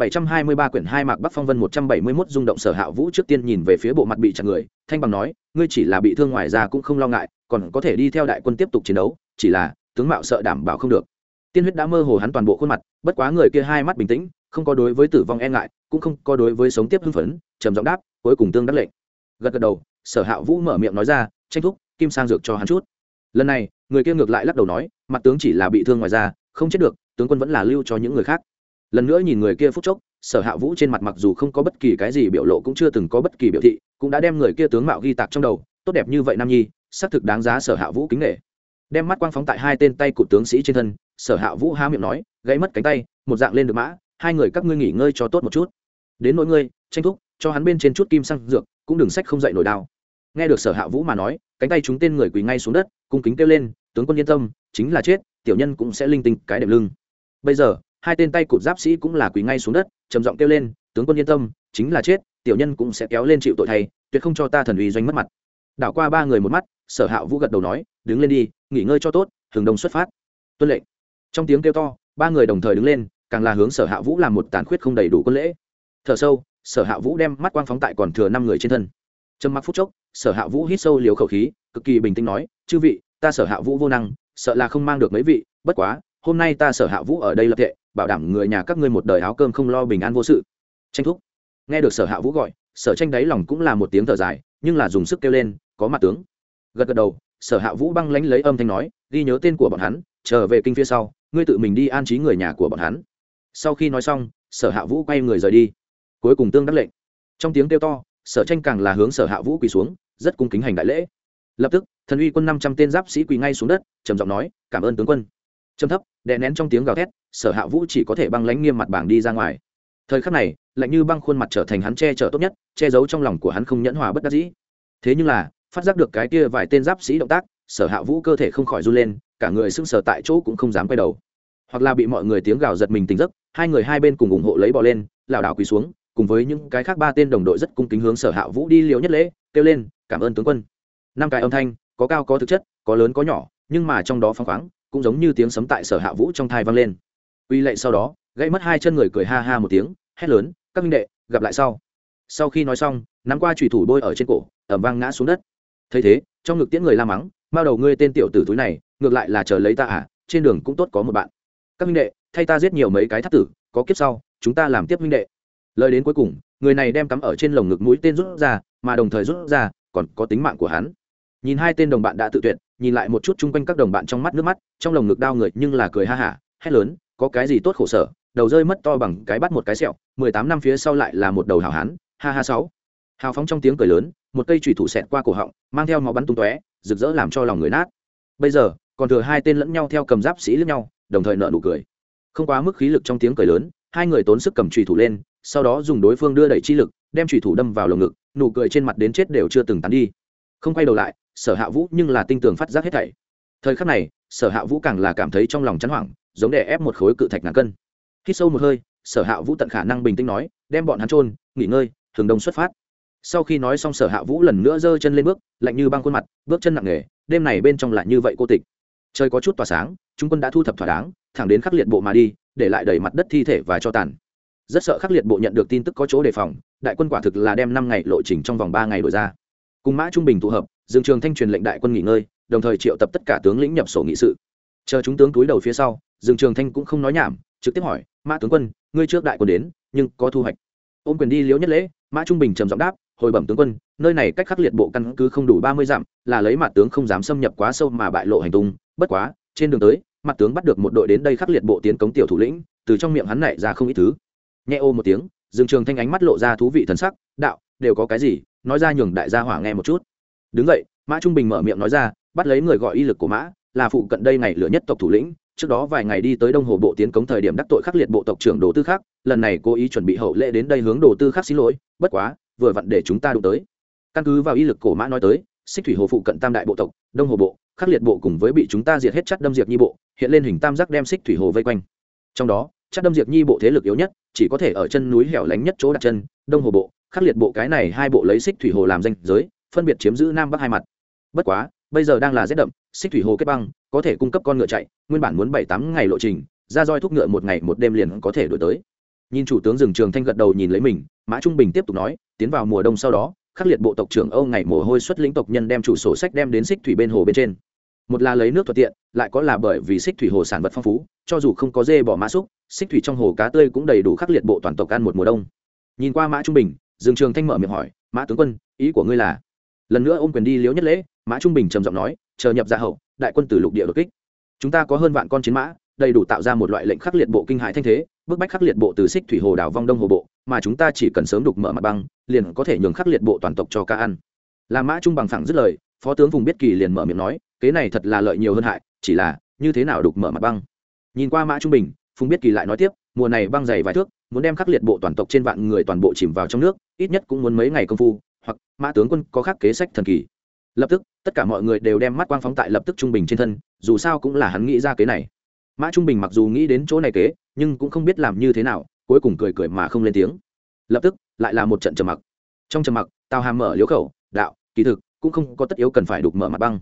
723 quyển hai mạc Bắc Phong Vân 171 rung động Sở Hạ Vũ trước tiên nhìn về phía bộ mặt bị chặt người, thanh bằng nói, ngươi chỉ là bị thương ngoài ra cũng không lo ngại, còn có thể đi theo đại quân tiếp tục chiến đấu, chỉ là tướng mạo sợ đảm bảo không được. Tiên huyết đã mơ hồ hắn toàn bộ khuôn mặt, bất quá người kia hai mắt bình tĩnh, không có đối với tử vong e ngại, cũng không có đối với sống tiếp hưng phấn, trầm giọng đáp, cuối cùng tương đắc lệnh. Gật gật đầu, Sở Hạ Vũ mở miệng nói ra, tranh thúc, kim sang dược cho hắn chút. Lần này, người kia ngược lại lắc đầu nói, mặt tướng chỉ là bị thương ngoài ra, không chết được, tướng quân vẫn là lưu cho những người khác lần nữa nhìn người kia phút chốc, sở hạ vũ trên mặt mặc dù không có bất kỳ cái gì biểu lộ cũng chưa từng có bất kỳ biểu thị, cũng đã đem người kia tướng mạo ghi tạc trong đầu, tốt đẹp như vậy nam nhi, xác thực đáng giá sở hạ vũ kính nghệ đem mắt quang phóng tại hai tên tay của tướng sĩ trên thân, sở hạ vũ há miệng nói, gãy mất cánh tay, một dạng lên được mã, hai người các ngươi nghỉ ngơi cho tốt một chút. Đến nỗi ngươi, tranh thúc, cho hắn bên trên chút kim xăng dược, cũng đừng sách không dậy nổi đao nghe được sở hạ vũ mà nói, cánh tay chúng tên người quỳ ngay xuống đất, cung kính kêu lên, tướng quân yên tâm, chính là chết, tiểu nhân cũng sẽ linh tinh cái đệm lưng. Bây giờ hai tên tay cụt giáp sĩ cũng là quỳ ngay xuống đất, trầm giọng kêu lên, tướng quân yên tâm, chính là chết, tiểu nhân cũng sẽ kéo lên chịu tội thay, tuyệt không cho ta thần uy doanh mất mặt. Đảo qua ba người một mắt, sở hạ vũ gật đầu nói, đứng lên đi, nghỉ ngơi cho tốt hừng đông xuất phát. Tuân lệnh. Trong tiếng kêu to, ba người đồng thời đứng lên, càng là hướng sở hạ vũ làm một tàn khuyết không đầy đủ quân lễ. Thở sâu, sở hạ vũ đem mắt quang phóng tại còn thừa năm người trên thân. Trầm mặc phút chốc, sở hạ vũ hít sâu liều khẩu khí, cực kỳ bình tĩnh nói, chư vị, ta sở hạ vũ vô năng, sợ là không mang được mấy vị, bất quá, hôm nay ta sở hạ vũ ở đây lập tệ bảo đảm người nhà các ngươi một đời áo cơm không lo bình an vô sự. Tranh thúc. Nghe được sở hạ vũ gọi, sở tranh đáy lòng cũng là một tiếng thở dài, nhưng là dùng sức kêu lên, có mặt tướng. Gật gật đầu, sở hạ vũ băng lánh lấy âm thanh nói, ghi nhớ tên của bọn hắn, trở về kinh phía sau, ngươi tự mình đi an trí người nhà của bọn hắn. Sau khi nói xong, sở hạ vũ quay người rời đi. Cuối cùng tương đắc lệnh. Trong tiếng kêu to, sở tranh càng là hướng sở hạ vũ quỳ xuống, rất cung kính hành đại lễ. Lập tức, thần uy quân năm trăm tên giáp sĩ quỳ ngay xuống đất, trầm giọng nói, cảm ơn tướng quân trầm thấp, đè nén trong tiếng gào thét, sở hạ vũ chỉ có thể băng lánh nghiêm mặt bảng đi ra ngoài. Thời khắc này, lạnh như băng khuôn mặt trở thành hắn che chở tốt nhất, che giấu trong lòng của hắn không nhẫn hòa bất đắc dĩ. Thế nhưng là, phát giác được cái kia vài tên giáp sĩ động tác, sở hạ vũ cơ thể không khỏi run lên, cả người sưng sờ tại chỗ cũng không dám quay đầu. Hoặc là bị mọi người tiếng gào giật mình tỉnh giấc, hai người hai bên cùng ủng hộ lấy bò lên, lảo đảo quỳ xuống, cùng với những cái khác ba tên đồng đội rất cung kính hướng sở hạ vũ đi liều nhất lễ, kêu lên, cảm ơn tướng quân. Năm cái âm thanh, có cao có thực chất, có lớn có nhỏ, nhưng mà trong đó phăng khoáng cũng giống như tiếng sấm tại sở hạ vũ trong thai vang lên. Uy lệ sau đó, gãy mất hai chân người cười ha ha một tiếng, hét lớn, các minh đệ, gặp lại sau. Sau khi nói xong, nắm qua trùy thủ bôi ở trên cổ, ẩm vang ngã xuống đất. Thấy thế, trong ngực tiễn người la mắng, mao đầu ngươi tên tiểu tử túi này, ngược lại là chờ lấy ta à trên đường cũng tốt có một bạn. Các minh đệ, thay ta giết nhiều mấy cái thắt tử, có kiếp sau, chúng ta làm tiếp minh đệ. Lời đến cuối cùng, người này đem cắm ở trên lồng ngực mũi tên rút ra, mà đồng thời rút ra, còn có tính mạng của hắn. Nhìn hai tên đồng bạn đã tự tuyệt nhìn lại một chút chung quanh các đồng bạn trong mắt nước mắt, trong lồng ngực đau người nhưng là cười ha hả, hét lớn, có cái gì tốt khổ sở, đầu rơi mất to bằng cái bắt một cái sẹo, mười tám năm phía sau lại là một đầu hào hán, ha ha sáu. Hào phóng trong tiếng cười lớn, một cây trùy thủ xẹt qua cổ họng, mang theo máu bắn tung tóe, rực rỡ làm cho lòng người nát. Bây giờ, còn thừa hai tên lẫn nhau theo cầm giáp sĩ lẫn nhau, đồng thời nợ nụ cười. Không quá mức khí lực trong tiếng cười lớn, hai người tốn sức cầm trùy thủ lên, sau đó dùng đối phương đưa đẩy chi lực, đem trùy thủ đâm vào lồng ngực, nụ cười trên mặt đến chết đều chưa từng tán đi không quay đầu lại, sở hạ vũ nhưng là tinh tường phát giác hết thảy. Thời khắc này, sở hạ vũ càng là cảm thấy trong lòng chán hoảng, giống đè ép một khối cự thạch ngàn cân. Khi sâu một hơi, sở hạ vũ tận khả năng bình tĩnh nói, đem bọn hắn trôn nghỉ ngơi, thường đông xuất phát. Sau khi nói xong, sở hạ vũ lần nữa giơ chân lên bước, lạnh như băng khuôn mặt, bước chân nặng nề, đêm này bên trong lại như vậy cô tịch. Trời có chút tỏa sáng, chúng quân đã thu thập thỏa đáng, thẳng đến khắc liệt bộ mà đi, để lại đầy mặt đất thi thể và cho tàn. Rất sợ khắc liệt bộ nhận được tin tức có chỗ đề phòng, đại quân quả thực là đem năm ngày lộ trình trong vòng ba ngày đổi ra cùng mã trung bình tụ hợp, dương trường thanh truyền lệnh đại quân nghỉ ngơi, đồng thời triệu tập tất cả tướng lĩnh nhập sổ nghị sự. Chờ chúng tướng túi đầu phía sau, dương trường thanh cũng không nói nhảm, trực tiếp hỏi, mã tướng quân, ngươi trước đại quân đến, nhưng có thu hoạch? Ôm quyền đi liễu nhất lễ, mã trung bình trầm giọng đáp, hồi bẩm tướng quân, nơi này cách khắc liệt bộ căn cứ không đủ ba mươi dặm, là lấy mặt tướng không dám xâm nhập quá sâu mà bại lộ hành tung. Bất quá, trên đường tới, mặt tướng bắt được một đội đến đây khắc liệt bộ tiến cống tiểu thủ lĩnh, từ trong miệng hắn này ra không ít thứ. Nhẹ ô một tiếng, dương trường thanh ánh mắt lộ ra thú vị thần sắc, đạo, đều có cái gì? Nói ra nhường đại gia hỏa nghe một chút. Đứng vậy mã trung bình mở miệng nói ra, bắt lấy người gọi y lực của mã, là phụ cận đây ngày lửa nhất tộc thủ lĩnh, trước đó vài ngày đi tới đông hồ bộ tiến cống thời điểm đắc tội khắc liệt bộ tộc trưởng đồ tư khác lần này cố ý chuẩn bị hậu lễ đến đây hướng đồ tư khác xin lỗi, bất quá, vừa vặn để chúng ta đụng tới. Căn cứ vào y lực cổ mã nói tới, xích thủy hồ phụ cận tam đại bộ tộc, đông hồ bộ, khắc liệt bộ cùng với bị chúng ta diệt hết chất đâm diệt nhi bộ, hiện lên hình tam giác đem xích thủy hồ vây quanh. Trong đó chất đâm diệt nhi bộ thế lực yếu nhất, chỉ có thể ở chân núi hẻo lánh nhất chỗ đặt chân, đông hồ bộ khắc liệt bộ cái này hai bộ lấy xích thủy hồ làm danh giới, phân biệt chiếm giữ nam bắc hai mặt. Bất quá, bây giờ đang là rét đậm, xích thủy hồ kết băng, có thể cung cấp con ngựa chạy, nguyên bản muốn bảy tám ngày lộ trình, ra roi thúc ngựa một ngày một đêm liền có thể đổi tới. Nhìn chủ tướng rừng trường thanh gật đầu nhìn lấy mình, mã trung bình tiếp tục nói, tiến vào mùa đông sau đó, khắc liệt bộ tộc trưởng âu ngày mồ hôi xuất lĩnh tộc nhân đem chủ sổ sách đem đến xích thủy bên hồ bên trên. Một là lấy nước thuận tiện, lại có là bởi vì xích thủy hồ sản vật phong phú, cho dù không có dê bỏ mã xúc, xích thủy trong hồ cá tươi cũng đầy đủ khắc liệt bộ toàn tộc ăn một mùa đông. Nhìn qua mã trung bình dương trường thanh mở miệng hỏi, mã tướng quân, ý của ngươi là? Lần nữa ôm quyền đi liếu nhất lễ, mã trung bình trầm giọng nói, chờ nhập ra hậu, đại quân từ lục địa đột kích. Chúng ta có hơn vạn con chiến mã, đầy đủ tạo ra một loại lệnh khắc liệt bộ kinh hại thanh thế, bức bách khắc liệt bộ từ xích thủy hồ đảo vong đông hồ bộ, mà chúng ta chỉ cần sớm đục mở mặt băng, liền có thể nhường khắc liệt bộ toàn tộc cho ca ăn. Là mã trung bằng phẳng dứt lời, phó tướng vùng biết kỳ liền mở miệng nói, kế này thật là lợi nhiều hơn hại, chỉ là, như thế nào đục mở mặt băng? Nhìn qua mã trung bình, phùng biết kỳ lại nói tiếp mùa này băng dày vài thước, muốn đem khắc liệt bộ toàn tộc trên vạn người toàn bộ chìm vào trong nước, ít nhất cũng muốn mấy ngày công phu, hoặc mã tướng quân có khắc kế sách thần kỳ. Lập tức, tất cả mọi người đều đem mắt quang phóng tại lập tức trung bình trên thân, dù sao cũng là hắn nghĩ ra kế này. Mã trung bình mặc dù nghĩ đến chỗ này kế, nhưng cũng không biết làm như thế nào, cuối cùng cười cười mà không lên tiếng. Lập tức, lại là một trận trầm mặc. Trong trầm mặc, tào hàm mở liếu khẩu, đạo, kỳ thực, cũng không có tất yếu cần phải đục mở mặt băng.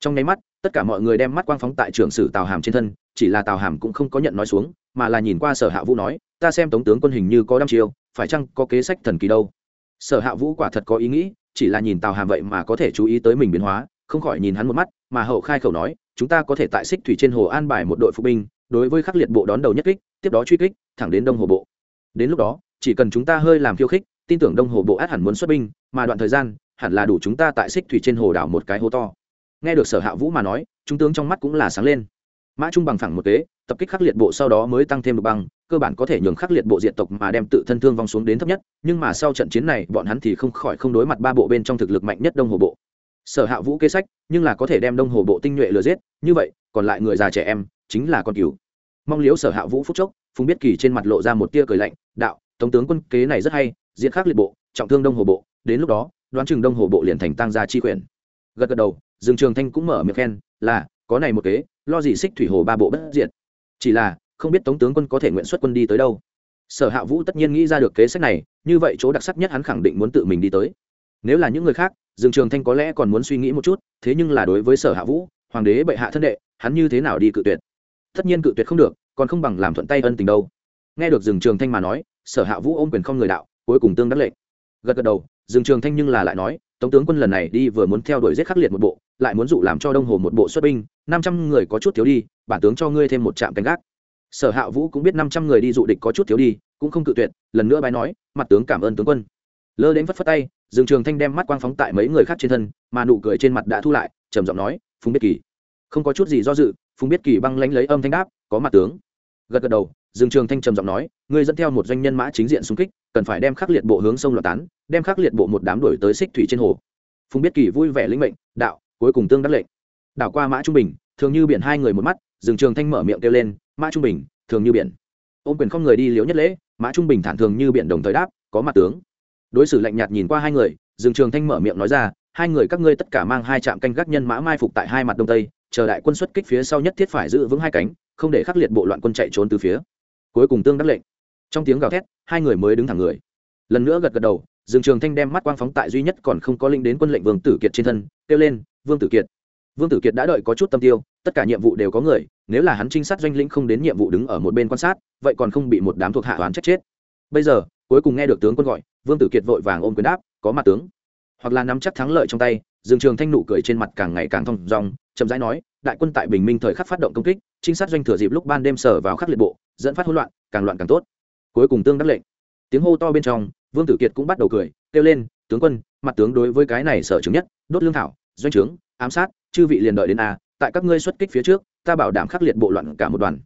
Trong nháy mắt, tất cả mọi người đem mắt quang phóng tại trưởng sử tào hàm trên thân, chỉ là tào hàm cũng không có nhận nói xuống mà là nhìn qua sở hạ vũ nói, ta xem tống tướng quân hình như có đăm chiêu, phải chăng có kế sách thần kỳ đâu? Sở hạ vũ quả thật có ý nghĩ, chỉ là nhìn tào hàm vậy mà có thể chú ý tới mình biến hóa, không khỏi nhìn hắn một mắt, mà hậu khai khẩu nói, chúng ta có thể tại xích thủy trên hồ an bài một đội phục binh, đối với khắc liệt bộ đón đầu nhất kích, tiếp đó truy kích, thẳng đến đông hồ bộ. Đến lúc đó, chỉ cần chúng ta hơi làm khiêu khích, tin tưởng đông hồ bộ át hẳn muốn xuất binh, mà đoạn thời gian, hẳn là đủ chúng ta tại xích thủy trên hồ đảo một cái hố to. Nghe được sở hạ vũ mà nói, chúng tướng trong mắt cũng là sáng lên. Mã trung bằng phẳng một kế tập kích khắc liệt bộ sau đó mới tăng thêm một băng, cơ bản có thể nhường khắc liệt bộ diện tộc mà đem tự thân thương vong xuống đến thấp nhất, nhưng mà sau trận chiến này, bọn hắn thì không khỏi không đối mặt ba bộ bên trong thực lực mạnh nhất đông hồ bộ. Sở hạ vũ kế sách, nhưng là có thể đem đông hồ bộ tinh nhuệ lừa giết, như vậy, còn lại người già trẻ em, chính là con cứu mong liếu sở hạ vũ phúc chốc, phùng biết kỳ trên mặt lộ ra một tia cười lạnh, đạo tổng tướng quân kế này rất hay, diện khắc liệt bộ, trọng thương đông hồ bộ, đến lúc đó, đoán chừng đông hồ bộ liền thành tăng gia chi quyền. Gật gật đầu, dương trường thanh cũng mở miệng khen, là, có này một kế, lo gì xích thủy hồ ba bộ bất diệt chỉ là, không biết tống tướng quân có thể nguyện xuất quân đi tới đâu. Sở hạ vũ tất nhiên nghĩ ra được kế sách này, như vậy chỗ đặc sắc nhất hắn khẳng định muốn tự mình đi tới. Nếu là những người khác, dương trường thanh có lẽ còn muốn suy nghĩ một chút, thế nhưng là đối với sở hạ vũ, hoàng đế bệ hạ thân đệ, hắn như thế nào đi cự tuyệt? Tất nhiên cự tuyệt không được, còn không bằng làm thuận tay ân tình đâu. Nghe được dương trường thanh mà nói, sở hạ vũ ôm quyền không người đạo, cuối cùng tương đắc lệnh. Gật gật đầu, dương trường thanh nhưng là lại nói, tống tướng quân lần này đi vừa muốn theo đuổi giết khắc liệt một bộ lại muốn dụ làm cho đông hồ một bộ xuất binh, năm trăm người có chút thiếu đi, bản tướng cho ngươi thêm một trạm canh gác. Sở hạ vũ cũng biết năm trăm người đi dụ địch có chút thiếu đi, cũng không cự tuyệt, lần nữa bài nói, mặt tướng cảm ơn tướng quân. Lơ đến phất phất tay, dương trường thanh đem mắt quang phóng tại mấy người khác trên thân, mà nụ cười trên mặt đã thu lại, trầm giọng nói, phùng biết kỳ. Không có chút gì do dự, phùng biết kỳ băng lánh lấy âm thanh đáp, có mặt tướng. Gật gật đầu, dương trường thanh trầm giọng nói, ngươi dẫn theo một doanh nhân mã chính diện xung kích, cần phải đem khắc liệt bộ hướng sông loạt tán, đem khắc liệt bộ một đám đuổi tới xích thủy trên hồ. Phùng biết kỳ vui vẻ lĩnh mệnh, đạo cuối cùng tương đắc lệnh. Đảo qua mã trung bình, thường như biển hai người một mắt, dương trường thanh mở miệng kêu lên, mã trung bình, thường như biển. Ôm quyền không người đi liễu nhất lễ, mã trung bình thản thường như biển đồng thời đáp, có mặt tướng. Đối xử lạnh nhạt nhìn qua hai người, dương trường thanh mở miệng nói ra, hai người các ngươi tất cả mang hai trạm canh gác nhân mã mai phục tại hai mặt đông tây, chờ đại quân xuất kích phía sau nhất thiết phải giữ vững hai cánh, không để khắc liệt bộ loạn quân chạy trốn từ phía. Cuối cùng tương đắc lệnh. Trong tiếng gào thét, hai người mới đứng thẳng người. Lần nữa gật gật đầu, dương trường thanh đem mắt quang phóng tại duy nhất còn không có linh đến quân lệnh vương tử kiệt trên thân, kêu lên vương tử kiệt. Vương tử kiệt đã đợi có chút tâm tiêu, tất cả nhiệm vụ đều có người, nếu là hắn trinh sát doanh lĩnh không đến nhiệm vụ đứng ở một bên quan sát, vậy còn không bị một đám thuộc hạ toán chết chết. Bây giờ, cuối cùng nghe được tướng quân gọi, vương tử kiệt vội vàng ôm quyền đáp, có mặt tướng. Hoặc là nắm chắc thắng lợi trong tay, dương trường thanh nụ cười trên mặt càng ngày càng thong dong, chậm rãi nói, đại quân tại bình minh thời khắc phát động công kích, trinh sát doanh thừa dịp lúc ban đêm sở vào khắc liệt bộ, dẫn phát hỗn loạn, càng loạn càng tốt. Cuối cùng tương đắc lệnh. Tiếng hô to bên trong, vương tử kiệt cũng bắt đầu cười, kêu lên, tướng quân, mặt tướng đối với cái này sở chứng nhất, đốt lương thảo doanh trướng, ám sát, chư vị liền đợi đến a, tại các ngươi xuất kích phía trước, ta bảo đảm khắc liệt bộ loạn cả một đoàn.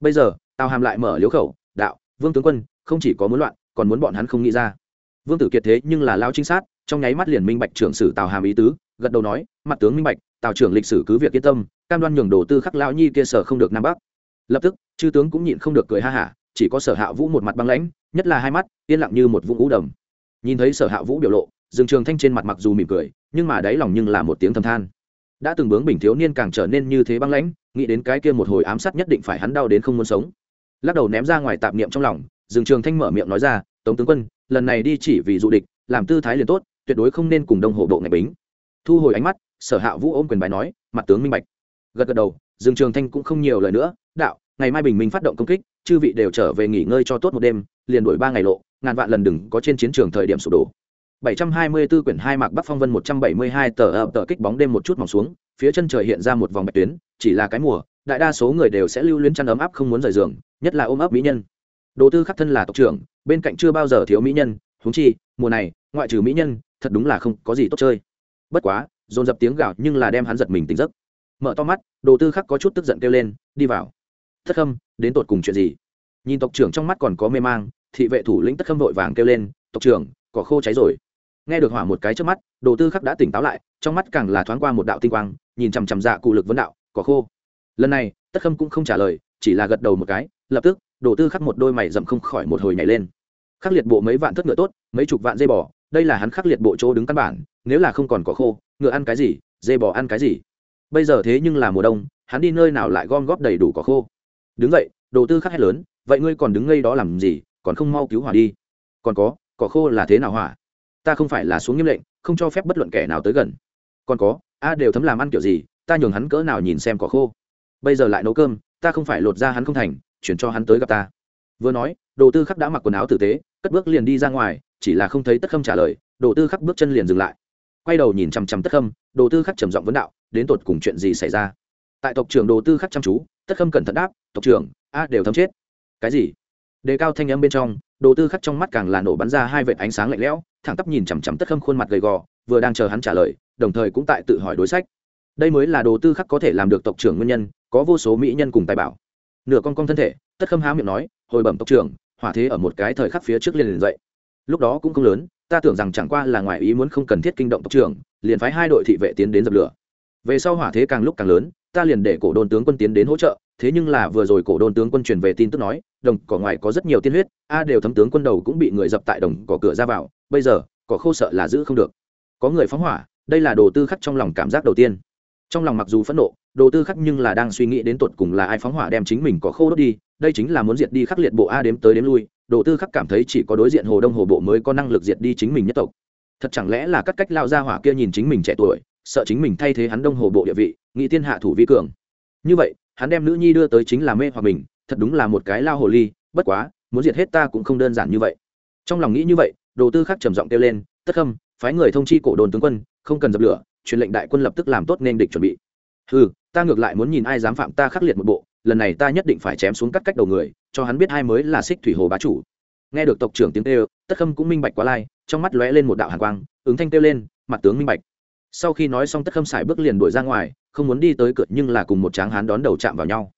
Bây giờ, tào hàm lại mở liếu khẩu, đạo, vương tướng quân, không chỉ có muốn loạn, còn muốn bọn hắn không nghĩ ra. Vương tử kiệt thế nhưng là lao trinh sát, trong nháy mắt liền minh bạch trưởng sử tào hàm ý tứ, gật đầu nói, mặt tướng minh bạch, tào trưởng lịch sử cứ việc yên tâm, cam đoan nhường đồ tư khắc lao nhi kia sở không được nam bắc. Lập tức, chư tướng cũng nhịn không được cười ha hả, chỉ có sở hạ vũ một mặt băng lãnh, nhất là hai mắt, yên lặng như một vũng ngũ đầm. Nhìn thấy sở hạ vũ biểu lộ, dương trường thanh trên mặt mặc dù mỉm cười nhưng mà đáy lòng nhưng là một tiếng thầm than. Đã từng bướng bình thiếu niên càng trở nên như thế băng lãnh, nghĩ đến cái kia một hồi ám sát nhất định phải hắn đau đến không muốn sống. Lắc đầu ném ra ngoài tạp niệm trong lòng, dương trường thanh mở miệng nói ra, tống tướng quân, lần này đi chỉ vì dụ địch, làm tư thái liền tốt, tuyệt đối không nên cùng đông hộ bộ ngạch bính. Thu hồi ánh mắt, sở hạ vũ ôm quyền bài nói, mặt tướng minh bạch. Gật gật đầu, dương trường thanh cũng không nhiều lời nữa, đạo, ngày mai bình minh phát động công kích, chư vị đều trở về nghỉ ngơi cho tốt một đêm, liền đuổi ba ngày lộ, ngàn vạn lần đừng có trên chiến trường thời điểm sụp đổ. 724 quyển hai mạc Bắc Phong Vân 172 tờ ập tờ kích bóng đêm một chút mỏng xuống, phía chân trời hiện ra một vòng bạch tuyến, chỉ là cái mùa, đại đa số người đều sẽ lưu luyến chăn ấm áp không muốn rời giường, nhất là ôm ấp mỹ nhân. Đồ tư khắc thân là tộc trưởng, bên cạnh chưa bao giờ thiếu mỹ nhân, huống chi, mùa này, ngoại trừ mỹ nhân, thật đúng là không có gì tốt chơi. Bất quá, dồn dập tiếng gào nhưng là đem hắn giật mình tỉnh giấc. Mở to mắt, Đồ tư khắc có chút tức giận kêu lên, đi vào. Thất Khâm, đến tột cùng chuyện gì? Nhìn tộc trưởng trong mắt còn có mê mang, thị vệ thủ lĩnh Tất Khâm vội vàng kêu lên, tộc trưởng, cỏ khô cháy rồi nghe được hỏa một cái trước mắt, đồ tư khắc đã tỉnh táo lại, trong mắt càng là thoáng qua một đạo tinh quang, nhìn chằm chằm dạ cụ lực vấn đạo, cỏ khô. Lần này, tất khâm cũng không trả lời, chỉ là gật đầu một cái, lập tức, đồ tư khắc một đôi mày rậm không khỏi một hồi nhảy lên. Khắc liệt bộ mấy vạn thất ngựa tốt, mấy chục vạn dây bò, đây là hắn khắc liệt bộ chỗ đứng căn bản, nếu là không còn cỏ khô, ngựa ăn cái gì dây bò ăn cái gì. Bây giờ thế nhưng là mùa đông, hắn đi nơi nào lại gom góp đầy đủ cỏ khô? Đứng vậy, đồ tư khắc hét lớn, vậy ngươi còn đứng ngây đó làm gì, còn không mau cứu hỏa đi? Còn có, cỏ khô là thế nào hỏa? Ta không phải là xuống nghiêm lệnh, không cho phép bất luận kẻ nào tới gần. Còn có, a đều thấm làm ăn kiểu gì, ta nhường hắn cỡ nào nhìn xem cỏ khô. Bây giờ lại nấu cơm, ta không phải lột ra hắn không thành, chuyển cho hắn tới gặp ta. Vừa nói, đồ tư khắc đã mặc quần áo tử tế, cất bước liền đi ra ngoài, chỉ là không thấy tất khâm trả lời, đồ tư khắc bước chân liền dừng lại. Quay đầu nhìn chằm chằm tất khâm, đồ tư khắc trầm giọng vấn đạo, đến tột cùng chuyện gì xảy ra? Tại tộc trưởng đồ tư khắc chăm chú, tất khâm cẩn thận đáp, tộc trưởng, a đều thấm chết. Cái gì? Đề cao thanh âm bên trong, đồ tư khắc trong mắt càng là nổ bắn ra hai vệt ánh sáng lạnh lẽo thẳng tắp nhìn chằm chằm tất khâm khuôn mặt gầy gò, vừa đang chờ hắn trả lời, đồng thời cũng tại tự hỏi đối sách. Đây mới là đồ tư khắc có thể làm được tộc trưởng nguyên nhân, có vô số mỹ nhân cùng tài bảo. Nửa con con thân thể, tất khâm há miệng nói, hồi bẩm tộc trưởng, hỏa thế ở một cái thời khắc phía trước liền liền dậy. Lúc đó cũng không lớn, ta tưởng rằng chẳng qua là ngoài ý muốn không cần thiết kinh động tộc trưởng, liền phái hai đội thị vệ tiến đến dập lửa. Về sau hỏa thế càng lúc càng lớn, ta liền để cổ đồn tướng quân tiến đến hỗ trợ, thế nhưng là vừa rồi cổ đồn tướng quân truyền về tin tức nói, đồng cỏ ngoài có rất nhiều tiên huyết, a đều thấm tướng quân đầu cũng bị người dập tại đồng cỏ cửa ra vào bây giờ, cỏ khô sợ là giữ không được. Có người phóng hỏa, đây là đồ tư khắc trong lòng cảm giác đầu tiên. Trong lòng mặc dù phẫn nộ, đồ tư khắc nhưng là đang suy nghĩ đến tột cùng là ai phóng hỏa đem chính mình có khô đốt đi, đây chính là muốn diệt đi khắc liệt bộ a đếm tới đếm lui, đồ tư khắc cảm thấy chỉ có đối diện hồ đông hồ bộ mới có năng lực diệt đi chính mình nhất tộc. Thật chẳng lẽ là các cách lao ra hỏa kia nhìn chính mình trẻ tuổi, sợ chính mình thay thế hắn đông hồ bộ địa vị, nghĩ thiên hạ thủ vi cường. Như vậy, hắn đem nữ nhi đưa tới chính là mê hoặc mình, thật đúng là một cái lao hồ ly, bất quá, muốn diệt hết ta cũng không đơn giản như vậy. Trong lòng nghĩ như vậy đồ tư khắc trầm giọng kêu lên, tất khâm, phái người thông chi cổ đồn tướng quân, không cần dập lửa, truyền lệnh đại quân lập tức làm tốt nên địch chuẩn bị. Ừ ta ngược lại muốn nhìn ai dám phạm ta khắc liệt một bộ, lần này ta nhất định phải chém xuống cắt cách đầu người, cho hắn biết ai mới là xích thủy hồ bá chủ. Nghe được tộc trưởng tiếng kêu, tất khâm cũng minh bạch quá lai, trong mắt lóe lên một đạo hàn quang, ứng thanh kêu lên, mặt tướng minh bạch. Sau khi nói xong tất khâm xài bước liền đuổi ra ngoài, không muốn đi tới cửa nhưng là cùng một tráng hán đón đầu chạm vào nhau.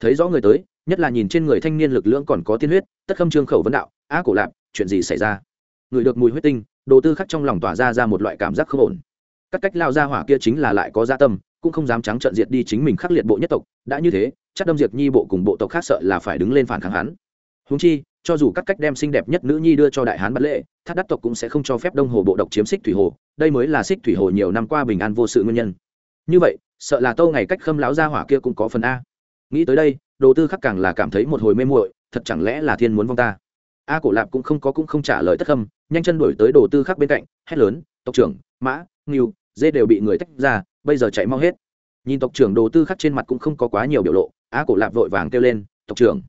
Thấy rõ người tới, nhất là nhìn trên người thanh niên lực lượng còn có tiên huyết, tất khâm trương khẩu vấn đạo, á cổ lạp, chuyện gì xảy ra? Người được mùi huyết tinh đồ tư khắc trong lòng tỏa ra ra một loại cảm giác không ổn. Các cách lao ra hỏa kia chính là lại có gia tâm cũng không dám trắng trợn diệt đi chính mình khắc liệt bộ nhất tộc đã như thế chắc đâm diệt nhi bộ cùng bộ tộc khác sợ là phải đứng lên phản kháng hắn. Húng chi cho dù các cách đem xinh đẹp nhất nữ nhi đưa cho đại hán bắt lệ, thác đắc tộc cũng sẽ không cho phép đông hồ bộ độc chiếm xích thủy hồ đây mới là xích thủy hồ nhiều năm qua bình an vô sự nguyên nhân. Như vậy sợ là tâu ngày cách khâm láo ra hỏa kia cũng có phần a. Nghĩ tới đây đồ tư khắc càng là cảm thấy một hồi mê muội thật chẳng lẽ là thiên muốn vong ta? A cổ lạp cũng không có cũng không trả lời tất khâm, nhanh chân đuổi tới đồ tư khắc bên cạnh, hét lớn, tộc trưởng, mã, ngưu, dê đều bị người tách ra, bây giờ chạy mau hết. Nhìn tộc trưởng đồ tư khắc trên mặt cũng không có quá nhiều biểu lộ, a cổ lạp vội vàng kêu lên, tộc trưởng.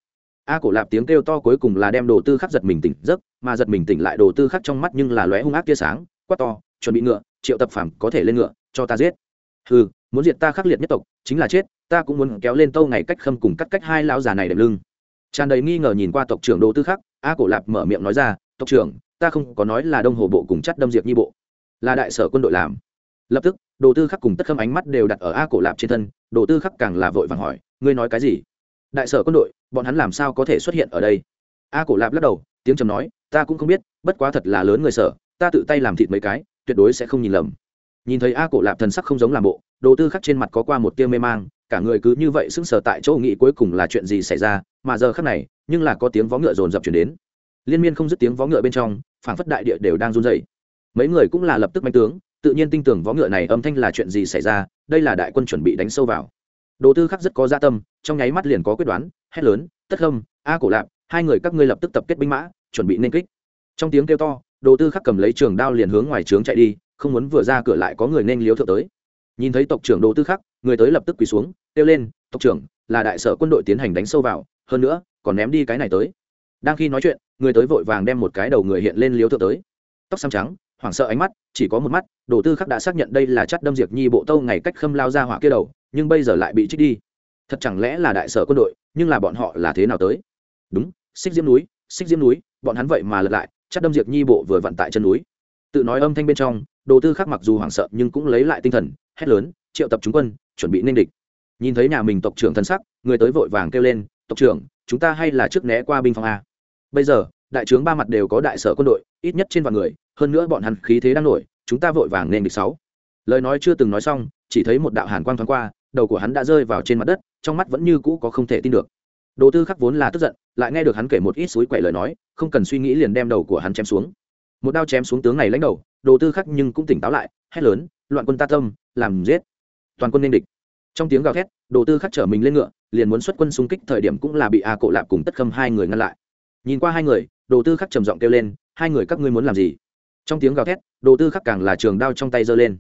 A cổ lạp tiếng kêu to cuối cùng là đem đồ tư khắc giật mình tỉnh giấc, mà giật mình tỉnh lại đồ tư khắc trong mắt nhưng là lóe hung ác tia sáng, quát to, chuẩn bị ngựa, triệu tập phàm có thể lên ngựa, cho ta giết. Ừ muốn diệt ta khắc liệt nhất tộc, chính là chết, ta cũng muốn kéo lên tâu ngày cách khâm cùng cắt cách hai lão già này đệm lưng. Tràn đầy nghi ngờ nhìn qua tộc trưởng đồ tư khắc a cổ lạp mở miệng nói ra, tộc trưởng, ta không có nói là đông hồ bộ cùng chắt đâm diệp nhi bộ, là đại sở quân đội làm. Lập tức, đồ tư khắc cùng tất khâm ánh mắt đều đặt ở a cổ lạp trên thân, đồ tư khắc càng là vội vàng hỏi, ngươi nói cái gì? Đại sở quân đội, bọn hắn làm sao có thể xuất hiện ở đây? A cổ lạp lắc đầu, tiếng trầm nói, ta cũng không biết, bất quá thật là lớn người sở, ta tự tay làm thịt mấy cái, tuyệt đối sẽ không nhìn lầm. Nhìn thấy a cổ lạp thần sắc không giống làm bộ, đồ tư khắc trên mặt có qua một tiêu mê mang, cả người cứ như vậy sững sờ tại chỗ nghĩ cuối cùng là chuyện gì xảy ra, mà giờ khắc này nhưng là có tiếng vó ngựa rồn rập chuyển đến. Liên miên không dứt tiếng vó ngựa bên trong, phảng phất đại địa đều đang run rẩy. Mấy người cũng là lập tức manh tướng, tự nhiên tin tưởng vó ngựa này âm thanh là chuyện gì xảy ra, đây là đại quân chuẩn bị đánh sâu vào. Đồ tư khắc rất có gia tâm, trong nháy mắt liền có quyết đoán, hét lớn, tất không a cổ lạp, hai người các ngươi lập tức tập kết binh mã, chuẩn bị nên kích. Trong tiếng kêu to, đồ tư khắc cầm lấy trường đao liền hướng ngoài trướng chạy đi, không muốn vừa ra cửa lại có người nên liếu thượng tới. Nhìn thấy tộc trưởng đồ tư khắc, người tới lập tức quỳ xuống, kêu lên, tộc trưởng, là đại sở quân đội tiến hành đánh sâu vào, hơn nữa còn ném đi cái này tới. Đang khi nói chuyện, người tới vội vàng đem một cái đầu người hiện lên liếu thượng tới. Tóc xăm trắng, hoảng sợ ánh mắt, chỉ có một mắt, đồ tư khắc đã xác nhận đây là chắt đâm diệt nhi bộ tâu ngày cách khâm lao ra hỏa kia đầu, nhưng bây giờ lại bị trích đi. Thật chẳng lẽ là đại sở quân đội, nhưng là bọn họ là thế nào tới? Đúng, xích diễm núi, xích diễm núi, bọn hắn vậy mà lật lại chắt đâm diệt nhi bộ vừa vặn tại chân núi. Tự nói âm thanh bên trong, đồ tư khắc mặc dù hoảng sợ nhưng cũng lấy lại tinh thần, hét lớn, triệu tập chúng quân, chuẩn bị nên địch. Nhìn thấy nhà mình tộc trưởng thân sắc, người tới vội vàng kêu lên, tộc trưởng chúng ta hay là trước né qua binh phòng a? Bây giờ, đại trướng ba mặt đều có đại sở quân đội, ít nhất trên vạn người, hơn nữa bọn hắn khí thế đang nổi, chúng ta vội vàng nên địch sáu. Lời nói chưa từng nói xong, chỉ thấy một đạo hàn quang thoáng qua, đầu của hắn đã rơi vào trên mặt đất, trong mắt vẫn như cũ có không thể tin được. Đồ tư khắc vốn là tức giận, lại nghe được hắn kể một ít suối quậy lời nói, không cần suy nghĩ liền đem đầu của hắn chém xuống. Một đao chém xuống tướng này lãnh đầu, đồ tư khắc nhưng cũng tỉnh táo lại, hét lớn, loạn quân ta tâm, làm giết. Toàn quân nên địch. Trong tiếng gào thét, đồ tư khắc trở mình lên ngựa liền muốn xuất quân xung kích thời điểm cũng là bị a cổ lạp cùng tất khâm hai người ngăn lại. Nhìn qua hai người, đồ tư khắc trầm giọng kêu lên, hai người các ngươi muốn làm gì? Trong tiếng gào thét, đồ tư khắc càng là trường đao trong tay giơ lên.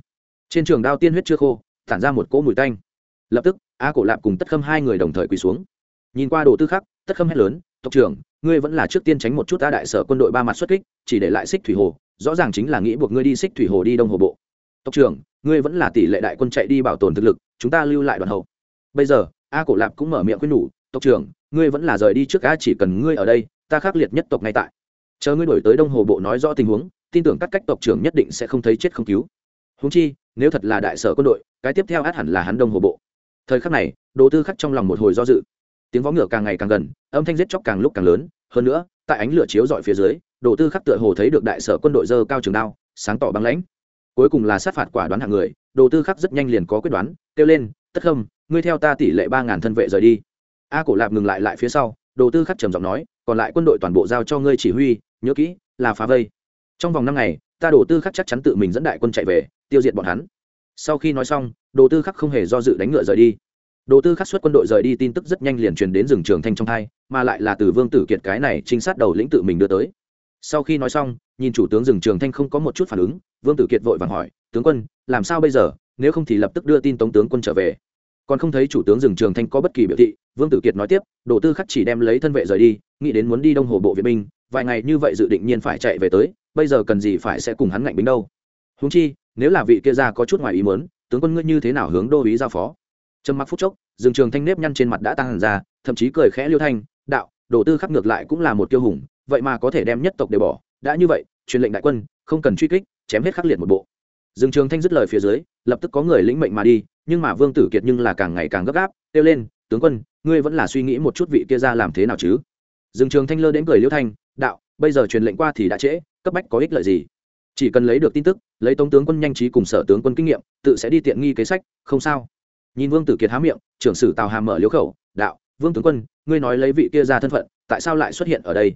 Trên trường đao tiên huyết chưa khô, tản ra một cỗ mùi tanh. Lập tức, a cổ lạp cùng tất khâm hai người đồng thời quỳ xuống. Nhìn qua đồ tư khắc, tất khâm hét lớn, tộc trưởng, ngươi vẫn là trước tiên tránh một chút ta đại sở quân đội ba mặt xuất kích, chỉ để lại xích thủy hồ, rõ ràng chính là nghĩ buộc ngươi đi xích thủy hồ đi đông hồ bộ. Tộc trưởng, ngươi vẫn là tỷ lệ đại quân chạy đi bảo tồn thực lực, chúng ta lưu lại đoàn hậu. Bây giờ a cổ lạp cũng mở miệng khuyên nhủ, tộc trưởng, ngươi vẫn là rời đi trước a, chỉ cần ngươi ở đây, ta khắc liệt nhất tộc ngay tại. Chờ ngươi đổi tới đông hồ bộ nói rõ tình huống, tin tưởng các cách tộc trưởng nhất định sẽ không thấy chết không cứu. Húng chi, nếu thật là đại sở quân đội, cái tiếp theo át hẳn là hắn đông hồ bộ. Thời khắc này, đồ tư khắc trong lòng một hồi do dự. Tiếng vó ngựa càng ngày càng gần, âm thanh giết chóc càng lúc càng lớn, hơn nữa, tại ánh lửa chiếu dọi phía dưới, đồ tư khắc tựa hồ thấy được đại sở quân đội dơ cao trường đao, sáng tỏ băng lãnh. Cuối cùng là sát phạt quả đoán hạng người, đồ tư khắc rất nhanh liền có quyết đoán, kêu lên tất không ngươi theo ta tỷ lệ ba ngàn thân vệ rời đi. A cổ lạp ngừng lại lại phía sau, đồ tư khắc trầm giọng nói, còn lại quân đội toàn bộ giao cho ngươi chỉ huy, nhớ kỹ, là phá vây. Trong vòng năm ngày, ta đồ tư khắc chắc chắn tự mình dẫn đại quân chạy về, tiêu diệt bọn hắn. Sau khi nói xong, đồ tư khắc không hề do dự đánh ngựa rời đi. Đồ tư khắc xuất quân đội rời đi tin tức rất nhanh liền truyền đến rừng trường thanh trong thai mà lại là từ vương tử kiệt cái này trinh sát đầu lĩnh tự mình đưa tới. Sau khi nói xong, nhìn chủ tướng rừng trường thanh không có một chút phản ứng, vương tử kiệt vội vàng hỏi, tướng quân, làm sao bây giờ? Nếu không thì lập tức đưa tin tống tướng quân trở về. Còn không thấy chủ tướng rừng trường thanh có bất kỳ biểu thị, vương tử kiệt nói tiếp, đồ tư khắc chỉ đem lấy thân vệ rời đi, nghĩ đến muốn đi đông hồ bộ viện binh, vài ngày như vậy dự định nhiên phải chạy về tới, bây giờ cần gì phải sẽ cùng hắn ngạnh bính đâu? Húng chi, nếu là vị kia ra có chút ngoài ý mớn tướng quân ngươi như thế nào hướng đô ý giao phó? Trầm mặc phút chốc, rừng trường thanh nếp nhăn trên mặt đã tăng hẳn ra, thậm chí cười khẽ liêu thanh, đạo, đồ tư khắc ngược lại cũng là một kiêu hùng, vậy mà có thể đem nhất tộc để bỏ, đã như vậy, truyền lệnh đại quân, không cần truy kích, chém hết khắc liệt một bộ. Dương trường thanh dứt lời phía dưới, lập tức có người lĩnh mệnh mà đi, nhưng mà vương tử kiệt nhưng là càng ngày càng gấp gáp, kêu lên, tướng quân, ngươi vẫn là suy nghĩ một chút vị kia ra làm thế nào chứ? Dương trường thanh lơ đến cười Liễu thanh, đạo, bây giờ truyền lệnh qua thì đã trễ, cấp bách có ích lợi gì? Chỉ cần lấy được tin tức, lấy tống tướng quân nhanh trí cùng sở tướng quân kinh nghiệm, tự sẽ đi tiện nghi kế sách, không sao. Nhìn vương tử kiệt há miệng, trưởng sử tào hàm mở liếu khẩu, đạo, vương tướng quân, ngươi nói lấy vị kia ra thân phận, tại sao lại xuất hiện ở đây?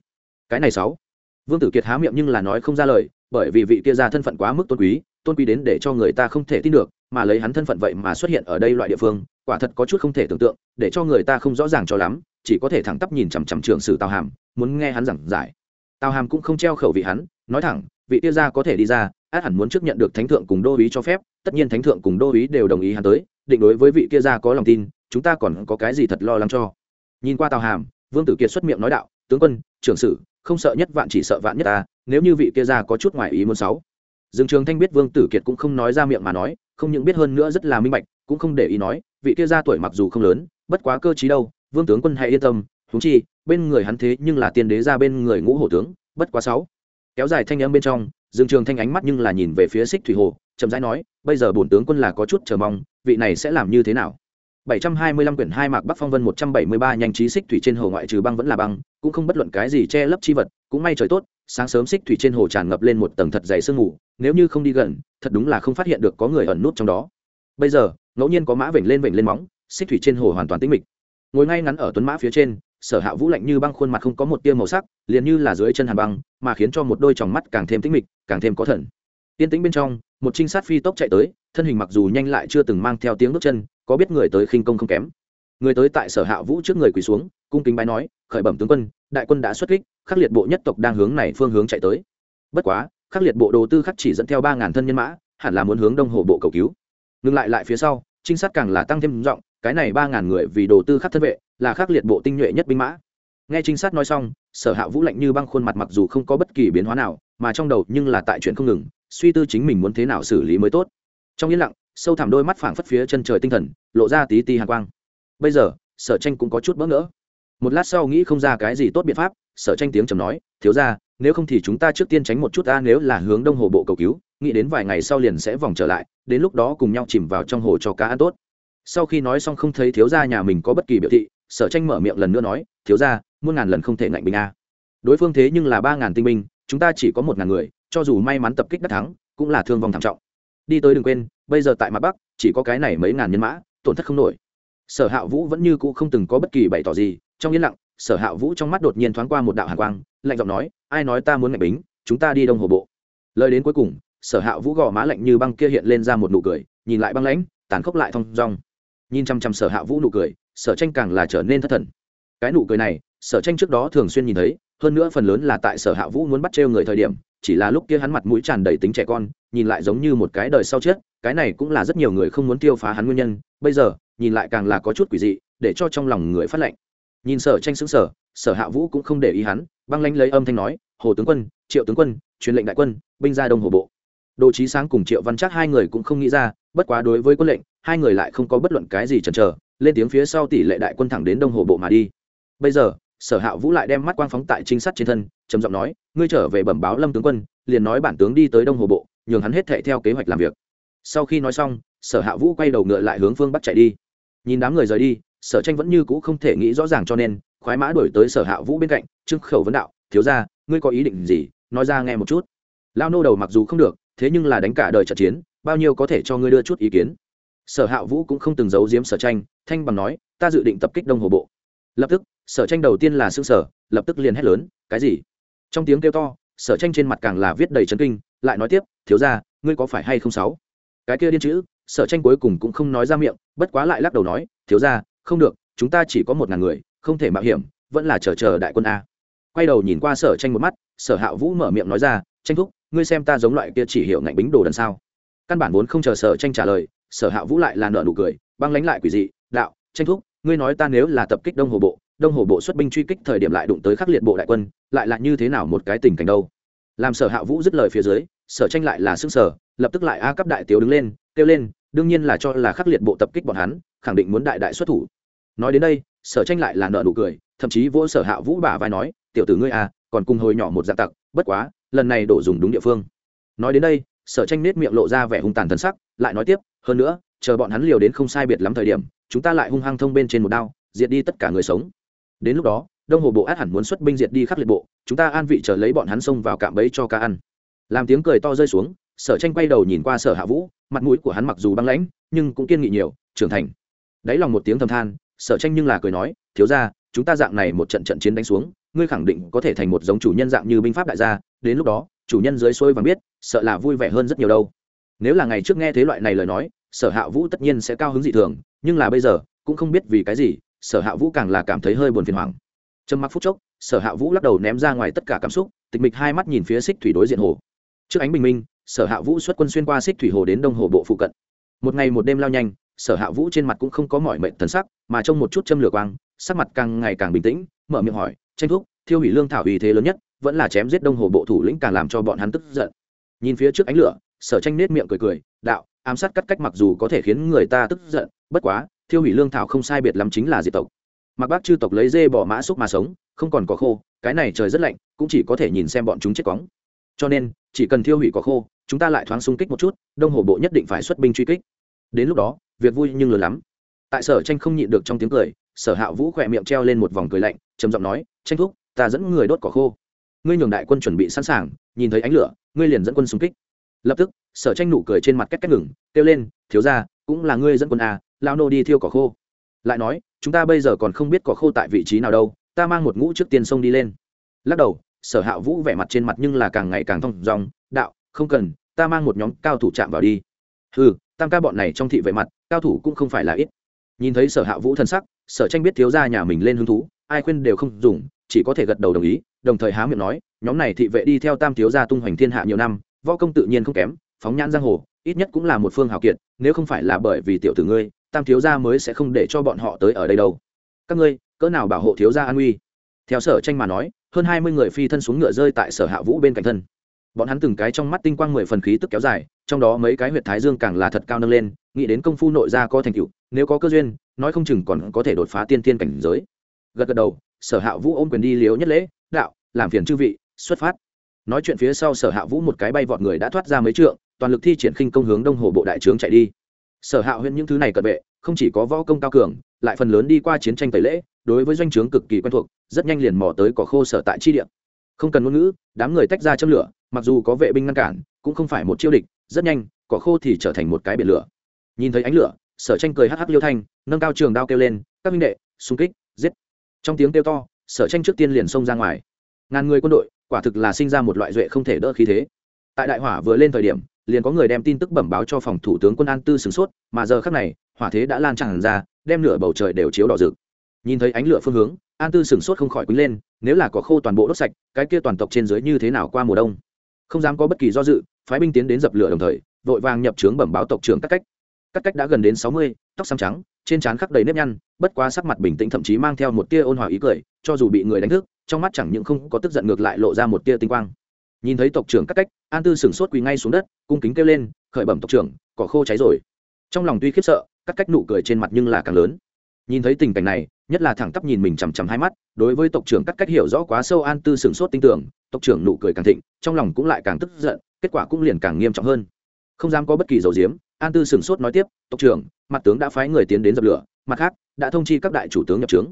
Cái này sáu. Vương tử kiệt há miệng nhưng là nói không ra lời, bởi vì vị kia ra thân phận quá mức tôn quý tôn quý đến để cho người ta không thể tin được, mà lấy hắn thân phận vậy mà xuất hiện ở đây loại địa phương, quả thật có chút không thể tưởng tượng, để cho người ta không rõ ràng cho lắm, chỉ có thể thẳng tắp nhìn chằm chằm trưởng sử tào hàm, muốn nghe hắn giảng giải. Tào hàm cũng không treo khẩu vị hắn, nói thẳng, vị tiêu gia có thể đi ra, át hẳn muốn trước nhận được thánh thượng cùng đô ý cho phép, tất nhiên thánh thượng cùng đô ý đều đồng ý hắn tới, định đối với vị kia gia có lòng tin, chúng ta còn có cái gì thật lo lắng cho. Nhìn qua tào hàm, vương tử kiệt xuất miệng nói đạo, tướng quân trưởng sử, không sợ nhất vạn chỉ sợ vạn nhất ta, nếu như vị kia gia có chút ngoài ý muốn sáu dương trường thanh biết vương tử kiệt cũng không nói ra miệng mà nói không những biết hơn nữa rất là minh bạch cũng không để ý nói vị kia gia tuổi mặc dù không lớn bất quá cơ trí đâu vương tướng quân hãy yên tâm huống chi bên người hắn thế nhưng là tiên đế ra bên người ngũ hổ tướng bất quá sáu. Kéo dài thanh âm bên trong dương trường thanh ánh mắt nhưng là nhìn về phía xích thủy hồ chậm rãi nói bây giờ bổn tướng quân là có chút chờ mong vị này sẽ làm như thế nào? 725 quyển hai mạc Bắc Phong Vân 173 nhanh trí xích thủy trên hồ ngoại trừ băng vẫn là băng, cũng không bất luận cái gì che lấp chi vật, cũng may trời tốt, sáng sớm xích thủy trên hồ tràn ngập lên một tầng thật dày sương mù, nếu như không đi gần, thật đúng là không phát hiện được có người ẩn nút trong đó. Bây giờ, ngẫu nhiên có mã vểnh lên vểnh lên móng, xích thủy trên hồ hoàn toàn tĩnh mịch. Ngồi ngay ngắn ở tuấn mã phía trên, sở hạ vũ lạnh như băng khuôn mặt không có một tia màu sắc liền như là dưới chân hàn băng mà khiến cho một đôi tròng mắt càng thêm tĩnh mịch càng thêm có thần tiên tĩnh bên trong một trinh sát phi tốc chạy tới thân hình mặc dù nhanh lại chưa từng mang theo tiếng bước chân có biết người tới khinh công không kém người tới tại sở hạ vũ trước người quỳ xuống, cung kính bái nói, khởi bẩm tướng quân, đại quân đã xuất kích, khắc liệt bộ nhất tộc đang hướng này phương hướng chạy tới. Bất quá, khắc liệt bộ đồ tư khắc chỉ dẫn theo ba ngàn thân nhân mã, hẳn là muốn hướng đông hồ bộ cầu cứu. Ngừng lại lại phía sau, trinh sát càng là tăng thêm rộng cái này ba ngàn người vì đồ tư khắc thân vệ, là khắc liệt bộ tinh nhuệ nhất binh mã. Nghe trinh sát nói xong, sở hạ vũ lạnh như băng khuôn mặt mặc dù không có bất kỳ biến hóa nào, mà trong đầu nhưng là tại chuyện không ngừng, suy tư chính mình muốn thế nào xử lý mới tốt. Trong yên lặng, sâu thẳm đôi mắt phảng phất phía chân trời tinh thần, lộ ra tí ti hàn quang bây giờ, sở tranh cũng có chút bỡ ngỡ. Một lát sau nghĩ không ra cái gì tốt biện pháp, sở tranh tiếng trầm nói, thiếu ra nếu không thì chúng ta trước tiên tránh một chút ta, nếu là hướng đông hồ bộ cầu cứu, nghĩ đến vài ngày sau liền sẽ vòng trở lại, đến lúc đó cùng nhau chìm vào trong hồ cho cá ăn tốt. Sau khi nói xong không thấy thiếu gia nhà mình có bất kỳ biểu thị, sở tranh mở miệng lần nữa nói, thiếu gia, muôn ngàn lần không thể ngạnh bình a. Đối phương thế nhưng là ba ngàn tinh binh, chúng ta chỉ có một ngàn người, cho dù may mắn tập kích đắc thắng, cũng là thương vong thảm trọng. Đi tới đừng quên, bây giờ tại mặt bắc, chỉ có cái này mấy ngàn nhân mã, tổn thất không nổi sở hạ vũ vẫn như cũ không từng có bất kỳ bày tỏ gì, trong yên lặng, sở hạ vũ trong mắt đột nhiên thoáng qua một đạo hàn quang, lạnh giọng nói, ai nói ta muốn ngạch bính, chúng ta đi đông hồ bộ. Lời đến cuối cùng, sở hạ vũ gò má lạnh như băng kia hiện lên ra một nụ cười, nhìn lại băng lãnh, tàn khốc lại thong dong. Nhìn chăm chăm sở hạ vũ nụ cười, sở tranh càng là trở nên thất thần. Cái nụ cười này, sở tranh trước đó thường xuyên nhìn thấy, hơn nữa phần lớn là tại sở hạ vũ muốn bắt trêu người thời điểm, chỉ là lúc kia hắn mặt mũi tràn đầy tính trẻ con, nhìn lại giống như một cái đời sau chết, cái này cũng là rất nhiều người không muốn tiêu phá hắn nguyên nhân. Bây giờ nhìn lại càng là có chút quỷ dị, để cho trong lòng người phát lệnh. Nhìn sở tranh xứng sở sở hạ vũ cũng không để ý hắn, băng lanh lấy âm thanh nói, hồ tướng quân, triệu tướng quân, truyền lệnh đại quân, binh ra đông hồ bộ. Đồ trí sáng cùng triệu văn chắc hai người cũng không nghĩ ra, bất quá đối với quân lệnh, hai người lại không có bất luận cái gì chần chờ, lên tiếng phía sau tỷ lệ đại quân thẳng đến đông hồ bộ mà đi. Bây giờ, sở hạ vũ lại đem mắt quang phóng tại trinh sát trên thân, trầm giọng nói, ngươi trở về bẩm báo lâm tướng quân, liền nói bản tướng đi tới đông hồ bộ, nhường hắn hết thệ theo kế hoạch làm việc. Sau khi nói xong, sở hạ vũ quay đầu ngựa lại hướng phương bắc chạy đi nhìn đám người rời đi, sở tranh vẫn như c ũ không thể nghĩ rõ ràng cho nên, khoái mã đổi tới sở hạ vũ bên cạnh trưng khẩu vấn đạo, thiếu ra ngươi có ý định gì? Nói ra nghe một chút. Lao nô đầu mặc dù không được, thế nhưng là đánh cả đời trận chiến, bao nhiêu có thể cho ngươi đưa chút ý kiến. Sở hạ vũ cũng không từng giấu giếm sở tranh, thanh bằng nói, ta dự định tập kích đông hồ bộ. Lập tức, sở tranh đầu tiên là xương sở lập tức liền hét lớn, cái gì? Trong tiếng kêu to, sở tranh trên mặt càng là viết đầy chấn kinh, lại nói tiếp, thiếu ra ngươi có phải hay không sáu cái kia điên chữ sở tranh cuối cùng cũng không nói ra miệng, bất quá lại lắc đầu nói, thiếu ra không được, chúng ta chỉ có một ngàn người, không thể mạo hiểm, vẫn là chờ chờ đại quân a. Quay đầu nhìn qua sở tranh một mắt, sở hạ vũ mở miệng nói ra, tranh thúc, ngươi xem ta giống loại kia chỉ hiệu ngạnh bính đồ đần sao? Căn bản vốn không chờ sở tranh trả lời, sở hạ vũ lại là nợ nụ cười, băng lánh lại quỷ dị, đạo, tranh thúc, ngươi nói ta nếu là tập kích đông hồ bộ, đông hồ bộ xuất binh truy kích thời điểm lại đụng tới khắc liệt bộ đại quân, lại là như thế nào một cái tình cảnh đâu? Làm sở hạ vũ dứt lời phía dưới, sở tranh lại là xương sở lập tức lại a cấp đại tiểu đứng lên, kêu lên đương nhiên là cho là khắc liệt bộ tập kích bọn hắn, khẳng định muốn đại đại xuất thủ. Nói đến đây, sở tranh lại là nợ nụ cười, thậm chí vỗ sở hạ vũ bả vai nói, tiểu tử ngươi à còn cùng hồi nhỏ một dạng tặc, bất quá, lần này đổ dùng đúng địa phương. Nói đến đây, sở tranh nết miệng lộ ra vẻ hung tàn thân sắc, lại nói tiếp, hơn nữa, chờ bọn hắn liều đến không sai biệt lắm thời điểm, chúng ta lại hung hăng thông bên trên một đao, diệt đi tất cả người sống. Đến lúc đó, đông hồ bộ át hẳn muốn xuất binh diệt đi khắc liệt bộ, chúng ta an vị chờ lấy bọn hắn xông vào cạm bẫy cho cá ăn. Làm tiếng cười to rơi xuống sở tranh quay đầu nhìn qua sở hạ vũ, mặt mũi của hắn mặc dù băng lãnh, nhưng cũng kiên nghị nhiều, trưởng thành. Đáy lòng một tiếng thầm than, sở tranh nhưng là cười nói, thiếu ra chúng ta dạng này một trận trận chiến đánh xuống, ngươi khẳng định có thể thành một giống chủ nhân dạng như binh pháp đại gia, đến lúc đó, chủ nhân dưới xuôi và biết, sợ là vui vẻ hơn rất nhiều đâu. Nếu là ngày trước nghe thế loại này lời nói, sở hạ vũ tất nhiên sẽ cao hứng dị thường, nhưng là bây giờ, cũng không biết vì cái gì, sở hạ vũ càng là cảm thấy hơi buồn phiền hoàng trầm mặc phút chốc, sở hạ vũ lắc đầu ném ra ngoài tất cả cảm xúc, tịch mịch hai mắt nhìn phía xích thủy đối diện hồ. Trước ánh bình minh sở hạ vũ xuất quân xuyên qua xích thủy hồ đến đông hồ bộ phụ cận. Một ngày một đêm lao nhanh, sở hạ vũ trên mặt cũng không có mọi mệnh thần sắc, mà trong một chút châm lửa quang, sắc mặt càng ngày càng bình tĩnh, mở miệng hỏi, tranh thúc, thiêu hủy lương thảo uy thế lớn nhất, vẫn là chém giết đông hồ bộ thủ lĩnh càng làm cho bọn hắn tức giận. Nhìn phía trước ánh lửa, sở tranh nết miệng cười cười, đạo, ám sát cắt cách mặc dù có thể khiến người ta tức giận, bất quá, thiêu hủy lương thảo không sai biệt lắm chính là diệt tộc. Mặc bác chư tộc lấy dê bỏ mã xúc mà sống, không còn có khô, cái này trời rất lạnh, cũng chỉ có thể nhìn xem bọn chúng chết cóng. Cho nên, chỉ cần thiêu hủy có khô chúng ta lại thoáng xung kích một chút, đông hồ bộ nhất định phải xuất binh truy kích. Đến lúc đó, việc vui nhưng lớn lắm. Tại sở tranh không nhịn được trong tiếng cười, sở hạ vũ khỏe miệng treo lên một vòng cười lạnh, trầm giọng nói, tranh thúc, ta dẫn người đốt cỏ khô. Ngươi nhường đại quân chuẩn bị sẵn sàng, nhìn thấy ánh lửa, ngươi liền dẫn quân xung kích. Lập tức, sở tranh nụ cười trên mặt cách cách ngừng, kêu lên, thiếu ra cũng là ngươi dẫn quân à lao nô đi thiêu cỏ khô. Lại nói, chúng ta bây giờ còn không biết cỏ khô tại vị trí nào đâu, ta mang một ngũ trước tiên sông đi lên. Lắc đầu, sở hạ vũ vẻ mặt trên mặt nhưng là càng ngày càng thong dòng, đạo không cần, ta mang một nhóm cao thủ chạm vào đi. Ừ tam ca bọn này trong thị vệ mặt, cao thủ cũng không phải là ít. Nhìn thấy sở hạ vũ thân sắc, sở tranh biết thiếu ra nhà mình lên hứng thú, ai khuyên đều không dùng, chỉ có thể gật đầu đồng ý, đồng thời há miệng nói, nhóm này thị vệ đi theo tam thiếu gia tung hoành thiên hạ nhiều năm, võ công tự nhiên không kém, phóng nhãn giang hồ, ít nhất cũng là một phương hào kiệt, nếu không phải là bởi vì tiểu tử ngươi, tam thiếu gia mới sẽ không để cho bọn họ tới ở đây đâu. Các ngươi, cỡ nào bảo hộ thiếu gia an uy theo sở tranh mà nói, hơn hai mươi người phi thân xuống ngựa rơi tại sở hạ vũ bên cạnh thân bọn hắn từng cái trong mắt tinh quang mười phần khí tức kéo dài, trong đó mấy cái huyệt thái dương càng là thật cao nâng lên, nghĩ đến công phu nội gia có thành tựu, nếu có cơ duyên, nói không chừng còn có thể đột phá tiên tiên cảnh giới. Gật gật đầu, sở hạ vũ ôm quyền đi liếu nhất lễ, đạo, làm phiền chư vị, xuất phát. Nói chuyện phía sau sở hạ vũ một cái bay vọt người đã thoát ra mấy trượng, toàn lực thi triển khinh công hướng đông hồ bộ đại trướng chạy đi. Sở hạ huyện những thứ này cận vệ, không chỉ có võ công cao cường, lại phần lớn đi qua chiến tranh tẩy lễ, đối với doanh trướng cực kỳ quen thuộc, rất nhanh liền mò tới cỏ khô sở tại chi địa không cần ngôn ngữ, đám người tách ra châm lửa, mặc dù có vệ binh ngăn cản, cũng không phải một chiêu địch, rất nhanh, cỏ khô thì trở thành một cái biển lửa. Nhìn thấy ánh lửa, sở tranh cười hắc hắc liêu thanh, nâng cao trường đao kêu lên, các minh đệ, xung kích, giết! Trong tiếng kêu to, sở tranh trước tiên liền xông ra ngoài. Ngàn người quân đội, quả thực là sinh ra một loại duệ không thể đỡ khí thế. Tại đại hỏa vừa lên thời điểm, liền có người đem tin tức bẩm báo cho phòng thủ tướng quân an tư sửng sốt, mà giờ khác này, hỏa thế đã lan tràn ra, đem nửa bầu trời đều chiếu đỏ rực. Nhìn thấy ánh lửa phương hướng an tư sửng sốt không khỏi quýnh lên, nếu là có khô toàn bộ đốt sạch, cái kia toàn tộc trên dưới như thế nào qua mùa đông? Không dám có bất kỳ do dự, phái binh tiến đến dập lửa đồng thời, vội vàng nhập trướng bẩm báo tộc trưởng các cách. Các cách đã gần đến sáu mươi, tóc xăm trắng, trên trán khắc đầy nếp nhăn, bất quá sắc mặt bình tĩnh thậm chí mang theo một tia ôn hòa ý cười, cho dù bị người đánh thức, trong mắt chẳng những không có tức giận ngược lại lộ ra một tia tinh quang. Nhìn thấy tộc trưởng các cách, an tư sửng sốt quỳ ngay xuống đất, cung kính kêu lên, khởi bẩm tộc trưởng, cỏ khô cháy rồi. Trong lòng tuy khiếp sợ, các cách nụ cười trên mặt nhưng là càng lớn. Nhìn thấy tình cảnh này nhất là thẳng tắp nhìn mình chằm chằm hai mắt, đối với tộc trưởng cắt cách hiểu rõ quá sâu an tư sửng sốt tin tưởng tộc trưởng nụ cười càng thịnh, trong lòng cũng lại càng tức giận, kết quả cũng liền càng nghiêm trọng hơn. Không dám có bất kỳ dầu diếm, an tư sửng sốt nói tiếp, tộc trưởng, mặt tướng đã phái người tiến đến dập lửa, mặt khác, đã thông chi các đại chủ tướng nhập trướng.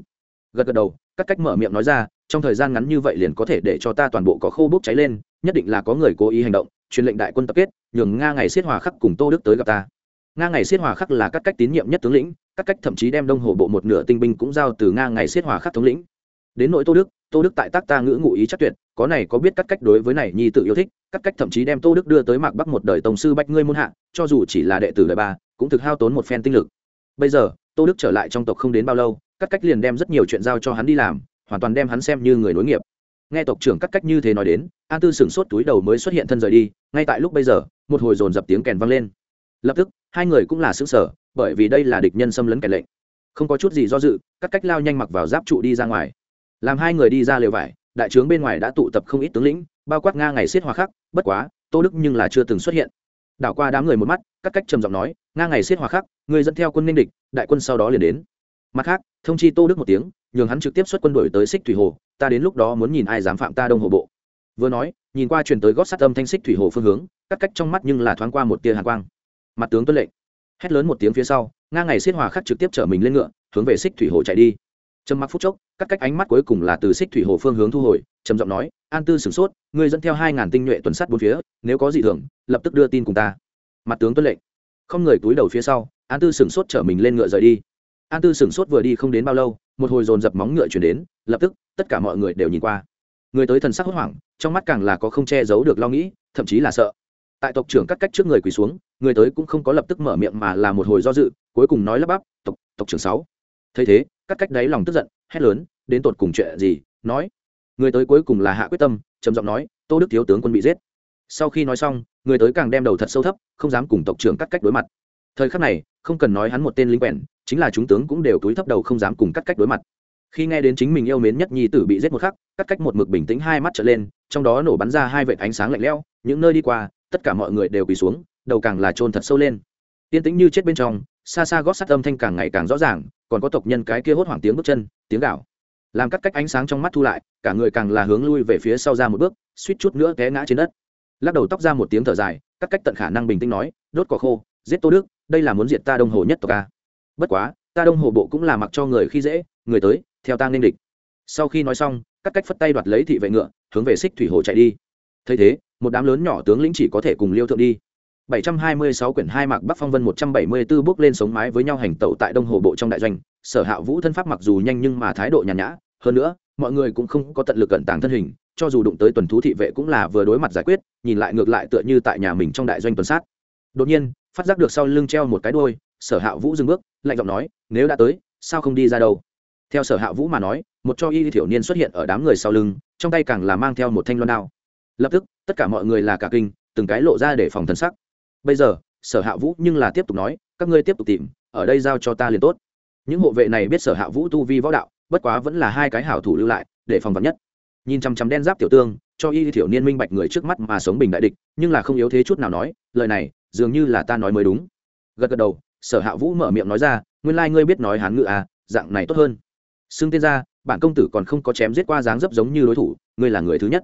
Gật gật đầu cắt cách mở miệng nói ra, trong thời gian ngắn như vậy liền có thể để cho ta toàn bộ có khô bốc cháy lên, nhất định là có người cố ý hành động, truyền lệnh đại quân tập kết, nhường nga ngày xiết hòa khắc cùng tô đức tới gặp ta. Nga ngày xiết hòa khắc là các cách tín nhiệm nhất tướng lĩnh các cách thậm chí đem đông hồ bộ một nửa tinh binh cũng giao từ nga ngày xiết hòa khắc thống lĩnh. Đến nội tô đức tô đức tại tác ta ngữ ngụ ý chắc tuyệt, có này có biết các cách đối với này nhi tự yêu thích, các cách thậm chí đem tô đức đưa tới mạc bắc một đời tổng sư bách ngươi môn hạ, cho dù chỉ là đệ tử đời ba, cũng thực hao tốn một phen tinh lực. Bây giờ, tô đức trở lại trong tộc không đến bao lâu, các cách liền đem rất nhiều chuyện giao cho hắn đi làm, hoàn toàn đem hắn xem như người nối nghiệp. Nghe tộc trưởng các cách như thế nói đến, an tư sửng sốt túi đầu mới xuất hiện thân rời đi, ngay tại lúc bây giờ, một hồi dồn dập tiếng kèn vang lên. Lập tức hai người cũng là xứng sở, bởi vì đây là địch nhân xâm lấn kẻ lệnh. Không có chút gì do dự, các cách lao nhanh mặc vào giáp trụ đi ra ngoài. Làm hai người đi ra lều vải, đại trướng bên ngoài đã tụ tập không ít tướng lĩnh, bao quát nga ngày xiết hòa khắc, bất quá, tô đức nhưng là chưa từng xuất hiện. Đảo qua đám người một mắt, các cách trầm giọng nói, nga ngày xiết hòa khắc, người dẫn theo quân ninh địch, đại quân sau đó liền đến. Mặt khác, thông chi tô đức một tiếng, nhường hắn trực tiếp xuất quân đổi tới xích thủy hồ, ta đến lúc đó muốn nhìn ai dám phạm ta đông hồ bộ. Vừa nói, nhìn qua truyền tới gót sát âm thanh xích thủy hồ phương hướng, các cách trong mắt nhưng là thoáng qua một tia hàn quang mặt tướng tuân lệnh. Hét lớn một tiếng phía sau, nga ngày xiết hòa khắc trực tiếp chở mình lên ngựa, hướng về xích thủy hồ chạy đi. Trầm mặc phút chốc, các cách ánh mắt cuối cùng là từ xích thủy hồ phương hướng thu hồi, trầm giọng nói, an tư sửng sốt, ngươi dẫn theo hai ngàn tinh nhuệ tuần sát bốn phía, nếu có gì thường, lập tức đưa tin cùng ta. Mặt tướng tuân lệnh. Không người túi đầu phía sau, an tư sửng sốt chở mình lên ngựa rời đi. An tư sửng sốt vừa đi không đến bao lâu, một hồi dồn dập móng ngựa chuyển đến, lập tức, tất cả mọi người đều nhìn qua. Người tới thần sắc hốt hoảng, trong mắt càng là có không che giấu được lo nghĩ, thậm chí là sợ tại tộc trưởng cắt cách trước người quỳ xuống, người tới cũng không có lập tức mở miệng mà là một hồi do dự, cuối cùng nói lắp bắp, tộc tộc trưởng sáu. Thấy thế cắt cách đáy lòng tức giận, hét lớn, đến tột cùng chuyện gì? Nói, người tới cuối cùng là hạ quyết tâm, trầm giọng nói, tô đức thiếu tướng quân bị giết. Sau khi nói xong, người tới càng đem đầu thật sâu thấp, không dám cùng tộc trưởng cắt cách đối mặt. Thời khắc này, không cần nói hắn một tên lính quèn, chính là chúng tướng cũng đều túi thấp đầu không dám cùng cắt cách đối mặt. Khi nghe đến chính mình yêu mến nhất nhi tử bị giết một khắc cắt cách một mực bình tĩnh hai mắt trở lên, trong đó nổ bắn ra hai vệt ánh sáng lạnh lẽo, những nơi đi qua tất cả mọi người đều quỳ xuống, đầu càng là trôn thật sâu lên. Tiên tĩnh như chết bên trong, xa xa gót sắt âm thanh càng ngày càng rõ ràng, còn có tộc nhân cái kia hốt hoảng tiếng bước chân, tiếng gạo làm cắt cách ánh sáng trong mắt thu lại, cả người càng là hướng lui về phía sau ra một bước, suýt chút nữa té ngã trên đất. Lắc đầu tóc ra một tiếng thở dài, cắt cách tận khả năng bình tĩnh nói, đốt cỏ khô, giết tô đức, đây là muốn diệt ta đông hồ nhất tộc ta bất quá, ta đông hồ bộ cũng là mặc cho người khi dễ, người tới, theo ta nên địch. Sau khi nói xong các cách phất tay đoạt lấy thị vệ ngựa, hướng về xích thủy hồ chạy đi thấy thế một đám lớn nhỏ tướng lĩnh chỉ có thể cùng liêu thượng đi 726 quyển hai mạc Bắc Phong Vân 174 bước lên sống mái với nhau hành tẩu tại Đông Hồ bộ trong đại doanh, Sở Hạ Vũ thân pháp mặc dù nhanh nhưng mà thái độ nhàn nhã, hơn nữa, mọi người cũng không có tận lực cẩn tàng thân hình, cho dù đụng tới tuần thú thị vệ cũng là vừa đối mặt giải quyết, nhìn lại ngược lại tựa như tại nhà mình trong đại doanh tuần sát. Đột nhiên, phát giác được sau lưng treo một cái đuôi, Sở Hạ Vũ dừng bước, lạnh giọng nói, nếu đã tới, sao không đi ra đâu? Theo Sở Hạ Vũ mà nói, một cho y thiểu niên xuất hiện ở đám người sau lưng, trong tay càng là mang theo một thanh loan đao. Lập tức, tất cả mọi người là cả kinh, từng cái lộ ra để phòng thân sắc. Bây giờ sở hạ vũ nhưng là tiếp tục nói các ngươi tiếp tục tìm ở đây giao cho ta liền tốt. Những hộ vệ này biết sở hạ vũ tu vi võ đạo bất quá vẫn là hai cái hảo thủ lưu lại để phòng vật nhất. Nhìn chằm chằm đen giáp tiểu tương cho y thiểu niên minh bạch người trước mắt mà sống bình đại địch nhưng là không yếu thế chút nào nói lời này dường như là ta nói mới đúng. Gật gật đầu sở hạ vũ mở miệng nói ra nguyên lai ngươi biết nói hán ngữ à dạng này tốt hơn. Xưng tên ra bản công tử còn không có chém giết qua dáng dấp giống như đối thủ ngươi là người thứ nhất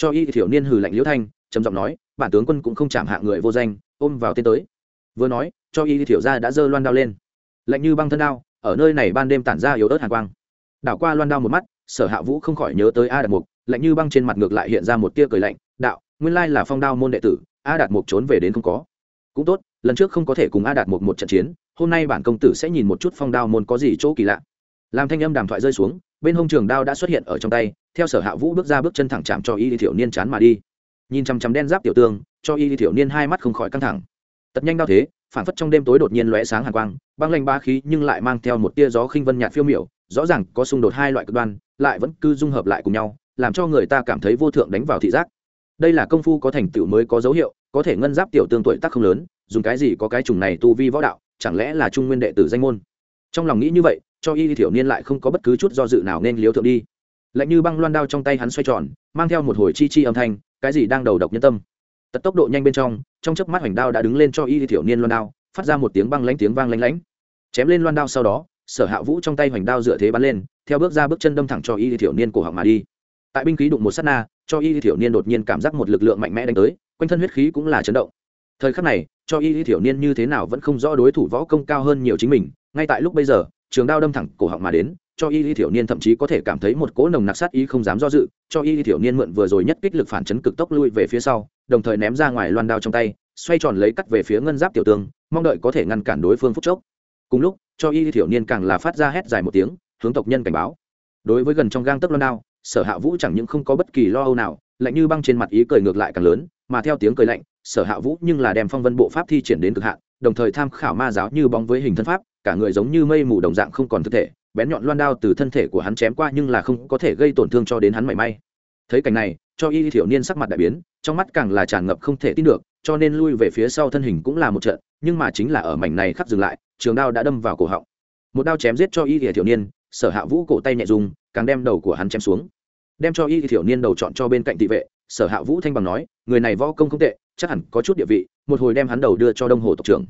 cho y thiểu niên hừ lạnh liễu thanh, trầm giọng nói, bản tướng quân cũng không chạm hạ người vô danh, ôm vào tên tới. Vừa nói, cho y thiểu ra đã giơ loan đao lên. Lạnh như băng thân đao, ở nơi này ban đêm tản ra yếu ớt hàn quang. Đảo qua loan đao một mắt, sở hạ vũ không khỏi nhớ tới a đạt mục, lạnh như băng trên mặt ngược lại hiện ra một tia cười lạnh, đạo, nguyên lai là phong đao môn đệ tử, a đạt mục trốn về đến không có. Cũng tốt, lần trước không có thể cùng a đạt mục một trận chiến, hôm nay bản công tử sẽ nhìn một chút phong đao môn có gì chỗ kỳ lạ. Làm thanh âm đàm thoại rơi xuống bên hông trường đao đã xuất hiện ở trong tay, theo sở hạ vũ bước ra bước chân thẳng chạm cho y thiểu niên chán mà đi. Nhìn chằm chằm đen giáp tiểu tương cho y thiểu niên hai mắt không khỏi căng thẳng. Tật nhanh đao thế, phản phất trong đêm tối đột nhiên lóe sáng hàn quang, băng lanh ba khí nhưng lại mang theo một tia gió khinh vân nhạt phiêu miểu, rõ ràng có xung đột hai loại cực đoan, lại vẫn cứ dung hợp lại cùng nhau, làm cho người ta cảm thấy vô thượng đánh vào thị giác. Đây là công phu có thành tựu mới có dấu hiệu, có thể ngân giáp tiểu tương tuổi tác không lớn, dùng cái gì có cái trùng này tu vi võ đạo, chẳng lẽ là trung nguyên đệ tử danh môn? Trong lòng nghĩ như vậy cho y thiểu niên lại không có bất cứ chút do dự nào nên liếu thượng đi. Lạnh như băng loan đao trong tay hắn xoay tròn, mang theo một hồi chi chi âm thanh, cái gì đang đầu độc nhân tâm. Tật tốc độ nhanh bên trong trong chớp mắt hoành đao đã đứng lên cho y thiểu niên loan đao, phát ra một tiếng băng lánh tiếng vang lánh lánh. Chém lên loan đao sau đó, sở hạ vũ trong tay hoành đao dựa thế bắn lên, theo bước ra bước chân đâm thẳng cho y thiểu niên cổ họng mà đi. Tại binh khí đụng một s á t na, cho y thiểu niên đột nhiên cảm giác một lực lượng mạnh mẽ đánh tới, quanh thân huyết khí cũng là chấn động. Thời khắc này, cho y thiểu niên như thế nào vẫn không rõ đối thủ võ công cao hơn nhiều chính mình, ngay tại lúc bây giờ trường đao đâm thẳng cổ họng mà đến, cho y thiểu niên thậm chí có thể cảm thấy một cỗ nồng nặc sát ý không dám do dự, cho y thiểu niên mượn vừa rồi nhất kích lực phản chấn cực tốc lui về phía sau, đồng thời ném ra ngoài loan đao trong tay, xoay tròn lấy cắt về phía ngân giáp tiểu tương mong đợi có thể ngăn cản đối phương phúc chốc. Cùng lúc, cho y thiểu niên càng là phát ra hét dài một tiếng, hướng tộc nhân cảnh báo. Đối với gần trong gang tấc loan đao, sở hạ vũ chẳng những không có bất kỳ lo âu nào, lạnh như băng trên mặt ý cười ngược lại càng lớn, mà theo tiếng cười lạnh, sở hạ vũ nhưng là đem phong vân bộ pháp thi triển đến cực hạn, đồng thời tham khảo ma giáo như bóng với hình thân pháp cả người giống như mây mù đồng dạng không còn thực thể, bén nhọn loan đao từ thân thể của hắn chém qua nhưng là không có thể gây tổn thương cho đến hắn mảy may. Thấy cảnh này, cho y thiểu niên sắc mặt đại biến, trong mắt càng là tràn ngập không thể tin được, cho nên lui về phía sau thân hình cũng là một trận, nhưng mà chính là ở mảnh này khắc dừng lại, trường đao đã đâm vào cổ họng. Một đao chém giết cho y thiểu niên, sở hạ vũ cổ tay nhẹ dùng càng đem đầu của hắn chém xuống. Đem cho y thiểu niên đầu chọn cho bên cạnh thị vệ, sở hạ vũ thanh bằng nói, người này võ công không tệ, chắc hẳn có chút địa vị, một hồi đem hắn đầu đưa cho đông hồ tộc trưởng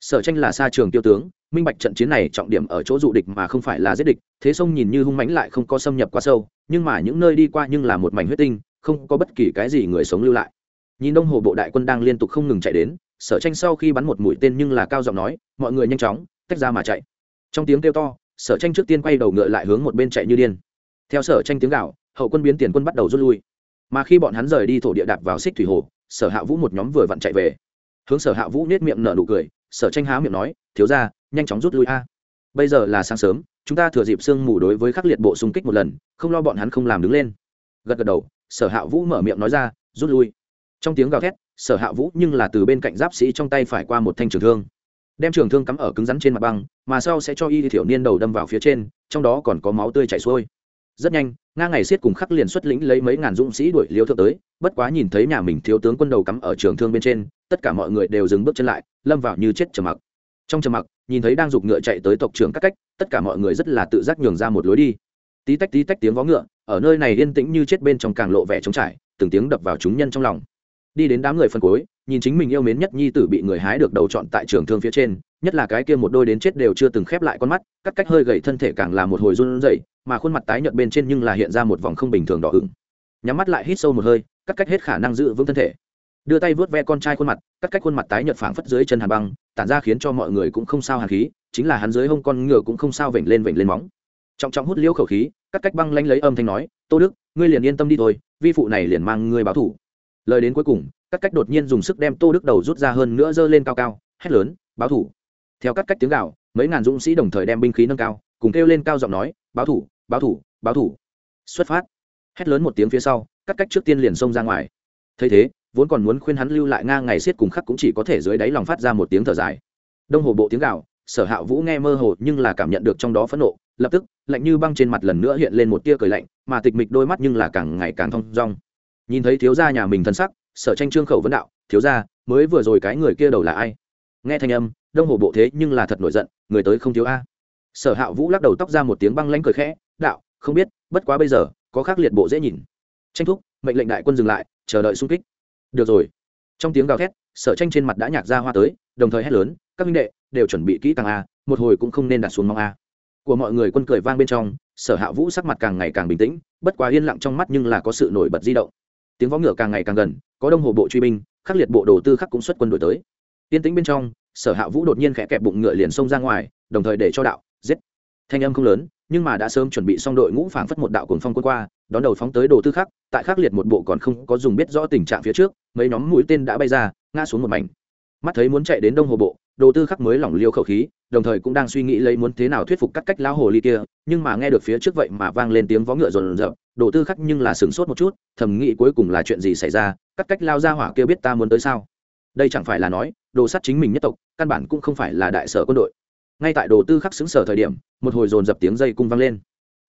sở tranh là xa trường tiêu tướng, minh bạch trận chiến này trọng điểm ở chỗ dụ địch mà không phải là giết địch, thế sông nhìn như hung mãnh lại không có xâm nhập quá sâu, nhưng mà những nơi đi qua nhưng là một mảnh huyết tinh, không có bất kỳ cái gì người sống lưu lại. Nhìn đông hồ bộ đại quân đang liên tục không ngừng chạy đến, sở tranh sau khi bắn một mũi tên nhưng là cao giọng nói, mọi người nhanh chóng, tách ra mà chạy. Trong tiếng kêu to, sở tranh trước tiên quay đầu ngựa lại hướng một bên chạy như điên. Theo sở tranh tiếng gạo hậu quân biến tiền quân bắt đầu rút lui. Mà khi bọn hắn rời đi thổ địa đạp vào xích thủy hồ, sở hạ vũ một nhóm vừa vặn chạy về. Hướng sở hạ vũ nết miệng nở nụ cười sở tranh há miệng nói, thiếu ra nhanh chóng rút lui a. Bây giờ là sáng sớm, chúng ta thừa dịp sương mù đối với khắc liệt bộ xung kích một lần, không lo bọn hắn không làm đứng lên. Gật gật đầu, sở hạ vũ mở miệng nói ra, rút lui. Trong tiếng gào thét, sở hạ vũ nhưng là từ bên cạnh giáp sĩ trong tay phải qua một thanh trường thương. Đem trường thương cắm ở cứng rắn trên mặt băng, mà sau sẽ cho y thiểu niên đầu đâm vào phía trên, trong đó còn có máu tươi chảy xuôi rất nhanh, nga ngày xiết cùng khắc liền xuất lĩnh lấy mấy ngàn dũng sĩ đuổi liêu thượng tới, bất quá nhìn thấy nhà mình thiếu tướng quân đầu cắm ở trường thương bên trên, tất cả mọi người đều dừng bước chân lại, lâm vào như chết trầm mặc. Trong trầm mặc, nhìn thấy đang giục ngựa chạy tới tộc trưởng các cách, tất cả mọi người rất là tự giác nhường ra một lối đi. Tí tách tí tách tiếng vó ngựa, ở nơi này yên tĩnh như chết bên trong càng lộ vẻ trống trải, từng tiếng đập vào chúng nhân trong lòng. Đi đến đám người phân cối nhìn chính mình yêu mến nhất nhi tử bị người hái được đầu chọn tại trường thương phía trên, nhất là cái kia một đôi đến chết đều chưa từng khép lại con mắt, cắt cách hơi gầy thân thể càng là một hồi run rẩy mà khuôn mặt tái nhợt bên trên nhưng là hiện ra một vòng không bình thường đỏ ửng. Nhắm mắt lại hít sâu một hơi, cắt cách hết khả năng giữ vững thân thể. Đưa tay vớt ve con trai khuôn mặt, cắt cách khuôn mặt tái nhợt phảng phất dưới chân hàn băng, tản ra khiến cho mọi người cũng không sao hàn khí, chính là hắn dưới hông con ngựa cũng không sao vểnh lên vểnh lên móng. Trọng trọng hút liêu khẩu khí, cắt cách băng lanh lấy âm thanh nói, tô đức, ngươi liền yên tâm đi thôi, vi phụ này liền mang ngươi báo thủ. Lời đến cuối cùng, cắt cách đột nhiên dùng sức đem tô đức đầu rút ra hơn nữa giơ lên cao cao, hét lớn, báo thủ. Theo cắt cách tiếng gạo mấy ngàn dũng sĩ đồng thời đem binh khí nâng cao cùng kêu lên cao giọng nói, báo thủ báo thủ báo thủ. Xuất phát. Hét lớn một tiếng phía sau, cắt cách trước tiên liền xông ra ngoài. Thấy thế, vốn còn muốn khuyên hắn lưu lại nga ngày xiết cùng khắc cũng chỉ có thể dưới đáy lòng phát ra một tiếng thở dài. Đông hồ bộ tiếng gạo sở hạ vũ nghe mơ hồ nhưng là cảm nhận được trong đó phẫn nộ, lập tức, lạnh như băng trên mặt lần nữa hiện lên một tia cười lạnh, mà tịch mịch đôi mắt nhưng là càng ngày càng thong dong. Nhìn thấy thiếu gia nhà mình thân sắc, sở tranh trương khẩu vấn đạo, thiếu gia, mới vừa rồi cái người kia đầu là ai? Nghe thanh âm, đông hồ bộ thế nhưng là thật nổi giận, người tới không thiếu a sở hạ vũ lắc đầu tóc ra một tiếng băng lanh cười khẽ, đạo, không biết, bất quá bây giờ, có khắc liệt bộ dễ nhìn. Tranh thúc, mệnh lệnh đại quân dừng lại, chờ đợi xung kích. Được rồi. Trong tiếng gào thét, sở tranh trên mặt đã nhạc ra hoa tới, đồng thời hét lớn, các minh đệ, đều chuẩn bị kỹ càng a, một hồi cũng không nên đặt xuống mong a. Của mọi người quân cười vang bên trong, sở hạ vũ sắc mặt càng ngày càng bình tĩnh, bất quá yên lặng trong mắt nhưng là có sự nổi bật di động. Tiếng võ ngựa càng ngày càng gần, có đông hồ bộ truy binh khắc liệt bộ đồ tư khắc cũng xuất quân đổi tới. Yên tĩnh bên trong, sở hạ vũ đột nhiên khẽ kẹp bụng ngựa liền xông ra ngoài, đồng thời để cho đạo giết. Thanh âm không lớn, nhưng mà đã sớm chuẩn bị xong đội ngũ phảng phất một đạo cuồng phong quân qua, đón đầu phóng tới đồ tư khắc, tại khắc liệt một bộ còn không có dùng biết rõ tình trạng phía trước, mấy nhóm mũi tên đã bay ra, ngã xuống một mảnh. Mắt thấy muốn chạy đến đông hồ bộ, đồ tư khắc mới lỏng liêu khẩu khí, đồng thời cũng đang suy nghĩ lấy muốn thế nào thuyết phục các cách lão hồ ly kia, nhưng mà nghe được phía trước vậy mà vang lên tiếng vó ngựa rồn rợp đồ tư khắc nhưng là sửng sốt một chút, thầm nghĩ cuối cùng là chuyện gì xảy ra, các cách lao ra hỏa kia biết ta muốn tới sao? Đây chẳng phải là nói, đồ sắt chính mình nhất tộc, căn bản cũng không phải là đại sở quân đội ngay tại đồ tư khắc xứng sở thời điểm, một hồi dồn dập tiếng dây cung vang lên.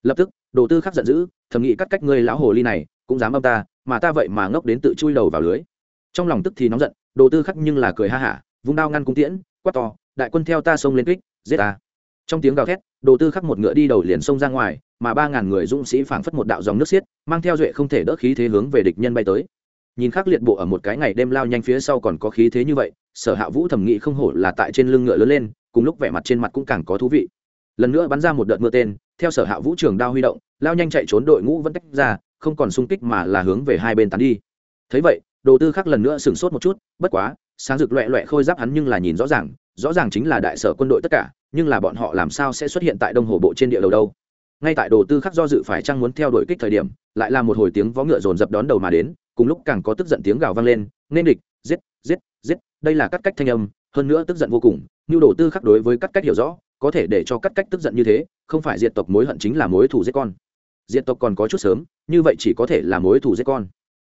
Lập tức, đồ tư khắc giận dữ, thầm nghĩ cắt cách ngươi lão hồ ly này, cũng dám âm ta, mà ta vậy mà ngốc đến tự chui đầu vào lưới. Trong lòng tức thì nóng giận, đồ tư khắc nhưng là cười ha hả, vung đao ngăn cung tiễn, quát to, đại quân theo ta xông lên kích, giết ta. Trong tiếng gào thét, đồ tư khắc một ngựa đi đầu liền xông ra ngoài, mà ba ngàn người dũng sĩ phảng phất một đạo dòng nước xiết, mang theo duệ không thể đỡ khí thế hướng về địch nhân bay tới. Nhìn khắc liệt bộ ở một cái ngày đêm lao nhanh phía sau còn có khí thế như vậy, sở hạ vũ thẩm nghĩ không hổ là tại trên lưng ngựa lớn lên cùng lúc vẻ mặt trên mặt cũng càng có thú vị. Lần nữa bắn ra một đợt mưa tên, theo sở hạ vũ trường đao huy động, lao nhanh chạy trốn đội ngũ vẫn tách ra, không còn sung kích mà là hướng về hai bên tán đi. Thấy vậy, đồ tư khắc lần nữa sửng sốt một chút, bất quá, sáng rực loẹ loẹ khôi giáp hắn nhưng là nhìn rõ ràng rõ ràng chính là đại sở quân đội tất cả, nhưng là bọn họ làm sao sẽ xuất hiện tại đông hồ bộ trên địa đầu đâu? Ngay tại đồ tư khắc do dự phải chăng muốn theo đuổi kích thời điểm, lại là một hồi tiếng vó ngựa dồn dập đón đầu mà đến, cùng lúc càng có tức giận tiếng gào vang lên, nên địch, giết giết giết! Đây là các cách thanh âm hơn nữa tức giận vô cùng như đồ tư khắc đối với cắt cách hiểu rõ, có thể để cho cắt cách tức giận như thế, không phải diệt tộc mối hận chính là mối thù giết con. Diệt tộc còn có chút sớm, như vậy chỉ có thể là mối thù giết con.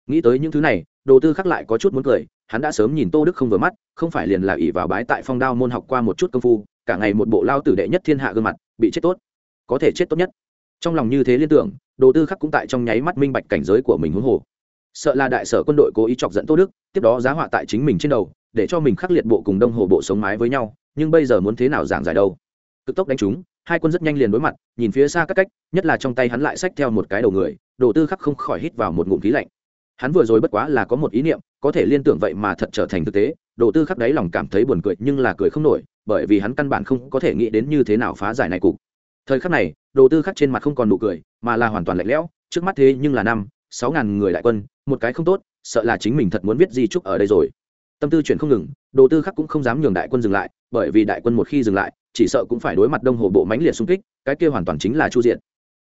Nghĩ tới những thứ này, đồ tư khắc lại có chút muốn cười, hắn đã sớm nhìn tô đức không vừa mắt, không phải liền là ỉ vào bái tại phong đao môn học qua một chút công phu, cả ngày một bộ lao tử đệ nhất thiên hạ gương mặt, bị chết tốt. Có thể chết tốt nhất. Trong lòng như thế liên tưởng, đồ tư khắc cũng tại trong nháy mắt minh bạch cảnh giới của mình huống hồ. Sợ là đại sở quân đội cố ý chọc dẫn tô đức, tiếp đó giá họa tại chính mình trên đầu để cho mình khắc liệt bộ cùng đông hồ bộ sống mái với nhau, nhưng bây giờ muốn thế nào giảng giải đâu? Cực tốc đánh chúng, hai quân rất nhanh liền đối mặt, nhìn phía xa các cách, nhất là trong tay hắn lại xách theo một cái đầu người, đồ tư khắc không khỏi hít vào một ngụm khí lạnh. Hắn vừa rồi bất quá là có một ý niệm, có thể liên tưởng vậy mà thật trở thành thực tế, đồ tư khắc đáy lòng cảm thấy buồn cười, nhưng là cười không nổi, bởi vì hắn căn bản không có thể nghĩ đến như thế nào phá giải này cục. Thời khắc này, đồ tư khắc trên mặt không còn nụ cười, mà là hoàn toàn lạnh lẽo, trước mắt thế nhưng là năm, sáu ngàn người đại quân, một cái không tốt, sợ là chính mình thật muốn viết di trúc ở đây rồi tâm tư chuyển không ngừng, đồ tư khắc cũng không dám nhường đại quân dừng lại, bởi vì đại quân một khi dừng lại, chỉ sợ cũng phải đối mặt đông hồ bộ mãnh liệt xung kích, cái kia hoàn toàn chính là chu diện.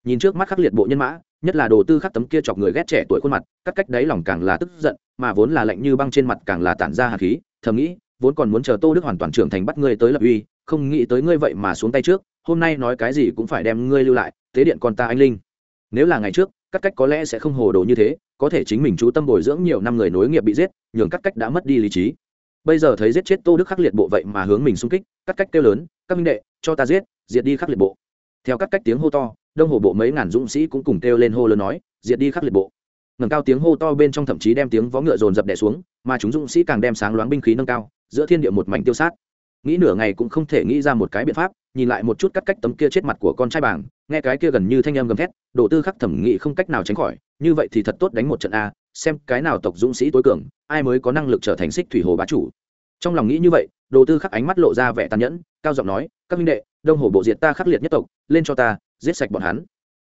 Nhìn trước mắt khắc liệt bộ nhân mã, nhất là đồ tư khắc tấm kia chọc người ghét trẻ tuổi khuôn mặt, cắt cách đáy lòng càng là tức giận, mà vốn là lạnh như băng trên mặt càng là tản ra hạt khí, thầm nghĩ, vốn còn muốn chờ tô đức hoàn toàn trưởng thành bắt ngươi tới lập uy, không nghĩ tới ngươi vậy mà xuống tay trước, hôm nay nói cái gì cũng phải đem ngươi lưu lại tế điện con ta anh linh. Nếu là ngày trước, cắt cách có lẽ sẽ không hồ đồ như thế có thể chính mình chú tâm bồi dưỡng nhiều năm người nối nghiệp bị giết, nhường cắt cách đã mất đi lý trí. Bây giờ thấy giết chết tô đức khắc liệt bộ vậy mà hướng mình xung kích cắt cách kêu lớn, các minh đệ, cho ta giết, diệt đi khắc liệt bộ. Theo cắt cách tiếng hô to, đông hồ bộ mấy ngàn dũng sĩ cũng cùng kêu lên hô lớn nói, diệt đi khắc liệt bộ. Ngầm cao tiếng hô to bên trong thậm chí đem tiếng vó ngựa dồn dập đẻ xuống, mà chúng dũng sĩ càng đem sáng loáng binh khí nâng cao, giữa thiên địa một mảnh tiêu sát. Nghĩ nửa ngày cũng không thể nghĩ ra một cái biện pháp, nhìn lại một chút cắt cách tấm kia chết mặt của con trai bảng nghe cái kia gần như thanh em gầm thét, đồ tư khắc thẩm nghị không cách nào tránh khỏi, như vậy thì thật tốt đánh một trận a, xem cái nào tộc dũng sĩ tối cường, ai mới có năng lực trở thành xích thủy hồ bá chủ. Trong lòng nghĩ như vậy, đồ tư khắc ánh mắt lộ ra vẻ tàn nhẫn, cao giọng nói, các minh đệ, đông hồ bộ diệt ta khắc liệt nhất tộc, lên cho ta, giết sạch bọn hắn.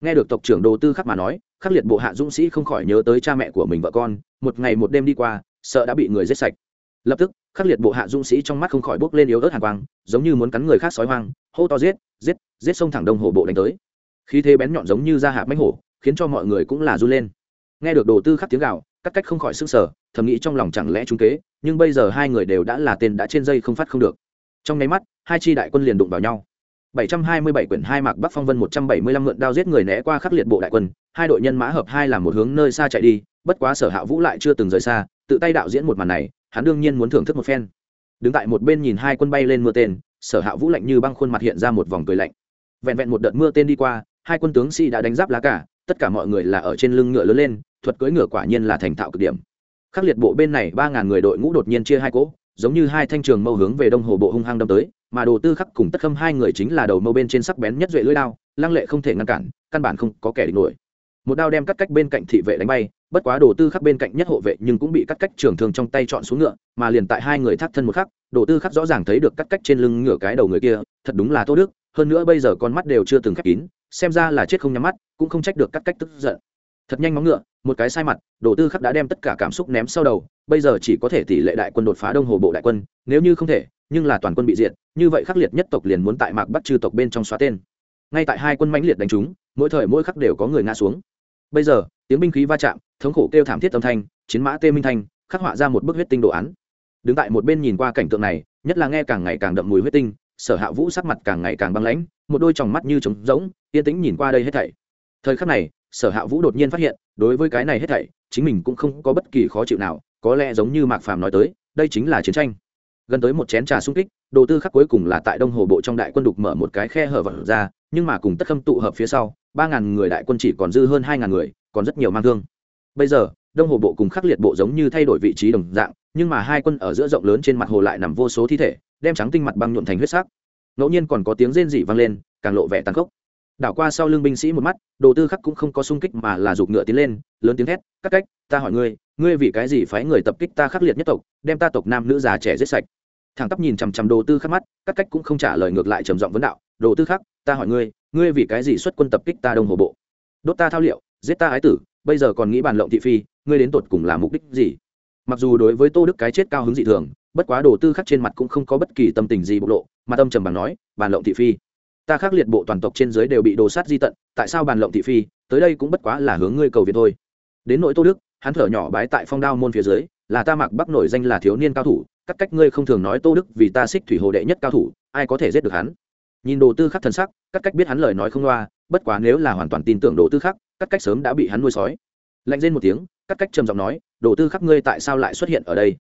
Nghe được tộc trưởng đồ tư khắc mà nói, khắc liệt bộ hạ dũng sĩ không khỏi nhớ tới cha mẹ của mình vợ con, một ngày một đêm đi qua, sợ đã bị người giết sạch. Lập tức, khắc liệt bộ hạ dũng sĩ trong mắt không khỏi bốc lên yếu ớt hàng quang, giống như muốn cắn người khác sói hoang hô to giết giết giết sông thẳng đông hồ bộ đánh tới. Khí thế bén nhọn giống như da hạc mánh hổ khiến cho mọi người cũng là run lên. Nghe được đồ tư khắc tiếng gạo cắt cách không khỏi sức sở thầm nghĩ trong lòng chẳng lẽ trung kế nhưng bây giờ hai người đều đã là tên đã trên dây không phát không được. Trong nháy mắt hai chi đại quân liền đụng vào nhau. 727 quyển hai mạc Bắc Phong Vân 175 mượn đao giết người né qua khắc liệt bộ đại quân, hai đội nhân mã hợp hai làm một hướng nơi xa chạy đi, bất quá Sở Hạ Vũ lại chưa từng rời xa, tự tay đạo diễn một màn này, hắn đương nhiên muốn thưởng thức một phen. Đứng tại một bên nhìn hai quân bay lên mưa tên, Sở Hạ Vũ lạnh như băng khuôn mặt hiện ra một vòng cười lạnh. Vẹn vẹn một đợt mưa tên đi qua, hai quân tướng sĩ đã đánh giáp lá cả, tất cả mọi người là ở trên lưng ngựa lớn lên, thuật cưỡi ngựa quả nhiên là thành thạo cực điểm. Khắc liệt bộ bên này ba ngàn người đội ngũ đột nhiên chia hai cỗ, giống như hai thanh trường mâu hướng về đông hồ bộ hung hăng đâm tới, mà đồ tư khắc cùng tất khâm hai người chính là đầu mâu bên trên sắc bén nhất duệ lưỡi lao lăng lệ không thể ngăn cản căn bản không có kẻ địch nổi một đao đem cắt cách bên cạnh thị vệ đánh bay, bất quá đồ tư khắc bên cạnh nhất hộ vệ nhưng cũng bị cắt cách trường thương trong tay chọn xuống ngựa, mà liền tại hai người thắt thân một khắc, đồ tư khắc rõ ràng thấy được cắt cách trên lưng ngựa cái đầu người kia, thật đúng là tô đức, hơn nữa bây giờ con mắt đều chưa từng khép kín, xem ra là chết không nhắm mắt, cũng không trách được cắt cách tức giận. Thật nhanh móng ngựa, một cái sai mặt, đồ tư khắc đã đem tất cả cảm xúc ném sau đầu, bây giờ chỉ có thể tỷ lệ đại quân đột phá đông hồ bộ đại quân, nếu như không thể, nhưng là toàn quân bị diệt, như vậy khắc liệt nhất tộc liền muốn tại mạc bắt trừ tộc bên trong xóa tên. Ngay tại hai quân mãnh liệt đánh chúng, mỗi thời mỗi khắc đều có người ngã xuống bây giờ, tiếng binh khí va chạm, thống khổ kêu thảm thiết âm thanh, chiến mã tê minh thanh, khắc họa ra một bức huyết tinh đồ án. Đứng tại một bên nhìn qua cảnh tượng này, nhất là nghe càng ngày càng đậm mùi huyết tinh, sở hạ vũ sắc mặt càng ngày càng băng lãnh, một đôi tròng mắt như trống rỗng, yên tĩnh nhìn qua đây hết thảy. Thời khắc này, sở hạ vũ đột nhiên phát hiện, đối với cái này hết thảy, chính mình cũng không có bất kỳ khó chịu nào, có lẽ giống như mạc phàm nói tới, đây chính là chiến tranh. Gần tới một chén trà sung kích, đồ tư khắc cuối cùng là tại đông hồ bộ trong đại quân đục mở một cái khe hở vật ra, nhưng mà cùng tất khâm tụ hợp phía sau ba ngàn người đại quân chỉ còn dư hơn hai ngàn người, còn rất nhiều mang thương. Bây giờ, đông hồ bộ cùng khắc liệt bộ giống như thay đổi vị trí đồng dạng, nhưng mà hai quân ở giữa rộng lớn trên mặt hồ lại nằm vô số thi thể, đem trắng tinh mặt băng nhuộn thành huyết sắc. Ngẫu nhiên còn có tiếng rên rỉ vang lên, càng lộ vẻ tàn khốc. Đảo qua sau lưng binh sĩ một mắt, đồ tư khắc cũng không có sung kích mà là giục ngựa tiến lên, lớn tiếng thét các cách, ta hỏi ngươi ngươi vì cái gì phái người tập kích ta khắc liệt nhất tộc, đem ta tộc nam nữ già trẻ giết sạch? Thằng tắp nhìn chằm chằm đồ tư khắc mắt, các cách cũng không trả lời ngược lại trầm giọng vấn đạo, đồ tư khắc, ta hỏi ngươi ngươi vì cái gì xuất quân tập kích ta đông hồ bộ? Đốt ta thao liệu, giết ta ái tử, bây giờ còn nghĩ bàn lộng thị phi, ngươi đến tột cùng là mục đích gì? Mặc dù đối với tô đức cái chết cao hứng dị thường, bất quá đồ tư khắc trên mặt cũng không có bất kỳ tâm tình gì bộc lộ, mà tâm trầm bằng nói, bàn lộng thị phi, ta khắc liệt bộ toàn tộc trên dưới đều bị đồ sát di tận, tại sao bàn lộng thị phi, tới đây cũng bất quá là hướng ngươi cầu viện thôi. Đến nội tô đức, hắn thở nhỏ bái tại phong đao môn phía dưới, là ta mặc bắc nổi danh là thiếu niên cao thủ, các cách ngươi không thường nói tô đức vì ta xích thủy hồ đệ nhất cao thủ, ai có thể giết được hắn? Nhìn đồ tư khắc thần sắc cắt cách biết hắn lời nói không loa, bất quá nếu là hoàn toàn tin tưởng đồ tư khắc cắt cách sớm đã bị hắn nuôi sói. Lạnh lên một tiếng cắt cách trầm giọng nói, đồ tư khắc ngươi tại sao lại xuất hiện ở đây?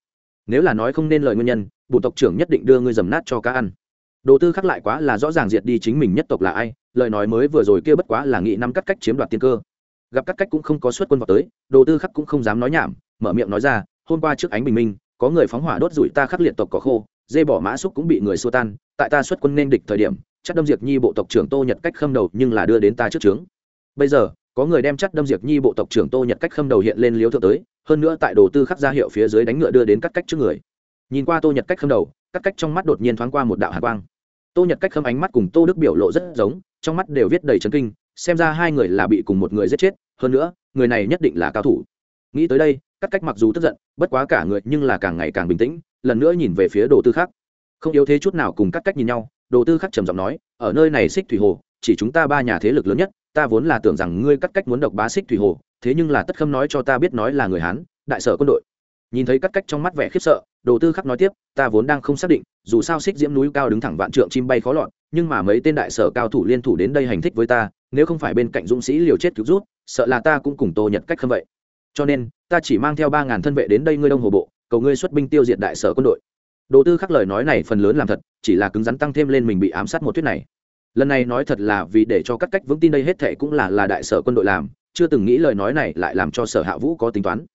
Nếu là nói không nên lời nguyên nhân bộ tộc trưởng nhất định đưa ngươi dầm nát cho cá ăn. Đồ tư khắc lại quá là rõ ràng diệt đi chính mình nhất tộc là ai, lời nói mới vừa rồi kia bất quá là nghị năm cắt cách chiếm đoạt tiên cơ. Gặp cắt cách cũng không có xuất quân vào tới, đồ tư khắc cũng không dám nói nhảm, mở miệng nói ra, hôm qua trước ánh bình minh, có người phóng hỏa đốt rủi ta khắc liệt tộc có khô, dê bỏ mã xúc cũng bị người xua tan, tại ta xuất quân nên địch thời điểm chắc đâm diệt nhi bộ tộc trưởng tô nhật cách khâm đầu nhưng là đưa đến ta trước trướng. Bây giờ, có người đem chắc đâm diệt nhi bộ tộc trưởng tô nhật cách khâm đầu hiện lên liếu thượng tới, hơn nữa tại đồ tư khắc ra hiệu phía dưới đánh ngựa đưa đến cắt cách trước người. Nhìn qua tô nhật cách khâm đầu, cắt cách trong mắt đột nhiên thoáng qua một đạo hạ quang. Tô nhật cách khâm ánh mắt cùng tô đức biểu lộ rất giống, trong mắt đều viết đầy trấn kinh, xem ra hai người là bị cùng một người giết chết, hơn nữa, người này nhất định là cao thủ. Nghĩ tới đây, cắt cách mặc dù tức giận, bất quá cả người nhưng là càng ngày càng bình tĩnh, lần nữa nhìn về phía đồ tư khắc. Không yếu thế chút nào cùng cắt cách nhìn nhau đồ tư khắc trầm giọng nói, ở nơi này xích thủy hồ, chỉ chúng ta ba nhà thế lực lớn nhất, ta vốn là tưởng rằng ngươi cắt cách muốn độc bá xích thủy hồ, thế nhưng là tất khâm nói cho ta biết nói là người hán, đại sở quân đội. Nhìn thấy cắt cách trong mắt vẻ khiếp sợ, đồ tư khắc nói tiếp, ta vốn đang không xác định, dù sao xích diễm núi cao đứng thẳng vạn trượng chim bay khó lọt, nhưng mà mấy tên đại sở cao thủ liên thủ đến đây hành thích với ta, nếu không phải bên cạnh dũng sĩ liều chết cứu rút, sợ là ta cũng cùng tô nhật cách khâm vậy. Cho nên, ta chỉ mang theo ba ngàn thân vệ đến đây ngươi đông hồ bộ, cầu ngươi xuất binh tiêu diệt đại sở quân đội đồ tư khắc lời nói này phần lớn làm thật, chỉ là cứng rắn tăng thêm lên mình bị ám sát một thuyết này. Lần này nói thật là vì để cho các cách vững tin đây hết thệ cũng là là đại sở quân đội làm, chưa từng nghĩ lời nói này lại làm cho sở hạ vũ có tính toán.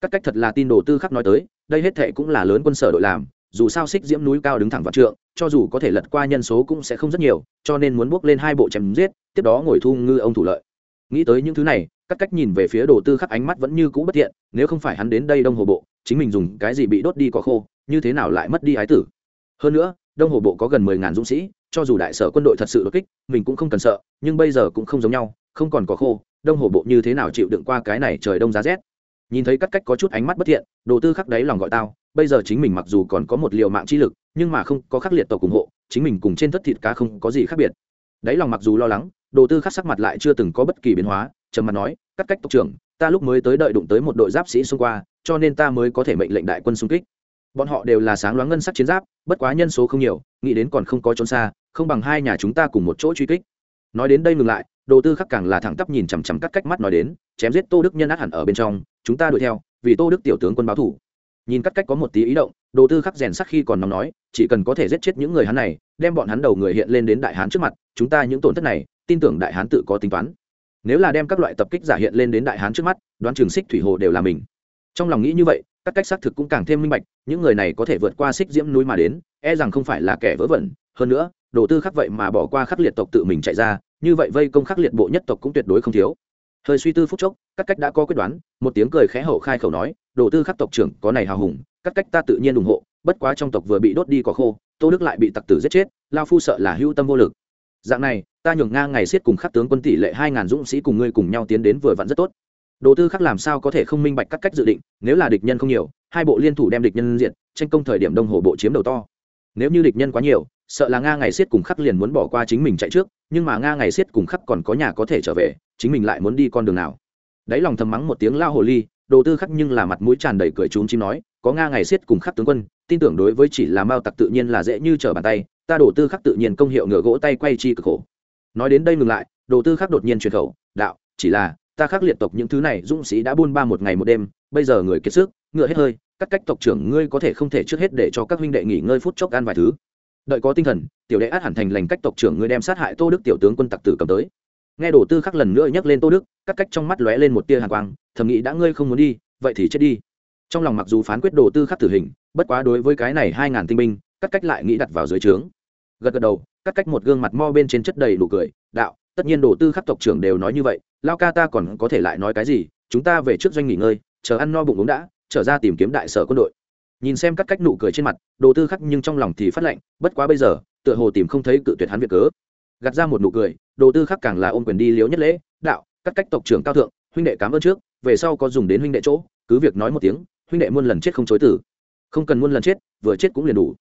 Các cách thật là tin đồ tư khắc nói tới, đây hết thệ cũng là lớn quân sở đội làm, dù sao xích diễm núi cao đứng thẳng vạn trượng, cho dù có thể lật qua nhân số cũng sẽ không rất nhiều, cho nên muốn bước lên hai bộ chém giết, tiếp đó ngồi thu ngư ông thủ lợi. Nghĩ tới những thứ này cắt cách nhìn về phía đồ tư khắc ánh mắt vẫn như cũ bất thiện, nếu không phải hắn đến đây đông hồ bộ, chính mình dùng cái gì bị đốt đi có khô, như thế nào lại mất đi ái tử? Hơn nữa, đông hồ bộ có gần mười ngàn dũng sĩ, cho dù đại sở quân đội thật sự đột kích, mình cũng không cần sợ, nhưng bây giờ cũng không giống nhau, không còn có khô, đông hồ bộ như thế nào chịu đựng qua cái này trời đông giá rét? Nhìn thấy cắt cách có chút ánh mắt bất thiện, đồ tư khắc đáy lòng gọi tao, bây giờ chính mình mặc dù còn có một liều mạng chi lực, nhưng mà không có khắc liệt tộc ủng hộ, chính mình cùng trên thất thịt cá không có gì khác biệt. Đáy lòng mặc dù lo lắng, đồ tư khắc sắc mặt lại chưa từng có bất kỳ biến hóa trầm mặt nói, cắt cách tộc trưởng, ta lúc mới tới đợi đụng tới một đội giáp sĩ xung qua, cho nên ta mới có thể mệnh lệnh đại quân xung kích. Bọn họ đều là sáng loáng ngân sắc chiến giáp, bất quá nhân số không nhiều, nghĩ đến còn không có trốn xa, không bằng hai nhà chúng ta cùng một chỗ truy kích. Nói đến đây ngừng lại, đồ tư khắc càng là thẳng tắp nhìn chằm chằm cắt cách mắt nói đến, chém giết tô đức nhân át hẳn ở bên trong, chúng ta đuổi theo, vì tô đức tiểu tướng quân báo thủ. Nhìn cắt cách có một tí ý động, đồ tư khắc rèn sắc khi còn nóng nói, chỉ cần có thể giết chết những người hắn này, đem bọn hắn đầu người hiện lên đến đại hán trước mặt, chúng ta những tổn thất này, tin tưởng đại hán tự có tính toán nếu là đem các loại tập kích giả hiện lên đến đại hán trước mắt, đoán trường xích thủy hồ đều là mình. Trong lòng nghĩ như vậy, các cách xác thực cũng càng thêm minh bạch, những người này có thể vượt qua xích diễm núi mà đến e rằng không phải là kẻ vớ vẩn. Hơn nữa, đồ tư khắc vậy mà bỏ qua khắc liệt tộc tự mình chạy ra, như vậy vây công khắc liệt bộ nhất tộc cũng tuyệt đối không thiếu. Hơi suy tư phút chốc, các cách đã có quyết đoán, một tiếng cười khẽ hậu khai khẩu nói, đồ tư khắc tộc trưởng, có này hào hùng, các cách ta tự nhiên ủng hộ, bất quá trong tộc vừa bị đốt đi có khô, tô đức lại bị tặc tử giết chết, lao phu sợ là hưu tâm vô lực dạng này, ta nhường nga ngày xiết cùng khắc tướng quân tỷ lệ hai ngàn dũng sĩ cùng ngươi cùng nhau tiến đến vừa vặn rất tốt. Đồ tư khắc làm sao có thể không minh bạch các cách dự định, nếu là địch nhân không nhiều, hai bộ liên thủ đem địch nhân diện tranh công thời điểm đông hồ bộ chiếm đầu to. Nếu như địch nhân quá nhiều, sợ là nga ngày xiết cùng khắc liền muốn bỏ qua chính mình chạy trước, nhưng mà nga ngày xiết cùng khắc còn có nhà có thể trở về, chính mình lại muốn đi con đường nào? Đáy lòng thầm mắng một tiếng lao hồ ly, đồ tư khắc nhưng là mặt mũi tràn đầy cười trúng chim nói, có nga ngày xiết cùng khắc tướng quân, tin tưởng đối với chỉ là mao tặc tự nhiên là dễ như trở bàn tay ta đổ tư khắc tự nhiên công hiệu ngựa gỗ tay quay chi cực khổ. Nói đến đây ngừng lại, đồ tư khắc đột nhiên truyền khẩu, đạo, chỉ là, ta khắc liệt tộc những thứ này dũng sĩ đã buôn ba một ngày một đêm, bây giờ người kiệt sức, ngựa hết hơi, các cách tộc trưởng ngươi có thể không thể trước hết để cho các huynh đệ nghỉ ngơi phút chốc ăn vài thứ. Đợi có tinh thần, tiểu đệ át hẳn thành lành cách tộc trưởng ngươi đem sát hại tô đức tiểu tướng quân tặc tử cầm tới. Nghe đồ tư khắc lần nữa nhắc lên tô đức, các cách trong mắt lóe lên một tia hàn quang, thầm nghĩ đã ngươi không muốn đi, vậy thì chết đi. Trong lòng mặc dù phán quyết đồ tư khắc tử hình, bất quá đối với cái này hai ngàn tinh binh, các cách lại nghĩ đặt vào dưới trướng gật gật đầu, cắt cách một gương mặt mo bên trên chất đầy đủ cười, đạo, tất nhiên đồ tư khắc tộc trưởng đều nói như vậy, lao ca ta còn có thể lại nói cái gì, chúng ta về trước doanh nghỉ ngơi, chờ ăn no bụng uống đã, trở ra tìm kiếm đại sở quân đội. Nhìn xem các cách nụ cười trên mặt, đồ tư khắc nhưng trong lòng thì phát lệnh bất quá bây giờ, tựa hồ tìm không thấy cự tuyệt hắn việc cớ. Gạt ra một nụ cười, đồ tư khắc càng là ôm quyền đi liếu nhất lễ, đạo các cách tộc trưởng cao thượng, huynh đệ cảm ơn trước, về sau có dùng đến huynh đệ chỗ, cứ việc nói một tiếng, huynh đệ muôn lần chết không chối tử. Không cần muôn lần chết, vừa chết cũng liền đủ.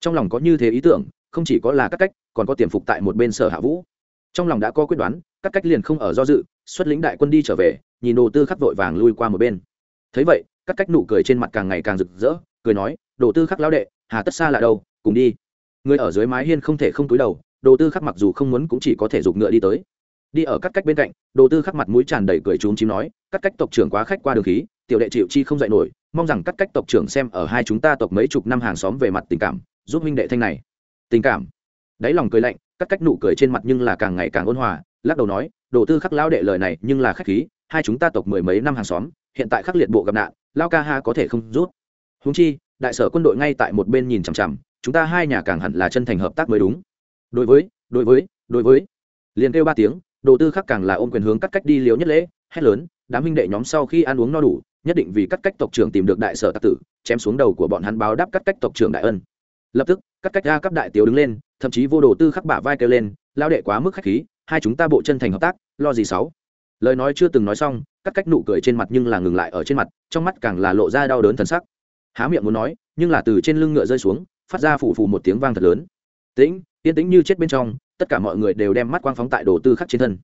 Trong lòng có như thế ý tưởng không chỉ có là các cách, còn có tiềm phục tại một bên sở hạ vũ. Trong lòng đã có quyết đoán, các cách liền không ở do dự, xuất lĩnh đại quân đi trở về, nhìn đồ tư khắc vội vàng lui qua một bên. Thấy vậy, các cách nụ cười trên mặt càng ngày càng rực rỡ, cười nói, đồ tư khắc lao đệ, hà tất xa là đâu, cùng đi. Người ở dưới mái hiên không thể không túi đầu, đồ tư khắc mặc dù không muốn cũng chỉ có thể giục ngựa đi tới. Đi ở các cách bên cạnh, đồ tư khắc mặt mũi tràn đầy cười trúng chím nói, các cách tộc trưởng quá khách qua đường khí, tiểu đệ chịu chi không dạy nổi, mong rằng các cách tộc trưởng xem ở hai chúng ta tộc mấy chục năm hàng xóm về mặt tình cảm, giúp huynh đệ thanh này tình cảm. Đáy lòng cười lạnh các cách nụ cười trên mặt nhưng là càng ngày càng ôn hòa, lắc đầu nói, đồ tư khắc lao đệ lời này nhưng là khách khí, hai chúng ta tộc mười mấy năm hàng xóm, hiện tại khắc liệt bộ gặp nạn lao ca ha có thể không rút. Húng chi, đại sở quân đội ngay tại một bên nhìn chằm chằm, chúng ta hai nhà càng hẳn là chân thành hợp tác mới đúng. Đối với đối với đối với. Liền kêu ba tiếng, đồ tư khắc càng là ôm quyền hướng cắt cách đi liếu nhất lễ, hét lớn, đám huynh đệ nhóm sau khi ăn uống no đủ, nhất định vì cắt cách tộc trưởng tìm được đại sở tạc tử, chém xuống đầu của bọn hắn báo đáp cắt cách tộc trưởng đại ân. Lập tức cắt cách ra cấp đại tiểu đứng lên thậm chí vô đồ tư khắc bả vai kêu lên lao đệ quá mức khách khí hai chúng ta bộ chân thành hợp tác lo gì sáu? Lời nói chưa từng nói xong cắt cách nụ cười trên mặt nhưng là ngừng lại ở trên mặt trong mắt càng là lộ ra đau đớn thần sắc. Há miệng muốn nói nhưng là từ trên lưng ngựa rơi xuống phát ra phủ phủ một tiếng vang thật lớn. Tĩnh yên tĩnh như chết bên trong tất cả mọi người đều đem mắt quang phóng tại đồ tư khắc trên thân.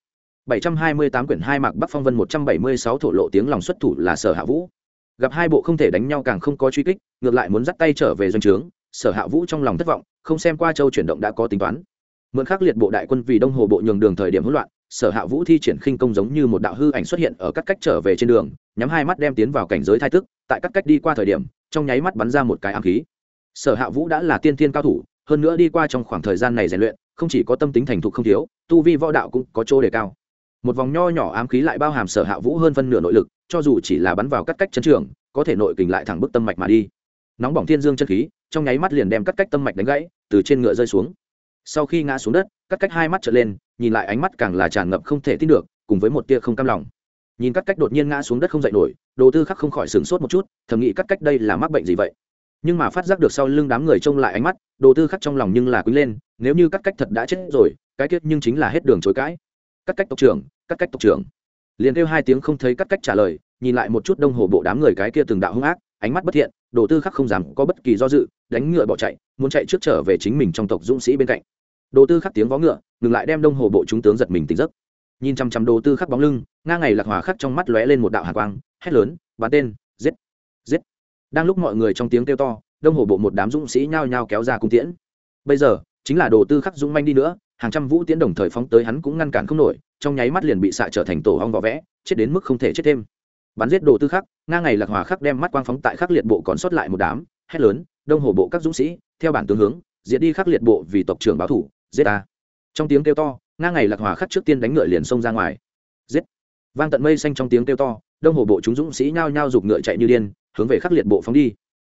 728 quyển hai mạc Bắc Phong Vân 176 thổ lộ tiếng lòng xuất thủ là Sở Hạ Vũ. Gặp hai bộ không thể đánh nhau càng không có truy kích, ngược lại muốn dắt tay trở về doanh trướng, Sở Hạ Vũ trong lòng thất vọng, không xem qua châu chuyển động đã có tính toán. Mượn khắc liệt bộ đại quân vì Đông Hồ bộ nhường đường thời điểm hỗn loạn, Sở Hạ Vũ thi triển khinh công giống như một đạo hư ảnh xuất hiện ở các cách trở về trên đường, nhắm hai mắt đem tiến vào cảnh giới thai thức. tại các cách đi qua thời điểm, trong nháy mắt bắn ra một cái ám khí. Sở Hạ Vũ đã là tiên thiên cao thủ, hơn nữa đi qua trong khoảng thời gian này rèn luyện, không chỉ có tâm tính thành thục không thiếu, tu vi võ đạo cũng có chỗ đề cao một vòng nho nhỏ ám khí lại bao hàm sở hạ vũ hơn phân nửa nội lực cho dù chỉ là bắn vào các cách chân trường có thể nội kình lại thẳng bức tâm mạch mà đi nóng bỏng thiên dương chân khí, trong nháy mắt liền đem cắt cách tâm mạch đánh gãy, từ trên ngựa rơi xuống. Sau khi ngã xuống đất, cắt cách hai mắt trở lên, nhìn lại ánh mắt càng là tràn ngập không thể tin được, cùng với một tia không cam lòng. Nhìn cắt cách đột nhiên ngã xuống đất không dậy nổi, đồ tư khắc không khỏi sửng sốt một chút, thầm nghĩ cắt cách đây là mắc bệnh gì vậy? Nhưng mà phát giác được sau lưng đám người trông lại ánh mắt, đồ tư khắc trong lòng nhưng là quý lên, nếu như cắt cách thật đã chết rồi, cái kết nhưng chính là hết đường chối cãi. Cắt cách tộc trưởng, cắt cách tộc trưởng. Liền kêu hai tiếng không thấy cắt cách trả lời, nhìn lại một chút đông hồ bộ đám người cái kia từng đạo hung ác ánh mắt bất thiện, đồ tư khắc không dám có bất kỳ do dự, đánh ngựa bỏ chạy, muốn chạy trước trở về chính mình trong tộc dũng sĩ bên cạnh. Đồ tư khắc tiếng vó ngựa, ngừng lại đem đông hồ bộ chúng tướng giật mình tỉnh giấc. Nhìn chằm chằm đồ tư khắc bóng lưng, nga ngày lạc hòa khắc trong mắt lóe lên một đạo hạ quang, hét lớn, bắn tên, giết giết. Đang lúc mọi người trong tiếng kêu to, đông hồ bộ một đám dũng sĩ nhao nhao kéo ra cung tiễn. Bây giờ, chính là đồ tư khắc dũng manh đi nữa, hàng trăm vũ tiễn đồng thời phóng tới hắn cũng ngăn cản không nổi, trong nháy mắt liền bị xạ trở thành tổ hong vỏ vẽ, chết đến mức không thể chết thêm bắn giết đồ tư khắc, nga ngày lạc hòa khắc đem mắt quang phóng tại khắc liệt bộ còn sót lại một đám, hét lớn, đông hồ bộ các dũng sĩ, theo bản tướng hướng, diệt đi khắc liệt bộ vì tộc trưởng báo thủ, giết ta. Trong tiếng kêu to, nga ngày lạc hòa khắc trước tiên đánh ngựa liền xông ra ngoài. Giết. Vang tận mây xanh trong tiếng kêu to, đông hồ bộ chúng dũng sĩ nhao nhao giục ngựa chạy như điên, hướng về khắc liệt bộ phóng đi.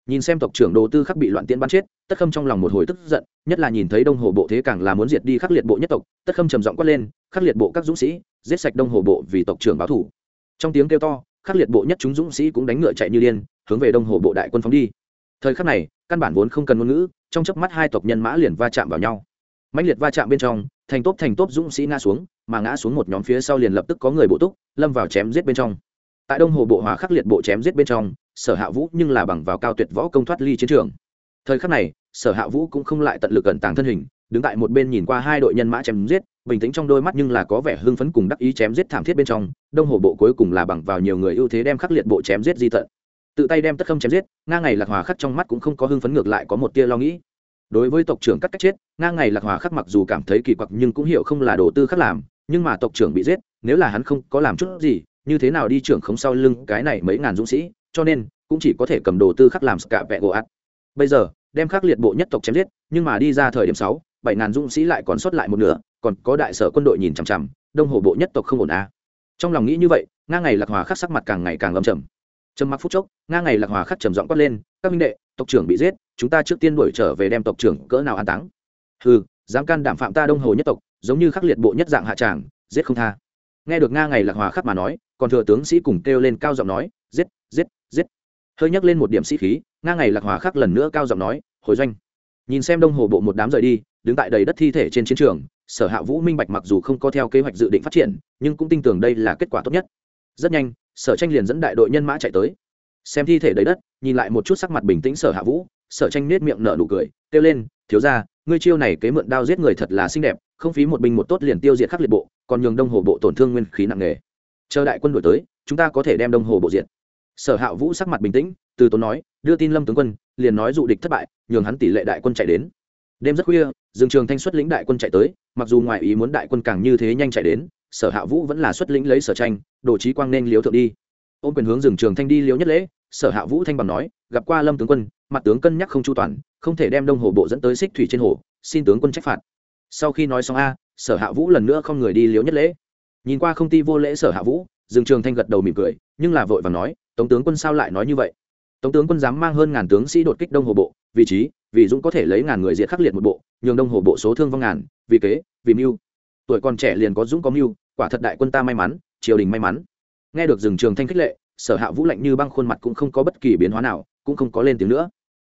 Nhìn xem tộc trưởng đồ tư khắc bị loạn tiễn bắn chết, tất khâm trong lòng một hồi tức giận, nhất là nhìn thấy đông hồ bộ thế càng là muốn diệt đi khắc liệt bộ nhất tộc, tất khâm trầm giọng quát lên, khắc liệt bộ các dũng sĩ, giết sạch đông hồ bộ vì tộc trưởng báo thủ. Trong tiếng kêu to khắc liệt bộ nhất chúng dũng sĩ cũng đánh ngựa chạy như điên, hướng về đông hồ bộ đại quân phóng đi. Thời khắc này, căn bản vốn không cần ngôn ngữ, trong chớp mắt hai tộc nhân mã liền va chạm vào nhau. Mãnh liệt va chạm bên trong, thành tốp thành tốp dũng sĩ ngã xuống, mà ngã xuống một nhóm phía sau liền lập tức có người bộ túc, lâm vào chém giết bên trong. Tại đông hồ bộ hòa khắc liệt bộ chém giết bên trong, sở hạ vũ nhưng là bằng vào cao tuyệt võ công thoát ly chiến trường. Thời khắc này, sở hạ vũ cũng không lại tận lực cẩn tàng thân hình đứng tại một bên nhìn qua hai đội nhân mã chém giết, bình tĩnh trong đôi mắt nhưng là có vẻ hưng phấn cùng đắc ý chém giết thảm thiết bên trong, đông hồ bộ cuối cùng là bằng vào nhiều người ưu thế đem khắc liệt bộ chém giết di tận. Tự tay đem tất khâm chém giết, nga ngày lạc hòa khắc trong mắt cũng không có hưng phấn ngược lại có một tia lo nghĩ. Đối với tộc trưởng cắt cách chết, nga ngày lạc hòa khắc mặc dù cảm thấy kỳ quặc nhưng cũng hiểu không là đồ tư khắc làm, nhưng mà tộc trưởng bị giết, nếu là hắn không có làm chút gì, như thế nào đi trưởng không sau lưng cái này mấy ngàn dũng sĩ, cho nên cũng chỉ có thể cầm đồ tư khắc làm cả vẹ gỗ ạt. Bây giờ, đem khắc liệt bộ nhất tộc chém giết, nhưng mà đi ra thời điểm sáu bảy ngàn dũng sĩ lại còn sót lại một nửa, còn có đại sở quân đội nhìn chằm chằm, đông hồ bộ nhất tộc không ổn à. trong lòng nghĩ như vậy, nga ngày lạc hòa khắc sắc mặt càng ngày càng lâm trầm. Trầm mặc phút chốc, nga ngày lạc hòa khắc trầm giọng quát lên, các minh đệ, tộc trưởng bị giết, chúng ta trước tiên đuổi trở về đem tộc trưởng cỡ nào an táng. Ừ dám can đảm phạm ta đông hồ nhất tộc, giống như khắc liệt bộ nhất dạng hạ tràng, giết không tha. Nghe được nga ngày lạc hòa khắc mà nói, còn thừa tướng sĩ cùng kêu lên cao giọng nói, giết giết giết. Hơi nhắc lên một điểm sĩ khí, nga ngày lạc hòa khắc lần nữa cao giọng nói, hồi doanh. Nhìn xem đông hồ bộ một đám rời đi đứng tại đầy đất thi thể trên chiến trường, sở hạ vũ minh bạch mặc dù không có theo kế hoạch dự định phát triển, nhưng cũng tin tưởng đây là kết quả tốt nhất. Rất nhanh, sở tranh liền dẫn đại đội nhân mã chạy tới. Xem thi thể đầy đất, nhìn lại một chút sắc mặt bình tĩnh sở hạ vũ, sở tranh nết miệng nở nụ cười, kêu lên, thiếu ra ngươi chiêu này kế mượn đao giết người thật là xinh đẹp, không phí một binh một tốt liền tiêu diệt khắc liệt bộ, còn nhường đông hồ bộ tổn thương nguyên khí nặng nề. Chờ đại quân đổi tới, chúng ta có thể đem đông hồ bộ diện sở hạ vũ sắc mặt bình tĩnh, từ tốn nói, đưa tin lâm tướng quân, liền nói dụ địch thất bại, nhường hắn tỷ lệ đại quân chạy đến đêm rất khuya, dương trường thanh xuất lĩnh đại quân chạy tới, mặc dù ngoài ý muốn đại quân càng như thế nhanh chạy đến, sở hạ vũ vẫn là xuất lĩnh lấy sở tranh, đồ trí quang nên liếu thượng đi. Ôm quyền hướng dương trường thanh đi liếu nhất lễ, sở hạ vũ thanh bằng nói, gặp qua lâm tướng quân, mặt tướng cân nhắc không chu toàn, không thể đem đông hồ bộ dẫn tới xích thủy trên hồ, xin tướng quân trách phạt. Sau khi nói xong a, sở hạ vũ lần nữa không người đi liếu nhất lễ. Nhìn qua không ti vô lễ sở hạ vũ, dương trường thanh gật đầu mỉm cười, nhưng là vội và nói, tống tướng quân sao lại nói như vậy? Tống tướng quân dám mang hơn ngàn tướng sĩ đột kích đông hồ bộ vị trí, vì dũng có thể lấy ngàn người diệt khắc liệt một bộ, nhường đông hồ bộ số thương vong ngàn, vì kế, vì mưu. Tuổi còn trẻ liền có dũng có mưu, quả thật đại quân ta may mắn, triều đình may mắn. Nghe được rừng trường thanh khích lệ, sở hạ vũ lạnh như băng khuôn mặt cũng không có bất kỳ biến hóa nào, cũng không có lên tiếng nữa.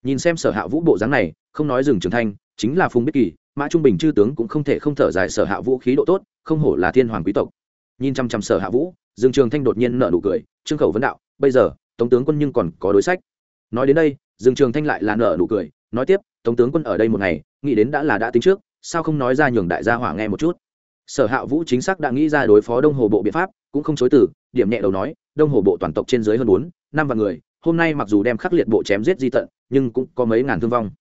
Nhìn xem sở hạ vũ bộ dáng này, không nói rừng trường thanh, chính là phùng biết kỳ, mã trung bình chư tướng cũng không thể không thở dài sở hạ vũ khí độ tốt, không hổ là thiên hoàng quý tộc. Nhìn chăm chăm sở hạ vũ, rừng trường thanh đột nhiên nở nụ cười, trương khẩu vấn đạo, bây giờ, tống tướng quân nhưng còn có đối sách nói đến đây, Dương trường thanh lại là nở nụ cười, nói tiếp, tống tướng quân ở đây một ngày, nghĩ đến đã là đã tính trước, sao không nói ra nhường đại gia hỏa nghe một chút? Sở hạ vũ chính xác đã nghĩ ra đối phó đông hồ bộ biện pháp, cũng không chối từ, điểm nhẹ đầu nói, đông hồ bộ toàn tộc trên dưới hơn bốn, năm vạn người, hôm nay mặc dù đem khắc liệt bộ chém giết di tận, nhưng cũng có mấy ngàn thương vong.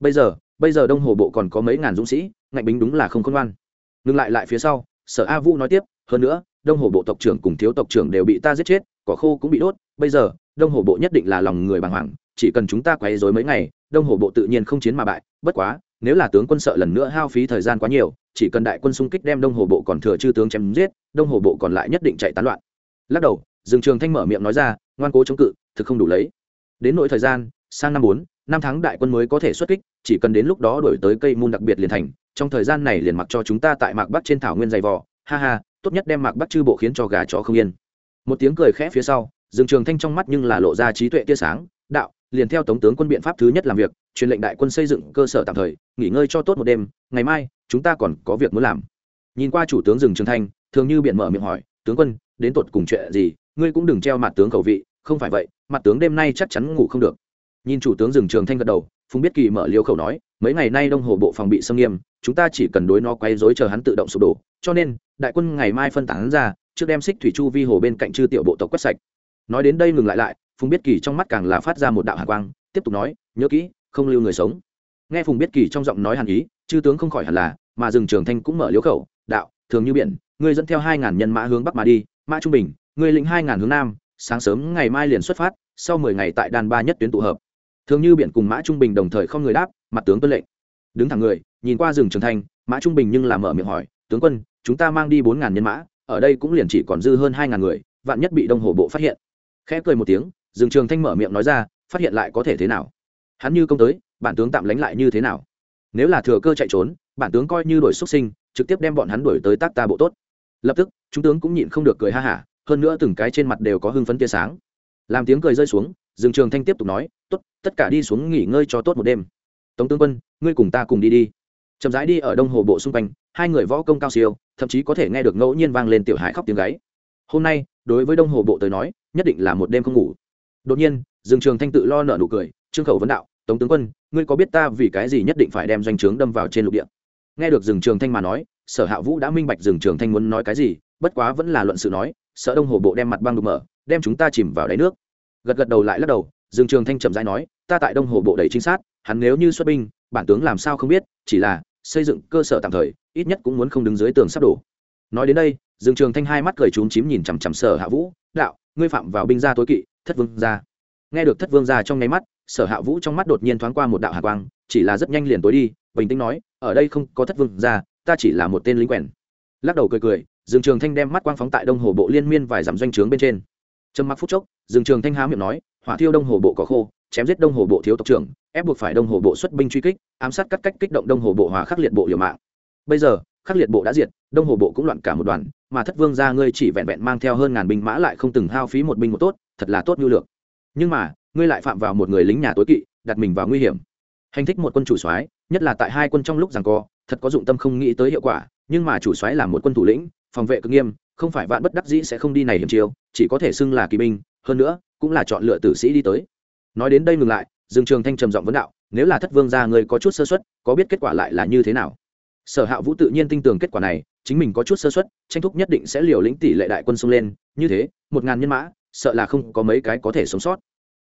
Bây giờ bây giờ đông hồ bộ còn có mấy ngàn dũng sĩ, ngạnh bính đúng là không khôn ngoan. Ngừng lại lại phía sau, sở a vũ nói tiếp, hơn nữa, đông hồ bộ tộc trưởng cùng thiếu tộc trưởng đều bị ta giết chết, cỏ khô cũng bị đốt, bây giờ đông hồ bộ nhất định là lòng người bàng hoàng, chỉ cần chúng ta quấy dối mấy ngày, đông hồ bộ tự nhiên không chiến mà bại. Bất quá, nếu là tướng quân sợ lần nữa hao phí thời gian quá nhiều, chỉ cần đại quân xung kích đem đông hồ bộ còn thừa chư tướng chém giết, đông hồ bộ còn lại nhất định chạy tán loạn. Lắc đầu, dương trường thanh mở miệng nói ra, ngoan cố chống cự, thực không đủ lấy. Đến nỗi thời gian, sang năm bốn, năm tháng đại quân mới có thể xuất kích, chỉ cần đến lúc đó đổi tới cây môn đặc biệt liền thành. Trong thời gian này liền mặc cho chúng ta tại mạc bắc trên thảo nguyên dày vò. Ha ha, tốt nhất đem mạc bắc chư bộ khiến cho gà chó không yên. Một tiếng cười khẽ phía sau dương trường thanh trong mắt nhưng là lộ ra trí tuệ tia sáng, đạo, liền theo tống tướng quân biện pháp thứ nhất làm việc, truyền lệnh đại quân xây dựng cơ sở tạm thời, nghỉ ngơi cho tốt một đêm, ngày mai, chúng ta còn có việc muốn làm. Nhìn qua chủ tướng rừng trường thanh, thường như biện mở miệng hỏi, tướng quân, đến tột cùng chuyện gì? Ngươi cũng đừng treo mặt tướng khẩu vị, không phải vậy, mặt tướng đêm nay chắc chắn ngủ không được. Nhìn chủ tướng rừng trường thanh gật đầu, phùng biết kỳ mở liêu khẩu nói, mấy ngày nay đông hồ bộ phòng bị xâm nghiêm, chúng ta chỉ cần đối nó quay dối chờ hắn tự động sụp đổ, cho nên, đại quân ngày mai phân tán ra, trước đem xích thủy chu vi hồ bên cạnh chư tiểu bộ tộc quét sạch nói đến đây ngừng lại lại, phùng biết kỳ trong mắt càng là phát ra một đạo hạ quang, tiếp tục nói, nhớ kỹ, không lưu người sống. Nghe phùng biết kỳ trong giọng nói hàn ý, chư tướng không khỏi hẳn là, mà rừng trường thanh cũng mở liếu khẩu, đạo, thường như biển, ngươi dẫn theo hai ngàn nhân mã hướng bắc mà đi, mã trung bình, ngươi lĩnh hai ngàn hướng nam, sáng sớm ngày mai liền xuất phát, sau mười ngày tại đàn ba nhất tuyến tụ hợp. Thường như biển cùng mã trung bình đồng thời không người đáp, mặt tướng tuân lệnh. Đứng thẳng người, nhìn qua rừng trường thanh, mã trung bình nhưng làm mở miệng hỏi, tướng quân, chúng ta mang đi bốn ngàn nhân mã, ở đây cũng liền chỉ còn dư hơn hai ngàn người, vạn nhất bị đông hồ bộ phát hiện khẽ cười một tiếng, Dương trường thanh mở miệng nói ra, phát hiện lại có thể thế nào? Hắn như công tới, bản tướng tạm lánh lại như thế nào? Nếu là thừa cơ chạy trốn, bản tướng coi như đổi xuất sinh, trực tiếp đem bọn hắn đuổi tới tác ta bộ tốt. Lập tức, chúng tướng cũng nhịn không được cười ha hả, hơn nữa từng cái trên mặt đều có hưng phấn tia sáng. Làm tiếng cười rơi xuống, Dương trường thanh tiếp tục nói, tốt, tất cả đi xuống nghỉ ngơi cho tốt một đêm. Tống tướng quân, ngươi cùng ta cùng đi đi. Chậm rãi đi ở đông hồ bộ xung quanh, hai người võ công cao siêu, thậm chí có thể nghe được ngẫu nhiên vang lên tiểu hải khóc tiếng gáy. Hôm nay, đối với đông hồ bộ tới nói nhất định là một đêm không ngủ. Đột nhiên, Dương trường thanh tự lo nở nụ cười, trương khẩu vấn đạo, tống tướng quân, ngươi có biết ta vì cái gì nhất định phải đem doanh trướng đâm vào trên lục địa? Nghe được Dương trường thanh mà nói, sở hạ vũ đã minh bạch Dương trường thanh muốn nói cái gì, bất quá vẫn là luận sự nói sợ đông hồ bộ đem mặt băng đục mở, đem chúng ta chìm vào đáy nước. Gật gật đầu lại lắc đầu, Dương trường thanh chậm rãi nói, ta tại đông hồ bộ đầy trinh sát, hắn nếu như xuất binh, bản tướng làm sao không biết, chỉ là xây dựng cơ sở tạm thời, ít nhất cũng muốn không đứng dưới tường sắp đổ. Nói đến đây, Dương trường thanh hai mắt cười trúng chím nhìn chằm chằm sở hạ vũ, đạo ngươi phạm vào binh gia tối kỵ, thất vương gia. Nghe được thất vương gia trong nháy mắt, sở hạ vũ trong mắt đột nhiên thoáng qua một đạo hạ quang, chỉ là rất nhanh liền tối đi, bình tĩnh nói, ở đây không có thất vương gia, ta chỉ là một tên lính quèn. Lắc đầu cười cười, Dương trường thanh đem mắt quang phóng tại đông hồ bộ liên miên vài dặm doanh trướng bên trên. Trầm mặc phút chốc, Dương trường thanh há miệng nói, hỏa thiêu đông hồ bộ có khô, chém giết đông hồ bộ thiếu tộc trưởng, ép buộc phải đông hồ bộ xuất binh truy kích, ám sát cắt cách kích động đông hồ bộ hòa khắc liệt bộ liều mạng. Bây giờ khắc liệt bộ đã diệt, đông hồ bộ cũng loạn cả một đoàn, mà thất vương ra ngươi chỉ vẹn vẹn mang theo hơn ngàn binh mã lại không từng hao phí một binh một tốt, thật là tốt nhu lược. Nhưng mà, ngươi lại phạm vào một người lính nhà tối kỵ, đặt mình vào nguy hiểm. Hành thích một quân chủ soái, nhất là tại hai quân trong lúc rằng co, thật có dụng tâm không nghĩ tới hiệu quả, nhưng mà chủ soái là một quân thủ lĩnh, phòng vệ cực nghiêm, không phải vạn bất đắc dĩ sẽ không đi này hiểm chiêu, chỉ có thể xưng là kỳ binh, hơn nữa, cũng là chọn lựa tử sĩ đi tới. Nói đến đây ngừng lại, dương trường thanh trầm giọng vấn đạo, nếu là thất vương gia ngươi có chút sơ xuất có biết kết quả lại là như thế nào? Sở hạ vũ tự nhiên tin tưởng kết quả này, chính mình có chút sơ xuất tranh thúc nhất định sẽ liều lĩnh tỷ lệ đại quân xông lên, như thế, một ngàn nhân mã, sợ là không có mấy cái có thể sống sót.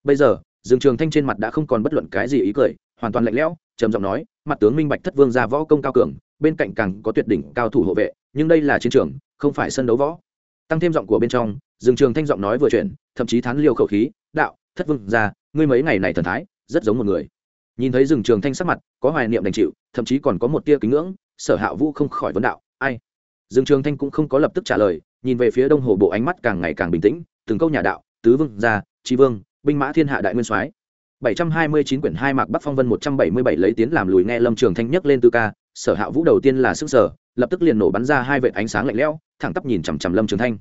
Bây giờ, dương trường thanh trên mặt đã không còn bất luận cái gì ý cười, hoàn toàn lạnh lẽo, trầm giọng nói, mặt tướng minh bạch thất vương ra võ công cao cường, bên cạnh càng có tuyệt đỉnh cao thủ hộ vệ, nhưng đây là chiến trường, không phải sân đấu võ. Tăng thêm giọng của bên trong, dương trường thanh giọng nói vừa chuyển, thậm chí thán liều khẩu khí, đạo, thất vương ra, ngươi mấy ngày này thần thái, rất giống một người. Nhìn thấy rừng trường thanh sắc mặt, có hoài niệm đành chịu, thậm chí còn có một tia kính ngưỡng sở hạ vũ không khỏi vấn đạo, ai? Dương trường thanh cũng không có lập tức trả lời, nhìn về phía đông hồ bộ ánh mắt càng ngày càng bình tĩnh, từng câu nhà đạo, tứ vương gia, tri vương, binh mã thiên hạ đại nguyên soái. Bảy trăm hai mươi chín quyển hai mạc bắc phong vân một trăm bảy mươi bảy lấy tiến làm lùi nghe lâm trường thanh nhấc lên tư ca, sở hạ vũ đầu tiên là sức sở, lập tức liền nổ bắn ra hai vệt ánh sáng lạnh lẽo, thẳng tắp nhìn chằm chằm lâm trường thanh.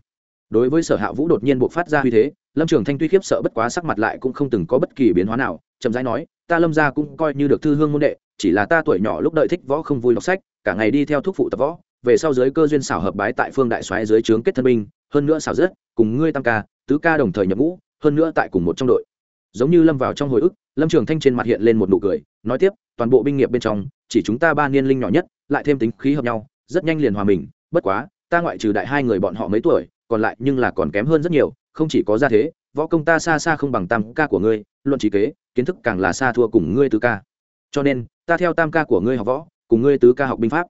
Đối với sở hạ vũ đột nhiên buộc phát ra uy thế, lâm trường thanh tuy khiếp sợ bất quá sắc mặt lại cũng không từng có bất kỳ biến hóa nào, chậm rãi nói, ta lâm ra cũng coi như được thư hương môn đệ chỉ là ta tuổi nhỏ lúc đợi thích võ không vui đọc sách, cả ngày đi theo thuốc phụ tập võ, về sau giới cơ duyên xảo hợp bái tại phương đại soái dưới trướng kết thân binh, hơn nữa xảo rất, cùng ngươi tam ca, tứ ca đồng thời nhập ngũ, hơn nữa tại cùng một trong đội. Giống như lâm vào trong hồi ức, lâm trường thanh trên mặt hiện lên một nụ cười, nói tiếp, toàn bộ binh nghiệp bên trong, chỉ chúng ta ba niên linh nhỏ nhất, lại thêm tính khí hợp nhau, rất nhanh liền hòa mình, bất quá, ta ngoại trừ đại hai người bọn họ mấy tuổi, còn lại nhưng là còn kém hơn rất nhiều, không chỉ có ra thế, võ công ta xa xa không bằng tam ca của ngươi, luận trí kế, kiến thức càng là xa thua cùng ngươi tứ ca. Cho nên ta theo tam ca của ngươi học võ, cùng ngươi tứ ca học binh pháp.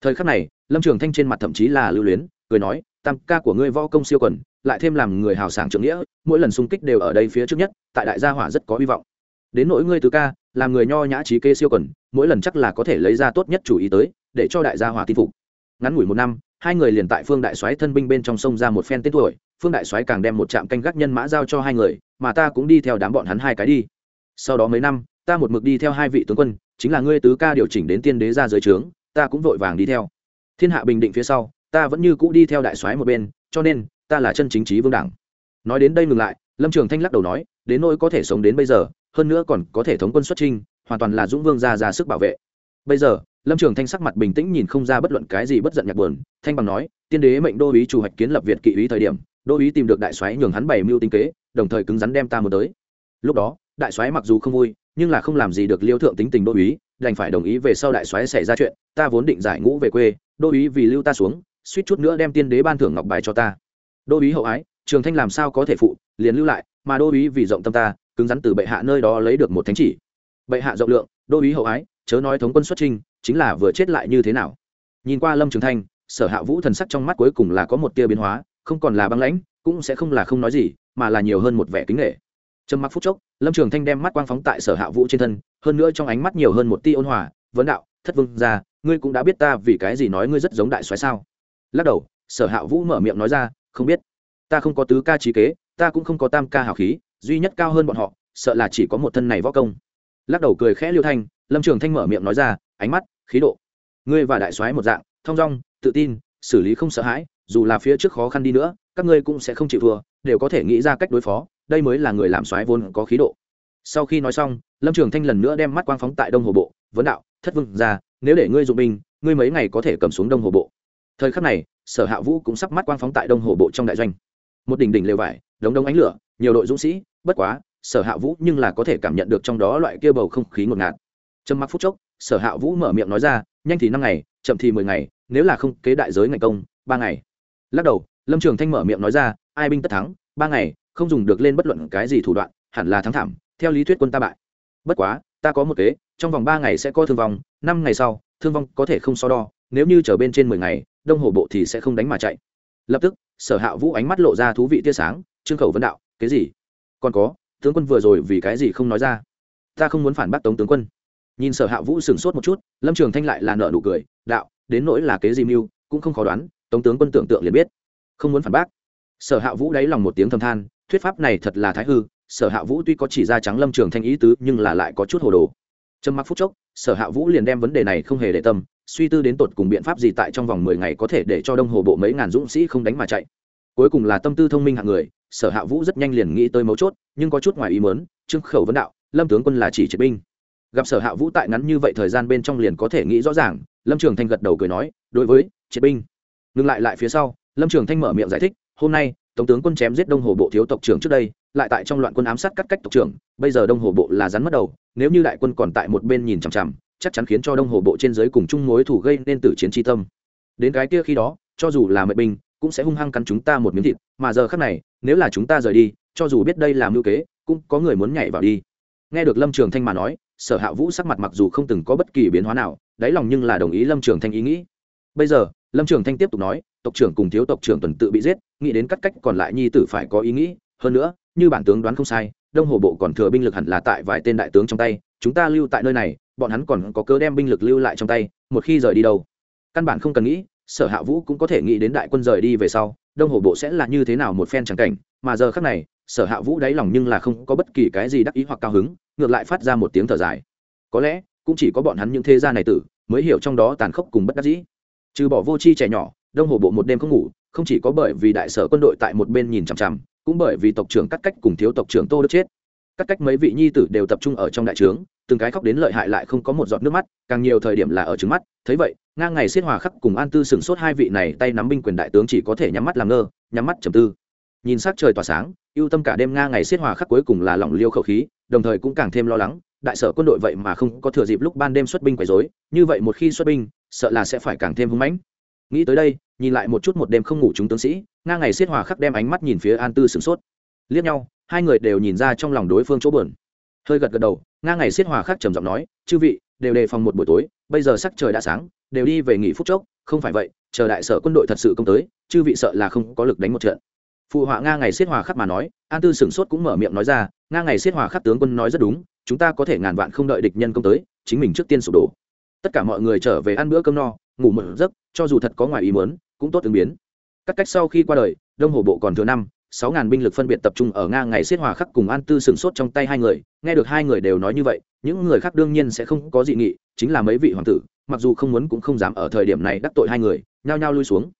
Thời khắc này, lâm trường thanh trên mặt thậm chí là lưu luyến, cười nói, tam ca của ngươi võ công siêu quần, lại thêm làm người hào sảng trưởng nghĩa, mỗi lần xung kích đều ở đây phía trước nhất, tại đại gia hỏa rất có hy vọng. Đến nỗi ngươi tứ ca, làm người nho nhã trí kê siêu quần, mỗi lần chắc là có thể lấy ra tốt nhất chủ ý tới, để cho đại gia hỏa tin phục. Ngắn ngủi một năm, hai người liền tại phương đại soái thân binh bên trong sông ra một phen tên tuổi, phương đại soái càng đem một trạm canh gác nhân mã giao cho hai người, mà ta cũng đi theo đám bọn hắn hai cái đi. Sau đó mấy năm ta một mực đi theo hai vị tướng quân, chính là ngươi tứ ca điều chỉnh đến tiên đế ra dưới trướng, ta cũng vội vàng đi theo. Thiên hạ bình định phía sau, ta vẫn như cũ đi theo đại soái một bên, cho nên, ta là chân chính trí vương đảng nói đến đây ngừng lại, lâm trường thanh lắc đầu nói, đến nỗi có thể sống đến bây giờ, hơn nữa còn có thể thống quân xuất trinh hoàn toàn là dũng vương ra ra sức bảo vệ. Bây giờ, lâm trường thanh sắc mặt bình tĩnh nhìn không ra bất luận cái gì bất giận nhạc buồn, thanh bằng nói, tiên đế mệnh đô ý chủ hoạch kiến lập việt kỵ ý thời điểm, đô ý tìm được đại soái nhường hắn bày mưu tinh kế, đồng thời cứng rắn đem ta một tới. Lúc đó, đại soái mặc dù không vui nhưng là không làm gì được liêu thượng tính tình đô uý đành phải đồng ý về sau đại soái xảy ra chuyện, ta vốn định giải ngũ về quê, đô uý vì lưu ta xuống, suýt chút nữa đem tiên đế ban thưởng ngọc bài cho ta. Đô uý hậu ái, trường thanh làm sao có thể phụ, liền lưu lại, mà đô uý vì rộng tâm ta, cứng rắn từ bệ hạ nơi đó lấy được một thánh chỉ. Bệ hạ rộng lượng, đô uý hậu ái, chớ nói thống quân xuất trinh chính là vừa chết lại như thế nào. Nhìn qua lâm trường thanh, sở hạ vũ thần sắc trong mắt cuối cùng là có một tia biến hóa, không còn là băng lãnh, cũng sẽ không là không nói gì, mà là nhiều hơn một vẻ kính nghệ trầm mặc phút chốc, lâm trường thanh đem mắt quang phóng tại sở hạ vũ trên thân, hơn nữa trong ánh mắt nhiều hơn một tia ôn hòa, vấn đạo, thất vương ra ngươi cũng đã biết ta vì cái gì nói ngươi rất giống đại soái sao? Lắc đầu, sở hạ vũ mở miệng nói ra, không biết. Ta không có tứ ca trí kế, ta cũng không có tam ca hào khí, duy nhất cao hơn bọn họ, sợ là chỉ có một thân này võ công. Lắc đầu cười khẽ liêu thanh, lâm trường thanh mở miệng nói ra, ánh mắt, khí độ. Ngươi và đại soái một dạng thong dong, tự tin, xử lý không sợ hãi, dù là phía trước khó khăn đi nữa, các ngươi cũng sẽ không chịu thua, đều có thể nghĩ ra cách đối phó đây mới là người làm soái vốn có khí độ. Sau khi nói xong, lâm trường thanh lần nữa đem mắt quang phóng tại đông hồ bộ, vấn đạo, thất vương ra nếu để ngươi dụng binh, ngươi mấy ngày có thể cầm xuống đông hồ bộ. Thời khắc này, sở hạ vũ cũng sắp mắt quang phóng tại đông hồ bộ trong đại doanh. Một đỉnh đỉnh lều vải, đống đống ánh lửa, nhiều đội dũng sĩ, bất quá, sở hạ vũ nhưng là có thể cảm nhận được trong đó loại kia bầu không khí ngột ngạt. Trầm mặc phút chốc, sở hạ vũ mở miệng nói ra, nhanh thì năm ngày, chậm thì mười ngày, nếu là không kế đại giới ngày công, ba ngày. Lắc đầu, lâm trường thanh mở miệng nói ra, ai binh tất thắng, ba ngày không dùng được lên bất luận cái gì thủ đoạn, hẳn là thắng thảm, theo lý thuyết quân ta bại. Bất quá, ta có một kế, trong vòng ba ngày sẽ có thương vong, năm ngày sau, thương vong có thể không so đo, nếu như trở bên trên mười ngày, đông hồ bộ thì sẽ không đánh mà chạy. Lập tức, sở hạ vũ ánh mắt lộ ra thú vị tia sáng, trương khẩu vấn đạo, cái gì? Còn có, tướng quân vừa rồi vì cái gì không nói ra? Ta không muốn phản bác tống tướng quân. Nhìn sở hạ vũ sửng sốt một chút, lâm trường thanh lại là nợ nụ cười, đạo, đến nỗi là kế gì mưu, cũng không khó đoán, tống tướng quân tưởng tượng liền biết. Không muốn phản bác sở hạ vũ đáy lòng một tiếng thầm than, thuyết pháp này thật là thái hư, sở hạ vũ tuy có chỉ ra trắng lâm trường thanh ý tứ, nhưng là lại có chút hồ đồ. Trầm mặc phút chốc, sở hạ vũ liền đem vấn đề này không hề để tâm, suy tư đến tột cùng biện pháp gì tại trong vòng mười ngày có thể để cho đông hồ bộ mấy ngàn dũng sĩ không đánh mà chạy. Cuối cùng là tâm tư thông minh hạng người, sở hạ vũ rất nhanh liền nghĩ tới mấu chốt, nhưng có chút ngoài ý mớn trương khẩu vấn đạo, lâm tướng quân là chỉ triệt binh. Gặp sở hạ vũ tại ngắn như vậy thời gian bên trong liền có thể nghĩ rõ ràng, lâm trường thanh gật đầu cười nói, đối với, triệt binh. Ngừng lại lại phía sau, lâm trường thanh mở miệng giải thích hôm nay tổng tướng quân chém giết đông hồ bộ thiếu tộc trưởng trước đây, lại tại trong loạn quân ám sát cắt cách tộc trưởng, bây giờ đông hồ bộ là rắn mất đầu, nếu như đại quân còn tại một bên nhìn chằm chằm, chắc chắn khiến cho đông hồ bộ trên giới cùng chung mối thủ gây nên tử chiến tri tâm. Đến cái kia khi đó, cho dù là mệnh binh, cũng sẽ hung hăng cắn chúng ta một miếng thịt, mà giờ khác này, nếu là chúng ta rời đi, cho dù biết đây là mưu kế, cũng có người muốn nhảy vào đi. Nghe được lâm trường thanh mà nói, sở hạ vũ sắc mặt mặc dù không từng có bất kỳ biến hóa nào, đáy lòng nhưng là đồng ý lâm trường thanh ý nghĩ. Bây giờ, lâm trường thanh tiếp tục nói tộc trưởng cùng thiếu tộc trưởng tuần tự bị giết, nghĩ đến cắt cách còn lại nhi tử phải có ý nghĩ, hơn nữa, như bản tướng đoán không sai, đông hồ bộ còn thừa binh lực hẳn là tại vài tên đại tướng trong tay, chúng ta lưu tại nơi này, bọn hắn còn có cớ đem binh lực lưu lại trong tay, một khi rời đi đâu. Căn bản không cần nghĩ, sở hạ vũ cũng có thể nghĩ đến đại quân rời đi về sau, đông hồ bộ sẽ là như thế nào một phen tràng cảnh, mà giờ khác này, sở hạ vũ đáy lòng nhưng là không có bất kỳ cái gì đắc ý hoặc cao hứng, ngược lại phát ra một tiếng thở dài. Có lẽ, cũng chỉ có bọn hắn những thế gia này tử, mới hiểu trong đó tàn khốc cùng bất đắc dĩ. Trừ bỏ vô chi trẻ nhỏ đông hồ bộ một đêm không ngủ, không chỉ có bởi vì đại sở quân đội tại một bên nhìn chằm chằm, cũng bởi vì tộc trưởng cắt cách cùng thiếu tộc trưởng tô đức chết. Cắt cách mấy vị nhi tử đều tập trung ở trong đại trướng, từng cái khóc đến lợi hại lại không có một giọt nước mắt, càng nhiều thời điểm là ở trứng mắt. Thấy vậy, ngang ngày xiết hòa khắc cùng an tư sửng sốt hai vị này tay nắm binh quyền đại tướng chỉ có thể nhắm mắt làm ngơ, nhắm mắt trầm tư. Nhìn s trời tỏa sáng, ưu tâm cả đêm nga ngày xiết hòa khắc cuối cùng là lỏng liêu khẩu khí, đồng thời cũng càng thêm lo lắng, đại sở quân đội vậy mà không có thừa dịp lúc ban đêm xuất binh quấy dối như vậy một khi xuất binh, sợ là sẽ phải càng thêm hưng mãnh nghĩ tới đây, nhìn lại một chút một đêm không ngủ chúng tướng sĩ, nga ngày xiết hòa khắc đem ánh mắt nhìn phía an tư sửng sốt. Liếc nhau, hai người đều nhìn ra trong lòng đối phương chỗ bờn hơi gật gật đầu, nga ngày xiết hòa khắc trầm giọng nói, chư vị, đều đề phòng một buổi tối, bây giờ sắc trời đã sáng, đều đi về nghỉ phút chốc, không phải vậy, chờ đại sở quân đội thật sự công tới, chư vị sợ là không có lực đánh một trận. Phụ họa nga ngày xiết hòa khắc mà nói, an tư sửng sốt cũng mở miệng nói ra, nga ngày xiết hòa khắc tướng quân nói rất đúng, chúng ta có thể ngàn vạn không đợi địch nhân công tới, chính mình trước tiên sụp đổ tất cả mọi người trở về ăn bữa cơm no, ngủ một giấc, cho dù thật có ngoài ý muốn, cũng tốt ứng biến. Các cách sau khi qua đời, đông hồ bộ còn thừa năm, sáu ngàn binh lực phân biệt tập trung ở nga ngày xiết hòa khắc cùng an tư sửng sốt trong tay hai người. Nghe được hai người đều nói như vậy, những người khác đương nhiên sẽ không có dị nghị, chính là mấy vị hoàng tử, mặc dù không muốn cũng không dám ở thời điểm này đắc tội hai người, nhao nhao lui xuống.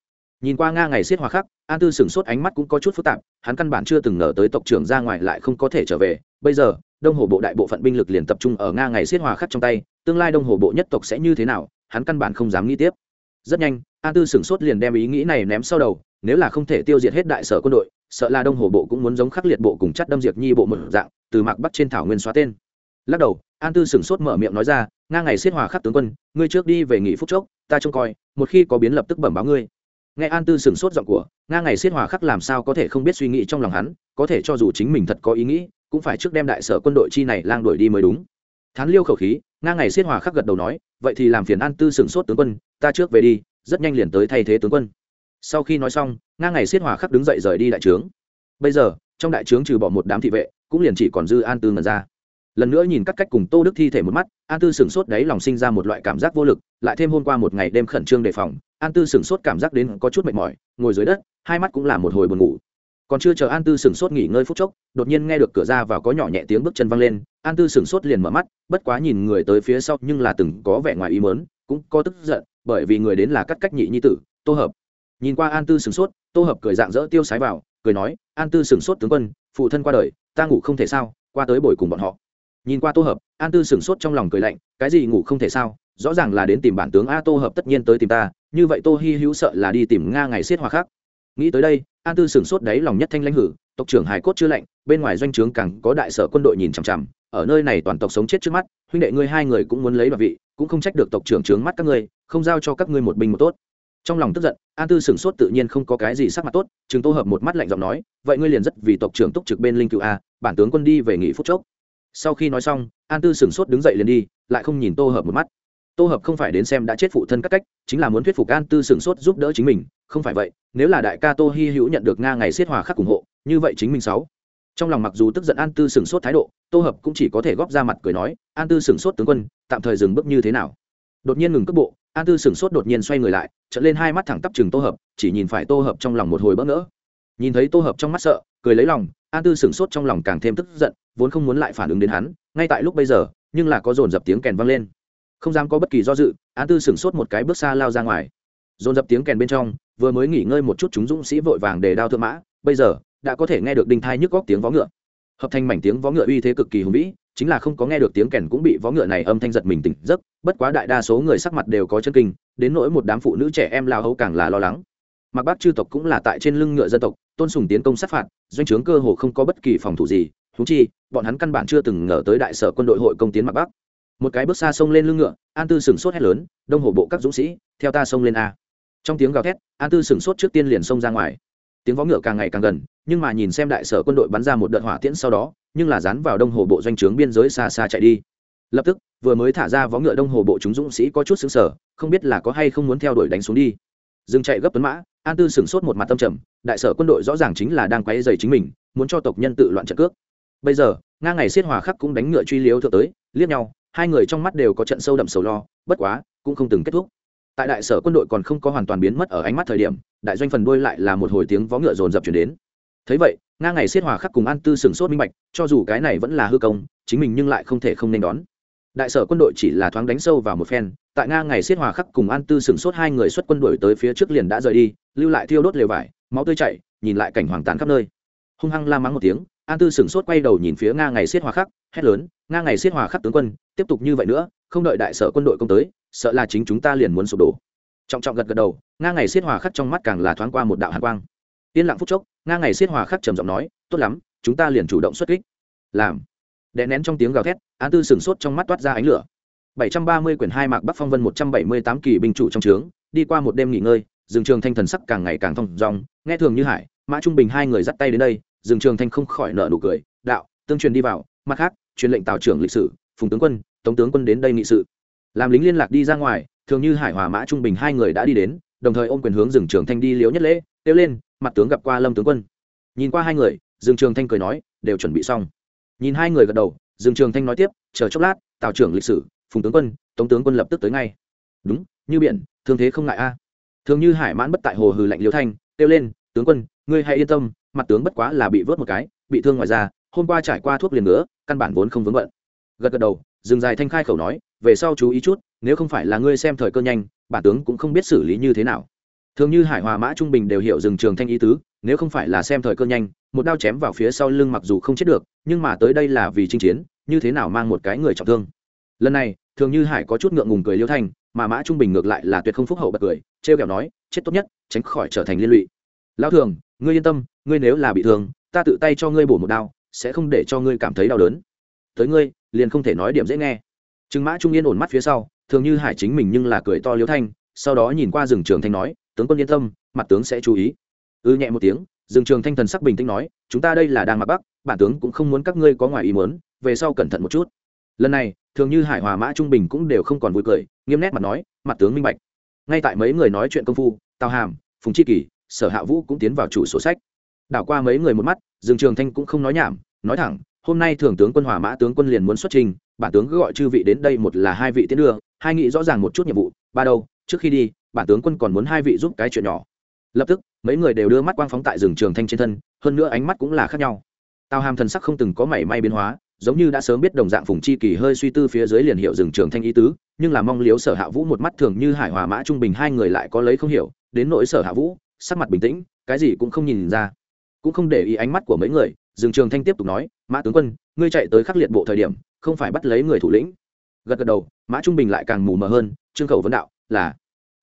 Nhìn qua nga ngày xiết hòa khắc, an tư sửng sốt ánh mắt cũng có chút phức tạp, hắn căn bản chưa từng ngờ tới tộc trưởng ra ngoài lại không có thể trở về. Bây giờ đông hồ bộ đại bộ phận binh lực liền tập trung ở nga ngày xiết hòa khắc trong tay, tương lai đông hồ bộ nhất tộc sẽ như thế nào, hắn căn bản không dám nghĩ tiếp. Rất nhanh an tư sửng sốt liền đem ý nghĩ này ném sau đầu, nếu là không thể tiêu diệt hết đại sở quân đội, sợ là đông hồ bộ cũng muốn giống khắc liệt bộ cùng chắt đâm diệt nhi bộ một dạng, từ mạc bắc trên thảo nguyên xóa tên. Lắc đầu an tư sửng sốt mở miệng nói ra, nga ngày xiết hòa khắc tướng quân, ngươi trước đi về nghỉ phút chốc, ta trông coi, một khi có biến lập tức bẩm báo ngươi. Nghe an tư sửng sốt giọng của, nga ngày xiết hòa khắc làm sao có thể không biết suy nghĩ trong lòng hắn, có thể cho dù chính mình thật có ý nghĩ cũng phải trước đem đại sở quân đội chi này lang đuổi đi mới đúng. Thán liêu khẩu khí nga ngày xiết hòa khắc gật đầu nói, vậy thì làm phiền an tư sửng sốt tướng quân, ta trước về đi, rất nhanh liền tới thay thế tướng quân. Sau khi nói xong nga ngày xiết hòa khắc đứng dậy rời đi đại trướng. Bây giờ, trong đại trướng trừ bỏ một đám thị vệ, cũng liền chỉ còn dư an tư ngần ra. Lần nữa nhìn các cách cùng tô đức thi thể một mắt, an tư sửng sốt đấy lòng sinh ra một loại cảm giác vô lực, lại thêm hôm qua một ngày đêm khẩn trương đề phòng, an tư sửng sốt cảm giác đến có chút mệt mỏi, ngồi dưới đất, hai mắt cũng là một hồi buồn ngủ còn chưa chờ an tư sửng sốt nghỉ ngơi phút chốc, đột nhiên nghe được cửa ra vào có nhỏ nhẹ tiếng bước chân văng lên, an tư sửng sốt liền mở mắt, bất quá nhìn người tới phía sau nhưng là từng có vẻ ngoài ý mớn cũng có tức giận, bởi vì người đến là cắt cách nhị nhi tử, tô hợp. Nhìn qua an tư sửng sốt, tô hợp cười dạng dỡ tiêu sái vào, cười nói, an tư sửng sốt tướng quân, phụ thân qua đời, ta ngủ không thể sao, qua tới bồi cùng bọn họ. Nhìn qua tô hợp, an tư sửng sốt trong lòng cười lạnh, cái gì ngủ không thể sao, rõ ràng là đến tìm bản tướng a tô hợp tất nhiên tới tìm ta, như vậy tô hy hữu sợ là đi tìm nga ngày xiết hòa khác. Nghĩ tới đây an tư sửng sốt đáy lòng nhất thanh lãnh hử, tộc trưởng hải cốt chưa lạnh, bên ngoài doanh trướng càng có đại sở quân đội nhìn chằm chằm, ở nơi này toàn tộc sống chết trước mắt, huynh đệ ngươi hai người cũng muốn lấy đoạt vị, cũng không trách được tộc trưởng trướng mắt các ngươi, không giao cho các ngươi một binh một tốt. Trong lòng tức giận, an tư sửng sốt tự nhiên không có cái gì sắc mặt tốt chừng tô hợp một mắt lạnh giọng nói, vậy ngươi liền rất vì tộc trưởng túc trực bên linh cựu a, bản tướng quân đi về nghỉ phút chốc. Sau khi nói xong, an tư sửng sốt đứng dậy liền đi, lại không nhìn tô hợp một mắt tô hợp không phải đến xem đã chết phụ thân các cách, chính là muốn thuyết phục an tư sửng sốt giúp đỡ chính mình, không phải vậy, nếu là đại ca tô hy hữu nhận được nga ngày xiết hòa khắc ủng hộ, như vậy chính mình sáu. Trong lòng mặc dù tức giận an tư sửng sốt thái độ, tô hợp cũng chỉ có thể góp ra mặt cười nói, an tư sửng sốt tướng quân, tạm thời dừng bước như thế nào? Đột nhiên ngừng cước bộ, an tư sửng sốt đột nhiên xoay người lại trận lên hai mắt thẳng tắp chừng tô hợp, chỉ nhìn phải tô hợp trong lòng một hồi bỡ ngỡ. Nhìn thấy tô hợp trong mắt sợ, cười lấy lòng, an tư sửng sốt trong lòng càng thêm tức giận, vốn không muốn lại phản ứng đến hắn, ngay tại lúc bây giờ, nhưng là có dồn dập tiếng kèn vang lên không dám có bất kỳ do dự, an tư sửng sốt một cái bước xa lao ra ngoài. Dồn dập tiếng kèn bên trong, vừa mới nghỉ ngơi một chút chúng dũng sĩ vội vàng để đao thượng mã, bây giờ, đã có thể nghe được đinh thai nhức góc tiếng vó ngựa. Hợp thành mảnh tiếng vó ngựa uy thế cực kỳ hùng vĩ, chính là không có nghe được tiếng kèn cũng bị vó ngựa này âm thanh giật mình tỉnh giấc, bất quá đại đa số người sắc mặt đều có chân kinh, đến nỗi một đám phụ nữ trẻ em lao hấu càng là lo lắng. Mặc bác chư tộc cũng là tại trên lưng ngựa dân tộc, tôn sùng tiến công sát phạt, doanh trướng cơ hồ không có bất kỳ phòng thủ gì thú chi, bọn hắn căn bản chưa từng ngờ tới đại sở quân đội hội công tiến mặc bắc một cái bước xa sông lên lưng ngựa, an tư sửng sốt hét lớn, đông hồ bộ các dũng sĩ, theo ta sông lên a. Trong tiếng gào thét, an tư sửng sốt trước tiên liền xông ra ngoài. Tiếng vó ngựa càng ngày càng gần, nhưng mà nhìn xem đại sở quân đội bắn ra một đợt hỏa tiễn sau đó, nhưng là dán vào đông hồ bộ doanh trướng biên giới xa xa chạy đi. Lập tức, vừa mới thả ra vó ngựa đông hồ bộ chúng dũng sĩ có chút xứng sở không biết là có hay không muốn theo đuổi đánh xuống đi. Dừng chạy gấp tuấn mã, an tư sửng sốt một mặt tâm trầm, đại sở quân đội rõ ràng chính là đang quay dày chính mình, muốn cho tộc nhân tự loạn trận cước. Bây giờ, ngang ngày xiết hòa khắc cũng đánh ngựa truy liếu thượng tới, liếc nhau hai người trong mắt đều có trận sâu đậm sầu lo, bất quá, cũng không từng kết thúc. Tại đại sở quân đội còn không có hoàn toàn biến mất ở ánh mắt thời điểm, đại doanh phần đôi lại là một hồi tiếng vó ngựa rồn rập chuyển đến. Thấy vậy ngang ngày xiết hòa khắc cùng an tư sừng sốt minh bạch, cho dù cái này vẫn là hư công, chính mình nhưng lại không thể không nên đón. Đại sở quân đội chỉ là thoáng đánh sâu vào một phen, tại nga ngày xiết hòa khắc cùng an tư sừng sốt hai người xuất quân đội tới phía trước liền đã rời đi, lưu lại thiêu đốt lều vải, máu tươi chảy, nhìn lại cảnh hoàng tàn khắp nơi. Hung hăng la mắng một tiếng, an tư sừng sốt quay đầu nhìn phía nga ngày xiết hòa khắc, hét lớn, nga ngày xiết hòa khắc tướng quân tiếp tục như vậy nữa, không đợi đại sở quân đội công tới, sợ là chính chúng ta liền muốn sụp đổ. Trọng trọng gật gật đầu, nga ngày xiết hòa khắc trong mắt càng là thoáng qua một đạo hạ quang. Yên lặng phút chốc, nga ngày xiết hòa khắc trầm giọng nói, tốt lắm, chúng ta liền chủ động xuất kích. Làm. Đè nén trong tiếng gào thét án tư sửng sốt trong mắt toát ra ánh lửa. 730 quyển hai mạc bắc phong vân 178 kỳ binh chủ trong trướng, đi qua một đêm nghỉ ngơi, rừng trường thanh thần sắc càng ngày càng thông dong, nghe thường như hải, mã trung bình hai người dắt tay đến đây, rừng trường thanh không khỏi nở nụ cười, đạo, tương truyền đi vào, mặt khác, truyền lệnh tào trưởng lịch sử phùng tướng quân, tống tướng quân đến đây nghị sự. Làm lính liên lạc đi ra ngoài, thường như hải hòa mã trung bình hai người đã đi đến, đồng thời ôm quyền hướng rừng trường thanh đi liếu nhất lễ, kêu lên, mặt tướng gặp qua lâm tướng quân. Nhìn qua hai người, rừng trường thanh cười nói, đều chuẩn bị xong. Nhìn hai người gật đầu, rừng trường thanh nói tiếp, chờ chốc lát, tào trưởng lịch sử, phùng tướng quân, tống tướng quân lập tức tới ngay. Đúng, như biển, thương thế không ngại a. Thường như hải mãn bất tại hồ hừ lạnh liêu thanh, kêu lên, tướng quân, ngươi hãy yên tâm, mặt tướng bất quá là bị vớt một cái, bị thương ngoài ra hôm qua trải qua thuốc liền nữa căn bản vốn không vướng bận gật gật đầu, dừng dài thanh khai khẩu nói, về sau chú ý chút, nếu không phải là ngươi xem thời cơ nhanh, bản tướng cũng không biết xử lý như thế nào. Thường như hải hòa mã trung bình đều hiểu dừng trường thanh ý tứ, nếu không phải là xem thời cơ nhanh, một đao chém vào phía sau lưng mặc dù không chết được, nhưng mà tới đây là vì chinh chiến, như thế nào mang một cái người trọng thương. Lần này, thường như hải có chút ngượng ngùng cười liêu thanh mà mã trung bình ngược lại là tuyệt không phúc hậu bật cười t r e o kẹo nói, chết tốt nhất, tránh khỏi trở thành liên lụy. Lao thường, ngươi yên tâm, ngươi nếu là bị thương, ta tự tay cho ngươi bổ một đao, sẽ không để cho ngươi cảm thấy đau đớn tới ngươi, liền không thể nói điểm dễ nghe. Chừng mã trung yên ổn mắt phía sau, thường như hải chính mình nhưng là cười to liêu thanh, sau đó nhìn qua rừng trường thanh nói, tướng quân yên tâm, mặt tướng sẽ chú ý. Ư ừ nhẹ một tiếng, rừng trường thanh thần sắc bình tĩnh nói, chúng ta đây là đang mặt bắc, bản tướng cũng không muốn các ngươi có ngoài ý muốn, về sau cẩn thận một chút. Lần này, thường như hải hòa mã trung bình cũng đều không còn vui cười, nghiêm nét mặt nói, mặt tướng minh bạch. Ngay tại mấy người nói chuyện công phu, tào hàm, phùng chi kỳ, sở hạ vũ cũng tiến vào chủ sổ sách. Đảo qua mấy người một mắt dương trường thanh cũng không nói nhảm, nói thẳng hôm nay thượng tướng quân hòa mã tướng quân liền muốn xuất trình, bản tướng cứ gọi chư vị đến đây một là hai vị tiến đưa, hai nghị rõ ràng một chút nhiệm vụ, ba đâu, trước khi đi, bản tướng quân còn muốn hai vị giúp cái chuyện nhỏ. Lập tức, mấy người đều đưa mắt quang phóng tại rừng trường thanh trên thân, hơn nữa ánh mắt cũng là khác nhau. Tào hàm thần sắc không từng có mảy may biến hóa, giống như đã sớm biết đồng dạng phùng chi kỳ hơi suy tư phía dưới liền hiệu rừng trường thanh ý tứ, nhưng là mong liếu sở hạ vũ một mắt thường như hải hòa mã trung bình hai người lại có lấy không hiểu, đến nỗi sở hạ vũ, sắc mặt bình tĩnh, cái gì cũng không nhìn ra. Cũng không để ý ánh mắt của mấy người dương trường thanh tiếp tục nói, mã tướng quân, ngươi chạy tới khắc liệt bộ thời điểm, không phải bắt lấy người thủ lĩnh. Gật gật đầu, mã trung bình lại càng mù mờ hơn, trương khẩu vấn đạo, là,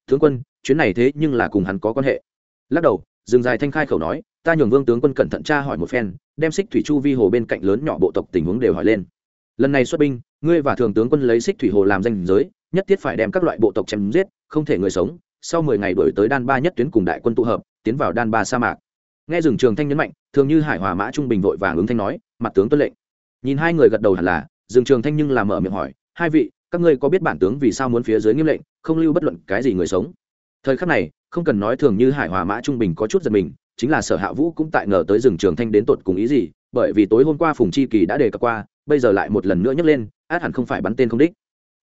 tướng quân, chuyến này thế nhưng là cùng hắn có quan hệ. Lắc đầu dừng dài thanh khai khẩu nói, ta nhường vương tướng quân cẩn thận tra hỏi một phen, đem xích thủy chu vi hồ bên cạnh lớn nhỏ bộ tộc tình huống đều hỏi lên. Lần này xuất binh, ngươi và thường tướng quân lấy xích thủy hồ làm danh giới, nhất thiết phải đem các loại bộ tộc chém giết, không thể người sống, sau mười ngày đổi tới đan ba nhất tuyến cùng đại quân tụ hợp, tiến vào đan ba sa mạc nghe rừng trường thanh nhấn mạnh, thường như hải hòa mã trung bình vội vàng ứng thanh nói, mặt tướng tuân lệnh. Nhìn hai người gật đầu hẳn là rừng trường thanh nhưng làm mở miệng hỏi, hai vị, các ngươi có biết bản tướng vì sao muốn phía dưới nghiêm lệnh, không lưu bất luận cái gì người sống? Thời khắc này, không cần nói thường như hải hòa mã trung bình có chút giật mình, chính là sở hạ vũ cũng tại ngờ tới rừng trường thanh đến tột cùng ý gì, bởi vì tối hôm qua phùng chi kỳ đã đề cập qua, bây giờ lại một lần nữa nhấc lên, át hẳn không phải bắn tên không đích.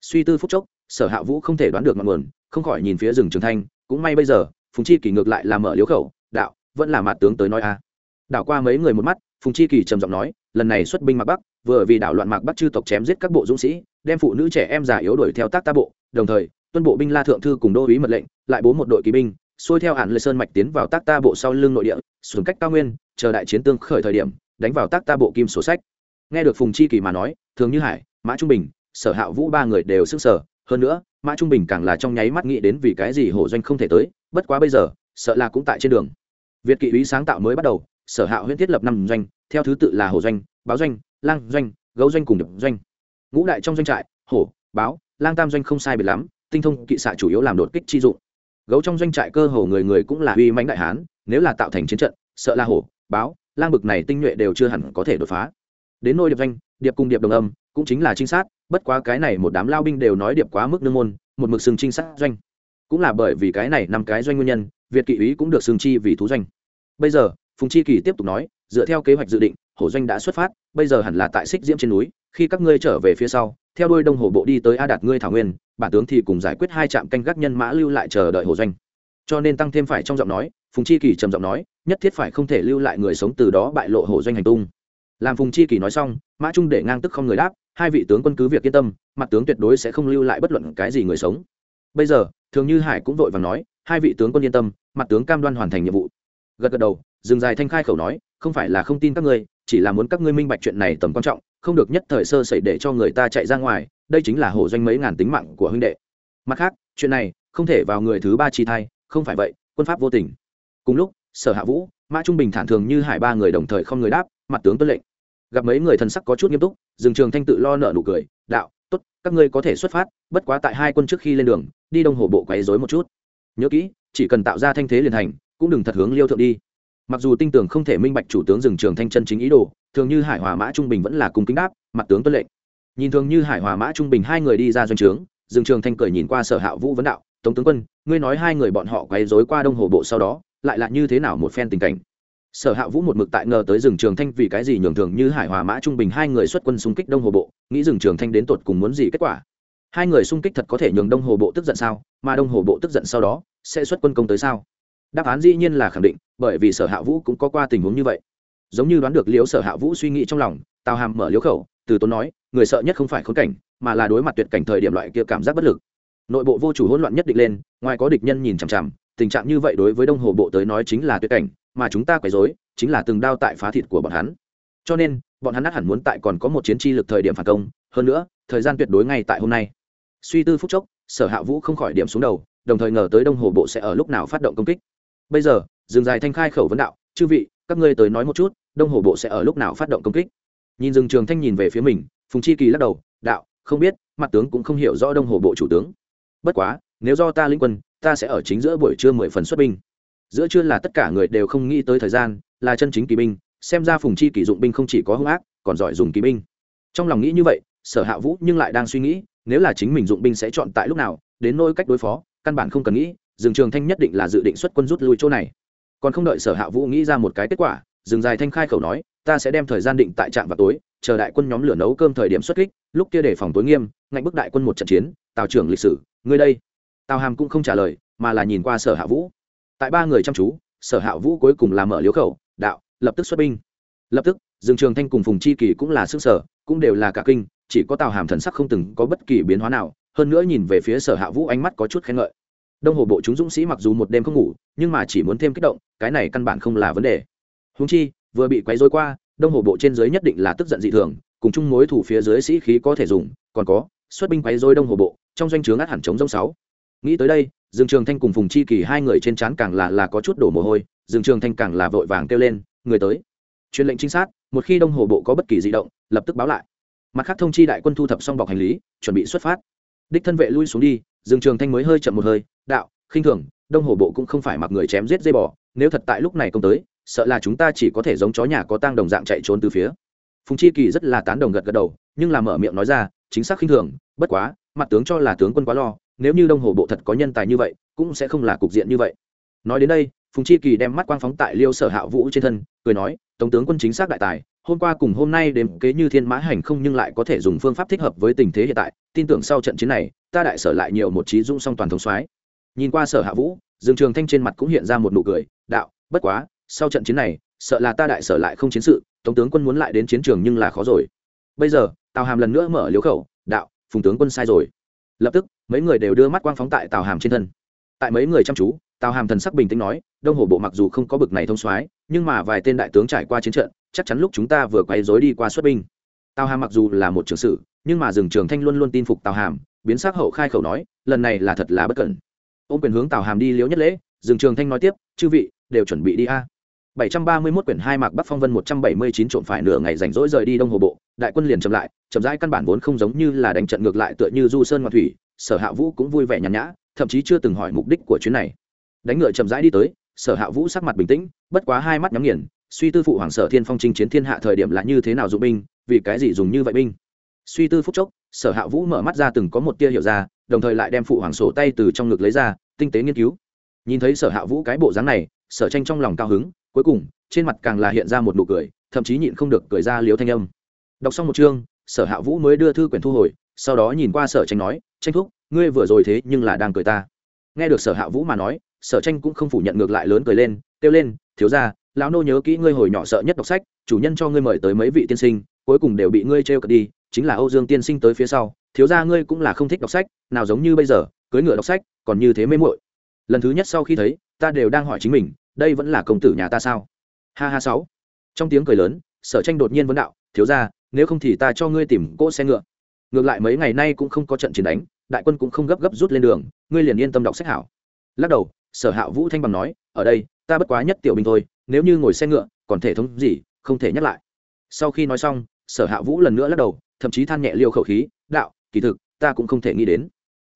Suy tư phúc chốc, sở hạ vũ không thể đoán được ngọn nguồn, không khỏi nhìn phía rừng trường thanh, cũng may bây giờ, phùng chi kỳ ngược lại là mở liếu khẩu vẫn là mạt tướng tới nói a à. đảo qua mấy người một mắt, phùng chi kỳ trầm giọng nói, lần này xuất binh mạc bắc, vừa vì đảo loạn mạc bắc chư tộc chém giết các bộ dũng sĩ, đem phụ nữ trẻ em già yếu đuổi theo tác ta bộ, đồng thời, tuân bộ binh la thượng thư cùng đô ý mật lệnh, lại bố một đội kỵ binh, xuôi theo hạn lê sơn mạch tiến vào tác ta bộ sau lưng nội địa, xuống cách cao nguyên, chờ đại chiến tương khởi thời điểm, đánh vào tác ta bộ kim sổ sách nghe được phùng chi kỳ mà nói, thường như hải, mã trung bình, sở hạ vũ ba người đều sức sở hơn nữa, mã trung bình càng là trong nháy mắt nghĩ đến vì cái gì hổ doanh không thể tới, bất quá bây giờ, sợ là cũng tại trên đường việt kỵ úy sáng tạo mới bắt đầu, sở hạ huyễn thiết lập năm doanh, theo thứ tự là hổ doanh, báo doanh, lang doanh, gấu doanh cùng đập doanh. Ngũ đại trong doanh trại, hổ, báo, lang tam doanh không sai biệt lắm, tinh thông kỵ xạ chủ yếu làm đột kích chi dụng. Gấu trong doanh trại cơ hồ người người cũng là uy mãnh đại hán, nếu là tạo thành chiến trận, sợ là hổ, báo, lang bực này tinh nhuệ đều chưa hẳn có thể đột phá. Đến nôi điệp doanh, điệp cùng điệp đồng âm, cũng chính là trinh sát, bất quá cái này một đám lao binh đều nói điệp quá mức nương môn, một mực sừng trinh sát doanh. Cũng là bởi vì cái này năm cái doanh nguyên nhân, việt kỵ úy cũng được sừng chi vì thú doanh bây giờ, phùng chi kỳ tiếp tục nói, dựa theo kế hoạch dự định, hổ doanh đã xuất phát, bây giờ hẳn là tại xích diễm trên núi, khi các ngươi trở về phía sau, theo đôi đông hổ bộ đi tới a đạt ngươi thảo nguyên, bản tướng thì cùng giải quyết hai trạm canh gác nhân mã lưu lại chờ đợi hổ doanh. Cho nên tăng thêm phải trong giọng nói, phùng chi kỳ trầm giọng nói, nhất thiết phải không thể lưu lại người sống từ đó bại lộ hổ doanh hành tung. Làm phùng chi kỳ nói xong, mã trung để ngang tức không người đáp, hai vị tướng quân cứ việc yên tâm, mặt tướng tuyệt đối sẽ không lưu lại bất luận cái gì người sống. Bây giờ, thường như hải cũng vội vàng nói, hai vị tướng quân yên tâm, mặt tướng cam đoan hoàn thành nhiệm vụ gật gật đầu, dừng dài thanh khai khẩu nói, không phải là không tin các ngươi, chỉ là muốn các ngươi minh bạch chuyện này tầm quan trọng, không được nhất thời sơ sẩy để cho người ta chạy ra ngoài, đây chính là hổ doanh mấy ngàn tính mạng của huynh đệ. Mặt khác, chuyện này không thể vào người thứ ba chi thai, không phải vậy, quân pháp vô tình. Cùng lúc, sở hạ vũ, mã trung bình thản thường như hải ba người đồng thời không người đáp, mặt tướng tuân lệnh. Gặp mấy người thần sắc có chút nghiêm túc dừng trường thanh tự lo nợ nụ cười, đạo, tốt, các ngươi có thể xuất phát, bất quá tại hai quân trước khi lên đường, đi đông hồ bộ quấy rối một chút. Nhớ kỹ, chỉ cần tạo ra thanh thế liền hành cũng đừng thật hướng liêu thượng đi. Mặc dù tinh tưởng không thể minh bạch chủ tướng dừng trường thanh chân chính ý đồ, thường như hải hòa mã trung bình vẫn là cung kính đáp, mặt tướng tuân lệnh. Nhìn thường như hải hòa mã trung bình hai người đi ra doanh trướng, dừng trường thanh cười nhìn qua sở hạ vũ vấn đạo, tống tướng quân, ngươi nói hai người bọn họ quấy rối qua đông hồ bộ sau đó, lại là như thế nào một phen tình cảnh? Sở hạ vũ một mực tại ngờ tới rừng trường thanh vì cái gì nhường thường như hải hòa mã trung bình hai người xuất quân xung kích đông hồ bộ, nghĩ rừng trường thanh đến tột cùng muốn gì kết quả. Hai người xung kích thật có thể nhường đông hồ bộ tức giận sao? Mà đông hồ bộ tức giận sau đó, sẽ xuất quân công tới sao? Đáp án dĩ nhiên là khẳng định, bởi vì sở hạ vũ cũng có qua tình huống như vậy. Giống như đoán được liếu sở hạ vũ suy nghĩ trong lòng, tào hàm mở liếu khẩu, từ tốn nói, người sợ nhất không phải khốn cảnh, mà là đối mặt tuyệt cảnh thời điểm loại kia cảm giác bất lực. Nội bộ vô chủ hỗn loạn nhất định lên, ngoài có địch nhân nhìn chằm chằm, tình trạng như vậy đối với đông hồ bộ tới nói chính là tuyệt cảnh, mà chúng ta quấy rối, chính là từng đao tại phá thịt của bọn hắn. Cho nên, bọn hắn ắt hẳn muốn tại còn có một chiến chi lực thời điểm phản công, hơn nữa, thời gian tuyệt đối ngay tại hôm nay. Suy tư phút chốc, sở hạ vũ không khỏi điểm xuống đầu, đồng thời ngờ tới đông hồ bộ sẽ ở lúc nào phát động công kích bây giờ dừng dài thanh khai khẩu vấn đạo, chư vị, các ngươi tới nói một chút, đông hồ bộ sẽ ở lúc nào phát động công kích? Nhìn rừng trường thanh nhìn về phía mình, phùng chi kỳ lắc đầu, đạo, không biết, mặt tướng cũng không hiểu rõ đông hồ bộ chủ tướng. Bất quá, nếu do ta linh quân, ta sẽ ở chính giữa buổi trưa mười phần xuất binh. Giữa trưa là tất cả người đều không nghĩ tới thời gian, là chân chính kỳ binh, xem ra phùng chi kỳ dụng binh không chỉ có hung ác, còn giỏi dùng kỳ binh. Trong lòng nghĩ như vậy, sở hạ vũ nhưng lại đang suy nghĩ, nếu là chính mình dụng binh sẽ chọn tại lúc nào, đến nôi cách đối phó, căn bản không cần nghĩ rừng trường thanh nhất định là dự định xuất quân rút lui chỗ này. Còn không đợi sở hạ vũ nghĩ ra một cái kết quả, rừng dài thanh khai khẩu nói, ta sẽ đem thời gian định tại trạm vào tối, chờ đại quân nhóm lửa nấu cơm thời điểm xuất kích, lúc kia để phòng tối nghiêm, ngạnh bức đại quân một trận chiến, tào trưởng lịch sử, ngươi đây. Tào hàm cũng không trả lời, mà là nhìn qua sở hạ vũ. Tại ba người chăm chú, sở hạ vũ cuối cùng làm mở liếu khẩu, đạo, lập tức xuất binh. Lập tức dương trường thanh cùng phùng chi kỳ cũng là sức sở, cũng đều là cả kinh, chỉ có tào hàm thần sắc không từng có bất kỳ biến hóa nào, hơn nữa nhìn về phía sở hạ vũ ánh mắt có chút khen ngợi đông hồ bộ chúng dũng sĩ mặc dù một đêm không ngủ, nhưng mà chỉ muốn thêm kích động, cái này căn bản không là vấn đề. Húng chi, vừa bị quấy rối qua, đông hồ bộ trên dưới nhất định là tức giận dị thường, cùng chung mối thủ phía dưới sĩ khí có thể dùng, còn có, xuất binh quấy rối đông hồ bộ, trong doanh chướng át hẳn chống giống sáu. Nghĩ tới đây, dương trường thanh cùng phùng chi kỳ hai người trên trán càng là là có chút đổ mồ hôi, dương trường thanh càng là vội vàng kêu lên, người tới. Truyền lệnh trinh sát, một khi đông hồ bộ có bất kỳ di động, lập tức báo lại. Mặt khác thông chi đại quân thu thập xong bọc hành lý, chuẩn bị xuất phát. Đích thân vệ lui xuống đi dương trường thanh mới hơi chậm một hơi, đạo, khinh thường, đông hồ bộ cũng không phải mặc người chém giết dây bò, nếu thật tại lúc này công tới, sợ là chúng ta chỉ có thể giống chó nhà có tang đồng dạng chạy trốn từ phía. Phùng chi kỳ rất là tán đồng gật gật đầu, nhưng là mở miệng nói ra, chính xác khinh thường, bất quá, mặt tướng cho là tướng quân quá lo, nếu như đông hồ bộ thật có nhân tài như vậy, cũng sẽ không là cục diện như vậy. Nói đến đây, phùng chi kỳ đem mắt quang phóng tại liêu sở hạ vũ trên thân, cười nói tổng tướng quân chính xác đại tài hôm qua cùng hôm nay đếm kế như thiên mã hành không nhưng lại có thể dùng phương pháp thích hợp với tình thế hiện tại, tin tưởng sau trận chiến này, ta đại sở lại nhiều một trí dung song toàn thống soái. Nhìn qua sở hạ vũ, dương trường thanh trên mặt cũng hiện ra một nụ cười, đạo, bất quá, sau trận chiến này, sợ là ta đại sở lại không chiến sự tổng tướng quân muốn lại đến chiến trường nhưng là khó rồi. Bây giờ, tào hàm lần nữa mở liếu khẩu, đạo, phùng tướng quân sai rồi. Lập tức, mấy người đều đưa mắt quang phóng tại tào hàm trên thân. Tại mấy người chăm chú, tào hàm thần sắc bình tĩnh nói, đông hồ bộ mặc dù không có bực này thông soái, nhưng mà vài tên đại tướng trải qua chiến trận chắc chắn lúc chúng ta vừa quay dối đi qua xuất binh. Tào hàm mặc dù là một trường sử nhưng mà rừng trường thanh luôn luôn tin phục tào hàm biến sắc hậu khai khẩu nói lần này là thật là bất cẩn. Ô quyền hướng tào hàm đi liễu nhất lễ rừng trường thanh nói tiếp chư vị đều chuẩn bị đi a. 731 quyển hai mạc Bắc Phong Vân 179 trộn phải nửa ngày rảnh rỗi rời đi Đông Hồ bộ, đại quân liền chậm lại, chậm rãi căn bản vốn không giống như là đánh trận ngược lại tựa như du sơn ngoạn thủy, Sở Hạ Vũ cũng vui vẻ nhàn nhã, thậm chí chưa từng hỏi mục đích của chuyến này. Đánh ngựa chậm rãi đi tới, Sở Hạ Vũ sắc mặt bình tĩnh, bất quá hai mắt nhắm nghiền, suy tư phụ hoàng Sở Thiên Phong chinh chiến thiên hạ thời điểm là như thế nào dụng binh, vì cái gì dùng như vậy binh. Suy tư phút chốc, Sở Hạ Vũ mở mắt ra từng có một tia hiểu ra, đồng thời lại đem phụ hoàng sổ tay từ trong ngực lấy ra, tinh tế nghiên cứu. Nhìn thấy Sở Hạ Vũ cái bộ dáng này, Sở Tranh trong lòng cao hứng, cuối cùng trên mặt càng là hiện ra một nụ cười thậm chí nhịn không được cười ra liếu thanh âm đọc xong một chương sở hạ vũ mới đưa thư quyển thu hồi sau đó nhìn qua sở tranh nói tranh thúc ngươi vừa rồi thế nhưng là đang cười ta nghe được sở hạ vũ mà nói sở tranh cũng không phủ nhận ngược lại lớn cười lên kêu lên thiếu ra lão nô nhớ kỹ ngươi hồi nhỏ sợ nhất đọc sách, chủ nhân cho ngươi mời tới mấy vị tiên sinh, cuối cùng đều bị ngươi trêu cợt đi, chính là âu dương tiên sinh tới phía sau, thiếu ra ngươi cũng là không thích đọc sách, nào giống như bây giờ cưới ngựa đọc sách, còn như thế mê muội. Lần thứ nhất sau khi thấy, ta đều đang hỏi chính mình, đây vẫn là công tử nhà ta sao? Ha ha sáu. Trong tiếng cười lớn, sở tranh đột nhiên vấn đạo, thiếu ra nếu không thì ta cho ngươi tìm cỗ xe ngựa. Ngược lại mấy ngày nay cũng không có trận chiến đánh, đại quân cũng không gấp gấp rút lên đường, ngươi liền yên tâm đọc sách hảo. Lắc đầu, sở hạ vũ thanh bằng nói, ở đây, ta bất quá nhất tiểu binh thôi nếu như ngồi xe ngựa, còn thể thống gì, không thể nhắc lại. Sau khi nói xong, sở hạ vũ lần nữa lắc đầu, thậm chí than nhẹ liêu khẩu khí, đạo, kỳ thực, ta cũng không thể nghĩ đến.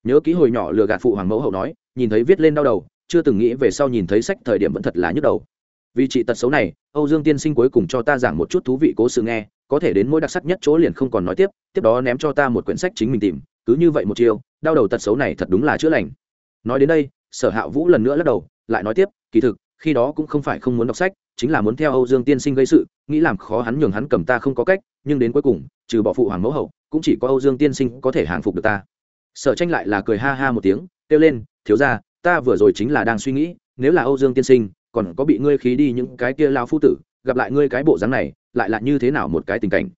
Nhớ ký hồi nhỏ lừa gạt phụ hoàng mẫu hậu nói, nhìn thấy viết lên đau đầu, chưa từng nghĩ về sau nhìn thấy sách thời điểm vẫn thật là nhức đầu. Vì chị tật xấu này, âu dương tiên sinh cuối cùng cho ta giảng một chút thú vị cố sự nghe, có thể đến mỗi đặc sắc nhất chỗ liền không còn nói tiếp tiếp đó ném cho ta một quyển sách chính mình tìm, cứ như vậy một chiều đau đầu tật xấu này thật đúng là chữa lành. Nói đến đây, sở hạ vũ lần nữa lắc đầu, lại nói tiếp, kỳ thực khi đó cũng không phải không muốn đọc sách, chính là muốn theo âu dương tiên sinh gây sự, nghĩ làm khó hắn nhường hắn cầm ta không có cách, nhưng đến cuối cùng, trừ bỏ phụ hoàng mẫu hậu, cũng chỉ có âu dương tiên sinh có thể hàng phục được ta. Sở tranh lại là cười ha ha một tiếng, kêu lên, thiếu ra ta vừa rồi chính là đang suy nghĩ, nếu là âu dương tiên sinh, còn có bị ngươi khí đi những cái kia lao phu tử, gặp lại ngươi cái bộ dáng này, lại là như thế nào một cái tình cảnh?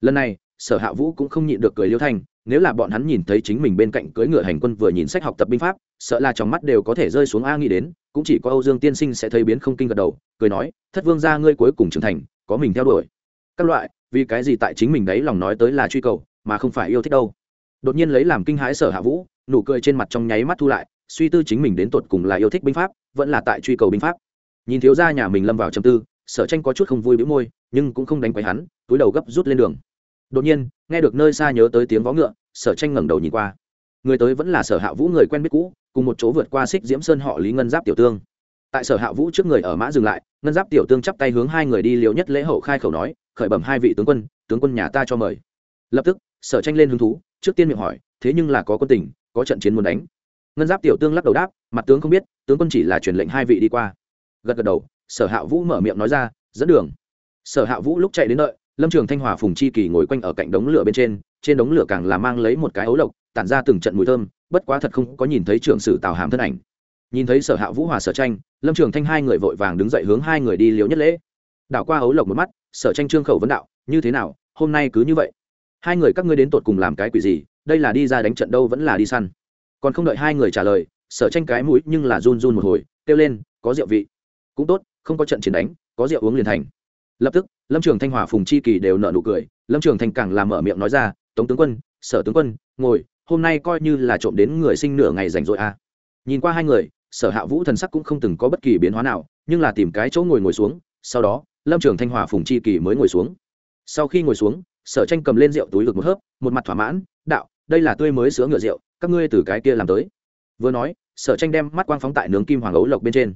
Lần này, sở hạ vũ cũng không nhịn được cười liêu thanh nếu là bọn hắn nhìn thấy chính mình bên cạnh cưỡi ngựa hành quân vừa nhìn sách học tập binh pháp, sợ là trong mắt đều có thể rơi xuống a nghĩ đến, cũng chỉ có âu dương tiên sinh sẽ thấy biến không kinh gật đầu, cười nói, thất vương gia ngươi cuối cùng trưởng thành, có mình theo đuổi. Các loại, vì cái gì tại chính mình đấy lòng nói tới là truy cầu, mà không phải yêu thích đâu. Đột nhiên lấy làm kinh hãi sở hạ vũ, nụ cười trên mặt trong nháy mắt thu lại, suy tư chính mình đến tột cùng là yêu thích binh pháp, vẫn là tại truy cầu binh pháp. Nhìn thiếu gia nhà mình lâm vào trầm tư, sở tranh có chút không vui bĩu môi, nhưng cũng không đánh quấy hắn, túi đầu gấp rút lên đường đột nhiên, nghe được nơi xa nhớ tới tiếng vó ngựa, sở tranh ngẩng đầu nhìn qua. Người tới vẫn là sở hạ vũ người quen biết cũ, cùng một chỗ vượt qua xích diễm sơn họ lý ngân giáp tiểu tương. Tại sở hạ vũ trước người ở mã dừng lại, ngân giáp tiểu tương chắp tay hướng hai người đi liều nhất lễ hậu khai khẩu nói, khởi bẩm hai vị tướng quân tướng quân nhà ta cho mời. Lập tức, sở tranh lên hứng thú, trước tiên miệng hỏi, thế nhưng là có quân tình, có trận chiến muốn đánh? Ngân giáp tiểu tương lắc đầu đáp, mặt tướng không biết, tướng quân chỉ là truyền lệnh hai vị đi qua. Gật gật đầu, sở hạ vũ mở miệng nói ra, dẫn đường. Sở hạ vũ lúc chạy đến đợi lâm trường thanh hòa phùng chi kỳ ngồi quanh ở cạnh đống lửa bên trên trên đống lửa càng là mang lấy một cái ấu lộc, tản ra từng trận mùi thơm, bất quá thật không có nhìn thấy trưởng sử tào hàm thân ảnh. Nhìn thấy sở hạ vũ hòa sở tranh, lâm trường thanh hai người vội vàng đứng dậy hướng hai người đi liều nhất lễ. Đảo qua ấu lộc một mắt, sở tranh trương khẩu vấn đạo, như thế nào, hôm nay cứ như vậy? Hai người các ngươi đến tột cùng làm cái quỷ gì? Đây là đi ra đánh trận đâu vẫn là đi săn? Còn không đợi hai người trả lời, sở tranh cái mũi nhưng là run run một hồi, kêu lên, có rượu vị. Cũng tốt, không có trận chiến đánh, có rượu uống liền thành. Lập tức lâm trường thanh hòa phùng chi kỳ đều nợ nụ cười, lâm trường thanh càng làm mở miệng nói ra, tống tướng quân, sở tướng quân, ngồi, hôm nay coi như là trộm đến người sinh nửa ngày rảnh rỗi à. nhìn qua hai người, sở hạ vũ thần sắc cũng không từng có bất kỳ biến hóa nào, nhưng là tìm cái chỗ ngồi ngồi xuống, sau đó, lâm trường thanh hòa phùng chi kỳ mới ngồi xuống. Sau khi ngồi xuống, sở tranh cầm lên rượu túi lực một hớp, một mặt thỏa mãn, đạo, đây là tươi mới sữa ngựa rượu, các ngươi từ cái kia làm tới. Vừa nói, sở tranh đem mắt quang phóng tại nướng kim hoàng ấu lộc bên trên.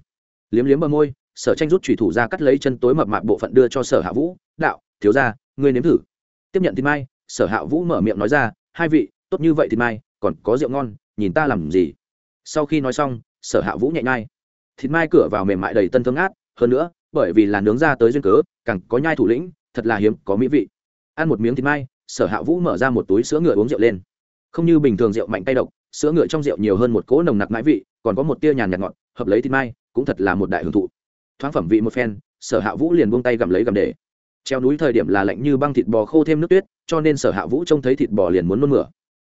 Liếm liếm bờ môi sở tranh rút thủy thủ ra cắt lấy chân tối mập mạp bộ phận đưa cho sở hạ vũ, đạo, thiếu ra ngươi nếm thử. Tiếp nhận thịt mai, sở hạ vũ mở miệng nói ra, hai vị, tốt như vậy thịt mai, còn có rượu ngon, nhìn ta làm gì? Sau khi nói xong, sở hạ vũ nhẹ nhai. Thịt mai cửa vào mềm mại đầy tân thương ngát, hơn nữa, bởi vì là nướng ra tới duyên cớ, càng có nhai thủ lĩnh, thật là hiếm, có mỹ vị. Ăn một miếng thịt mai, sở hạ vũ mở ra một túi sữa ngựa uống rượu lên. Không như bình thường rượu mạnh tay độc, sữa ngựa trong rượu nhiều hơn một cỗ nồng nặc mãi vị, còn có một tia nhàn nhạt ngọt, hợp lấy thịt mai, cũng thật là một đại hưởng thụ thoáng phẩm vị một phen, sở hạ vũ liền buông tay gầm lấy gầm để. Treo núi thời điểm là lạnh như băng thịt bò khô thêm nước tuyết, cho nên sở hạ vũ trông thấy thịt bò liền muốn nôn mửa.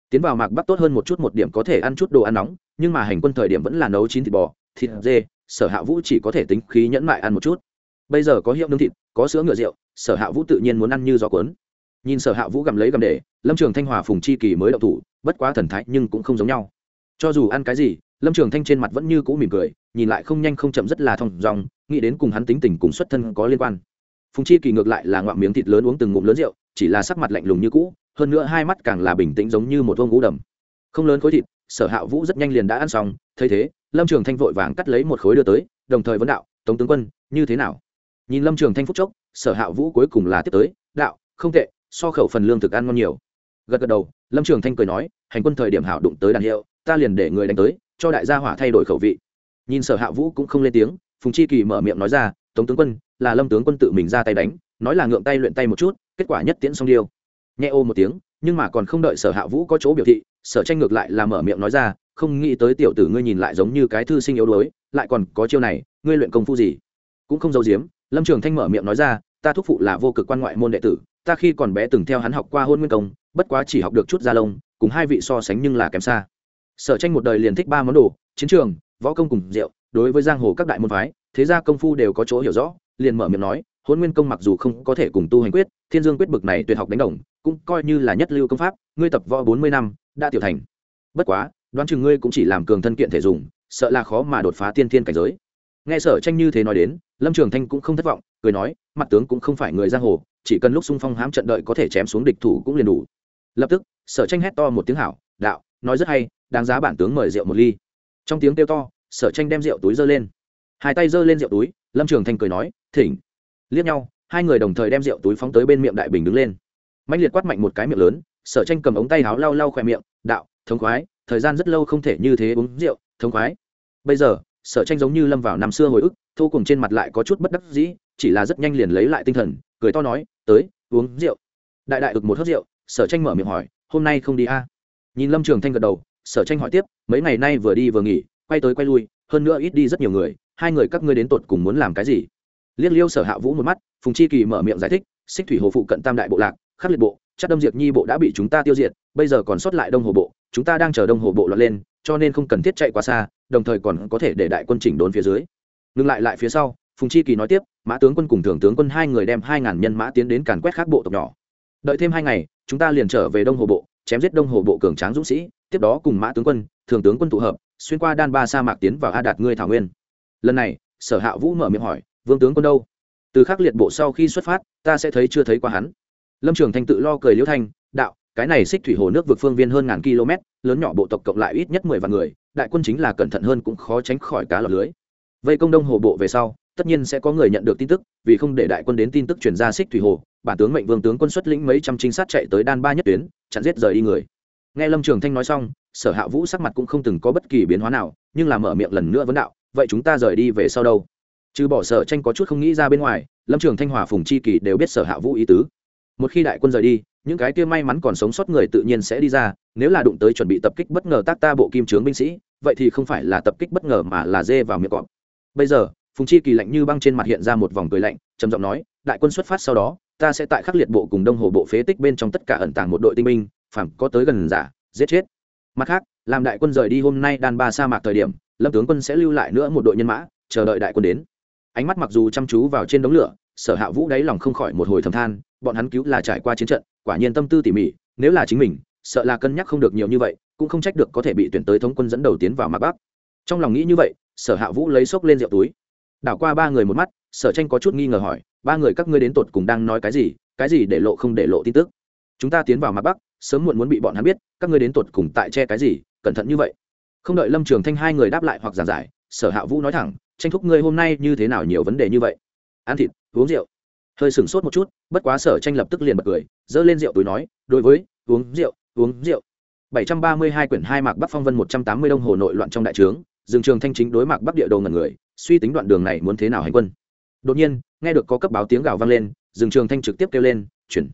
Tiến vào mạc bắc tốt hơn một chút, một điểm có thể ăn chút đồ ăn nóng, nhưng mà hành quân thời điểm vẫn là nấu chín thịt bò, thịt dê, sở hạ vũ chỉ có thể tính khí nhẫn mại ăn một chút. Bây giờ có hiệu nướng thịt, có sữa ngựa rượu, sở hạ vũ tự nhiên muốn ăn như gió cuốn. Nhìn sở hạ vũ gầm lấy gầm để, lâm trường thanh hòa phùng chi kỳ mới đậu thủ, bất quá thần thái nhưng cũng không giống nhau. Cho dù ăn cái gì lâm trường thanh trên mặt vẫn như cũ mỉm cười, nhìn lại không nhanh không chậm rất là thong dòng nghĩ đến cùng hắn tính tình cùng xuất thân có liên quan. Phùng chi kỳ ngược lại là ngoạm miếng thịt lớn uống từng ngụm lớn rượu, chỉ là sắc mặt lạnh lùng như cũ, hơn nữa hai mắt càng là bình tĩnh giống như một vông ngũ đầm. Không lớn khối thịt, sở hạ vũ rất nhanh liền đã ăn xong, thấy thế, lâm trường thanh vội vàng cắt lấy một khối đưa tới, đồng thời vấn đạo, tống tướng quân, như thế nào? Nhìn lâm trường thanh phúc chốc, sở hạ vũ cuối cùng là tiếp tới, đạo, không tệ, so khẩu phần lương thực ăn ngon nhiều. Gật gật đầu, lâm trường thanh cười nói, hành quân thời điểm hảo đụng tới đàn hiệu, ta liền để người đánh tới cho đại gia hỏa thay đổi khẩu vị. Nhìn sở hạ vũ cũng không lên tiếng, phùng chi kỳ mở miệng nói ra, tống tướng quân, là lâm tướng quân tự mình ra tay đánh, nói là ngượng tay luyện tay một chút, kết quả nhất tiễn xong điêu nhẹ ô một tiếng, nhưng mà còn không đợi sở hạ vũ có chỗ biểu thị, sở tranh ngược lại là mở miệng nói ra, không nghĩ tới tiểu tử ngươi nhìn lại giống như cái thư sinh yếu đuối, lại còn có chiêu này, ngươi luyện công phu gì? Cũng không giấu giếm, lâm trường thanh mở miệng nói ra, ta thúc phụ là vô cực quan ngoại môn đệ tử, ta khi còn bé từng theo hắn học qua hôn nguyên công, bất quá chỉ học được chút gia lông, cùng hai vị so sánh nhưng là kém xa sở tranh một đời liền thích ba món đồ, chiến trường, võ công cùng rượu, đối với giang hồ các đại môn phái, thế gia công phu đều có chỗ hiểu rõ, liền mở miệng nói hôn nguyên công mặc dù không có thể cùng tu hành quyết, thiên dương quyết bực này tuyệt học đánh đồng, cũng coi như là nhất lưu công pháp, ngươi tập võ bốn mươi năm, đã tiểu thành. Bất quá, đoán chừng ngươi cũng chỉ làm cường thân kiện thể dùng, sợ là khó mà đột phá tiên thiên cảnh giới. Nghe sở tranh như thế nói đến, lâm trường thanh cũng không thất vọng, cười nói, mặt tướng cũng không phải người giang hồ, chỉ cần lúc xung phong hám trận đợi có thể chém xuống địch thủ cũng liền đủ. Lập tức, sở tranh hét to một tiếng hảo, đạo nói rất hay, đáng giá bản tướng mời rượu một ly. Trong tiếng kêu to, sở tranh đem rượu túi giơ lên. Hai tay giơ lên rượu túi, lâm trường thanh cười nói, thỉnh. Liếc nhau, hai người đồng thời đem rượu túi phóng tới bên miệng đại bình đứng lên. Mạnh liệt quát mạnh một cái miệng lớn, sở tranh cầm ống tay áo lau lau khỏe miệng, đạo, thống khoái, thời gian rất lâu không thể như thế uống rượu, thống khoái. Bây giờ, sở tranh giống như lâm vào năm xưa hồi ức, thô cùng trên mặt lại có chút bất đắc dĩ, chỉ là rất nhanh liền lấy lại tinh thần, cười to nói, tới, uống rượu. Đại đại ực một hớt rượu, sở tranh mở miệng hỏi, hôm nay không đi a? à? Nhìn lâm trường thanh gật đầu, sở tranh hỏi tiếp, mấy ngày nay vừa đi vừa nghỉ, quay tới quay lui, hơn nữa ít đi rất nhiều người, hai người các ngươi đến tột cùng muốn làm cái gì? Liếc liêu sở hạ vũ một mắt, phùng chi kỳ mở miệng giải thích, xích thủy hồ phụ cận tam đại bộ lạc, khắc liệt bộ chắc đâm diệt nhi bộ đã bị chúng ta tiêu diệt, bây giờ còn sót lại đông hồ bộ, chúng ta đang chờ đông hồ bộ lọt lên, cho nên không cần thiết chạy quá xa, đồng thời còn có thể để đại quân chỉnh đốn phía dưới. Ngừng lại lại phía sau, phùng chi kỳ nói tiếp, mã tướng quân cùng thường tướng quân hai người đem hai ngàn nhân mã tiến đến càn quét khác bộ tộc nhỏ. Đợi thêm hai ngày, chúng ta liền trở về đông hồ bộ chém giết đông hồ bộ cường tráng dũng sĩ, tiếp đó cùng mã tướng quân, thường tướng quân tụ hợp, xuyên qua đan ba sa mạc tiến vào a đạt ngươi thảo nguyên. Lần này, sở hạ vũ mở miệng hỏi, vương tướng quân đâu? Từ khắc liệt bộ sau khi xuất phát, ta sẽ thấy chưa thấy qua hắn. Lâm trường thanh tự lo cười liễu thanh, đạo, cái này xích thủy hồ nước vực phương viên hơn ngàn km, lớn nhỏ bộ tộc cộng lại ít nhất mười vạn người, đại quân chính là cẩn thận hơn cũng khó tránh khỏi cá lọc lưới. Vây công đông hồ bộ về sau, tất nhiên sẽ có người nhận được tin tức, vì không để đại quân đến tin tức chuyển ra xích thủy hồ bản tướng mệnh vương tướng quân xuất lĩnh mấy trăm trinh sát chạy tới đan ba nhất tuyến, chặn giết rời đi người. Nghe lâm trường thanh nói xong, sở hạ vũ sắc mặt cũng không từng có bất kỳ biến hóa nào, nhưng là mở miệng lần nữa vấn đạo, vậy chúng ta rời đi về sau đâu? Trừ bỏ sở tranh có chút không nghĩ ra bên ngoài, lâm trường thanh, hòa phùng chi kỳ đều biết sở hạ vũ ý tứ. Một khi đại quân rời đi, những cái kia may mắn còn sống sót người tự nhiên sẽ đi ra, nếu là đụng tới chuẩn bị tập kích bất ngờ tác ta bộ kim trướng binh sĩ, vậy thì không phải là tập kích bất ngờ mà là dê vào miệng cọp. Bây giờ, phùng chi kỳ lạnh như băng trên mặt hiện ra một vòng cười lạnh, trầm giọng nói, đại quân xuất phát sau đó ta sẽ tại khắc liệt bộ cùng đông hồ bộ phế tích bên trong tất cả ẩn tàng một đội tinh binh phẳng có tới gần giả, giết chết. Mặt khác, làm đại quân rời đi hôm nay đan ba sa mạc thời điểm, lâm tướng quân sẽ lưu lại nữa một đội nhân mã, chờ đợi đại quân đến. Ánh mắt mặc dù chăm chú vào trên đống lửa, sở hạ vũ đáy lòng không khỏi một hồi thầm than, bọn hắn cứu là trải qua chiến trận, quả nhiên tâm tư tỉ mỉ, nếu là chính mình, sợ là cân nhắc không được nhiều như vậy, cũng không trách được có thể bị tuyển tới thống quân dẫn đầu tiến vào mặt bắc. Trong lòng nghĩ như vậy, sở hạ vũ lấy xốc lên rượu túi. Đảo qua ba người một mắt, sở tranh có chút nghi ngờ hỏi ba người các ngươi đến tột cùng đang nói cái gì cái gì để lộ không để lộ tin tức? Chúng ta tiến vào mặt bắc sớm muộn muốn bị bọn hắn biết các ngươi đến tột cùng tại che cái gì cẩn thận như vậy. Không đợi lâm trường thanh hai người đáp lại hoặc giảng giải sở hạ vũ nói thẳng tranh thúc ngươi hôm nay như thế nào nhiều vấn đề như vậy? Ăn thịt uống rượu. Hơi sửng sốt một chút bất quá sở tranh lập tức liền bật cười dơ lên rượu túi nói đối với uống rượu uống rượu. 732 quyển hai mạc Bắc Phong Vân 180 đông hồ nội loạn trong đại trướng, Dương Trường Thanh chính đối mạc Bắc địa đồ ngần người, suy tính đoạn đường này muốn thế nào hành quân. Đột nhiên, nghe được có cấp báo tiếng gào vang lên, rừng Trường Thanh trực tiếp kêu lên, "Chuyển."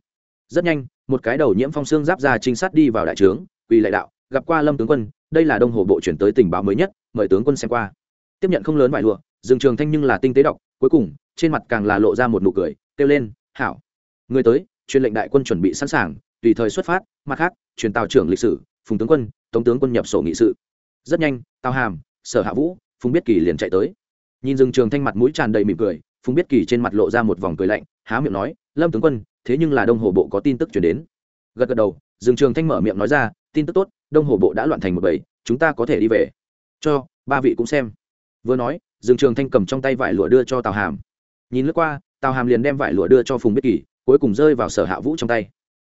Rất nhanh, một cái đầu nhiễm phong xương giáp ra trinh sát đi vào đại trướng, quỳ lại đạo, gặp qua Lâm tướng quân, đây là đông hồ bộ chuyển tới tình báo mới nhất, mời tướng quân xem qua. Tiếp nhận không lớn vài lụa, rừng Trường Thanh nhưng là tinh tế đọc, cuối cùng, trên mặt càng là lộ ra một nụ cười, kêu lên, "Hảo." Người tới, truyền lệnh đại quân chuẩn bị sẵn sàng, tùy thời xuất phát, mặt khác, truyền tàu trưởng lịch sử, phùng tướng quân tống tướng quân nhập sổ nghị sự rất nhanh tào hàm sở hạ vũ phùng biết kỳ liền chạy tới nhìn rừng trường thanh mặt mũi tràn đầy mỉm cười phùng biết kỳ trên mặt lộ ra một vòng cười lạnh, há miệng nói, lâm tướng quân, thế nhưng là đông hồ bộ có tin tức chuyển đến. Gật gật đầu, Dương trường thanh mở miệng nói ra, tin tức tốt, đông hồ bộ đã loạn thành một bầy, chúng ta có thể đi về. Cho ba vị cũng xem. Vừa nói, Dương trường thanh cầm trong tay vải lụa đưa cho tào hàm. Nhìn lướt qua, tào hàm liền đem vải lụa đưa cho phùng biết kỳ, cuối cùng rơi vào sở hạ vũ trong tay.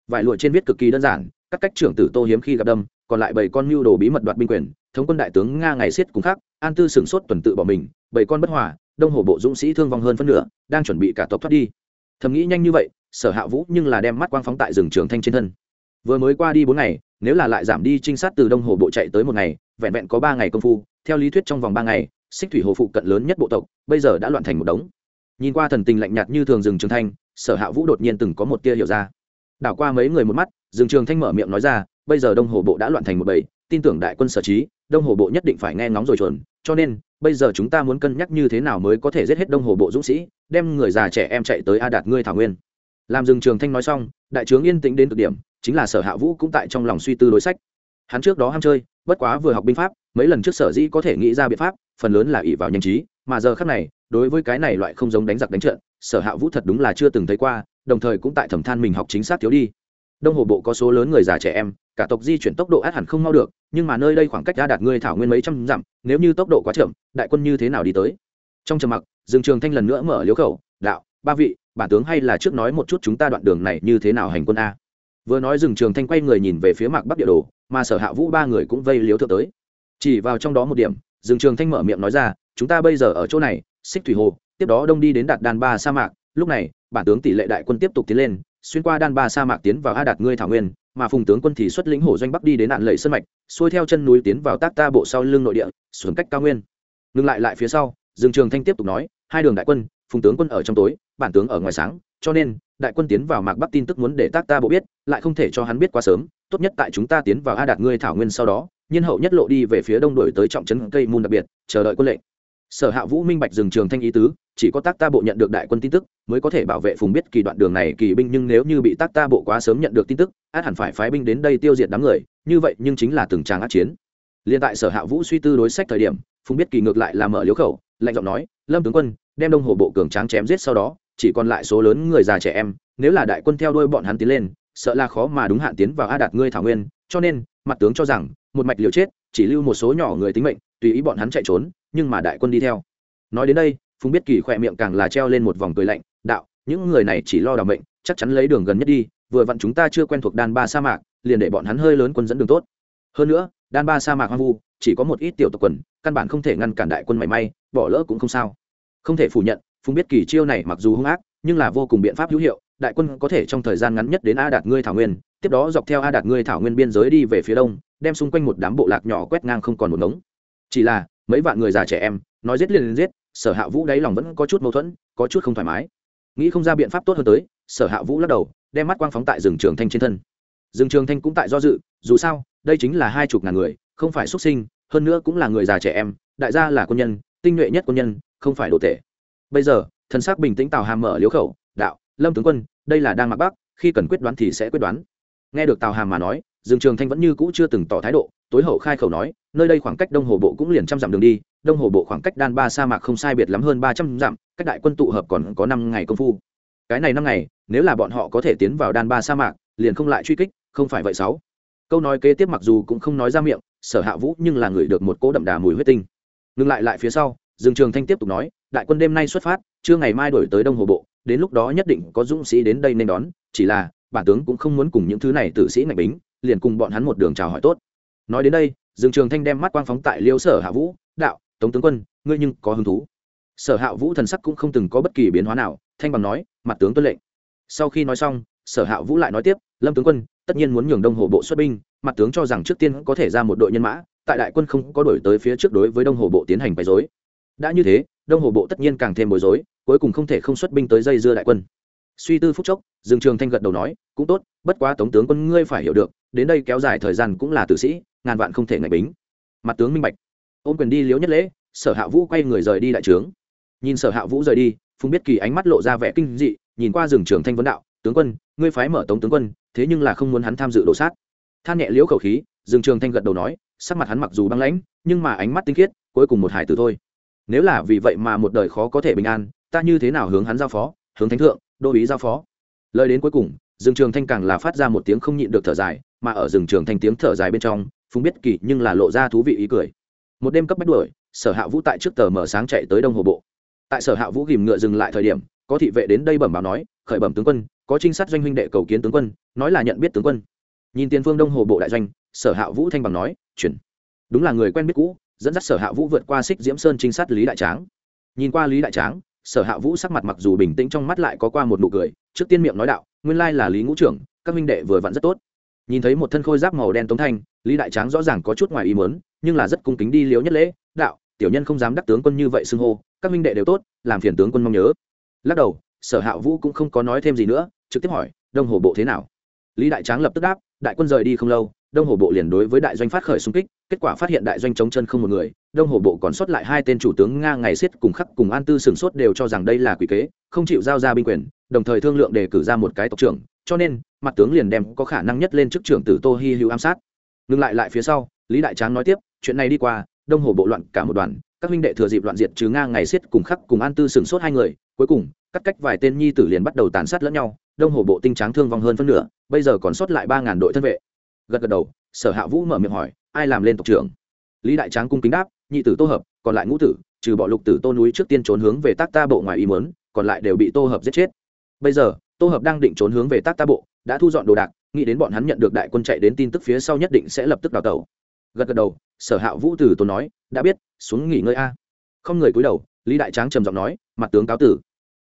Vải lụa trên viết cực kỳ đơn giản, các cách trưởng tử tô hiếm khi gặp đâm, còn lại bảy con mưu đồ bí mật đoạt binh quyền, thống quân đại tướng nga ngày xiết cùng khác an tư sửng sốt tuần tự bỏ mình, bảy con bất hòa đông hồ bộ dũng sĩ thương vong hơn phân nửa, đang chuẩn bị cả tộc thoát đi. Thầm nghĩ nhanh như vậy, sở hạ vũ nhưng là đem mắt quang phóng tại rừng trường thanh trên thân. Vừa mới qua đi bốn ngày, nếu là lại giảm đi trinh sát từ đông hồ bộ chạy tới một ngày, vẹn vẹn có ba ngày công phu, theo lý thuyết trong vòng ba ngày, xích thủy hồ phụ cận lớn nhất bộ tộc, bây giờ đã loạn thành một đống. Nhìn qua thần tình lạnh nhạt như thường rừng trường thanh, sở hạ vũ đột nhiên từng có một tia hiểu ra. Đảo qua mấy người một mắt, rừng trường thanh mở miệng nói ra, bây giờ đông hồ bộ đã loạn thành một bầy, tin tưởng đại quân sở trí, đông hồ bộ nhất định phải nghe ngóng rồi chuẩn cho nên, bây giờ chúng ta muốn cân nhắc như thế nào mới có thể giết hết đông hồ bộ dũng sĩ, đem người già trẻ em chạy tới a đạt ngươi thảo nguyên. Làm rừng trường thanh nói xong, đại trướng yên tĩnh đến cực điểm, chính là sở hạ vũ cũng tại trong lòng suy tư đối sách. Hắn trước đó ham chơi, bất quá vừa học binh pháp, mấy lần trước sở dĩ có thể nghĩ ra biện pháp, phần lớn là ỷ vào nhanh trí, mà giờ khác này, đối với cái này loại không giống đánh giặc đánh trận, sở hạ vũ thật đúng là chưa từng thấy qua, đồng thời cũng tại thẩm than mình học chính xác thiếu đi. Đông hồ bộ có số lớn người già trẻ em cả tộc di chuyển tốc độ át hẳn không mau được, nhưng mà nơi đây khoảng cách đã đạt ngươi thảo nguyên mấy trăm dặm, nếu như tốc độ quá chậm, đại quân như thế nào đi tới? Trong trầm mặc, dương trường thanh lần nữa mở liếu khẩu, đạo, ba vị, bản tướng hay là trước nói một chút chúng ta đoạn đường này như thế nào hành quân a? Vừa nói dương trường thanh quay người nhìn về phía mạc bắc địa đồ, mà sở hạ vũ ba người cũng vây liếu thượng tới. Chỉ vào trong đó một điểm, dương trường thanh mở miệng nói ra, chúng ta bây giờ ở chỗ này, xích thủy hồ, tiếp đó đông đi đến đạt đàn ba sa mạc, lúc này, bản tướng tỷ lệ đại quân tiếp tục tiến lên, xuyên qua đan ba sa mạc tiến vào a đạt ngươi thảo nguyên mà phùng tướng quân thì xuất lĩnh hổ doanh bắc đi đến nạn lầy sân mạch, xuôi theo chân núi tiến vào tác ta bộ sau lưng nội địa, xuống cách cao nguyên. Ngừng lại lại phía sau, dương trường thanh tiếp tục nói, hai đường đại quân, phùng tướng quân ở trong tối, bản tướng ở ngoài sáng, cho nên, đại quân tiến vào mạc bắc tin tức muốn để tác ta bộ biết, lại không thể cho hắn biết quá sớm, tốt nhất tại chúng ta tiến vào a đạt ngươi thảo nguyên sau đó, nhiên hậu nhất lộ đi về phía đông đổi tới trọng trấn cây môn đặc biệt, chờ đợi quân lệnh. Sở hạ vũ minh bạch dừng trường thanh ý tứ chỉ có tác ta bộ nhận được đại quân tin tức, mới có thể bảo vệ phùng biết kỳ đoạn đường này kỳ binh, nhưng nếu như bị tác ta bộ quá sớm nhận được tin tức, át hẳn phải phái binh đến đây tiêu diệt đám người, như vậy nhưng chính là từng tràng át chiến. Liên tại sở hạ vũ suy tư đối sách thời điểm, phùng biết kỳ ngược lại là mở liếu khẩu, lạnh giọng nói, lâm tướng quân, đem đông hồ bộ cường tráng chém giết sau đó, chỉ còn lại số lớn người già trẻ em, nếu là đại quân theo đuôi bọn hắn tiến lên, sợ là khó mà đúng hạn tiến vào a đạt ngươi thảo nguyên, cho nên, mặt tướng cho rằng, một mạch liều chết, chỉ lưu một số nhỏ người tính mệnh, tùy ý bọn hắn chạy trốn, nhưng mà đại quân đi theo. Nói đến đây phùng biết kỳ khỏe miệng càng là treo lên một vòng cười lạnh, đạo, những người này chỉ lo đ o mệnh, chắc chắn lấy đường gần nhất đi, vừa vặn chúng ta chưa quen thuộc đan ba sa mạc, liền để bọn hắn hơi lớn quân dẫn đường tốt. Hơn nữa, đan ba sa mạc hoang vu, chỉ có một ít tiểu tộc quần, căn bản không thể ngăn cản đại quân mảy may, bỏ lỡ cũng không sao. Không thể phủ nhận, phùng biết kỳ chiêu này mặc dù hung ác, nhưng là vô cùng biện pháp hữu hiệu, đại quân có thể trong thời gian ngắn nhất đến a đạt ngươi thảo nguyên, tiếp đó dọc theo a đạt ngươi thảo nguyên biên giới đi về phía đông, đem xung quanh một đám bộ lạc nhỏ quét ngang không còn một ngống. Chỉ là, mấy vạn người già trẻ em, nói giết liền liền giết sở hạ vũ đáy lòng vẫn có chút mâu thuẫn, có chút không thoải mái. Nghĩ không ra biện pháp tốt hơn tới, sở hạ vũ lắc đầu, đem mắt quang phóng tại rừng trường thanh trên thân. Rừng trường thanh cũng tại do dự, dù sao, đây chính là hai chục ngàn người, không phải xuất sinh, hơn nữa cũng là người già trẻ em, đại gia là quân nhân, tinh nhuệ nhất quân nhân, không phải đồ tệ. Bây giờ, thần sắc bình tĩnh tào hàm mở liếu khẩu, đạo, lâm tướng quân, đây là đang mặc bắc, khi cần quyết đoán thì sẽ quyết đoán. Nghe được tào hàm mà nói, rừng trường thanh vẫn như cũ chưa từng tỏ thái độ, tối hậu khai khẩu nói, nơi đây khoảng cách đông hồ bộ cũng liền trăm dặm đường đi đông hồ bộ khoảng cách đan ba sa mạc không sai biệt lắm hơn ba trăm dặm, cách đại quân tụ hợp còn có năm ngày công phu. Cái này năm ngày, nếu là bọn họ có thể tiến vào đan ba sa mạc, liền không lại truy kích, không phải vậy sáu. Câu nói kế tiếp mặc dù cũng không nói ra miệng, sở hạ vũ nhưng là người được một cỗ đậm đà mùi huyết tinh. Ngừng lại lại phía sau, dương trường thanh tiếp tục nói, đại quân đêm nay xuất phát, trưa ngày mai đổi tới đông hồ bộ, đến lúc đó nhất định có dũng sĩ đến đây nên đón, chỉ là, bản tướng cũng không muốn cùng những thứ này tử sĩ ngạch bính, liền cùng bọn hắn một đường chào hỏi tốt. Nói đến đây, dương trường thanh đem mắt quang phóng tại liêu sở hạ vũ, đạo tống tướng quân, ngươi nhưng có hứng thú. Sở hạ vũ thần sắc cũng không từng có bất kỳ biến hóa nào, thanh bằng nói, mặt tướng tuân lệnh. Sau khi nói xong, sở hạ vũ lại nói tiếp, lâm tướng quân, tất nhiên muốn nhường đông hồ bộ xuất binh, mặt tướng cho rằng trước tiên có thể ra một đội nhân mã, tại đại quân không có đổi tới phía trước đối với đông hồ bộ tiến hành bày dối đã như thế, đông hồ bộ tất nhiên càng thêm bối rối, cuối cùng không thể không xuất binh tới dây dưa đại quân. Suy tư phúc chốc, dương trường thanh gật đầu nói, cũng tốt, bất quá tống tướng quân ngươi phải hiểu được, đến đây kéo dài thời gian cũng là tử sĩ, ngàn vạn không thể ngạch bính. Mặt tướng minh bạch ôm quyền đi liếu nhất lễ, sở hạ vũ quay người rời đi đại trướng. Nhìn sở hạ vũ rời đi, phùng biết kỳ ánh mắt lộ ra vẻ kinh dị, nhìn qua rừng trường thanh vấn đạo, tướng quân, ngươi phái mở tống tướng quân, thế nhưng là không muốn hắn tham dự đổ sát. Than nhẹ liễu khẩu khí, rừng trường thanh gật đầu nói, sắc mặt hắn mặc dù băng lãnh, nhưng mà ánh mắt tinh khiết, cuối cùng một hải tử thôi. Nếu là vì vậy mà một đời khó có thể bình an, ta như thế nào hướng hắn giao phó, hướng thánh thượng, đô ý giao phó? Lời đến cuối cùng, rừng trường thanh càng là phát ra một tiếng không nhịn được thở dài, mà ở rừng trường thanh tiếng thở dài bên trong, phùng biết kỳ nhưng là lộ ra thú vị ý cười một đêm cấp bách đuổi, sở hạ vũ tại trước tờ mở sáng chạy tới đông hồ bộ. Tại sở hạ vũ ghìm ngựa dừng lại thời điểm, có thị vệ đến đây bẩm báo nói, khởi bẩm tướng quân, có trinh sát doanh huynh đệ cầu kiến tướng quân, nói là nhận biết tướng quân. Nhìn tiền phương đông hồ bộ đại doanh, sở hạ vũ thanh bằng nói, chuyển. Đúng là người quen biết cũ, dẫn dắt sở hạ vũ vượt qua xích diễm sơn trinh sát lý đại tráng. Nhìn qua lý đại tráng, sở hạ vũ sắc mặt mặc dù bình tĩnh trong mắt lại có qua một nụ cười, trước tiên miệng nói đạo, nguyên lai là lý ngũ trưởng, các minh đệ vừa vặn rất tốt. Nhìn thấy một thân khôi giáp màu đen tống thanh lý đại tráng rõ ràng có chút ngoài ý mớn nhưng là rất cung kính đi liễu nhất lễ, đạo, tiểu nhân không dám đắc tướng quân như vậy xưng hô, các minh đệ đều tốt, làm phiền tướng quân mong nhớ. Lắc đầu, sở hạ vũ cũng không có nói thêm gì nữa, trực tiếp hỏi, đông hồ bộ thế nào? Lý đại tráng lập tức đáp, đại quân rời đi không lâu, đông hồ bộ liền đối với đại doanh phát khởi xung kích, kết quả phát hiện đại doanh chống chân không một người, đông hồ bộ còn sót lại hai tên chủ tướng nga, ngày xiết cùng khắc cùng an tư sửng sốt đều cho rằng đây là quỷ kế, không chịu giao ra binh quyền, đồng thời thương lượng đề cử ra một cái tộc trưởng, cho nên, mặt tướng liền đem có khả năng nhất lên chức trưởng tử tô hi hữu ám sát ngừng lại lại phía sau, lý đại tráng nói tiếp, chuyện này đi qua, đông hồ bộ loạn cả một đoàn, các huynh đệ thừa dịp loạn diệt trừ nga ngày xiết cùng khắc cùng an tư sừng sốt hai người, cuối cùng, cắt cách vài tên nhi tử liền bắt đầu tàn sát lẫn nhau, đông hồ bộ tinh tráng thương vong hơn phân nửa, bây giờ còn sót lại ba ngàn đội thân vệ. Gật gật đầu, sở hạ vũ mở miệng hỏi, ai làm lên tộc trưởng? Lý đại tráng cung kính đáp, nhị tử tô hợp, còn lại ngũ tử, trừ bỏ lục tử tô núi trước tiên trốn hướng về tác ta bộ ngoài ý mớn còn lại đều bị tô hợp giết chết. Bây giờ, tô hợp đang định trốn hướng về tác ta bộ, đã thu dọn đồ đạc nghĩ đến bọn hắn nhận được đại quân chạy đến tin tức phía sau nhất định sẽ lập tức đào tẩu. Gật gật đầu, sở hạ vũ tử tốn nói, đã biết, xuống nghỉ ngơi a. Không người cúi đầu, lý đại tráng trầm giọng nói, mặt tướng cáo tử.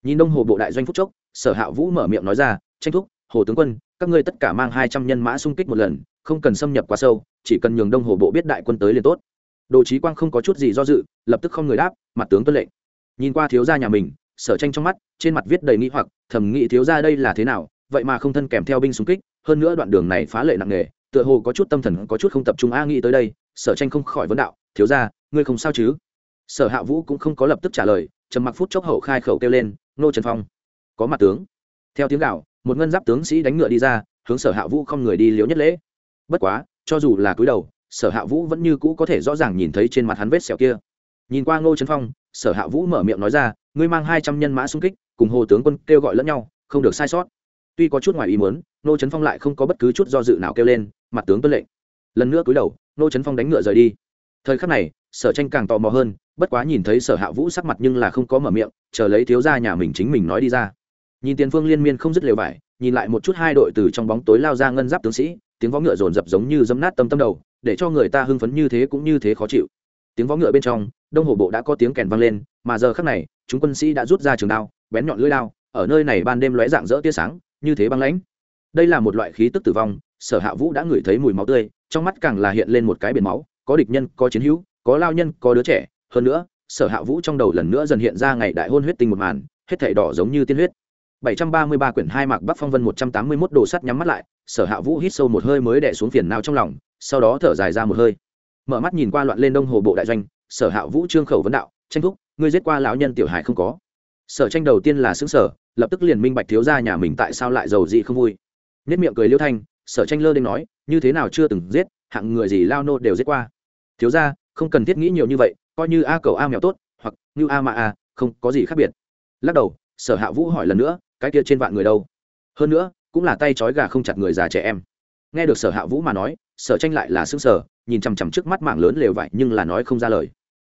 Nhìn đông hồ bộ đại doanh phúc chốc, sở hạ vũ mở miệng nói ra, tranh thúc, hồ tướng quân, các ngươi tất cả mang hai trăm nhân mã xung kích một lần, không cần xâm nhập quá sâu, chỉ cần nhường đông hồ bộ biết đại quân tới liền tốt. Đồ trí quang không có chút gì do dự, lập tức không người đáp, mặt tướng tuân lệnh. Nhìn qua thiếu gia nhà mình, sở tranh trong mắt, trên mặt viết đầy nghĩ hoặc, thầm nghĩ thiếu gia đây là thế nào, vậy mà không thân kèm theo binh xung kích hơn nữa đoạn đường này phá lệ nặng nề, tựa hồ có chút tâm thần, có chút không tập trung a nghĩ tới đây, sở tranh không khỏi vấn đạo, thiếu gia, ngươi không sao chứ? Sở hạ vũ cũng không có lập tức trả lời, trầm mặc phút chốc hậu khai khẩu kêu lên, nô trần phong, có mặt tướng. Theo tiếng gạo một ngân giáp tướng sĩ đánh ngựa đi ra, hướng sở hạ vũ không người đi liếu nhất lễ. Bất quá, cho dù là cúi đầu, sở hạ vũ vẫn như cũ có thể rõ ràng nhìn thấy trên mặt hắn vết sẹo kia. Nhìn qua ngô trấn phong, sở hạ vũ mở miệng nói ra, ngươi mang hai trăm nhân mã xung kích, cùng hồ tướng quân kêu gọi lẫn nhau, không được sai sót tuy có chút ngoài ý muốn, nô trấn phong lại không có bất cứ chút do dự nào kêu lên, mặt tướng tuân lệnh. Lần nữa cúi đầu, nô trấn phong đánh ngựa rời đi. Thời khắc này, sở tranh càng tò mò hơn, bất quá nhìn thấy sở hạ vũ sắc mặt nhưng là không có mở miệng, chờ lấy thiếu gia nhà mình chính mình nói đi ra. Nhìn tiền phương liên miên không dứt lều vải, nhìn lại một chút hai đội từ trong bóng tối lao ra ngân giáp tướng sĩ, tiếng vó ngựa rồn rập giống như dấm nát tâm tâm đầu, để cho người ta hưng phấn như thế cũng như thế khó chịu. Tiếng vó ngựa bên trong, đông hồ bộ đã có tiếng kèn vang lên, mà giờ khắc này, chúng quân sĩ đã rút ra trường đao, bén nhọn lưỡi đao, ở nơi này ban đêm lóe dạng dỡ tia sáng như thế băng lãnh đây là một loại khí tức tử vong sở hạ vũ đã ngửi thấy mùi máu tươi trong mắt càng là hiện lên một cái biển máu có địch nhân có chiến hữu có lao nhân có đứa trẻ hơn nữa sở hạ vũ trong đầu lần nữa dần hiện ra ngày đại hôn huyết tinh một màn hết thảy đỏ giống như tiên huyết 733 quyển hai mạc Bắc Phong Vân 181 đồ sắt nhắm mắt lại, Sở Hạ Vũ hít sâu một hơi mới đè xuống phiền não trong lòng, sau đó thở dài ra một hơi. Mở mắt nhìn qua loạn lên đông hồ bộ đại doanh, Sở Hạ Vũ trương khẩu vấn đạo, "Tranh thúc, ngươi giết qua lão nhân tiểu hải không có?" Sở Tranh đầu tiên là sững sở, lập tức liền minh bạch thiếu gia nhà mình tại sao lại giàu dị không vui. Nhất miệng cười Liêu Thanh, Sở Tranh lơ đến nói, "Như thế nào chưa từng giết, hạng người gì lao nô đều giết qua." Thiếu gia, không cần thiết nghĩ nhiều như vậy, coi như a cầu a mèo tốt hoặc như a mà a không có gì khác biệt lắc đầu sở hạ vũ hỏi lần nữa cái kia trên vạn người đâu hơn nữa cũng là tay trói gà không chặt người già trẻ em nghe được sở hạ vũ mà nói sở tranh lại là xương sở nhìn chằm chằm trước mắt mạng lớn lều vải nhưng là nói không ra lời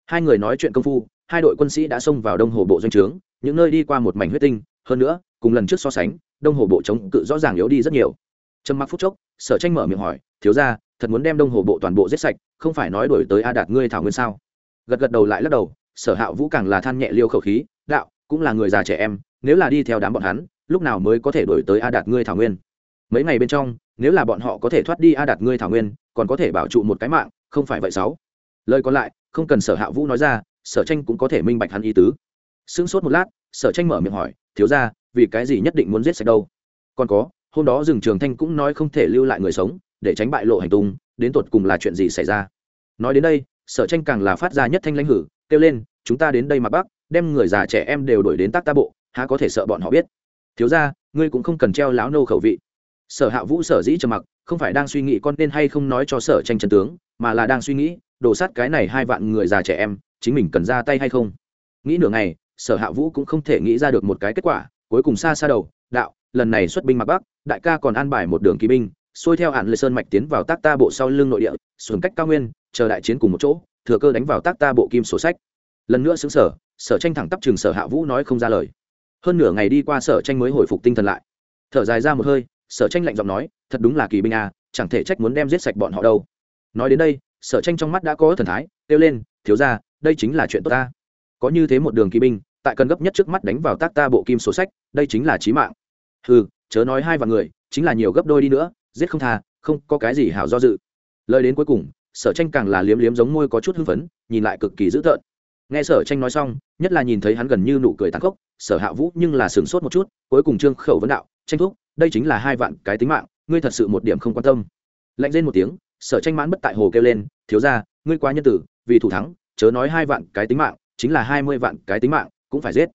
hai người nói chuyện công phu hai đội quân sĩ đã xông vào đông hồ bộ doanh trướng những nơi đi qua một mảnh huyết tinh hơn nữa, cùng lần trước so sánh, đông hồ bộ chống cự rõ ràng yếu đi rất nhiều. Trầm mặc phút chốc, sở tranh mở miệng hỏi, thiếu ra thật muốn đem đông hồ bộ toàn bộ giết sạch, không phải nói đổi tới a đạt ngươi thảo nguyên sao? Gật gật đầu lại lắc đầu, sở hạ vũ càng là than nhẹ liêu khẩu khí, đạo, cũng là người già trẻ em, nếu là đi theo đám bọn hắn, lúc nào mới có thể đổi tới a đạt ngươi thảo nguyên? Mấy ngày bên trong, nếu là bọn họ có thể thoát đi a đạt ngươi thảo nguyên, còn có thể bảo trụ một cái mạng, không phải vậy sáu. Lời còn lại, không cần sở hạ vũ nói ra, sở tranh cũng có thể minh bạch hắn ý tứ. Sững sốt một lát sở tranh mở miệng hỏi, thiếu ra vì cái gì nhất định muốn giết sạch đâu? Còn có, hôm đó rừng trường thanh cũng nói không thể lưu lại người sống, để tránh bại lộ hành tung, đến tột cùng là chuyện gì xảy ra? Nói đến đây, sở tranh càng là phát ra nhất thanh lãnh hử, kêu lên, chúng ta đến đây mà bắc đem người già trẻ em đều đổi đến tác ta bộ, há có thể sợ bọn họ biết? Thiếu ra ngươi cũng không cần treo láo nô khẩu vị. Sở hạ vũ sở dĩ trầm mặc, không phải đang suy nghĩ con nên hay không nói cho sở tranh chân tướng, mà là đang suy nghĩ đổ sát cái này hai vạn người già trẻ em, chính mình cần ra tay hay không? Nghĩ nửa ngày sở hạ vũ cũng không thể nghĩ ra được một cái kết quả, cuối cùng xa xa đầu, đạo, lần này xuất binh mặc bắc, đại ca còn an bài một đường kỵ binh, xuôi theo hạn lê sơn mạch tiến vào tác ta bộ sau lưng nội địa xuống cách cao nguyên, chờ đại chiến cùng một chỗ, thừa cơ đánh vào tác ta bộ kim sổ sách. Lần nữa xứng sở sở tranh thẳng tắp trường sở hạ vũ nói không ra lời. Hơn nửa ngày đi qua sở tranh mới hồi phục tinh thần lại. Thở dài ra một hơi, sở tranh lạnh giọng nói, thật đúng là kỳ binh à chẳng thể trách muốn đem giết sạch bọn họ đâu. Nói đến đây, sở tranh trong mắt đã có thần thái, kêu lên, thiếu ra đây chính là chuyện tốt ta có như thế một đường kỵ binh, tại cần gấp nhất trước mắt đánh vào tác ta bộ kim sổ sách, đây chính là trí mạng. Ừ chớ nói hai vạn người, chính là nhiều gấp đôi đi nữa, giết không tha, không có cái gì hảo do dự. Lời đến cuối cùng, sở tranh càng là liếm liếm giống môi có chút hưng phấn, nhìn lại cực kỳ dữ tợn. Nghe sở tranh nói xong, nhất là nhìn thấy hắn gần như nụ cười tàn khốc, sở hạ vũ nhưng là sửng sốt một chút, cuối cùng trương khẩu vấn đạo, tranh thúc, đây chính là hai vạn cái tính mạng, ngươi thật sự một điểm không quan tâm. Lạnh lên một tiếng, sở tranh mãn bất tại hồ kêu lên, thiếu ra ngươi quá nhân tử, vì thủ thắng, chớ nói hai vạn cái tính mạng chính là hai mươi vạn cái tính mạng, cũng phải giết.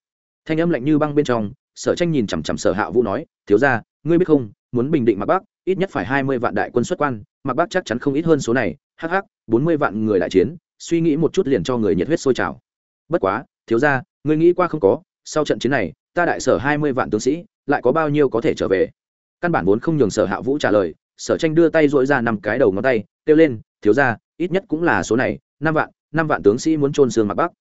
Thanh âm lạnh như băng bên trong, sở tranh nhìn chằm chằm sở hạ vũ nói, thiếu ra ngươi biết không, muốn bình định mặc bắc, ít nhất phải hai mươi vạn đại quân xuất quan mặc bắc chắc chắn không ít hơn số này. Hh bốn mươi vạn người đại chiến, suy nghĩ một chút liền cho người nhiệt huyết sôi trào. Bất quá, thiếu ra ngươi nghĩ qua không có, sau trận chiến này, ta đại sở hai mươi vạn tướng sĩ, lại có bao nhiêu có thể trở về? Căn bản vốn không nhường sở hạ vũ trả lời, sở tranh đưa tay dội ra năm cái đầu ngón tay, kêu lên, thiếu ra ít nhất cũng là số này, năm vạn năm vạn tướng sĩ muốn trôn xương mặc bắc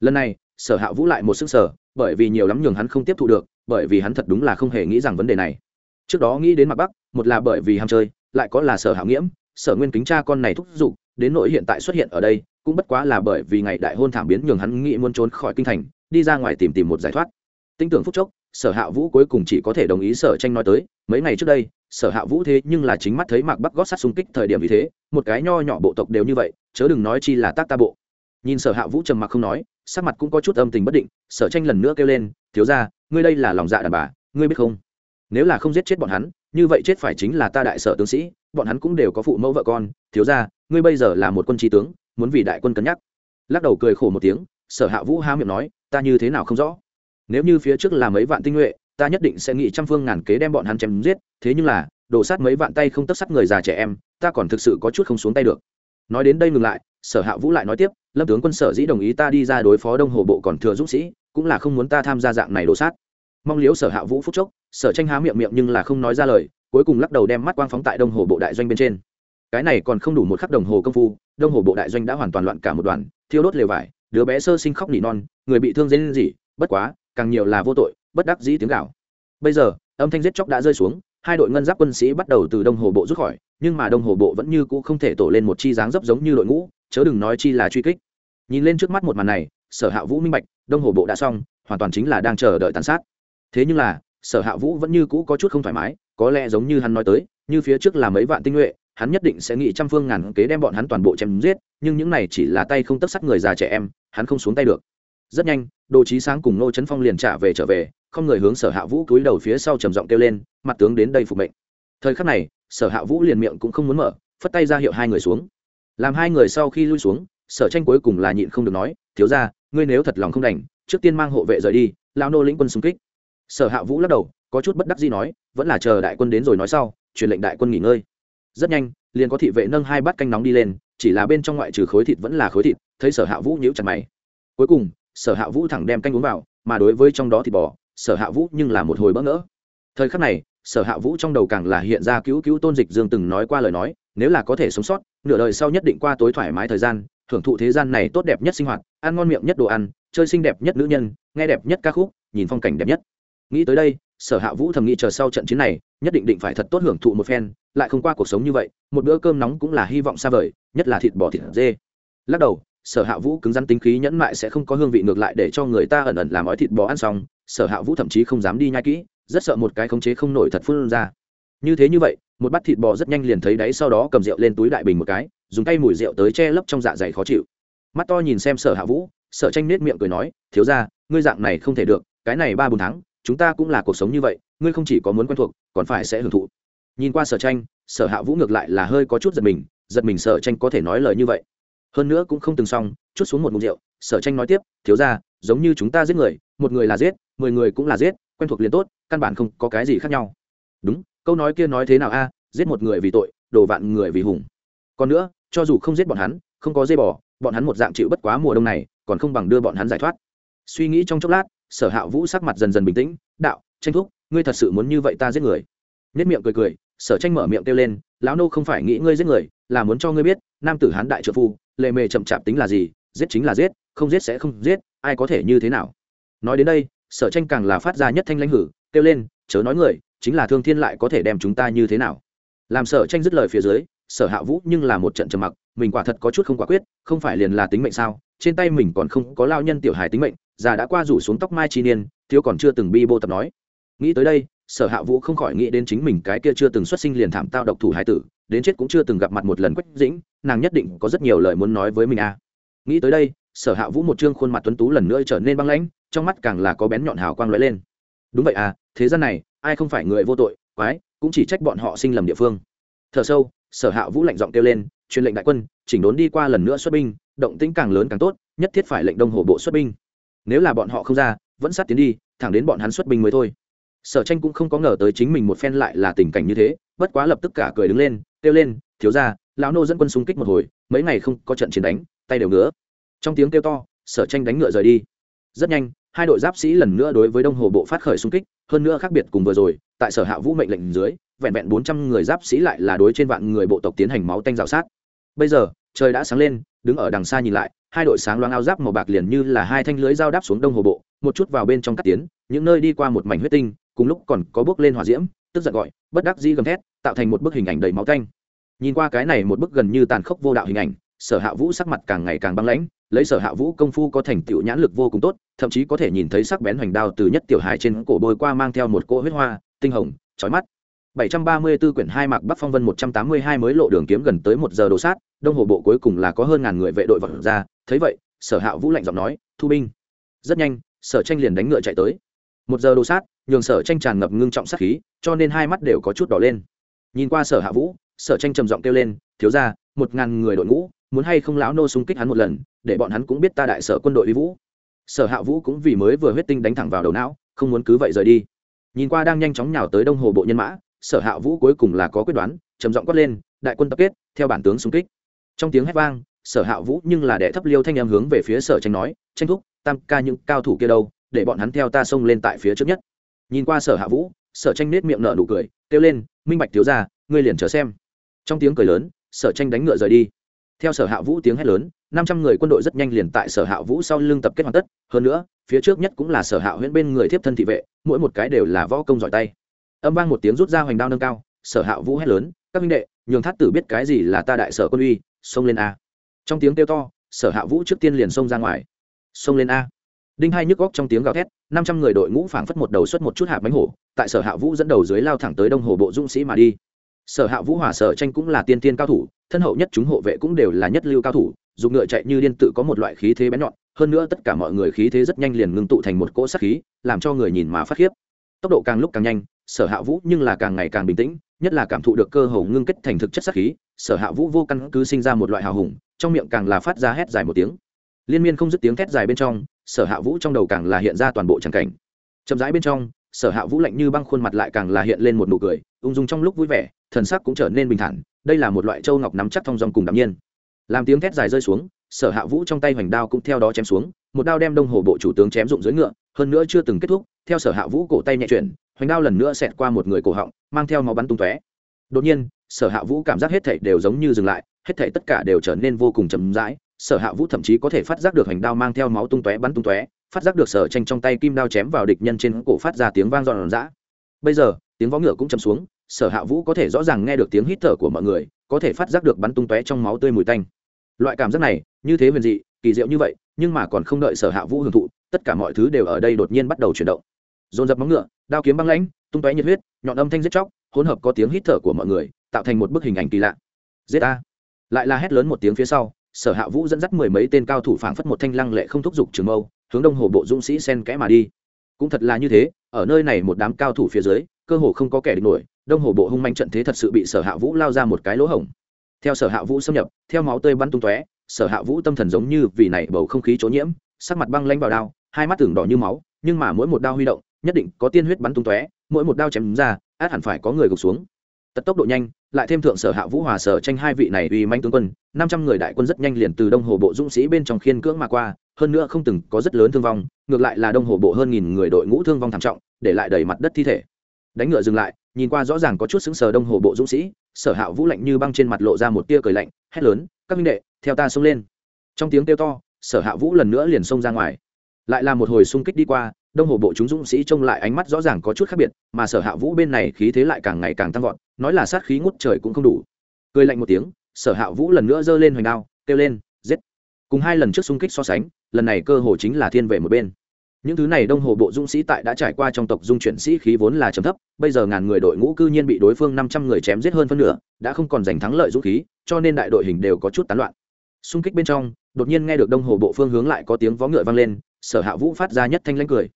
lần này, sở hạ vũ lại một sức sở, bởi vì nhiều lắm nhường hắn không tiếp thu được, bởi vì hắn thật đúng là không hề nghĩ rằng vấn đề này. Trước đó nghĩ đến mặt bắc, một là bởi vì ham chơi, lại có là sở hạ nghiễm, sở nguyên kính cha con này thúc giục, đến nỗi hiện tại xuất hiện ở đây, cũng bất quá là bởi vì ngày đại hôn thảm biến nhường hắn nghĩ muốn trốn khỏi kinh thành, đi ra ngoài tìm tìm một giải thoát. Tinh tưởng phúc chốc, sở hạ vũ cuối cùng chỉ có thể đồng ý sở tranh nói tới, mấy ngày trước đây, sở hạ vũ thế nhưng là chính mắt thấy mạc bắc gót sắt xung kích thời điểm vì thế, một cái nho nhỏ bộ tộc đều như vậy, chớ đừng nói chi là tác ta bộ nhìn sở hạ vũ trầm mặc không nói, sắc mặt cũng có chút âm tình bất định, sở tranh lần nữa kêu lên, thiếu ra ngươi đây là lòng dạ đàn bà, ngươi biết không? Nếu là không giết chết bọn hắn, như vậy chết phải chính là ta đại sở tướng sĩ, bọn hắn cũng đều có phụ mẫu vợ con. Thiếu ra ngươi bây giờ là một quân trí tướng, muốn vì đại quân cân nhắc. Lắc đầu cười khổ một tiếng, sở hạ vũ há miệng nói, ta như thế nào không rõ? Nếu như phía trước là mấy vạn tinh nhuệ, ta nhất định sẽ nghĩ trăm phương ngàn kế đem bọn hắn chém giết, thế nhưng là đổ sát mấy vạn tay không tất sát người già trẻ em, ta còn thực sự có chút không xuống tay được. Nói đến đây ngừng lại, sở hạ vũ lại nói tiếp lâm tướng quân sở dĩ đồng ý ta đi ra đối phó đông hồ bộ còn thừa dũng sĩ, cũng là không muốn ta tham gia dạng này đổ sát. Mong liếu sở hạ vũ phúc chốc, sở tranh há miệng miệng nhưng là không nói ra lời, cuối cùng lắc đầu đem mắt quang phóng tại đông hồ bộ đại doanh bên trên. Cái này còn không đủ một khắc đồng hồ công phu, đông hồ bộ đại doanh đã hoàn toàn loạn cả một đoàn, thiêu đốt lều vải, đứa bé sơ sinh khóc nỉ non, người bị thương dễ lên gì bất quá, càng nhiều là vô tội, bất đắc dĩ tiếng gạo bây giờ, âm thanh giết chóc đã rơi xuống, hai đội ngân giáp quân sĩ bắt đầu từ đông hồ bộ rút khỏi, nhưng mà đông hồ bộ vẫn như cũ không thể tổ lên một chi dáng dấp giống như đội ngũ chớ đừng nói chi là truy kích. Nhìn lên trước mắt một màn này, sở hạ vũ minh bạch, đông hồ bộ đã xong, hoàn toàn chính là đang chờ đợi tàn sát. Thế nhưng là, sở hạ vũ vẫn như cũ có chút không thoải mái, có lẽ giống như hắn nói tới, như phía trước là mấy vạn tinh nhuệ, hắn nhất định sẽ nghĩ trăm phương ngàn kế đem bọn hắn toàn bộ chém giết, nhưng những này chỉ là tay không tất sắt người già trẻ em, hắn không xuống tay được. Rất nhanh, đồ trí sáng cùng nô trấn phong liền trả về trở về, không người hướng sở hạ vũ cúi đầu phía sau trầm giọng kêu lên, mặt tướng đến đây phục mệnh. Thời khắc này, sở hạ vũ liền miệng cũng không muốn mở, phất tay ra hiệu hai người xuống làm hai người sau khi lui xuống, sở tranh cuối cùng là nhịn không được nói, thiếu ra ngươi nếu thật lòng không đành, trước tiên mang hộ vệ rời đi lao nô lĩnh quân xung kích. Sở hạ vũ lắc đầu, có chút bất đắc gì nói, vẫn là chờ đại quân đến rồi nói sau, truyền lệnh đại quân nghỉ ngơi. Rất nhanh, liền có thị vệ nâng hai bát canh nóng đi lên, chỉ là bên trong ngoại trừ khối thịt vẫn là khối thịt, thấy sở hạ vũ nhíu chặt mày. Cuối cùng, sở hạ vũ thẳng đem canh uống vào, mà đối với trong đó thịt bò, sở hạ vũ nhưng là một hồi bỡ ngỡ. Thời khắc này, sở hạ vũ trong đầu càng là hiện ra cứu cứu tôn dịch dương từng nói qua lời nói nếu là có thể sống sót, nửa đời sau nhất định qua tối thoải mái thời gian, thưởng thụ thế gian này tốt đẹp nhất sinh hoạt, ăn ngon miệng nhất đồ ăn, chơi xinh đẹp nhất nữ nhân, nghe đẹp nhất ca khúc, nhìn phong cảnh đẹp nhất. Nghĩ tới đây, sở hạ vũ thầm nghĩ chờ sau trận chiến này, nhất định định phải thật tốt hưởng thụ một phen, lại không qua cuộc sống như vậy, một bữa cơm nóng cũng là hy vọng xa vời, nhất là thịt bò thịt dê. Lắc đầu, sở hạ vũ cứng rắn tính khí nhẫn mại sẽ không có hương vị ngược lại để cho người ta ẩn ẩn làm ói thịt bò ăn xong, sở hạ vũ thậm chí không dám đi nhai kỹ, rất sợ một cái khống chế không nổi thật phun ra như thế như vậy, một bát thịt bò rất nhanh liền thấy đáy sau đó cầm rượu lên túi đại bình một cái, dùng tay mùi rượu tới che lấp trong dạ dày khó chịu. Mắt to nhìn xem sở hạ vũ, sở tranh nết miệng cười nói, thiếu ra ngươi dạng này không thể được, cái này ba bốn tháng, chúng ta cũng là cuộc sống như vậy, ngươi không chỉ có muốn quen thuộc, còn phải sẽ hưởng thụ. Nhìn qua sở tranh, sở hạ vũ ngược lại là hơi có chút giật mình giật mình sở tranh có thể nói lời như vậy. Hơn nữa cũng không từng xong, chút xuống một mục rượu, sở tranh nói tiếp, thiếu ra giống như chúng ta giết người, một người là giết, mười người cũng là giết, quen thuộc liền tốt, căn bản không có cái gì khác nhau. Đúng câu nói kia nói thế nào a? Giết một người vì tội, đổ vạn người vì hùng. Còn nữa, cho dù không giết bọn hắn, không có dây bỏ bọn hắn một dạng chịu bất quá mùa đông này, còn không bằng đưa bọn hắn giải thoát. Suy nghĩ trong chốc lát, sở hạ vũ sắc mặt dần dần bình tĩnh, đạo, tranh thúc, ngươi thật sự muốn như vậy ta giết người? Nhất miệng cười cười, sở tranh mở miệng kêu lên, lão nô không phải nghĩ ngươi giết người, là muốn cho ngươi biết, nam tử hán đại trợ phu, lệ mề chậm chạp tính là gì, giết chính là giết, không giết sẽ không giết, ai có thể như thế nào? Nói đến đây, sở tranh càng là phát ra nhất thanh lãnh hử, kêu lên, chớ nói người chính là thương thiên lại có thể đem chúng ta như thế nào? Làm sở tranh dứt lời phía dưới, sở hạ vũ nhưng là một trận trầm mặc, mình quả thật có chút không quả quyết, không phải liền là tính mệnh sao? Trên tay mình còn không có lao nhân tiểu hài tính mệnh, già đã qua rủ xuống tóc mai chi niên, thiếu còn chưa từng bi bô tập nói. Nghĩ tới đây, sở hạ vũ không khỏi nghĩ đến chính mình cái kia chưa từng xuất sinh liền thảm tao độc thủ hải tử, đến chết cũng chưa từng gặp mặt một lần quách dĩnh, nàng nhất định có rất nhiều lời muốn nói với mình à. Nghĩ tới đây, sở hạ vũ một chương khuôn mặt tuấn tú lần nữa trở nên băng lãnh, trong mắt càng là có bén nhọn hào quang lóe lên đúng vậy à thế gian này, ai không phải người vô tội, quái, cũng chỉ trách bọn họ sinh lầm địa phương. Thở sâu, sở hạ vũ lạnh giọng kêu lên, truyền lệnh đại quân, chỉnh đốn đi qua lần nữa xuất binh, động tĩnh càng lớn càng tốt, nhất thiết phải lệnh đông hồ bộ xuất binh. Nếu là bọn họ không ra, vẫn sát tiến đi, thẳng đến bọn hắn xuất binh mới thôi. Sở tranh cũng không có ngờ tới chính mình một phen lại là tình cảnh như thế, bất quá lập tức cả cười đứng lên, kêu lên, thiếu ra lão nô dẫn quân xung kích một hồi, mấy ngày không có trận chiến đánh, tay đều nữa trong tiếng kêu to, sở tranh đánh ngựa rời đi. Rất nhanh hai đội giáp sĩ lần nữa đối với đông hồ bộ phát khởi xung kích, hơn nữa khác biệt cùng vừa rồi, tại sở hạ vũ mệnh lệnh dưới, vẹn vẹn bốn trăm người giáp sĩ lại là đối trên vạn người bộ tộc tiến hành máu tanh rào sát. Bây giờ, trời đã sáng lên, đứng ở đằng xa nhìn lại, hai đội sáng loáng áo giáp màu bạc liền như là hai thanh lưới dao đáp xuống đông hồ bộ, một chút vào bên trong các tiến, những nơi đi qua một mảnh huyết tinh, cùng lúc còn có bước lên hỏa diễm, tức giận gọi, bất đắc dĩ gầm thét, tạo thành một bức hình ảnh đầy máu tanh. Nhìn qua cái này một bức gần như tàn khốc vô đạo hình ảnh, sở hạ vũ sắc mặt càng ngày càng băng lãnh lấy sở hạ vũ công phu có thành tựu nhãn lực vô cùng tốt thậm chí có thể nhìn thấy sắc bén hoành đao từ nhất tiểu hài trên cổ bôi qua mang theo một cỗ huyết hoa tinh hồng chói mắt 734 quyển hai mạc Bắc Phong Vân 182 mới lộ đường kiếm gần tới một giờ đồ sát, Đông Hồ bộ cuối cùng là có hơn ngàn người vệ đội vận ra, thấy vậy, Sở Hạ Vũ lạnh giọng nói, "Thu binh." Rất nhanh, Sở Tranh liền đánh ngựa chạy tới. Một giờ đồ sát, nhường Sở Tranh tràn ngập ngưng trọng sát khí, cho nên hai mắt đều có chút đỏ lên. Nhìn qua Sở Hạ Vũ, Sở Tranh trầm giọng kêu lên, "Thiếu gia, một ngàn người đội ngũ, muốn hay không lão nô xung kích hắn một lần, để bọn hắn cũng biết ta đại sở quân đội uy vũ." Sở Hạ Vũ cũng vì mới vừa huyết tinh đánh thẳng vào đầu não, không muốn cứ vậy rời đi. Nhìn qua đang nhanh chóng nhào tới Đông Hồ bộ nhân mã, sở hạ vũ cuối cùng là có quyết đoán trầm giọng quát lên đại quân tập kết theo bản tướng xung kích trong tiếng hét vang sở hạ vũ nhưng là đệ thấp liêu thanh em hướng về phía sở tranh nói tranh thúc tam ca những cao thủ kia đâu để bọn hắn theo ta xông lên tại phía trước nhất nhìn qua sở hạ vũ sở tranh nết miệng nở nụ cười kêu lên minh bạch thiếu ra ngươi liền chờ xem trong tiếng cười lớn sở tranh đánh ngựa rời đi theo sở hạ vũ tiếng hét lớn năm trăm người quân đội rất nhanh liền tại sở hạ vũ sau lưng tập kết hoàn tất, hơn nữa, phía trước nhất cũng là sở hạ huyễn bên người thiếp thân thị vệ, mỗi một cái đều là võ công giỏi tay. Âm vang một tiếng rút ra hoành đao nâng cao, sở hạ vũ hét lớn, các minh đệ, nhường thát tử biết cái gì là ta đại sở quân uy, xông lên a. Trong tiếng kêu to, sở hạ vũ trước tiên liền xông ra ngoài. Xông lên a. Đinh hai nhức góc trong tiếng gào thét, năm trăm người đội ngũ phảng phất một đầu xuất một chút hạ bánh hổ, tại sở hạ vũ dẫn đầu dưới lao thẳng tới đông hồ bộ dũng sĩ mà đi. Sở hạ vũ hòa sở tranh cũng là tiên tiên cao thủ, thân hậu nhất chúng hộ vệ cũng đều là nhất lưu cao thủ dùng ngựa chạy như điên tự có một loại khí thế bén nhọn, hơn nữa tất cả mọi người khí thế rất nhanh liền ngưng tụ thành một cỗ sắc khí, làm cho người nhìn mà phát khiếp. Tốc độ càng lúc càng nhanh, sở hạ vũ nhưng là càng ngày càng bình tĩnh, nhất là cảm thụ được cơ hồ ngưng kết thành thực chất sắc khí, sở hạ vũ vô căn cứ sinh ra một loại hào hùng, trong miệng càng là phát ra hét dài một tiếng. Liên miên không dứt tiếng thét dài bên trong, sở hạ vũ trong đầu càng là hiện ra toàn bộ tràng cảnh. Chậm rãi bên trong, sở hạ vũ lạnh như băng khuôn mặt lại càng là hiện lên một nụ cười, ung dung trong lúc vui vẻ, thần sắc cũng trở nên bình thản, đây là một loại châu ngọc nắm chắc thong dòng cùng đ nhiên làm tiếng thét dài rơi xuống, sở hạ vũ trong tay hoành đao cũng theo đó chém xuống, một đao đem đông hồ bộ chủ tướng chém rụng dưới ngựa, hơn nữa chưa từng kết thúc, theo sở hạ vũ cổ tay nhẹ chuyển, hoành đao lần nữa xẹt qua một người cổ họng, mang theo máu bắn tung tóe. Đột nhiên, sở hạ vũ cảm giác hết thảy đều giống như dừng lại, hết thảy tất cả đều trở nên vô cùng chậm rãi. Sở hạ vũ thậm chí có thể phát giác được hoành đao mang theo máu tung tóe bắn tung tóe, phát giác được sở tranh trong tay kim đao chém vào địch nhân trên cổ phát ra tiếng vang giòn giã. Bây giờ, tiếng vó ngựa cũng chầm xuống, sở hạ vũ có thể rõ ràng nghe được tiếng hít thở của mọi người, có thể phát giác được bắn tung tóe trong máu tươi mùi tanh loại cảm giác này, như thế huyền dị, kỳ diệu như vậy, nhưng mà còn không đợi sở hạ vũ hưởng thụ, tất cả mọi thứ đều ở đây đột nhiên bắt đầu chuyển động. Dồn dập móng ngựa, đao kiếm băng lãnh, tung tóe nhiệt huyết, nhọn âm thanh giết chóc, hỗn hợp có tiếng hít thở của mọi người, tạo thành một bức hình ảnh kỳ lạ. Giết a lại là hét lớn một tiếng phía sau, sở hạ vũ dẫn dắt mười mấy tên cao thủ phảng phất một thanh lăng lệ không thúc giục trường mâu, hướng đông hồ bộ dũng sĩ sen kẽ mà đi. Cũng thật là như thế, ở nơi này một đám cao thủ phía dưới, cơ hồ không có kẻ địch nổi, đông hồ bộ hung manh trận thế thật sự bị sở hạ vũ lao ra một cái lỗ hổng theo sở hạ vũ xâm nhập, theo máu tươi bắn tung tóe, sở hạ vũ tâm thần giống như vì này bầu không khí chỗ nhiễm, sắc mặt băng lanh vào đao, hai mắt tưởng đỏ như máu, nhưng mà mỗi một đao huy động, nhất định có tiên huyết bắn tung tóe, mỗi một đao chém ra, át hẳn phải có người gục xuống. Tật tốc độ nhanh, lại thêm thượng sở hạ vũ hòa sở tranh hai vị này uy manh tướng quân, năm trăm người đại quân rất nhanh liền từ đông hồ bộ dũng sĩ bên trong khiên cưỡng mà qua, hơn nữa không từng có rất lớn thương vong, ngược lại là đông hồ bộ hơn nghìn người đội ngũ thương vong thảm trọng, để lại đầy mặt đất thi thể. Đánh ngựa dừng lại nhìn qua rõ ràng có chút xứng sờ đông hồ bộ dũng sĩ, sở hạ vũ lạnh như băng trên mặt lộ ra một tia cười lạnh, hét lớn, các minh đệ, theo ta xông lên. Trong tiếng kêu to, sở hạ vũ lần nữa liền xông ra ngoài. Lại là một hồi xung kích đi qua, đông hồ bộ chúng dũng sĩ trông lại ánh mắt rõ ràng có chút khác biệt, mà sở hạ vũ bên này khí thế lại càng ngày càng tăng vọt, nói là sát khí ngút trời cũng không đủ. Cười lạnh một tiếng, sở hạ vũ lần nữa giơ lên hoành đao, kêu lên, giết! Cùng hai lần trước xung kích so sánh, lần này cơ hồ chính là thiên về một bên những thứ này đông hồ bộ dũng sĩ tại đã trải qua trong tộc dung chuyển sĩ khí vốn là trầm thấp, bây giờ ngàn người đội ngũ cư nhiên bị đối phương năm trăm người chém giết hơn phân nửa, đã không còn giành thắng lợi dũng khí, cho nên đại đội hình đều có chút tán loạn. Xung kích bên trong, đột nhiên nghe được đông hồ bộ phương hướng lại có tiếng vó ngựa vang lên, sở hạ vũ phát ra nhất thanh lãnh cười.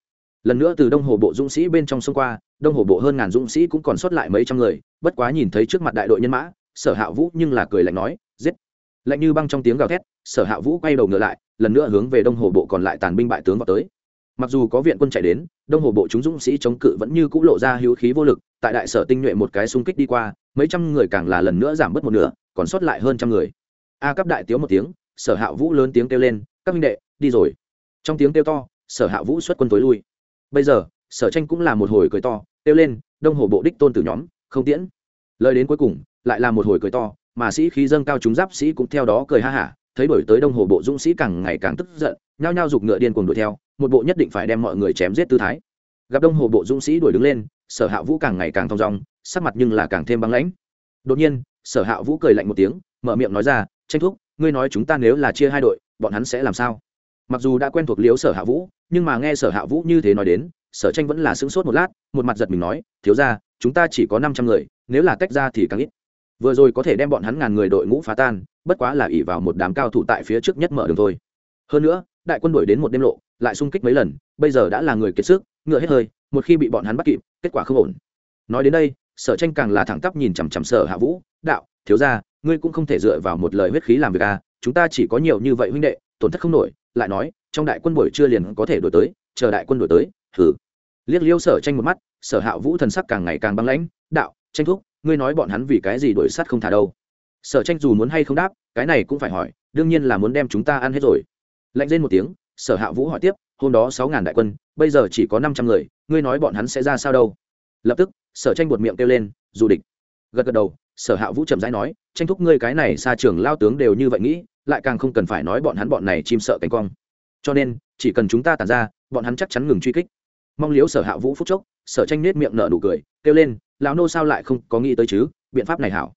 Lần nữa từ đông hồ bộ dũng sĩ bên trong xông qua, đông hồ bộ hơn ngàn dũng sĩ cũng còn sót lại mấy trăm người, bất quá nhìn thấy trước mặt đại đội nhân mã, sở hạ vũ nhưng là cười lạnh nói, giết! Lạnh như băng trong tiếng gào thét, sở hạ vũ quay đầu ngựa lại, lần nữa hướng về đông hồ bộ còn lại tàn binh bại tướng vào tới mặc dù có viện quân chạy đến, đông hồ bộ chúng dũng sĩ chống cự vẫn như c ũ lộ ra hữu khí vô lực, tại đại sở tinh nhuệ một cái xung kích đi qua, mấy trăm người càng là lần nữa giảm bớt một nửa, còn sót lại hơn trăm người. A cấp đại tiếu một tiếng, sở hạ vũ lớn tiếng kêu lên, các minh đệ, đi rồi. Trong tiếng kêu to, sở hạ vũ xuất quân tối lui. Bây giờ, sở tranh cũng là một hồi cười to, kêu lên, đông hồ bộ đích tôn tử nhóm, không tiễn. Lời đến cuối cùng, lại là một hồi cười to, mà sĩ khí dâng cao chúng giáp sĩ cũng theo đó cười ha hả thấy đổi tới đông hồ bộ dũng sĩ càng ngày càng tức giận, nhao nhao giục ngựa điên cuồng đuổi theo, một bộ nhất định phải đem mọi người chém giết tư thái. Gặp đông hồ bộ dũng sĩ đuổi đứng lên, sở hạ vũ càng ngày càng thong dong, sắc mặt nhưng là càng thêm băng lãnh. Đột nhiên, sở hạ vũ cười lạnh một tiếng, mở miệng nói ra, tranh thúc, ngươi nói chúng ta nếu là chia hai đội, bọn hắn sẽ làm sao? Mặc dù đã quen thuộc liếu sở hạ vũ, nhưng mà nghe sở hạ vũ như thế nói đến, sở tranh vẫn là sững sốt một lát, một mặt giật mình nói, thiếu ra chúng ta chỉ có năm trăm người, nếu là tách ra thì càng ít. Vừa rồi có thể đem bọn hắn ngàn người đội ngũ phá tan bất quá là ỉ vào một đám cao thủ tại phía trước nhất mở đường thôi. Hơn nữa, đại quân đuổi đến một đêm lộ, lại xung kích mấy lần, bây giờ đã là người kiệt sức, ngựa hết hơi, một khi bị bọn hắn bắt kịp, kết quả không ổn. Nói đến đây, sở tranh càng là thẳng tắp nhìn chằm chằm sở hạ vũ, đạo, thiếu ra ngươi cũng không thể dựa vào một lời huyết khí làm việc à chúng ta chỉ có nhiều như vậy huynh đệ, tổn thất không nổi, lại nói, trong đại quân buổi trưa liền có thể đổi tới, chờ đại quân đổi tới thử liếc liêu sở tranh một mắt, sở hạ vũ thần sắc càng ngày càng băng lãnh, đạo, tranh thúc, ngươi nói bọn hắn vì cái gì đuổi sát không thả đâu? Sở tranh dù muốn hay không đáp, cái này cũng phải hỏi, đương nhiên là muốn đem chúng ta ăn hết rồi. Lạnh lên một tiếng, sở hạ vũ hỏi tiếp, hôm đó sáu ngàn đại quân, bây giờ chỉ có năm trăm người, ngươi nói bọn hắn sẽ ra sao đâu? Lập tức, sở tranh buột miệng kêu lên, dù địch. Gật gật đầu, sở hạ vũ chậm rãi nói, tranh thúc ngươi cái này xa trường lao tướng đều như vậy nghĩ, lại càng không cần phải nói bọn hắn bọn này chim sợ cánh cong. Cho nên, chỉ cần chúng ta tàn ra, bọn hắn chắc chắn ngừng truy kích. Mong liếu sở hạ vũ phúc chốc, sở tranh nết miệng nở nụ cười, kêu lên, lão nô sao lại không có nghĩ tới chứ? Biện pháp này hảo.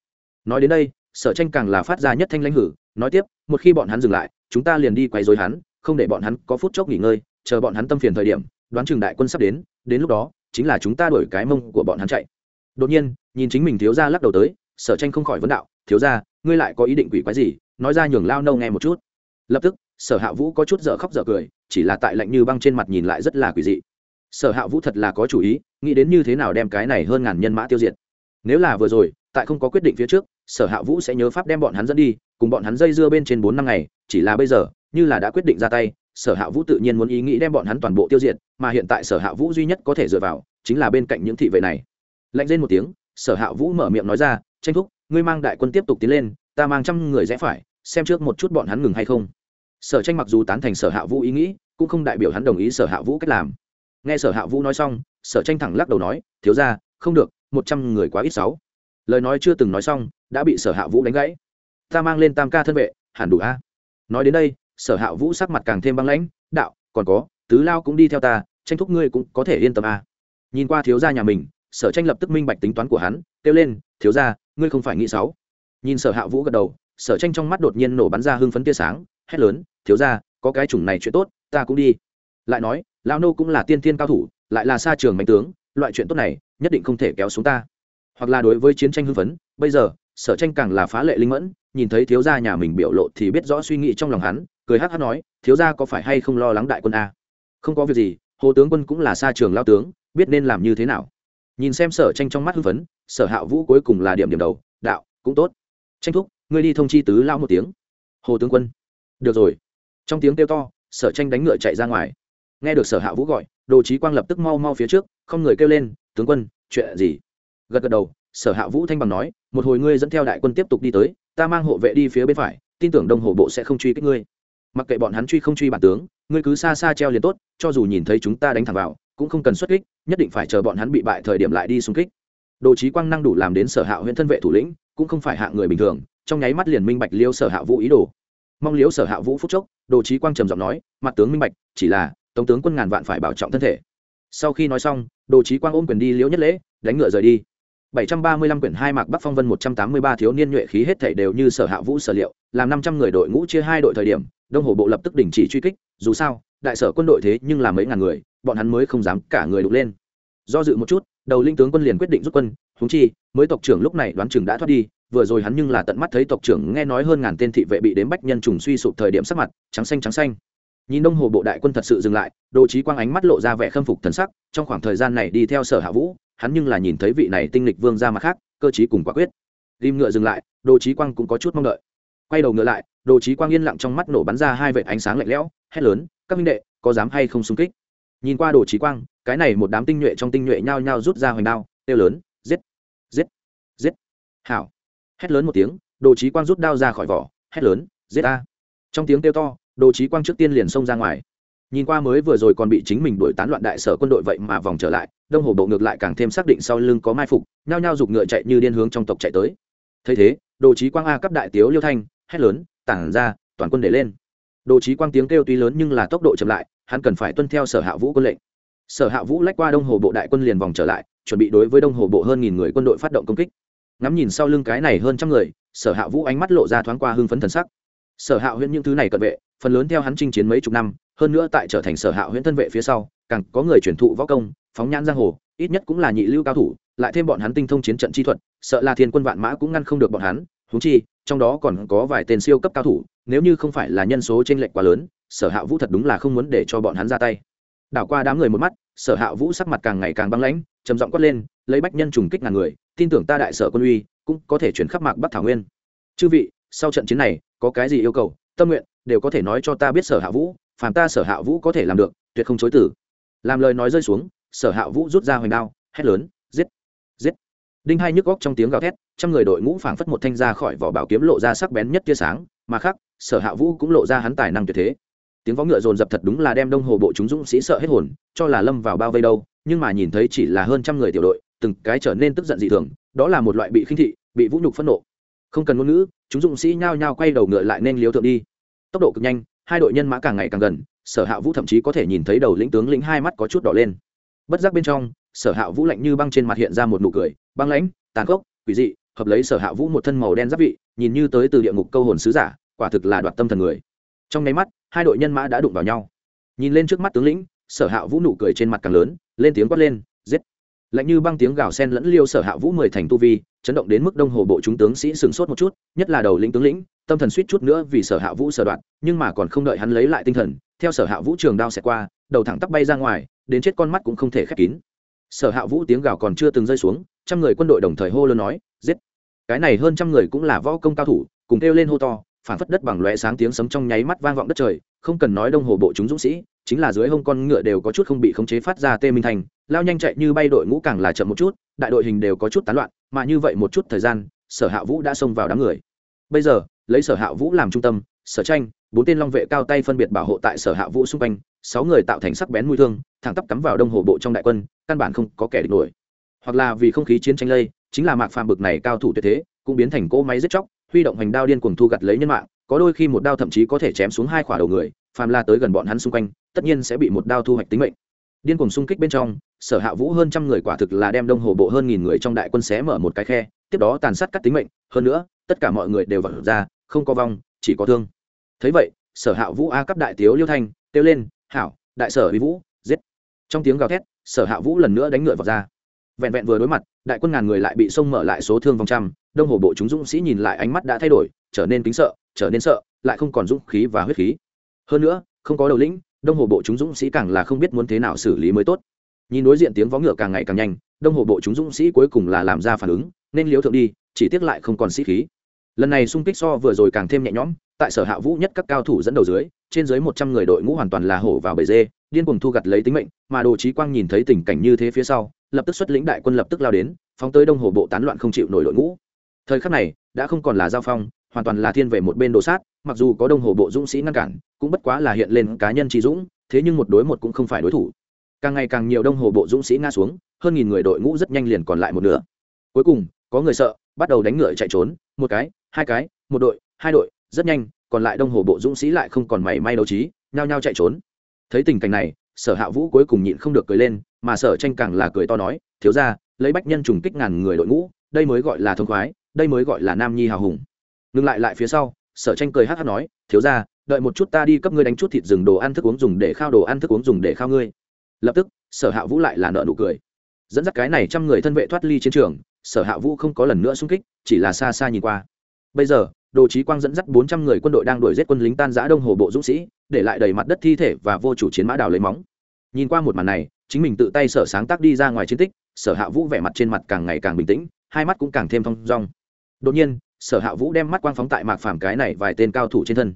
Nói đến đây sở tranh càng là phát ra nhất thanh lãnh hử, nói tiếp, một khi bọn hắn dừng lại, chúng ta liền đi quay dối hắn, không để bọn hắn có phút chốc nghỉ ngơi, chờ bọn hắn tâm phiền thời điểm, đoán chừng đại quân sắp đến đến lúc đó, chính là chúng ta đổi cái mông của bọn hắn chạy. Đột nhiên, nhìn chính mình thiếu ra lắc đầu tới, sở tranh không khỏi vấn đạo, thiếu ra ngươi lại có ý định quỷ quái gì? Nói ra nhường lao nâu nghe một chút. Lập tức, sở hạ vũ có chút dở khóc dở cười, chỉ là tại lạnh như băng trên mặt nhìn lại rất là quỷ dị. Sở hạ vũ thật là có chủ ý, nghĩ đến như thế nào đem cái này hơn ngàn nhân mã tiêu diệt. Nếu là vừa rồi tại không có quyết định phía trước, sở hạ vũ sẽ nhớ pháp đem bọn hắn dẫn đi, cùng bọn hắn dây dưa bên trên bốn năm ngày, chỉ là bây giờ, như là đã quyết định ra tay, sở hạ vũ tự nhiên muốn ý nghĩ đem bọn hắn toàn bộ tiêu diệt, mà hiện tại sở hạ vũ duy nhất có thể dựa vào, chính là bên cạnh những thị vệ này. Lạnh lên một tiếng, sở hạ vũ mở miệng nói ra, tranh thúc, ngươi mang đại quân tiếp tục tiến lên, ta mang trăm người rẽ phải, xem trước một chút bọn hắn ngừng hay không. Sở tranh mặc dù tán thành sở hạ vũ ý nghĩ, cũng không đại biểu hắn đồng ý sở hạ vũ cách làm. Nghe sở hạ vũ nói xong, sở tranh thẳng lắc đầu nói, thiếu ra không được, một trăm người quá ít sáu lời nói chưa từng nói xong, đã bị sở hạ vũ đánh gãy. Ta mang lên tam ca thân vệ, hẳn đủ a. Nói đến đây, sở hạ vũ sắc mặt càng thêm băng lãnh, đạo, còn có, tứ lao cũng đi theo ta, tranh thúc ngươi cũng có thể yên tâm a. Nhìn qua thiếu gia nhà mình, sở tranh lập tức minh bạch tính toán của hắn, kêu lên, thiếu gia, ngươi không phải nghĩ sáu nhìn sở hạ vũ gật đầu, sở tranh trong mắt đột nhiên nổ bắn ra hưng phấn tia sáng, hét lớn, thiếu gia, có cái chủng này chuyện tốt, ta cũng đi. Lại nói, lão nô cũng là tiên thiên cao thủ, lại là xa trường mạnh tướng, loại chuyện tốt này, nhất định không thể kéo xuống ta hoặc là đối với chiến tranh hưng phấn, bây giờ, sở tranh càng là phá lệ linh mẫn, nhìn thấy thiếu gia nhà mình biểu lộ thì biết rõ suy nghĩ trong lòng hắn, cười hát hát nói, thiếu gia có phải hay không lo lắng đại quân a? Không có việc gì, hồ tướng quân cũng là xa trường lao tướng, biết nên làm như thế nào. Nhìn xem sở tranh trong mắt hưng phấn, sở hạ vũ cuối cùng là điểm điểm đầu, đạo, cũng tốt. Tranh thúc, ngươi đi thông chi tứ lao một tiếng. Hồ tướng quân. Được rồi. Trong tiếng kêu to, sở tranh đánh ngựa chạy ra ngoài. Nghe được sở hạ vũ gọi, đồ trí quang lập tức mau mau phía trước, không người kêu lên, tướng quân, chuyện gì? Gật gật đầu, sở hạ vũ thanh bằng nói, một hồi ngươi dẫn theo đại quân tiếp tục đi tới, ta mang hộ vệ đi phía bên phải, tin tưởng đông hồ bộ sẽ không truy kích ngươi. Mặc kệ bọn hắn truy không truy bản tướng, ngươi cứ xa xa treo liền tốt, cho dù nhìn thấy chúng ta đánh thẳng vào, cũng không cần xuất kích, nhất định phải chờ bọn hắn bị bại thời điểm lại đi xung kích. Đồ trí quang năng đủ làm đến sở hạ huyện thân vệ thủ lĩnh, cũng không phải hạ người bình thường, trong nháy mắt liền minh bạch liêu sở hạ vũ ý đồ. Mong liếu sở hạ vũ phúc chốc, đồ trí quang trầm giọng nói, mặt tướng minh bạch, chỉ là tổng tướng quân ngàn vạn phải bảo trọng thân thể. Sau khi nói xong, đồ trí quang ôm quyền đi liễu nhất lễ, đánh ngựa rời đi. 735 quyển hai mạc Bắc Phong Vân 183 thiếu niên nhuệ khí hết thảy đều như Sở Hạ Vũ sở liệu, làm 500 người đội ngũ chia hai đội thời điểm, Đông Hồ bộ lập tức đình chỉ truy kích, dù sao, đại sở quân đội thế nhưng là mấy ngàn người, bọn hắn mới không dám cả người đục lên. Do dự một chút, đầu linh tướng quân liền quyết định rút quân, huống chi, mới tộc trưởng lúc này đoán chừng đã thoát đi, vừa rồi hắn nhưng là tận mắt thấy tộc trưởng nghe nói hơn ngàn tên thị vệ bị đến bách nhân trùng suy sụp thời điểm sắc mặt, trắng xanh trắng xanh. Nhìn Đông Hồ bộ đại quân thật sự dừng lại, Đồ Chí Quang ánh mắt lộ ra vẻ khâm phục thần sắc, trong khoảng thời gian này đi theo Sở Hạ Vũ, hắn nhưng là nhìn thấy vị này tinh lịch vương ra mặt khác, cơ chí cùng quả quyết. Ghim ngựa dừng lại, đồ trí quang cũng có chút mong đợi. Quay đầu ngựa lại, đồ trí quang yên lặng trong mắt nổ bắn ra hai vệt ánh sáng lạnh lẽo, hét lớn, các minh đệ, có dám hay không xung kích? Nhìn qua đồ trí quang, cái này một đám tinh nhuệ trong tinh nhuệ nhao nhao rút ra hoành đao têu lớn, giết giết giết! Hảo. Hét lớn một tiếng, đồ trí quang rút đao ra khỏi vỏ, hét lớn, giết a trong tiếng kêu to, đồ trí quang trước tiên liền xông ra ngoài nhìn qua mới vừa rồi còn bị chính mình đuổi tán loạn đại sở quân đội vậy mà vòng trở lại, đông hồ bộ ngược lại càng thêm xác định sau lưng có mai phục, nhao nhao giục ngựa chạy như điên hướng trong tộc chạy tới. Thấy thế, đồ chí quang a cấp đại tiếu liêu thanh, hét lớn, tản ra, toàn quân để lên. Đồ chí quang tiếng kêu tuy lớn nhưng là tốc độ chậm lại, hắn cần phải tuân theo sở hạ vũ quân lệnh. Sở hạ vũ lách qua đông hồ bộ đại quân liền vòng trở lại, chuẩn bị đối với đông hồ bộ hơn nghìn người quân đội phát động công kích. Ngắm nhìn sau lưng cái này hơn trăm người, sở hạ vũ ánh mắt lộ ra thoáng qua hưng phấn thần sắc sở hạ huyễn những thứ này cận vệ, phần lớn theo hắn chinh chiến mấy chục năm, hơn nữa tại trở thành sở hạ huyễn thân vệ phía sau, càng có người truyền thụ võ công, phóng nhãn giang hồ, ít nhất cũng là nhị lưu cao thủ, lại thêm bọn hắn tinh thông chiến trận chi thuật, sợ là thiên quân vạn mã cũng ngăn không được bọn hắn húng chi, trong đó còn có vài tên siêu cấp cao thủ, nếu như không phải là nhân số t r ê n lệch quá lớn, sở hạ vũ thật đúng là không muốn để cho bọn hắn ra tay. Đảo qua đám người một mắt, sở hạ vũ sắc mặt càng ngày càng băng lãnh, trầm giọng quát lên, lấy bách nhân trùng kích ngàn người, tin tưởng ta đại sở quân uy, cũng có thể chuyển khắp mạc bắc thảo nguyên. Chư vị sau trận chiến này, có cái gì yêu cầu, tâm nguyện, đều có thể nói cho ta biết sở hạ vũ, phàm ta sở hạ vũ có thể làm được, tuyệt không chối tử làm lời nói rơi xuống, sở hạ vũ rút ra hoành đao, hét lớn, giết giết. Đinh hai nhức góc trong tiếng gào thét, trăm người đội ngũ phảng phất một thanh ra khỏi vỏ bảo kiếm lộ ra sắc bén nhất tia sáng, mà khác, sở hạ vũ cũng lộ ra hắn tài năng tuyệt thế. Tiếng võ ngựa dồn dập thật đúng là đem đông hồ bộ chúng dũng sĩ sợ hết hồn, cho là lâm vào bao vây đâu, nhưng mà nhìn thấy chỉ là hơn trăm người tiểu đội, từng cái trở nên tức giận dị thường, đó là một loại bị khinh thị, bị vũ nhục phẫn nộ không cần ngôn ngữ, chúng dũng sĩ nhao nhao quay đầu ngựa lại nên liếu thượng đi. Tốc độ cực nhanh, hai đội nhân mã càng ngày càng gần, sở hạ vũ thậm chí có thể nhìn thấy đầu lĩnh tướng lĩnh hai mắt có chút đỏ lên. Bất giác bên trong, sở hạ vũ lạnh như băng trên mặt hiện ra một nụ cười, băng lãnh, tàn khốc, quỷ dị, hợp lấy sở hạ vũ một thân màu đen giáp vị, nhìn như tới từ địa ngục câu hồn sứ giả, quả thực là đoạt tâm thần người. Trong nháy mắt, hai đội nhân mã đã đụng vào nhau. Nhìn lên trước mắt tướng lĩnh, sở hạ vũ nụ cười trên mặt càng lớn, lên tiếng quát lên lạnh như băng tiếng gào sen lẫn liêu sở hạ vũ mười thành tu vi, chấn động đến mức đông hồ bộ chúng tướng sĩ sừng sốt một chút, nhất là đầu lĩnh tướng lĩnh, tâm thần suýt chút nữa vì sở hạ vũ sở đoạn, nhưng mà còn không đợi hắn lấy lại tinh thần, theo sở hạ vũ trường đao xẹt qua, đầu thẳng tắp bay ra ngoài, đến chết con mắt cũng không thể khép kín. Sở hạ vũ tiếng gào còn chưa từng rơi xuống, trăm người quân đội đồng thời hô lớn nói, giết! Cái này hơn trăm người cũng là võ công cao thủ, cùng kêu lên hô to, phản phất đất bằng lóe sáng tiếng sấm trong nháy mắt vang vọng đất trời, không cần nói đông hồ bộ chúng dũng sĩ chính là dưới hông con ngựa đều có chút không bị khống chế phát ra tê minh thành lao nhanh chạy như bay đội ngũ càng là chậm một chút, đại đội hình đều có chút tán loạn, mà như vậy một chút thời gian, sở hạ vũ đã xông vào đám người. Bây giờ, lấy sở hạ vũ làm trung tâm, sở tranh, bốn tên long vệ cao tay phân biệt bảo hộ tại sở hạ vũ xung quanh, sáu người tạo thành sắc bén mũi thương, thẳng tắp cắm vào đông hồ bộ trong đại quân, căn bản không có kẻ địch nổi. Hoặc là vì không khí chiến tranh lây, chính là mạc phàm bực này cao thủ tuyệt thế, cũng biến thành cỗ máy giết chóc, huy động hành đao điên cuồng thu gặt lấy nhân mạng, có đôi khi một đao thậm chí có thể chém xuống hai khỏa đầu người phàm la tới gần bọn hắn xung quanh, tất nhiên sẽ bị một đao thu hoạch tính mệnh. Điên cuồng xung kích bên trong, sở hạ vũ hơn trăm người quả thực là đem đông hồ bộ hơn nghìn người trong đại quân xé mở một cái khe, tiếp đó tàn sát cắt tính mệnh, hơn nữa, tất cả mọi người đều vật ra, không có vong, chỉ có thương. Thấy vậy, sở hạ vũ a cấp đại tiếu liêu thanh, kêu lên, hảo, đại sở uy vũ, giết! Trong tiếng gào thét, sở hạ vũ lần nữa đánh ngựa vào ra. Vẹn vẹn vừa đối mặt, đại quân ngàn người lại bị sông mở lại số thương vòng trăm, đông hồ bộ chúng dũng sĩ nhìn lại ánh mắt đã thay đổi, trở nên kính sợ, trở nên sợ, lại không còn dũng khí và huyết khí hơn nữa, không có đầu lĩnh, đông hồ bộ chúng dũng sĩ càng là không biết muốn thế nào xử lý mới tốt. Nhìn đối diện tiếng vó ngựa càng ngày càng nhanh, đông hồ bộ chúng dũng sĩ cuối cùng là làm ra phản ứng, nên liếu thượng đi, chỉ tiếc lại không còn sĩ khí. Lần này xung kích so vừa rồi càng thêm nhẹ nhõm, tại sở hạ vũ nhất các cao thủ dẫn đầu dưới, trên dưới một trăm người đội ngũ hoàn toàn là hổ vào bể dê, điên cuồng thu gặt lấy tính mệnh, mà đồ trí quang nhìn thấy tình cảnh như thế phía sau, lập tức xuất lĩnh đại quân lập tức lao đến, phóng tới đông hồ bộ tán loạn không chịu nổi đội ngũ. Thời khắc này, đã không còn là giao phong hoàn toàn là thiên về một bên đồ sát, mặc dù có đông hồ bộ dũng sĩ ngăn cản, cũng bất quá là hiện lên cá nhân trí dũng, thế nhưng một đối một cũng không phải đối thủ. Càng ngày càng nhiều đông hồ bộ dũng sĩ ngã xuống, hơn nghìn người đội ngũ rất nhanh liền còn lại một nửa. Cuối cùng, có người sợ, bắt đầu đánh ngựa chạy trốn, một cái, hai cái, một đội, hai đội, rất nhanh, còn lại đông hồ bộ dũng sĩ lại không còn mảy may đấu trí, nhao nhao chạy trốn. Thấy tình cảnh này, sở hạ vũ cuối cùng nhịn không được cười lên, mà sở tranh càng là cười to nói, thiếu ra lấy bách nhân trùng kích ngàn người đội ngũ, đây mới gọi là thông khoái, đây mới gọi là nam nhi hào hùng ngừng lại lại phía sau, sở tranh cười hát hát nói, thiếu ra đợi một chút ta đi cấp ngươi đánh chút thịt rừng đồ ăn thức uống dùng để khao đồ ăn thức uống dùng để khao ngươi. Lập tức, sở hạ vũ lại là nợ nụ cười. Dẫn dắt cái này trăm người thân vệ thoát ly chiến trường, sở hạ vũ không có lần nữa xung kích, chỉ là xa xa nhìn qua. Bây giờ, đồ Chí quang dẫn dắt bốn trăm người quân đội đang đuổi giết quân lính tan giã đông hồ bộ dũng sĩ, để lại đầy mặt đất thi thể và vô chủ chiến mã đào lấy móng. Nhìn qua một màn này, chính mình tự tay sở sáng tác đi ra ngoài chiến tích, sở hạ vũ vẻ mặt trên mặt càng ngày càng bình tĩnh, hai mắt cũng càng thêm thong dong. Đột nhiên sở hạ vũ đem mắt quang phóng tại mạc phàm cái này vài tên cao thủ trên thân.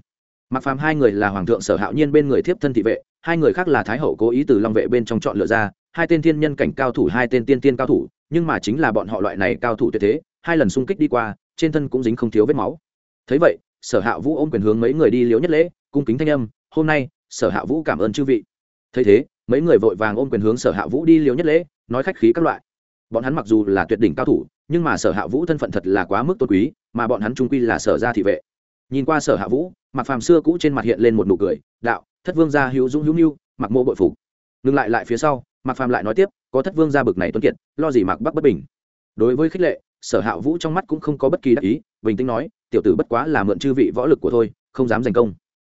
Mạc phàm hai người là hoàng thượng sở hạo nhiên bên người thiếp thân thị vệ, hai người khác là thái hậu cố ý từ long vệ bên trong chọn lựa ra, hai tên thiên nhân cảnh cao thủ, hai tên tiên tiên cao thủ, nhưng mà chính là bọn họ loại này cao thủ tuyệt thế, hai lần xung kích đi qua, trên thân cũng dính không thiếu vết máu. Thấy vậy, sở hạ vũ ôm quyền hướng mấy người đi liễu nhất lễ, cung kính thanh âm, hôm nay, sở hạ vũ cảm ơn chư vị. Thấy thế, mấy người vội vàng ôm quyền hướng sở hạ vũ đi liễu nhất lễ, nói khách khí các loại. Bọn hắn mặc dù là tuyệt đỉnh cao thủ, nhưng mà sở hạ vũ thân phận thật là quá mức tôn quý mà bọn hắn trung quy là sở gia thị vệ. Nhìn qua sở hạ vũ mặc phàm xưa cũ trên mặt hiện lên một nụ cười, đạo, thất vương gia hữu dũng hữu nhu, mặc mô bội phục. Ngừng lại lại phía sau mặc phàm lại nói tiếp, có thất vương gia bực này tuân kiệt, lo gì mặc bắc bất bình? Đối với khích lệ, sở hạ vũ trong mắt cũng không có bất kỳ đắc ý, bình tĩnh nói, tiểu tử bất quá là mượn chư vị võ lực của thôi, không dám giành công.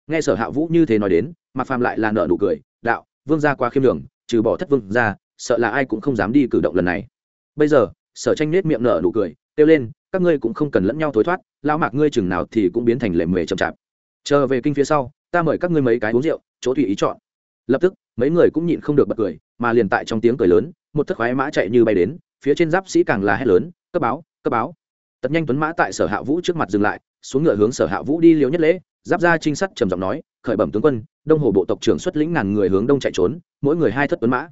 Nghe sở hạ vũ như thế nói đến mặc phàm lại là nợ nụ cười, đạo, vương gia quá khiêm đường trừ bỏ thất vương gia, sợ là ai cũng không dám đi cử động lần này. Bây giờ, sở tranh nết miệng nở nụ cười, kêu lên các ngươi cũng không cần lẫn nhau thối thoát, lão mạc ngươi chừng nào thì cũng biến thành lệ mề chậm chạp. Chờ về kinh phía sau, ta mời các ngươi mấy cái uống rượu, chỗ tùy ý chọn. Lập tức, mấy người cũng nhịn không được bật cười, mà liền tại trong tiếng cười lớn, một thất khoái mã chạy như bay đến, phía trên giáp sĩ càng là hét lớn, cấp báo cấp báo. Tật nhanh tuấn mã tại sở hạ vũ trước mặt dừng lại, xuống ngựa hướng sở hạ vũ đi liều nhất lễ, giáp ra trinh sát trầm giọng nói, khởi bẩm tướng quân, đông hồ bộ tộc trưởng xuất lĩnh ngàn người hướng đông chạy trốn, mỗi người hai thất tuấn mã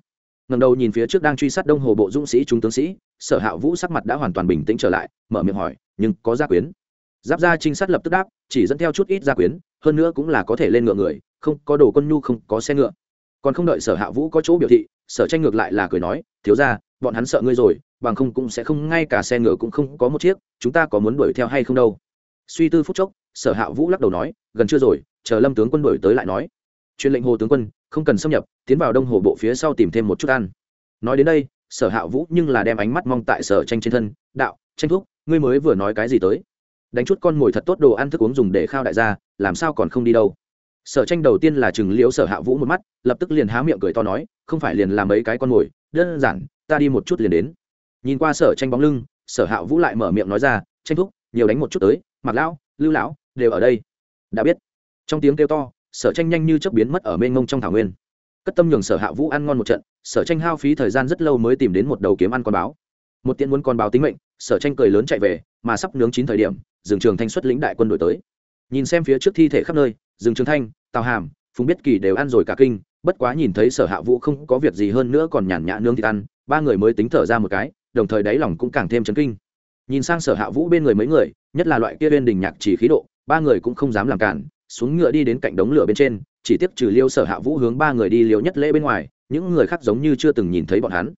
ngầm đầu nhìn phía trước đang truy sát đông hồ bộ dũng sĩ chúng tướng sĩ, sở hạ vũ sắc mặt đã hoàn toàn bình tĩnh trở lại, mở miệng hỏi, nhưng có gia quyến? Giáp gia trinh sát lập tức đáp, chỉ dẫn theo chút ít gia quyến, hơn nữa cũng là có thể lên ngựa người, không, có đồ quân nhu không có xe ngựa. Còn không đợi sở hạ vũ có chỗ biểu thị, sở tranh ngược lại là cười nói, thiếu ra bọn hắn sợ ngươi rồi, bằng không cũng sẽ không, ngay cả xe ngựa cũng không có một chiếc, chúng ta có muốn đuổi theo hay không đâu? Suy tư phút chốc, sở hạ vũ lắc đầu nói, gần chưa rồi, chờ lâm tướng quân đuổi tới lại nói. Truyền lệnh hồ tướng quân không cần xâm nhập, tiến vào đông hồ bộ phía sau tìm thêm một chút ăn. Nói đến đây, sở hạ vũ nhưng là đem ánh mắt mong tại sở tranh trên thân, đạo, tranh thuốc ngươi mới vừa nói cái gì tới? Đánh chút con mồi thật tốt đồ ăn thức uống dùng để khao đại gia, làm sao còn không đi đâu? Sở tranh đầu tiên là chừng liễu sở hạ vũ một mắt, lập tức liền há miệng cười to nói, không phải liền làm mấy cái con mồi, đơn giản, ta đi một chút liền đến. Nhìn qua sở tranh bóng lưng, sở hạ vũ lại mở miệng nói ra, tranh thúc, nhiều đánh một chút tới mặc lão, lưu lão đều ở đây. Đã biết. Trong tiếng kêu to sở tranh nhanh như chớp biến mất ở mênh mông trong thảo nguyên. Cất tâm nhường sở hạ vũ ăn ngon một trận, sở tranh hao phí thời gian rất lâu mới tìm đến một đầu kiếm ăn con báo. Một tiện muốn con báo tính mệnh, sở tranh cười lớn chạy về, mà sắp nướng chín thời điểm rừng trường thanh xuất lĩnh đại quân đội tới. Nhìn xem phía trước thi thể khắp nơi rừng trường thanh, tào hàm, phùng biết kỳ đều ăn rồi cả kinh, bất quá nhìn thấy sở hạ vũ không có việc gì hơn nữa còn nhàn nhã nướng thịt ăn, ba người mới tính thở ra một cái, đồng thời đáy lòng cũng càng thêm chấn kinh. Nhìn sang sở hạ vũ bên người mấy người, nhất là loại kia bên đình nhạc chỉ khí độ, ba người cũng không dám làm cản xuống ngựa đi đến cạnh đống lửa bên trên, chỉ tiếp trừ liêu sở hạ vũ hướng ba người đi liêu nhất lễ bên ngoài, những người khác giống như chưa từng nhìn thấy bọn hắn.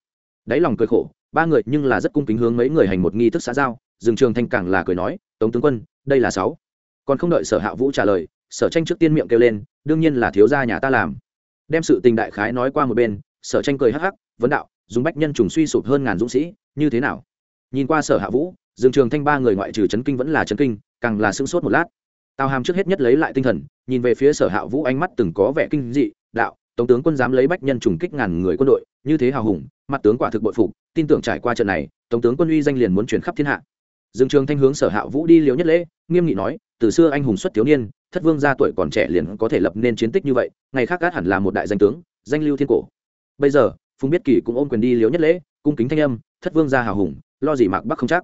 Đáy lòng cười khổ, ba người nhưng là rất cung kính hướng mấy người hành một nghi thức xã giao, Dương trường thanh càng là cười nói, tống tướng quân, đây là sáu. Còn không đợi sở hạ vũ trả lời, sở tranh trước tiên miệng kêu lên, đương nhiên là thiếu gia nhà ta làm. Đem sự tình đại khái nói qua một bên, sở tranh cười hắc hắc, vấn đạo, dùng bách nhân trùng suy sụp hơn ngàn dũng sĩ, như thế nào? Nhìn qua sở hạ vũ, dương trường thanh ba người ngoại trừ Trấn kinh vẫn là Trấn kinh, càng là sững sốt một lát tào hàm trước hết nhất lấy lại tinh thần, nhìn về phía sở hạ vũ ánh mắt từng có vẻ kinh dị, đạo tổng tướng quân dám lấy bách nhân trùng kích ngàn người quân đội, như thế hào hùng, mặt tướng quả thực bội phục, tin tưởng trải qua trận này tổng tướng quân uy danh liền muốn chuyển khắp thiên hạ. Dương trường thanh hướng sở hạ vũ đi liễu nhất lễ, nghiêm nghị nói, từ xưa anh hùng xuất thiếu niên, thất vương gia tuổi còn trẻ liền có thể lập nên chiến tích như vậy, ngày khác gác hẳn là một đại danh tướng, danh lưu thiên cổ. Bây giờ, phùng biết kỳ cũng ôm quyền đi liễu nhất lễ, cung kính thanh âm, thất vương gia hào hùng, lo gì mạc bắc không chắc.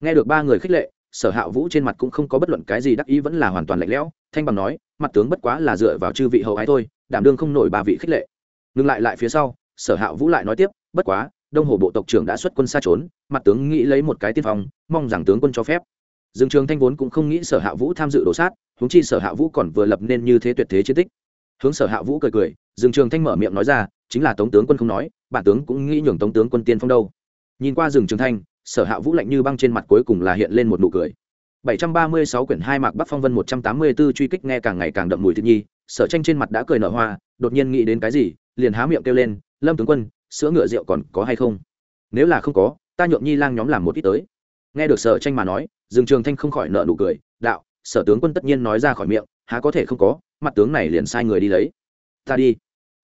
Nghe được ba người khích lệ sở hạ vũ trên mặt cũng không có bất luận cái gì đắc ý, vẫn là hoàn toàn lạnh lẽo. Thanh bằng nói, mặt tướng bất quá là dựa vào chư vị hậu ái thôi, đảm đương không nổi ba vị khích lệ. Ngừng lại lại phía sau, sở hạ vũ lại nói tiếp, bất quá, đông hồ bộ tộc trưởng đã xuất quân xa trốn, mặt tướng nghĩ lấy một cái tiên phong, mong rằng tướng quân cho phép. Dương trường thanh vốn cũng không nghĩ sở hạ vũ tham dự đổ sát húng chi sở hạ vũ còn vừa lập nên như thế tuyệt thế chiến tích. Hướng sở hạ vũ cười cười, dương trường thanh mở miệng nói ra, chính là tống tướng quân không nói, bản tướng cũng nghĩ nhường tống tướng quân tiên phong đâu. Nhìn qua rừng trường thanh sở hạ vũ lạnh như băng trên mặt cuối cùng là hiện lên một nụ cười 736 quyển hai mạc Bắc Phong Vân 184 truy kích nghe càng ngày càng đậm mùi thiên nhi, Sở Tranh trên mặt đã cười nở hoa, đột nhiên nghĩ đến cái gì, liền há miệng kêu lên, "Lâm tướng quân, sữa ngựa rượu còn có hay không?" Nếu là không có, ta nhượng Nhi lang nhóm làm một ít tới. Nghe được Sở Tranh mà nói, Dương Trường Thanh không khỏi nở nụ cười, "Đạo, Sở tướng quân tất nhiên nói ra khỏi miệng, há có thể không có, mặt tướng này liền sai người đi lấy." "Ta đi."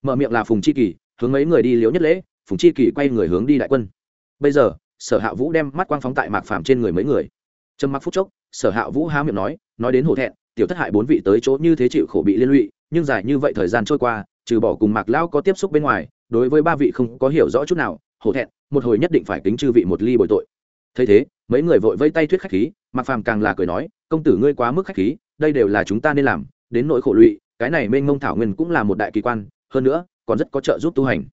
Mở miệng là Phùng Chi Kỳ, hướng mấy người đi liếu nhất lễ, Phùng Chi Kỳ quay người hướng đi đại quân. Bây giờ, Sở Hạ Vũ đem mắt quang phóng tại Mạc Phàm trên người mấy người trầm mặc phút chốc sở hạ vũ há miệng nói nói đến hổ thẹn tiểu thất hại bốn vị tới chỗ như thế chịu khổ bị liên lụy nhưng dài như vậy thời gian trôi qua trừ bỏ cùng mạc lão có tiếp xúc bên ngoài đối với ba vị không có hiểu rõ chút nào hổ thẹn một hồi nhất định phải kính chư vị một ly bồi tội thấy thế mấy người vội vây tay thuyết khách khí mạc phàm càng là cười nói công tử ngươi quá mức khách khí đây đều là chúng ta nên làm đến nỗi khổ lụy cái này mênh mông thảo nguyên cũng là một đại kỳ quan hơn nữa còn rất có trợ giúp tu hành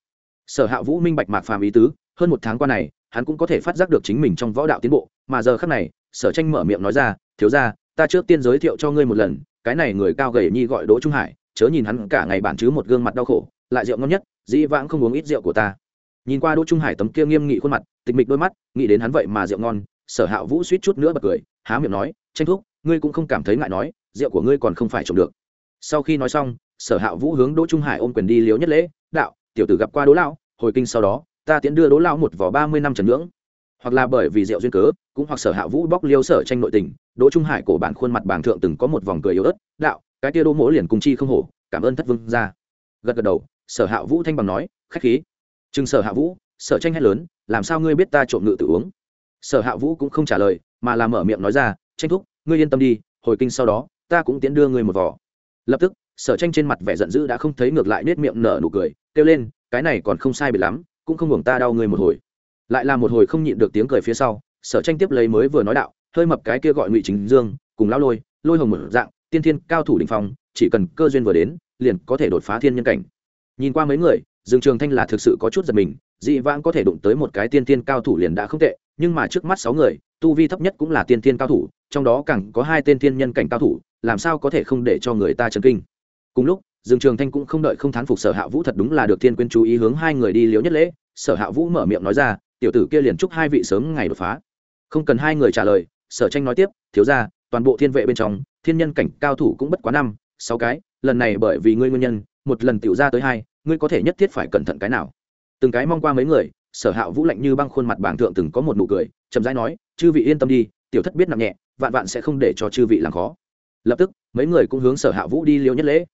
sở hạ vũ minh bạch mạc phàm ý tứ hơn một tháng qua này hắn cũng có thể phát giác được chính mình trong võ đạo tiến bộ, mà giờ khác này, sở tranh mở miệng nói ra, thiếu ra ta trước tiên giới thiệu cho ngươi một lần, cái này người cao gầy nhi gọi đỗ trung hải, chớ nhìn hắn cả ngày bản chứ một gương mặt đau khổ, lại rượu ngon nhất, dĩ vãng không uống ít rượu của ta. Nhìn qua đỗ trung hải tấm kia nghiêm nghị khuôn mặt, tịch mịch đôi mắt, nghĩ đến hắn vậy mà rượu ngon, sở hạ vũ suýt chút nữa bật cười, há miệng nói, tranh thúc, ngươi cũng không cảm thấy ngại nói, rượu của ngươi còn không phải trồng được. Sau khi nói xong, sở hạ vũ hướng đỗ trung hải ôm quyền đi liếu nhất lễ, đạo, tiểu tử gặp qua đỗ lão, hồi kinh sau đó ta tiễn đưa đỗ lão một vỏ ba mươi năm trần ngưỡng. Hoặc là bởi vì rượu duyên cớ, cũng hoặc sở hạ vũ bóc liêu sở tranh nội tình, đỗ trung hải cổ bản khuôn mặt bảng thượng từng có một vòng cười yếu ớt, đạo, cái tia đỗ mỗ liền cùng chi không hổ, cảm ơn thất vương ra gật gật đầu, sở hạ vũ thanh bằng nói, khách khí. Chừng sở hạ vũ, sở tranh hét lớn, làm sao ngươi biết ta trộm ngự tự uống? Sở hạ vũ cũng không trả lời, mà làm mở miệng nói ra, tranh thúc, ngươi yên tâm đi, hồi kinh sau đó, ta cũng tiến đưa ngươi một vỏ lập tức, sở tranh trên mặt vẻ giận dữ đã không thấy ngược lại nết miệng nở nụ cười, kêu lên, cái này còn không sai biệt lắm cũng không hưởng ta đau người một hồi. Lại là một hồi không nhịn được tiếng cười phía sau, sở tranh tiếp lấy mới vừa nói đạo, hơi mập cái kia gọi ngụy chính dương, cùng lão lôi lôi hồng một dạng, tiên thiên cao thủ đỉnh phong, chỉ cần cơ duyên vừa đến, liền có thể đột phá thiên nhân cảnh. Nhìn qua mấy người, dương trường thanh là thực sự có chút giật mình, dị vãng có thể đụng tới một cái tiên thiên cao thủ liền đã không tệ, nhưng mà trước mắt sáu người, tu vi thấp nhất cũng là tiên thiên cao thủ, trong đó càng có hai tên thiên nhân cảnh cao thủ, làm sao có thể không để cho người ta chấn kinh. Cùng lúc, dương trường thanh cũng không đợi không thán phục sở hạ vũ thật đúng là được thiên quyên chú ý hướng hai người đi liễu nhất lễ sở hạ vũ mở miệng nói ra, tiểu tử kia liền chúc hai vị sớm ngày đột phá. Không cần hai người trả lời, sở tranh nói tiếp, thiếu ra toàn bộ thiên vệ bên trong, thiên nhân cảnh cao thủ cũng bất quá năm, sáu cái, lần này bởi vì ngươi nguyên nhân, một lần tiểu ra tới hai, ngươi có thể nhất thiết phải cẩn thận cái nào? Từng cái mong qua mấy người, sở hạ vũ lạnh như băng khuôn mặt bảng thượng từng có một nụ cười, chậm rãi nói, chư vị yên tâm đi, tiểu thất biết nặng nhẹ, vạn vạn sẽ không để cho chư vị làm khó. Lập tức, mấy người cũng hướng sở hạ vũ đi liêu nhất lễ.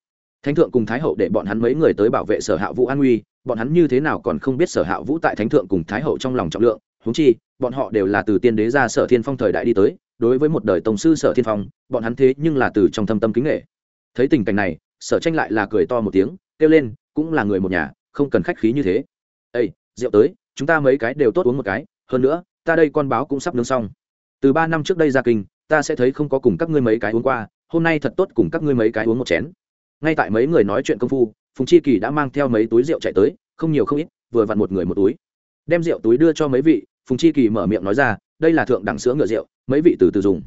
Thánh thượng cùng thái hậu để bọn hắn mấy người tới bảo vệ sở hạ vũ an nguy bọn hắn như thế nào còn không biết sở hạ vũ tại thánh thượng cùng thái hậu trong lòng trọng lượng, huống chi, bọn họ đều là từ tiên đế ra sở thiên phong thời đại đi tới, đối với một đời tổng sư sở thiên phong, bọn hắn thế nhưng là từ trong thâm tâm kính nghệ thấy tình cảnh này, sở tranh lại là cười to một tiếng, kêu lên, cũng là người một nhà, không cần khách khí như thế. Ây rượu tới, chúng ta mấy cái đều tốt uống một cái, hơn nữa, ta đây con báo cũng sắp nướng xong. Từ ba năm trước đây ra kinh, ta sẽ thấy không có cùng các ngươi mấy cái uống qua, hôm nay thật tốt cùng các ngươi mấy cái uống một chén. Ngay tại mấy người nói chuyện công phu phùng chi kỳ đã mang theo mấy túi rượu chạy tới, không nhiều không ít, vừa vặn một người một túi. Đem rượu túi đưa cho mấy vị, phùng chi kỳ mở miệng nói ra, đây là thượng đẳng sữa ngựa rượu, mấy vị từ từ dùng.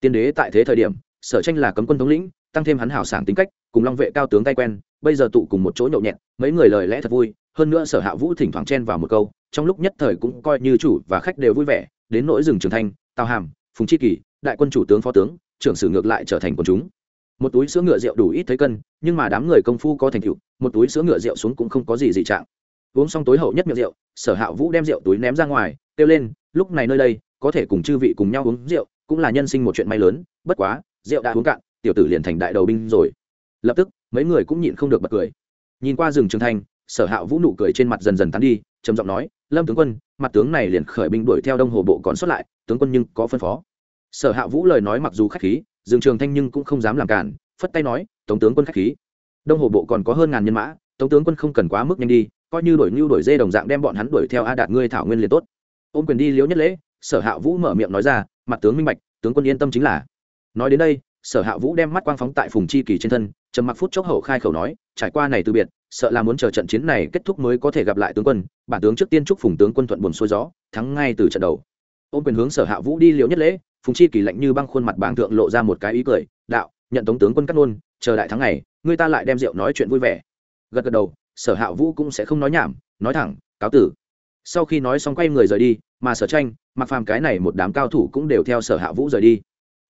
Tiên đế tại thế thời điểm, sở tranh là cấm quân thống lĩnh, tăng thêm hắn hảo sảng tính cách, cùng long vệ cao tướng tay quen, bây giờ tụ cùng một chỗ nhậu nhẹt, mấy người lời lẽ thật vui, hơn nữa sở hạ vũ thỉnh thoảng chen vào một câu, trong lúc nhất thời cũng coi như chủ và khách đều vui vẻ, đến nỗi rừng trường thanh tào hàm, phùng chi kỳ, đại quân chủ tướng, phó tướng, trưởng sử ngược lại trở thành quần chúng một túi sữa ngựa rượu đủ ít thấy cân, nhưng mà đám người công phu có thành tựu, một túi sữa ngựa rượu xuống cũng không có gì dị trạng. Uống xong tối hậu nhất miệng rượu, sở hạ vũ đem rượu túi ném ra ngoài, kêu lên, lúc này nơi đây, có thể cùng chư vị cùng nhau uống rượu, cũng là nhân sinh một chuyện may lớn, bất quá, rượu đã uống cạn, tiểu tử liền thành đại đầu binh rồi. Lập tức, mấy người cũng nhịn không được bật cười. Nhìn qua rừng trường thanh sở hạ vũ nụ cười trên mặt dần dần tán đi, trầm giọng nói, lâm tướng quân, mặt tướng này liền khởi binh đuổi theo đông hồ bộ còn xuất lại, tướng quân nhưng có phân phó. Sở hạ vũ lời nói mặc dù khách khí Dương trường thanh nhưng cũng không dám làm cản, phất tay nói, tống tướng quân khách khí. Đông hồ bộ còn có hơn ngàn nhân mã, tống tướng quân không cần quá mức nhanh đi, coi như đổi ngưu đổi dê đồng dạng đem bọn hắn đuổi theo a đạt ngươi thảo nguyên liền tốt. Ôm quyền đi liễu nhất lễ, sở hạ vũ mở miệng nói ra, mặt tướng minh bạch, tướng quân yên tâm chính là. Nói đến đây, sở hạ vũ đem mắt quang phóng tại phùng chi kỳ trên thân, trầm mặc phút chốc hậu khai khẩu nói, trải qua này từ biệt, sợ là muốn chờ trận chiến này kết thúc mới có thể gặp lại tướng quân, bản tướng trước tiên chúc phùng tướng quân thuận buồn xuôi gió, thắng ngay từ trận đầu. Ôm quyền hướng sở hạ vũ đi liễu nhất lễ phùng chi kỳ lạnh như băng khuôn mặt bảng thượng lộ ra một cái ý cười, đạo, nhận tống tướng quân cắt nôn, chờ đại thắng này người ta lại đem rượu nói chuyện vui vẻ. Gật gật đầu, sở hạ vũ cũng sẽ không nói nhảm, nói thẳng, cáo tử. Sau khi nói xong quay người rời đi, mà sở tranh mặc phàm cái này một đám cao thủ cũng đều theo sở hạ vũ rời đi.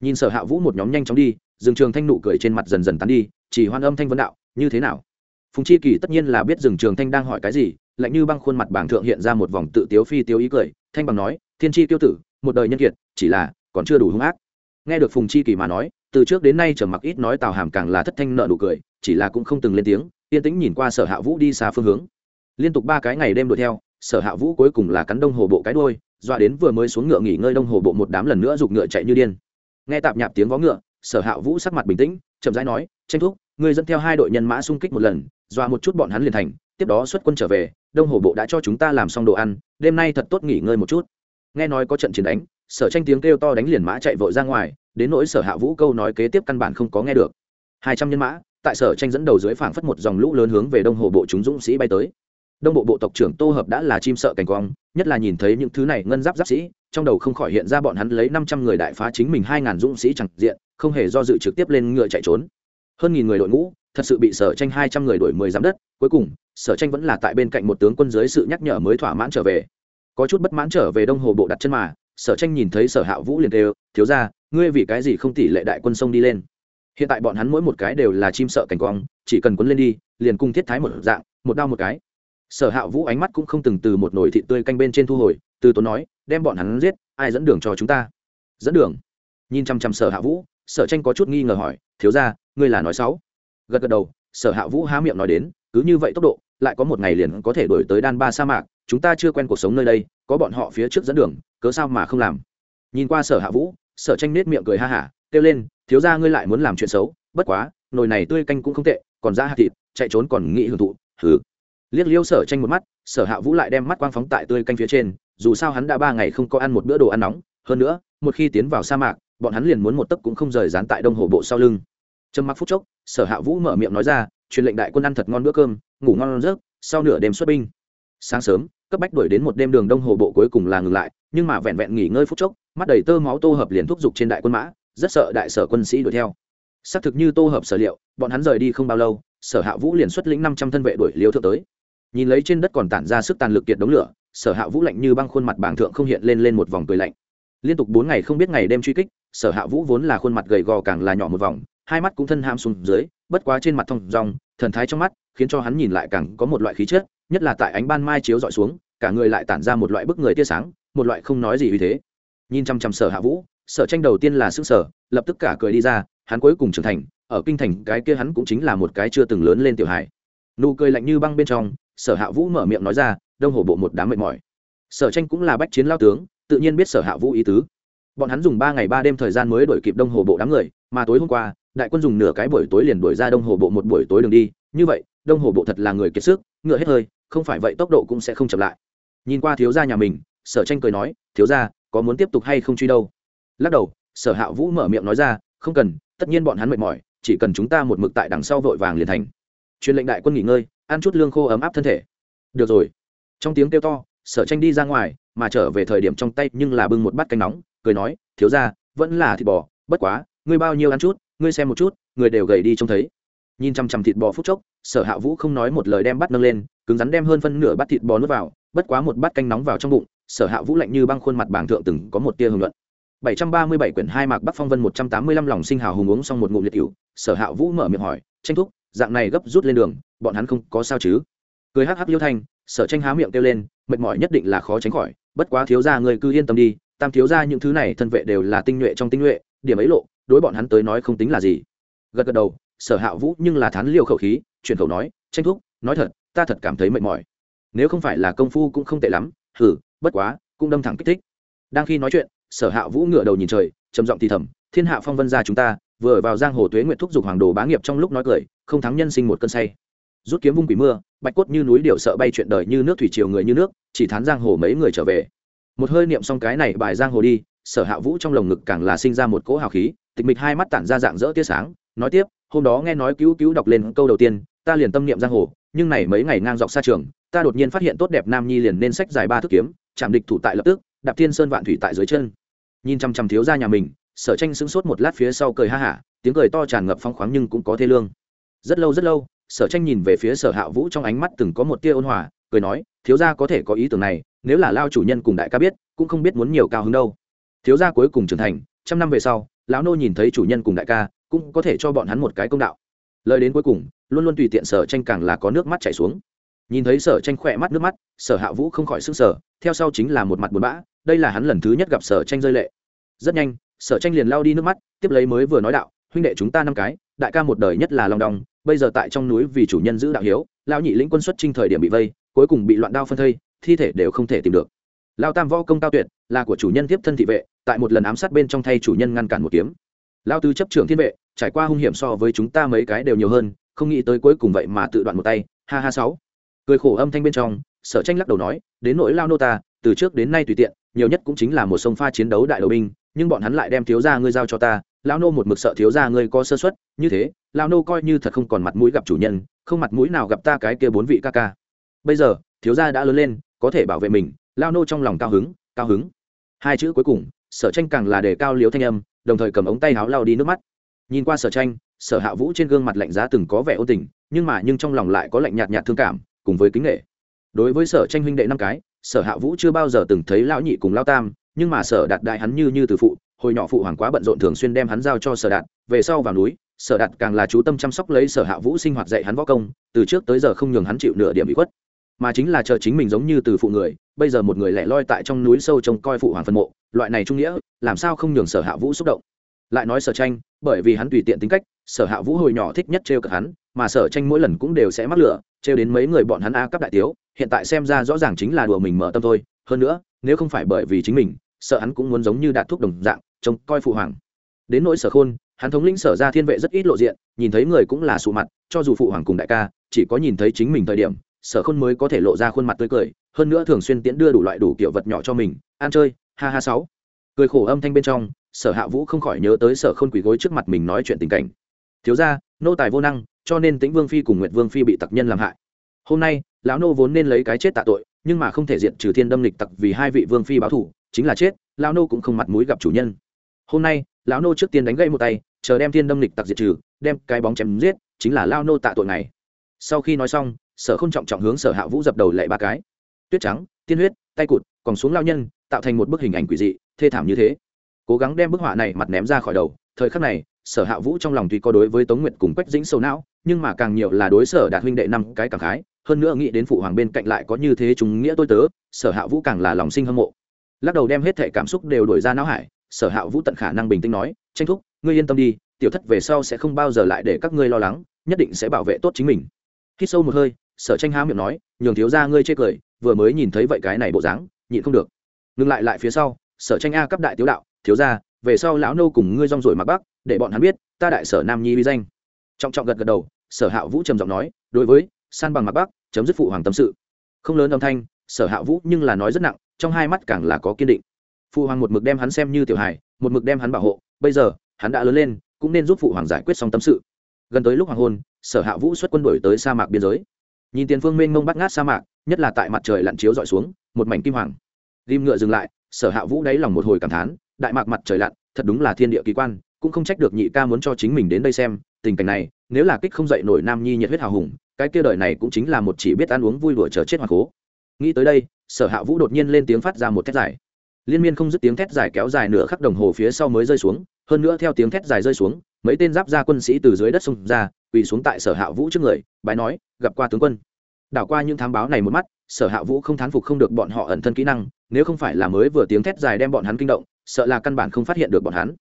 Nhìn sở hạ vũ một nhóm nhanh chóng đi rừng trường thanh nụ cười trên mặt dần dần tán đi, chỉ hoan âm thanh vấn đạo, như thế nào? Phùng chi kỳ tất nhiên là biết rừng trường thanh đang hỏi cái gì, lạnh như băng khuôn mặt bảng thượng hiện ra một vòng tự tiếu phi tiếu ý cười, thanh bằng nói, thiên chi tiêu tử, một đời nhân kiệt, chỉ là còn chưa đủ hung ác. Nghe được phùng chi kỳ mà nói, từ trước đến nay trở mặc ít nói tào hàm càng là thất thanh nợ nụ cười, chỉ là cũng không từng lên tiếng, yên tĩnh nhìn qua sở hạ vũ đi xa phương hướng. Liên tục ba cái ngày đêm đuổi theo, sở hạ vũ cuối cùng là cắn đông hồ bộ cái đôi dọa đến vừa mới xuống ngựa nghỉ ngơi đông hồ bộ một đám lần nữa giục ngựa chạy như điên. Nghe tạp nhạp tiếng vó ngựa, sở hạ vũ sắc mặt bình tĩnh, chậm rãi nói, tranh thúc, ngươi dẫn theo hai đội nhân mã xung kích một lần, dọa một chút bọn hắn liền thành, tiếp đó xuất quân trở về, đông hồ bộ đã cho chúng ta làm xong đồ ăn, đêm nay thật tốt nghỉ ngơi một chút. Nghe nói có trận chiến đánh sở tranh tiếng kêu to đánh liền mã chạy vội ra ngoài, đến nỗi sở hạ vũ câu nói kế tiếp căn bản không có nghe được. Hai trăm nhân mã, tại sở tranh dẫn đầu dưới phảng phất một dòng lũ lớn hướng về đông hồ bộ chúng dũng sĩ bay tới. Đông bộ bộ tộc trưởng tô hợp đã là chim sợ cảnh quang, nhất là nhìn thấy những thứ này ngân giáp giáp sĩ, trong đầu không khỏi hiện ra bọn hắn lấy năm trăm người đại phá chính mình hai ngàn dũng sĩ chẳng diện, không hề do dự trực tiếp lên ngựa chạy trốn. Hơn nghìn người đội ngũ, thật sự bị sở tranh hai trăm người đổi mười giám đất, cuối cùng, sở tranh vẫn là tại bên cạnh một tướng quân dưới sự nhắc nhở mới thỏa mãn trở về. Có chút bất mãn trở về đông hồ bộ đặt chân mà sở tranh nhìn thấy sở hạ vũ liền đều thiếu ra ngươi vì cái gì không tỷ lệ đại quân sông đi lên? Hiện tại bọn hắn mỗi một cái đều là chim sợ cảnh quang, chỉ cần quấn lên đi, liền cung thiết thái một dạng, một đau một cái. Sở hạ vũ ánh mắt cũng không từng từ một nồi thị tươi canh bên trên thu hồi, từ tốn nói, đem bọn hắn giết, ai dẫn đường cho chúng ta? Dẫn đường? Nhìn chăm chăm sở hạ vũ, sở tranh có chút nghi ngờ hỏi, thiếu ra ngươi là nói sáu gật gật đầu, sở hạ vũ há miệng nói đến, cứ như vậy tốc độ lại có một ngày liền có thể đổi tới đan ba sa mạc, chúng ta chưa quen cuộc sống nơi đây, có bọn họ phía trước dẫn đường, cớ sao mà không làm? Nhìn qua sở hạ vũ, sở tranh nết miệng cười ha hả, kêu lên, thiếu ra ngươi lại muốn làm chuyện xấu, bất quá, nồi này tươi canh cũng không tệ, còn ra hạt thịt, chạy trốn còn nghĩ hưởng thụ, hừ. Liếc liêu sở tranh một mắt, sở hạ vũ lại đem mắt quang phóng tại tươi canh phía trên, dù sao hắn đã ba ngày không có ăn một bữa đồ ăn nóng, hơn nữa, một khi tiến vào sa mạc, bọn hắn liền muốn một tấc cũng không rời dán tại đông hồ bộ sau lưng. Trầm mặc phút chốc, sở hạ vũ mở miệng nói ra truyền lệnh đại quân ăn thật ngon bữa cơm, ngủ ngon giấc, sau nửa đêm xuất binh. Sáng sớm, cấp bách đuổi đến một đêm đường đông hồ bộ cuối cùng là ngừng lại, nhưng mà vẹn vẹn nghỉ ngơi phút chốc, mắt đầy tơ máu tô hợp liền thúc giục trên đại quân mã, rất sợ đại sở quân sĩ đuổi theo. Xác thực như tô hợp sở liệu, bọn hắn rời đi không bao lâu, sở hạ vũ liền xuất lĩnh năm trăm thân vệ đuổi liêu thượng tới. Nhìn lấy trên đất còn tản ra sức tàn lực kiệt đống lửa, sở hạ vũ lạnh như băng khuôn mặt bảng thượng không hiện lên lên một vòng cười lạnh. Liên tục bốn ngày không biết ngày đêm truy kích, sở hạ vũ vốn là khuôn mặt gầy gò càng là nhỏ một vòng, hai mắt cũng thân ham xuống dưới bất quá trên mặt thông dòng thần thái trong mắt, khiến cho hắn nhìn lại càng có một loại khí chất, nhất là tại ánh ban mai chiếu dọi xuống, cả người lại tản ra một loại bức người tia sáng, một loại không nói gì vì thế. Nhìn chăm chăm sở hạ vũ, sở tranh đầu tiên là sức sở lập tức cả cười đi ra, hắn cuối cùng trưởng thành, ở kinh thành, cái kia hắn cũng chính là một cái chưa từng lớn lên tiểu hải nụ cười lạnh như băng bên trong, sở hạ vũ mở miệng nói ra, đông hổ bộ một đám mệt mỏi. Sở tranh cũng là bách chiến lao tướng, tự nhiên biết sở hạ vũ ý tứ. Bọn hắn dùng ba ngày ba đêm thời gian mới đổi kịp đông hồ bộ đám người, mà tối hôm qua đại quân dùng nửa cái buổi tối liền đuổi ra đông hồ bộ một buổi tối đường đi. Như vậy, đông hồ bộ thật là người kiệt sức, ngựa hết hơi, không phải vậy tốc độ cũng sẽ không chậm lại. Nhìn qua thiếu gia nhà mình, sở tranh cười nói, thiếu gia, có muốn tiếp tục hay không truy đâu? Lắc đầu, sở hạ vũ mở miệng nói ra, không cần, tất nhiên bọn hắn mệt mỏi, chỉ cần chúng ta một mực tại đằng sau vội vàng liền thành. Truyền lệnh đại quân nghỉ ngơi, ăn chút lương khô ấm áp thân thể. Được rồi. Trong tiếng kêu to, sở tranh đi ra ngoài, mà trở về thời điểm trong tay nhưng là bưng một bát canh nóng, cười nói, thiếu ra vẫn là thịt bò, bất quá, ngươi bao nhiêu ăn chút ngươi xem một chút người đều gầy đi trông thấy nhìn chằm chằm thịt bò phút chốc sở hạ vũ không nói một lời đem bắt nâng lên cứng rắn đem hơn phân nửa bát thịt bò nuốt vào bất quá một bát canh nóng vào trong bụng sở hạ vũ lạnh như băng khuôn mặt bảng thượng từng có một tia hưởng luận 737 quyển hai mạc Bắc Phong Vân 185 lòng sinh hào hùng uống xong một ngụm liệt cửu, Sở Hạ Vũ mở miệng hỏi, "Tranh thúc, dạng này gấp rút lên đường, bọn hắn không có sao chứ?" Cười hắc hắc liêu thanh, Sở Tranh há miệng kêu lên, mệt mỏi nhất định là khó tránh khỏi, bất quá thiếu gia người cứ yên tâm đi, tam thiếu gia những thứ này thân vệ đều là tinh nhuệ trong tinh nhuệ, điểm ấy lộ, đối bọn hắn tới nói không tính là gì. Gật gật đầu, Sở Hạ Vũ nhưng là thán liêu khẩu khí, chuyển khẩu nói, "Tranh thúc, nói thật, ta thật cảm thấy mệt mỏi. Nếu không phải là công phu cũng không tệ lắm, hử, bất quá, cũng đâm thẳng kích thích." Đang khi nói chuyện, Sở Hạ Vũ ngửa đầu nhìn trời, trầm giọng thì thầm thiên hạ phong vân gia chúng ta vừa vào giang hồ tuế nguyện thúc giục hoàng đồ bá nghiệp trong lúc nói cười không thắng nhân sinh một cơn say rút kiếm vung quỷ mưa bạch cốt như núi điệu sợ bay chuyện đời như nước thủy triều người như nước chỉ thán giang hồ mấy người trở về một hơi niệm xong cái này bài giang hồ đi sở hạ vũ trong lồng ngực càng là sinh ra một cỗ hào khí tịch mịch hai mắt tản ra dạng dỡ tia sáng, nói tiếp, hôm đó nghe nói cứu cứu đọc lên câu đầu tiên, ta liền tâm niệm giang hồ, nhưng này mấy ngày ngang dọc xa trường, ta đột nhiên phát hiện tốt đẹp nam nhi liền nên sách dài ba thước kiếm, chạm địch thủ tại lập tức, đạp thiên sơn vạn thủy tại dưới chân. Nhìn chăm chăm thiếu ra nhà mình, sở tranh sững sốt một lát phía sau cười ha hả, tiếng cười to tràn ngập phong khoáng nhưng cũng có thê lương. Rất lâu rất lâu, sở tranh nhìn về phía sở hạ vũ trong ánh mắt từng có một tia ôn hòa, cười nói, thiếu gia có thể có ý tưởng này, nếu là lao chủ nhân cùng đại ca biết, cũng không biết muốn nhiều cao hứng đâu. Thiếu gia cuối cùng trưởng thành, trăm năm về sau lão nô nhìn thấy chủ nhân cùng đại ca, cũng có thể cho bọn hắn một cái công đạo. Lời đến cuối cùng, luôn luôn tùy tiện sở tranh càng là có nước mắt chảy xuống. Nhìn thấy sở tranh khỏe mắt nước mắt, sở hạ vũ không khỏi s ư n g sở theo sau chính là một mặt buồn bã, đây là hắn lần thứ nhất gặp sở tranh rơi lệ. Rất nhanh, sở tranh liền lao đi nước mắt, tiếp lấy mới vừa nói đạo, huynh đệ chúng ta năm cái, đại ca một đời nhất là lòng đong, bây giờ tại trong núi vì chủ nhân giữ đạo hiếu lao nhị lĩnh quân xuất trinh thời điểm bị vây, cuối cùng bị loạn đao phân thây, thi thể đều không thể tìm được. Lao tam võ công cao tuyệt, là của chủ nhân tiếp thân thị vệ tại một lần ám sát bên trong thay chủ nhân ngăn cản một kiếm. Lao tứ chấp trưởng thiên vệ, trải qua hung hiểm so với chúng ta mấy cái đều nhiều hơn, không nghĩ tới cuối cùng vậy mà tự đoạn một tay. Ha ha sáu. Cười khổ âm thanh bên trong, sở tranh lắc đầu nói, đến nỗi lao nô ta, từ trước đến nay tùy tiện, nhiều nhất cũng chính là một sông pha chiến đấu đại đầu binh, nhưng bọn hắn lại đem thiếu gia ngươi giao cho ta, lao nô một mực sợ thiếu gia ngươi có sơ suất, như thế, lao nô coi như thật không còn mặt mũi gặp chủ nhân, không mặt mũi nào gặp ta cái kia bốn vị ca ca. Bây giờ, thiếu gia đã lớn lên, có thể bảo vệ mình, lao nô trong lòng cao hứng cao hứng. Hai chữ cuối cùng sở tranh càng là đề cao liếu thanh âm, đồng thời cầm ống tay áo lao đi nước mắt. Nhìn qua sở tranh, sở hạ vũ trên gương mặt lạnh giá từng có vẻ ôn tình, nhưng mà nhưng trong lòng lại có lạnh nhạt nhạt thương cảm, cùng với kính nghệ đối với sở tranh huynh đệ năm cái, sở hạ vũ chưa bao giờ từng thấy lão nhị cùng lao tam, nhưng mà sở đạt đại hắn như như từ phụ, hồi nhỏ phụ hoàng quá bận rộn thường xuyên đem hắn giao cho sở đạt, về sau vào núi, sở đạt càng là chú tâm chăm sóc lấy sở hạ vũ sinh hoạt dạy hắn võ công, từ trước tới giờ không nhường hắn chịu nửa điểm bị khuất mà chính là chờ chính mình giống như từ phụ người, bây giờ một người lẻ loi tại trong núi sâu trông coi phụ hoàng phân mộ, loại này trung nghĩa, làm sao không nhường sở hạ vũ xúc động? Lại nói sở tranh, bởi vì hắn tùy tiện tính cách, sở hạ vũ hồi nhỏ thích nhất trêu cực hắn, mà sở tranh mỗi lần cũng đều sẽ mắc lửa, trêu đến mấy người bọn hắn a cấp đại tiếu hiện tại xem ra rõ ràng chính là đùa mình mở tâm thôi. Hơn nữa, nếu không phải bởi vì chính mình, sợ hắn cũng muốn giống như đạt thuốc đồng dạng, trông coi phụ hoàng. Đến nỗi sở khôn, hắn thống lĩnh sở ra thiên vệ rất ít lộ diện, nhìn thấy người cũng là sụ mặt, cho dù phụ hoàng cùng đại ca, chỉ có nhìn thấy chính mình thời điểm sở khôn mới có thể lộ ra khuôn mặt tươi cười, hơn nữa thường xuyên tiễn đưa đủ loại đủ kiểu vật nhỏ cho mình, ăn chơi, ha ha sáu. Cười khổ âm thanh bên trong, sở hạ vũ không khỏi nhớ tới sở khôn quỳ gối trước mặt mình nói chuyện tình cảnh. Thiếu ra nô tài vô năng, cho nên tĩnh vương phi cùng nguyệt vương phi bị tặc nhân làm hại. Hôm nay, lão nô vốn nên lấy cái chết tạ tội, nhưng mà không thể diện trừ thiên đâm lịch tặc vì hai vị vương phi báo thủ chính là chết, lão nô cũng không mặt mũi gặp chủ nhân. Hôm nay, lão nô trước tiên đánh gãy một tay, chờ đem thiên đâm lịch tặc diệt trừ, đem cái bóng chém giết, chính là lao nô tạ tội này. Sau khi nói xong sở không trọng trọng hướng sở hạ vũ dập đầu lệ ba cái. Tuyết trắng, tiên huyết, tay cụt, còn xuống lao nhân, tạo thành một bức hình ảnh quỷ dị, thê thảm như thế. Cố gắng đem bức họa này mặt ném ra khỏi đầu, thời khắc này, sở hạ vũ trong lòng tuy có đối với tống nguyệt cùng quách dĩnh sâu não, nhưng mà càng nhiều là đối sở đạt huynh đệ năm cái càng khái, hơn nữa nghĩ đến phụ hoàng bên cạnh lại có như thế chúng nghĩa tôi tớ, sở hạ vũ càng là lòng sinh hâm mộ. Lắc đầu đem hết thệ cảm xúc đều đổi ra não hải, sở hạ vũ tận khả năng bình tĩnh nói, tranh thúc, ngươi yên tâm đi, tiểu thất về sau sẽ không bao giờ lại để các ngươi lo lắng, nhất định sẽ bảo vệ tốt chính mình. Khi sâu một hơi sở tranh há miệng nói, nhường thiếu ra ngươi chê cười, vừa mới nhìn thấy vậy cái này bộ dáng, nhịn không được. Ngừng lại lại phía sau, sở tranh a cấp đại tiếu đạo, thiếu ra về sau lão nô cùng ngươi rong rồi mặc bắc, để bọn hắn biết, ta đại sở nam nhi uy danh. Trọng trọng gật gật đầu, sở hạ vũ trầm giọng nói, đối với san bằng mặc bắc, chấm dứt phụ hoàng tâm sự. Không lớn âm thanh, sở hạ vũ nhưng là nói rất nặng, trong hai mắt càng là có kiên định. Phụ hoàng một mực đem hắn xem như tiểu hài, một mực đem hắn bảo hộ, bây giờ, hắn đã lớn lên, cũng nên giúp phụ hoàng giải quyết xong tâm sự. Gần tới lúc hoàng hôn, sở hạ vũ xuất quân đổi tới sa mạc biên giới nhìn tiền phương mênh mông bắt ngát sa mạc, nhất là tại mặt trời lặn chiếu dọi xuống, một mảnh kim hoàng. Ghim ngựa dừng lại, sở hạ vũ đáy lòng một hồi cảm thán, đại mạc mặt trời lặn, thật đúng là thiên địa kỳ quan, cũng không trách được nhị ca muốn cho chính mình đến đây xem, tình cảnh này, nếu là kích không dậy nổi nam nhi nhiệt huyết hào hùng, cái kia đời này cũng chính là một chỉ biết ăn uống vui đùa chờ chết hoặc cố. Nghĩ tới đây, sở hạ vũ đột nhiên lên tiếng phát ra một thét dài. Liên miên không dứt tiếng thét dài kéo dài nửa khắc đồng hồ phía sau mới rơi xuống, hơn nữa theo tiếng thét dài rơi xuống, mấy tên giáp gia quân sĩ từ dưới đất xông ra quỳ xuống tại sở hạ vũ trước người, bái nói, gặp qua tướng quân. Đảo qua những thám báo này một mắt, sở hạ vũ không thán phục không được bọn họ ẩn thân kỹ năng, nếu không phải là mới vừa tiếng thét dài đem bọn hắn kinh động, sợ là căn bản không phát hiện được bọn hắn.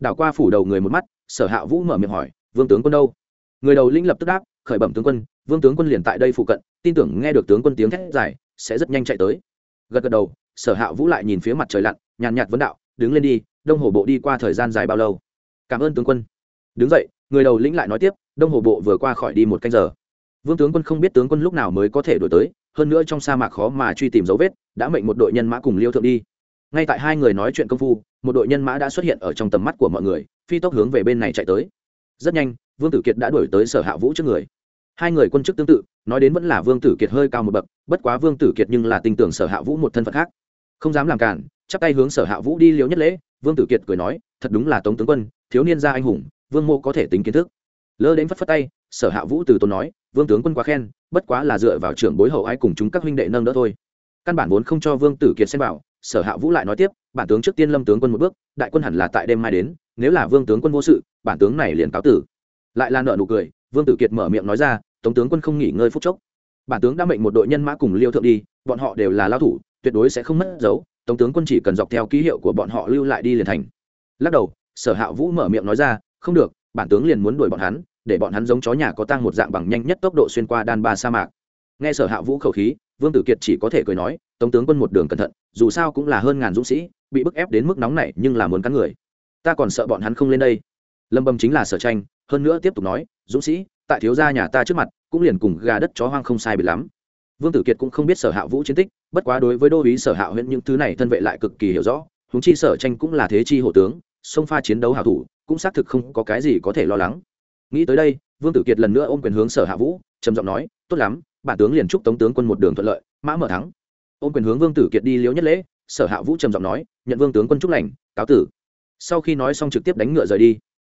Đảo qua phủ đầu người một mắt, sở hạ vũ mở miệng hỏi, vương tướng quân đâu? Người đầu lĩnh lập tức đáp, khởi bẩm tướng quân, vương tướng quân liền tại đây phụ cận, tin tưởng nghe được tướng quân tiếng thét dài, sẽ rất nhanh chạy tới. Gật gật đầu, sở hạ vũ lại nhìn phía mặt trời lặn, nhàn nhạt vấn đạo, đứng lên đi, đông hồ bộ đi qua thời gian dài bao lâu? Cảm ơn tướng quân. Đứng dậy, người đầu lĩnh lại nói tiếp đông hồ bộ vừa qua khỏi đi một canh giờ. Vương tướng quân không biết tướng quân lúc nào mới có thể đổi tới, hơn nữa trong sa mạc khó mà truy tìm dấu vết, đã mệnh một đội nhân mã cùng liêu thượng đi. Ngay tại hai người nói chuyện công phu, một đội nhân mã đã xuất hiện ở trong tầm mắt của mọi người, phi tốc hướng về bên này chạy tới. Rất nhanh, vương tử kiệt đã đuổi tới sở hạ vũ trước người. Hai người quân chức tương tự, nói đến vẫn là vương tử kiệt hơi cao một bậc, bất quá vương tử kiệt nhưng là tin tưởng sở hạ vũ một thân phận khác. Không dám làm cản, chắp tay hướng sở hạ vũ đi liễu nhất lễ, vương tử kiệt cười nói, thật đúng là tống tướng quân, thiếu niên gia anh hùng, vương mô có thể tính kiến thức lơ đến phất phất tay, sở hạ vũ từ tốn nói, vương tướng quân quá khen, bất quá là dựa vào trưởng bối hậu ai cùng chúng các huynh đệ nâng đỡ thôi. Căn bản vốn không cho vương tử kiệt xem bảo, sở hạ vũ lại nói tiếp, bản tướng trước tiên lâm tướng quân một bước, đại quân hẳn là tại đêm mai đến, nếu là vương tướng quân vô sự, bản tướng này liền cáo tử. Lại là nợ nụ cười, vương tử kiệt mở miệng nói ra, tống tướng quân không nghỉ ngơi phút chốc. Bản tướng đã mệnh một đội nhân mã cùng liêu thượng đi, bọn họ đều là lao thủ, tuyệt đối sẽ không mất dấu, tống tướng quân chỉ cần dọc theo ký hiệu của bọn họ lưu lại đi liền thành. Lắc đầu, sở hạ vũ mở miệng nói ra, không được bản tướng liền muốn đuổi bọn hắn, để bọn hắn giống chó nhà có tăng một dạng bằng nhanh nhất tốc độ xuyên qua đan ba sa mạc. Nghe sở hạ vũ khẩu khí, vương tử kiệt chỉ có thể cười nói, tống tướng quân một đường cẩn thận, dù sao cũng là hơn ngàn dũng sĩ, bị bức ép đến mức nóng này nhưng là muốn cắn người. Ta còn sợ bọn hắn không lên đây. Lâm bầm chính là sở tranh, hơn nữa tiếp tục nói, dũng sĩ, tại thiếu gia nhà ta trước mặt, cũng liền cùng gà đất chó hoang không sai bị lắm. Vương tử kiệt cũng không biết sở hạ vũ chiến tích, bất quá đối với đô uý sở hạ huyện những thứ này thân vệ lại cực kỳ hiểu rõ húng chi sở tranh cũng là thế chi hộ tướng sông pha chiến đấu hảo thủ, cũng xác thực không có cái gì có thể lo lắng. Nghĩ tới đây, vương tử kiệt lần nữa ôm quyền hướng sở hạ vũ, trầm giọng nói, tốt lắm, bản tướng liền chúc tống tướng quân một đường thuận lợi, mã mở thắng. Ôm quyền hướng vương tử kiệt đi liễu nhất lễ, sở hạ vũ trầm giọng nói, nhận vương tướng quân chúc lành, cáo tử. Sau khi nói xong trực tiếp đánh ngựa rời đi.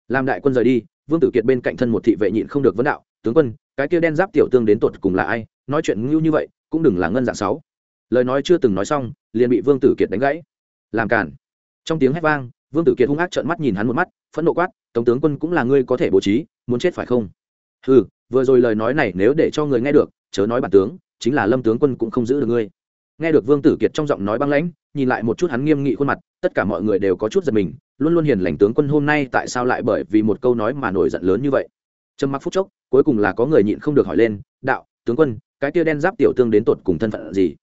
Làm đại quân rời đi, vương tử kiệt bên cạnh thân một thị vệ nhịn không được vấn đạo, tướng quân, cái kia đen giáp tiểu tương đến tột cùng là ai? Nói chuyện ngưu như vậy, cũng đừng là ngân dạng sáu. Lời nói chưa từng nói xong, liền bị vương tử kiệt đánh gãy. Làm cản trong tiếng hét vang vương tử kiệt hung ác trợn mắt nhìn hắn một mắt, phẫn nộ quát tổng tướng quân cũng là ngươi có thể bố trí, muốn chết phải không? Ừ vừa rồi lời nói này nếu để cho người nghe được, chớ nói bản tướng, chính là lâm tướng quân cũng không giữ được ngươi. Nghe được vương tử kiệt trong giọng nói băng lãnh, nhìn lại một chút hắn nghiêm nghị khuôn mặt, tất cả mọi người đều có chút giật mình, luôn luôn hiền lành tướng quân hôm nay tại sao lại bởi vì một câu nói mà nổi giận lớn như vậy. Trầm mặc phút chốc, cuối cùng là có người nhịn không được hỏi lên, đạo, tướng quân, cái kia đen giáp tiểu tương đến tột cùng thân phận gì?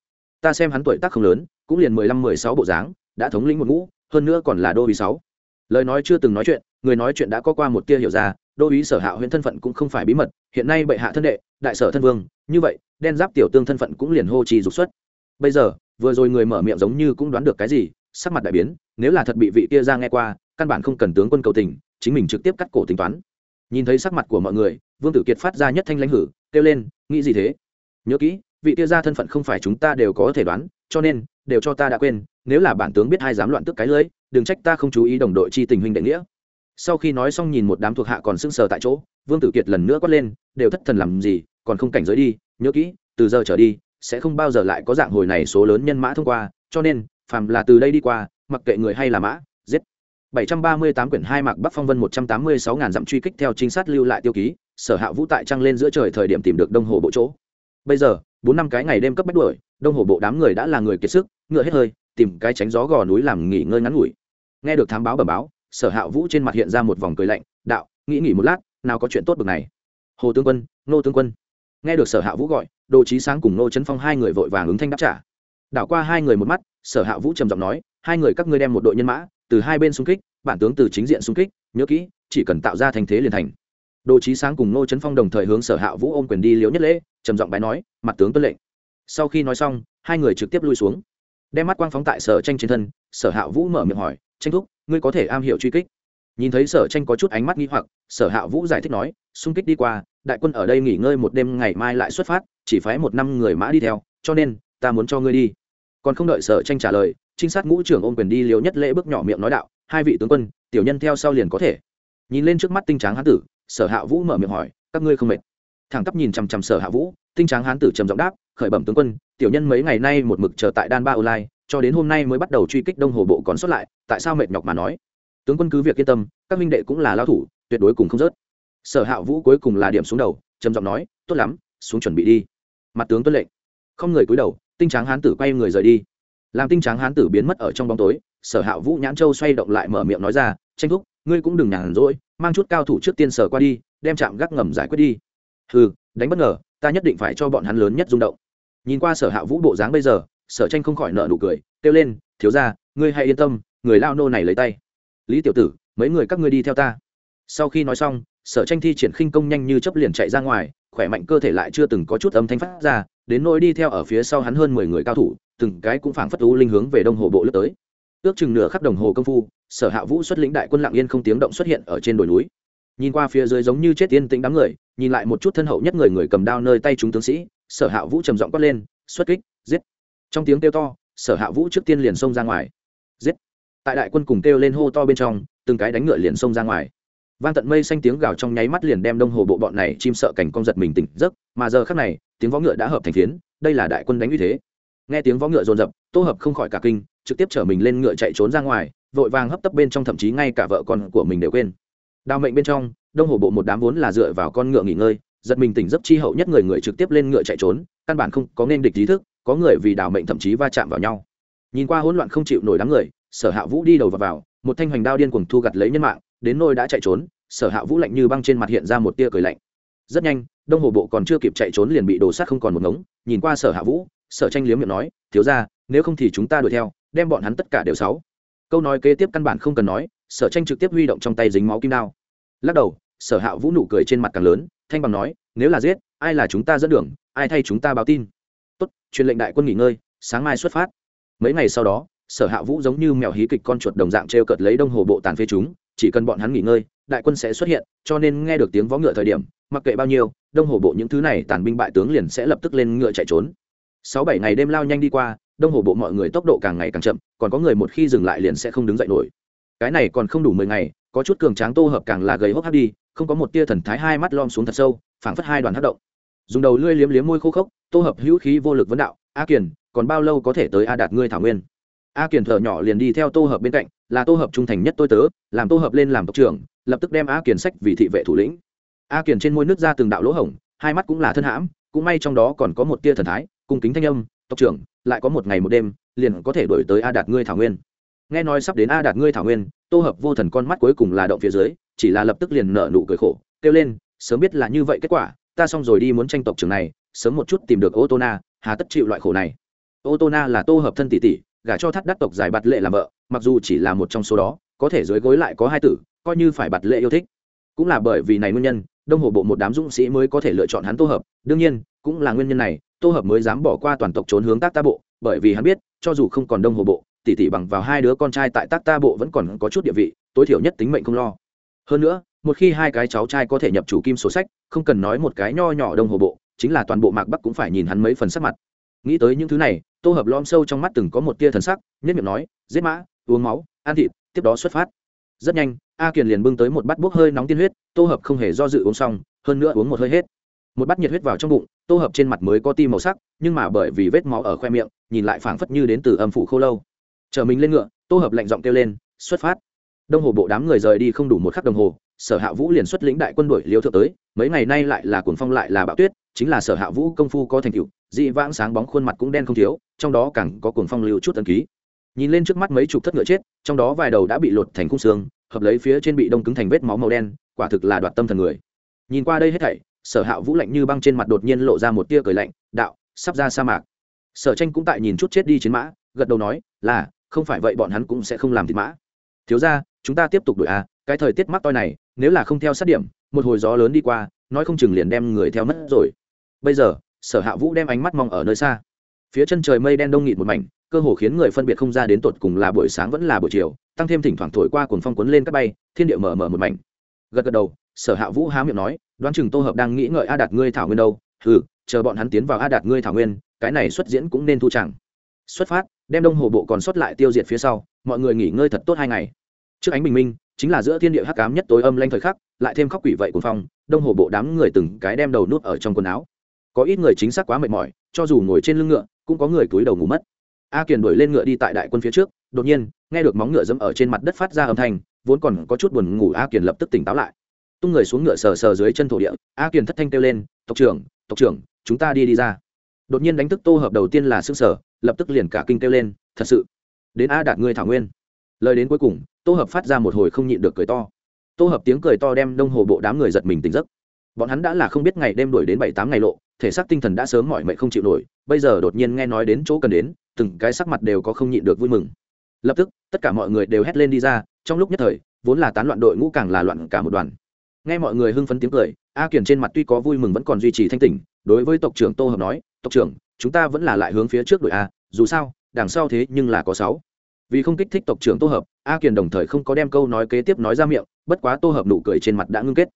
Ta xem hắn tuổi tác không lớn, cũng liền mười lăm, mười sáu bộ dáng, đã thống lĩnh một ngũ hơn nữa còn là đô uý sáu. Lời nói chưa từng nói chuyện, người nói chuyện đã có qua một tia hiểu ra, đô uý sở hạ huyện thân phận cũng không phải bí mật, hiện nay bệ hạ thân đệ, đại sở thân vương, như vậy, đen giáp tiểu tương thân phận cũng liền hô trì dục xuất. Bây giờ, vừa rồi người mở miệng giống như cũng đoán được cái gì, sắc mặt đại biến, nếu là thật bị vị kia ra nghe qua, căn bản không cần tướng quân cầu tình, chính mình trực tiếp cắt cổ tính toán. Nhìn thấy sắc mặt của mọi người, vương tử kiệt phát ra nhất thanh lãnh hử, kêu lên, nghĩ gì thế? Nhớ kỹ, vị kia ra thân phận không phải chúng ta đều có thể đoán, cho nên, đều cho ta đã quên nếu là bản tướng biết hai dám loạn tức cái lưới đừng trách ta không chú ý đồng đội chi tình huynh đệ nghĩa sau khi nói xong nhìn một đám thuộc hạ còn sững sờ tại chỗ vương tử kiệt lần nữa quát lên đều thất thần làm gì còn không cảnh giới đi nhớ kỹ từ giờ trở đi sẽ không bao giờ lại có dạng hồi này số lớn nhân mã thông qua cho nên phàm là từ đây đi qua mặc kệ người hay là mã giết 738 quyển hai mạc Bắc Phong Vân 186 ngàn dặm truy kích theo trinh sát lưu lại tiêu ký, Sở Hạ Vũ tại trăng lên giữa trời thời điểm tìm được Đông Hồ bộ chỗ. Bây giờ, bốn năm cái ngày đêm cấp bách đuổi, Đông Hồ bộ đám người đã là người kiệt sức, ngựa hết hơi, tìm cái tránh gió gò núi làm nghỉ ngơi ngắn ngủi. Nghe được thám báo bẩm báo, Sở Hạ Vũ trên mặt hiện ra một vòng cười lạnh, "Đạo, nghĩ nghỉ một lát, nào có chuyện tốt bực này." Hồ tướng quân, nô tướng quân. Nghe được Sở Hạ Vũ gọi, Đồ Chí Sáng cùng Nô Chấn Phong hai người vội vàng ứng thanh đáp trả. Đảo qua hai người một mắt, Sở Hạ Vũ trầm giọng nói, "Hai người các ngươi đem một đội nhân mã, từ hai bên xung kích bản tướng từ chính diện xung kích nhớ kỹ chỉ cần tạo ra thành thế liền thành đồ trí sáng cùng nô trấn phong đồng thời hướng sở hạ vũ ôm quyền đi liễu nhất lễ trầm giọng bái nói mặt tướng tuân lệnh sau khi nói xong hai người trực tiếp lui xuống đem mắt quang phóng tại sở tranh trên thân, sở hạ vũ mở miệng hỏi, tranh thúc, ngươi có thể am hiểu truy kích? Nhìn thấy sở tranh có chút ánh mắt nghi hoặc, sở hạ vũ giải thích nói, xung kích đi qua, đại quân ở đây nghỉ ngơi một đêm ngày mai lại xuất phát, chỉ phái một năm người mã đi theo, cho nên, ta muốn cho ngươi đi. Còn không đợi sở tranh trả lời, trinh sát ngũ trưởng ôm quyền đi liều nhất lễ bước nhỏ miệng nói đạo, hai vị tướng quân, tiểu nhân theo sau liền có thể. Nhìn lên trước mắt tinh tráng hán tử, sở hạ vũ mở miệng hỏi, các ngươi không mệt? Thẳng tắp nhìn chằm chằm sở hạ vũ, tinh tráng hán tử trầm giọng đáp khởi bẩm tướng quân, tiểu nhân mấy ngày nay một mực chờ tại đan ba online, cho đến hôm nay mới bắt đầu truy kích đông hồ bộ còn xuất lại, tại sao mệt nhọc mà nói? Tướng quân cứ việc yên tâm, các minh đệ cũng là lao thủ, tuyệt đối cùng không rớt. Sở hạ vũ cuối cùng là điểm xuống đầu, trầm giọng nói, tốt lắm, xuống chuẩn bị đi. Mặt tướng tuân lệnh. Không người cúi đầu, tinh tráng hán tử quay người rời đi. Làm tinh tráng hán tử biến mất ở trong bóng tối, sở hạ vũ nhãn châu xoay động lại mở miệng nói ra, tranh thúc, ngươi cũng đừng nhàn rỗi, mang chút cao thủ trước tiên sở qua đi, đem chạm gác ngầm giải quyết đi. Ừ đánh bất ngờ, ta nhất định phải cho bọn hắn lớn nhất rung động nhìn qua sở hạ vũ bộ dáng bây giờ, sở tranh không khỏi nợ nụ cười, kêu lên, thiếu ra ngươi hãy yên tâm, người lao nô này lấy tay. Lý tiểu tử, mấy người các ngươi đi theo ta. Sau khi nói xong, sở tranh thi triển khinh công nhanh như chấp liền chạy ra ngoài, khỏe mạnh cơ thể lại chưa từng có chút âm thanh phát ra, đến nỗi đi theo ở phía sau hắn hơn mười người cao thủ, từng cái cũng phảng phất u linh hướng về đông hồ bộ lướt tới. Ước chừng nửa khắc đồng hồ công phu, sở hạ vũ xuất lĩnh đại quân lạng yên không tiếng động xuất hiện ở trên đồi núi nhìn qua phía dưới giống như chết tiên tĩnh đám người, nhìn lại một chút thân hậu nhất người người cầm đao nơi tay chúng tướng sĩ, sở hạ vũ trầm giọng quát lên, xuất kích, giết! Trong tiếng kêu to, sở hạ vũ trước tiên liền xông ra ngoài. Giết! Tại đại quân cùng kêu lên hô to bên trong, từng cái đánh ngựa liền xông ra ngoài. Vang tận mây xanh tiếng gào trong nháy mắt liền đem đông hồ bộ bọn này chim sợ cảnh con giật mình tỉnh giấc, mà giờ khắc này, tiếng võ ngựa đã hợp thành phiến, đây là đại quân đánh uy thế. Nghe tiếng võ ngựa rồn rập tô hợp không khỏi cả kinh, trực tiếp chở mình lên ngựa chạy trốn ra ngoài, vội vàng hấp tấp bên trong thậm chí ngay cả vợ con của mình đều quên đào mệnh bên trong đông hồ bộ một đám vốn là dựa vào con ngựa nghỉ ngơi giật mình tỉnh giấc chi hậu nhất người người trực tiếp lên ngựa chạy trốn căn bản không có nên địch trí thức có người vì đào mệnh thậm chí va chạm vào nhau. Nhìn qua hỗn loạn không chịu nổi đám người sở hạ vũ đi đầu vào, vào một thanh hoành đao điên cuồng thu gặt lấy nhân mạng đến nôi đã chạy trốn sở hạ vũ lạnh như băng trên mặt hiện ra một tia cười lạnh. Rất nhanh đông hồ bộ còn chưa kịp chạy trốn liền bị đổ sát không còn một ngống nhìn qua sở hạ vũ sở tranh liếm miệng nói thiếu ra nếu không thì chúng ta đuổi theo đem bọn hắn tất cả đều sáu câu nói kế tiếp căn bản không cần nói, sở tranh trực tiếp huy động trong tay dính máu kim đao. Lắc đầu, sở hạ vũ nụ cười trên mặt càng lớn, thanh bằng nói, nếu là giết, ai là chúng ta dẫn đường, ai thay chúng ta báo tin? Tốt, truyền lệnh đại quân nghỉ ngơi, sáng mai xuất phát. Mấy ngày sau đó, sở hạ vũ giống như mèo hí kịch con chuột đồng dạng t r e o cợt lấy đông hồ bộ tàn phế chúng, chỉ cần bọn hắn nghỉ ngơi, đại quân sẽ xuất hiện, cho nên nghe được tiếng vó ngựa thời điểm, mặc kệ bao nhiêu, đông hồ bộ những thứ này tàn binh bại tướng liền sẽ lập tức lên ngựa chạy trốn. Sáu bảy ngày đêm lao nhanh đi qua đông hồ bộ mọi người tốc độ càng ngày càng chậm, còn có người một khi dừng lại liền sẽ không đứng dậy nổi. Cái này còn không đủ mười ngày, có chút cường tráng tô hợp càng là gầy hốc hác đi, không có một tia thần thái hai mắt lom xuống thật sâu, phảng phất hai đoàn hát động. Dùng đầu lưỡi liếm liếm môi khô khốc, tô hợp hữu khí vô lực vấn đạo, a kiền, còn bao lâu có thể tới a đạt ngươi thảo nguyên? A kiền thở nhỏ liền đi theo tô hợp bên cạnh, là tô hợp trung thành nhất tôi tớ, làm tô hợp lên làm tộc trưởng, lập tức đem a kiền sách vì thị vệ thủ lĩnh. A kiền trên môi nước ra từng đạo lỗ hổng, hai mắt cũng là thân hãm, cũng may trong đó còn có một tia thần thái, cung kính thanh âm tộc trưởng, lại có một ngày một đêm, liền có thể đổi tới a đạt ngươi thảo nguyên. Nghe nói sắp đến a đạt ngươi thảo nguyên, tô hợp vô thần con mắt cuối cùng là động phía dưới, chỉ là lập tức liền nở nụ cười khổ, kêu lên, sớm biết là như vậy kết quả, ta xong rồi đi muốn tranh tộc trưởng này, sớm một chút tìm được ô tô na, hà tất chịu loại khổ này. Ô tô na là tô hợp thân tỷ tỷ, gả cho thắt đắc tộc giải bạt lệ làm vợ, mặc dù chỉ là một trong số đó, có thể dưới gối lại có hai tử, coi như phải bạt lệ yêu thích. Cũng là bởi vì này nguyên nhân, đông hồ bộ một đám dũng sĩ mới có thể lựa chọn hắn tô hợp, đương nhiên, cũng là nguyên nhân này tô hợp mới dám bỏ qua toàn tộc trốn hướng tác ta bộ, bởi vì hắn biết, cho dù không còn đông hồ bộ, tỷ tỷ bằng vào hai đứa con trai tại tác ta bộ vẫn còn có chút địa vị, tối thiểu nhất tính mệnh không lo. Hơn nữa, một khi hai cái cháu trai có thể nhập chủ kim sổ sách, không cần nói một cái nho nhỏ đông hồ bộ, chính là toàn bộ mạc bắc cũng phải nhìn hắn mấy phần sắc mặt. Nghĩ tới những thứ này, tô hợp lom sâu trong mắt từng có một tia thần sắc, nhất miệng nói, giết mã, uống máu, ăn thịt, tiếp đó xuất phát. Rất nhanh, a kiền liền bưng tới một bát bốc hơi nóng tiên huyết, tô hợp không hề do dự uống xong, hơn nữa uống một hơi hết một bát nhiệt huyết vào trong bụng, tô hợp trên mặt mới có tim màu sắc, nhưng mà bởi vì vết máu ở khoe miệng, nhìn lại phảng phất như đến từ âm phủ khô lâu. Chờ mình lên ngựa, tô hợp lạnh giọng kêu lên, xuất phát. Đông hồ bộ đám người rời đi không đủ một khắc đồng hồ, sở hạ vũ liền xuất lĩnh đại quân đội liêu thượng tới, mấy ngày nay lại là cuồng phong lại là bão tuyết, chính là sở hạ vũ công phu có thành tựu, dị vãng sáng bóng khuôn mặt cũng đen không thiếu, trong đó càng có cuồng phong lưu chút tân ký. Nhìn lên trước mắt mấy chục thất ngựa chết, trong đó vài đầu đã bị lột thành khung xương, hợp lấy phía trên bị đông cứng thành vết máu màu đen, quả thực là đoạt tâm thần người. Nhìn qua đây hết thảy sở hạ vũ lạnh như băng trên mặt đột nhiên lộ ra một tia cười lạnh, đạo, sắp ra sa mạc. Sở tranh cũng tại nhìn chút chết đi chiến mã, gật đầu nói, là, không phải vậy bọn hắn cũng sẽ không làm thịt mã. Thiếu ra chúng ta tiếp tục đuổi à cái thời tiết mắc toi này, nếu là không theo sát điểm, một hồi gió lớn đi qua, nói không chừng liền đem người theo mất rồi. Bây giờ, sở hạ vũ đem ánh mắt mong ở nơi xa. Phía chân trời mây đen đông nghịt một mảnh, cơ hồ khiến người phân biệt không ra đến tột cùng là buổi sáng vẫn là buổi chiều, tăng thêm thỉnh thoảng thổi qua cồn phong cuốn lên các bay, thiên địa mở mở một mảnh. Gật gật đầu sở hạ vũ há miệng nói, đoán chừng tô hợp đang nghĩ ngợi a đạt ngươi thảo nguyên đâu. Ừ chờ bọn hắn tiến vào a đạt ngươi thảo nguyên, cái này xuất diễn cũng nên thu chẳng. Xuất phát, đem đông hồ bộ còn sót lại tiêu diệt phía sau, mọi người nghỉ ngơi thật tốt hai ngày. Trước ánh bình minh, chính là giữa thiên địa hắc cám nhất tối âm lanh thời khắc, lại thêm khóc quỷ vậy cuồng phong, đông hồ bộ đám người từng cái đem đầu nút ở trong quần áo. Có ít người chính xác quá mệt mỏi, cho dù ngồi trên lưng ngựa, cũng có người cúi đầu ngủ mất. A kiền đuổi lên ngựa đi tại đại quân phía trước, đột nhiên, nghe được móng ngựa dẫm ở trên mặt đất phát ra âm thanh, vốn còn có chút buồn ngủ, a kiền lập tức tỉnh táo lại tung người xuống ngựa sờ sờ dưới chân thổ địa, a kiền thất thanh kêu lên, tộc trưởng tộc trưởng, chúng ta đi đi ra. Đột nhiên đánh thức tô hợp đầu tiên là xương sở lập tức liền cả kinh kêu lên, thật sự, đến a đạt ngươi thảo nguyên. Lời đến cuối cùng, tô hợp phát ra một hồi không nhịn được cười to. Tô hợp tiếng cười to đem đông hồ bộ đám người giật mình tỉnh giấc. Bọn hắn đã là không biết ngày đêm đuổi đến bảy tám ngày lộ, thể xác tinh thần đã sớm mỏi mệt không chịu nổi, bây giờ đột nhiên nghe nói đến chỗ cần đến, từng cái sắc mặt đều có không nhịn được vui mừng. Lập tức, tất cả mọi người đều hét lên đi ra, trong lúc nhất thời, vốn là tán loạn đội ngũ càng là loạn cả một đoàn nghe mọi người hưng phấn tiếng cười, a kiển trên mặt tuy có vui mừng vẫn còn duy trì thanh tỉnh, đối với tộc trưởng tô hợp nói, tộc trưởng, chúng ta vẫn là lại hướng phía trước đội a, dù sao, đằng sau thế nhưng là có sáu. Vì không kích thích tộc trưởng tô hợp, a kiển đồng thời không có đem câu nói kế tiếp nói ra miệng, bất quá tô hợp nụ cười trên mặt đã ngưng kết.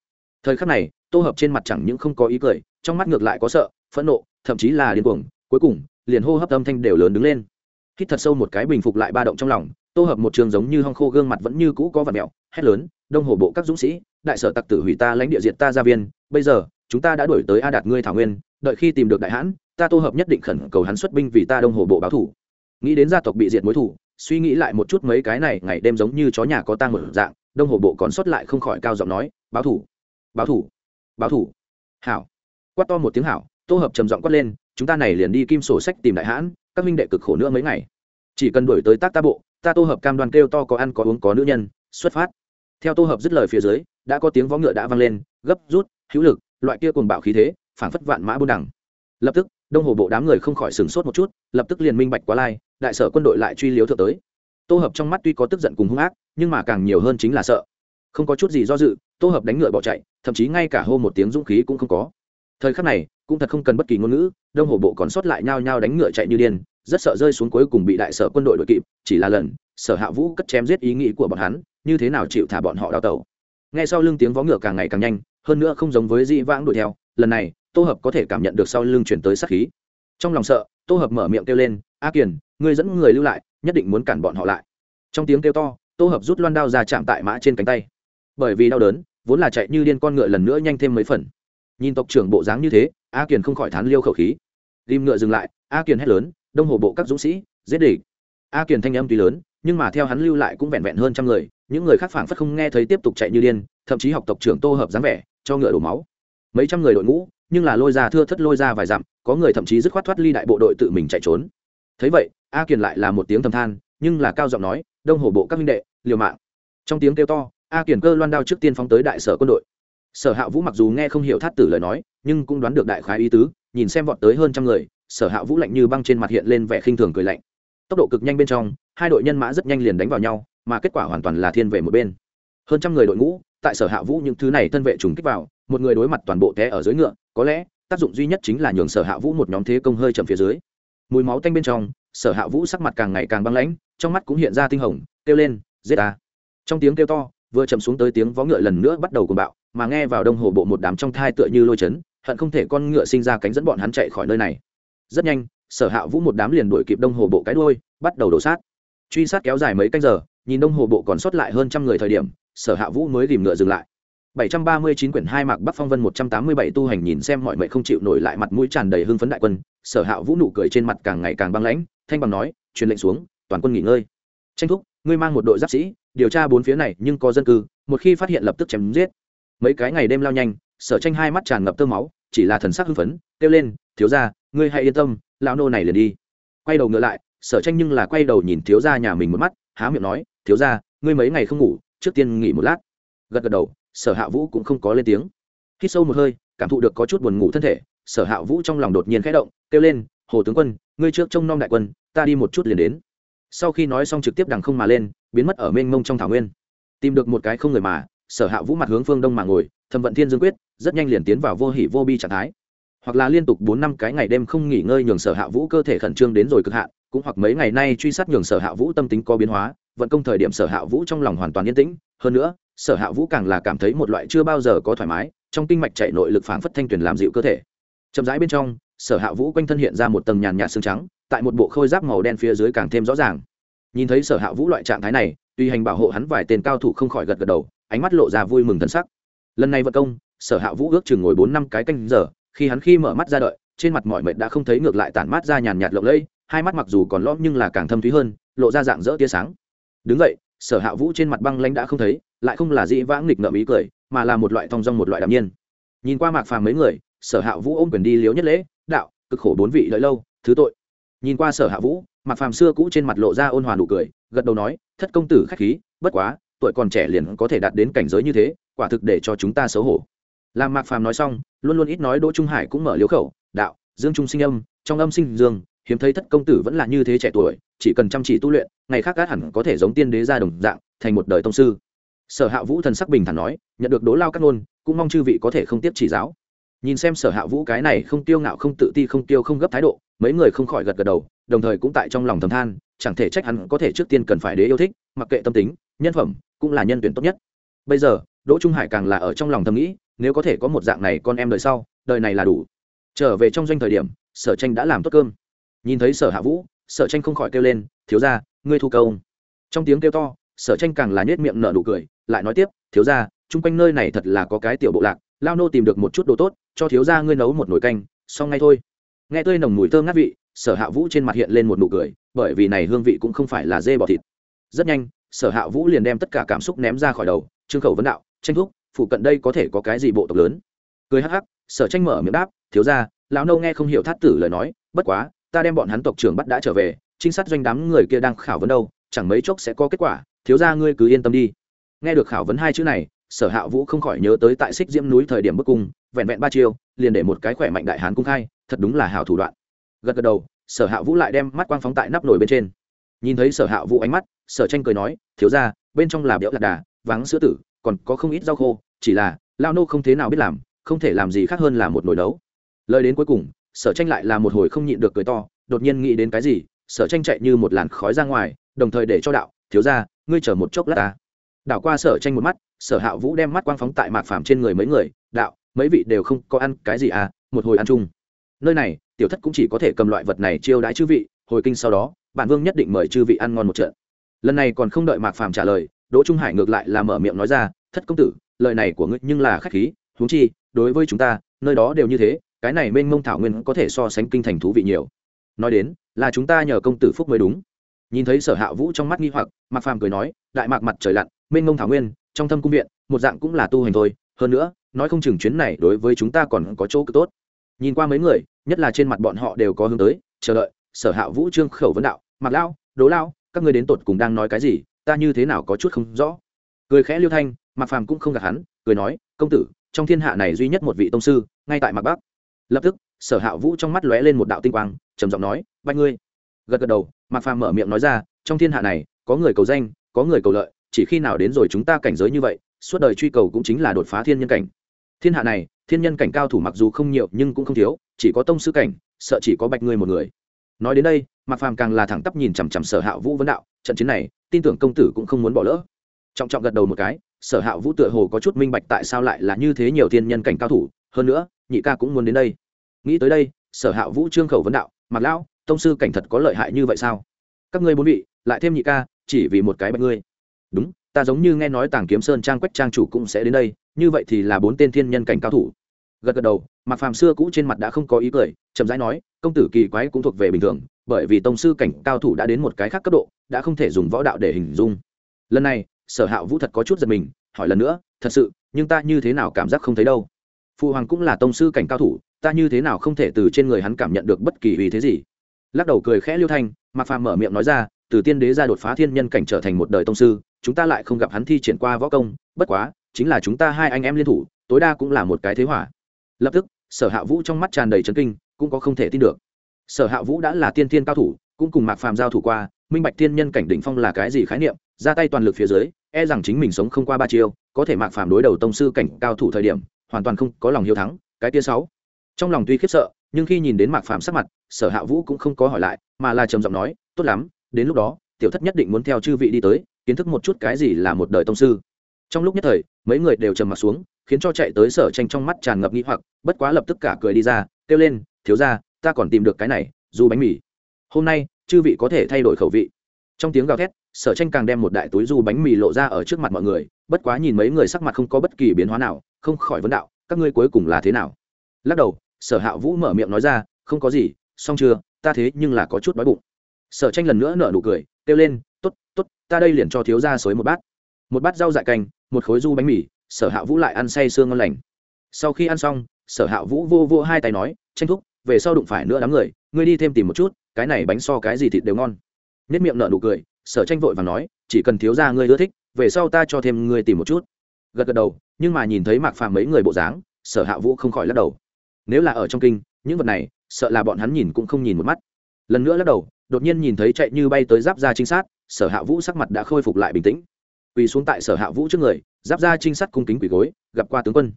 Thời khắc này, tô hợp trên mặt chẳng những không có ý cười, trong mắt ngược lại có sợ, phẫn nộ, thậm chí là điên cuồng, cuối cùng, liền hô hấp âm thanh đều lớn đứng lên. Hít thật sâu một cái bình phục lại ba động trong lòng, tô hợp một trường giống như hong khô gương mặt vẫn như cũ có vật mẹo, hét lớn đông hồ bộ các dũng sĩ, đại sở tặc tử hủy ta lãnh địa diệt ta gia viên, bây giờ, chúng ta đã đuổi tới a đạt ngươi thảo nguyên, đợi khi tìm được đại hãn, ta tô hợp nhất định khẩn cầu hắn xuất binh vì ta đông hồ bộ báo thủ. Nghĩ đến gia tộc bị diệt mối thủ, suy nghĩ lại một chút mấy cái này, ngày đêm giống như chó nhà có tang một dạng, đông hồ bộ còn sót lại không khỏi cao giọng nói, báo thủ báo thủ báo thủ. Hảo. Quát to một tiếng hảo, tô hợp trầm giọng quát lên, chúng ta này liền đi kim sổ sách tìm đại hãn, các minh đệ cực khổ nữa mấy ngày. Chỉ cần đuổi tới tác ta bộ, ta tô hợp cam đoan kêu to có ăn có uống có nữ nhân, xuất phát theo tô hợp dứt lời phía dưới, đã có tiếng vó ngựa đã vang lên, gấp rút, hữu lực, loại kia cùng bạo khí thế, phảng phất vạn mã buôn đẳng lập tức, đông hồ bộ đám người không khỏi sửng sốt một chút, lập tức liền minh bạch quá lai, đại sở quân đội lại truy liếu thượng tới. Tô hợp trong mắt tuy có tức giận cùng hung ác, nhưng mà càng nhiều hơn chính là sợ. Không có chút gì do dự, tô hợp đánh ngựa bỏ chạy, thậm chí ngay cả hô một tiếng dũng khí cũng không có. Thời khắc này, cũng thật không cần bất kỳ ngôn ngữ, đông hồ bộ còn sót lại nhao nhao đánh ngựa chạy như điên, rất sợ rơi xuống cuối cùng bị đại sở quân đội đội kịp, chỉ là lần sở hạ vũ cất chém giết ý nghĩ của bọn hắn như thế nào chịu thả bọn họ đào tẩu? Nghe sau lưng tiếng vó ngựa càng ngày càng nhanh, hơn nữa không giống với dĩ vãng đuổi theo, lần này, tô hợp có thể cảm nhận được sau lưng chuyển tới sát khí. Trong lòng sợ, tô hợp mở miệng kêu lên, a kiền, ngươi dẫn người lưu lại, nhất định muốn cản bọn họ lại. Trong tiếng kêu to, tô hợp rút loan đao ra chạm tại mã trên cánh tay. Bởi vì đau đớn, vốn là chạy như điên con ngựa lần nữa nhanh thêm mấy phần. Nhìn tộc trưởng bộ dáng như thế, a kiền không khỏi thán liêu khẩu khí. Ghim ngựa dừng lại, a kiền hét lớn, đông hồ bộ các dũng sĩ, giết địch. A kiền thanh âm tuy lớn nhưng mà theo hắn lưu lại cũng vẹn vẹn hơn trăm người, những người khác phảng phất không nghe thấy tiếp tục chạy như điên, thậm chí học tộc trưởng tô hợp dáng vẻ, cho ngựa đổ máu. Mấy trăm người đội ngũ, nhưng là lôi ra thưa thất lôi ra vài dặm, có người thậm chí dứt khoát thoát ly đại bộ đội tự mình chạy trốn. Thấy vậy, a kiền lại là một tiếng thầm than, nhưng là cao giọng nói, đông hồ bộ các minh đệ, liều mạng. Trong tiếng kêu to, a kiền cơ loan đao trước tiên phóng tới đại sở quân đội. Sở hạ vũ mặc dù nghe không hiểu thát tử lời nói, nhưng cũng đoán được đại khái ý tứ, nhìn xem vọt tới hơn trăm người, sở hạ vũ lạnh như băng trên mặt hiện lên vẻ khinh thường cười lạnh. Tốc độ cực nhanh bên trong hai đội nhân mã rất nhanh liền đánh vào nhau, mà kết quả hoàn toàn là thiên về một bên. Hơn trăm người đội ngũ, tại sở hạ vũ những thứ này thân vệ trùng kích vào, một người đối mặt toàn bộ té ở dưới ngựa, có lẽ, tác dụng duy nhất chính là nhường sở hạ vũ một nhóm thế công hơi chậm phía dưới. Mùi máu tanh bên trong, sở hạ vũ sắc mặt càng ngày càng băng lãnh, trong mắt cũng hiện ra tinh hồng, kêu lên, giết ta! Trong tiếng kêu to, vừa chậm xuống tới tiếng vó ngựa lần nữa bắt đầu cùng bạo, mà nghe vào đông hồ bộ một đám trong thai tựa như lôi chấn, hận không thể con ngựa sinh ra cánh dẫn bọn hắn chạy khỏi nơi này. Rất nhanh, sở hạ vũ một đám liền đuổi kịp đông hồ bộ cái đôi bắt đầu đổ sát truy sát kéo dài mấy canh giờ nhìn đông hồ bộ còn sót lại hơn trăm người thời điểm sở hạ vũ mới tìm ngựa dừng lại 739 quyển hai mạc Bắc Phong Vân 187 tu hành nhìn xem mọi mệnh không chịu nổi lại mặt mũi tràn đầy hưng phấn đại quân, Sở Hạ Vũ nụ cười trên mặt càng ngày càng băng lãnh, thanh bằng nói, truyền lệnh xuống, toàn quân nghỉ ngơi. Tranh thúc, ngươi mang một đội giáp sĩ, điều tra bốn phía này nhưng có dân cư, một khi phát hiện lập tức chém giết. Mấy cái ngày đêm lao nhanh, Sở Tranh hai mắt tràn ngập tơ máu, chỉ là thần sắc hưng phấn, kêu lên, thiếu gia, ngươi hãy yên tâm, lão nô này liền đi. Quay đầu ngựa lại, Sở Tranh nhưng là quay đầu nhìn thiếu gia nhà mình một mắt, há miệng nói, thiếu gia, ngươi mấy ngày không ngủ, trước tiên nghỉ một lát. Gật gật đầu, sở hạ vũ cũng không có lên tiếng. Khi sâu một hơi cảm thụ được có chút buồn ngủ thân thể sở hạ vũ trong lòng đột nhiên khẽ động kêu lên hồ tướng quân ngươi trước trông nom đại quân ta đi một chút liền đến. Sau khi nói xong trực tiếp đằng không mà lên biến mất ở mênh mông trong thảo nguyên. Tìm được một cái không người mà sở hạ vũ mặt hướng phương đông mà ngồi thầm vận thiên dương quyết rất nhanh liền tiến vào vô hỉ vô bi trạng thái. Hoặc là liên tục bốn năm cái ngày đêm không nghỉ ngơi nhường sở hạ vũ cơ thể khẩn trương đến rồi cực hạn cũng hoặc mấy ngày nay truy sát nhường sở hạ vũ tâm tính có biến hóa, vận công thời điểm sở hạ vũ trong lòng hoàn toàn yên tĩnh. Hơn nữa, sở hạ vũ càng là cảm thấy một loại chưa bao giờ có thoải mái, trong kinh mạch chạy nội lực phảng phất thanh tuyền làm dịu cơ thể. Chậm rãi bên trong, sở hạ vũ quanh thân hiện ra một tầng nhàn nhạt xương trắng, tại một bộ khôi giáp màu đen phía dưới càng thêm rõ ràng. Nhìn thấy sở hạ vũ loại trạng thái này, tuy hành bảo hộ hắn vài tên cao thủ không khỏi gật gật đầu, ánh mắt lộ ra vui mừng thân sắc. Lần này vận công, sở hạ vũ ước chừng ngồi bốn năm cái canh giờ, khi hắn khi mở mắt ra đợi, trên mặt mọi mệt đã không thấy ngược lại tản mát ra nhàn nhạt lộng lẫy hai mắt mặc dù còn lõm nhưng là càng thâm thúy hơn, lộ ra dạng dỡ tia sáng. Đứng vậy sở hạ vũ trên mặt băng lãnh đã không thấy, lại không là dĩ vãng nghịch ngợm ý cười, mà là một loại thong dong một loại đạm nhiên. Nhìn qua mạc phàm mấy người, sở hạ vũ ôm quyền đi liếu nhất lễ, đạo, cực khổ bốn vị lợi lâu, thứ tội. Nhìn qua sở hạ vũ, mạc phàm xưa cũ trên mặt lộ ra ôn hòa nụ cười, gật đầu nói, thất công tử khách khí, bất quá, tuổi còn trẻ liền có thể đạt đến cảnh giới như thế, quả thực để cho chúng ta xấu hổ. Làm mạc phàm nói xong, luôn luôn ít nói đỗ trung hải cũng mở liếu khẩu, đạo, dương trung sinh âm, trong âm sinh dương hiếm thấy thất công tử vẫn là như thế trẻ tuổi, chỉ cần chăm chỉ tu luyện, ngày khác gác hẳn có thể giống tiên đế ra đồng dạng, thành một đời tông sư. Sở hạ vũ thần sắc bình thản nói, nhận được đố lao các ngôn, cũng mong chư vị có thể không tiếp chỉ giáo. Nhìn xem sở hạ vũ cái này không tiêu ngạo, không tự ti, không tiêu không gấp thái độ, mấy người không khỏi gật gật đầu, đồng thời cũng tại trong lòng thầm than, chẳng thể trách hắn có thể trước tiên cần phải đế yêu thích, mặc kệ tâm tính, nhân phẩm, cũng là nhân tuyển tốt nhất. Bây giờ, đỗ trung hải càng là ở trong lòng thầm nghĩ, nếu có thể có một dạng này con em đời sau, đời này là đủ. Trở về trong doanh thời điểm, sở tranh đã làm tốt cơm nhìn thấy sở hạ vũ, sở tranh không khỏi kêu lên, thiếu ra ngươi thu công. Trong tiếng kêu to, sở tranh càng là nhét miệng nở nụ cười, lại nói tiếp, thiếu ra chung quanh nơi này thật là có cái tiểu bộ lạc, lao nô tìm được một chút đồ tốt, cho thiếu ra ngươi nấu một nồi canh, xong ngay thôi. Nghe tươi nồng mùi thơm ngát vị, sở hạ vũ trên mặt hiện lên một nụ cười, bởi vì này hương vị cũng không phải là dê bò thịt. Rất nhanh, sở hạ vũ liền đem tất cả cảm xúc ném ra khỏi đầu, trương khẩu vấn đạo, tranh thúc, phụ cận đây có thể có cái gì bộ tộc lớn? Cười hắc hắc, sở tranh mở miệng đáp, thiếu ra lão nâu nghe không hiểu thát tử lời nói, bất quá ta đem bọn hắn tộc trưởng bắt đã trở về, trinh sát doanh đám người kia đang khảo vấn đâu, chẳng mấy chốc sẽ có kết quả, thiếu ra ngươi cứ yên tâm đi. Nghe được khảo vấn hai chữ này, sở hạ vũ không khỏi nhớ tới tại xích diễm núi thời điểm bức cung, vẹn vẹn ba chiêu, liền để một cái khỏe mạnh đại hán cung khai, thật đúng là hảo thủ đoạn. Gật gật đầu, sở hạ vũ lại đem mắt quang phóng tại nắp nồi bên trên. Nhìn thấy sở hạ vũ ánh mắt, sở tranh cười nói, thiếu ra bên trong là béo lạc đà, vắng sữa tử, còn có không ít rau khô, chỉ là lao nô không thế nào biết làm, không thể làm gì khác hơn là một nồi nấu. Lời đến cuối cùng sở tranh lại là một hồi không nhịn được cười to, đột nhiên nghĩ đến cái gì, sở tranh chạy như một làn khói ra ngoài, đồng thời để cho đạo, thiếu ra ngươi chờ một chốc lát ta. Đảo qua sở tranh một mắt, sở hạ vũ đem mắt quang phóng tại mạc phàm trên người mấy người, đạo, mấy vị đều không có ăn cái gì à một hồi ăn chung. Nơi này, tiểu thất cũng chỉ có thể cầm loại vật này chiêu đãi chư vị, hồi kinh sau đó, bản vương nhất định mời chư vị ăn ngon một trận. Lần này còn không đợi mạc phàm trả lời, đỗ trung hải ngược lại là mở miệng nói ra, thất công tử, lời này của ngươi nhưng là khách khí, huống chi, đối với chúng ta, nơi đó đều như thế cái này mênh mông thảo nguyên có thể so sánh kinh thành thú vị nhiều. Nói đến, là chúng ta nhờ công tử phúc mới đúng. Nhìn thấy sở hạ vũ trong mắt nghi hoặc, mạc phàm cười nói, đại mạc mặt trời lặn, mênh mông thảo nguyên, trong thâm cung viện, một dạng cũng là tu hành thôi. Hơn nữa, nói không chừng chuyến này đối với chúng ta còn có chỗ cực tốt. Nhìn qua mấy người, nhất là trên mặt bọn họ đều có hướng tới, chờ đợi, sở hạ vũ trương khẩu vấn đạo mặc lao đố lao các ngươi đến tột cùng đang nói cái gì? Ta như thế nào có chút không rõ. Cười khẽ liêu thanh mặc phàm cũng không gạt hắn, cười nói, công tử, trong thiên hạ này duy nhất một vị tông sư, ngay tại mạc bắc lập tức, sở hạ vũ trong mắt lóe lên một đạo tinh quang, trầm giọng nói, bạch ngươi. Gật gật đầu, mạc phàm mở miệng nói ra, trong thiên hạ này, có người cầu danh, có người cầu lợi, chỉ khi nào đến rồi chúng ta cảnh giới như vậy, suốt đời truy cầu cũng chính là đột phá thiên nhân cảnh. Thiên hạ này, thiên nhân cảnh cao thủ mặc dù không nhiều nhưng cũng không thiếu, chỉ có tông sư cảnh, sợ chỉ có bạch ngươi một người. Nói đến đây, mạc phàm càng là thẳng tắp nhìn chằm chằm sở hạ vũ vấn đạo, trận chiến này, tin tưởng công tử cũng không muốn bỏ lỡ. Trọng trọng gật đầu một cái, sở hạ vũ tựa hồ có chút minh bạch tại sao lại là như thế nhiều thiên nhân cảnh cao thủ, hơn nữa nhị ca cũng muốn đến đây. Nghĩ tới đây, sở hạ vũ trương khẩu vấn đạo mặc lão, tông sư cảnh thật có lợi hại như vậy sao? Các ngươi bốn vị, lại thêm nhị ca, chỉ vì một cái bạch ngươi. Đúng, ta giống như nghe nói tàng kiếm sơn trang quách trang chủ cũng sẽ đến đây, như vậy thì là bốn tên thiên nhân cảnh cao thủ. Gật gật đầu mặc phàm xưa cũ trên mặt đã không có ý cười, chậm rãi nói, công tử kỳ quái cũng thuộc về bình thường, bởi vì tông sư cảnh cao thủ đã đến một cái khác cấp độ, đã không thể dùng võ đạo để hình dung. Lần này, sở hạ vũ thật có chút giật mình, hỏi lần nữa, thật sự, nhưng ta như thế nào cảm giác không thấy đâu? Phụ hoàng cũng là tông sư cảnh cao thủ, ta như thế nào không thể từ trên người hắn cảm nhận được bất kỳ ý thế gì? Lắc đầu cười khẽ liêu thanh mặc phàm mở miệng nói ra, từ tiên đế ra đột phá thiên nhân cảnh trở thành một đời tông sư, chúng ta lại không gặp hắn thi triển qua võ công, bất quá, chính là chúng ta hai anh em liên thủ, tối đa cũng là một cái thế hỏa. Lập tức, sở hạ vũ trong mắt tràn đầy trấn kinh, cũng có không thể tin được. Sở hạ vũ đã là tiên thiên cao thủ, cũng cùng mạc phàm giao thủ qua, minh bạch thiên nhân cảnh đỉnh phong là cái gì khái niệm, ra tay toàn lực phía dưới e rằng chính mình sống không qua ba chiêu, có thể mạc phàm đối đầu tông sư cảnh cao thủ thời điểm hoàn toàn không có lòng hiếu thắng, cái tia sáu. Trong lòng tuy khiếp sợ, nhưng khi nhìn đến mạc phàm sắc mặt, sở hạ vũ cũng không có hỏi lại, mà là trầm giọng nói, tốt lắm, đến lúc đó, tiểu thất nhất định muốn theo chư vị đi tới, kiến thức một chút cái gì là một đời tông sư. Trong lúc nhất thời, mấy người đều trầm mặt xuống, khiến cho chạy tới sở tranh trong mắt tràn ngập nghĩ hoặc, bất quá lập tức cả cười đi ra, kêu lên, thiếu ra ta còn tìm được cái này dù bánh mì. Hôm nay, chư vị có thể thay đổi khẩu vị. Trong tiếng gào thét sở tranh càng đem một đại túi du bánh mì lộ ra ở trước mặt mọi người, bất quá nhìn mấy người sắc mặt không có bất kỳ biến hóa nào, không khỏi vấn đạo, các ngươi cuối cùng là thế nào? Lắc đầu, sở hạ vũ mở miệng nói ra, không có gì, xong chưa, ta thế nhưng là có chút đói bụng. Sở tranh lần nữa nở nụ cười, kêu lên t ố t t ố t ta đây liền cho thiếu ra xới một bát. Một bát rau dại canh, một khối du bánh mì, sở hạ vũ lại ăn say sương ngon lành. Sau khi ăn xong, sở hạ vũ vô vô hai tay nói, tranh thúc, về sau đụng phải nữa đám người, ngươi đi thêm tìm một chút, cái này bánh so cái gì thịt đều ngon. Nếp miệng nở nụ cười sở tranh vội và nói, chỉ cần thiếu ra ngươi ưa thích, về sau ta cho thêm ngươi tìm một chút. Gật gật đầu, nhưng mà nhìn thấy mạc phàm mấy người bộ dáng, sở hạ vũ không khỏi lắc đầu. Nếu là ở trong kinh, những vật này, sợ là bọn hắn nhìn cũng không nhìn một mắt. Lần nữa lắc đầu, đột nhiên nhìn thấy chạy như bay tới giáp ra trinh sát, sở hạ vũ sắc mặt đã khôi phục lại bình tĩnh. Quỳ xuống tại sở hạ vũ trước người, giáp ra trinh sát cung kính quỳ gối, gặp qua tướng quân.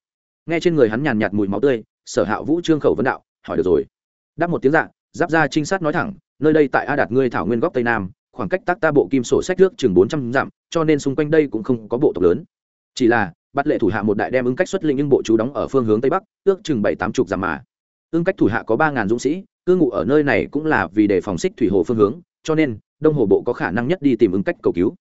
Nghe trên người hắn nhàn nhạt mùi máu tươi, sở hạ vũ trương khẩu vấn đạo, hỏi được rồi. Đáp một tiếng dạ giáp ra trinh sát nói thẳng, nơi đây tại a đạt ngươi thảo nguyên góc tây nam khoảng cách tác ta bộ kim sổ sách nước chừng bốn trăm dặm, cho nên xung quanh đây cũng không có bộ tộc lớn. Chỉ là, bắt lệ thủ hạ một đại đem ứng cách xuất linh nhưng bộ chú đóng ở phương hướng tây bắc, ước chừng bảy tám chục dặm mà. Ương cách thủ hạ có ba ngàn dũng sĩ, cư ngụ ở nơi này cũng là vì đề phòng xích thủy hồ phương hướng, cho nên, đông hồ bộ có khả năng nhất đi tìm ứng cách cầu cứu.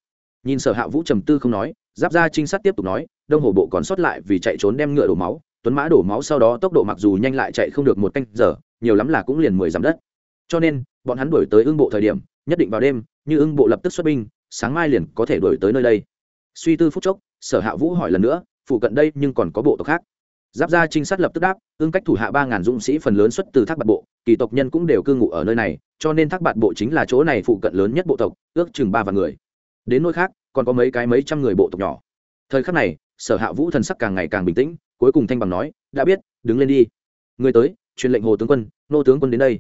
Nhìn sở hạ vũ trầm tư không nói, giáp ra trinh sát tiếp tục nói, đông hồ bộ còn sót lại vì chạy trốn đem ngựa đổ máu, tuấn mã đổ máu sau đó tốc độ mặc dù nhanh lại chạy không được một canh giờ, nhiều lắm là cũng liền mười dặm đất. Cho nên, bọn hắn đuổi tới ương bộ thời điểm nhất định vào đêm, như ưng bộ lập tức xuất binh, sáng mai liền có thể đuổi tới nơi đây. Suy tư phút chốc, sở hạ vũ hỏi lần nữa, phụ cận đây nhưng còn có bộ tộc khác? Giáp ra trinh sát lập tức đáp ương cách thủ hạ ba ngàn dũng sĩ phần lớn xuất từ thác bạt bộ, kỳ tộc nhân cũng đều cư ngụ ở nơi này, cho nên thác bạt bộ chính là chỗ này phụ cận lớn nhất bộ tộc, ước chừng ba vạn người. Đến nơi khác, còn có mấy cái mấy trăm người bộ tộc nhỏ. Thời khắc này, sở hạ vũ thần sắc càng ngày càng bình tĩnh, cuối cùng thanh bằng nói, đã biết, đứng lên đi. Người tới, truyền lệnh hồ tướng quân, nô tướng quân đến đây.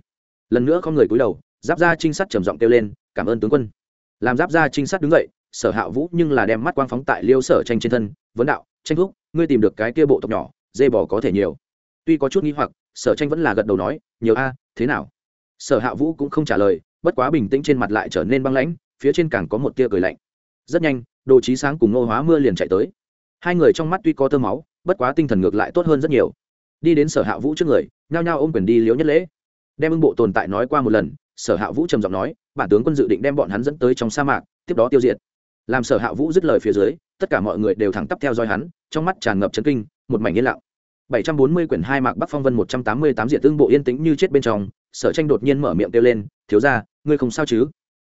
Lần nữa không người cúi đầu giáp gia trinh sát trầm giọng kêu lên, cảm ơn tướng quân. Làm giáp gia trinh sát đứng dậy, sở hạ vũ nhưng là đem mắt quang phóng tại liêu sở tranh trên thân, vấn đạo, tranh thúc, ngươi tìm được cái kia bộ tộc nhỏ, dê bò có thể nhiều. Tuy có chút nghi hoặc, sở tranh vẫn là gật đầu nói, nhiều a, thế nào? Sở hạ vũ cũng không trả lời, bất quá bình tĩnh trên mặt lại trở nên băng lãnh, phía trên càng có một tia cười lạnh. Rất nhanh, đồ trí sáng cùng nô hóa mưa liền chạy tới. Hai người trong mắt tuy có tơ máu, bất quá tinh thần ngược lại tốt hơn rất nhiều. Đi đến sở hạ vũ trước người, nhao nhao ôm quyền đi liếu nhất lễ. Đem ưng bộ tồn tại nói qua một lần sở hạ vũ trầm giọng nói bản tướng quân dự định đem bọn hắn dẫn tới trong sa mạc tiếp đó tiêu diệt làm sở hạ vũ dứt lời phía dưới tất cả mọi người đều thẳng tắp theo dõi hắn trong mắt tràn ngập chấn kinh một mảnh yên lặng 740 quyển hai mạc Bắc Phong Vân 188 diệt tương bộ yên tĩnh như chết bên trong, Sở Tranh đột nhiên mở miệng kêu lên, "Thiếu gia, ngươi không sao chứ?"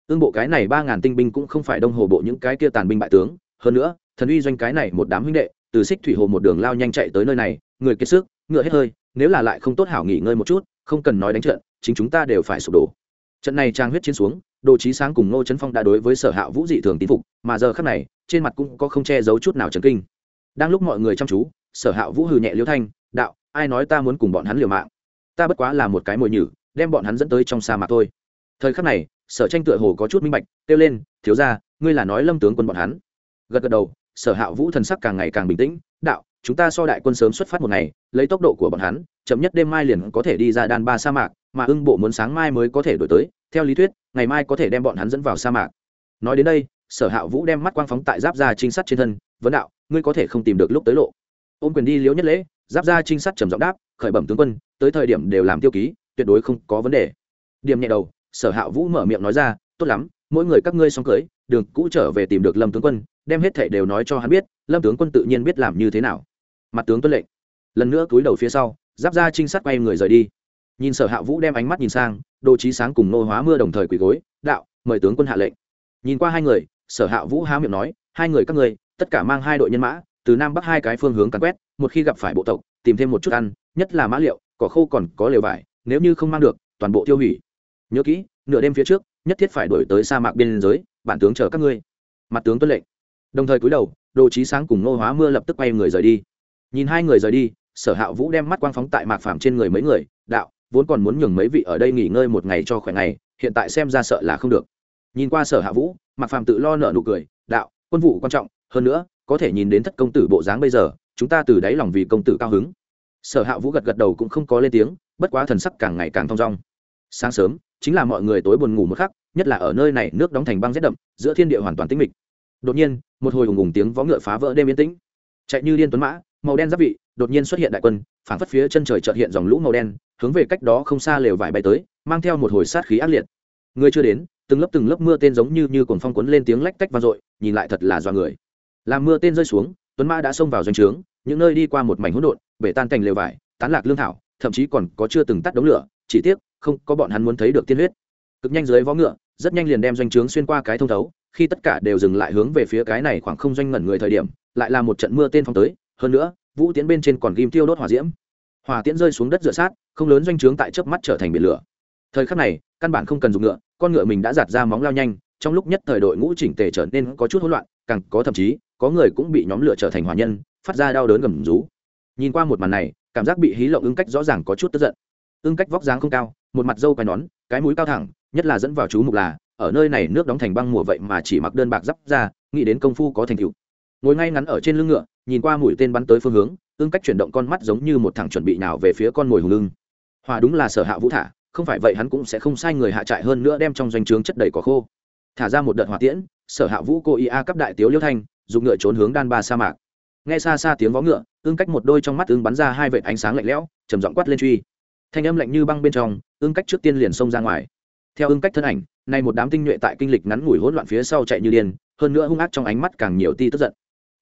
Tương bộ cái này ba ngàn tinh binh cũng không phải đông hồ bộ những cái kia tàn binh bại tướng, hơn nữa, thần uy doanh cái này một đám huynh đệ, từ xích thủy hồ một đường lao nhanh chạy tới nơi này, người kiệt sức, ngựa hết hơi, nếu là lại không tốt hảo nghỉ ngơi một chút, không cần nói đánh trận, chính chúng ta đều phải sụp đổ. Trận này trang huyết chiến xuống, Đồ Chí Sáng cùng Ngô trấn Phong đã đối với Sở Hạ Vũ dị thường tín phục, mà giờ khắc này, trên mặt cũng có không che giấu chút nào trấn kinh. Đang lúc mọi người chăm chú, Sở Hạ Vũ hừ nhẹ liêu thanh, đạo ai nói ta muốn cùng bọn hắn liều mạng? Ta bất quá là một cái mồi nhử đem bọn hắn dẫn tới trong sa mạc thôi. Thời khắc này sở tranh tựa hồ có chút minh bạch kêu lên thiếu ra ngươi là nói lâm tướng quân bọn hắn. Gật gật đầu sở hạ vũ thần sắc càng ngày càng bình tĩnh đạo chúng ta so đại quân sớm xuất phát một ngày, lấy tốc độ của bọn hắn, chậm nhất đêm mai liền có thể đi ra đan ba sa mạc, mà ưng bộ muốn sáng mai mới có thể đổi tới. Theo lý thuyết, ngày mai có thể đem bọn hắn dẫn vào sa mạc. Nói đến đây, sở hạ vũ đem mắt quang phóng tại giáp ra trinh sát trên thân, vấn đạo, ngươi có thể không tìm được lúc tới lộ. Ôm quyền đi liễu nhất lễ, giáp ra trinh sát trầm giọng đáp, khởi bẩm tướng quân, tới thời điểm đều làm tiêu ký, tuyệt đối không có vấn đề. Điểm nhẹ đầu, sở hạ vũ mở miệng nói ra, tốt lắm, mỗi người các ngươi xong cưới, đường cũ trở về tìm được lâm tướng quân, đem hết thệ đều nói cho hắn biết, lâm tướng quân tự nhiên biết làm như thế nào mặt tướng tuân lệnh. Lần nữa túi đầu phía sau, giáp ra trinh sát quay người rời đi. Nhìn sở hạ vũ đem ánh mắt nhìn sang đồ trí sáng cùng nô hóa mưa đồng thời quỳ gối, đạo, mời tướng quân hạ lệnh. Nhìn qua hai người, sở hạ vũ há miệng nói, hai người các ngươi tất cả mang hai đội nhân mã, từ nam bắc hai cái phương hướng càn quét, một khi gặp phải bộ tộc, tìm thêm một chút ăn, nhất là mã liệu, cỏ khô còn có lều vải, nếu như không mang được, toàn bộ tiêu hủy. Nhớ kỹ, nửa đêm phía trước, nhất thiết phải đổi tới sa mạc biên giới, bản tướng chờ các ngươi. Mặt tướng tuân lệnh. Đồng thời cúi đầu đồ trí sáng cùng nô hóa mưa lập tức quay người rời đi nhìn hai người rời đi, sở hạ vũ đem mắt quang phóng tại mạc phàm trên người mấy người, đạo, vốn còn muốn nhường mấy vị ở đây nghỉ ngơi một ngày cho khỏe ngày, hiện tại xem ra sợ là không được. Nhìn qua sở hạ vũ, mạc phàm tự lo nợ nụ cười, đạo, quân vụ quan trọng, hơn nữa, có thể nhìn đến thất công tử bộ dáng bây giờ, chúng ta từ đáy lòng vì công tử cao hứng. Sở hạ vũ gật gật đầu cũng không có lên tiếng, bất quá thần sắc càng ngày càng thong dong. Sáng sớm, chính là mọi người tối buồn ngủ một khắc, nhất là ở nơi này nước đóng thành băng rét đậm, giữa thiên địa hoàn toàn tĩnh mịch. Đột nhiên, một hồi hùng hùng tiếng vó ngựa phá vỡ đêm yên tĩnh. Chạy như điên tuấn mã màu đen giáp vị, đột nhiên xuất hiện đại quân phản phất phía chân trời chợt hiện dòng lũ màu đen, hướng về cách đó không xa lều vải bay tới, mang theo một hồi sát khí ác liệt. Người chưa đến, từng lớp từng lớp mưa tên giống như như cồn phong cuốn lên tiếng lách tách vang dội, nhìn lại thật là do người. Làm mưa tên rơi xuống, tuấn mã đã xông vào doanh trướng, những nơi đi qua một mảnh hỗn độn, bể tan cành lều vải, tán lạc lương thảo, thậm chí còn có chưa từng tắt đống lửa, chỉ tiếc, không có bọn hắn muốn thấy được tiên huyết. Cực nhanh dưới vó ngựa, rất nhanh liền đem doanh trướng xuyên qua cái thông thấu, khi tất cả đều dừng lại hướng về phía cái này khoảng không doanh ngẩn người thời điểm, lại là một trận mưa tên phong tới hơn nữa, vũ tiễn bên trên còn ghim tiêu đốt hỏa diễm. Hỏa tiễn rơi xuống đất dựa sát, không lớn doanh trướng tại chớp mắt trở thành biển lửa. Thời khắc này, căn bản không cần dùng ngựa, con ngựa mình đã giạt ra móng lao nhanh, trong lúc nhất thời đội ngũ chỉnh tề trở nên có chút hỗn loạn, càng có thậm chí, có người cũng bị nhóm lửa trở thành hỏa nhân, phát ra đau đớn gầm rú. Nhìn qua một màn này, cảm giác bị hí lộng ưng cách rõ ràng có chút tức giận. Ưng cách vóc dáng không cao, một mặt dâu quai nón, cái mũi cao thẳng, nhất là dẫn vào chú mục là, ở nơi này nước đóng thành băng mùa vậy mà chỉ mặc đơn bạc giáp ra, nghĩ đến công phu có thành tựu ngồi ngay ngắn ở trên lưng ngựa, nhìn qua mũi tên bắn tới phương hướng, ưng cách chuyển động con mắt giống như một thằng chuẩn bị nào về phía con mồi hùng lưng hòa đúng là sở hạ vũ thả, không phải vậy hắn cũng sẽ không sai người hạ trại hơn nữa đem trong doanh trướng chất đầy cỏ khô. Thả ra một đợt hỏa tiễn, sở hạ vũ cô ia cấp đại tiếu liêu thanh, dùng ngựa trốn hướng đan ba sa mạc. Nghe xa xa tiếng vó ngựa ương cách một đôi trong mắt ương bắn ra hai vệt ánh sáng lạnh lẽo, trầm giọng quát lên truy. Thanh âm lạnh như băng bên trong ương cách trước tiên liền xông ra ngoài. Theo ương cách thân ảnh, nay một đám tinh nhuệ tại kinh lịch ngắn ngủi hỗn loạn phía sau chạy như điên, hơn nữa hung ác trong ánh mắt càng nhiều ti tức giận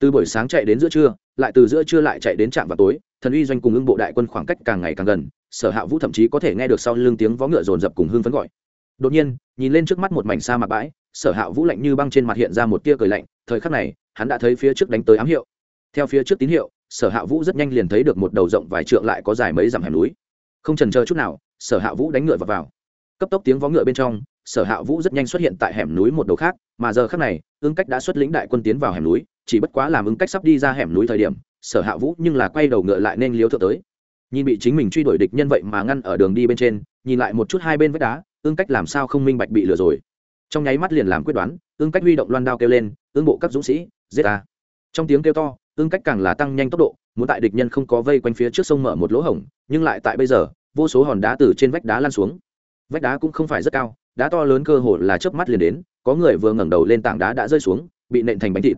từ buổi sáng chạy đến giữa trưa lại từ giữa trưa lại chạy đến trạm vào tối thần uy doanh cùng ưng bộ đại quân khoảng cách càng ngày càng gần sở hạ vũ thậm chí có thể nghe được sau lưng tiếng vó ngựa rồn rập cùng hưng phấn gọi. Đột nhiên nhìn lên trước mắt một mảnh xa mặt bãi sở hạ vũ lạnh như băng trên mặt hiện ra một tia cười lạnh thời khắc này hắn đã thấy phía trước đánh tới ám hiệu. Theo phía trước tín hiệu sở hạ vũ rất nhanh liền thấy được một đầu rộng vài trượng lại có dài mấy dặm hẻm núi. Không trần chờ chút nào sở hạ vũ đánh ngựa vào, vào. cấp tốc tiếng vó ngựa bên trong sở hạ vũ rất nhanh xuất hiện tại hẻm núi một đầu khác mà giờ khác này ương cách đã xuất lĩnh đại quân tiến vào hẻm núi chỉ bất quá làm ứng cách sắp đi ra hẻm núi thời điểm, sở hạ vũ nhưng là quay đầu ngựa lại nên liếu thượng tới. Nhìn bị chính mình truy đuổi địch nhân vậy mà ngăn ở đường đi bên trên, nhìn lại một chút hai bên vách đá, ương cách làm sao không minh bạch bị lừa rồi. Trong nháy mắt liền làm quyết đoán, ương cách huy động loan đao kêu lên, ương bộ các dũng sĩ, giết ta. Trong tiếng kêu to, ương cách càng là tăng nhanh tốc độ, muốn tại địch nhân không có vây quanh phía trước sông mở một lỗ hổng, nhưng lại tại bây giờ, vô số hòn đá từ trên vách đá lan xuống. Vách đá cũng không phải rất cao, đá to lớn cơ hồ là chớp mắt liền đến, có người vừa ngẩng đầu lên tảng đá đã rơi xuống, bị nện thành bánh thịt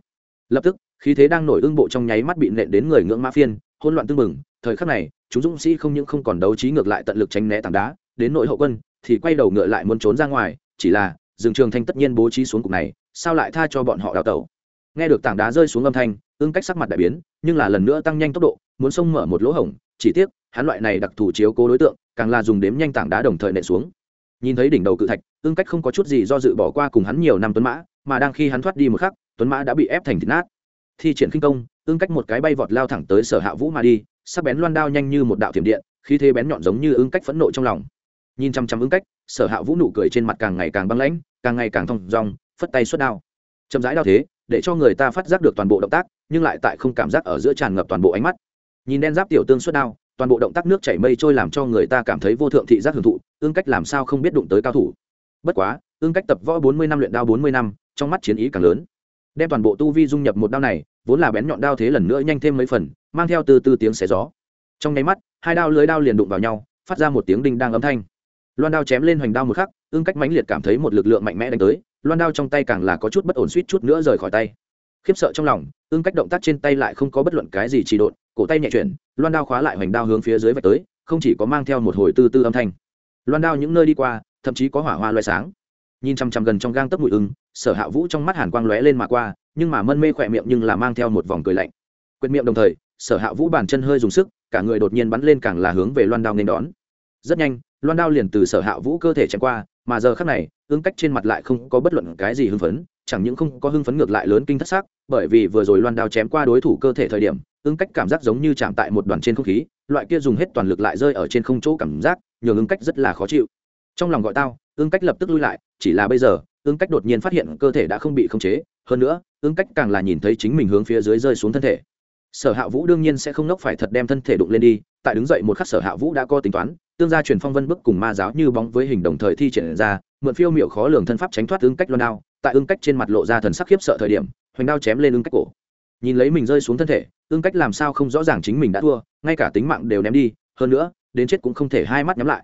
lập tức, khí thế đang nổi ương bộ trong nháy mắt bị nện đến người ngưỡng mã phiên, hỗn loạn tưng mừng thời khắc này, chúng dũng sĩ không những không còn đấu trí ngược lại tận lực tránh né tảng đá, đến nội hậu quân, thì quay đầu ngựa lại muốn trốn ra ngoài, chỉ là rừng trường thanh tất nhiên bố trí xuống cục này, sao lại tha cho bọn họ đào tẩu? Nghe được tảng đá rơi xuống âm thanh ương cách sắc mặt đại biến, nhưng là lần nữa tăng nhanh tốc độ, muốn xông mở một lỗ hổng, chỉ tiếc, hắn loại này đặc thù chiếu cố đối tượng, càng là dùng đếm nhanh tảng đá đồng thời nện xuống nhìn thấy đỉnh đầu cự thạch ương cách không có chút gì do dự bỏ qua cùng hắn nhiều năm tuấn mã, mà đang khi hắn thoát đi một khắc, tuấn mã đã bị ép thành thịt nát. Thi triển khinh công ương cách một cái bay vọt lao thẳng tới sở hạ vũ mà đi, sắc bén loan đao nhanh như một đạo thiểm điện khi thế bén nhọn giống như ương cách phẫn nộ trong lòng. Nhìn chăm chăm ương cách, sở hạ vũ nụ cười trên mặt càng ngày càng băng lãnh, càng ngày càng thong dong, phất tay xuất đao. Chậm rãi đao thế, để cho người ta phát giác được toàn bộ động tác, nhưng lại tại không cảm giác ở giữa tràn ngập toàn bộ ánh mắt. Nhìn đen giáp tiểu tương xuất đao toàn bộ động tác nước chảy mây trôi làm cho người ta cảm thấy vô thượng thị giác hưởng thụ, ương cách làm sao không biết đụng tới cao thủ. Bất quá, ương cách tập võ bốn mươi năm luyện đao bốn mươi năm, trong mắt chiến ý càng lớn. Đem toàn bộ tu vi dung nhập một đao này, vốn là bén nhọn đao thế lần nữa nhanh thêm mấy phần, mang theo từ từ tiếng xé gió. Trong nháy mắt, hai đao lưới đao liền đụng vào nhau, phát ra một tiếng đinh đang âm thanh. Loan đao chém lên hoành đao một khắc, ương cách mãnh liệt cảm thấy một lực lượng mạnh mẽ đánh tới, loan đao trong tay càng là có chút bất ổn suýt chút nữa rời khỏi tay. Khiếp sợ trong lòng, ương cách động tác trên tay lại không có bất luận cái gì trì độn cổ tay nhẹ chuyển loan đao khóa lại hoành đao hướng phía dưới vạch tới không chỉ có mang theo một hồi tư tư âm thanh. Loan đao những nơi đi qua thậm chí có hỏa hoa loay sáng. Nhìn chằm chằm gần trong gang tấc bụi ưng sở hạ vũ trong mắt hàn quang lóe lên mà qua nhưng mà mân mê khỏe miệng nhưng là mang theo một vòng cười lạnh. Quyệt miệng đồng thời sở hạ vũ bàn chân hơi dùng sức cả người đột nhiên bắn lên càng là hướng về loan đao nên đón. Rất nhanh loan đao liền từ sở hạ vũ cơ thể chạy qua mà giờ khác này ứng cách trên mặt lại không có bất luận cái gì hưng phấn chẳng những không có hưng phấn ngược lại lớn kinh thất sắc, bởi vì vừa rồi loan đao chém qua đối thủ cơ thể thời điểm ứng cách cảm giác giống như chạm tại một đoàn trên không khí, loại kia dùng hết toàn lực lại rơi ở trên không chỗ cảm giác, nhường ứng cách rất là khó chịu. Trong lòng gọi tao ứng cách lập tức lui lại, chỉ là bây giờ ứng cách đột nhiên phát hiện cơ thể đã không bị khống chế, hơn nữa ứng cách càng là nhìn thấy chính mình hướng phía dưới rơi xuống thân thể. Sở hạ vũ đương nhiên sẽ không nốc phải thật đem thân thể đụng lên đi, tại đứng dậy một khắc sở hạ vũ đã có tính toán, tương gia truyền phong vân bức cùng ma giáo như bóng với hình đồng thời thi triển ra, mượn phiêu miệu khó lường thân pháp tránh thoát ứng cách loan đao, tại ứng cách trên mặt lộ ra thần sắc khiếp sợ thời điểm, hoành đao chém lên ứng cách cổ nhìn lấy mình rơi xuống thân thể ương cách làm sao không rõ ràng chính mình đã thua, ngay cả tính mạng đều ném đi, hơn nữa, đến chết cũng không thể hai mắt nhắm lại.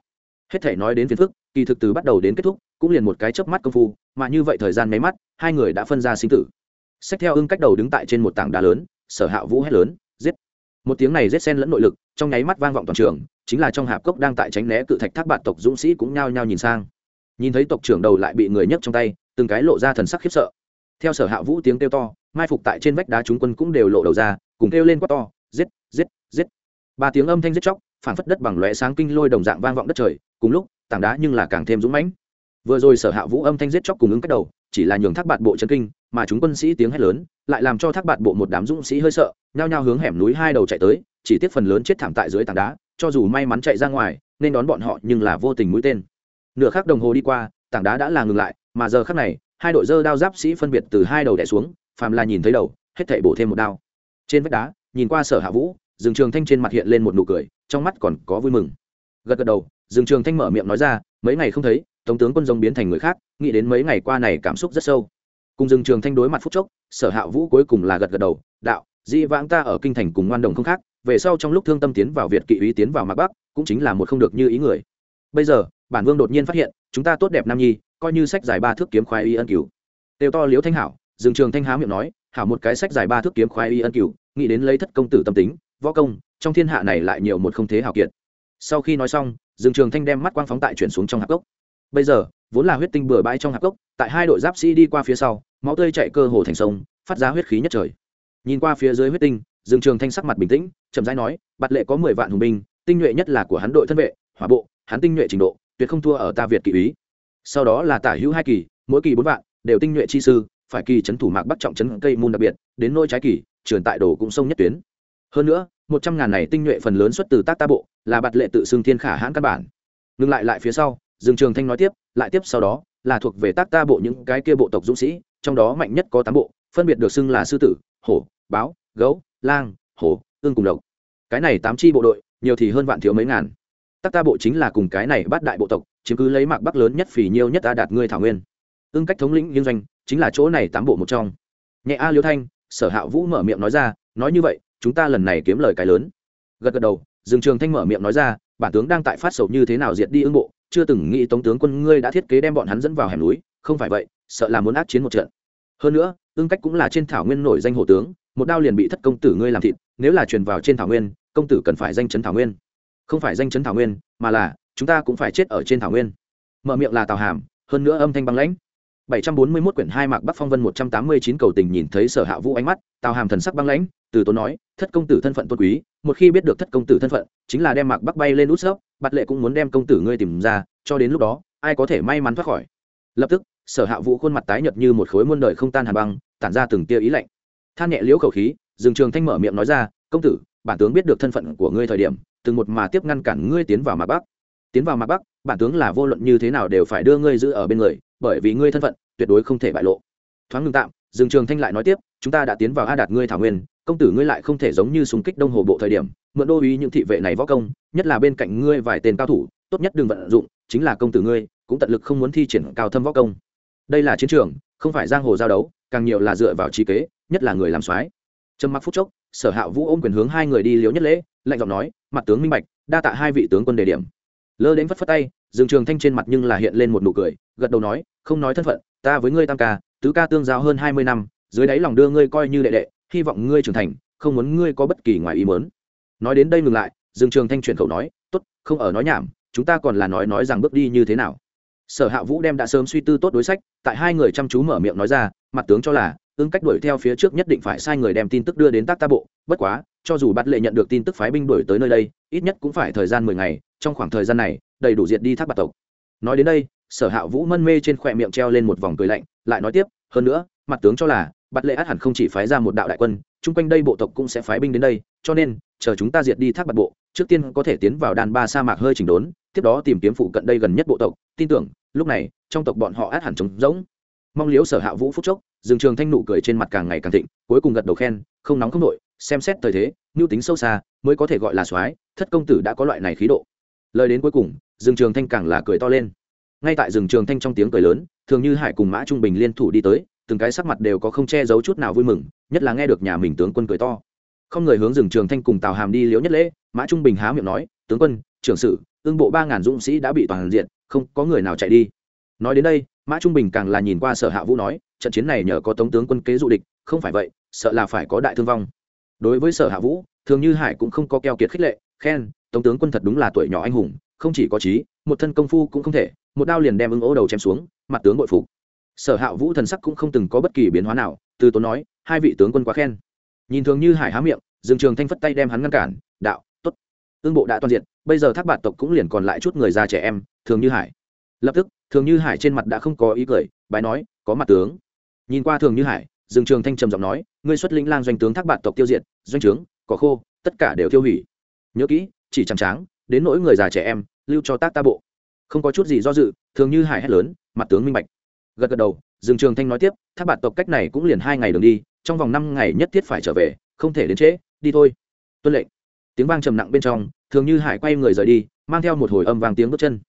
Hết thể nói đến phiền phức, kỳ thực từ bắt đầu đến kết thúc, cũng liền một cái chớp mắt công phu, mà như vậy thời gian mấy mắt, hai người đã phân ra sinh tử. Xét theo ưng cách đầu đứng tại trên một tảng đá lớn, sở hạ vũ hét lớn, giết. Một tiếng này giết sen lẫn nội lực, trong nháy mắt vang vọng toàn trường, chính là trong hạp cốc đang tại tránh né cự thạch thác bạt tộc dũng sĩ cũng nhao nhao nhìn sang. Nhìn thấy tộc trưởng đầu lại bị người nhấc trong tay, từng cái lộ ra thần sắc khiếp sợ. Theo sở hạ vũ tiếng kêu to mai phục tại trên vách đá chúng quân cũng đều lộ đầu ra, cùng kêu lên quát to, giết giết giết. Ba tiếng âm thanh giết chóc phản phất đất bằng lóe sáng kinh lôi đồng dạng vang vọng đất trời, cùng lúc, tảng đá nhưng là càng thêm dũng mãnh. Vừa rồi sở hạ vũ âm thanh giết chóc cùng ứng cách đầu, chỉ là nhường thác bạt bộ chân kinh, mà chúng quân sĩ tiếng hét lớn, lại làm cho thác bạt bộ một đám dũng sĩ hơi sợ, nhao nhao hướng hẻm núi hai đầu chạy tới, chỉ tiếc phần lớn chết thảm tại dưới tảng đá, cho dù may mắn chạy ra ngoài, nên đón bọn họ nhưng là vô tình mũi tên. Nửa khắc đồng hồ đi qua, tảng đá đã là ngừng lại, mà giờ khắc này, hai đội dơ đao giáp sĩ phân biệt từ hai đầu đẻ xuống phàm là nhìn thấy đầu, hết thảy bổ thêm một đao. Trên vách đá, nhìn qua sở hạ vũ rừng trường thanh trên mặt hiện lên một nụ cười, trong mắt còn có vui mừng. Gật gật đầu rừng trường thanh mở miệng nói ra, mấy ngày không thấy tổng tướng quân dông biến thành người khác, nghĩ đến mấy ngày qua này cảm xúc rất sâu. Cùng rừng trường thanh đối mặt phút chốc, sở hạ vũ cuối cùng là gật gật đầu, đạo, di vãng ta ở kinh thành cùng ngoan đồng không khác, về sau trong lúc thương tâm tiến vào việt kỵ ý tiến vào mạc bắc, cũng chính là một không được như ý người. Bây giờ, bản vương đột nhiên phát hiện, chúng ta tốt đẹp nam nhi, coi như sách giải ba thước kiếm khoái y ân cứu. Đều to liếu thanh hảo Dương trường thanh há miệng nói, hảo một cái sách giải ba thước kiếm khoái y ân cửu, nghĩ đến lấy thất công tử tâm tính, võ công, trong thiên hạ này lại nhiều một không thế hảo kiệt. Sau khi nói xong, Dương trường thanh đem mắt quang phóng tại chuyển xuống trong hạp cốc. Bây giờ, vốn là huyết tinh bừa bãi trong hạp cốc, tại hai đội giáp sĩ đi qua phía sau, máu tươi chạy cơ hồ thành sông, phát ra huyết khí nhất trời. Nhìn qua phía dưới huyết tinh, Dương trường thanh sắc mặt bình tĩnh, chậm rãi nói, bạt lệ có mười vạn hùng binh, tinh nhuệ nhất là của hắn đội thân vệ, hỏa bộ, hắn tinh nhuệ trình độ, tuyệt không thua ở ta việt kỵ ý sau đó là tả hữu hai kỳ, mỗi kỳ bốn vạn, đều tinh nhuệ chi sư phải kỳ trấn thủ mạc bắt trọng trấn cây môn đặc biệt, đến nôi trái kỳ, trường tại đồ cũng sông nhất tuyến. Hơn nữa, một trăm ngàn này tinh nhuệ phần lớn xuất từ tác ta bộ, là bạt lệ tự xưng thiên khả hãn căn bản. Ngừng lại lại phía sau, dương trường thanh nói tiếp, lại tiếp sau đó, là thuộc về tác ta bộ những cái kia bộ tộc dũng sĩ, trong đó mạnh nhất có tám bộ, phân biệt được xưng là sư tử, hổ, báo, gấu, lang, hổ, ương cùng độc. Cái này tám chi bộ đội, nhiều thì hơn vạn thiếu mấy ngàn. Tác ta bộ chính là cùng cái này bắt đại bộ tộc, chiếm cứ lấy mạc bắc lớn nhất phì nhiêu nhất ta đạt ngươi thảo nguyên. Ương cách thống lĩnh liên doanh chính là chỗ này tám bộ một trong. Nhẹ a liêu thanh, sở hạ vũ mở miệng nói ra, nói như vậy, chúng ta lần này kiếm lời cái lớn. Gật gật đầu, dương trường thanh mở miệng nói ra, bản tướng đang tại phát sầu như thế nào diệt đi ương bộ, chưa từng nghĩ tống tướng quân ngươi đã thiết kế đem bọn hắn dẫn vào hẻm núi, không phải vậy, sợ là muốn ác chiến một trận. Hơn nữa ương cách cũng là trên thảo nguyên nổi danh hộ tướng, một đao liền bị thất công tử ngươi làm thịt, nếu là truyền vào trên thảo nguyên, công tử cần phải danh chấn thảo nguyên. Không phải danh chấn thảo nguyên, mà là, chúng ta cũng phải chết ở trên thảo nguyên. Mở miệng là tào hàm, hơn nữa âm thanh băng lãnh. 741 quyển hai mạc Bắc Phong Vân 189 cầu tình nhìn thấy Sở Hạ Vũ ánh mắt, Tào Hàm thần sắc băng lãnh, từ tốn nói, thất công tử thân phận tôn quý, một khi biết được thất công tử thân phận, chính là đem mạc Bắc bay lên út sấp, Bạt Lệ cũng muốn đem công tử ngươi tìm ra, cho đến lúc đó, ai có thể may mắn thoát khỏi. Lập tức, Sở Hạ Vũ khuôn mặt tái nhợt như một khối muôn đời không tan hàn băng, tản ra từng tia ý lạnh. Than nhẹ liễu khẩu khí, Dương Trường Thanh mở miệng nói ra, công tử, bản tướng biết được thân phận của ngươi thời điểm, từng một mà tiếp ngăn cản ngươi tiến vào mạc Bắc. Tiến vào mạc Bắc, bản tướng là vô luận như thế nào đều phải đưa ngươi giữ ở bên người, bởi vì ngươi thân phận, tuyệt đối không thể bại lộ. Thoáng ngừng tạm, dương trường thanh lại nói tiếp, chúng ta đã tiến vào a đạt ngươi thảo nguyên, công tử ngươi lại không thể giống như súng kích đông hồ bộ thời điểm, mượn đô ý những thị vệ này võ công, nhất là bên cạnh ngươi vài tên cao thủ, tốt nhất đừng vận dụng, chính là công tử ngươi, cũng tận lực không muốn thi triển cao thâm võ công. Đây là chiến trường, không phải giang hồ giao đấu, càng nhiều là dựa vào trí kế, nhất là người làm soái. Trầm mặc phút chốc, sở hạ vũ ôm quyền hướng hai người đi liếu nhất lễ, lạnh giọng nói, mặt tướng minh bạch, đa tạ hai vị tướng quân đề điểm. Lơ đến phất phất tay dương trường thanh trên mặt nhưng là hiện lên một nụ cười, gật đầu nói, không nói thân phận, ta với ngươi tam ca, tứ ca tương giao hơn hai mươi năm, dưới đáy lòng đưa ngươi coi như đệ đệ, hy vọng ngươi trưởng thành, không muốn ngươi có bất kỳ ngoài ý mớn nói đến đây ngừng lại, dương trường thanh chuyển khẩu nói, tốt, không ở nói nhảm, chúng ta còn là nói nói rằng bước đi như thế nào. Sở hạ vũ đem đã sớm suy tư tốt đối sách, tại hai người chăm chú mở miệng nói ra, mặt tướng cho là ứng cách đuổi theo phía trước nhất định phải sai người đem tin tức đưa đến tác ta bộ, bất quá, cho dù bắt lệ nhận được tin tức phái binh đuổi tới nơi đây, ít nhất cũng phải thời gian mười ngày, trong khoảng thời gian này đầy đủ diệt đi thác bạc tộc. Nói đến đây, sở hạ vũ mân mê trên khỏe miệng treo lên một vòng cười lạnh, lại nói tiếp, hơn nữa, mặt tướng cho là bắt lệ át hẳn không chỉ phái ra một đạo đại quân, chung quanh đây bộ tộc cũng sẽ phái binh đến đây, cho nên, chờ chúng ta diệt đi thác bạc bộ, trước tiên có thể tiến vào đàn ba sa mạc hơi chỉnh đốn, tiếp đó tìm kiếm phụ cận đây gần nhất bộ tộc. Tin tưởng, lúc này, trong tộc bọn họ át hẳn trống rỗng. Mong liếu sở hạ vũ phúc chốc dừng trường thanh nụ cười trên mặt càng ngày càng thịnh, cuối cùng gật đầu khen, không nóng không nội, xem xét thời thế mưu tính sâu xa, mới có thể gọi là soái, thất công tử đã có loại này khí độ lời đến cuối cùng rừng trường thanh càng là cười to lên. Ngay tại rừng trường thanh trong tiếng cười lớn thường như hải cùng mã trung bình liên thủ đi tới từng cái sắc mặt đều có không che giấu chút nào vui mừng nhất là nghe được nhà mình tướng quân cười to. Không người hướng rừng trường thanh cùng tào hàm đi liễu nhất lễ mã trung bình há miệng nói tướng quân trưởng sự, ương bộ ba ngàn dũng sĩ đã bị toàn diện không có người nào chạy đi. Nói đến đây mã trung bình càng là nhìn qua sở hạ vũ nói trận chiến này nhờ có tống tướng quân kế dụ địch không phải vậy sợ là phải có đại thương vong. Đối với sở hạ vũ thường như hải cũng không có keo kiệt khích lệ khen tống tướng quân thật đúng là tuổi nhỏ anh hùng, không chỉ có trí, một thân công phu cũng không thể, một đao liền đem ưng ố đầu chém xuống, mặt tướng bội phục. Sở hạ vũ thần sắc cũng không từng có bất kỳ biến hóa nào, từ tốn nói, hai vị tướng quân quá khen. Nhìn thường như hải há miệng, dương trường thanh phất tay đem hắn ngăn cản, đạo t ố t ương bộ đã toàn diện, bây giờ thác bạt tộc cũng liền còn lại chút người già trẻ em, thường như hải. Lập tức, thường như hải trên mặt đã không có ý cười, bái nói, có mặt tướng. Nhìn qua thường như hải, dương trường thanh trầm giọng nói, ngươi xuất lĩnh lang doanh tướng thác bạt tộc tiêu diệt, doanh trướng, cỏ khô, tất cả đều tiêu hủy. Nhớ kỹ chỉ chằm tráng đến nỗi người già trẻ em, lưu cho tác ta bộ. Không có chút gì do dự, thường như hải hét lớn, mặt tướng minh bạch. Gật gật đầu, dương trường thanh nói tiếp tháp bạt tộc cách này cũng liền hai ngày đường đi, trong vòng năm ngày nhất thiết phải trở về, không thể đến trễ, đi thôi. Tuân lệnh. Tiếng vang trầm nặng bên trong, thường như hải quay người rời đi, mang theo một hồi âm vang tiếng bước chân.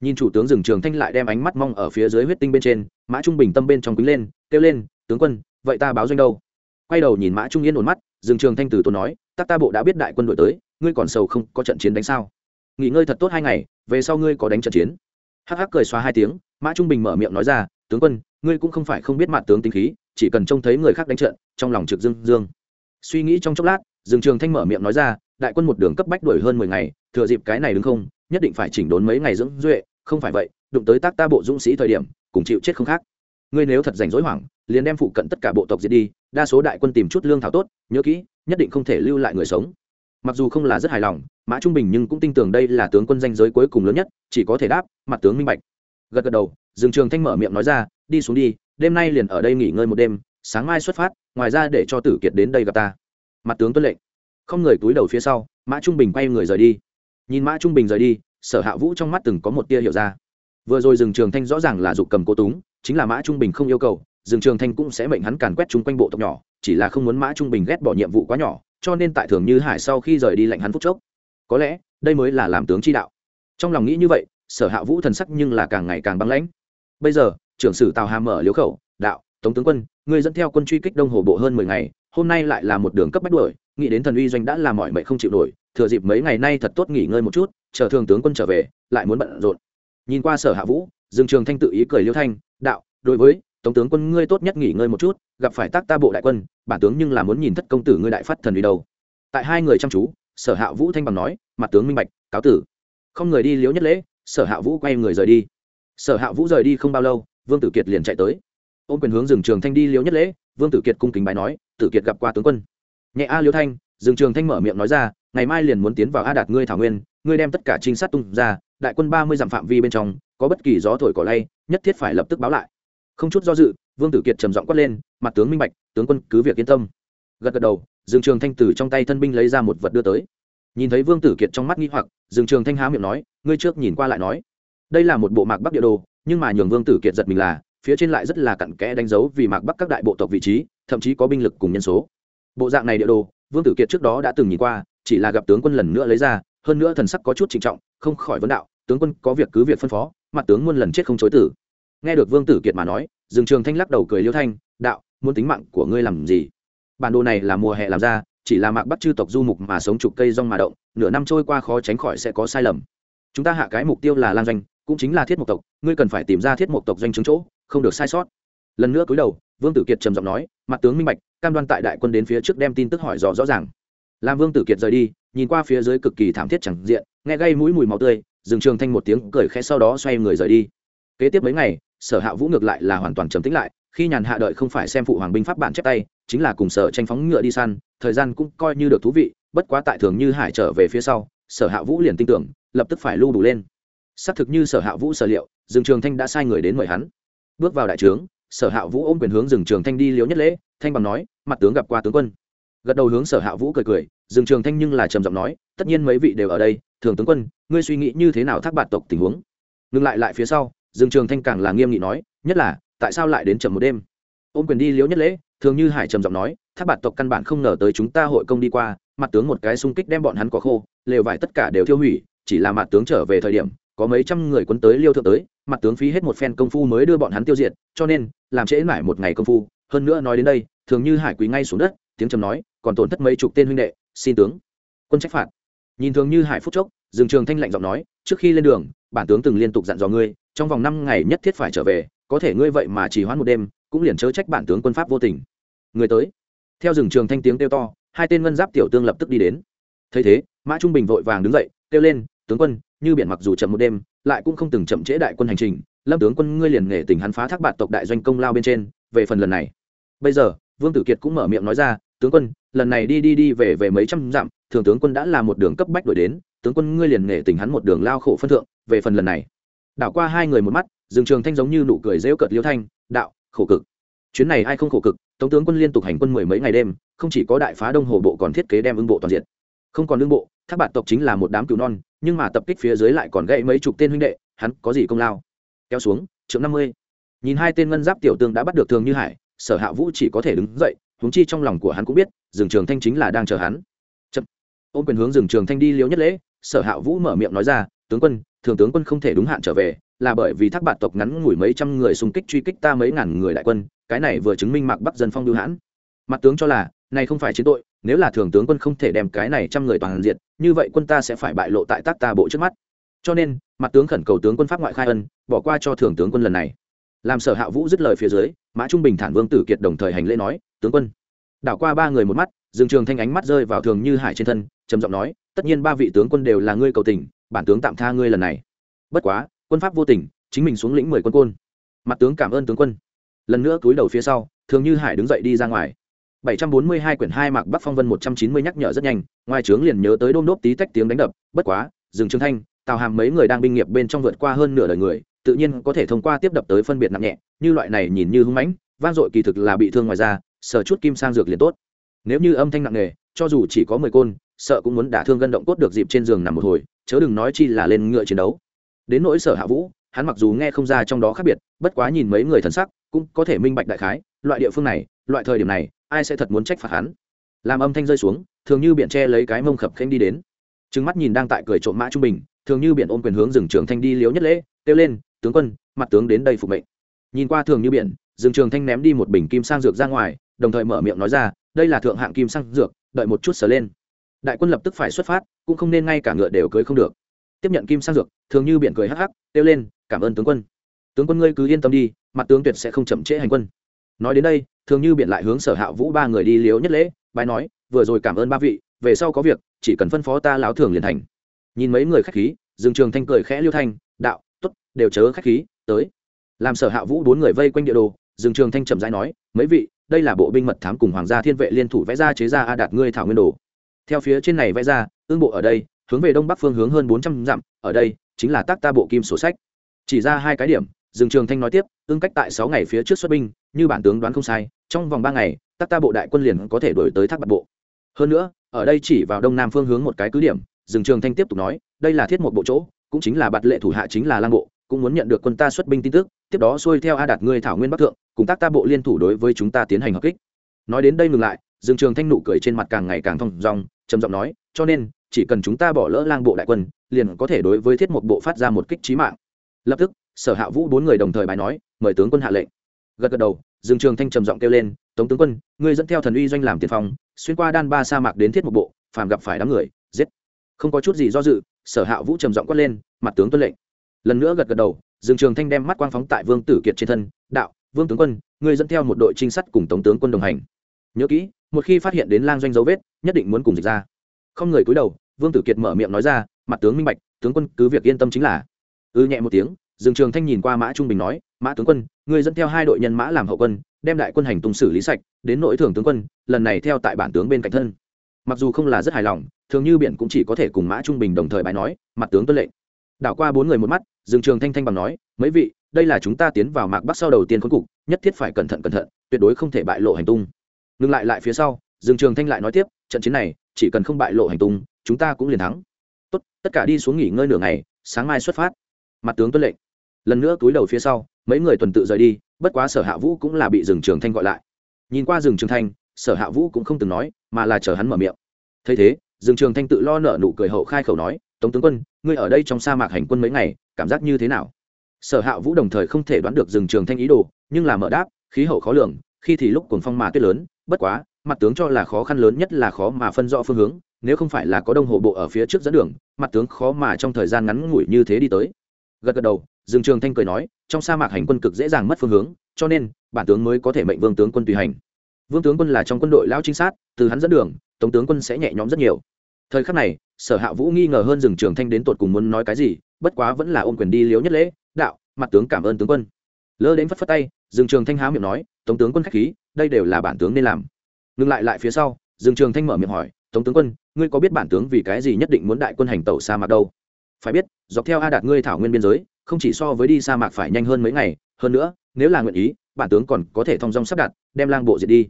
Nhìn chủ tướng rừng trường thanh lại đem ánh mắt mong ở phía dưới huyết tinh bên trên, mã trung bình tâm bên trong quý lên, kêu lên, tướng quân, vậy ta báo doanh đâu? Quay đầu nhìn mã trung yên ổn mắt rừng trường thanh từ tôi nói tắc ta bộ đã biết đại quân đội tới ngươi còn sầu không có trận chiến đánh sao? Nghỉ ngơi thật tốt hai ngày, về sau ngươi có đánh trận chiến. Hắc hắc cười xóa hai tiếng, mã trung bình mở miệng nói ra, tướng quân, ngươi cũng không phải không biết mặt tướng tính khí, chỉ cần trông thấy người khác đánh trận, trong lòng trực dương dương. Suy nghĩ trong chốc lát, dương trường thanh mở miệng nói ra, đại quân một đường cấp bách đuổi hơn mười ngày, thừa dịp cái này đứng không, nhất định phải chỉnh đốn mấy ngày dưỡng duệ, không phải vậy, đụng tới tác ta bộ dũng sĩ thời điểm, cùng chịu chết không khác. Ngươi nếu thật rảnh rỗi hoảng, liền đem phụ cận tất cả bộ tộc diệt đi, đa số đại quân tìm chút lương thảo tốt, nhớ kỹ, nhất định không thể lưu lại người sống mặc dù không là rất hài lòng, mã trung bình nhưng cũng tin tưởng đây là tướng quân danh giới cuối cùng lớn nhất, chỉ có thể đáp, mặt tướng minh bạch. Gật gật đầu, dương trường thanh mở miệng nói ra, đi xuống đi, đêm nay liền ở đây nghỉ ngơi một đêm, sáng mai xuất phát, ngoài ra để cho tử kiệt đến đây gặp ta. Mặt tướng tuân lệnh. Không người túi đầu phía sau, mã trung bình quay người rời đi. Nhìn mã trung bình rời đi, sở hạ vũ trong mắt từng có một tia hiểu ra. Vừa rồi rừng trường thanh rõ ràng là dục cầm cố túng, chính là mã trung bình không yêu cầu rừng trường thanh cũng sẽ mệnh hắn càn quét chung quanh bộ tộc nhỏ, chỉ là không muốn mã trung bình ghét bỏ nhiệm vụ quá nhỏ cho nên tại thường như hải sau khi rời đi lệnh hắn phút chốc. Có lẽ, đây mới là làm tướng chi đạo. Trong lòng nghĩ như vậy, sở hạ vũ thần sắc nhưng là càng ngày càng băng lãnh. Bây giờ, trưởng sử tào hà mở liếu khẩu, đạo, tống tướng quân người dẫn theo quân truy kích đông hồ bộ hơn mười ngày, hôm nay lại là một đường cấp bách đuổi, nghĩ đến thần uy doanh đã làm mọi mệnh không chịu nổi, thừa dịp mấy ngày nay thật tốt nghỉ ngơi một chút, chờ thường tướng quân trở về, lại muốn bận rộn. Nhìn qua sở hạ vũ, dương trường thanh tự ý cười liêu thanh, đạo, đối với tống tướng quân ngươi tốt nhất nghỉ ngơi một chút, gặp phải tác ta bộ đại quân, bản tướng nhưng là muốn nhìn thất công tử ngươi đại phát thần đi đâu. Tại hai người chăm chú, sở hạ vũ thanh bằng nói, mặt tướng minh bạch, cáo tử. Không người đi liếu nhất lễ, sở hạ vũ quay người rời đi. Sở hạ vũ rời đi không bao lâu, vương tử kiệt liền chạy tới. Ôm quyền hướng rừng trường thanh đi liếu nhất lễ, vương tử kiệt cung kính bài nói, tử kiệt gặp qua tướng quân. Nhẹ a liếu thanh. Rừng trường thanh mở miệng nói ra, ngày mai liền muốn tiến vào a đạt ngươi thảo nguyên, ngươi đem tất cả trinh sát tung ra, đại quân ba mươi dặm phạm vi bên trong, có bất kỳ gió thổi cỏ lay, nhất thiết phải lập tức báo lại không chút do dự, vương tử kiệt trầm giọng quát lên, mặt tướng minh bạch, tướng quân cứ việc yên tâm. Gật gật đầu, dương trường thanh Tử trong tay thân binh lấy ra một vật đưa tới. Nhìn thấy vương tử kiệt trong mắt nghi hoặc, dương trường thanh há miệng nói, ngươi trước nhìn qua lại nói. Đây là một bộ mạc bắc địa đồ, nhưng mà nhường vương tử kiệt giật mình là, phía trên lại rất là cặn kẽ đánh dấu vì mạc bắc các đại bộ tộc vị trí, thậm chí có binh lực cùng nhân số. Bộ dạng này địa đồ, vương tử kiệt trước đó đã từng nhìn qua, chỉ là gặp tướng quân lần nữa lấy ra, hơn nữa thần sắc có chút trịnh trọng, không khỏi vấn đạo, tướng quân có việc cứ việc phân phó, mặt tướng muôn lần chết không chối tử nghe được vương tử kiệt mà nói, dương trường thanh lắc đầu cười liêu thanh, đạo, muốn tính mạng của ngươi làm gì? Bản đồ này là mùa hè làm ra, chỉ là mạc bắt chư tộc du mục mà sống chục cây rong mà động, nửa năm trôi qua khó tránh khỏi sẽ có sai lầm. Chúng ta hạ cái mục tiêu là lan doanh, cũng chính là thiết mục tộc, ngươi cần phải tìm ra thiết mục tộc doanh chứng chỗ, không được sai sót. Lần nữa cúi đầu, vương tử kiệt trầm giọng nói mặt tướng minh bạch, cam đoan tại đại quân đến phía trước đem tin tức hỏi rõ rõ ràng. Làm vương tử kiệt rời đi, nhìn qua phía dưới cực kỳ thảm thiết chẳng diện, nghe gây mũi mùi máu tươi dừng trường thanh một tiếng cười khẽ sau đó xoay người rời đi. Kế tiếp mấy ngày sở hạ vũ ngược lại là hoàn toàn trầm tĩnh lại, khi nhàn hạ đợi không phải xem phụ hoàng binh pháp bản chép tay, chính là cùng sở tranh phóng ngựa đi săn, thời gian cũng coi như được thú vị, bất quá tại thường như hải trở về phía sau, sở hạ vũ liền tin tưởng, lập tức phải lưu đủ lên. Xác thực như sở hạ vũ sở liệu rừng trường thanh đã sai người đến mời hắn. Bước vào đại trướng, sở hạ vũ ôm quyền hướng rừng trường thanh đi liếu nhất lễ, thanh bằng nói, mặt tướng gặp qua tướng quân. Gật đầu hướng sở hạ vũ cười cười rừng trường thanh nhưng là trầm giọng nói, tất nhiên mấy vị đều ở đây, thường tướng quân, ngươi suy nghĩ như thế nào thác bạt tộc tình huống? Ngừng lại lại phía sau Dương trường thanh càng là nghiêm nghị nói, nhất là, tại sao lại đến chậm một đêm? Ôm quyền đi liễu nhất lễ, thường như hải trầm giọng nói, thác bạt tộc căn bản không ngờ tới chúng ta hội công đi qua, mặt tướng một cái xung kích đem bọn hắn có khô, lều vải tất cả đều tiêu hủy, chỉ là mặt tướng trở về thời điểm, có mấy trăm người quân tới liêu thượng tới, mặt tướng phí hết một phen công phu mới đưa bọn hắn tiêu diệt, cho nên, làm trễ mãi một ngày công phu. Hơn nữa nói đến đây, thường như hải quý ngay xuống đất, tiếng trầm nói, còn tổn thất mấy chục tên huynh đệ, xin tướng, quân trách phạt. Nhìn thường như hải phúc chốc, Dương trường thanh lạnh giọng nói, trước khi lên đường, bản tướng từng liên tục dặn dò ngươi trong vòng năm ngày nhất thiết phải trở về, có thể ngươi vậy mà chỉ hoãn một đêm, cũng liền chớ trách bản tướng quân pháp vô tình. Người tới. Theo rừng trường thanh tiếng kêu to, hai tên ngân giáp tiểu tương lập tức đi đến. Thấy thế, mã trung bình vội vàng đứng dậy, kêu lên, tướng quân, như biển mặc dù chậm một đêm, lại cũng không từng chậm trễ đại quân hành trình, lâm tướng quân ngươi liền nghệ tình hắn phá thác bạt tộc đại doanh công lao bên trên, về phần lần này. Bây giờ, vương tử kiệt cũng mở miệng nói ra, tướng quân, lần này đi đi đi về về mấy trăm dặm, thường tướng quân đã là một đường cấp bách đổi đến, tướng quân ngươi liền nghệ tình hắn một đường lao khổ phân thượng, về phần lần này đảo qua hai người một mắt, Dương trường thanh giống như nụ cười rêu cợt liêu thanh, đạo, khổ cực. Chuyến này ai không khổ cực, tống tướng quân liên tục hành quân mười mấy ngày đêm, không chỉ có đại phá đông hồ bộ còn thiết kế đem ưng bộ toàn diện. Không còn ưng bộ, thác bạn tộc chính là một đám cứu non, nhưng mà tập kích phía dưới lại còn gãy mấy chục tên huynh đệ, hắn có gì công lao? Kéo xuống, trượng năm mươi. Nhìn hai tên ngân giáp tiểu tương đã bắt được thường như hải, sở hạ vũ chỉ có thể đứng dậy, huống chi trong lòng của hắn cũng biết rừng trường thanh chính là đang chờ hắn. Chậm. Ôm quyền hướng rừng trường thanh đi liễu nhất lễ, sở hạ vũ mở miệng nói ra, tướng quân thường tướng quân không thể đúng hạn trở về, là bởi vì thác bạt tộc ngắn ngủi mấy trăm người xung kích truy kích ta mấy ngàn người đại quân, cái này vừa chứng minh mạc bắc dân phong lưu hãn. Mặt tướng cho là, này không phải chiến tội, nếu là thường tướng quân không thể đem cái này trăm người toàn diện như vậy quân ta sẽ phải bại lộ tại tác ta bộ trước mắt. Cho nên, mặt tướng khẩn cầu tướng quân pháp ngoại khai ân, bỏ qua cho thường tướng quân lần này. Làm sở hạ vũ dứt lời phía dưới, mã trung bình thản vương tử kiệt đồng thời hành lễ nói, tướng quân. Đảo qua ba người một mắt, dương trường thanh ánh mắt rơi vào thường như hải trên thân, trầm giọng nói, tất nhiên ba vị tướng quân đều là ngươi cầu tình bản tướng tạm tha ngươi lần này. Bất quá quân pháp vô tình chính mình xuống lĩnh mười quân côn. Mặt tướng cảm ơn tướng quân. Lần nữa cúi đầu phía sau thường như hải đứng dậy đi ra ngoài. 742 quyển 2 mạc Bắc Phong Vân 190 nhắc nhở rất nhanh, ngoài trướng liền nhớ tới đôm đốp tí tách tiếng đánh đập, bất quá, dừng Trương Thanh, Tào Hàm mấy người đang binh nghiệp bên trong vượt qua hơn nửa đời người, tự nhiên có thể thông qua tiếp đập tới phân biệt nặng nhẹ, như loại này nhìn như hung mãnh, vang dội kỳ thực là bị thương ngoài da, sở chút kim sang dược liền tốt. Nếu như âm thanh nặng nề, cho dù chỉ có 10 côn, sợ cũng muốn đả thương gân động cốt được dịp trên giường nằm một hồi, chớ đừng nói chi là lên ngựa chiến đấu. Đến nỗi Sở Hạ Vũ, hắn mặc dù nghe không ra trong đó khác biệt, bất quá nhìn mấy người thần sắc, cũng có thể minh bạch đại khái, loại địa phương này, loại thời điểm này, ai sẽ thật muốn trách phạt hắn. Làm âm thanh rơi xuống thường như biển che lấy cái mông khập khanh đi đến. Trừng mắt nhìn đang tại cười trộm mã trung bình thường như biển ôm quyền hướng rừng trường thanh đi liếu nhất lễ kêu lên tướng quân mặt tướng đến đây phục mệnh. Nhìn qua thường như biển rừng trường thanh ném đi một bình kim sang dược ra ngoài đồng thời mở miệng nói ra đây là thượng hạng kim sang dược đợi một chút sờ lên đại quân lập tức phải xuất phát, cũng không nên ngay cả ngựa đều cưới không được. Tiếp nhận kim sang dược, thường như biển cười hắc hắc, kêu lên, cảm ơn tướng quân. Tướng quân ngươi cứ yên tâm đi, mặt tướng tuyệt sẽ không chậm trễ hành quân. Nói đến đây, thường như biện lại hướng sở hạ vũ ba người đi liếu nhất lễ bài nói, vừa rồi cảm ơn ba vị, về sau có việc, chỉ cần phân phó ta láo thường liền thành. Nhìn mấy người khách khí, dương trường thanh cười khẽ liêu thanh, đạo t ố t đều chớ khách khí, tới. Làm sở hạ vũ bốn người vây quanh địa đồ, dương trường thanh trầm rãi nói, mấy vị, đây là bộ binh mật thám cùng hoàng gia thiên vệ liên thủ vẽ ra chế ra a đạt ngươi thảo nguyên đồ theo phía trên này vẽ ra ương bộ ở đây hướng về đông bắc phương hướng hơn bốn trăm dặm ở đây chính là tác ta bộ kim sổ sách chỉ ra hai cái điểm Dương Trường Thanh nói tiếp, ương cách tại sáu ngày phía trước xuất binh, như bản tướng đoán không sai, trong vòng ba ngày, tác Ta bộ đại quân liền có thể đuổi tới Thác bạc bộ. Hơn nữa, ở đây chỉ vào đông nam phương hướng một cái cứ điểm, Dương Trường Thanh tiếp tục nói, đây là thiết một bộ chỗ, cũng chính là bạt lệ thủ hạ chính là Lang bộ, cũng muốn nhận được quân ta xuất binh tin tức, tiếp đó xuôi theo A Đạt ngươi thảo nguyên bắc thượng, cùng tác Ta bộ liên thủ đối với chúng ta tiến hành hợp kích. Nói đến đây ngừng lại, Dương Trường Thanh nụ cười trên mặt càng ngày càng thông dong, trầm giọng nói, cho nên, chỉ cần chúng ta bỏ lỡ Lang bộ đại quân, liền có thể đối với thiết một bộ phát ra một kích trí mạng. Lập tức, sở hạ vũ bốn người đồng thời bài nói mời tướng quân hạ lệnh. Gật gật đầu dương trường thanh trầm giọng kêu lên tống tướng quân ngươi dẫn theo thần uy doanh làm tiền phong xuyên qua đan ba sa mạc đến thiết một bộ phàm gặp phải đám người giết. Không có chút gì do dự sở hạ vũ trầm giọng quát lên mặt tướng tuân lệnh. Lần nữa gật gật đầu dương trường thanh đem mắt quang phóng tại vương tử kiệt trên thân đạo vương tướng quân ngươi dẫn theo một đội trinh sát cùng tống tướng quân đồng hành. Nhớ kỹ một khi phát hiện đến lang doanh dấu vết nhất định muốn cùng dịch ra. Không người cúi đầu, vương tử kiệt mở miệng nói ra, mặt tướng minh bạch, tướng quân cứ việc yên tâm chính là. Ư nhẹ một tiếng, dương trường thanh nhìn qua mã trung bình nói, mã tướng quân người dẫn theo hai đội nhân mã làm hậu quân, đem đại quân hành tung xử lý sạch, đến nội thưởng tướng quân, lần này theo tại bản tướng bên cạnh thân. Mặc dù không là rất hài lòng, thường như biển cũng chỉ có thể cùng mã trung bình đồng thời bài nói, mặt tướng tuân lệnh. Đảo qua bốn người một mắt, dương trường thanh thanh bằng nói, mấy vị, đây là chúng ta tiến vào mạc bắc sau đầu tiên cuối cùng nhất thiết phải cẩn thận cẩn thận, tuyệt đối không thể bại lộ hành tung. Ngừng lại lại phía sau dương trường thanh lại nói tiếp, trận chiến này, chỉ cần không bại lộ hành tung, chúng ta cũng liền thắng. Tốt, tất cả đi xuống nghỉ ngơi nửa ngày, sáng mai xuất phát. Mặt tướng tuân lệnh. Lần nữa túi đầu phía sau, mấy người tuần tự rời đi, bất quá sở hạ vũ cũng là bị rừng trường thanh gọi lại. Nhìn qua rừng trường thanh, sở hạ vũ cũng không từng nói, mà là chờ hắn mở miệng. Thấy thế rừng trường thanh tự lo nợ nụ cười hậu khai khẩu nói, tống tướng quân, ngươi ở đây trong sa mạc hành quân mấy ngày, cảm giác như thế nào? Sở hạ vũ đồng thời không thể đoán được rừng trường thanh ý đồ, nhưng là mở đáp, khí hậu khó lường, khi thì lúc cuồng phong mà tuyết lớn, bất quá mặt tướng cho là khó khăn lớn nhất là khó mà phân rõ phương hướng, nếu không phải là có đông hộ bộ ở phía trước dẫn đường, mặt tướng khó mà trong thời gian ngắn ngủi như thế đi tới. Gật gật đầu, dương trường thanh cười nói, trong sa mạc hành quân cực dễ dàng mất phương hướng, cho nên, bản tướng mới có thể mệnh vương tướng quân tùy hành. Vương tướng quân là trong quân đội lão trinh sát, từ hắn dẫn đường, tống tướng quân sẽ nhẹ nhõm rất nhiều. Thời khắc này, sở hạ vũ nghi ngờ hơn rừng trường thanh đến tột cùng muốn nói cái gì, bất quá vẫn là ôm quyền đi liếu nhất lễ, đạo, mặt tướng cảm ơn tướng quân. Lơ đến phất phất tay, dương trường thanh há miệng nói, tống tướng quân khách khí, đây đều là bản tướng nên làm ngừng lại lại phía sau, dương trường thanh mở miệng hỏi, tống tướng quân, ngươi có biết bản tướng vì cái gì nhất định muốn đại quân hành tẩu sa mạc đâu? Phải biết, dọc theo a đạt ngươi thảo nguyên biên giới, không chỉ so với đi sa mạc phải nhanh hơn mấy ngày, hơn nữa, nếu là nguyện ý, bản tướng còn có thể thong dong sắp đặt, đem lang bộ diệt đi.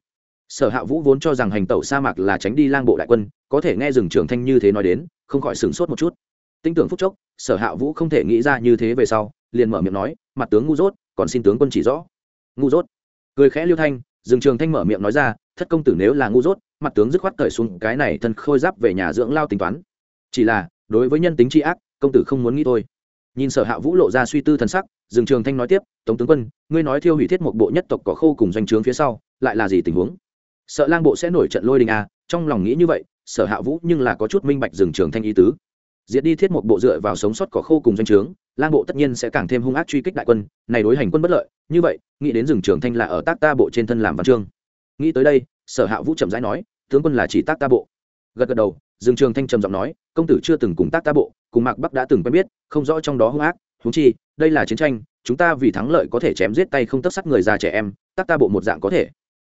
Sở hạ vũ vốn cho rằng hành tẩu sa mạc là tránh đi lang bộ đại quân, có thể nghe rừng trường thanh như thế nói đến, không khỏi sửng sốt một chút. Tinh tưởng phúc chốc, sở hạ vũ không thể nghĩ ra như thế về sau, liền mở miệng nói, mặt tướng ngu dốt, còn xin tướng quân chỉ rõ. Ngu dốt? Cười khẽ liêu thanh rừng trường thanh mở miệng nói ra thất công tử nếu là ngu dốt, mặt tướng dứt khoát cởi xuống cái này thân khôi giáp về nhà dưỡng lao tính toán. Chỉ là, đối với nhân tính tri ác, công tử không muốn nghĩ thôi. Nhìn sở hạ vũ lộ ra suy tư thần sắc, dương trường thanh nói tiếp, tống tướng quân, ngươi nói thiêu hủy thiết một bộ nhất tộc cỏ khô cùng doanh trướng phía sau, lại là gì tình huống? Sợ lang bộ sẽ nổi trận lôi đình à trong lòng nghĩ như vậy, sở hạ vũ nhưng là có chút minh bạch rừng trường thanh ý tứ. Diệt đi thiết một bộ dựa vào sống sót cỏ khô cùng doanh trướng, lang bộ tất nhiên sẽ càng thêm hung ác truy kích đại quân, này đối hành quân bất lợi, như vậy, nghĩ đến rừng trường thanh là ở tác ta bộ trên thân làm văn chương nghĩ tới đây, sở hạ vũ chậm rãi nói, tướng quân là chỉ tác ta bộ. Gật gật đầu, dương trường thanh trầm giọng nói, công tử chưa từng cùng tác ta bộ, cùng mạc bắc đã từng quen biết, không rõ trong đó hung ác húng chi, đây là chiến tranh, chúng ta vì thắng lợi có thể chém giết tay không tất sắt người già trẻ em, tác ta bộ một dạng có thể.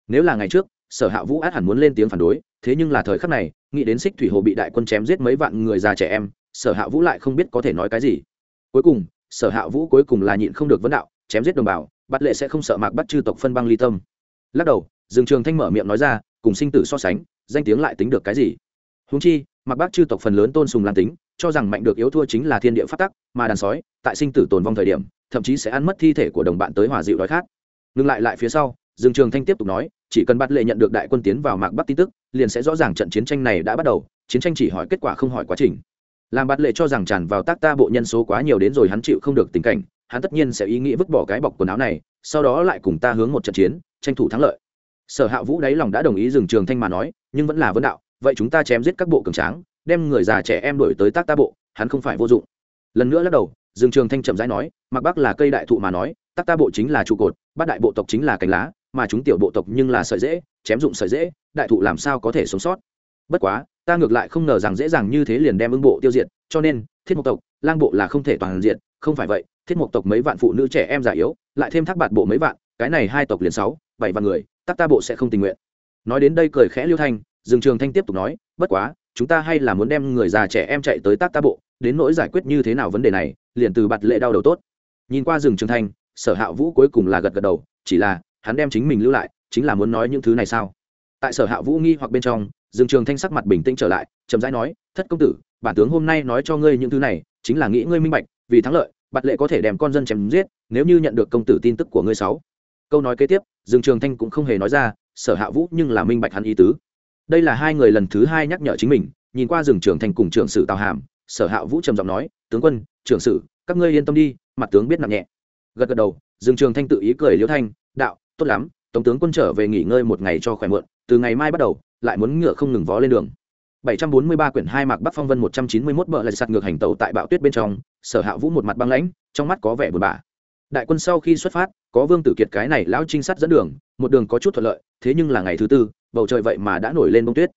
Nếu là ngày trước, sở hạ vũ át hẳn muốn lên tiếng phản đối, thế nhưng là thời khắc này, nghĩ đến xích thủy hồ bị đại quân chém giết mấy vạn người già trẻ em, sở hạ vũ lại không biết có thể nói cái gì. Cuối cùng, sở hạ vũ cuối cùng là nhịn không được vấn đạo, chém giết đồng bào, bắt lệ sẽ không sợ mạc bắt chư tộc phân băng ly tâm. Lắc đầu dương trường thanh mở miệng nói ra, cùng sinh tử so sánh, danh tiếng lại tính được cái gì? Húng chi, mạc bác chư tộc phần lớn tôn sùng lan tính, cho rằng mạnh được yếu thua chính là thiên địa phát tắc, mà đàn sói, tại sinh tử tồn vong thời điểm, thậm chí sẽ ăn mất thi thể của đồng bạn tới hòa dịu đói khát. Ngừng lại lại phía sau, dương trường thanh tiếp tục nói, chỉ cần bắt lệ nhận được đại quân tiến vào mạc bắc tin tức, liền sẽ rõ ràng trận chiến tranh này đã bắt đầu, chiến tranh chỉ hỏi kết quả không hỏi quá trình. Làm bắt lệ cho rằng tràn vào tác ta bộ nhân số quá nhiều đến rồi hắn chịu không được tình cảnh, hắn tất nhiên sẽ ý nghĩ vứt bỏ cái bọc quần áo này, sau đó lại cùng ta hướng một trận chiến, tranh thủ thắng lợi sở hạ vũ đáy lòng đã đồng ý dừng trường thanh mà nói, nhưng vẫn là vấn đạo, vậy chúng ta chém giết các bộ cường tráng, đem người già trẻ em đổi tới tác ta bộ, hắn không phải vô dụng. Lần nữa lắc đầu dương trường thanh chậm rãi nói, mặc bắc là cây đại thụ mà nói, tác ta bộ chính là trụ cột, bát đại bộ tộc chính là cành lá, mà chúng tiểu bộ tộc nhưng là sợi dễ, chém dụng sợi dễ, đại thụ làm sao có thể sống sót? Bất quá, ta ngược lại không ngờ rằng dễ dàng như thế liền đem ưng bộ tiêu diệt, cho nên, thiết mộc tộc, lang bộ là không thể toàn diện, không phải vậy, thiết mộc tộc mấy vạn phụ nữ trẻ em già yếu, lại thêm thác bạt bộ mấy vạn, cái này hai tộc liền sáu, bảy vạn người tắc ta bộ sẽ không tình nguyện. Nói đến đây cười khẽ liêu thanh, dương trường thanh tiếp tục nói, bất quá, chúng ta hay là muốn đem người già trẻ em chạy tới tác ta bộ, đến nỗi giải quyết như thế nào vấn đề này, liền từ bạt lệ đau đầu tốt. Nhìn qua rừng trường thanh, sở hạ vũ cuối cùng là gật gật đầu, chỉ là, hắn đem chính mình lưu lại, chính là muốn nói những thứ này sao? Tại sở hạ vũ nghi hoặc bên trong rừng trường thanh sắc mặt bình tĩnh trở lại, chậm rãi nói, thất công tử, bản tướng hôm nay nói cho ngươi những thứ này, chính là nghĩ ngươi minh bạch, vì thắng lợi, bạt lệ có thể đem con dân chém giết, nếu như nhận được công tử tin tức của ngươi sáu câu nói kế tiếp Dương trường thanh cũng không hề nói ra sở hạ vũ nhưng là minh bạch hắn ý tứ. Đây là hai người lần thứ hai nhắc nhở chính mình nhìn qua rừng trường thanh cùng trưởng sử tào hàm sở hạ vũ trầm giọng nói tướng quân trưởng sử các ngươi yên tâm đi mặt tướng biết nặng nhẹ. Gật gật đầu rừng trường thanh tự ý cười liễu thanh đạo tốt lắm tổng tướng quân trở về nghỉ ngơi một ngày cho khỏe mượn từ ngày mai bắt đầu lại muốn ngựa không ngừng vó lên đường. 743 quyển hai mạc Bắc Phong Vân 191 bợ lại sạt ngược hành tàu tại bão tuyết bên trong, Sở Hạ Vũ một mặt băng lãnh, trong mắt có vẻ buồn bã. Đại quân sau khi xuất phát, có Vương Tử Kiệt cái này lão trinh sát dẫn đường, một đường có chút thuận lợi, thế nhưng là ngày thứ tư, bầu trời vậy mà đã nổi lên bông tuyết.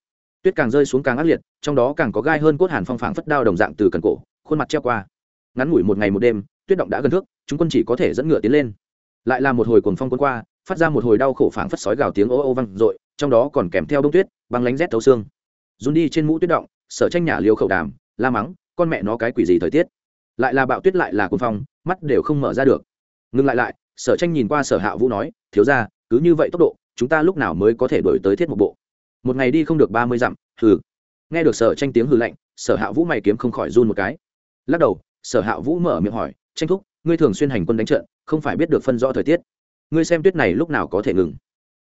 Tuyết càng rơi xuống càng ác liệt, trong đó càng có gai hơn cốt hàn phong phảng phất đao đồng dạng từ cần cổ, khuôn mặt treo qua. Ngắn ngủi một ngày một đêm, tuyết động đã gần thước, chúng quân chỉ có thể dẫn ngựa tiến lên. Lại là một hồi cuồng phong cuốn qua, phát ra một hồi đau khổ phảng phất sói gào tiếng ô ô vang dội, trong đó còn kèm theo bông tuyết, băng lánh rét thấu xương run đi trên mũ tuyết động sở tranh nhà liều khẩu đàm la mắng con mẹ nó cái quỷ gì thời tiết lại là bạo tuyết lại là cuồng phong mắt đều không mở ra được ngừng lại lại, sở tranh nhìn qua sở hạ vũ nói, thiếu ra cứ như vậy tốc độ, chúng ta lúc nào mới có thể đổi tới thiết một bộ? Một ngày đi không được ba mươi dặm, hừ. Nghe được sở tranh tiếng hừ lạnh, sở hạ vũ mày kiếm không khỏi run một cái. Lắc đầu, sở hạ vũ mở miệng hỏi, tranh thúc, ngươi thường xuyên hành quân đánh trận, không phải biết được phân rõ thời tiết. Ngươi xem tuyết này lúc nào có thể ngừng?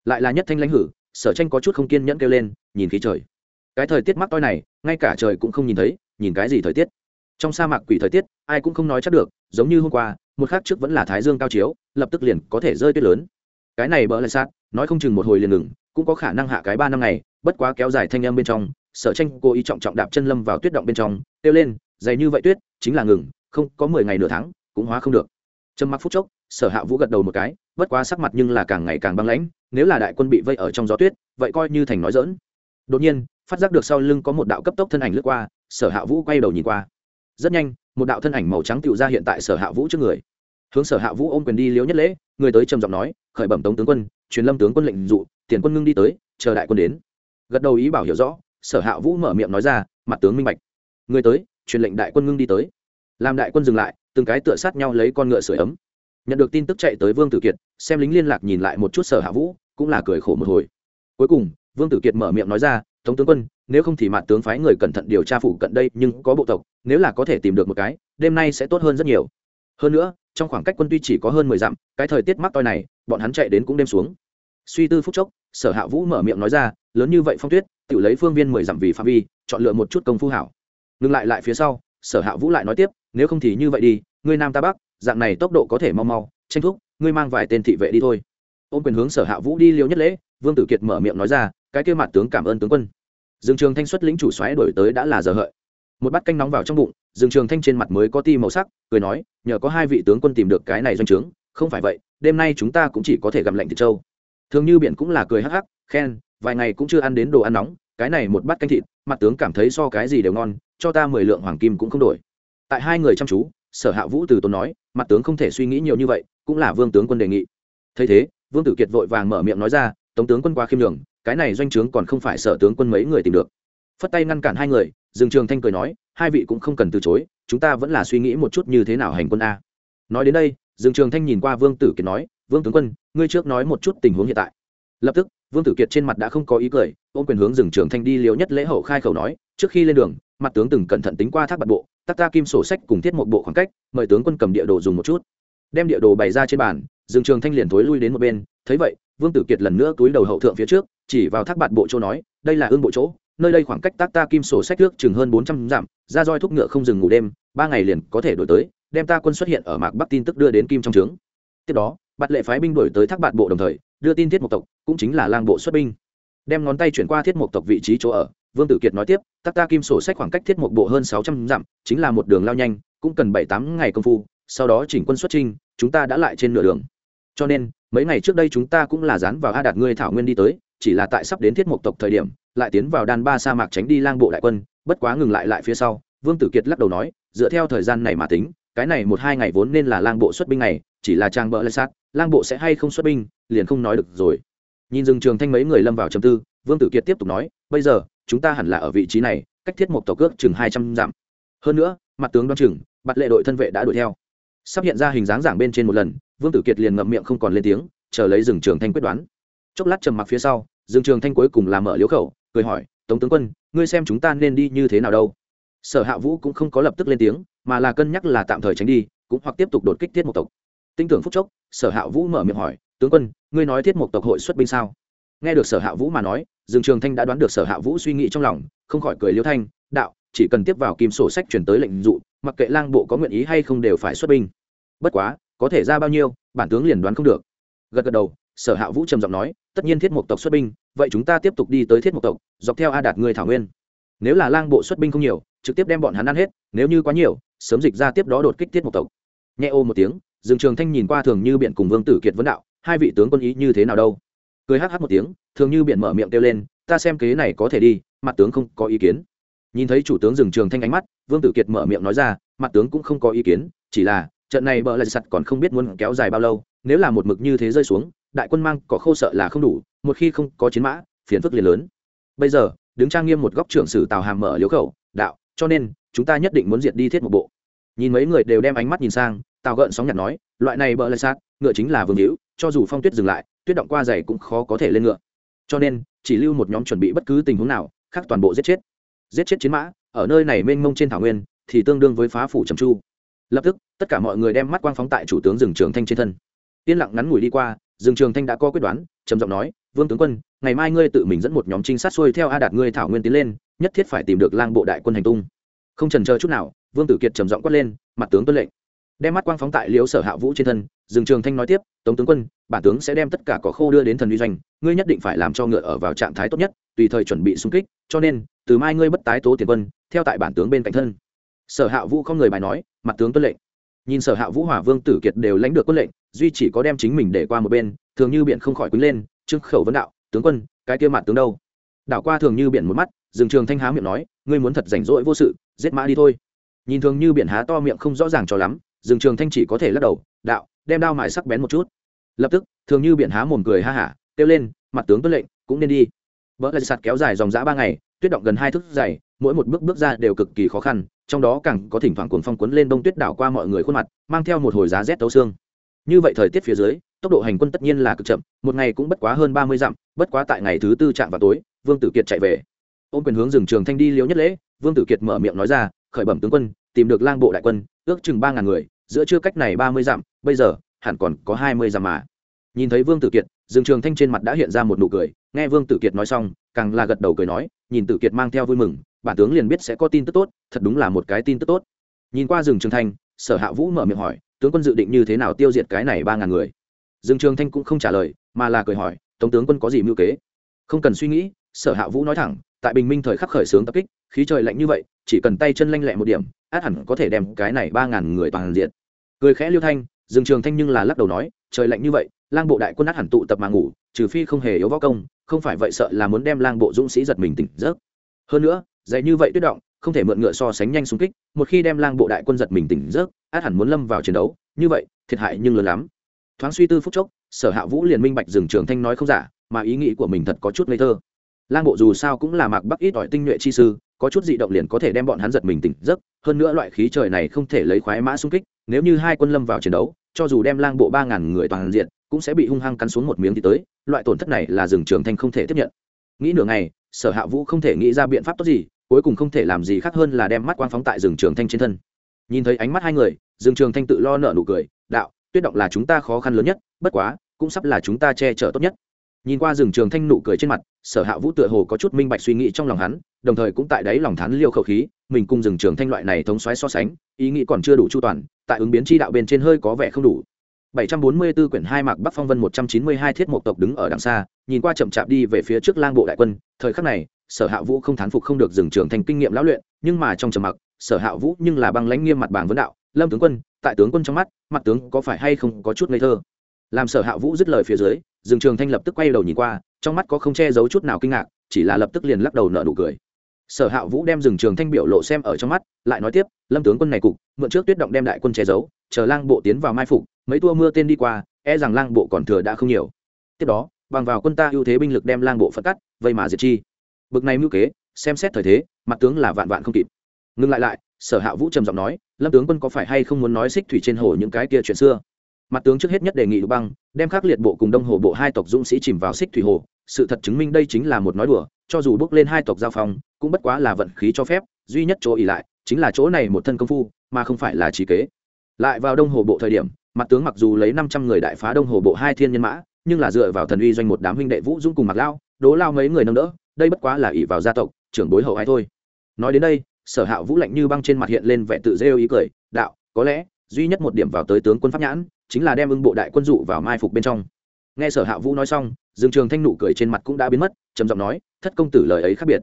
Lại là nhất thanh lãnh hử, sở tranh có chút không kiên nhẫn kêu lên, nhìn khí trời. Cái thời tiết mắc toi này, ngay cả trời cũng không nhìn thấy, nhìn cái gì thời tiết? Trong sa mạc quỷ thời tiết, ai cũng không nói chắc được, giống như hôm qua, một khác trước vẫn là thái dương cao chiếu, lập tức liền có thể rơi tuyết lớn. Cái này bỡ lại sát, nói không chừng một hồi liền ngừng, cũng có khả năng hạ cái ba năm ngày, bất quá kéo dài thanh âm bên trong, sở tranh cô ý trọng trọng đạp chân lâm vào tuyết động bên trong, kêu lên, dày như vậy tuyết, chính là ngừng, không, có mười ngày nửa tháng, cũng hóa không được. Trầm mặc phút chốc, sở hạ vũ gật đầu một cái, bất quá sắc mặt nhưng là càng ngày càng băng lãnh, nếu là đại quân bị vây ở trong gió tuyết, vậy coi như thành nói dỡn đột nhiên, phát giác được sau lưng có một đạo cấp tốc thân ảnh lướt qua, sở hạ vũ quay đầu nhìn qua rất nhanh, một đạo thân ảnh màu trắng tựu ra hiện tại sở hạ vũ trước người. Hướng sở hạ vũ ôm quyền đi liễu nhất lễ, người tới trầm giọng nói, khởi bẩm tống tướng quân, truyền lâm tướng quân lệnh dụ, tiền quân ngưng đi tới, chờ đại quân đến. Gật đầu ý bảo hiểu rõ, sở hạ vũ mở miệng nói ra, mặt tướng minh bạch. Người tới, truyền lệnh đại quân ngưng đi tới. Làm đại quân dừng lại, từng cái tựa sát nhau lấy con ngựa sửa ấm. Nhận được tin tức chạy tới vương tử kiệt, xem lính liên lạc nhìn lại một chút sở hạ vũ, cũng là cười khổ một hồi. Cuối cùng, vương tử kiệt mở miệng nói ra tống tướng quân, nếu không thì mạn tướng phái người cẩn thận điều tra phụ cận đây, nhưng có bộ tộc, nếu là có thể tìm được một cái, đêm nay sẽ tốt hơn rất nhiều. Hơn nữa, trong khoảng cách quân tuy chỉ có hơn mười dặm, cái thời tiết mắc toi này, bọn hắn chạy đến cũng đêm xuống. Suy tư phúc chốc, sở hạ vũ mở miệng nói ra, lớn như vậy phong tuyết tự lấy phương viên mười dặm vì phạm vi, chọn lựa một chút công phu hảo. Ngừng lại lại phía sau, sở hạ vũ lại nói tiếp, nếu không thì như vậy đi, ngươi nam ta bắc, dạng này tốc độ có thể mau mau, tranh thúc, ngươi mang vài tên thị vệ đi thôi. Ôm quyền hướng sở hạ vũ đi liêu nhất lễ, vương tử kiệt mở miệng nói ra cái kia mặt tướng cảm ơn tướng quân. Dương trường thanh xuất lĩnh chủ xoáy đổi tới đã là giờ hợi. Một bát canh nóng vào trong bụng, dương trường thanh trên mặt mới có ti màu sắc, cười nói, nhờ có hai vị tướng quân tìm được cái này doanh trướng, không phải vậy, đêm nay chúng ta cũng chỉ có thể gặm lạnh thịt trâu. Thường như biển cũng là cười hắc hắc, khen, vài ngày cũng chưa ăn đến đồ ăn nóng, cái này một bát canh thịt, mặt tướng cảm thấy so cái gì đều ngon, cho ta mười lượng hoàng kim cũng không đổi. Tại hai người chăm chú, sở hạ vũ từ tốn nói, mặt tướng không thể suy nghĩ nhiều như vậy, cũng là vương tướng quân đề nghị. Thấy thế, vương tử kiệt vội vàng mở miệng nói ra, tống tướng quân qua khiêm đường cái này doanh trướng còn không phải sở tướng quân mấy người tìm được. Phất tay ngăn cản hai người, dương trường thanh cười nói, hai vị cũng không cần từ chối, chúng ta vẫn là suy nghĩ một chút như thế nào hành quân a. Nói đến đây, dương trường thanh nhìn qua vương tử kiệt nói, vương tướng quân, ngươi trước nói một chút tình huống hiện tại. Lập tức, vương tử kiệt trên mặt đã không có ý cười, ôm quyền hướng dương trường thanh đi liều nhất lễ hậu khai khẩu nói, trước khi lên đường, mặt tướng từng cẩn thận tính qua thác bạt bộ, tắc ta kim sổ sách cùng thiết một bộ khoảng cách, mời tướng quân cầm địa đồ dùng một chút. Đem địa đồ bày ra trên bàn, dương trường thanh liền thối lui đến một bên thấy vậy, vương tử kiệt lần nữa túi đầu hậu thượng phía trước, chỉ vào thác bạt bộ chỗ nói, đây là ương bộ chỗ, nơi đây khoảng cách tác ta kim sổ sách trước chừng hơn bốn trăm dặm, ra roi thúc ngựa không dừng ngủ đêm, ba ngày liền có thể đổi tới, đem ta quân xuất hiện ở mạc bắc tin tức đưa đến kim trong trướng. Tiếp đó, bạt lệ phái binh đổi tới thác bạt bộ đồng thời, đưa tin thiết mộc tộc, cũng chính là lang bộ xuất binh. Đem ngón tay chuyển qua thiết mộc tộc vị trí chỗ ở, vương tử kiệt nói tiếp, tác ta kim sổ sách khoảng cách thiết mộc bộ hơn sáu trăm dặm, chính là một đường lao nhanh, cũng cần bảy tám ngày công phu, sau đó chỉnh quân xuất trinh chúng ta đã lại trên nửa đường. Cho nên mấy ngày trước đây chúng ta cũng là dán vào a đạt ngươi thảo nguyên đi tới, chỉ là tại sắp đến thiết mộc tộc thời điểm, lại tiến vào đan ba sa mạc tránh đi lang bộ đại quân, bất quá ngừng lại lại phía sau, vương tử kiệt lắc đầu nói, dựa theo thời gian này mà tính, cái này một hai ngày vốn nên là lang bộ xuất binh này chỉ là trang bỡ lê sát, lang bộ sẽ hay không xuất binh, liền không nói được rồi. Nhìn rừng trường thanh mấy người lâm vào trầm tư, vương tử kiệt tiếp tục nói, bây giờ, chúng ta hẳn là ở vị trí này, cách thiết mộc tộc cước chừng hai trăm dặm. Hơn nữa, mặt tướng đoan chừng bặt lệ đội thân vệ đã đuổi theo sắp hiện ra hình dáng giảng bên trên một lần, vương tử kiệt liền ngậm miệng không còn lên tiếng, chờ lấy rừng trường thanh quyết đoán. Chốc lát trầm mặc phía sau, rừng trường thanh cuối cùng làm mở liếu khẩu, cười hỏi, tống tướng quân, ngươi xem chúng ta nên đi như thế nào đâu? Sở hạ vũ cũng không có lập tức lên tiếng, mà là cân nhắc là tạm thời tránh đi, cũng hoặc tiếp tục đột kích thiết một tộc. Tinh tưởng phúc chốc, sở hạ vũ mở miệng hỏi, tướng quân, ngươi nói thiết một tộc hội xuất binh sao? Nghe được sở hạ vũ mà nói dương trường thanh đã đoán được sở hạ vũ suy nghĩ trong lòng, không khỏi cười liêu thanh, đạo, chỉ cần tiếp vào kim sổ sách chuyển tới lệnh dụ, mặc kệ lang bộ có nguyện ý hay không đều phải xuất binh bất quá, có thể ra bao nhiêu, bản tướng liền đoán không được. Gật gật đầu, sở hạ vũ trầm giọng nói, tất nhiên thiết mục tộc xuất binh, vậy chúng ta tiếp tục đi tới thiết mục tộc, dọc theo a đạt người thảo nguyên. Nếu là lang bộ xuất binh không nhiều, trực tiếp đem bọn hắn ăn hết, nếu như quá nhiều, sớm dịch ra tiếp đó đột kích thiết mục tộc. Nhẹ ô một tiếng, dương trường thanh nhìn qua thường như biện cùng vương tử kiệt vấn đạo, hai vị tướng quân ý như thế nào đâu? Cười hh một tiếng, thường như biện mở miệng kêu lên, ta xem kế này có thể đi, mặt tướng không có ý kiến. Nhìn thấy chủ tướng dừng trường thanh ánh mắt, vương tử kiệt mở miệng nói ra, mặt tướng cũng không có ý kiến, chỉ là trận này bờ lại sặt còn không biết muốn kéo dài bao lâu, nếu là một mực như thế rơi xuống, đại quân mang có khô sợ là không đủ, một khi không có chiến mã, phiền phức liền lớn. Bây giờ, đứng trang nghiêm một góc trưởng sử tào hàm mở liếu khẩu, đạo, cho nên, chúng ta nhất định muốn diệt đi thiết một bộ. Nhìn mấy người đều đem ánh mắt nhìn sang, tào gợn sóng nhặt nói, loại này bờ lại sát ngựa chính là vương hữu, cho dù phong tuyết dừng lại, tuyết động qua dày cũng khó có thể lên ngựa. Cho nên, chỉ lưu một nhóm chuẩn bị bất cứ tình huống nào, khác toàn bộ giết chết. Giết chết chiến mã, ở nơi này mênh mông trên thảo nguyên, thì tương đương với phá phủ trầm chu lập tức, tất cả mọi người đem mắt quang phóng tại chủ tướng rừng trường thanh trên thân. Yên lặng ngắn ngủi đi qua rừng trường thanh đã có quyết đoán, trầm giọng nói, vương tướng quân, ngày mai ngươi tự mình dẫn một nhóm trinh sát xuôi theo a đạt ngươi thảo nguyên tiến lên, nhất thiết phải tìm được lang bộ đại quân hành tung. Không trần chờ chút nào, vương tử kiệt trầm giọng quát lên, mặt tướng tuân lệnh. Đem mắt quang phóng tại liếu sở hạ vũ trên thân rừng trường thanh nói tiếp, tống tướng quân, bản tướng sẽ đem tất cả cỏ khô đưa đến thần uy doanh, ngươi nhất định phải làm cho ngựa ở vào trạng thái tốt nhất, tùy thời chuẩn bị xung kích, cho nên, từ mai ngươi bất tái tố tiền quân, theo tại bản tướng bên cạnh thân sở hạ vũ không người bài nói, mặt tướng tuân lệnh. Nhìn sở hạ vũ hỏa vương tử kiệt đều lãnh được quân lệnh, duy chỉ có đem chính mình để qua một bên, thường như biện không khỏi quýnh lên, trương khẩu vấn đạo, tướng quân, cái kia mặt tướng đâu? Đảo qua thường như biện một mắt dừng trường thanh há miệng nói, ngươi muốn thật rảnh rỗi vô sự, giết mã đi thôi. Nhìn thường như biện há to miệng không rõ ràng cho lắm dừng trường thanh chỉ có thể lắc đầu, đạo, đem đao mại sắc bén một chút. Lập tức, thường như biện há mồm cười ha hả, kêu lên, mặt tướng tuân lệnh, cũng nên đi. Vỡ lại sạt kéo dài dòng dã ba ngày, tuyết động gần hai thước dày, mỗi một bước bước ra đều cực kỳ khó khăn trong đó càng có thỉnh thoảng cuồng phong cuốn lên đông tuyết đảo qua mọi người khuôn mặt, mang theo một hồi giá rét tấu xương. Như vậy thời tiết phía dưới, tốc độ hành quân tất nhiên là cực chậm, một ngày cũng bất quá hơn ba mươi dặm, bất quá tại ngày thứ tư chạm vào tối, vương tử kiệt chạy về. Ôm quyền hướng rừng trường thanh đi liếu nhất lễ, vương tử kiệt mở miệng nói ra, khởi bẩm tướng quân, tìm được lang bộ đại quân, ước chừng ba ngàn người, giữa chưa cách này ba mươi dặm, bây giờ, hẳn còn có hai mươi dặm mà. Nhìn thấy vương tử kiệt, rừng trường thanh trên mặt đã hiện ra một nụ cười, nghe vương tử kiệt nói xong, càng là gật đầu cười nói, nhìn tử kiệt mang theo vui mừng bản tướng liền biết sẽ có tin tức tốt, thật đúng là một cái tin tức tốt. Nhìn qua rừng trường thanh, sở hạ vũ mở miệng hỏi, tướng quân dự định như thế nào tiêu diệt cái này ba ngàn người? Rừng trường thanh cũng không trả lời, mà là cười hỏi, tống tướng quân có gì mưu kế? Không cần suy nghĩ, sở hạ vũ nói thẳng, tại bình minh thời khắc khởi xướng tập kích, khí trời lạnh như vậy, chỉ cần tay chân lanh lẹ một điểm, át hẳn có thể đem cái này ba ngàn người toàn diện. Cười khẽ liêu thanh, rừng trường thanh nhưng là lắc đầu nói, trời lạnh như vậy, lang bộ đại quân át hẳn tụ tập mà ngủ, trừ phi không hề yếu võ công, không phải vậy sợ là muốn đem lang bộ dũng sĩ giật mình tỉnh giấc. Hơn nữa dày như vậy tuyết động, không thể mượn ngựa so sánh nhanh xung kích, một khi đem lang bộ đại quân giật mình tỉnh giấc, át hẳn muốn lâm vào chiến đấu, như vậy, thiệt hại nhưng lớn lắm. Thoáng suy tư phút chốc, sở hạ vũ liền minh bạch rừng trường thanh nói không giả, mà ý nghĩ của mình thật có chút ngây thơ. Lang bộ dù sao cũng là mạc bắc ít ỏi tinh nhuệ chi sư, có chút dị động liền có thể đem bọn hắn giật mình tỉnh giấc, hơn nữa loại khí trời này không thể lấy khoái mã xung kích, nếu như hai quân lâm vào chiến đấu, cho dù đem lang bộ ba ngàn người toàn diện, cũng sẽ bị hung hăng cắn xuống một miếng thì tới, loại tổn thất này là rừng trường thanh không thể tiếp nhận nghĩ nửa ngày, sở hạ vũ không thể nghĩ ra biện pháp tốt gì, cuối cùng không thể làm gì khác hơn là đem mắt quang phóng tại rừng trường thanh trên thân. Nhìn thấy ánh mắt hai người rừng trường thanh tự lo nợ nụ cười, đạo, tuyết động là chúng ta khó khăn lớn nhất, bất quá, cũng sắp là chúng ta che chở tốt nhất. Nhìn qua rừng trường thanh nụ cười trên mặt, sở hạ vũ tựa hồ có chút minh bạch suy nghĩ trong lòng hắn, đồng thời cũng tại đấy lòng thán liêu khẩu khí, mình cùng rừng trường thanh loại này thống xoáy so sánh, ý nghĩ còn chưa đủ chu toàn, tại ứng biến chi đạo bên trên hơi có vẻ không đủ. 744 quyển hai mạc Bắc Phong Vân 192 thiết một tộc đứng ở đằng xa, nhìn qua chậm chạp đi về phía trước lang bộ đại quân, thời khắc này, Sở Hạ Vũ không thán phục không được dừng trưởng thành kinh nghiệm lão luyện, nhưng mà trong trầm mặc, Sở Hạ Vũ nhưng là băng lãnh nghiêm mặt bảng vấn đạo, Lâm tướng quân, tại tướng quân trong mắt, mặt tướng có phải hay không có chút ngây thơ. Làm Sở Hạ Vũ dứt lời phía dưới, dừng trường thanh lập tức quay đầu nhìn qua, trong mắt có không che giấu chút nào kinh ngạc, chỉ là lập tức liền lắc đầu nở nụ cười sở hạ vũ đem Dừng trường thanh biểu lộ xem ở trong mắt lại nói tiếp lâm tướng quân này cục mượn trước tuyết động đem đại quân che giấu chờ lang bộ tiến vào mai phục mấy tua mưa tên đi qua e rằng lang bộ còn thừa đã không nhiều. Tiếp đó, bằng vào quân ta ưu thế binh lực đem lang bộ phật cắt, vây mà diệt chi. Bực này mưu kế, xem xét thời thế, mặt tướng là vạn vạn không kịp. Ngừng lại lại, sở hạ vũ trầm giọng nói, lâm tướng quân có phải hay không muốn nói xích thủy trên hồ những cái kia chuyện xưa? Mặt tướng trước hết nhất đề nghị băng, đem khắc liệt bộ cùng đông hồ bộ hai tộc dũng sĩ chìm vào xích thủy hồ. Sự thật chứng minh đây chính là một nói đùa, cho dù bước lên hai tộc giao phong, cũng bất quá là vận khí cho phép, duy nhất chỗ ỉ lại, chính là chỗ này một thân công phu, mà không phải là trí kế. Lại vào đông hồ bộ thời điểm mặt tướng mặc dù lấy năm trăm người đại phá đông hồ bộ hai thiên nhân mã, nhưng là dựa vào thần uy doanh một đám huynh đệ vũ dũng cùng mặc lao, đố lao mấy người nâng đỡ, đây bất quá là ỷ vào gia tộc, trưởng bối hậu ai thôi. Nói đến đây, sở hạ vũ lạnh như băng trên mặt hiện lên vẻ tự rêu ý cười, đạo, có lẽ, duy nhất một điểm vào tới tướng quân pháp nhãn, chính là đem ưng bộ đại quân dụ vào mai phục bên trong. Nghe sở hạ vũ nói xong, dương trường thanh nụ cười trên mặt cũng đã biến mất, trầm giọng nói, thất công tử lời ấy khác biệt.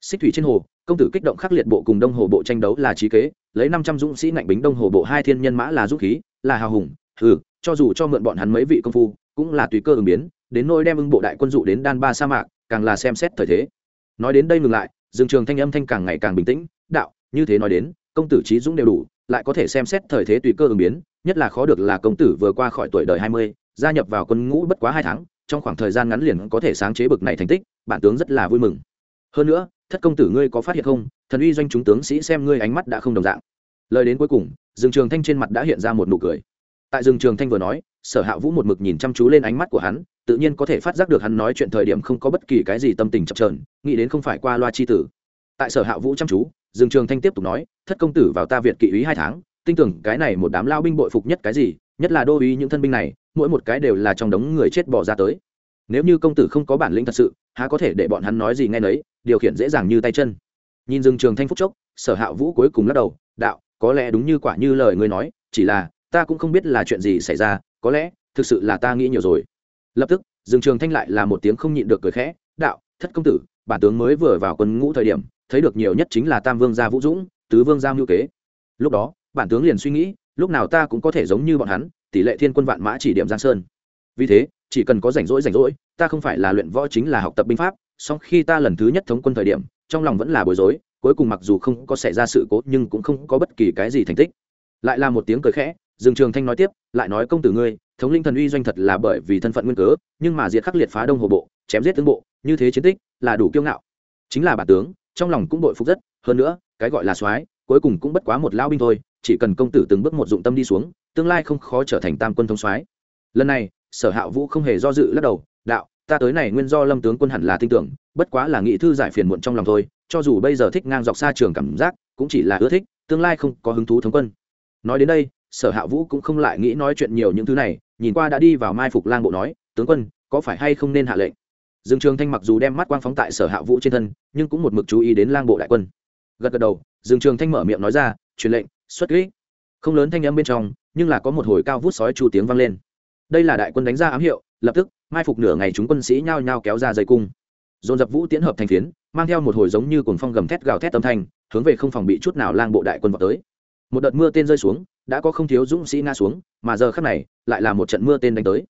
Xích thủy trên hồ, công tử kích động khắc liệt bộ cùng đông hồ bộ tranh đấu là trí kế, lấy năm trăm dũng sĩ ngạnh bính đông hồ bộ hai thiên nhân mã là dũng khí là hào hùng ừ cho dù cho mượn bọn hắn mấy vị công phu, cũng là tùy cơ ứng biến, đến nôi đem ưng bộ đại quân dụ đến đan ba sa mạc, càng là xem xét thời thế. Nói đến đây ngừng lại, dương trường thanh âm thanh càng ngày càng bình tĩnh, đạo, như thế nói đến, công tử trí dũng đều đủ, lại có thể xem xét thời thế tùy cơ ứng biến, nhất là khó được là công tử vừa qua khỏi tuổi đời hai mươi, gia nhập vào quân ngũ bất quá hai tháng, trong khoảng thời gian ngắn liền có thể sáng chế bực này thành tích, bản tướng rất là vui mừng. Hơn nữa, thất công tử ngươi có phát hiện không? Thần uy doanh chúng tướng sĩ xem ngươi ánh mắt đã không đồng dạng. Lời đến cuối cùng rừng trường thanh trên mặt đã hiện ra một nụ cười. Tại rừng trường thanh vừa nói, sở hạ vũ một mực nhìn chăm chú lên ánh mắt của hắn, tự nhiên có thể phát giác được hắn nói chuyện thời điểm không có bất kỳ cái gì tâm tình chập trờn nghĩ đến không phải qua loa chi tử. Tại sở hạ vũ chăm chú rừng trường thanh tiếp tục nói, thất công tử vào ta việt kỵ úy hai tháng, tin tưởng cái này một đám lao binh bội phục nhất cái gì, nhất là đô ý những thân binh này, mỗi một cái đều là trong đống người chết bỏ ra tới. Nếu như công tử không có bản lĩnh thật sự, há có thể để bọn hắn nói gì nghe nấy, điều khiển dễ dàng như tay chân. Nhìn rừng trường thanh phúc chốc, sở hạ vũ cuối cùng lắc đầu, đạo có lẽ đúng như quả như lời ngươi nói, chỉ là, ta cũng không biết là chuyện gì xảy ra, có lẽ, thực sự là ta nghĩ nhiều rồi. Lập tức, Dương trường thanh lại là một tiếng không nhịn được cười khẽ, đạo, thất công tử, bản tướng mới vừa vào quân ngũ thời điểm, thấy được nhiều nhất chính là tam vương gia vũ dũng, tứ vương gia mưu kế. Lúc đó, bản tướng liền suy nghĩ, lúc nào ta cũng có thể giống như bọn hắn, tỷ lệ thiên quân vạn mã chỉ điểm giang sơn. Vì thế, chỉ cần có rảnh rỗi rảnh rỗi, ta không phải là luyện võ chính là học tập binh pháp, song khi ta lần thứ nhất thống quân thời điểm, trong lòng vẫn là bối rối cuối cùng mặc dù không có xảy ra sự cố nhưng cũng không có bất kỳ cái gì thành tích. Lại là một tiếng cười khẽ, dương trường thanh nói tiếp, lại nói công tử ngươi, thống linh thần uy doanh thật là bởi vì thân phận nguyên cớ, nhưng mà diệt khắc liệt phá đông hồ bộ, chém giết tướng bộ, như thế chiến tích là đủ kiêu ngạo. Chính là bản tướng, trong lòng cũng đội phục rất, hơn nữa, cái gọi là soái, cuối cùng cũng bất quá một lao binh thôi, chỉ cần công tử từng bước một dụng tâm đi xuống, tương lai không khó trở thành tam quân thống soái. Lần này, sở hạ vũ không hề do dự lắc đầu, đạo, ta tới này nguyên do lâm tướng quân hẳn là tin tưởng bất quá là nghị thư giải phiền muộn trong lòng thôi, cho dù bây giờ thích ngang dọc xa trường cảm giác, cũng chỉ là ưa thích, tương lai không có hứng thú thống quân. Nói đến đây, sở hạ vũ cũng không lại nghĩ nói chuyện nhiều những thứ này, nhìn qua đã đi vào mai phục lang bộ nói, tướng quân, có phải hay không nên hạ lệnh? Dương trường thanh mặc dù đem mắt quang phóng tại sở hạ vũ trên thân, nhưng cũng một mực chú ý đến lang bộ đại quân. Gật gật đầu, dương trường thanh mở miệng nói ra, truyền lệnh, xuất kỹ không lớn thanh âm bên trong, nhưng là có một hồi cao vút sói chu tiếng vang lên. Đây là đại quân đánh ra ám hiệu, lập tức, mai phục nửa ngày chúng quân sĩ nhao nhao kéo ra dây cung dồn dập vũ tiến hợp thành phiến, mang theo một hồi giống như cồn phong gầm thét gào thét âm thanh, hướng về không phòng bị chút nào lang bộ đại quân vào tới. Một đợt mưa tên rơi xuống, đã có không thiếu dũng sĩ nga xuống, mà giờ khắc này, lại là một trận mưa tên đánh tới.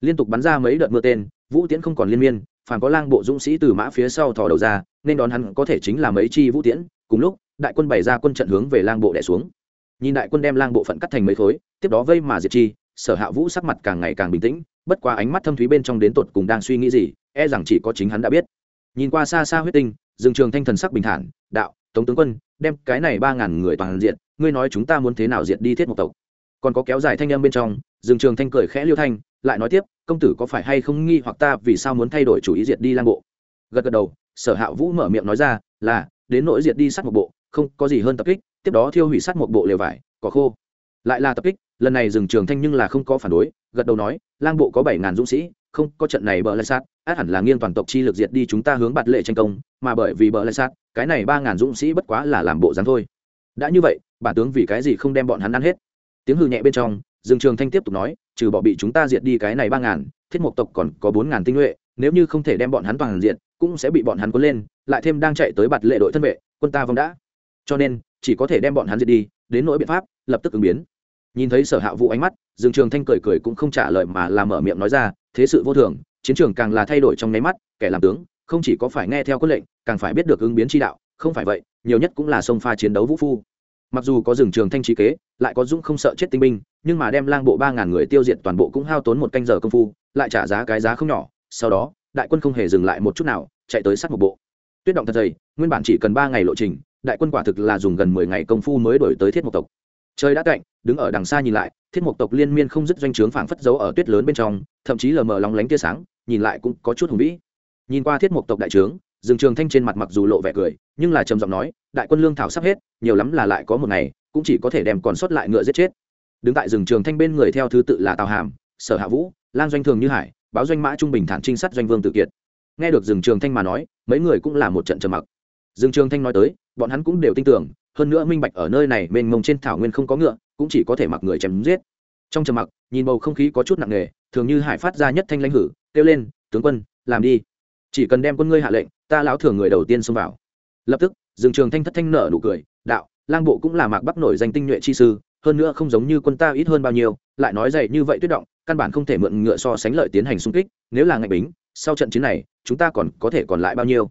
Liên tục bắn ra mấy đợt mưa tên, vũ tiễn không còn liên miên, phản có lang bộ dũng sĩ từ mã phía sau thò đầu ra, nên đón hắn có thể chính là mấy chi vũ tiễn. Cùng lúc, đại quân bày ra quân trận hướng về lang bộ đẻ xuống. Nhìn đại quân đem lang bộ phận cắt thành mấy khối, tiếp đó vây mà diệt chi, sở hạ vũ sắc mặt càng ngày càng bình tĩnh, bất qua ánh mắt thâm thúy bên trong đến tột cùng đang suy nghĩ gì e rằng chỉ có chính hắn đã biết. Nhìn qua xa xa huyết tinh, dương trường thanh thần sắc bình thản, đạo, tống tướng quân, đem cái này ba ngàn người toàn diện, ngươi nói chúng ta muốn thế nào diệt đi thiết Mộc tộc? Còn có kéo dài thanh âm bên trong, dương trường thanh cười khẽ liêu thanh, lại nói tiếp, công tử có phải hay không nghi hoặc ta vì sao muốn thay đổi chủ ý diệt đi lang bộ? Gật gật đầu, sở hạ vũ mở miệng nói ra, là, đến nỗi diệt đi sát một bộ, không có gì hơn tập kích, tiếp đó thiêu hủy sát một bộ lều vải, cỏ khô. Lại là tập kích, lần này dừng trường thanh nhưng là không có phản đối, gật đầu nói, lang bộ có bảy ngàn dũng sĩ không có trận này bờ lại sát át hẳn là nghiêng toàn tộc chi lực diệt đi chúng ta hướng bạt lệ tranh công, mà bởi vì bờ lại sát cái này ba ngàn dũng sĩ bất quá là làm bộ dáng thôi. Đã như vậy bản tướng vì cái gì không đem bọn hắn ăn hết? Tiếng hư nhẹ bên trong, dương trường thanh tiếp tục nói, trừ bỏ bị chúng ta diệt đi cái này ba ngàn, thiết mộc tộc còn có bốn ngàn tinh nhuệ, nếu như không thể đem bọn hắn toàn diện, cũng sẽ bị bọn hắn cuốn lên, lại thêm đang chạy tới bạt lệ đội thân vệ, quân ta vong đã. Cho nên, chỉ có thể đem bọn hắn diệt đi, đến nỗi biện pháp, lập tức ứng biến. Nhìn thấy sở hạ vũ ánh mắt, dương trường thanh cười cười cũng không trả lời mà làm mở miệng nói ra thế sự vô thường, chiến trường càng là thay đổi trong nháy mắt, kẻ làm tướng, không chỉ có phải nghe theo quân lệnh, càng phải biết được ứng biến chi đạo, không phải vậy, nhiều nhất cũng là sông pha chiến đấu vũ phu. Mặc dù có rừng trường thanh trí kế, lại có dũng không sợ chết tinh binh, nhưng mà đem lang bộ ba ngàn người tiêu diệt toàn bộ cũng hao tốn một canh giờ công phu, lại trả giá cái giá không nhỏ, sau đó, đại quân không hề dừng lại một chút nào, chạy tới sát một bộ. Tuyết động thật dày, nguyên bản chỉ cần ba ngày lộ trình, đại quân quả thực là dùng gần mười ngày công phu mới đổi tới thiết một tộc. Trời đã cạnh, đứng ở đằng xa nhìn lại thiết mục tộc liên miên không dứt doanh trướng phảng phất dấu ở tuyết lớn bên trong, thậm chí lờ mờ lóng lánh tia sáng, nhìn lại cũng có chút hùng vĩ. Nhìn qua thiết mục tộc đại trướng rừng trường thanh trên mặt mặc dù lộ vẻ cười, nhưng là trầm giọng nói, đại quân lương thảo sắp hết, nhiều lắm là lại có một ngày, cũng chỉ có thể đem còn sót lại ngựa giết chết. Đứng tại rừng trường thanh bên người theo thứ tự là tào hàm, sở hạ vũ lan doanh thường như hải, báo doanh mã trung bình thản trinh sát doanh vương tự kiệt. Nghe được rừng trường thanh mà nói, mấy người cũng là một trận trầm mặc. Rừng trường thanh nói tới, bọn hắn cũng đều tin tưởng hơn nữa minh bạch ở nơi này mênh mông trên thảo nguyên không có ngựa, cũng chỉ có thể mặc người chém giết. Trong trầm mặc, nhìn bầu không khí có chút nặng nề, thường như hải phát ra nhất thanh lãnh hử, kêu lên, tướng quân, làm đi. Chỉ cần đem quân ngươi hạ lệnh, ta lão thường người đầu tiên xông vào. Lập tức dừng trường thanh thất thanh nở nụ cười, đạo, lang bộ cũng là mạc bắc nổi danh tinh nhuệ chi sư, hơn nữa không giống như quân ta ít hơn bao nhiêu, lại nói dậy như vậy tuyết động, căn bản không thể mượn ngựa so sánh lợi tiến hành xung kích, nếu là ngạch bính, sau trận chiến này, chúng ta còn có thể còn lại bao nhiêu?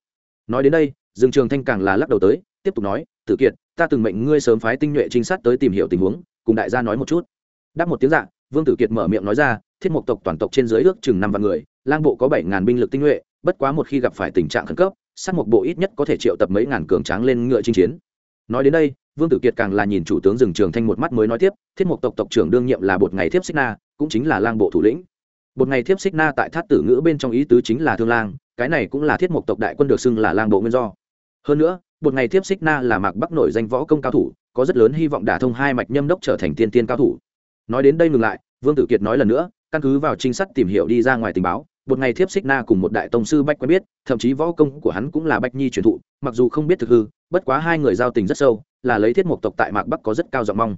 Nói đến đây dừng trường thanh càng là lắc đầu tới tiếp tục nói, tử kiệt, ta từng mệnh ngươi sớm phái tinh nhuệ trinh sát tới tìm hiểu tình huống, cùng đại gia nói một chút. Đáp một tiếng dạ vương tử kiệt mở miệng nói ra, thiết mục tộc toàn tộc trên dưới ước chừng năm vạn người, lang bộ có bảy ngàn binh lực tinh nhuệ, bất quá một khi gặp phải tình trạng khẩn cấp, sát mục bộ ít nhất có thể triệu tập mấy ngàn cường tráng lên ngựa chinh chiến. Nói đến đây, vương tử kiệt càng là nhìn chủ tướng rừng trường thanh một mắt mới nói tiếp, thiết mục tộc tộc trưởng đương nhiệm là bột ngày thiếp xích na, cũng chính là lang bộ thủ lĩnh. Bột ngày thiếp xích na tại thát tử ngữ bên trong ý tứ chính là thương lang, cái này cũng là thiết mục tộc đại quân được xưng là lang bộ nguyên do. Hơn nữa một ngày tiếp xích na là mạc bắc nổi danh võ công cao thủ, có rất lớn hy vọng đả thông hai mạch nhâm đốc trở thành tiên tiên cao thủ. Nói đến đây ngừng lại, vương tử kiệt nói lần nữa, căn cứ vào trinh sát tìm hiểu đi ra ngoài tình báo, một ngày thiếp xích na cùng một đại tông sư bách quen biết, thậm chí võ công của hắn cũng là bách nhi truyền thụ, mặc dù không biết thực hư, bất quá hai người giao tình rất sâu, là lấy thiết mộc tộc tại mạc bắc có rất cao giọng mong.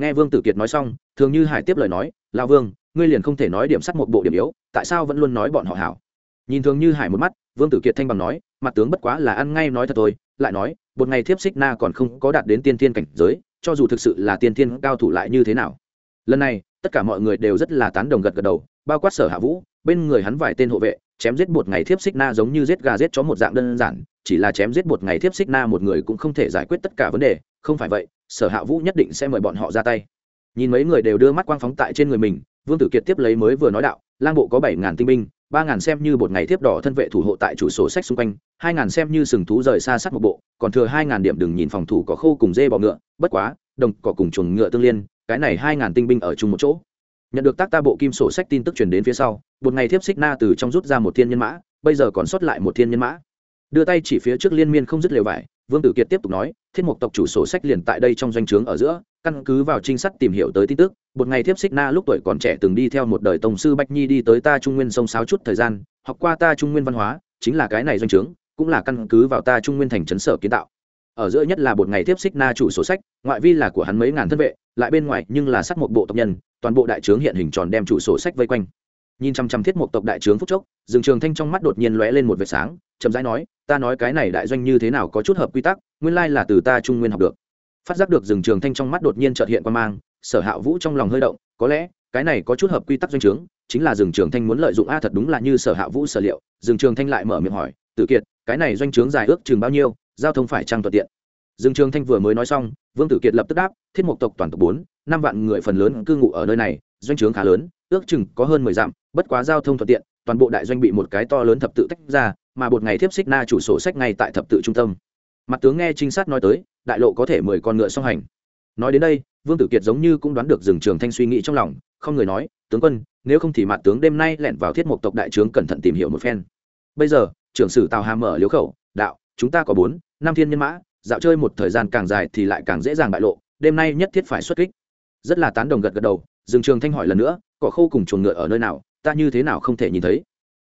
Nghe vương tử kiệt nói xong, thường như hải tiếp lời nói lao vương, ngươi liền không thể nói điểm sắt một bộ điểm yếu, tại sao vẫn luôn nói bọn họ hảo? Nhìn thường như hải một mắt, vương tử kiệt thanh bằng nói, mặt tướng bất quá là ăn ngay nói thật thôi. Lại nói, một ngày thiếp xích na còn không có đạt đến tiên tiên cảnh giới, cho dù thực sự là tiên tiên cao thủ lại như thế nào? Lần này, tất cả mọi người đều rất là tán đồng gật gật đầu, bao quát sở hạ vũ, bên người hắn vài tên hộ vệ, chém giết một ngày thiếp xích na giống như giết gà giết chó một dạng đơn giản, chỉ là chém giết một ngày thiếp xích na một người cũng không thể giải quyết tất cả vấn đề, không phải vậy, sở hạ vũ nhất định sẽ mời bọn họ ra tay. Nhìn mấy người đều đưa mắt quang phóng tại trên người mình vương tử kiệt tiếp lấy mới vừa nói đạo, lang bộ có bảy ngàn tinh binh, ba ngàn xem như bột ngày tiếp đỏ thân vệ thủ hộ tại chủ sổ sách xung quanh, hai ngàn xem như sừng thú rời xa sát một bộ, còn thừa hai ngàn điểm đừng nhìn phòng thủ có khô cùng dê bọ ngựa, bất quá, đồng cỏ cùng chuồng ngựa tương liên, cái này hai ngàn tinh binh ở chung một chỗ. Nhận được tác ta bộ kim sổ sách tin tức truyền đến phía sau một ngày thiếp xích na từ trong rút ra một thiên nhân mã, bây giờ còn sót lại một thiên nhân mã. Đưa tay chỉ phía trước liên miên không dứt lều vải, vương tử kiệt tiếp tục nói, thiết mục tộc chủ sổ sách liền tại đây trong doanh trướng ở giữa, căn cứ vào trinh sát tìm hiểu tới tin tức một ngày thiếp xích na lúc tuổi còn trẻ từng đi theo một đời tổng sư bách nhi đi tới ta trung nguyên sông sáo chút thời gian, học qua ta trung nguyên văn hóa, chính là cái này doanh trướng, cũng là căn cứ vào ta trung nguyên thành trấn sở kiến tạo. Ở giữa nhất là một ngày tiếp xích na chủ sổ sách, ngoại vi là của hắn mấy ngàn thân vệ, lại bên ngoài nhưng là sắc một bộ tộc nhân, toàn bộ đại trướng hiện hình tròn đem chủ sổ sách vây quanh. Nhìn chăm chăm thiết một tộc đại trướng phúc chốc, dương trường thanh trong mắt đột nhiên lóe lên một vệt sáng, chậm rãi nói, ta nói cái này đại doanh như thế nào có chút hợp quy tắc, nguyên lai là từ ta trung nguyên học được. Phát giác được dương trường thanh trong mắt đột nhiên trợt hiện quan mang sở hạ vũ trong lòng hơi động, có lẽ, cái này có chút hợp quy tắc doanh trướng, chính là rừng trường thanh muốn lợi dụng a thật đúng là như sở hạ vũ sở liệu, rừng trường thanh lại mở miệng hỏi tự kiệt, cái này doanh trướng dài ước chừng bao nhiêu, giao thông phải trăng thuận tiện. Rừng trường thanh vừa mới nói xong, vương tử kiệt lập tức đáp, thiết Mộc tộc toàn tộc bốn, năm vạn người phần lớn cư ngụ ở nơi này, doanh trướng khá lớn, ước chừng có hơn mười dặm, bất quá giao thông thuận tiện, toàn bộ đại doanh bị một cái to lớn thập tự tách ra, mà một ngày tiếp xích na chủ sổ sách ngay tại thập tự trung tâm. Mặt tướng nghe trinh sát nói tới, đại lộ có thể mười con ngựa song hành nói đến đây, vương tử kiệt giống như cũng đoán được rừng trường thanh suy nghĩ trong lòng, không người nói, tướng quân, nếu không thì mạn tướng đêm nay lẻn vào thiết mục tộc đại trướng cẩn thận tìm hiểu một phen. Bây giờ, trưởng sử tào hàm mở liếu khẩu, đạo, chúng ta có bốn, năm thiên nhân mã, dạo chơi một thời gian càng dài thì lại càng dễ dàng bại lộ, đêm nay nhất thiết phải xuất kích. Rất là tán đồng gật gật đầu, rừng trường thanh hỏi lần nữa, cỏ khô cùng chuồng ngựa ở nơi nào, ta như thế nào không thể nhìn thấy?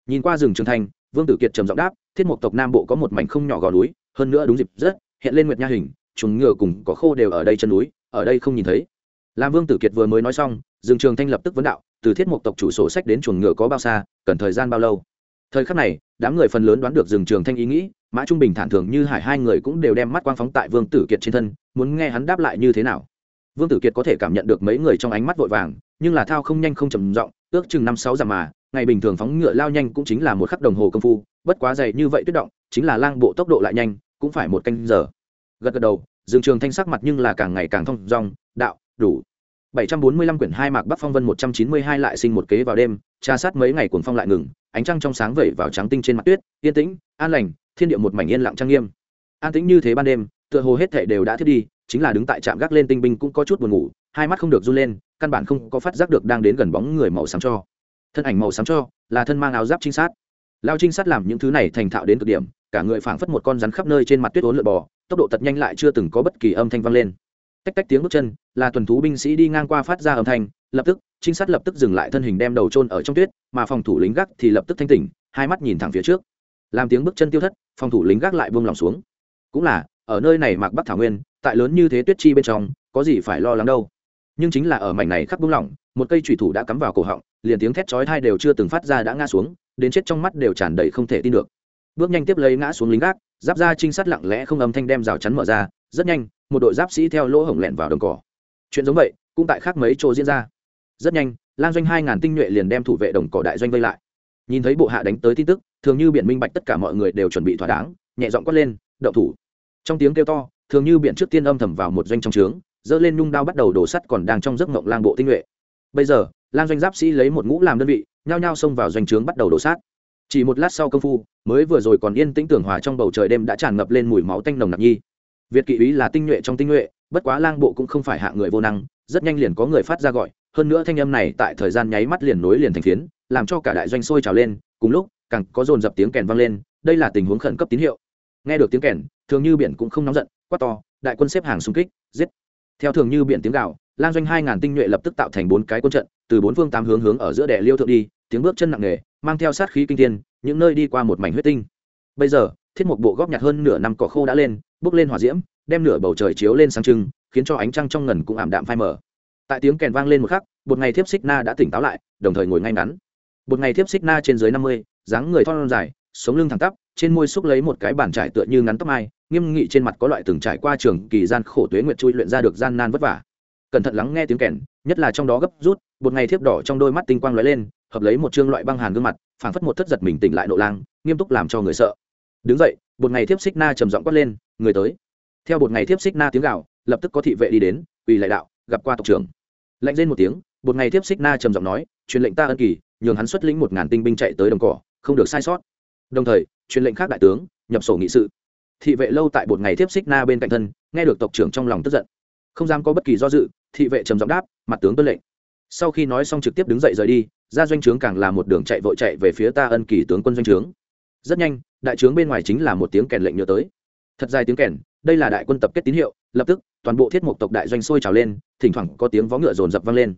Nhìn qua rừng trường thanh, vương tử kiệt trầm giọng đáp, thiết mục tộc nam bộ có một mảnh không nhỏ gò núi, hơn nữa đúng dịp rất, hiện lên nguyệt nha hình chuồng ngựa cùng có khô đều ở đây chân núi, ở đây không nhìn thấy. Làm vương tử kiệt vừa mới nói xong, dương trường thanh lập tức vấn đạo, từ thiết mục tộc chủ sổ sách đến chuồng ngựa có bao xa, cần thời gian bao lâu? Thời khắc này, đám người phần lớn đoán được dương trường thanh ý nghĩ, mã trung bình thản thường như hải hai người cũng đều đem mắt quang phóng tại vương tử kiệt trên thân, muốn nghe hắn đáp lại như thế nào. Vương tử kiệt có thể cảm nhận được mấy người trong ánh mắt vội vàng, nhưng là thao không nhanh không trầm giọng, ước chừng năm sáu dặm mà, ngày bình thường phóng ngựa lao nhanh cũng chính là một khắc đồng hồ công phu, bất quá dày như vậy tuyết động, chính là lang bộ tốc độ lại nhanh, cũng phải một canh giờ gật gật đầu dương trường thanh sắc mặt nhưng là càng ngày càng thông dong đạo đủ 745 quyển hai mạc Bắc Phong Vân 192 lại sinh một kế vào đêm, tra sát mấy ngày cuồng phong lại ngừng, ánh trăng trong sáng vẩy vào trắng tinh trên mặt tuyết, yên tĩnh, an lành, thiên địa một mảnh yên lặng trang nghiêm. An tĩnh như thế ban đêm, tựa hồ hết thảy đều đã thiết đi, chính là đứng tại trạm gác lên tinh binh cũng có chút buồn ngủ, hai mắt không được run lên, căn bản không có phát giác được đang đến gần bóng người màu xám cho. Thân ảnh màu xám cho, là thân mang áo giáp trinh sát. Lao trinh sát làm những thứ này thành thạo đến cực điểm, cả người phảng phất một con rắn khắp nơi trên mặt tuyết uốn lượn bò, tốc độ tật nhanh lại chưa từng có bất kỳ âm thanh vang lên. Tách tách tiếng bước chân là tuần thú binh sĩ đi ngang qua phát ra âm thanh lập tức trinh sát lập tức dừng lại thân hình đem đầu trôn ở trong tuyết mà phòng thủ lính gác thì lập tức thanh tỉnh hai mắt nhìn thẳng phía trước. Làm tiếng bước chân tiêu thất phòng thủ lính gác lại buông lòng xuống. Cũng là ở nơi này mạc bắc thảo nguyên tại lớn như thế tuyết chi bên trong có gì phải lo lắng đâu. Nhưng chính là ở mảnh này khắp buông lỏng một cây thủy thủ đã cắm vào cổ họng liền tiếng thét chói tai đều chưa từng phát ra đã ngã xuống đến chết trong mắt đều tràn đầy không thể tin được bước nhanh tiếp lấy ngã xuống lính gác, giáp ra trinh sát lặng lẽ không âm thanh đem rào chắn mở ra, rất nhanh, một đội giáp sĩ theo lỗ hổng lẹn vào đồng cỏ. Chuyện giống vậy, cũng tại khác mấy chỗ diễn ra. Rất nhanh lan doanh hai ngàn tinh nhuệ liền đem thủ vệ đồng cỏ đại doanh vây lại. Nhìn thấy bộ hạ đánh tới tin tức, thường như biện minh bạch tất cả mọi người đều chuẩn bị thỏa đáng, nhẹ giọng quát lên đậu thủ. Trong tiếng kêu to, thường như biện trước tiên âm thầm vào một doanh trong trướng dỡ lên nhung đao bắt đầu đổ sắt còn đang trong giấc mộng lang bộ tinh nhuệ. Bây giờ lan doanh giáp sĩ lấy một ngũ làm đơn vị, nhao nhao xông vào doanh trướng bắt đầu đổ sát chỉ một lát sau công phu, mới vừa rồi còn yên tĩnh tưởng hòa trong bầu trời đêm đã tràn ngập lên mùi máu tanh nồng nặc nhi. Việt kỵ ý là tinh nhuệ trong tinh nhuệ, bất quá lang bộ cũng không phải hạ người vô năng, rất nhanh liền có người phát ra gọi, hơn nữa thanh âm này tại thời gian nháy mắt liền nối liền thành phiến, làm cho cả đại doanh sôi trào lên, cùng lúc, càng có dồn dập tiếng kèn vang lên, đây là tình huống khẩn cấp tín hiệu. Nghe được tiếng kèn, thường như biển cũng không nóng giận, quát to, đại quân xếp hàng xung kích, giết. Theo thường như biển tiếng gạo lang doanh hai ngàn tinh nhuệ lập tức tạo thành bốn cái quân trận, từ bốn phương tám hướng hướng ở giữa đệ liêu thượng đi, tiếng bước chân nặng nề mang theo sát khí kinh thiên, những nơi đi qua một mảnh huyết tinh. Bây giờ, thiết một bộ góp nhặt hơn nửa năm cỏ khô đã lên bước lên hỏa diễm, đem nửa bầu trời chiếu lên sáng trưng, khiến cho ánh trăng trong ngần cũng ảm đạm phai mờ. Tại tiếng kèn vang lên một khắc, một ngày thiếp xích na đã tỉnh táo lại, đồng thời ngồi ngay ngắn. Một ngày thiếp xích na trên dưới năm mươi, dáng người thon dài, sống lưng thẳng tắp, trên môi xúc lấy một cái bàn trải tựa như ngắn tóc mai, nghiêm nghị trên mặt có loại từng trải qua trường kỳ gian khổ tuế nguyệt chui luyện ra được gian nan vất vả. Cẩn thận lắng nghe tiếng kèn nhất là trong đó gấp rút, một ngày thiếp đỏ trong đôi mắt tinh quang lóe lên, hợp lấy một chương loại băng hàn gương mặt, phảng phất một thất giật mình tỉnh lại nộ lang, nghiêm túc làm cho người sợ. Đứng dậy bột ngày thiếp xích na trầm giọng quát lên, người tới. Theo bột ngày thiếp xích na tiếng gạo lập tức có thị vệ đi đến ủy lại đạo, gặp qua tộc trưởng. Lạnh lên một tiếng bột ngày thiếp xích na trầm giọng nói, truyền lệnh ta ân kỳ, nhường hắn xuất lĩnh một ngàn tinh binh chạy tới đồng cỏ, không được sai sót. Đồng thời, truyền lệnh khác đại tướng, nhập sổ nghị sự. Thị vệ lâu tại bột ngày thiếp xích na bên cạnh thân, nghe được tộc trưởng trong lòng tức giận, không dám có bất kỳ do dự thị vệ trầm giọng đáp, mặt tướng tuân lệnh. Sau khi nói xong trực tiếp đứng dậy rời đi ra doanh trướng càng là một đường chạy vội chạy về phía ta ân kỳ tướng quân doanh trướng. Rất nhanh, đại trướng bên ngoài chính là một tiếng kèn lệnh nhớ tới. Thật dài tiếng kèn, đây là đại quân tập kết tín hiệu, lập tức, toàn bộ thiết mục tộc đại doanh sôi trào lên, thỉnh thoảng có tiếng vó ngựa rồn rập vang lên.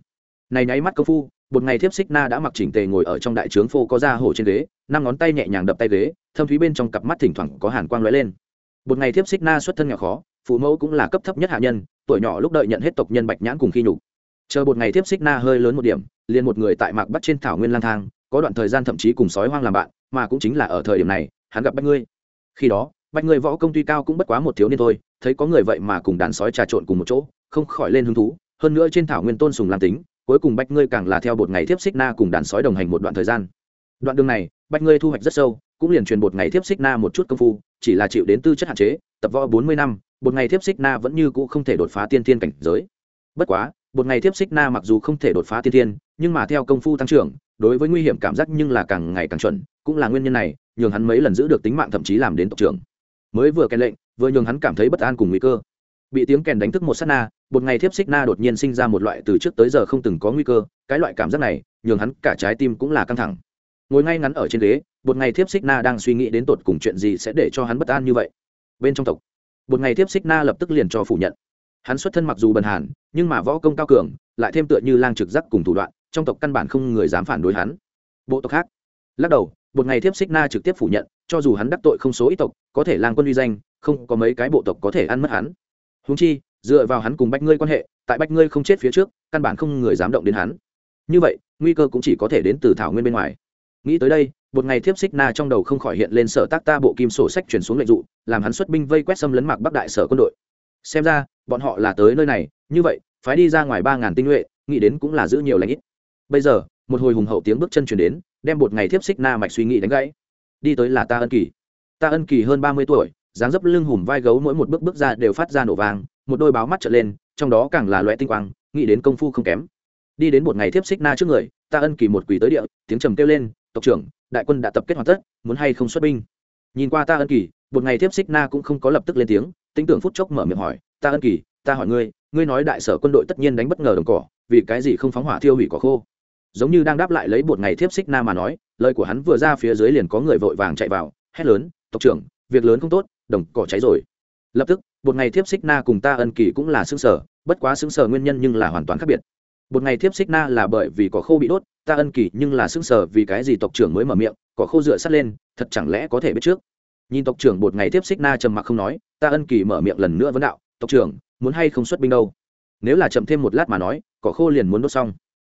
Này nháy mắt công phu, một ngày thiếp xích na đã mặc chỉnh tề ngồi ở trong đại trướng phô có da hổ trên ghế, năm ngón tay nhẹ nhàng đập tay ghế, thâm thúy bên trong cặp mắt thỉnh thoảng có hàn quang lóe lên. Một ngày thiếp xích na xuất thân nhỏ khó, phụ mẫu cũng là cấp thấp nhất hạ nhân tuổi nhỏ lúc đợi nhận hết tộc nhân bạch nhãn cùng khi nhục. Chờ một ngày thiếp xích na hơi lớn một điểm, liền một người tại mạc bắt trên thảo nguyên lang thang, có đoạn thời gian thậm chí cùng sói hoang làm bạn, mà cũng chính là ở thời điểm này, hắn gặp bách ngươi. Khi đó bách ngươi võ công tuy cao cũng bất quá một thiếu niên thôi, thấy có người vậy mà cùng đàn sói trà trộn cùng một chỗ, không khỏi lên hứng thú, hơn nữa trên thảo nguyên tôn sùng làm tính, cuối cùng bách ngươi càng là theo bột ngày tiếp xích na cùng đàn sói đồng hành một đoạn thời gian. Đoạn đường này bách ngươi thu hoạch rất sâu, cũng liền truyền bột ngày tiếp xích na một chút công phu, chỉ là chịu đến tư chất hạn chế, tập võ bốn mươi năm một ngày Thiếp xích na vẫn như cũ không thể đột phá tiên tiên cảnh giới. Bất quá một ngày Thiếp xích na mặc dù không thể đột phá tiên tiên nhưng mà theo công phu tăng trưởng, đối với nguy hiểm cảm giác nhưng là càng ngày càng chuẩn, cũng là nguyên nhân này, nhường hắn mấy lần giữ được tính mạng thậm chí làm đến tộc trưởng. Mới vừa kèn lệnh, vừa nhường hắn cảm thấy bất an cùng nguy cơ. Bị tiếng kèn đánh thức một s á t na một ngày thiếp xích na đột nhiên sinh ra một loại từ trước tới giờ không từng có nguy cơ, cái loại cảm giác này, nhường hắn cả trái tim cũng là căng thẳng. Ngồi ngay ngắn ở trên ghế một ngày thiếp xích na đang suy nghĩ đến tột cùng chuyện gì sẽ để cho hắn bất an như vậy. Bên trong tộc một ngày tiếp xích na lập tức liền cho phủ nhận. Hắn xuất thân mặc dù bần hàn, nhưng mà võ công cao cường, lại thêm tựa như lang trực giác cùng thủ đoạn, trong tộc căn bản không người dám phản đối hắn. Bộ tộc khác. Lắc đầu, một ngày tiếp xích na trực tiếp phủ nhận, cho dù hắn đắc tội không số ít tộc, có thể lang quân uy danh, không có mấy cái bộ tộc có thể ăn mất hắn. Húng chi, dựa vào hắn cùng bách ngươi quan hệ, tại bách ngươi không chết phía trước, căn bản không người dám động đến hắn. Như vậy, nguy cơ cũng chỉ có thể đến từ thảo nguyên bên ngoài. Nghĩ tới đây một ngày thiếp xích na trong đầu không khỏi hiện lên sở tác ta bộ kim sổ sách chuyển xuống lệnh dụ, làm hắn xuất binh vây quét xâm lấn mạc bắc đại sở quân đội. Xem ra, bọn họ là tới nơi này, như vậy, phái đi ra ngoài ba ngàn tinh nhuệ, nghĩ đến cũng là giữ nhiều lãnh ít. Bây giờ, một hồi hùng hậu tiếng bước chân chuyển đến, đem một ngày thiếp xích na mạch suy nghĩ đánh gãy. Đi tới là ta ân kỳ. Ta ân kỳ hơn ba mươi tuổi, dáng dấp lưng hùm vai gấu mỗi một bước bước ra đều phát ra nổ vàng một đôi báo mắt trở lên, trong đó càng là loẹ tinh quang, nghĩ đến công phu không kém. Đi đến một ngày thiếp xích na trước người, ta ân kỳ một quỳ tới địa, tiếng trầm kêu lên, tộc trưởng đại quân đã tập kết hoàn tất, muốn hay không xuất binh. Nhìn qua ta ân kỳ, một ngày thiếp xích na cũng không có lập tức lên tiếng tính tưởng phút chốc mở miệng hỏi, ta ân kỳ, ta hỏi ngươi ngươi nói đại sở quân đội tất nhiên đánh bất ngờ đồng cỏ, vì cái gì không phóng hỏa thiêu hủy cỏ khô? Giống như đang đáp lại lấy một ngày thiếp xích na mà nói, lời của hắn vừa ra phía dưới liền có người vội vàng chạy vào, hét lớn, tộc trưởng, việc lớn không tốt, đồng cỏ cháy rồi. Lập tức, một ngày thiếp xích na cùng ta ân kỳ cũng là xương sở, bất quá xương sở nguyên nhân nhưng là hoàn toàn khác biệt một ngày thiếp xích na là bởi vì cỏ khô bị đốt, ta ân kỳ nhưng là xương sờ vì cái gì tộc trưởng mới mở miệng, cỏ khô dựa sắt lên, thật chẳng lẽ có thể biết trước? Nhìn tộc trưởng một ngày tiếp xích na trầm mặc không nói, ta ân kỳ mở miệng lần nữa vấn đạo, tộc trưởng, muốn hay không xuất binh đâu? Nếu là chậm thêm một lát mà nói, cỏ khô liền muốn đốt xong.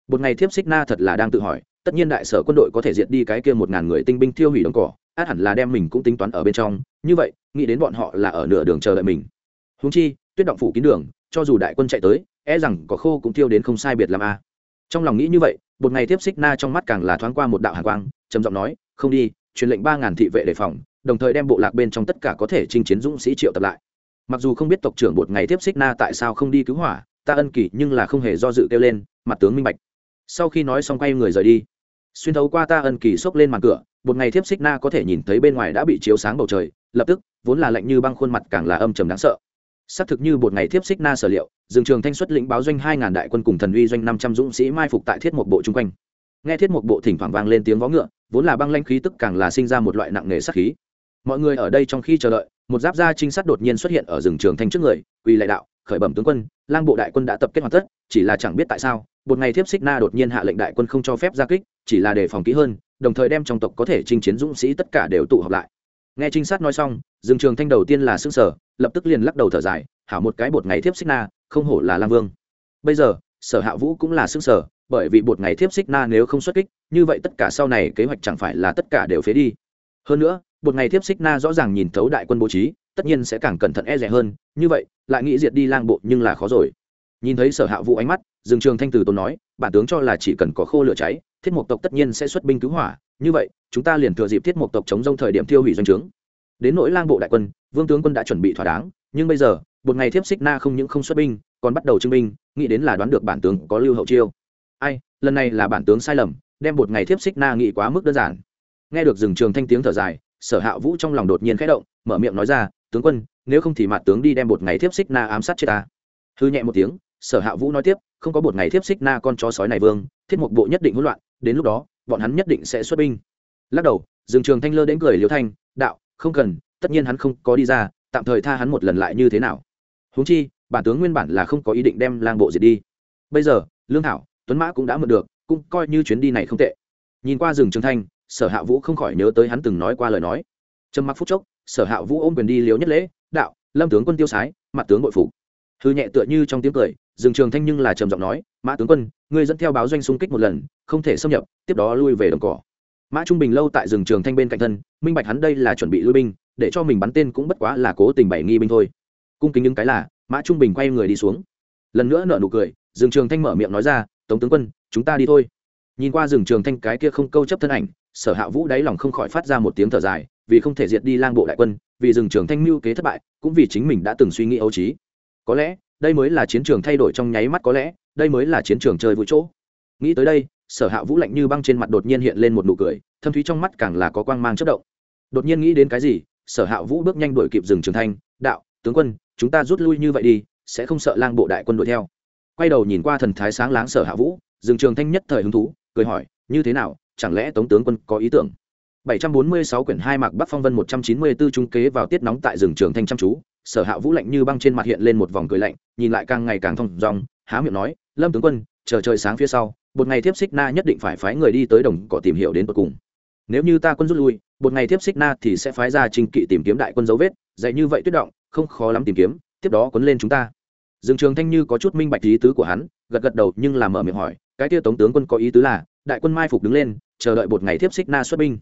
Một ngày thiếp xích na thật là đang tự hỏi, tất nhiên đại sở quân đội có thể diệt đi cái kia một ngàn người tinh binh tiêu hủy đồng cỏ, át hẳn là đem mình cũng tính toán ở bên trong, như vậy, nghĩ đến bọn họ là ở nửa đường chờ đợi mình. Húng chi, tuyết động phủ kín đường, cho dù đại quân chạy tới e rằng có khô cũng tiêu đến không sai biệt làm a. Trong lòng nghĩ như vậy, một ngày tiếp xích na trong mắt càng là thoáng qua một đạo hàn quang, trầm giọng nói, không đi, truyền lệnh ba ngàn thị vệ đề phòng, đồng thời đem bộ lạc bên trong tất cả có thể chinh chiến dũng sĩ triệu tập lại. Mặc dù không biết tộc trưởng một ngày tiếp xích na tại sao không đi cứu hỏa, ta ân kỳ nhưng là không hề do dự kêu lên, mặt tướng minh bạch. Sau khi nói xong quay người rời đi. Xuyên thấu qua ta ân kỳ xốc lên màn cửa, một ngày thiếp xích na có thể nhìn thấy bên ngoài đã bị chiếu sáng bầu trời, lập tức, vốn là lạnh như băng khuôn mặt càng là âm trầm đáng sợ xác thực như một ngày thiếp xích na sở liệu, dương trường thanh xuất lĩnh báo doanh hai ngàn đại quân cùng thần uy doanh năm trăm dũng sĩ mai phục tại thiết một bộ chung quanh. Nghe thiết một bộ thỉnh thoảng vang lên tiếng vó ngựa, vốn là băng lanh khí tức càng là sinh ra một loại nặng nghề sắc khí. Mọi người ở đây trong khi chờ đợi, một giáp gia trinh sát đột nhiên xuất hiện ở rừng trường thanh trước người, quỳ lại đạo, khởi bẩm tướng quân, lang bộ đại quân đã tập kết hoàn tất, chỉ là chẳng biết tại sao một ngày thiếp xích na đột nhiên hạ lệnh đại quân không cho phép ra kích, chỉ là đề phòng kỹ hơn, đồng thời đem trong tộc có thể chinh chiến dũng sĩ tất cả đều tụ họp lại. Nghe trinh sát nói xong rừng trường thanh đầu tiên là xương sở lập tức liền lắc đầu thở dài, hảo một cái bột ngày thiếp xích na, không hổ là lang vương. Bây giờ, sở hạ vũ cũng là xương sở, bởi vì bột ngày thiếp xích na nếu không xuất kích, như vậy tất cả sau này kế hoạch chẳng phải là tất cả đều phế đi. Hơn nữa, bột ngày thiếp xích na rõ ràng nhìn thấu đại quân bố trí, tất nhiên sẽ càng cẩn thận e rẻ hơn, như vậy, lại nghĩ diệt đi lang bộ nhưng là khó rồi. Nhìn thấy sở hạ vũ ánh mắt, dương trường thanh từ tốn nói, bản tướng cho là chỉ cần có khô lửa cháy, thiết mục tộc tất nhiên sẽ xuất binh cứu hỏa, như vậy, chúng ta liền thừa dịp thiết mục tộc chống rông thời điểm tiêu hủy doanh trướng đến nỗi lang bộ đại quân, vương tướng quân đã chuẩn bị thỏa đáng, nhưng bây giờ, một ngày thiếp xích na không những không xuất binh, còn bắt đầu trưng binh, nghĩ đến là đoán được bản tướng có lưu hậu chiêu. Ai, lần này là bản tướng sai lầm, đem một ngày thiếp xích na nghĩ quá mức đơn giản. Nghe được rừng trường thanh tiếng thở dài, sở hạ vũ trong lòng đột nhiên khẽ động, mở miệng nói ra, tướng quân, nếu không thì mạt tướng đi đem một ngày thiếp xích na ám sát chết ta. Hư nhẹ một tiếng, sở hạ vũ nói tiếp, không có một ngày thiếp xích na con chó sói này vương, thiết một bộ nhất định hỗn loạn, đến lúc đó, bọn hắn nhất định sẽ xuất binh. Lắc đầu, rừng trường thanh lơ đến cười liễu thanh, đạo không cần, tất nhiên hắn không có đi ra, tạm thời tha hắn một lần lại như thế nào. Huống chi, bản tướng nguyên bản là không có ý định đem lang bộ diệt đi. Bây giờ, lương thảo, tuấn mã cũng đã mượn được, cũng coi như chuyến đi này không tệ. Nhìn qua rừng trường thanh, sở hạ vũ không khỏi nhớ tới hắn từng nói qua lời nói. Trầm mặc phút chốc, sở hạ vũ ôm quyền đi liếu nhất lễ, đạo, lâm tướng quân tiêu sái, mặt tướng bội phục. Hư nhẹ tựa như trong tiếng cười, rừng trường thanh nhưng là trầm giọng nói, mã tướng quân, ngươi dẫn theo báo doanh xung kích một lần, không thể xâm nhập, tiếp đó lui về đồng cỏ mã trung bình lâu tại rừng trường thanh bên cạnh thân, minh bạch hắn đây là chuẩn bị lui binh, để cho mình bắn tên cũng bất quá là cố tình bày nghi binh thôi. Cung kính những cái là, mã trung bình quay người đi xuống. Lần nữa nợ nụ cười, rừng trường thanh mở miệng nói ra, tống tướng quân, chúng ta đi thôi. Nhìn qua rừng trường thanh cái kia không câu chấp thân ảnh, sở hạ vũ đáy lòng không khỏi phát ra một tiếng thở dài, vì không thể diệt đi lang bộ đại quân, vì rừng trường thanh mưu kế thất bại, cũng vì chính mình đã từng suy nghĩ ấu trí. Có lẽ, đây mới là chiến trường thay đổi trong nháy mắt, có lẽ, đây mới là chiến trường chơi vui chỗ. Nghĩ tới đây sở hạ vũ lạnh như băng trên mặt đột nhiên hiện lên một nụ cười thâm thúy trong mắt càng là có quang mang chất động. Đột nhiên nghĩ đến cái gì sở hạ vũ bước nhanh đuổi kịp rừng trường thanh đạo tướng quân chúng ta rút lui như vậy đi sẽ không sợ lang bộ đại quân đuổi theo. Quay đầu nhìn qua thần thái sáng láng sở hạ vũ rừng trường thanh nhất thời hứng thú cười hỏi như thế nào chẳng lẽ tống tướng quân có ý tưởng? 746 quyển hai mạc Bắc Phong Vân 194 trung kế vào tiết nóng tại rừng trường thanh chăm chú, Sở Hạ Vũ lạnh như băng trên mặt hiện lên một vòng cười lạnh, nhìn lại càng ngày càng thông dong, há miệng nói, "Lâm tướng quân, chờ trời sáng phía sau, một ngày tiếp xích na nhất định phải phái người đi tới đồng cỏ tìm hiểu đến tận cùng. Nếu như ta quân rút lui, một ngày tiếp xích na thì sẽ phái ra trình kỵ tìm kiếm đại quân dấu vết, dạy như vậy tuyết động, không khó lắm tìm kiếm, tiếp đó quấn lên chúng ta." Dương Trường Thanh như có chút minh bạch ý tứ của hắn, gật gật đầu nhưng làm mở miệng hỏi, cái kia Tống tướng quân có ý tứ là, đại quân mai phục đứng lên, chờ đợi một ngày tiếp xích na xuất binh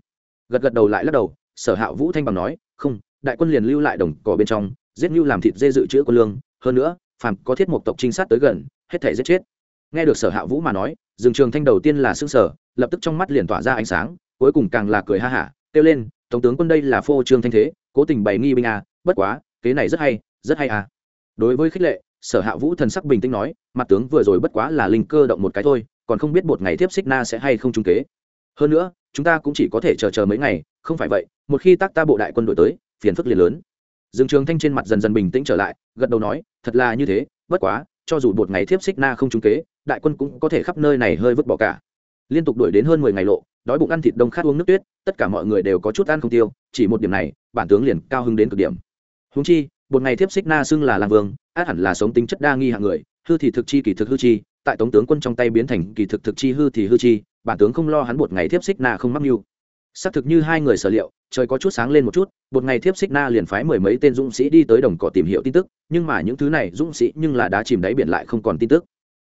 gật gật đầu lại lắc đầu sở hạ vũ thanh bằng nói không đại quân liền lưu lại đồng cỏ bên trong giết như làm thịt dê dự trữ quân lương hơn nữa phàm có thiết mục tộc trinh sát tới gần hết thể giết chết nghe được sở hạ vũ mà nói Dương trường thanh đầu tiên là sững sở lập tức trong mắt liền tỏa ra ánh sáng cuối cùng càng là cười ha hả kêu lên tổng tướng quân đây là phô trương thanh thế cố tình bày nghi binh à, bất quá kế này rất hay rất hay à. Đối với khích lệ sở hạ vũ thần sắc bình tĩnh nói mặt tướng vừa rồi bất quá là linh cơ động một cái thôi còn không biết một ngày tiếp xích na sẽ hay không trung kế. Hơn nữa chúng ta cũng chỉ có thể chờ chờ mấy ngày không phải vậy một khi tác ta bộ đại quân đội tới phiền phức liền lớn. Dương trường thanh trên mặt dần dần bình tĩnh trở lại gật đầu nói thật là như thế bất quá cho dù một ngày thiếp xích na không trúng kế, đại quân cũng có thể khắp nơi này hơi vứt bỏ cả. Liên tục đuổi đến hơn mười ngày lộ, đói bụng ăn thịt đông khát uống nước tuyết, tất cả mọi người đều có chút ăn không tiêu, chỉ một điểm này, bản tướng liền cao hứng đến cực điểm. Húng chi một ngày thiếp xích na xưng là làm vương, át hẳn là sống tính chất đa nghi hạng người, hư thì thực chi kỳ thực hư chi, tại tống tướng quân trong tay biến thành kỳ thực thực chi hư thì hư chi, bản tướng không lo hắn một ngày thiếp xích na không mắc mưu xác thực như hai người sở liệu, trời có chút sáng lên một chút, một ngày thiếp xích na liền phái mười mấy tên dũng sĩ đi tới đồng cỏ tìm hiểu tin tức, nhưng mà những thứ này dũng sĩ nhưng là đá chìm đáy biển lại không còn tin tức.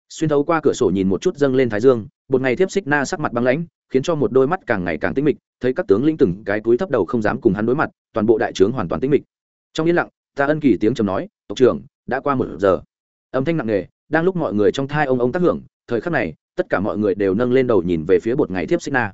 Xuyên thấu qua cửa sổ nhìn một chút dâng lên thái dương, một ngày thiếp xích na sắc mặt băng lãnh, khiến cho một đôi mắt càng ngày càng tinh mịch, thấy các tướng lĩnh từng cái túi thấp đầu không dám cùng hắn đối mặt, toàn bộ đại trướng hoàn toàn tinh mịch. Trong yên lặng, ta ân kỳ tiếng trầm nói, tộc trưởng, đã qua một giờ. Âm thanh nặng nề, đang lúc mọi người trong thai ông ông tác hưởng, thời khắc này, tất cả mọi người đều nâng lên đầu nhìn về phía bột ngày thiếp xích na.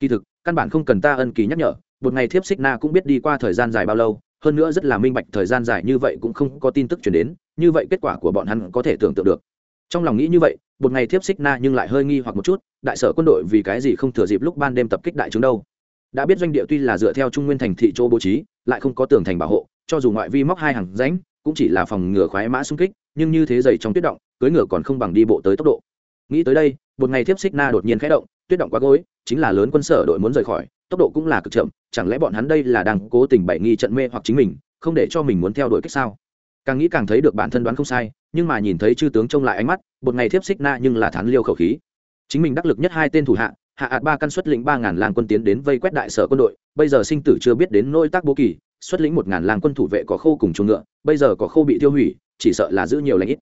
Kỳ thực căn bản không cần ta ân kỳ nhắc nhở, một ngày thiếp xích na cũng biết đi qua thời gian dài bao lâu, hơn nữa rất là minh bạch thời gian dài như vậy cũng không có tin tức chuyển đến, như vậy kết quả của bọn hắn có thể tưởng tượng được. Trong lòng nghĩ như vậy, một ngày thiếp xích na nhưng lại hơi nghi hoặc một chút, đại sở quân đội vì cái gì không thừa dịp lúc ban đêm tập kích đại chúng đâu. Đã biết doanh địa tuy là dựa theo trung nguyên thành thị chỗ bố trí, lại không có tường thành bảo hộ, cho dù ngoại vi móc hai hàng ránh cũng chỉ là phòng ngừa khoái mã xung kích, nhưng như thế dày trong tuyết động cưới ngựa còn không bằng đi bộ tới tốc độ. Nghĩ tới đây, một ngày thiếp xích na đột nhiên khẽ động, tuyết động quá gối chính là lớn quân sở đội muốn rời khỏi, tốc độ cũng là cực chậm, chẳng lẽ bọn hắn đây là đang cố tình bày nghi trận mê hoặc chính mình, không để cho mình muốn theo đuổi cách sao? Càng nghĩ càng thấy được bản thân đoán không sai, nhưng mà nhìn thấy chư tướng trông lại ánh mắt, một ngày thiếp xích na nhưng là thán liêu khẩu khí. Chính mình đắc lực nhất hai tên thủ hạ hạ ạt ba căn xuất lĩnh ba ngàn làng quân tiến đến vây quét đại sở quân đội, bây giờ sinh tử chưa biết đến nôi tác bố kỳ, xuất lĩnh một ngàn làng quân thủ vệ có khô cùng chuồng ngựa, bây giờ có khô bị tiêu hủy, chỉ sợ là giữ nhiều lãnh ít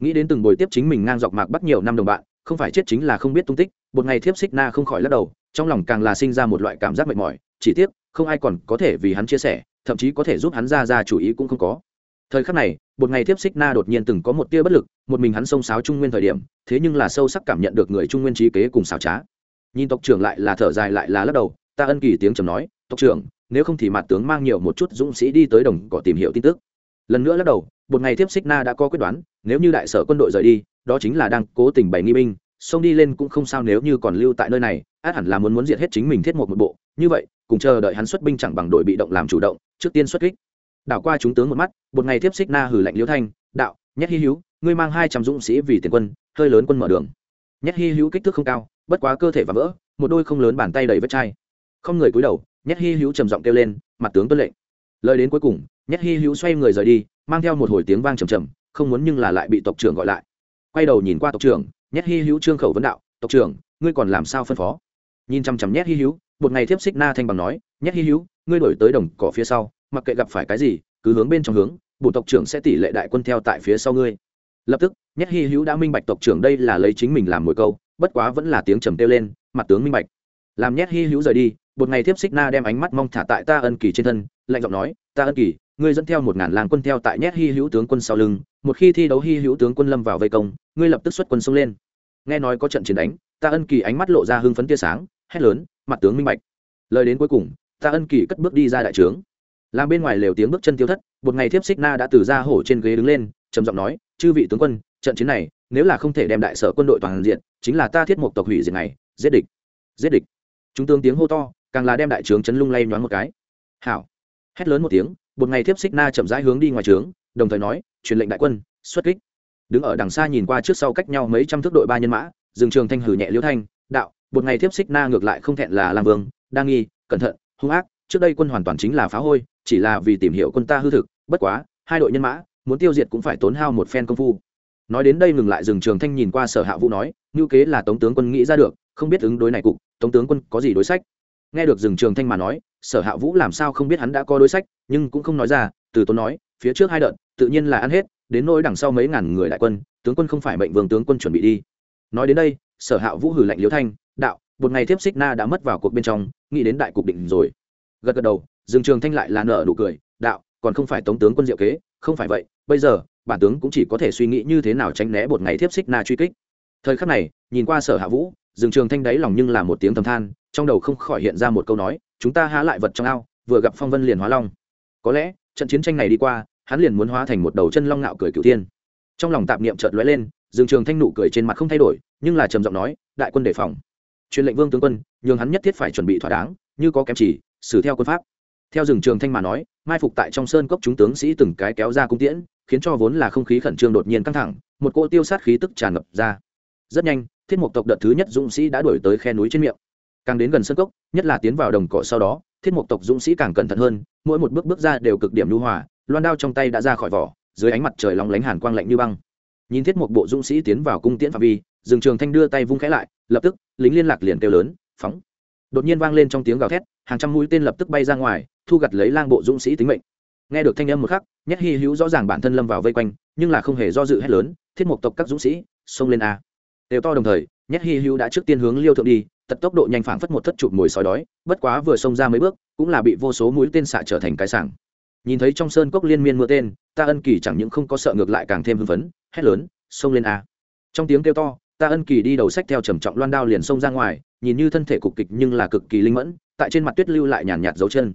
nghĩ đến từng buổi tiếp chính mình ngang dọc mạc bắt nhiều năm đồng bạn, không phải chết chính là không biết tung tích, một ngày thiếp xích na không khỏi lắc đầu, trong lòng càng là sinh ra một loại cảm giác mệt mỏi, chỉ tiếc, không ai còn có thể vì hắn chia sẻ, thậm chí có thể giúp hắn ra ra chủ ý cũng không có. Thời khắc này, một ngày thiếp xích na đột nhiên từng có một tia bất lực, một mình hắn xông xáo trung nguyên thời điểm, thế nhưng là sâu sắc cảm nhận được người trung nguyên trí kế cùng xảo trá. Nhìn tộc trưởng lại là thở dài lại là lắc đầu, ta ân kỳ tiếng trầm nói, tộc trưởng, nếu không thì mặt tướng mang nhiều một chút dũng sĩ đi tới đồng cỏ tìm hiểu tin tức lần nữa lắc đầu, một ngày tiếp xích na đã có quyết đoán, nếu như đại sở quân đội rời đi, đó chính là đang cố tình bày nghi binh, xông đi lên cũng không sao nếu như còn lưu tại nơi này, át hẳn là muốn muốn diệt hết chính mình thiết một một bộ, như vậy, cùng chờ đợi hắn xuất binh chẳng bằng đội bị động làm chủ động, trước tiên xuất kích. Đảo qua chúng tướng một mắt, một ngày tiếp xích na hử lạnh liễu thanh, đạo nhét hy hữu, ngươi mang hai trăm dũng sĩ vì tiền quân, hơi lớn quân mở đường. Nhét hy hữu kích thước không cao, bất quá cơ thể và vỡ, một đôi không lớn bàn tay đầy vết chai. Không người cúi đầu nhét hy hữu trầm giọng kêu lên, mặt tướng tuân lệnh. Lời đến cuối cùng Nhất hy hữu xoay người rời đi, mang theo một hồi tiếng vang trầm trầm, không muốn nhưng là lại bị tộc trưởng gọi lại. Quay đầu nhìn qua tộc trưởng, Nhất hy hữu trương khẩu vấn đạo, tộc trưởng, ngươi còn làm sao phân phó? Nhìn chăm chăm Nhất hy hữu, một ngày thiếp xích na thanh bằng nói, Nhất hy hữu, ngươi đổi tới đồng cỏ phía sau, mặc kệ gặp phải cái gì, cứ hướng bên trong hướng bộ tộc trưởng sẽ tỷ lệ đại quân theo tại phía sau ngươi. Lập tức, Nhất hy hữu đã minh bạch tộc trưởng đây là lấy chính mình làm mồi câu, bất quá vẫn là tiếng trầm kêu lên, mặt tướng minh bạch. Làm Nhất hy hữu rời đi, một ngày thiếp xích na đem ánh mắt mong thả tại ta ân kỳ trên thân lạnh giọng nói, ta ân kỳ, ngươi dẫn theo một ngàn làng quân theo tại nhét hy hữu tướng quân sau lưng, một khi thi đấu hy hữu tướng quân lâm vào vây công, ngươi lập tức xuất quân xông lên. Nghe nói có trận chiến đánh, ta ân kỳ ánh mắt lộ ra hưng phấn tia sáng, hét lớn, mặt tướng minh bạch. Lời đến cuối cùng, ta ân kỳ cất bước đi ra đại trướng. Làm bên ngoài lều tiếng bước chân tiêu thất, một ngày thiếp xích na đã từ ra hổ trên ghế đứng lên, trầm giọng nói, chư vị tướng quân, trận chiến này, nếu là không thể đem đại sở quân đội toàn diện, chính là ta thiết một tộc hủy diệt này, giết địch giết địch. Chúng tướng tiếng hô to, càng là đem đại trướng chấn lung lay nhoáng một cái. Hảo hét lớn một tiếng, một ngày thiếp xích na chậm rãi hướng đi ngoài trướng, đồng thời nói, truyền lệnh đại quân, xuất kích. Đứng ở đằng xa nhìn qua trước sau cách nhau mấy trăm thước đội ba nhân mã dừng trường thanh hử nhẹ liễu thanh, đạo, một ngày thiếp xích na ngược lại không thẹn là làm vương, đang nghi, cẩn thận, hung ác, trước đây quân hoàn toàn chính là phá hôi, chỉ là vì tìm hiểu quân ta hư thực, bất quá, hai đội nhân mã, muốn tiêu diệt cũng phải tốn hao một phen công phu. Nói đến đây ngừng lại dừng trường thanh nhìn qua sở hạ vũ nói ngữ kế là tống tướng quân nghĩ ra được, không biết ứng đối này cục, tống tướng quân có gì đối sách? Nghe được dừng trường thanh mà nói, sở hạ vũ làm sao không biết hắn đã có đối sách, nhưng cũng không nói ra, từ tốn nói, phía trước hai đợt, tự nhiên là ăn hết, đến nỗi đằng sau mấy ngàn người đại quân, tướng quân không phải mệnh vương tướng quân chuẩn bị đi. Nói đến đây, sở hạ vũ hử lạnh liễu thanh, đạo, một ngày thiếp xích na đã mất vào cuộc bên trong, nghĩ đến đại cục định rồi. Gật gật đầu dương trường thanh lại là nở nụ cười, đạo, còn không phải tống tướng quân diệu kế, không phải vậy, bây giờ, bản tướng cũng chỉ có thể suy nghĩ như thế nào tránh né một ngày thiếp xích na truy kích. Thời khắc này, nhìn qua sở hạ vũ dương trường thanh đáy lòng nhưng là một tiếng thầm than trong đầu không khỏi hiện ra một câu nói, chúng ta há lại vật trong ao, vừa gặp phong vân liền hóa long. Có lẽ, trận chiến tranh này đi qua, hắn liền muốn hóa thành một đầu chân long ngạo cười cửu thiên. Trong lòng tạp niệm chợt lóe lên, dương trường thanh nụ cười trên mặt không thay đổi, nhưng là trầm giọng nói, đại quân đề phòng. Truyền lệnh vương tướng quân, nhường hắn nhất thiết phải chuẩn bị thỏa đáng, như có kém chỉ, xử theo quân pháp. Theo rừng trường thanh mà nói, mai phục tại trong sơn cốc chúng tướng sĩ từng cái kéo ra cung tiễn, khiến cho vốn là không khí khẩn trương đột nhiên căng thẳng, một cỗ tiêu sát khí tức tràn ngập ra. Rất nhanh, thiết mục tộc đợt thứ nhất dũng sĩ đã đuổi tới khe núi trên miệng càng đến gần sân cốc, nhất là tiến vào đồng cỏ sau đó, thiết mục tộc dũng sĩ càng cẩn thận hơn, mỗi một bước bước ra đều cực điểm lưu hòa, loan đao trong tay đã ra khỏi vỏ, dưới ánh mặt trời lóng lánh hàn quang lạnh như băng. Nhìn thiết mục bộ dũng sĩ tiến vào cung tiễn phạm vi rừng trường thanh đưa tay vung khẽ lại, lập tức, lính liên lạc liền kêu lớn, phóng! Đột nhiên vang lên trong tiếng gào thét, hàng trăm mũi tên lập tức bay ra ngoài, thu gặt lấy lang bộ dũng sĩ tính mệnh. Nghe được thanh âm một khắc nhét hy hữu rõ ràng bản thân lâm vào vây quanh, nhưng là không hề do dự hết lớn, thiết mục tộc các dũng sĩ, xông lên a! Đều to đồng thời nhét hy hữu đã trước tiên hướng liêu thượng đi tật tốc độ nhanh phảng phất một thất chụp mồi sói đói, bất quá vừa xông ra mấy bước, cũng là bị vô số mũi tên xạ trở thành cái sảng. Nhìn thấy trong sơn cốc liên miên mưa tên, ta ân kỳ chẳng những không có sợ ngược lại càng thêm hưng phấn, hét lớn, xông lên a. Trong tiếng kêu to, ta ân kỳ đi đầu sách theo trầm trọng loan đao liền xông ra ngoài, nhìn như thân thể cục kịch nhưng là cực kỳ linh mẫn, tại trên mặt tuyết lưu lại nhàn nhạt dấu chân.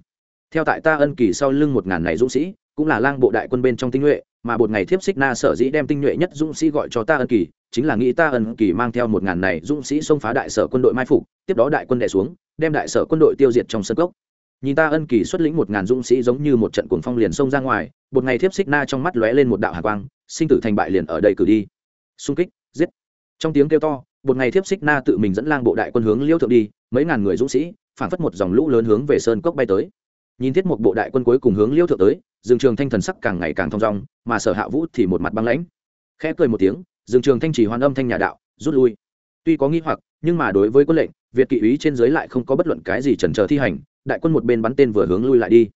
Theo tại ta ân kỳ sau lưng một ngàn này dũng sĩ, cũng là lang bộ đại quân bên trong tinh nhuệ mà một ngày thiếp xích na sở dĩ đem tinh nhuệ nhất dũng sĩ gọi cho ta ân kỳ, chính là nghĩ ta ân kỳ mang theo một ngàn này dũng sĩ xông phá đại sở quân đội mai phục, tiếp đó đại quân đẻ xuống, đem đại sở quân đội tiêu diệt trong sân cốc. Nhìn ta ân kỳ xuất lĩnh một ngàn dũng sĩ giống như một trận cuồng phong liền xông ra ngoài một ngày thiếp xích na trong mắt lóe lên một đạo hạ quang, sinh tử thành bại liền ở đây cử đi. Xung kích, giết. Trong tiếng kêu to một ngày thiếp xích na tự mình dẫn lang bộ đại quân hướng liêu thượng đi, mấy ngàn người dũng sĩ phản phất một dòng lũ lớn hướng về sơn cốc bay tới nhìn thiết một bộ đại quân cuối cùng hướng liêu thượng tới, dương trường thanh thần sắc càng ngày càng thong dong, mà sở hạ vũ thì một mặt băng lãnh. Khẽ cười một tiếng, dương trường thanh chỉ hoàn âm thanh nhà đạo, rút lui. Tuy có nghi hoặc, nhưng mà đối với quân lệnh, việt kỵ úy trên dưới lại không có bất luận cái gì chần chờ thi hành, đại quân một bên bắn tên vừa hướng lui lại đi.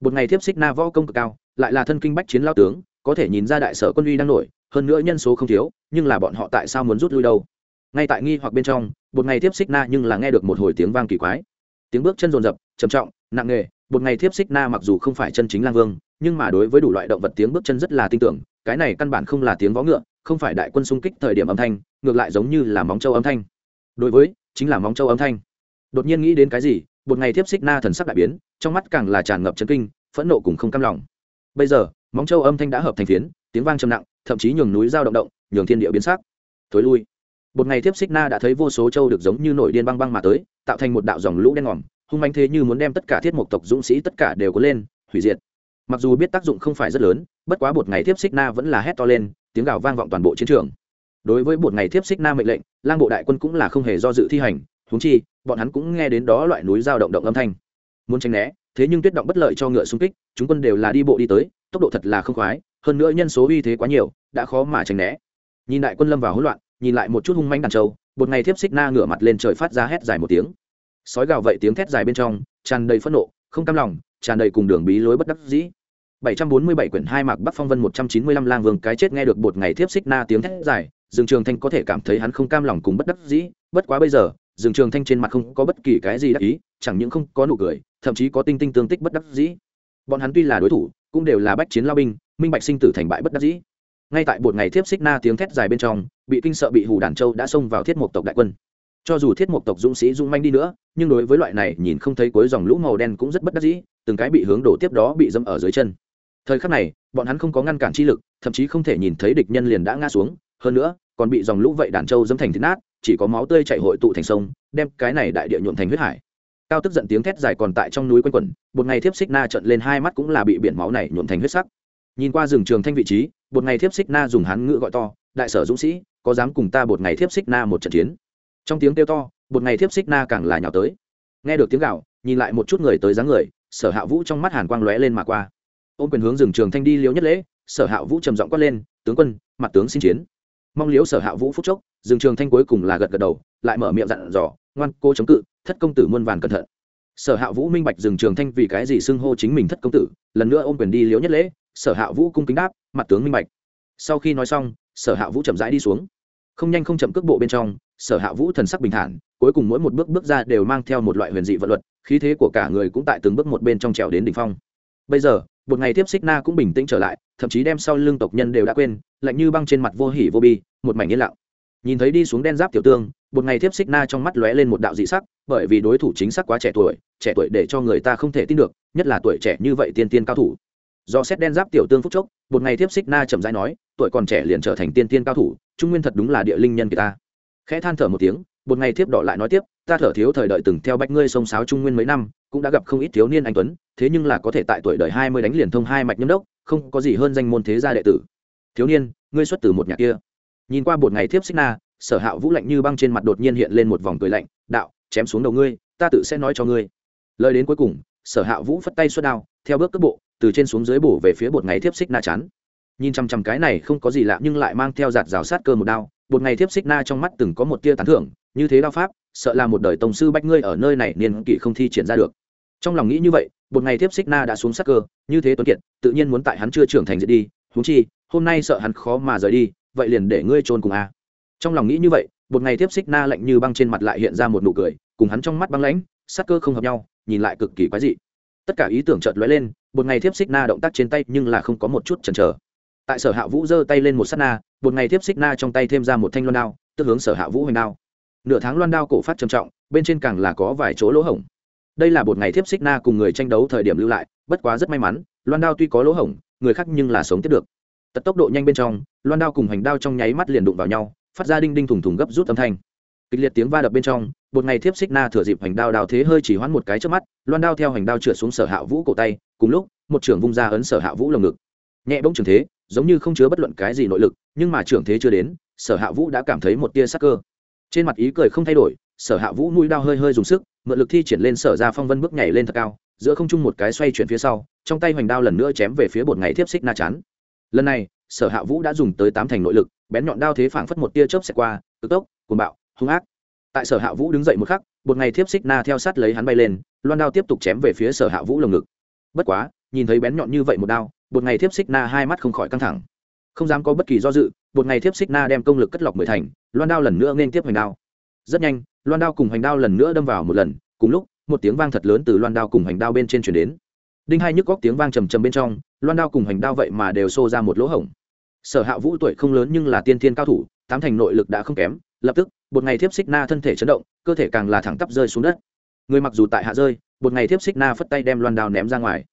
Một ngày thiếp xích na võ công cực cao, lại là thân kinh bách chiến lao tướng, có thể nhìn ra đại sở quân uy đang nổi, hơn nữa nhân số không thiếu, nhưng là bọn họ tại sao muốn rút lui đâu? Ngay tại nghi hoặc bên trong, một ngày tiếp xích na nhưng là nghe được một hồi tiếng vang kỳ quái. Tiếng bước chân rồn rập trầm trọng, nặng nề một ngày Thiếp xích na mặc dù không phải chân chính lang vương, nhưng mà đối với đủ loại động vật tiếng bước chân rất là tin tưởng, cái này căn bản không là tiếng vó ngựa, không phải đại quân xung kích thời điểm âm thanh, ngược lại giống như là móng châu âm thanh. Đối với, chính là móng châu âm thanh. Đột nhiên nghĩ đến cái gì, một ngày Thiếp xích na thần sắc đại biến, trong mắt càng là tràn ngập chấn kinh, phẫn nộ cùng không cam lòng. Bây giờ, móng châu âm thanh đã hợp thành phiến, tiếng vang trầm nặng, thậm chí nhường núi dao động động, nhường thiên địa biến sắc. Thối lui. Một ngày Thiếp xích na đã thấy vô số châu được giống như nổi điên băng băng mà tới, tạo thành một đạo dòng lũ đen ngòm hung manh thế như muốn đem tất cả thiết mục tộc dũng sĩ tất cả đều có lên, hủy diệt. Mặc dù biết tác dụng không phải rất lớn, bất quá một ngày tiếp xích na vẫn là hét to lên, tiếng gào vang vọng toàn bộ chiến trường. Đối với một ngày tiếp xích na mệnh lệnh, lang bộ đại quân cũng là không hề do dự thi hành thúng chi, bọn hắn cũng nghe đến đó loại núi dao động động âm thanh. Muốn tránh né, thế nhưng tuyết động bất lợi cho ngựa xung kích, chúng quân đều là đi bộ đi tới, tốc độ thật là không khoái, hơn nữa nhân số uy thế quá nhiều, đã khó mà tránh né. Nhìn đại quân lâm vào hỗn loạn, nhìn lại một chút hung manh đàn trâu một ngày tiếp xích na ngửa mặt lên trời phát ra hét dài một tiếng sói gào vậy tiếng thét dài bên trong tràn đầy phẫn nộ không cam lòng tràn đầy cùng đường bí lối bất đắc dĩ 747 quyển hai mạc Bắc Phong Vân 195 lang vương cái chết nghe được bột ngày thiếp xích na tiếng thét dài, Dương Trường Thanh có thể cảm thấy hắn không cam lòng cùng bất đắc dĩ, bất quá bây giờ, Dương Trường Thanh trên mặt không có bất kỳ cái gì đắc ý, chẳng những không có nụ cười, thậm chí có tinh tinh tương tích bất đắc dĩ. Bọn hắn tuy là đối thủ, cũng đều là bách chiến lao binh, minh bạch sinh tử thành bại bất đắc dĩ. Ngay tại bột ngày thiếp xích na tiếng thét dài bên trong, bị kinh sợ bị Hù Đàn Châu đã xông vào thiết mục tộc đại quân. Cho dù thiết mục tộc dũng sĩ dũng manh đi nữa, nhưng đối với loại này nhìn không thấy cuối dòng lũ màu đen cũng rất bất đắc dĩ, từng cái bị hướng đổ tiếp đó bị dâm ở dưới chân. Thời khắc này bọn hắn không có ngăn cản chi lực thậm chí không thể nhìn thấy địch nhân liền đã ngã xuống hơn nữa còn bị dòng lũ vậy đàn trâu dẫm thành thịt nát chỉ có máu tươi chảy hội tụ thành sông đem cái này đại địa nhuộm thành huyết hải. Cao tức giận tiếng thét dài còn tại trong núi quanh quẩn một ngày thiếp xích na trận lên hai mắt cũng là bị biển máu này nhuộm thành huyết sắc. Nhìn qua rừng trường thanh vị trí một ngày thiếp xích na dùng hán ngữ gọi to đại sở dũng sĩ có dám cùng ta một ngày thiếp xích na một trận chiến? Trong tiếng kêu to, một ngày thiếp xích na càng là nhào tới. Nghe được tiếng gạo nhìn lại một chút người tới dáng người, sở hạ vũ trong mắt hàn quang lóe lên mà qua. Ôm quyền hướng rừng trường thanh đi liễu nhất lễ, sở hạ vũ trầm giọng quát lên, tướng quân, mặt tướng xin chiến. Mong liễu sở hạ vũ phúc chốc, rừng trường thanh cuối cùng là gật gật đầu, lại mở miệng dặn dò, ngoan cô chống cự, thất công tử muôn vàn cẩn thận. Sở hạ vũ minh bạch rừng trường thanh vì cái gì xưng hô chính mình thất công tử, lần nữa ôm quyền đi liễu nhất lễ, sở hạ vũ cung kính đáp, mặt tướng minh bạch. Sau khi nói xong, sở hạ vũ chậm rãi đi xuống. Không nhanh không chậm cước bộ bên trong sở hạ vũ thần sắc bình thản, cuối cùng mỗi một bước bước ra đều mang theo một loại huyền dị vật luật, khí thế của cả người cũng tại từng bước một bên trong trèo đến đỉnh phong. Bây giờ, một ngày tiếp xích na cũng bình tĩnh trở lại, thậm chí đem sau lưng tộc nhân đều đã quên, lạnh như băng trên mặt vô hỉ vô bi, một mảnh yên lặng. Nhìn thấy đi xuống đen giáp tiểu tương, một ngày tiếp xích na trong mắt lóe lên một đạo dị sắc, bởi vì đối thủ chính xác quá trẻ tuổi trẻ tuổi để cho người ta không thể tin được, nhất là tuổi trẻ như vậy tiên tiên cao thủ. Do xét đen giáp tiểu tương phúc chốc, một ngày tiếp xích na chậm rãi nói, tuổi còn trẻ liền trở thành tiên tiên cao thủ, trung nguyên thật đúng là địa linh nhân kỳ ta khẽ than thở một tiếng, một ngày tiếp đỏ lại nói tiếp, ta thở thiếu thời đợi từng theo bách ngươi sông sáo trung nguyên mấy năm, cũng đã gặp không ít thiếu niên anh tuấn, thế nhưng là có thể tại tuổi đời hai mươi đánh liền thông hai mạch nhâm đốc, không có gì hơn danh môn thế gia đệ tử. Thiếu niên, ngươi xuất từ một nhà kia. Nhìn qua một ngày thiếp xích na, sở hạ vũ lạnh như băng trên mặt đột nhiên hiện lên một vòng cười lạnh, đạo, chém xuống đầu ngươi, ta tự sẽ nói cho ngươi. Lời đến cuối cùng, sở hạ vũ phất tay xuất đao, theo bước cước bộ, từ trên xuống dưới bổ về phía bột ngày thiếp xích na chán. Nhìn chăm chăm cái này không có gì lạ nhưng lại mang theo giạt rào sát cơ một đao bột ngày thiếp xích na trong mắt từng có một tia tán thưởng, như thế đao pháp, sợ là một đời tổng sư bách ngươi ở nơi này niên kỷ không thi triển ra được. Trong lòng nghĩ như vậy một ngày tiếp xích na đã xuống sắc cơ, như thế tuấn kiệt, tự nhiên muốn tại hắn chưa trưởng thành dễ đi húng chi, hôm nay sợ hắn khó mà rời đi, vậy liền để ngươi trôn cùng a. Trong lòng nghĩ như vậy một ngày tiếp xích na lạnh như băng trên mặt lại hiện ra một nụ cười, cùng hắn trong mắt băng lãnh, sắc cơ không hợp nhau, nhìn lại cực kỳ quái dị. Tất cả ý tưởng chợt lóe lên một ngày tiếp xích na động tác trên tay nhưng là không có một chút chần chờ tại sở hạ vũ giơ tay lên một sát na, một ngày tiếp xích na trong tay thêm ra một thanh loan đao, tức hướng sở hạ vũ hoành đao. Nửa tháng loan đao cổ phát trầm trọng, bên trên càng là có vài chỗ lỗ hổng. Đây là một ngày thiếp xích na cùng người tranh đấu thời điểm lưu lại, bất quá rất may mắn, loan đao tuy có lỗ hổng, người khác nhưng là sống tiếp được. Tật tốc độ nhanh bên trong, loan đao cùng hành đao trong nháy mắt liền đụng vào nhau, phát ra đinh đinh thùng thùng gấp rút âm thanh. Kịch liệt tiếng va đập bên trong, một ngày thiếp xích na thừa dịp hành đao đào thế hơi chỉ hoãn một cái trước mắt, loan đao theo hành đao trượt xuống sở hạ vũ cổ tay, cùng lúc, một trưởng vung ra ấn sở hạ vũ lồng ngực. Nhẹ bỗng trường thế giống như không chứa bất luận cái gì nội lực, nhưng mà trưởng thế chưa đến, sở hạ vũ đã cảm thấy một tia sắc cơ. Trên mặt ý cười không thay đổi, sở hạ vũ nuôi đao hơi hơi dùng sức, mượn lực thi triển lên sở ra phong vân bước nhảy lên thật cao, giữa không trung một cái xoay chuyển phía sau, trong tay hoành đao lần nữa chém về phía bột ngày thiếp xích na chắn lần này, sở hạ vũ đã dùng tới tám thành nội lực, bén nhọn đao thế phảng phất một tia chớp xẹt qua cực tốc, cuồng bạo, hung ác. Tại sở hạ vũ đứng dậy một khắc, bột ngày thiếp xích na theo sát lấy hắn bay lên, loan đao tiếp tục chém về phía sở hạ vũ lồng ngực. Bất quá, nhìn thấy bén nhọn như vậy một đao bột ngày thiếp xích na hai mắt không khỏi căng thẳng. Không dám có bất kỳ do dự, bột ngày thiếp xích na đem công lực cất lọc mười thành, loan đao lần nữa nên tiếp hoành đao. Rất nhanh, loan đao cùng hoành đao lần nữa đâm vào một lần, cùng lúc, một tiếng vang thật lớn từ loan đao cùng hoành đao bên trên chuyển đến. Đinh hai nhức góc tiếng vang trầm trầm bên trong, loan đao cùng hoành đao vậy mà đều xô ra một lỗ hổng. Sở hạ vũ tuổi không lớn nhưng là tiên thiên cao thủ, tám thành nội lực đã không kém, lập tức một ngày thiếp xích na thân thể chấn động, cơ thể càng là thẳng tắp rơi xuống đất. Người mặc dù tại hạ rơi một ngày thiếp xích na phất tay đem loan đao ném ra ngoài.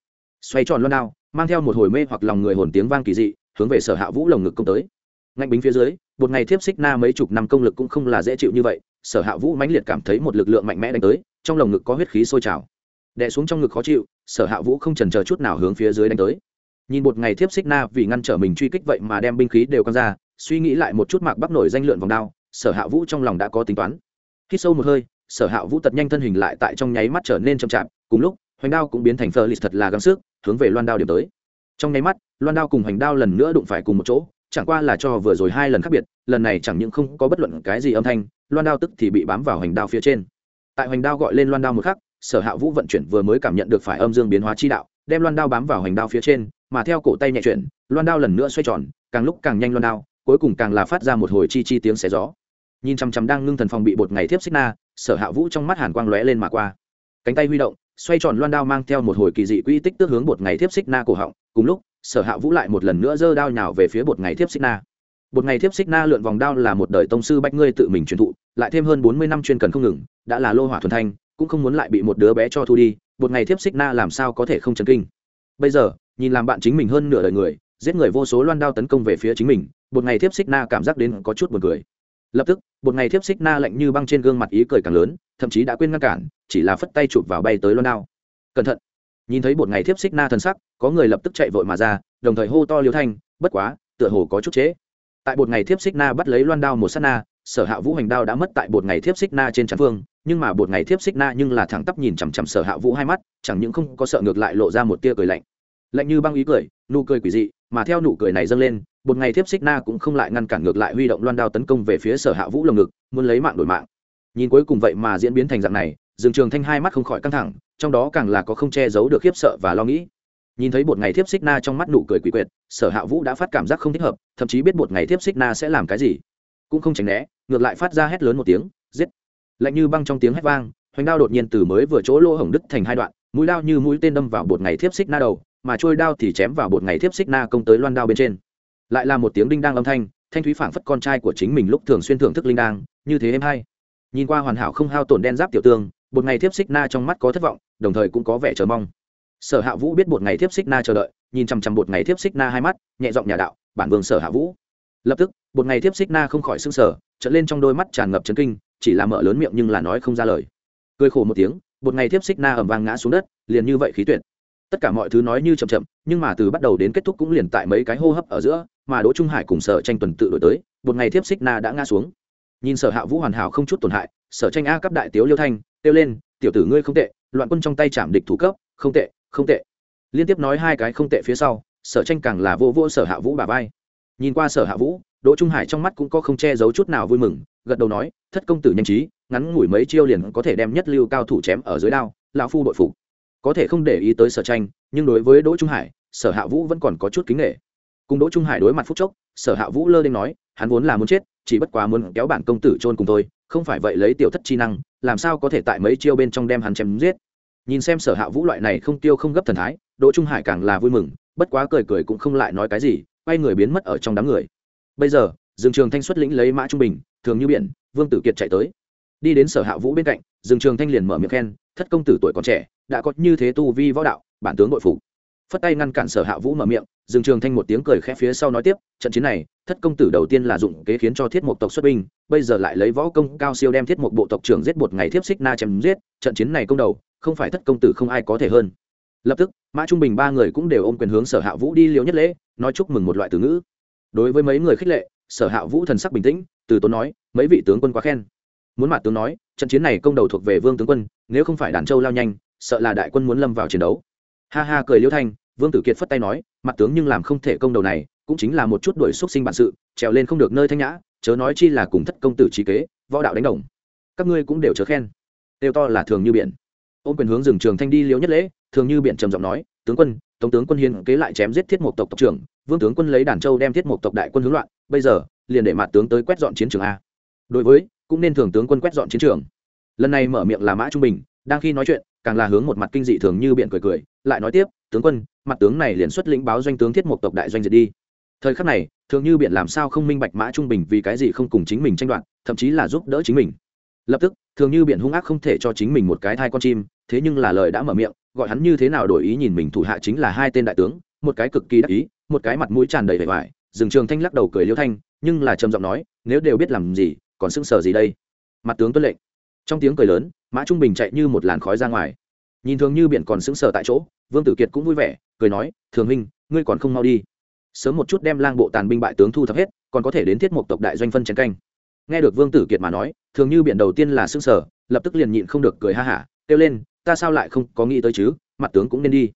Xoay tròn loan đao mang theo một hồi mê hoặc lòng người hồn tiếng vang kỳ dị, hướng về sở hạ vũ lồng ngực công tới. Ngạnh bính phía dưới, một ngày thiếp xích na mấy chục năm công lực cũng không là dễ chịu như vậy, sở hạ vũ mãnh liệt cảm thấy một lực lượng mạnh mẽ đánh tới, trong lồng ngực có huyết khí sôi trào. Đè xuống trong ngực khó chịu, sở hạ vũ không trần chờ chút nào hướng phía dưới đánh tới. Nhìn một ngày thiếp xích na vì ngăn trở mình truy kích vậy mà đem binh khí đều căng ra, suy nghĩ lại một chút mạc bắc nổi danh lượn vòng đao, sở hạ vũ trong lòng đã có tính toán. Khi sâu một hơi, sở hạ vũ tật nhanh thân hình lại tại trong nháy mắt trở nên chậm chạp, cùng lúc hoành đao cũng biến thành phơ lì thật là gắng sức, hướng về loan đao điểm tới. Trong nháy mắt, loan đao cùng hoành đao lần nữa đụng phải cùng một chỗ, chẳng qua là cho vừa rồi hai lần khác biệt, lần này chẳng những không có bất luận cái gì âm thanh, loan đao tức thì bị bám vào hoành đao phía trên. Tại hoành đao gọi lên loan đao một khắc, sở hạ vũ vận chuyển vừa mới cảm nhận được phải âm dương biến hóa chi đạo, đem loan đao bám vào hoành đao phía trên, mà theo cổ tay nhẹ chuyển, loan đao lần nữa xoay tròn, càng lúc càng nhanh loan đao, cuối cùng càng là phát ra một hồi chi chi tiếng xé gió. Nhìn chằm chằm đang ngưng thần phòng bị bột ngày thiếp xích na, sở hạ vũ trong mắt hàn quang lóe lên mà qua. Cánh tay huy động xoay tròn loan đao mang theo một hồi kỳ dị quy tích tước hướng bột ngày thiếp xích na cổ họng, cùng lúc, sở hạ vũ lại một lần nữa giơ đao nhào về phía bột ngày thiếp xích na. Bột ngày thiếp xích na lượn vòng đao là một đời tông sư bách ngươi tự mình truyền thụ, lại thêm hơn bốn mươi năm chuyên cần không ngừng, đã là lô hỏa thuần thanh, cũng không muốn lại bị một đứa bé cho thu đi, bột ngày thiếp xích na làm sao có thể không chấn kinh. Bây giờ, nhìn làm bạn chính mình hơn nửa đời người, giết người vô số loan đao tấn công về phía chính mình, bột ngày thiếp xích na cảm giác đến có chút buồn cười lập tức bột ngày thiếp xích na lạnh như băng trên gương mặt ý cười càng lớn, thậm chí đã quên ngăn cản, chỉ là phất tay chụp vào bay tới loan đao. Cẩn thận. Nhìn thấy bột ngày thiếp xích na thần sắc, có người lập tức chạy vội mà ra, đồng thời hô to liêu thanh, bất quá, tựa hồ có chút chế tại bột ngày thiếp xích na bắt lấy loan đao một s á t na, sở hạ vũ hành đao đã mất tại bột ngày thiếp xích na trên trán phương, nhưng mà bột ngày thiếp xích na nhưng là thẳng tắp nhìn chằm chằm sở hạ vũ hai mắt, chẳng những không có sợ ngược lại lộ ra một tia cười lạnh. Lạnh như băng ý cười, nụ cười quỷ dị, mà theo nụ cười này dâng lên một ngày thiếp xích na cũng không lại ngăn cản ngược lại huy động loan đao tấn công về phía sở hạ vũ lồng ngực, muốn lấy mạng đổi mạng. Nhìn cuối cùng vậy mà diễn biến thành dạng này, dương trường thanh hai mắt không khỏi căng thẳng, trong đó càng là có không che giấu được khiếp sợ và lo nghĩ. Nhìn thấy bột ngày thiếp xích na trong mắt nụ cười quỷ quyệt, sở hạ vũ đã phát cảm giác không thích hợp, thậm chí biết bột ngày thiếp xích na sẽ làm cái gì. Cũng không tránh né, ngược lại phát ra hét lớn một tiếng, giết. Lạnh như băng trong tiếng hét vang, hoành đao đột nhiên từ mới vừa chỗ lỗ hổng đứt thành hai đoạn, mũi đao như mũi tên đâm vào bột ngày thiếp xích na đầu, mà trôi đao thì chém vào bột ngày thiếp xích na công tới loan đao bên trên lại là một tiếng đinh đang âm thanh thanh thúy phảng phất con trai của chính mình lúc thường xuyên thưởng thức linh đang như thế em hay. Nhìn qua hoàn hảo không hao tổn đen giáp tiểu tương bột ngày thiếp xích na trong mắt có thất vọng, đồng thời cũng có vẻ chờ mong. Sở hạ vũ biết bột ngày thiếp xích na chờ đợi, nhìn chằm chằm bột ngày thiếp xích na hai mắt, nhẹ giọng nhà đạo, bản vương sở hạ vũ. Lập tức bột ngày thiếp xích na không khỏi s sở trở lên trong đôi mắt tràn ngập chấn kinh, chỉ là mở lớn miệng nhưng là nói không ra lời. Cười khổ một tiếng bột ngày thiếp xích na ẩm vang ngã xuống đất, liền như vậy khí tuyệt. Tất cả mọi thứ nói như chậm chậm, nhưng mà từ bắt đầu đến kết thúc cũng liền tại mấy cái hô hấp ở giữa mà đỗ trung hải cùng sở tranh tuần tự đổi tới, một ngày thiếp xích na đã ngã xuống. Nhìn sở hạ vũ hoàn hảo không chút tổn hại, sở tranh a cấp đại tiếu liêu thanh, kêu lên, tiểu tử ngươi không tệ, loạn quân trong tay chạm địch thủ cấp, không tệ không tệ. Liên tiếp nói hai cái không tệ phía sau, sở tranh càng là vô vô sở hạ vũ bà vai. Nhìn qua sở hạ vũ, đỗ trung hải trong mắt cũng có không che giấu chút nào vui mừng, gật đầu nói, thất công tử nhanh trí, ngắn ngủi mấy chiêu liền có thể đem nhất lưu cao thủ chém ở dưới đao, lão phu đội phục. Có thể không để ý tới sở tranh, nhưng đối với đỗ trung hải, sở hạ vũ vẫn còn có chút kính nghệ cùng đỗ trung hải đối mặt phúc chốc, sở hạ vũ lơ lên nói, hắn vốn là muốn chết, chỉ bất quá muốn kéo bản công tử trôn cùng tôi không phải vậy lấy tiểu thất chi năng, làm sao có thể tại mấy chiêu bên trong đem hắn chém giết. Nhìn xem sở hạ vũ loại này không tiêu không gấp thần thái, đỗ trung hải càng là vui mừng, bất quá cười cười cũng không lại nói cái gì, quay người biến mất ở trong đám người. Bây giờ, dương trường thanh xuất lĩnh lấy mã trung bình, thường như biển, vương tử kiệt chạy tới. Đi đến sở hạ vũ bên cạnh, dương trường thanh liền mở miệng khen, thất công tử tuổi còn trẻ, đã có như thế tu vi võ đạo, bản tướng nội phục. Phất tay ngăn cản sở hạ vũ mở miệng dương trường thanh một tiếng cười khẽ phía sau nói tiếp, trận chiến này, thất công tử đầu tiên là dụng kế khiến cho thiết mục tộc xuất binh, bây giờ lại lấy võ công cao siêu đem thiết mục bộ tộc trưởng giết một ngày thiếp xích na chém giết, trận chiến này công đầu, không phải thất công tử không ai có thể hơn. Lập tức, mã trung bình ba người cũng đều ôm quyền hướng sở hạ vũ đi liễu nhất lễ, nói chúc mừng một loại từ ngữ. Đối với mấy người khích lệ, sở hạ vũ thần sắc bình tĩnh, từ tốn nói, mấy vị tướng quân quá khen. Muốn mặt tướng nói, trận chiến này công đầu thuộc về vương tướng quân, nếu không phải đàn châu lao nhanh, sợ là đại quân muốn lâm vào chiến đấu. Ha ha cười liễu thanh vương tử kiệt phất tay nói, mặt tướng nhưng làm không thể công đầu này, cũng chính là một chút đuổi xúc sinh bản sự, trèo lên không được nơi thanh nhã, chớ nói chi là cùng thất công tử trí kế, võ đạo đánh đồng. Các ngươi cũng đều chớ khen. Đều to là thường như biển. Ôm quyền hướng rừng trường thanh đi liễu nhất lễ, thường như biển trầm giọng nói, tướng quân tổng tướng quân hiến kế lại chém giết thiết mộc tộc tộc trưởng, vương tướng quân lấy đàn châu đem thiết mộc tộc đại quân hướng loạn, bây giờ, liền để mặt tướng tới quét dọn chiến trường a. Đối với, cũng nên thường tướng quân quét dọn chiến trường. Lần này mở miệng là mã trung bình, đang khi nói chuyện, càng là hướng một mặt kinh dị thường như biển cười cười, lại nói tiếp, tướng quân mặt tướng này liền xuất lĩnh báo doanh tướng thiết một tộc đại doanh diệt đi. Thời khắc này, thường như biện làm sao không minh bạch mã trung bình vì cái gì không cùng chính mình tranh đoạt, thậm chí là giúp đỡ chính mình. Lập tức, thường như biện hung ác không thể cho chính mình một cái thai con chim, thế nhưng là lời đã mở miệng, gọi hắn như thế nào đổi ý nhìn mình thủ hạ chính là hai tên đại tướng, một cái cực kỳ đắc ý, một cái mặt mũi tràn đầy vẻ vải. Dừng trường thanh lắc đầu cười liêu thanh, nhưng là trầm giọng nói, nếu đều biết làm gì, còn sững sờ gì đây? Mặt tướng tuân lệnh. Trong tiếng cười lớn, mã trung bình chạy như một làn khói ra ngoài nhìn thường như biển còn sững sờ tại chỗ vương tử kiệt cũng vui vẻ cười nói thường huynh ngươi còn không mau đi. Sớm một chút đem lang bộ tàn binh bại tướng thu thập hết còn có thể đến thiết mục tộc đại doanh phân chiến canh. Nghe được vương tử kiệt mà nói thường như biển đầu tiên là sững sờ lập tức liền nhịn không được cười ha hả kêu lên ta sao lại không có nghĩ tới chứ mặt tướng cũng nên đi.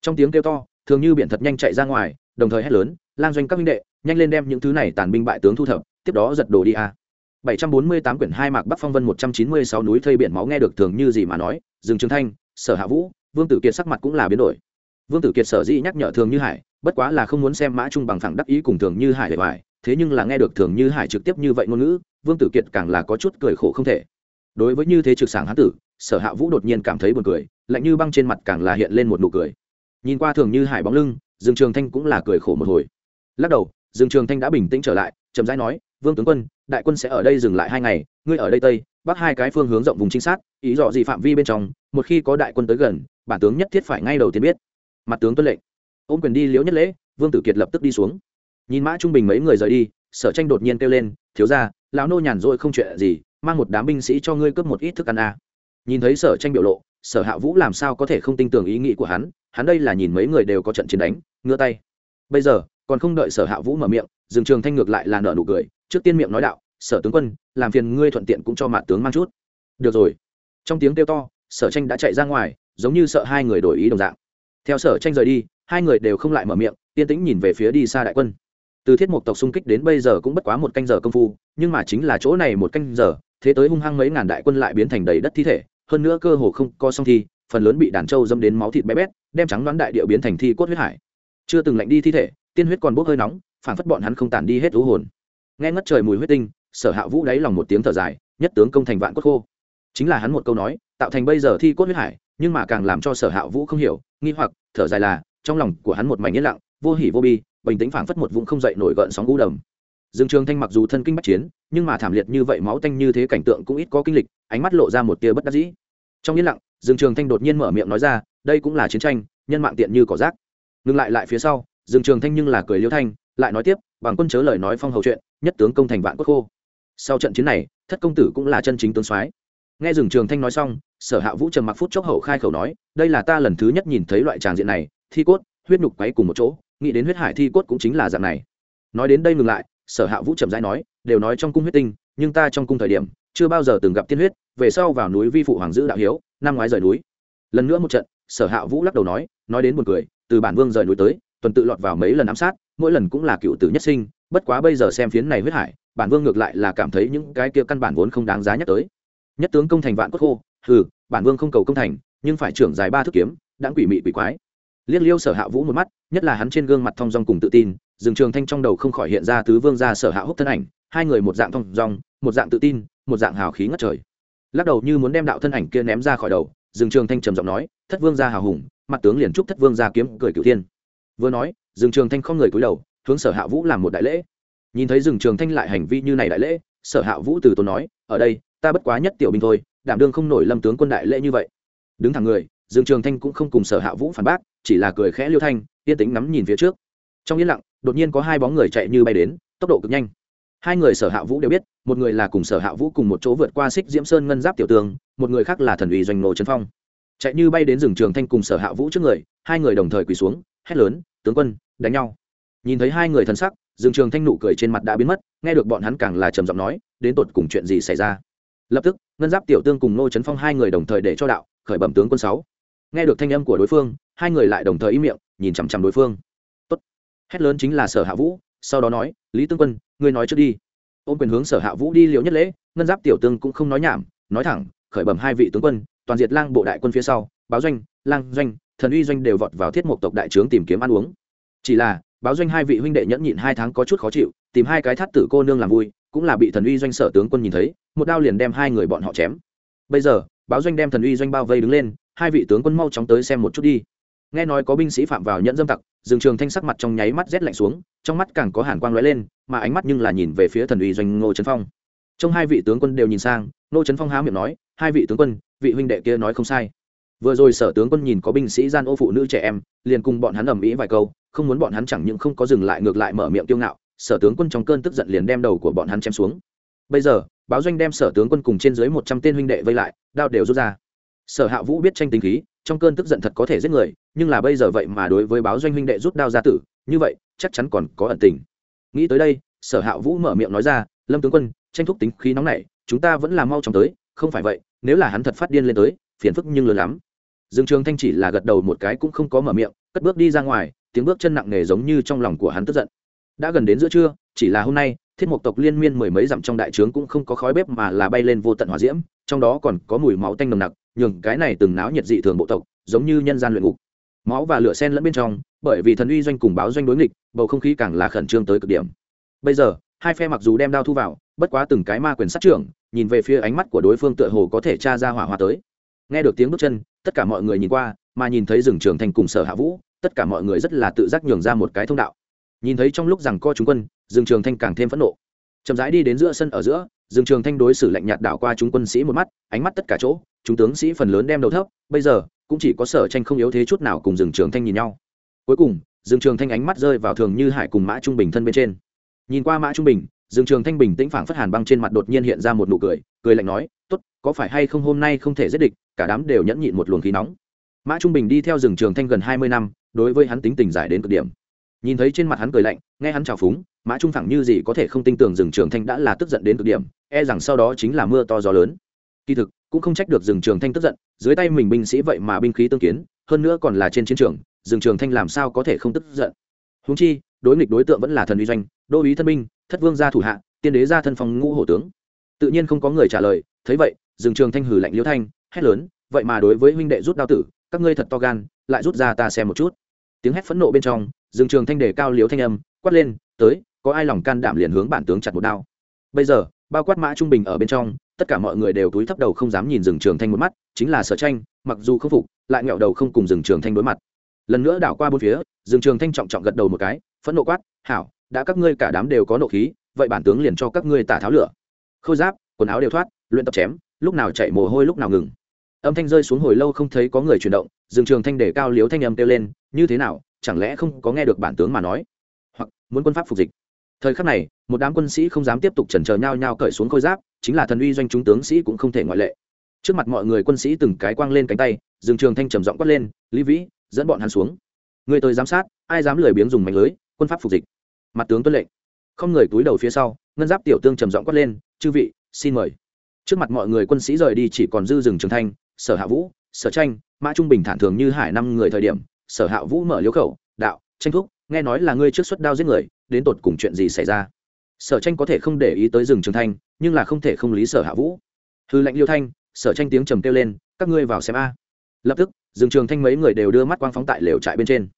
Trong tiếng kêu to thường như biển thật nhanh chạy ra ngoài đồng thời hét lớn lang doanh các minh đệ nhanh lên đem những thứ này tàn binh bại tướng thu thập tiếp đó giật đồ đi a. À. 748 quyển hai mạc Bắc Phong Vân 196 núi thây biển máu nghe được thường như gì mà nói, dừng Trường Thanh, Sở Hạ Vũ, Vương Tử Kiệt sắc mặt cũng là biến đổi. Vương Tử Kiệt sở dĩ nhắc nhở Thường Như Hải, bất quá là không muốn xem Mã Trung bằng thẳng đắc ý cùng Thường Như Hải để bài, thế nhưng là nghe được Thường Như Hải trực tiếp như vậy ngôn ngữ, Vương Tử Kiệt càng là có chút cười khổ không thể. Đối với như thế trực sảng hán tử, Sở Hạ Vũ đột nhiên cảm thấy buồn cười, lạnh như băng trên mặt càng là hiện lên một nụ cười. Nhìn qua Thường Như Hải bóng lưng, Dương Trường Thanh cũng là cười khổ một hồi. Lắc đầu, Dương Trường Thanh đã bình tĩnh trở lại, chậm rãi nói, "Vương tướng quân, đại quân sẽ ở đây dừng lại hai ngày, ngươi ở đây tây, bắc hai cái phương hướng rộng vùng chính sát, ý rõ gì phạm vi bên trong, một khi có đại quân tới gần, bản tướng nhất thiết phải ngay đầu tiên biết." Mặt tướng tuân lệnh. Ôm quyền đi liễu nhất lễ, Vương Tử Kiệt lập tức đi xuống. Nhìn Mã Trung Bình mấy người rời đi, Sở Tranh đột nhiên kêu lên, "Thiếu gia, lão nô nhàn rỗi không chuyện gì, mang một đám binh sĩ cho ngươi cướp một ít thức ăn à. Nhìn thấy Sở Tranh biểu lộ, Sở Hạ Vũ làm sao có thể không tin tưởng ý nghĩ của hắn, hắn đây là nhìn mấy người đều có trận chiến đánh, ngửa tay. Bây giờ, còn không đợi Sở Hạ Vũ mở miệng, Dương Trường Thanh ngược lại là nở nụ cười, trước tiên miệng nói đạo sở tướng quân làm phiền ngươi thuận tiện cũng cho mạ tướng mang chút được rồi trong tiếng kêu to sở tranh đã chạy ra ngoài, giống như sợ hai người đổi ý đồng dạng. Theo sở tranh rời đi, hai người đều không lại mở miệng, yên tĩnh nhìn về phía đi xa đại quân. Từ thiết mục tộc xung kích đến bây giờ cũng bất quá một canh giờ công phu, nhưng mà chính là chỗ này một canh giờ, thế tới hung hăng mấy ngàn đại quân lại biến thành đầy đất thi thể, hơn nữa cơ hồ không co song thi, phần lớn bị đàn trâu dâm đến máu thịt bé bét, đem trắng đoán đại điệu biến thành thi cốt huyết hải. Chưa từng lạnh đi thi thể, tiên huyết còn bốc hơi nóng, phản phất bọn hắn không tản đi hết thú hồn. Nghe ngất trời mùi huyết tinh, sở hạ vũ đáy lòng một tiếng thở dài, nhất tướng công thành vạn cốt khô chính là hắn một câu nói, tạo thành bây giờ thi cốt huyết hải, nhưng mà càng làm cho sở hạ vũ không hiểu, nghi hoặc, thở dài là, trong lòng của hắn một mảnh yên lặng, vô hỉ vô bi, bình tĩnh phảng phất một vũng không dậy nổi gợn sóng u đầm. Dương trường thanh mặc dù thân kinh bắt chiến, nhưng mà thảm liệt như vậy máu tanh như thế cảnh tượng cũng ít có kinh lịch, ánh mắt lộ ra một tia bất đắc dĩ. Trong yên lặng, dương trường thanh đột nhiên mở miệng nói ra, đây cũng là chiến tranh, nhân mạng tiện như cỏ rác. Ngừng lại lại phía sau, dương trường thanh nhưng là cười liêu thanh, lại nói tiếp, bằng quân chớ lời nói phong hầu chuyện, nhất tướng công thành vạn quốc khô. Sau trận chiến này, thất công tử cũng là chân chính tướng soái nghe rừng trường thanh nói xong, sở hạ vũ trầm mặc phút chốc hậu khai khẩu nói, đây là ta lần thứ nhất nhìn thấy loại tràng diện này, thi cốt, huyết nhục quấy cùng một chỗ, nghĩ đến huyết hải thi cốt cũng chính là dạng này. Nói đến đây ngừng lại, sở hạ vũ trầm rãi nói, đều nói trong cung huyết tinh, nhưng ta trong cung thời điểm, chưa bao giờ từng gặp tiên huyết, về sau vào núi vi phụ hoàng giữ đạo hiếu, năm ngoái rời núi. Lần nữa một trận, sở hạ vũ lắc đầu nói nói đến một người từ bản vương rời núi tới, tuần tự lọt vào mấy lần ám sát, mỗi lần cũng là cựu tử nhất sinh, bất quá bây giờ xem phiến này huyết hải, bản vương ngược lại là cảm thấy những cái kia căn bản vốn không đáng giá nhắc tới nhất tướng công thành vạn cốt khô, hừ, bản vương không cầu công thành, nhưng phải trưởng dài ba thước kiếm đãng quỷ mị quỷ quái. Liếc liêu sở hạ vũ một mắt, nhất là hắn trên gương mặt thong dong cùng tự tin dừng trường thanh trong đầu không khỏi hiện ra tứ vương ra sở hạ húc thân ảnh, hai người một dạng thong dong, một dạng tự tin, một dạng hào khí ngất trời. Lắc đầu như muốn đem đạo thân ảnh kia ném ra khỏi đầu dừng trường thanh trầm giọng nói, thất vương gia hào hùng, mặt tướng liền trúc thất vương gia kiếm cười cửu thiên. Vừa nói dừng trường thanh không người cúi đầu, hướng sở hạ vũ làm một đại lễ. Nhìn thấy rừng trường thanh lại hành vi như này đại lễ, sở hạ vũ từ tốn nói, ở đây ta bất quá nhất tiểu binh thôi, đảm đương không nổi lâm tướng quân đại lễ như vậy. Đứng thẳng người, dương trường thanh cũng không cùng sở hạ vũ phản bác, chỉ là cười khẽ liêu thanh, yên tính ngắm nhìn phía trước. Trong yên lặng, đột nhiên có hai bóng người chạy như bay đến, tốc độ cực nhanh. Hai người sở hạ vũ đều biết, một người là cùng sở hạ vũ cùng một chỗ vượt qua xích diễm sơn ngân giáp tiểu tường, một người khác là thần ủy doanh nổ trấn phong. Chạy như bay đến rừng trường thanh cùng sở hạ vũ trước người, hai người đồng thời quỳ xuống, hét lớn, tướng quân, đánh nhau. Nhìn thấy hai người thân sắc, dương trường thanh nụ cười trên mặt đã biến mất, nghe được bọn hắn càng là trầm giọng nói, đến tột cùng chuyện gì xảy ra? Lập tức, ngân giáp tiểu tương cùng nô trấn phong hai người đồng thời để cho đạo, khởi bẩm tướng quân sáu. Nghe được thanh âm của đối phương, hai người lại đồng thời ý miệng, nhìn chằm chằm đối phương. Tốt. Hét lớn chính là sở hạ vũ, sau đó nói, lý tướng quân, ngươi nói trước đi. Ôm quyền hướng sở hạ vũ đi liệu nhất lễ, ngân giáp tiểu tương cũng không nói nhảm, nói thẳng, khởi bẩm hai vị tướng quân, toàn diệt lang bộ đại quân phía sau, báo doanh, lang doanh, thần uy doanh đều vọt vào thiết mục tộc đại trướng tìm kiếm ăn uống. Chỉ là, báo doanh hai vị huynh đệ nhẫn nhịn hai tháng có chút khó chịu, tìm hai cái thắt tử cô nương làm vui, cũng là bị thần uy doanh sở tướng quân nhìn thấy một đao liền đem hai người bọn họ chém. Bây giờ, báo doanh đem thần uy doanh bao vây đứng lên, hai vị tướng quân mau chóng tới xem một chút đi. Nghe nói có binh sĩ phạm vào nhận dâm tặc, Dương trường thanh sắc mặt trong nháy mắt rét lạnh xuống, trong mắt càng có hàn quang lóe lên, mà ánh mắt nhưng là nhìn về phía thần uy doanh ngô trấn phong. Trong hai vị tướng quân đều nhìn sang, ngô trấn phong há miệng nói, hai vị tướng quân, vị huynh đệ kia nói không sai. Vừa rồi sở tướng quân nhìn có binh sĩ gian ô phụ nữ trẻ em, liền cùng bọn hắn ầm ĩ vài câu, không muốn bọn hắn chẳng những không có dừng lại ngược lại mở miệng kiêu ngạo, sở tướng quân trong cơn tức giận liền đem đầu của bọn hắn chém xuống. Bây giờ báo doanh đem sở tướng quân cùng trên dưới một trăm tên huynh đệ vây lại, đao đều rút ra. Sở hạ vũ biết tranh tính khí, trong cơn tức giận thật có thể giết người, nhưng là bây giờ vậy mà đối với báo doanh huynh đệ rút đao ra tử, như vậy, chắc chắn còn có ẩn tình. Nghĩ tới đây, sở hạ vũ mở miệng nói ra, lâm tướng quân, tranh thúc tính khí nóng này chúng ta vẫn là mau chóng tới, không phải vậy, nếu là hắn thật phát điên lên tới, phiền phức nhưng lớn lắm. Dương trường thanh chỉ là gật đầu một cái cũng không có mở miệng, cất bước đi ra ngoài, tiếng bước chân nặng nề giống như trong lòng của hắn tức giận. Đã gần đến giữa trưa, chỉ là hôm nay thiết mục tộc liên miên mười mấy dặm trong đại trướng cũng không có khói bếp mà là bay lên vô tận hỏa diễm, trong đó còn có mùi máu tanh nồng nặc, nhường cái này từng náo nhiệt dị thường bộ tộc, giống như nhân gian luyện ngục. Máu và lửa sen lẫn bên trong, bởi vì thần uy doanh cùng báo doanh đối nghịch, bầu không khí càng là khẩn trương tới cực điểm. Bây giờ, hai phe mặc dù đem đao thu vào, bất quá từng cái ma quyền sát trưởng, nhìn về phía ánh mắt của đối phương tựa hồ có thể tra ra hỏa hoa tới. Nghe được tiếng bước chân, tất cả mọi người nhìn qua, mà nhìn thấy rừng trường thành cùng sở hạ vũ, tất cả mọi người rất là tự giác nhường ra một cái thông đạo nhìn thấy trong lúc rằng co chúng quân, Dương trường thanh càng thêm phẫn nộ. Chậm rãi đi đến giữa sân ở giữa, Dương trường thanh đối xử lạnh nhạt đảo qua chúng quân sĩ một mắt, ánh mắt tất cả chỗ, chúng tướng sĩ phần lớn đem đầu thấp, bây giờ, cũng chỉ có sở tranh không yếu thế chút nào cùng Dương trường thanh nhìn nhau. Cuối cùng, Dương trường thanh ánh mắt rơi vào thường như hải cùng mã trung bình thân bên trên. Nhìn qua mã trung bình, Dương trường thanh bình tĩnh phảng phất hàn băng trên mặt đột nhiên hiện ra một nụ cười cười lạnh nói, tốt, có phải hay không hôm nay không thể giết địch, cả đám đều nhẫn nhịn một luồng khí nóng. Mã trung bình đi theo rừng trường thanh gần hai mươi năm, đối với hắn tính tình giải đến cực điểm nhìn thấy trên mặt hắn cười lạnh, nghe hắn trào phúng, mã trung phẳng như gì có thể không tin tưởng rừng trường thanh đã là tức giận đến cực điểm e rằng sau đó chính là mưa to gió lớn. Kỳ thực, cũng không trách được rừng trường thanh tức giận, dưới tay mình binh sĩ vậy mà binh khí tương kiến, hơn nữa còn là trên chiến trường, rừng trường thanh làm sao có thể không tức giận? Húng chi, đối nghịch đối tượng vẫn là thần uy doanh, đô ý thân binh, thất vương gia thủ hạ, tiên đế gia thân phòng ngũ hổ tướng. Tự nhiên không có người trả lời, thấy vậy, rừng trường thanh hử lạnh liễu thanh, hét lớn, vậy mà đối với huynh đệ rút đao tử, các ngươi thật to gan, lại rút ra ta xem một chút tiếng hét phẫn nộ bên trong, dương trường thanh đề cao liếu thanh âm, quát lên, tới, có ai lòng can đảm liền hướng bản tướng chặt một đao? Bây giờ, bao quát mã trung bình ở bên trong, tất cả mọi người đều túi thấp đầu không dám nhìn rừng trường thanh một mắt, chính là sở tranh, mặc dù không phục, lại nghẹo đầu không cùng rừng trường thanh đối mặt. Lần nữa đảo qua bốn phía rừng trường thanh trọng trọng gật đầu một cái, phẫn nộ quát, hảo, đã các ngươi cả đám đều có nộ khí, vậy bản tướng liền cho các ngươi tả tháo lửa. Khôi giáp, quần áo đều thoát, luyện tập chém, lúc nào chạy mồ hôi lúc nào ngừng. Âm thanh rơi xuống hồi lâu không thấy có người chuyển động rừng trường thanh để cao liếu thanh âm kêu lên như thế nào, chẳng lẽ không có nghe được bản tướng mà nói? Hoặc, muốn quân pháp phục dịch? Thời khắc này, một đám quân sĩ không dám tiếp tục chần chờ nhau nhau cởi xuống khôi giáp, chính là thần uy doanh chúng tướng sĩ cũng không thể ngoại lệ. Trước mặt mọi người quân sĩ từng cái quang lên cánh tay dừng trường thanh trầm giọng quát lên, lý vĩ, dẫn bọn hắn xuống. Người tới giám sát, ai dám lười biếng dùng mạnh lưới, quân pháp phục dịch? Mặt tướng tuân lệnh. Không người túi đầu phía sau, ngân giáp tiểu tương trầm giọng quát lên, chư vị, xin mời. Trước mặt mọi người quân sĩ rời đi chỉ còn dư rừng trường thanh, sở hạ vũ, sở tranh, mã trung bình thản thường như hải năm người thời điểm sở hạ vũ mở liễu khẩu, đạo, tranh thúc, nghe nói là ngươi trước xuất đao giết người, đến tột cùng chuyện gì xảy ra? Sở tranh có thể không để ý tới rừng trường thanh, nhưng là không thể không lý sở hạ vũ. Hư lệnh liêu thanh, sở tranh tiếng trầm kêu lên, các ngươi vào xem a. Lập tức, rừng trường thanh mấy người đều đưa mắt quang phóng tại lều trại bên trên.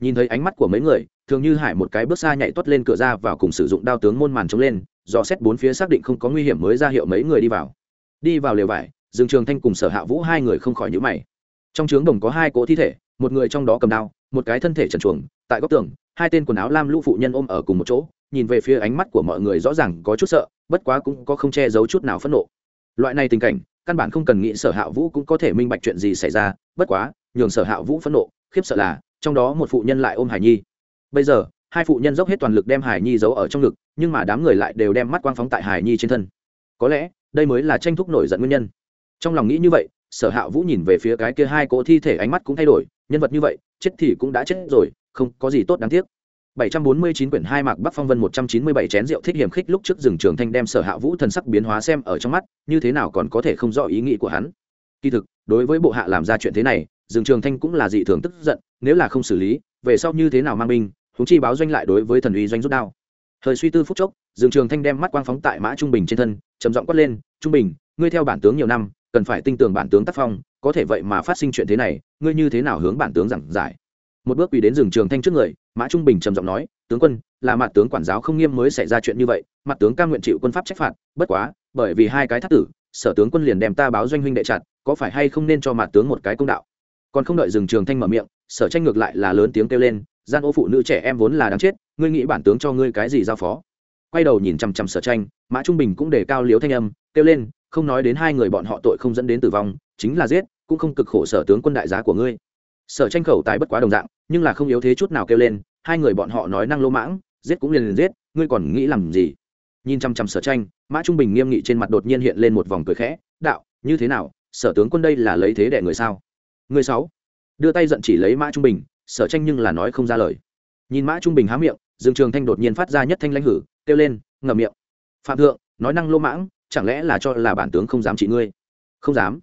Nhìn thấy ánh mắt của mấy người, thường như hải một cái bước xa nhảy tuất lên cửa ra vào cùng sử dụng đao tướng môn màn chống lên, dò xét bốn phía xác định không có nguy hiểm mới ra hiệu mấy người đi vào. Đi vào lều vải dương trường thanh cùng sở hạ vũ hai người không khỏi nhữ mày. Trong trướng đồng có hai cỗ thi thể một người trong đó cầm đao, một cái thân thể trần chuồng, tại góc tường, hai tên quần áo lam lũ phụ nhân ôm ở cùng một chỗ, nhìn về phía ánh mắt của mọi người rõ ràng có chút sợ, bất quá cũng có không che giấu chút nào phẫn nộ. Loại này tình cảnh, căn bản không cần nghĩ sở hạ vũ cũng có thể minh bạch chuyện gì xảy ra, bất quá, nhường sở hạ vũ phẫn nộ, khiếp sợ là, trong đó một phụ nhân lại ôm hải nhi. Bây giờ, hai phụ nhân dốc hết toàn lực đem hải nhi giấu ở trong ngực, nhưng mà đám người lại đều đem mắt quang phóng tại hải nhi trên thân. Có lẽ, đây mới là tranh thúc nổi giận nguyên nhân. Trong lòng nghĩ như vậy, sở hạ vũ nhìn về phía cái kia hai cỗ thi thể ánh mắt cũng thay đổi nhân vật như vậy chết thì cũng đã chết rồi không có gì tốt đáng tiếc 749 quyển hai mạc Bắc Phong Vân 197 chén rượu thích hiểm khích lúc trước rừng trường thanh đem Sở Hạ Vũ thần sắc biến hóa xem ở trong mắt, như thế nào còn có thể không rõ ý nghĩ của hắn. Kỳ thực, đối với bộ hạ làm ra chuyện thế này, rừng trường thanh cũng là dị thường tức giận, nếu là không xử lý, về sau như thế nào mang binh, huống chi báo doanh lại đối với thần uy doanh rút đao. Thời suy tư phút chốc, rừng trường thanh đem mắt quang phóng tại Mã Trung Bình trên thân, trầm giọng quát lên, "Trung Bình, ngươi theo bản tướng nhiều năm, cần phải tin tưởng bản tướng tác phong, có thể vậy mà phát sinh chuyện thế này, ngươi như thế nào hướng bản tướng giảng giải? Một bước quỳ đến rừng trường thanh trước người, mã trung bình trầm giọng nói, tướng quân, là mặt tướng quản giáo không nghiêm mới xảy ra chuyện như vậy, mặt tướng cam nguyện chịu quân pháp trách phạt, bất quá, bởi vì hai cái thắt tử, sở tướng quân liền đem ta báo doanh huynh đệ chặt, có phải hay không nên cho mặt tướng một cái công đạo? Còn không đợi rừng trường thanh mở miệng, sở tranh ngược lại là lớn tiếng kêu lên, gian ô phụ nữ trẻ em vốn là đáng chết, ngươi nghĩ bản tướng cho ngươi cái gì giao phó? Quay đầu nhìn chằm chằm sở tranh, mã trung bình cũng đề cao liếu thanh âm, kêu lên không nói đến hai người bọn họ tội không dẫn đến tử vong, chính là giết, cũng không cực khổ sở tướng quân đại giá của ngươi. Sở tranh khẩu tài bất quá đồng dạng, nhưng là không yếu thế chút nào kêu lên, hai người bọn họ nói năng lô mãng, giết cũng liền liền giết, ngươi còn nghĩ làm gì? Nhìn chăm chăm sở tranh, mã trung bình nghiêm nghị trên mặt đột nhiên hiện lên một vòng cười khẽ, đạo, như thế nào? Sở tướng quân đây là lấy thế đẻ người sao? Người sáu. Đưa tay giận chỉ lấy mã trung bình, sở tranh nhưng là nói không ra lời. Nhìn mã trung bình há miệng, dương trường thanh đột nhiên phát ra nhất thanh lãnh hử, kêu lên, ngậm miệng. Phạm thượng, nói năng lô mãng chẳng lẽ là cho là bản tướng không dám trị ngươi? Không dám.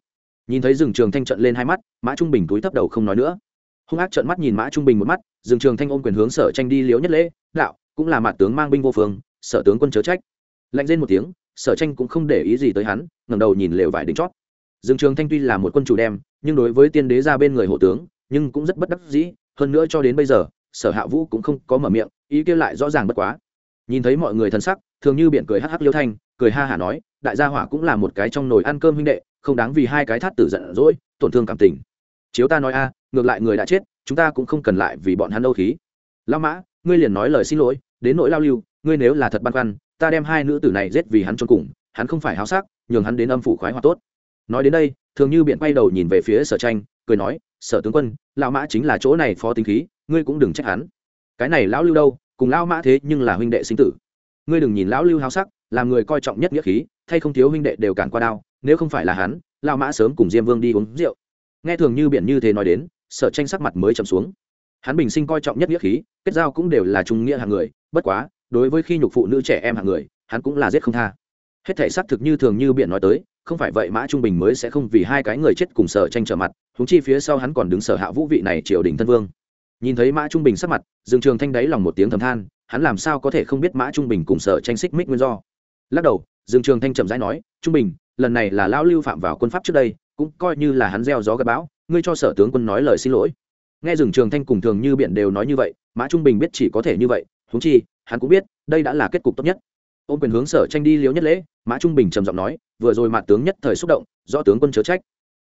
Nhìn thấy rừng trường thanh trận lên hai mắt, mã trung bình túi thấp đầu không nói nữa. Hung ác trận mắt nhìn mã trung bình một mắt rừng trường thanh ôm quyền hướng sở tranh đi liếu nhất lễ, đạo, cũng là mặt tướng mang binh vô phương, sở tướng quân chớ trách. Lạnh lên một tiếng, sở tranh cũng không để ý gì tới hắn, ngẩng đầu nhìn lều vải đính chót. Rừng trường thanh tuy là một quân chủ đem, nhưng đối với tiên đế ra bên người hộ tướng, nhưng cũng rất bất đắc dĩ, hơn nữa cho đến bây giờ, sở hạ vũ cũng không có mở miệng, ý kia lại rõ ràng bất quá. Nhìn thấy mọi người thân sắc, thường như biện cười hắc hắc liêu thanh, cười ha hả nói đại gia hỏa cũng là một cái trong nồi ăn cơm huynh đệ, không đáng vì hai cái thát tử giận dỗi, tổn thương cảm tình. Chiếu ta nói a, ngược lại người đã chết, chúng ta cũng không cần lại vì bọn hắn đâu khí. Lao mã, ngươi liền nói lời xin lỗi, đến nỗi lao lưu, ngươi nếu là thật băn khoăn, ta đem hai nữ tử này giết vì hắn cho cùng, hắn không phải háo sắc, nhường hắn đến âm phủ khoái hoạt tốt. Nói đến đây, thường như biện quay đầu nhìn về phía sở tranh, cười nói, sở tướng quân, lão mã chính là chỗ này phó tính khí, ngươi cũng đừng trách hắn. Cái này lão lưu đâu, cùng lão mã thế nhưng là huynh đệ sinh tử. Ngươi đừng nhìn lão lưu háo sắc làm người coi trọng nhất nghĩa khí, thay không thiếu huynh đệ đều cản qua đao, nếu không phải là hắn, lão mã sớm cùng diêm vương đi uống rượu. Nghe thường như biển như thế nói đến, sở tranh sắc mặt mới chậm xuống. Hắn bình sinh coi trọng nhất nghĩa khí, kết giao cũng đều là trung nghĩa hàng người, bất quá, đối với khi nhục phụ nữ trẻ em hàng người, hắn cũng là giết không tha. Hết thể xác thực như thường như biển nói tới, không phải vậy mã trung bình mới sẽ không vì hai cái người chết cùng sở tranh trở mặt húng chi phía sau hắn còn đứng sở hạ vũ vị này triều đình thân vương. Nhìn thấy mã trung bình sắc mặt, dương trường thanh đáy lòng một tiếng thầm than, hắn làm sao có thể không biết mã trung bình cùng sở tranh xích mích nguyên do? Lắc đầu, dương trường thanh chậm rãi nói, trung bình, lần này là lão lưu phạm vào quân pháp trước đây, cũng coi như là hắn gieo gió gặp bão, ngươi cho sở tướng quân nói lời xin lỗi. Nghe Dương trường thanh cùng thường như biện đều nói như vậy, mã trung bình biết chỉ có thể như vậy húng chi, hắn cũng biết, đây đã là kết cục tốt nhất. Ôm quyền hướng sở tranh đi liếu nhất lễ, mã trung bình trầm giọng nói, vừa rồi mặt tướng nhất thời xúc động do tướng quân chớ trách.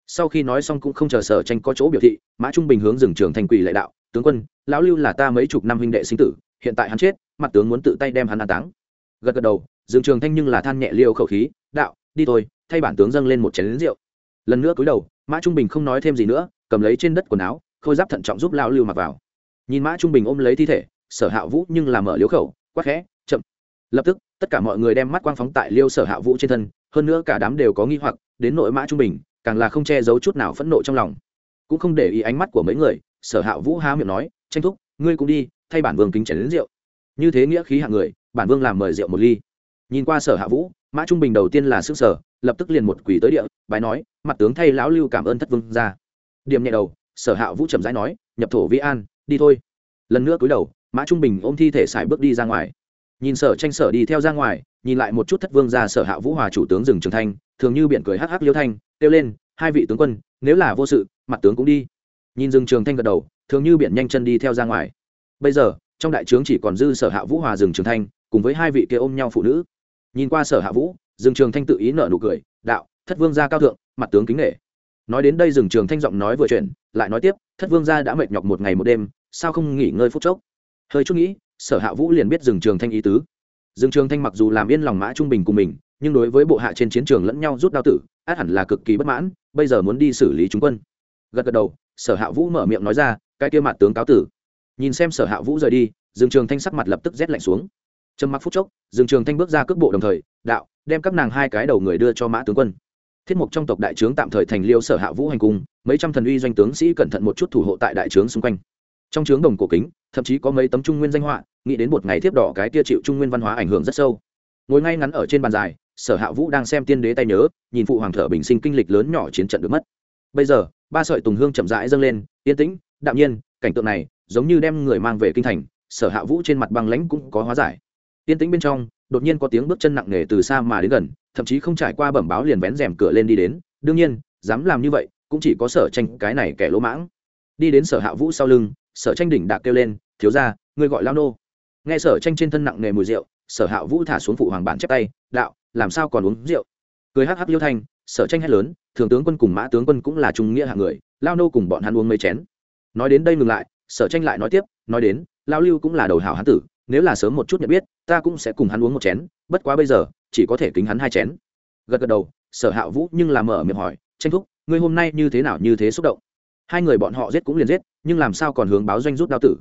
Sau khi nói xong cũng không chờ sở tranh có chỗ biểu thị, mã trung bình hướng rừng trường thanh quỳ lệ đạo, tướng quân, lão lưu là ta mấy chục năm huynh đệ sinh tử, hiện tại hắn chết, mặt tướng muốn tự tay đem hắn an táng. Gật gật đầu dương trường thanh nhưng là than nhẹ liêu khẩu khí, đạo, đi thôi, thay bản tướng dâng lên một chén lính rượu. Lần nữa cúi đầu, mã trung bình không nói thêm gì nữa, cầm lấy trên đất quần áo, khôi giáp thận trọng giúp lão lưu mặc vào. Nhìn mã trung bình ôm lấy thi thể, sở hạ vũ nhưng làm mở liếu khẩu quắc khẽ, chậm. Lập tức, tất cả mọi người đem mắt quang phóng tại liêu sở hạ vũ trên thân, hơn nữa cả đám đều có nghi hoặc, đến nội mã trung bình, càng là không che giấu chút nào phẫn nộ trong lòng. Cũng không để ý ánh mắt của mấy người, sở hạ vũ há miệng nói, tranh thúc, ngươi cũng đi, thay bản vương kính chén đến rượu. Như thế nghĩa khí hạng người, bản vương làm mời rượu một ly nhìn qua sở hạ vũ, mã trung bình đầu tiên là xương sở lập tức liền một quỷ tới địa, bái nói, mặt tướng thay lão lưu cảm ơn thất vương ra. Điểm nhẹ đầu, sở hạ vũ chậm rãi nói, nhập thổ vĩ an, đi thôi. Lần nữa cúi đầu, mã trung bình ôm thi thể xài bước đi ra ngoài. Nhìn sở tranh sở đi theo ra ngoài, nhìn lại một chút thất vương ra sở hạ vũ hòa chủ tướng rừng trường thanh, thường như biển cười hắc hắc liêu thanh, kêu lên, hai vị tướng quân, nếu là vô sự, mặt tướng cũng đi. Nhìn rừng trường thanh gật đầu, thường như biển nhanh chân đi theo ra ngoài. Bây giờ, trong đại trướng chỉ còn dư sở hạ vũ hòa rừng trường thanh, cùng với hai vị kia ôm nhau phụ nữ nhìn qua sở hạ vũ rừng trường thanh tự ý nợ nụ cười, đạo, thất vương gia cao thượng, mặt tướng kính nghệ nói đến đây rừng trường thanh giọng nói vừa chuyển, lại nói tiếp, thất vương gia đã mệt nhọc một ngày một đêm, sao không nghỉ ngơi phút chốc? Hơi chút nghĩ, sở hạ vũ liền biết rừng trường thanh ý tứ. Rừng trường thanh mặc dù làm yên lòng mã trung bình cùng mình, nhưng đối với bộ hạ trên chiến trường lẫn nhau rút đao tử, át hẳn là cực kỳ bất mãn, bây giờ muốn đi xử lý chúng quân. Gật gật đầu, sở hạ vũ mở miệng nói ra, cái kia mặt tướng cáo tử. Nhìn xem sở hạ vũ rời đi rừng trường thanh sắc mặt lập tức rét lạnh xuống trầm mặc phút chốc, Dương trường thanh bước ra cước bộ đồng thời, đạo, đem các nàng hai cái đầu người đưa cho mã tướng quân. Thiết mục trong tộc đại trướng tạm thời thành liêu sở hạ vũ hành cung, mấy trăm thần uy doanh tướng sĩ cẩn thận một chút thủ hộ tại đại trướng xung quanh. Trong trướng đồng cổ kính, thậm chí có mấy tấm trung nguyên danh họa, nghĩ đến một ngày tiếp đỏ cái tia chịu trung nguyên văn hóa ảnh hưởng rất sâu. Ngồi ngay ngắn ở trên bàn dài, sở hạ vũ đang xem tiên đế tay nhớ, nhìn phụ hoàng thở bình sinh kinh lịch lớn nhỏ chiến trận được mất. Bây giờ, ba sợi tùng hương chậm rãi dâng lên, yên tĩnh, đạm nhiên, cảnh tượng này giống như đem người mang về kinh thành, sở hạ vũ trên mặt băng lãnh cũng có hóa giải yên tĩnh bên trong, đột nhiên có tiếng bước chân nặng nề từ xa mà đến gần, thậm chí không trải qua bẩm báo liền vén rèm cửa lên đi đến. Đương nhiên, dám làm như vậy, cũng chỉ có sở tranh cái này kẻ lỗ mãng. Đi đến sở hạ vũ sau lưng, sở tranh đỉnh đạc kêu lên, thiếu ra ngươi gọi lao nô. Nghe sở tranh trên thân nặng nề mùi rượu, sở hạ vũ thả xuống phụ hoàng bản chép tay, đạo, làm sao còn uống rượu? Cười hắc hắc liêu thanh, sở tranh hét lớn, thường tướng quân cùng mã tướng quân cũng là trung nghĩa hạng người, lao nô cùng bọn hắn uống mấy chén. Nói đến đây ngừng lại, sở tranh lại nói tiếp, nói đến, lao lưu cũng là đầu hảo hán tử nếu là sớm một chút nhận biết, ta cũng sẽ cùng hắn uống một chén, bất quá bây giờ, chỉ có thể kính hắn hai chén. Gật gật đầu, sở hạ vũ nhưng làm mở miệng hỏi, tranh thúc, ngươi hôm nay như thế nào, như thế xúc động? Hai người bọn họ giết cũng liền giết, nhưng làm sao còn hướng báo doanh rút đao tử?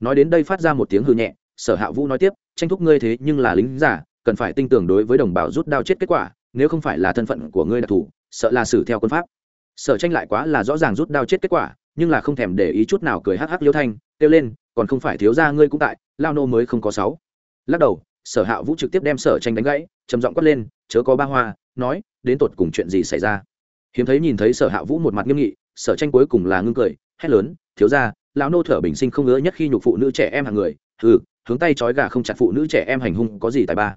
Nói đến đây phát ra một tiếng hư nhẹ, sở hạ vũ nói tiếp, tranh thúc ngươi thế nhưng là lính giả, cần phải tin tưởng đối với đồng bào rút đao chết kết quả, nếu không phải là thân phận của ngươi đặc thù, sợ là xử theo quân pháp. Sở tranh lại quá là rõ ràng rút đao chết kết quả, nhưng là không thèm để ý chút nào cười hắc hắc liêu thanh, kêu lên còn không phải thiếu gia ngươi cũng tại, lao nô mới không có sáu. Lắc đầu, sở hạ vũ trực tiếp đem sở tranh đánh gãy, trầm giọng quát lên, chớ có ba hoa, nói, đến tột cùng chuyện gì xảy ra? Hiếm thấy nhìn thấy sở hạ vũ một mặt nghiêm nghị, sở tranh cuối cùng là ngưng cười, hét lớn, thiếu ra lão nô thở bình sinh không ngứa nhất khi nhục phụ nữ trẻ em hàng người ừ hướng tay trói gà không chặt phụ nữ trẻ em hành hung có gì tài ba.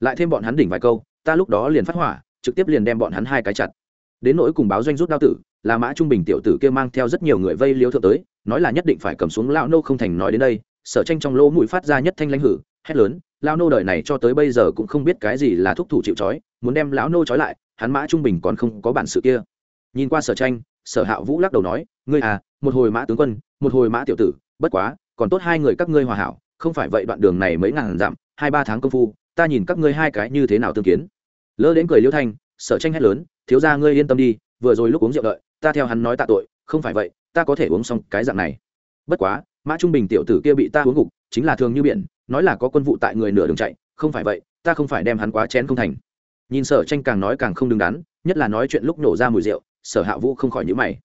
Lại thêm bọn hắn đỉnh vài câu, ta lúc đó liền phát hỏa, trực tiếp liền đem bọn hắn hai cái chặt. Đến nỗi cùng báo doanh rút đao tử là mã trung bình tiểu tử kia mang theo rất nhiều người vây liếu thượng tới, nói là nhất định phải cầm xuống lão nô không thành nói đến đây, sở tranh trong lỗ mũi phát ra nhất thanh lãnh hử, hét lớn, lão nô đời này cho tới bây giờ cũng không biết cái gì là thúc thủ chịu trói, muốn đem lão nô trói lại, hắn mã trung bình còn không có bản sự kia. Nhìn qua sở tranh, sở hạ vũ lắc đầu nói, ngươi à một hồi mã tướng quân, một hồi mã tiểu tử, bất quá, còn tốt hai người các ngươi hòa hảo, không phải vậy đoạn đường này mấy ngàn dặm, hai ba tháng công phu, ta nhìn các ngươi hai cái như thế nào tương kiến. Lỡ đến cười liêu thanh, sở tranh hét lớn, thiếu ra ngươi yên tâm đi, vừa rồi lúc uống rượu đợi ta theo hắn nói tạ tội, không phải vậy, ta có thể uống xong cái dạng này. Bất quá, mã trung bình tiểu tử kia bị ta uống gục chính là thường như biển, nói là có quân vụ tại người nửa đường chạy, không phải vậy, ta không phải đem hắn quá chén không thành. Nhìn sở tranh càng nói càng không đứng đắn, nhất là nói chuyện lúc nổ ra mùi rượu, sở hạ vũ không khỏi nhữ mày.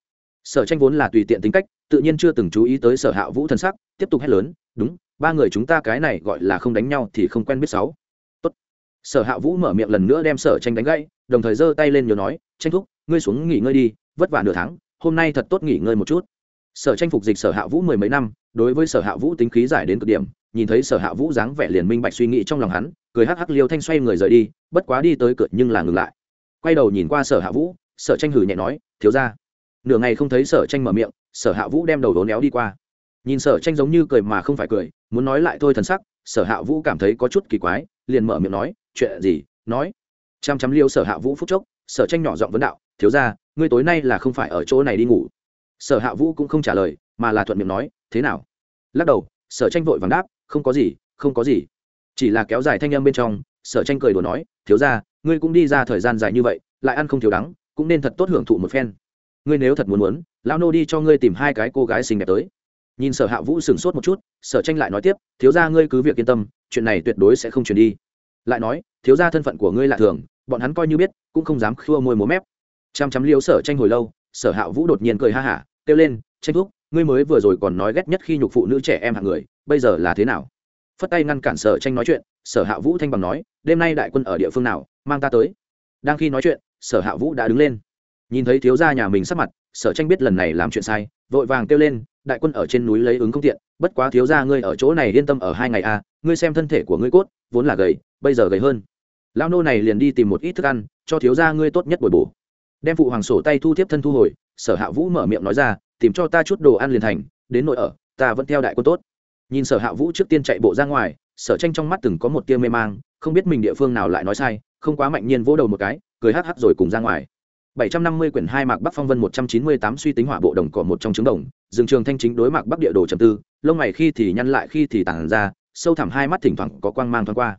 Sở tranh vốn là tùy tiện tính cách, tự nhiên chưa từng chú ý tới sở hạ vũ thân sắc, tiếp tục hét lớn, đúng, ba người chúng ta cái này gọi là không đánh nhau thì không quen biết sáu. Tốt. sở hạ vũ mở miệng lần nữa đem sở tranh đánh gãy, đồng thời giơ tay lên nhớ nói, tranh thúc, ngươi xuống nghỉ ngơi đi vất vả nửa tháng, hôm nay thật tốt nghỉ ngơi một chút. Sở tranh phục dịch sở hạ vũ mười mấy năm, đối với sở hạ vũ tính khí giải đến cực điểm, nhìn thấy sở hạ vũ dáng vẻ liền minh bạch suy nghĩ trong lòng hắn, cười hắc hắc liêu thanh xoay người rời đi, bất quá đi tới cửa nhưng là ngừng lại. Quay đầu nhìn qua sở hạ vũ, sở tranh hử nhẹ nói, thiếu ra nửa ngày không thấy sở tranh mở miệng, sở hạ vũ đem đầu đố éo đi qua. Nhìn sở tranh giống như cười mà không phải cười, muốn nói lại thôi thần sắc, sở hạ vũ cảm thấy có chút kỳ quái, liền mở miệng nói, chuyện gì? Nói, chăm chăm liêu sở hạ vũ phúc chốc, sở tranh nhỏ giọng vấn đạo, thiếu ra ngươi tối nay là không phải ở chỗ này đi ngủ. Sở hạ vũ cũng không trả lời, mà là thuận miệng nói, thế nào? Lắc đầu, sở tranh vội vàng đáp, không có gì, không có gì. Chỉ là kéo dài thanh âm bên trong, sở tranh cười đùa nói, thiếu ra ngươi cũng đi ra thời gian dài như vậy, lại ăn không thiếu đắng, cũng nên thật tốt hưởng thụ một phen. Ngươi nếu thật muốn muốn, lão nô đi cho ngươi tìm hai cái cô gái xinh đẹp tới. Nhìn sở hạ vũ sửng sốt một chút, sở tranh lại nói tiếp, thiếu ra ngươi cứ việc yên tâm, chuyện này tuyệt đối sẽ không chuyển đi. Lại nói, thiếu ra thân phận của ngươi lạ thường, bọn hắn coi như biết, cũng không dám khua môi múa mép chăm chăm liêu sở tranh hồi lâu sở hạ vũ đột nhiên cười ha hả kêu lên tranh thúc ngươi mới vừa rồi còn nói ghét nhất khi nhục phụ nữ trẻ em hạng người bây giờ là thế nào? Phất tay ngăn cản sở tranh nói chuyện sở hạ vũ thanh bằng nói đêm nay đại quân ở địa phương nào mang ta tới. Đang khi nói chuyện sở hạ vũ đã đứng lên. Nhìn thấy thiếu gia nhà mình sắp mặt sở tranh biết lần này làm chuyện sai vội vàng kêu lên đại quân ở trên núi lấy ứng không tiện bất quá thiếu gia ngươi ở chỗ này yên tâm ở hai ngày a à, ngươi xem thân thể của ngươi cốt vốn là gầy bây giờ gầy hơn. Lão nô này liền đi tìm một ít thức ăn cho thiếu gia ngươi tốt nhất bồi bổ đem phụ hoàng sổ tay thu tiếp thân thu hồi sở hạ vũ mở miệng nói ra tìm cho ta chút đồ ăn liền thành đến nội ở ta vẫn theo đại quân tốt nhìn sở hạ vũ trước tiên chạy bộ ra ngoài sở tranh trong mắt từng có một tia mê mang không biết mình địa phương nào lại nói sai không quá mạnh nhiên vỗ đầu một cái cười hắc hắc rồi cùng ra ngoài 750 quyển hai mạc Bắc Phong Vân 198 suy tính hỏa bộ đồng cỏ một trong trứng đồng, dương trường thanh chính đối mạc Bắc địa đồ trầm tư, lông mày khi thì nhăn lại khi thì tản ra, sâu thẳm hai mắt thỉnh thoảng có quang mang thoáng qua.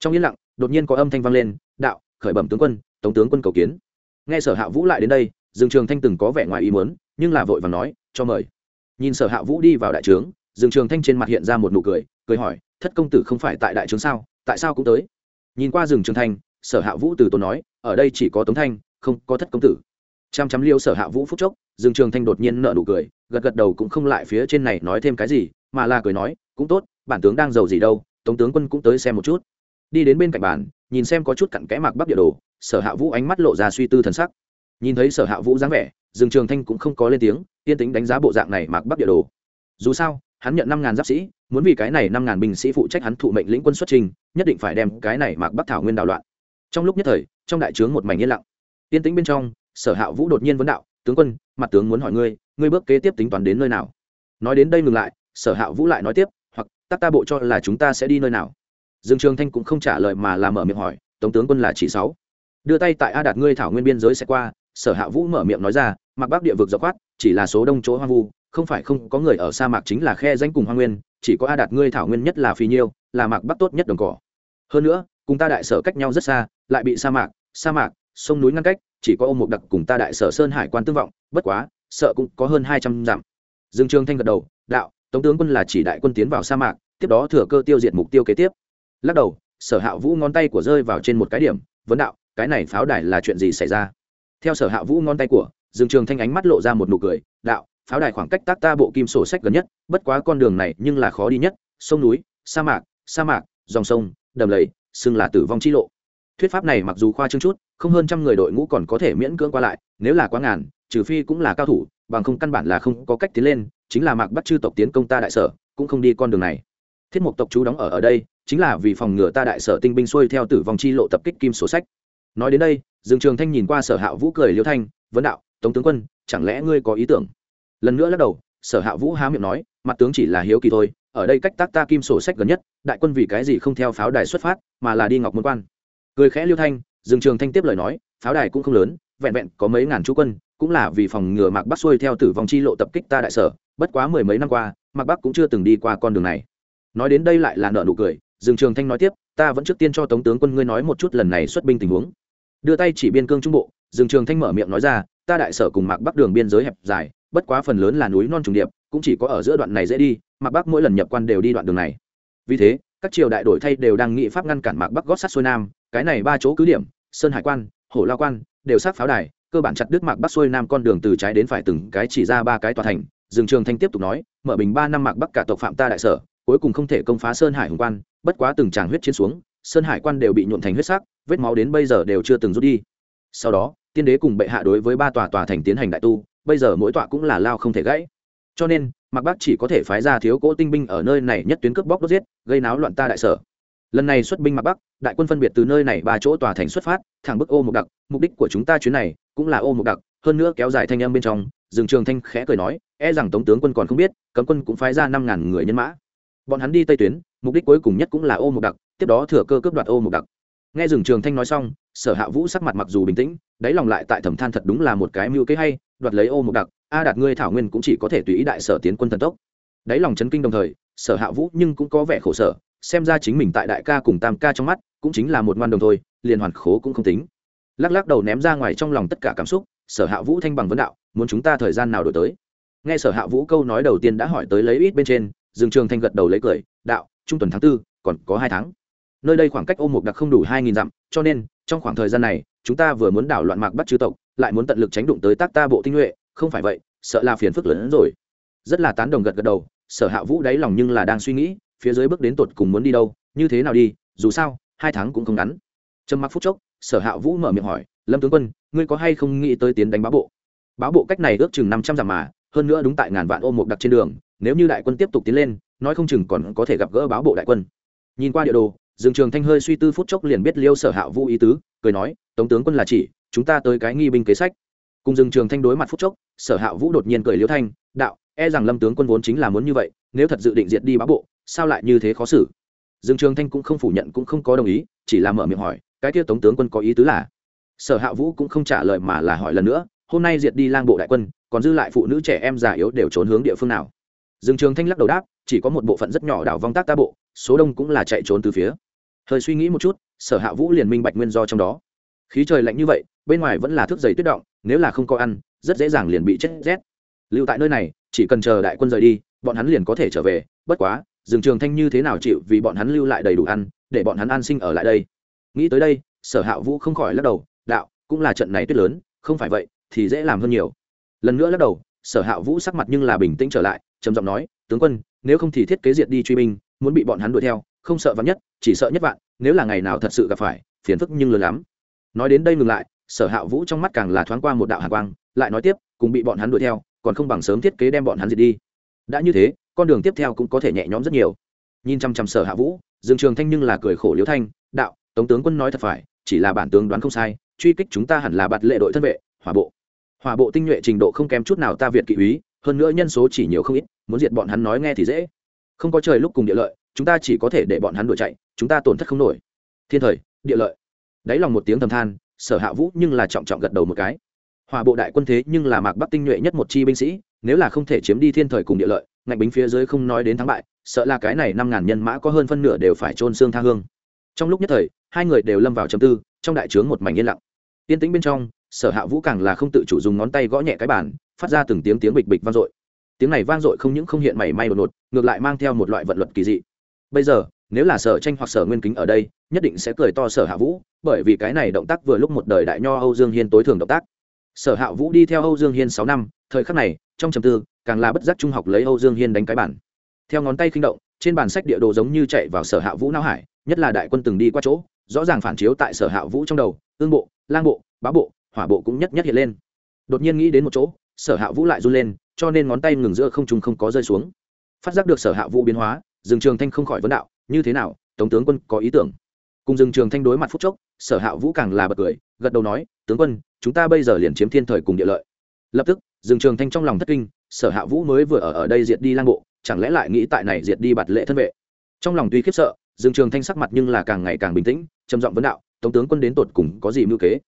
Trong yên lặng, đột nhiên có âm thanh vang lên, "Đạo, khởi bẩm tướng quân, tổng tướng quân cầu kiến." Nghe Sở Hạ Vũ lại đến đây, dương trường thanh từng có vẻ ngoài ý muốn, nhưng là vội vàng nói, "Cho mời." Nhìn Sở Hạ Vũ đi vào đại trướng, dương trường thanh trên mặt hiện ra một nụ cười, cười hỏi, "Thất công tử không phải tại đại trướng sao, tại sao cũng tới?" Nhìn qua rừng trường thanh, Sở Hạ Vũ từ tốn nói, "Ở đây chỉ có Tống Thanh, không có thất công tử chăm chăm liêu sở hạ vũ phúc chốc dương trường thanh đột nhiên nợ nụ cười gật gật đầu cũng không lại phía trên này nói thêm cái gì mà là cười nói cũng tốt bản tướng đang giàu gì đâu tống tướng quân cũng tới xem một chút đi đến bên cạnh bàn nhìn xem có chút cặn kẽ mạc bắc địa đồ sở hạ vũ ánh mắt lộ ra suy tư thần sắc. Nhìn thấy sở hạ vũ dáng vẻ, dương trường thanh cũng không có lên tiếng, yên tính đánh giá bộ dạng này mạc bắc địa đồ. Dù sao, hắn nhận năm ngàn giáp sĩ, muốn vì cái này năm ngàn binh sĩ phụ trách hắn thụ mệnh lĩnh quân xuất trình, nhất định phải đem cái này mạc bắc thảo nguyên đảo loạn. Trong lúc nhất thời, trong đại trướng một mảnh yên lặng. Yên tĩnh bên trong, sở hạ vũ đột nhiên vấn đạo, tướng quân, mặt tướng muốn hỏi ngươi ngươi bước kế tiếp tính toán đến nơi nào? Nói đến đây ngừng lại, sở hạ vũ lại nói tiếp, hoặc, tắc ta bộ cho là chúng ta sẽ đi nơi nào? Dương trường thanh cũng không trả lời mà làm mở miệng hỏi tổng tướng quân là chỉ sáu đưa tay tại a đạt ngươi thảo nguyên biên giới sẽ qua, sở hạ vũ mở miệng nói ra, mặc bắc địa vực dọc khoát chỉ là số đông chỗ hoang vu, không phải không có người ở sa mạc chính là khe danh cùng hoa nguyên, chỉ có a đạt ngươi thảo nguyên nhất là phì nhiêu, là mạc bắc tốt nhất đồng cỏ. Hơn nữa, cùng ta đại sở cách nhau rất xa, lại bị sa mạc sa mạc, sông núi ngăn cách, chỉ có ô mục đặc cùng ta đại sở sơn hải quan tương vọng, bất quá, sợ cũng có hơn hai trăm dặm. Dương trương thanh gật đầu, đạo, tống tướng quân là chỉ đại quân tiến vào sa mạc, tiếp đó thừa cơ tiêu diệt mục tiêu kế tiếp. Lắc đầu, sở hạ vũ ngón tay của rơi vào trên một cái điểm, vấn đạo cái này pháo đài là chuyện gì xảy ra? Theo sở hạ vũ ngón tay của, dương trường thanh ánh mắt lộ ra một nụ cười, đạo, pháo đài khoảng cách tác ta bộ kim sổ sách gần nhất, bất quá con đường này nhưng là khó đi nhất, sông núi, sa mạc sa mạc, dòng sông, đầm lầy, xưng là tử vong chi lộ. Thuyết pháp này mặc dù khoa trương chút, không hơn trăm người đội ngũ còn có thể miễn cưỡng qua lại, nếu là quá ngàn, trừ phi cũng là cao thủ, bằng không căn bản là không có cách tiến lên, chính là mạc bắt chư tộc tiến công ta đại sở, cũng không đi con đường này. Thiết mục tộc chú đóng ở ở đây, chính là vì phòng ngừa ta đại sở tinh binh xuôi theo tử vong chi lộ tập kích kim sổ sách nói đến đây, dương trường thanh nhìn qua sở hạ vũ cười liêu thanh, vấn đạo, tống tướng quân, chẳng lẽ ngươi có ý tưởng? Lần nữa lắc đầu, sở hạ vũ há miệng nói, mặt tướng chỉ là hiếu kỳ thôi, ở đây cách tác ta kim sổ sách gần nhất, đại quân vì cái gì không theo pháo đài xuất phát, mà là đi ngọc môn quan? Cười khẽ liêu thanh, dương trường thanh tiếp lời nói, pháo đài cũng không lớn, vẹn vẹn có mấy ngàn chú quân, cũng là vì phòng ngừa mạc bắc xuôi theo tử vong chi lộ tập kích ta đại sở, bất quá mười mấy năm qua, mạc bắc cũng chưa từng đi qua con đường này. Nói đến đây lại là nợ nụ cười, dương trường thanh nói tiếp, ta vẫn trước tiên cho tống tướng quân ngươi nói một chút lần này xuất binh tình huống đưa tay chỉ biên cương trung bộ, dương trường thanh mở miệng nói ra, ta đại sở cùng mạc bắc đường biên giới hẹp dài, bất quá phần lớn là núi non trùng điệp, cũng chỉ có ở giữa đoạn này dễ đi, mạc bắc mỗi lần nhập quan đều đi đoạn đường này. Vì thế, các triều đại đổi thay đều đang nghị pháp ngăn cản mạc bắc gót sắt xuôi nam, cái này ba chỗ cứ điểm, sơn hải quan, hổ lao quan, đều sát pháo đài, cơ bản chặt đứt mạc bắc xuôi nam con đường từ trái đến phải từng cái chỉ ra ba cái tòa thành. Dương trường thanh tiếp tục nói, mở bình ba năm mạc bắc cả tộc phạm ta đại sở, cuối cùng không thể công phá sơn hải hùng quan, bất quá từng tràng huyết chiến xuống sơn hải quan đều bị nhuộn thành huyết sắc, vết máu đến bây giờ đều chưa từng rút đi. Sau đó, tiên đế cùng bệ hạ đối với ba tòa tòa thành tiến hành đại tu, bây giờ mỗi tọa cũng là lao không thể gãy. Cho nên, mạc bắc chỉ có thể phái ra thiếu cỗ tinh binh ở nơi này nhất tuyến cướp bóc đốt giết, gây náo loạn ta đại sở. Lần này xuất binh mạc bắc đại quân phân biệt từ nơi này ba chỗ tòa thành xuất phát, thẳng bức ô mục đặc, mục đích của chúng ta chuyến này cũng là ô mục đặc, hơn nữa kéo dài thanh âm bên trong rừng trường thanh khẽ cười nói e rằng tống tướng quân còn không biết, cấm quân cũng phái ra năm ngàn người nhân mã. Bọn hắn đi tây tuyến, mục đích cuối cùng nhất cũng là ô mục đặc tiếp đó thừa cơ cướp đoạt ô mục đặc. Nghe rừng trường thanh nói xong, sở hạ vũ sắc mặt mặc dù bình tĩnh, đáy lòng lại tại thẩm than thật đúng là một cái mưu kế hay, đoạt lấy ô mục đặc, a đạt ngươi thảo nguyên cũng chỉ có thể tùy ý đại sở tiến quân thần tốc. Đáy lòng chấn kinh đồng thời, sở hạ vũ nhưng cũng có vẻ khổ sở, xem ra chính mình tại đại ca cùng tam ca trong mắt, cũng chính là một ngoan đồng thôi, liền hoàn khố cũng không tính. Lắc lắc đầu ném ra ngoài trong lòng tất cả cảm xúc, sở hạ vũ thanh bằng vấn đạo, muốn chúng ta thời gian nào đổi tới? Nghe sở hạ vũ câu nói đầu tiên đã hỏi tới lấy ít bên trên dương trường thanh gật đầu lấy cười, đạo, trung tuần tháng tư, còn có hai tháng nơi đây khoảng cách ô mục đặc không đủ hai nghìn dặm, cho nên, trong khoảng thời gian này, chúng ta vừa muốn đảo loạn mạc bắt chư tộc, lại muốn tận lực tránh đụng tới tác ta bộ tinh nhuệ, không phải vậy, sợ là phiền phức lớn hơn rồi. Rất là tán đồng gật gật đầu, sở hạ vũ đáy lòng nhưng là đang suy nghĩ, phía dưới bước đến tột cùng muốn đi đâu, như thế nào đi, dù sao, hai tháng cũng không ngắn. Trầm mặc phút chốc, sở hạ vũ mở miệng hỏi, lâm tướng quân, ngươi có hay không nghĩ tới tiến đánh báo bộ? Báo bộ cách này ước chừng năm trăm dặm mà, hơn nữa đúng tại ngàn vạn ôm một đặc trên đường, nếu như đại quân tiếp tục tiến lên, nói không chừng còn có thể gặp gỡ báo bộ đại quân. Nhìn qua địa đồ dương trường thanh hơi suy tư phút chốc liền biết liêu sở hạ vũ ý tứ, cười nói, tống tướng quân là chỉ, chúng ta tới cái nghi binh kế sách. Cùng dương trường thanh đối mặt phút chốc, sở hạ vũ đột nhiên cười liêu thanh, đạo e rằng lâm tướng quân vốn chính là muốn như vậy, nếu thật dự định diệt đi bá bộ, sao lại như thế khó xử? Dương trường thanh cũng không phủ nhận, cũng không có đồng ý, chỉ là mở miệng hỏi, cái kia tống tướng quân có ý tứ là? Sở hạ vũ cũng không trả lời mà là hỏi lần nữa, hôm nay diệt đi lang bộ đại quân, còn dư lại phụ nữ trẻ em già yếu đều trốn hướng địa phương nào? Dương trường thanh lắc đầu đáp, chỉ có một bộ phận rất nhỏ đảo vong tác ta bộ, số đông cũng là chạy trốn từ phía hơi suy nghĩ một chút, sở hạ vũ liền minh bạch nguyên do trong đó. Khí trời lạnh như vậy, bên ngoài vẫn là thức giày tuyết động, nếu là không có ăn, rất dễ dàng liền bị chết rét. Lưu tại nơi này, chỉ cần chờ đại quân rời đi, bọn hắn liền có thể trở về, bất quá rừng trường thanh như thế nào chịu vì bọn hắn lưu lại đầy đủ ăn, để bọn hắn an sinh ở lại đây? Nghĩ tới đây, sở hạ vũ không khỏi lắc đầu, đạo, cũng là trận này tuyết lớn, không phải vậy, thì dễ làm hơn nhiều. Lần nữa lắc đầu, sở hạ vũ sắc mặt nhưng là bình tĩnh trở lại, trầm giọng nói, tướng quân, nếu không thì thiết kế diệt đi truy binh, muốn bị bọn hắn đuổi theo không sợ vạn nhất, chỉ sợ nhất vạn, nếu là ngày nào thật sự gặp phải, phiền phức nhưng lớn lắm. Nói đến đây ngừng lại, sở hạ vũ trong mắt càng là thoáng qua một đạo hạ quang, lại nói tiếp, cùng bị bọn hắn đuổi theo, còn không bằng sớm thiết kế đem bọn hắn diệt đi. Đã như thế, con đường tiếp theo cũng có thể nhẹ nhõm rất nhiều. Nhìn chăm chăm sở hạ vũ, dương trường thanh nhưng là cười khổ liễu thanh, đạo, tống tướng quân nói thật phải, chỉ là bản tướng đoán không sai, truy kích chúng ta hẳn là bạt lệ đội thân vệ, hỏa bộ. Hỏa bộ tinh nhuệ trình độ không kém chút nào ta việt kỵ úy, hơn nữa nhân số chỉ nhiều không ít, muốn diệt bọn hắn nói nghe thì dễ. Không có trời lúc cùng địa lợi chúng ta chỉ có thể để bọn hắn đuổi chạy, chúng ta tổn thất không nổi. Thiên thời, địa lợi. Đáy lòng một tiếng thầm than, sở hạ vũ nhưng là trọng trọng gật đầu một cái. Hòa bộ đại quân thế nhưng là mạc bắc tinh nhuệ nhất một chi binh sĩ, nếu là không thể chiếm đi thiên thời cùng địa lợi, ngạnh bính phía dưới không nói đến thắng bại, sợ là cái này năm ngàn nhân mã có hơn phân nửa đều phải trôn xương tha hương. Trong lúc nhất thời, hai người đều lâm vào chầm tư, trong đại trướng một mảnh yên lặng. Yên tĩnh bên trong, sở hạ vũ càng là không tự chủ dùng ngón tay gõ nhẹ cái bàn, phát ra từng tiếng tiếng bịch bịch vang dội. Tiếng này vang dội không những không hiện mảy may đột ngột, ngược lại mang theo một loại vận luật kỳ dị bây giờ, nếu là sở tranh hoặc sở nguyên kính ở đây, nhất định sẽ cười to sở hạ vũ, bởi vì cái này động tác vừa lúc một đời đại nho âu dương hiên tối thường động tác. Sở hạ vũ đi theo âu dương hiên sáu năm, thời khắc này, trong trầm tư, càng là bất giác trung học lấy âu dương hiên đánh cái bản theo ngón tay kinh động, trên bản sách địa đồ giống như chạy vào sở hạ vũ não hải, nhất là đại quân từng đi qua chỗ, rõ ràng phản chiếu tại sở hạ vũ trong đầu, ương bộ, lang bộ, bá bộ, hỏa bộ cũng nhất nhất hiện lên. Đột nhiên nghĩ đến một chỗ, sở hạ vũ lại run lên, cho nên ngón tay ngừng giữa không trùng không có rơi xuống. Phát giác được sở hạ vũ biến hóa Dương trường thanh không khỏi vấn đạo, như thế nào, tống tướng quân có ý tưởng? Cùng Dương trường thanh đối mặt phúc chốc, sở hạ vũ càng là bật cười, gật đầu nói, tướng quân, chúng ta bây giờ liền chiếm thiên thời cùng địa lợi. Lập tức, Dương trường thanh trong lòng thất kinh, sở hạ vũ mới vừa ở ở đây diệt đi lang bộ, chẳng lẽ lại nghĩ tại này diệt đi bạt lệ thân vệ? Trong lòng tuy khiếp sợ, Dương trường thanh sắc mặt nhưng là càng ngày càng bình tĩnh, trầm giọng vấn đạo, tống tướng quân đến tột cùng có gì mưu kế?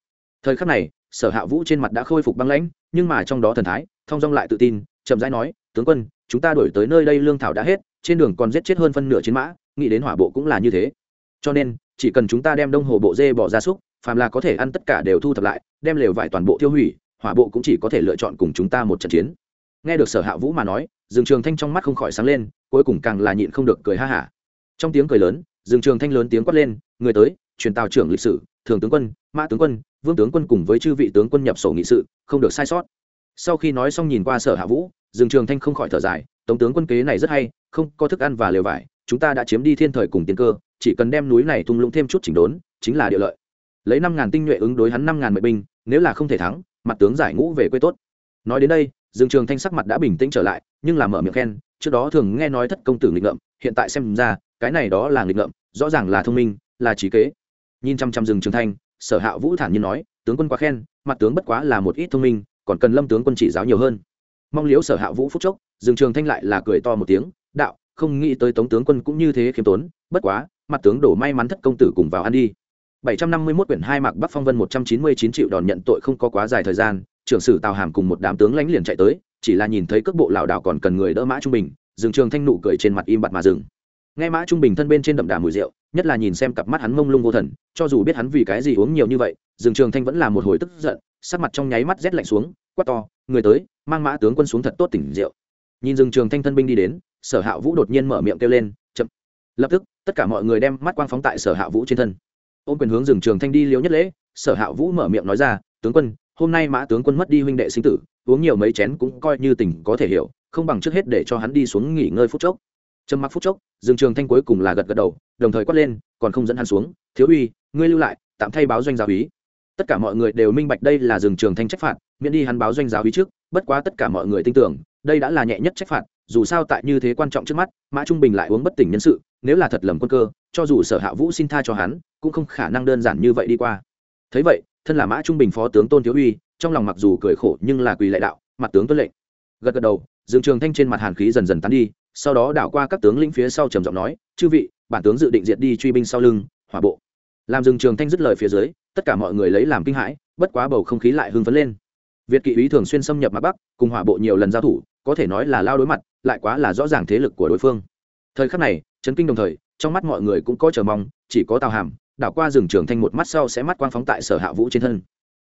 Thời khắc này, sở hạ vũ trên mặt đã khôi phục băng lãnh, nhưng mà trong đó thần thái, thong dong lại tự tin, chậm rãi nói, tướng quân, chúng ta đổi tới nơi đây lương thảo đã hết trên đường còn giết chết hơn phân nửa chiến mã, nghĩ đến hỏa bộ cũng là như thế. Cho nên, chỉ cần chúng ta đem đông hồ bộ dê bỏ ra súc, phàm là có thể ăn tất cả đều thu thập lại, đem lều vải toàn bộ tiêu hủy, hỏa bộ cũng chỉ có thể lựa chọn cùng chúng ta một trận chiến. Nghe được sở hạ vũ mà nói, dương trường thanh trong mắt không khỏi sáng lên, cuối cùng càng là nhịn không được cười ha hả. Trong tiếng cười lớn, dương trường thanh lớn tiếng quát lên, người tới, truyền tào trưởng lịch sử, thường tướng quân, mã tướng quân, vương tướng quân cùng với chư vị tướng quân nhập sổ nghị sự, không được sai sót. Sau khi nói xong nhìn qua sở hạ vũ, dương trường thanh không khỏi thở dài tống tướng quân kế này rất hay, không có thức ăn và lều vải, chúng ta đã chiếm đi thiên thời cùng tiền cơ, chỉ cần đem núi này thung lũng thêm chút chỉnh đốn, chính là địa lợi. Lấy năm ngàn tinh nhuệ ứng đối hắn năm ngàn mệnh binh, nếu là không thể thắng, mặt tướng giải ngũ về quê tốt. Nói đến đây, dương trường thanh sắc mặt đã bình tĩnh trở lại, nhưng là mở miệng khen, trước đó thường nghe nói thất công tử nghịch ngợm, hiện tại xem ra, cái này đó là nghịch ngợm, rõ ràng là thông minh, là trí kế. Nhìn chăm chăm dương trường thanh, sở hạ vũ thản nhiên nói, tướng quân quá khen, mặt tướng bất quá là một ít thông minh, còn cần lâm tướng quân chỉ giáo nhiều hơn mong liếu sở hạ vũ phúc chốc dương trường thanh lại là cười to một tiếng đạo không nghĩ tới tống tướng quân cũng như thế khiêm tốn bất quá mặt tướng đổ may mắn thất công tử cùng vào ăn đi 751 quyển hai mạc Bắc Phong Vân 199 triệu đòn nhận tội không có quá dài thời gian, trưởng sử Tào Hàm cùng một đám tướng lãnh liền chạy tới, chỉ là nhìn thấy cước bộ lão đảo còn cần người đỡ Mã Trung Bình, dương trường thanh nụ cười trên mặt im bặt mà dừng. Nghe Mã Trung Bình thân bên trên đậm đà mùi rượu, nhất là nhìn xem cặp mắt hắn mông lung vô thần, cho dù biết hắn vì cái gì uống nhiều như vậy, dương trường thanh vẫn là một hồi tức giận, sắc mặt trong nháy mắt rét lạnh xuống, quát to, người tới, mang Mã tướng quân xuống thật tốt tỉnh rượu. Nhìn rừng trường thanh thân binh đi đến, Sở Hạ Vũ đột nhiên mở miệng kêu lên, chậm. Lập tức, tất cả mọi người đem mắt quang phóng tại Sở Hạ Vũ trên thân ôm quyền hướng rừng trường thanh đi liếu nhất lễ sở hạ vũ mở miệng nói ra tướng quân hôm nay mã tướng quân mất đi huynh đệ sinh tử uống nhiều mấy chén cũng coi như tình có thể hiểu không bằng trước hết để cho hắn đi xuống nghỉ ngơi phút chốc trầm mặc phút chốc rừng trường thanh cuối cùng là gật gật đầu đồng thời quát lên còn không dẫn hắn xuống thiếu uy ngươi lưu lại tạm thay báo doanh gia úy tất cả mọi người đều minh bạch đây là rừng trường thanh trách phạt miễn đi hắn báo doanh giáo ý trước, bất quá tất cả mọi người tin tưởng, đây đã là nhẹ nhất trách phạt, dù sao tại như thế quan trọng trước mắt, mã trung bình lại uống bất tỉnh nhân sự, nếu là thật lầm quân cơ, cho dù sở hạ vũ xin tha cho hắn, cũng không khả năng đơn giản như vậy đi qua. Thấy vậy, thân là mã trung bình phó tướng tôn thiếu uy, trong lòng mặc dù cười khổ nhưng là quỳ lệ đạo, mặt tướng tuân lệnh. Gật gật đầu, dương trường thanh trên mặt hàn khí dần dần tán đi, sau đó đảo qua các tướng lĩnh phía sau trầm giọng nói, chư vị, bản tướng dự định diệt đi truy binh sau lưng, hỏa bộ. Làm dương trường thanh dứt lời phía dưới, tất cả mọi người lấy làm kinh hãi, bất quá bầu không khí lại hưng phấn lên việt kỵ ý thường xuyên xâm nhập mặt bắc, cùng hỏa bộ nhiều lần giao thủ, có thể nói là lao đối mặt, lại quá là rõ ràng thế lực của đối phương. Thời khắc này, chấn kinh đồng thời, trong mắt mọi người cũng có chờ mong, chỉ có tào hàm, đảo qua rừng trường thanh một mắt sau sẽ mắt quang phóng tại sở hạ vũ trên thân.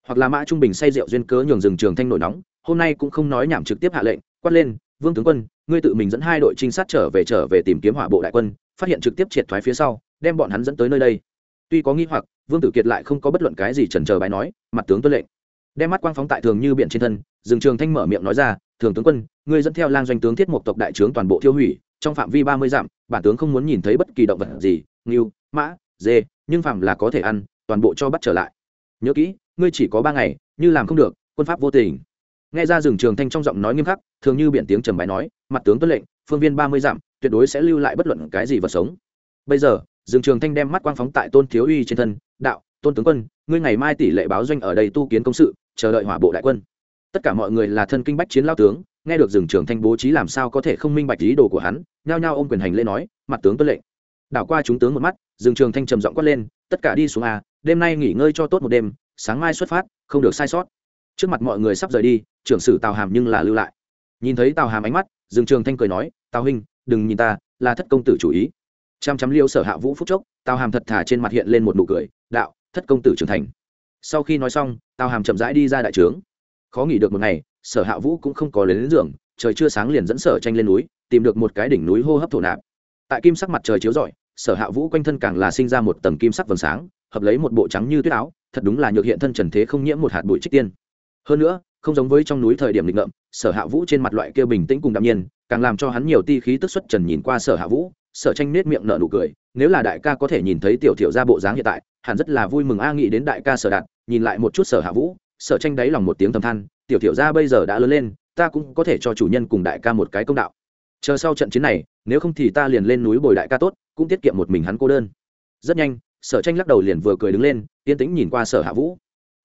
Hoặc là mã trung bình say rượu duyên cớ nhường rừng trường thanh nổi nóng, hôm nay cũng không nói nhảm trực tiếp hạ lệnh, quát lên, vương tướng quân, ngươi tự mình dẫn hai đội trinh sát trở về trở về tìm kiếm hỏa bộ đại quân, phát hiện trực tiếp triệt thoái phía sau, đem bọn hắn dẫn tới nơi đây. Tuy có nghi hoặc, vương tử kiệt lại không có bất luận cái gì chần chờ bài nói, mặt tướng tuân lệnh đem mắt quang phóng tại thường như biển trên thân rừng trường thanh mở miệng nói ra, thường tướng quân, ngươi dẫn theo lang doanh tướng thiết Mộc tộc đại trướng toàn bộ tiêu hủy, trong phạm vi ba mươi dặm, bản tướng không muốn nhìn thấy bất kỳ động vật gì, ngưu, mã, dê, nhưng phạm là có thể ăn, toàn bộ cho bắt trở lại. Nhớ kỹ, ngươi chỉ có ba ngày, như làm không được, quân pháp vô tình. Nghe ra rừng trường thanh trong giọng nói nghiêm khắc, thường như biện tiếng trầm bài nói, mặt tướng tuân lệnh, phương viên ba mươi dặm, tuyệt đối sẽ lưu lại bất luận cái gì vật sống. Bây giờ rừng trường thanh đem mắt quang phóng tại tôn thiếu uy trên thân, đạo, tôn tướng quân ngươi ngày mai tỷ lệ báo doanh ở đây tu kiến công sự, chờ đợi hỏa bộ đại quân. Tất cả mọi người là thân kinh bách chiến lao tướng, nghe được rừng trường thanh bố trí làm sao có thể không minh bạch ý đồ của hắn, nhao nhao ôm quyền hành lễ nói, mặt tướng tuân lệnh. Đảo qua chúng tướng một mắt, rừng trường thanh trầm giọng quát lên, tất cả đi xuống a đêm nay nghỉ ngơi cho tốt một đêm, sáng mai xuất phát, không được sai sót. Trước mặt mọi người sắp rời đi, trưởng sử tào hàm nhưng là lưu lại. Nhìn thấy tào hàm ánh mắt, rừng trường thanh cười nói, tào huynh, đừng nhìn ta, là thất công tử chủ ý. Chăm chăm liêu sở hạ vũ phúc chốc, tào hàm thật thà trên mặt hiện lên một nụ cười, đạo thất công tử trưởng thành. Sau khi nói xong, tào hàm chậm rãi đi ra đại trướng. Khó nghỉ được một ngày, sở hạ vũ cũng không có lấy đến giường, trời chưa sáng liền dẫn sở tranh lên núi, tìm được một cái đỉnh núi hô hấp thổ nạp. Tại kim sắc mặt trời chiếu rọi, sở hạ vũ quanh thân càng là sinh ra một tầng kim sắc vầng sáng, hợp lấy một bộ trắng như tuyết áo, thật đúng là nhược hiện thân trần thế không nhiễm một hạt bụi trích tiên. Hơn nữa, không giống với trong núi thời điểm lịch ngợm, sở hạ vũ trên mặt loại kia bình tĩnh cùng đạm nhiên, càng làm cho hắn nhiều ti khí tức xuất trần nhìn qua sở hạ vũ, sở tranh nết miệng nở nụ cười, nếu là đại ca có thể nhìn thấy tiểu thiểu ra bộ dáng hiện tại hẳn rất là vui mừng a nghĩ đến đại ca sở đạt, nhìn lại một chút sở hạ vũ, sở tranh đáy lòng một tiếng thầm than, tiểu tiểu ra bây giờ đã lớn lên, ta cũng có thể cho chủ nhân cùng đại ca một cái công đạo. Chờ sau trận chiến này, nếu không thì ta liền lên núi bồi đại ca tốt, cũng tiết kiệm một mình hắn cô đơn. Rất nhanh, sở tranh lắc đầu liền vừa cười đứng lên, yên tĩnh nhìn qua sở hạ vũ.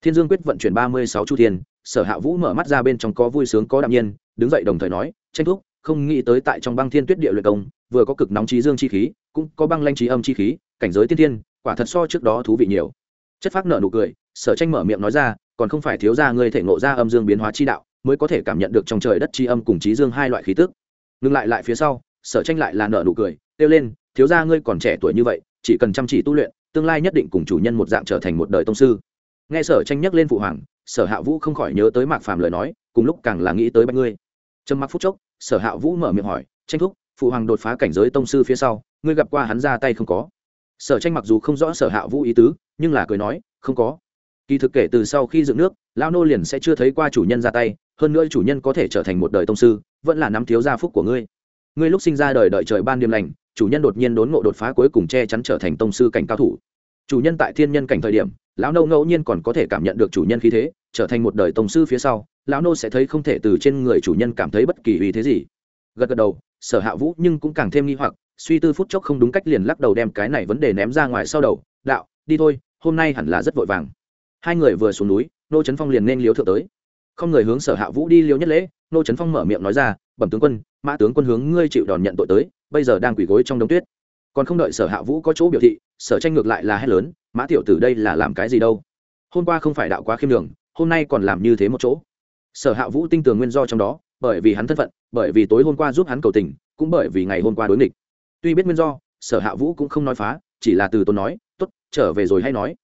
Thiên dương quyết vận chuyển ba mươi sáu chu thiên, sở hạ vũ mở mắt ra bên trong có vui sướng có đạm nhiên, đứng dậy đồng thời nói, tranh thúc, không nghĩ tới tại trong băng thiên tuyết địa luyện công, vừa có cực nóng trí dương chi khí, cũng có băng lanh trí âm chi khí, cảnh giới tiên thiên quả thật so trước đó thú vị nhiều. Chất phác nợ nụ cười, sở tranh mở miệng nói ra, còn không phải thiếu ra ngươi thể ngộ ra âm dương biến hóa chi đạo, mới có thể cảm nhận được trong trời đất chi âm cùng trí dương hai loại khí tức. Ngừng lại lại phía sau, sở tranh lại là nợ nụ cười, kêu lên, thiếu ra ngươi còn trẻ tuổi như vậy, chỉ cần chăm chỉ tu luyện, tương lai nhất định cùng chủ nhân một dạng trở thành một đời tông sư. Nghe sở tranh nhắc lên phụ hoàng, sở hạ vũ không khỏi nhớ tới mạc phàm lời nói, cùng lúc càng là nghĩ tới bạch ngươi. Trầm mặc phút chốc, sở hạ vũ mở miệng hỏi, tranh thúc, phụ hoàng đột phá cảnh giới tông sư phía sau, ngươi gặp qua hắn ra tay không có? Sở tranh mặc dù không rõ sở hạ vũ ý tứ, nhưng là cười nói, không có. Kỳ thực kể từ sau khi dựng nước lao nô liền sẽ chưa thấy qua chủ nhân ra tay, hơn nữa chủ nhân có thể trở thành một đời tông sư, vẫn là nắm thiếu gia phúc của ngươi. Ngươi lúc sinh ra đời đợi trời ban điềm lành, chủ nhân đột nhiên đốn ngộ đột phá cuối cùng che chắn trở thành tông sư cảnh cao thủ. Chủ nhân tại thiên nhân cảnh thời điểm, lão nô ngẫu nhiên còn có thể cảm nhận được chủ nhân khí thế, trở thành một đời tông sư phía sau, lão nô sẽ thấy không thể từ trên người chủ nhân cảm thấy bất kỳ ý thế gì. Gật gật đầu, sở hạ vũ nhưng cũng càng thêm nghi hoặc suy tư phút chốc không đúng cách liền lắc đầu đem cái này vấn đề ném ra ngoài sau đầu, đạo, đi thôi, hôm nay hẳn là rất vội vàng. Hai người vừa xuống núi, nô trấn phong liền nên liếu thượng tới. Không người hướng sở hạ vũ đi liêu nhất lễ, nô trấn phong mở miệng nói ra, bẩm tướng quân, mã tướng quân hướng ngươi chịu đòn nhận tội tới, bây giờ đang quỳ gối trong đống tuyết. Còn không đợi sở hạ vũ có chỗ biểu thị, sở tranh ngược lại là hét lớn, mã tiểu tử đây là làm cái gì đâu? Hôm qua không phải đạo quá khiêm đường hôm nay còn làm như thế một chỗ. Sở hạ vũ tinh tường nguyên do trong đó, bởi vì hắn thân phận, bởi vì tối hôm qua giúp hắn cầu tình, cũng bởi vì ngày hôm qua đối nghịch tuy biết nguyên do, sở hạ vũ cũng không nói phá, chỉ là từ tốn nói t ố t trở về rồi hay nói.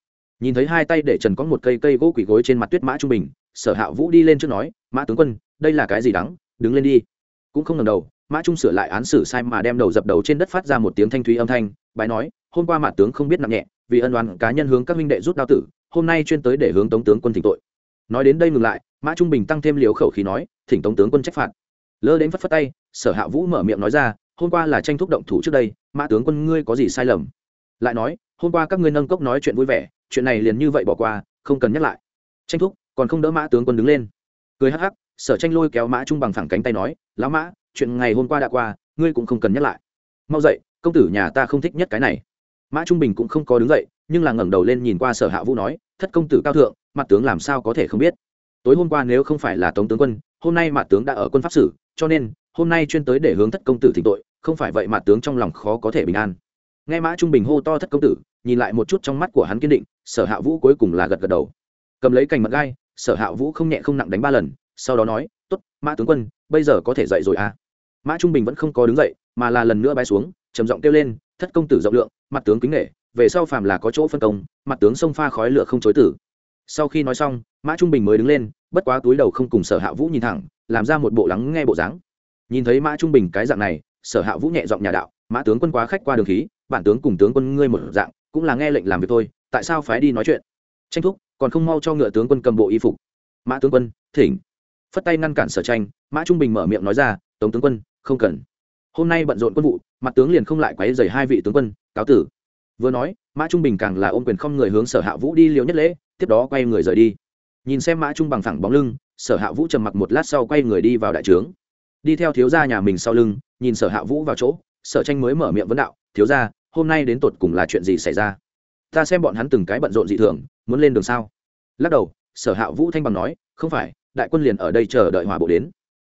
Nhìn thấy hai tay để trần có một cây cây gỗ quỷ gối trên mặt tuyết mã trung bình, sở hạ vũ đi lên trước nói, mã tướng quân, đây là cái gì đắng? Đứng lên đi. Cũng không ngần đầu, mã trung sửa lại án xử sai mà đem đầu dập đầu trên đất phát ra một tiếng thanh thúy âm thanh, bái nói, hôm qua mặt tướng không biết nặng nhẹ, vì ân đoán cá nhân hướng các minh đệ rút đao tử, hôm nay chuyên tới để hướng tống tướng quân thỉnh tội. Nói đến đây ngừng lại, mã trung bình tăng thêm liều khẩu khí nói, thỉnh tống tướng quân trách phạt. Lơ đến phất phất tay, sở hạ vũ mở miệng nói ra hôm qua là tranh thúc động thủ trước đây, mã tướng quân ngươi có gì sai lầm? Lại nói, hôm qua các ngươi nâng cốc nói chuyện vui vẻ, chuyện này liền như vậy bỏ qua, không cần nhắc lại. Tranh thúc, còn không đỡ mã tướng quân đứng lên. Cười hắc hắc, sở tranh lôi kéo mã trung bằng thẳng cánh tay nói, lão mã, chuyện ngày hôm qua đã qua, ngươi cũng không cần nhắc lại. Mau dậy, công tử nhà ta không thích nhất cái này. Mã trung bình cũng không có đứng dậy, nhưng là ngẩng đầu lên nhìn qua sở hạ vũ nói, thất công tử cao thượng, mặt tướng làm sao có thể không biết? Tối hôm qua nếu không phải là tống tướng quân, hôm nay mặt tướng đã ở quân pháp sử, cho nên, hôm nay chuyên tới để hướng thất công tử thỉnh tội không phải vậy mà tướng trong lòng khó có thể bình an. Nghe mã trung bình hô to thất công tử, nhìn lại một chút trong mắt của hắn kiên định, sở hạ vũ cuối cùng là gật gật đầu. Cầm lấy cành mật gai, sở hạ vũ không nhẹ không nặng đánh ba lần, sau đó nói t ố t mã tướng quân, bây giờ có thể dậy rồi à? Mã trung bình vẫn không có đứng dậy, mà là lần nữa bay xuống, trầm giọng kêu lên, thất công tử rộng lượng, mặt tướng kính nghệ về sau phàm là có chỗ phân công, mặt tướng xông pha khói lửa không chối tử. Sau khi nói xong, mã trung bình mới đứng lên, bất quá túi đầu không cùng sở hạ vũ nhìn thẳng, làm ra một bộ lắng nghe bộ dáng. Nhìn thấy mã trung bình cái dạng này sở hạ vũ nhẹ giọng nhà đạo, mã tướng quân quá khách qua đường khí, bản tướng cùng tướng quân ngươi một dạng, cũng là nghe lệnh làm việc thôi, tại sao phái đi nói chuyện? Tranh thúc, còn không mau cho ngựa tướng quân cầm bộ y phục. Mã tướng quân, thỉnh. Phất tay ngăn cản sở tranh, mã trung bình mở miệng nói ra, tống tướng quân, không cần. Hôm nay bận rộn quân vụ, mặt tướng liền không lại quấy dày hai vị tướng quân, cáo tử. Vừa nói, mã trung bình càng là ôm quyền không người hướng sở hạ vũ đi liều nhất lễ, tiếp đó quay người rời đi. Nhìn xem mã trung bằng thẳng bóng lưng, sở hạ vũ trầm mặc một lát sau quay người đi vào đại trướng. Đi theo thiếu gia nhà mình sau lưng nhìn sở hạ vũ vào chỗ, sở tranh mới mở miệng vấn đạo, thiếu gia, hôm nay đến tột cùng là chuyện gì xảy ra? Ta xem bọn hắn từng cái bận rộn dị thường, muốn lên đường sao? Lắc đầu, sở hạ vũ thanh bằng nói, không phải, đại quân liền ở đây chờ đợi hỏa bộ đến.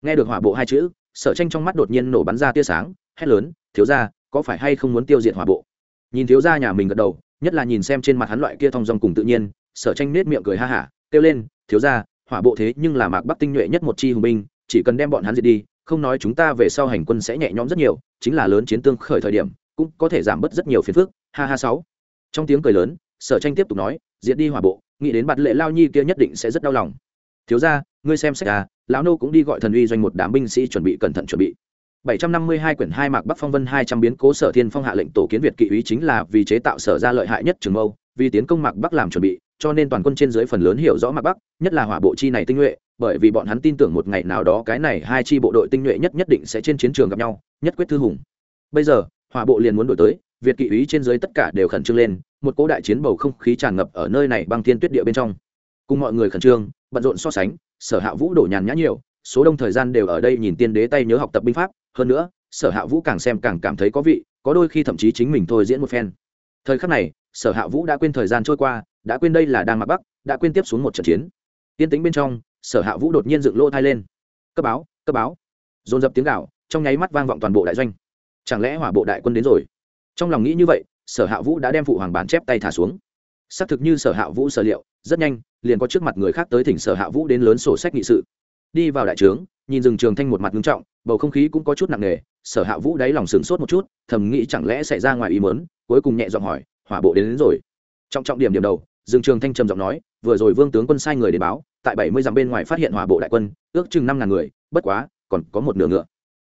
Nghe được hỏa bộ hai chữ, sở tranh trong mắt đột nhiên nổ bắn ra tia sáng, hét lớn, thiếu gia, có phải hay không muốn tiêu diệt hỏa bộ? Nhìn thiếu gia nhà mình gật đầu, nhất là nhìn xem trên mặt hắn loại kia thong dong cùng tự nhiên, sở tranh nết miệng cười ha hả, kêu lên, thiếu gia, hỏa bộ thế nhưng là mạc bắc tinh nhuệ nhất một chi hùng binh, chỉ cần đem bọn hắn diệt đi không nói chúng ta về sau hành quân sẽ nhẹ nhõm rất nhiều chính là lớn chiến tương khởi thời điểm cũng có thể giảm bớt rất nhiều phiền phức. Ha ha sáu. Trong tiếng cười lớn sở tranh tiếp tục nói diệt đi hỏa bộ nghĩ đến bạt lệ lao nhi kia nhất định sẽ rất đau lòng. Thiếu ra ngươi xem sách à lão nô cũng đi gọi thần uy doanh một đám binh sĩ chuẩn bị cẩn thận chuẩn bị. 752 quyển hai mạc Bắc Phong Vân 200 biến cố Sở Thiên Phong hạ lệnh tổ kiến Việt kỵ úy chính là vì chế tạo sở ra lợi hại nhất Trường Mâu, vì tiến công mạc Bắc làm chuẩn bị, cho nên toàn quân trên dưới phần lớn hiểu rõ mạc Bắc, nhất là hỏa bộ chi này tinh nhuệ, bởi vì bọn hắn tin tưởng một ngày nào đó cái này hai chi bộ đội tinh nhuệ nhất nhất định sẽ trên chiến trường gặp nhau, nhất quyết thư hùng. Bây giờ, hỏa bộ liền muốn đổi tới, Việt kỵ ý trên dưới tất cả đều khẩn trương lên, một cỗ đại chiến bầu không khí tràn ngập ở nơi này băng thiên tuyết địa bên trong. Cùng mọi người khẩn trương, bận rộn so sánh, Sở Hạ Vũ đổ nhàn nhã nhiều, số đông thời gian đều ở đây nhìn tiên đế tay nhớ học tập binh pháp, hơn nữa, sở hạ vũ càng xem càng cảm thấy có vị có đôi khi thậm chí chính mình thôi diễn một phen thời khắc này sở hạ vũ đã quên thời gian trôi qua đã quên đây là đang mặc bắc đã quên tiếp xuống một trận chiến tiên tính bên trong sở hạ vũ đột nhiên dựng lỗ thai lên. Cấp báo cấp báo. Dồn dập tiếng gạo trong nháy mắt vang vọng toàn bộ đại doanh. Chẳng lẽ hỏa bộ đại quân đến rồi? Trong lòng nghĩ như vậy sở hạ vũ đã đem phụ hoàng bản chép tay thả xuống. Xác thực như sở hạ vũ sở liệu rất nhanh liền có trước mặt người khác tới thỉnh sở hạ vũ đến lớn sổ sách nghị sự. Đi vào đại trướng nhìn rừng trường thanh một mặt ngưng trọng bầu không khí cũng có chút nặng nề sở hạ vũ đáy lòng sửng sốt một chút thầm nghĩ chẳng lẽ xảy ra ngoài ý mớn cuối cùng nhẹ giọng hỏi hỏa bộ đến, đến rồi? Trọng trọng điểm điểm đầu dương trường thanh trầm giọng nói vừa rồi vương tướng quân sai người đến báo, tại bảy mươi dặm bên ngoài phát hiện hỏa bộ đại quân, ước chừng năm ngàn người, bất quá, còn có một nửa ngựa.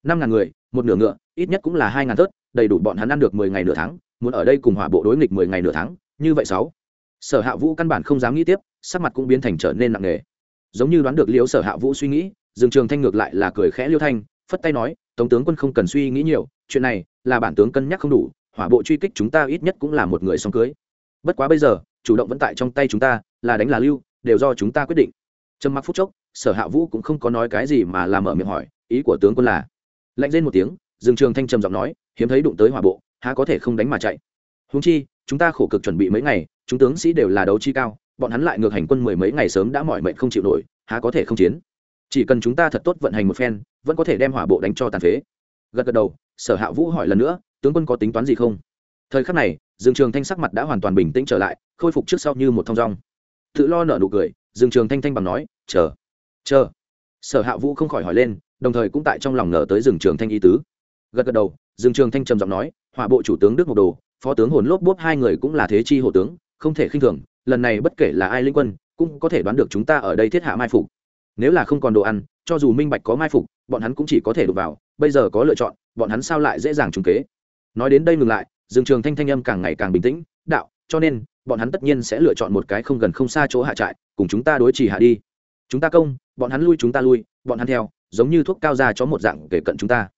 Năm ngàn người, một nửa ngựa, ít nhất cũng là hai ngàn thớt, đầy đủ bọn hắn ăn được mười ngày nửa tháng, muốn ở đây cùng hỏa bộ đối nghịch mười ngày nửa tháng, như vậy sáu. Sở hạ vũ căn bản không dám nghĩ tiếp, sắc mặt cũng biến thành trở nên nặng nề. Giống như đoán được liễu sở hạ vũ suy nghĩ, dương trường thanh ngược lại là cười khẽ liêu thanh, phất tay nói, tống tướng quân không cần suy nghĩ nhiều, chuyện này là bản tướng cân nhắc không đủ, hỏa bộ truy kích chúng ta ít nhất cũng là một người song cưới. Bất quá bây giờ, chủ động vẫn tại trong tay chúng ta là đánh là lưu, đều do chúng ta quyết định. Trầm mặc phút chốc, sở hạ vũ cũng không có nói cái gì mà làm mở miệng hỏi, ý của tướng quân là? Lạnh lên một tiếng, dương trường thanh trầm giọng nói, hiếm thấy đụng tới hỏa bộ, há có thể không đánh mà chạy. Húng chi, chúng ta khổ cực chuẩn bị mấy ngày, chúng tướng sĩ đều là đấu chi cao, bọn hắn lại ngược hành quân mười mấy ngày sớm đã mỏi mệt không chịu nổi, há có thể không chiến? Chỉ cần chúng ta thật tốt vận hành một phen, vẫn có thể đem hỏa bộ đánh cho tàn phế. Gật gật đầu, sở hạ vũ hỏi lần nữa, tướng quân có tính toán gì không? Thời khắc này, dương trường thanh sắc mặt đã hoàn toàn bình tĩnh trở lại, khôi phục trước sau như một thong dong tự lo nở nụ cười dương trường thanh thanh bằng nói, chờ chờ. Sở hạ vũ không khỏi hỏi lên, đồng thời cũng tại trong lòng nở tới dương trường thanh y tứ. Gật gật đầu dương trường thanh trầm giọng nói hỏa bộ chủ tướng đức mộc đồ, phó tướng hồn lốp bốp hai người cũng là thế chi hộ tướng, không thể khinh thường, lần này bất kể là ai linh quân, cũng có thể đoán được chúng ta ở đây thiết hạ mai phục. Nếu là không còn đồ ăn, cho dù minh bạch có mai phục, bọn hắn cũng chỉ có thể đụng vào, bây giờ có lựa chọn, bọn hắn sao lại dễ dàng trúng kế? Nói đến đây ngừng lại dương trường thanh thanh âm càng ngày càng bình tĩnh, đạo, cho nên bọn hắn tất nhiên sẽ lựa chọn một cái không gần không xa chỗ hạ trại, cùng chúng ta đối trì hạ đi. Chúng ta công, bọn hắn lui chúng ta lui, bọn hắn theo, giống như thuốc cao ra cho một dạng kể cận chúng ta.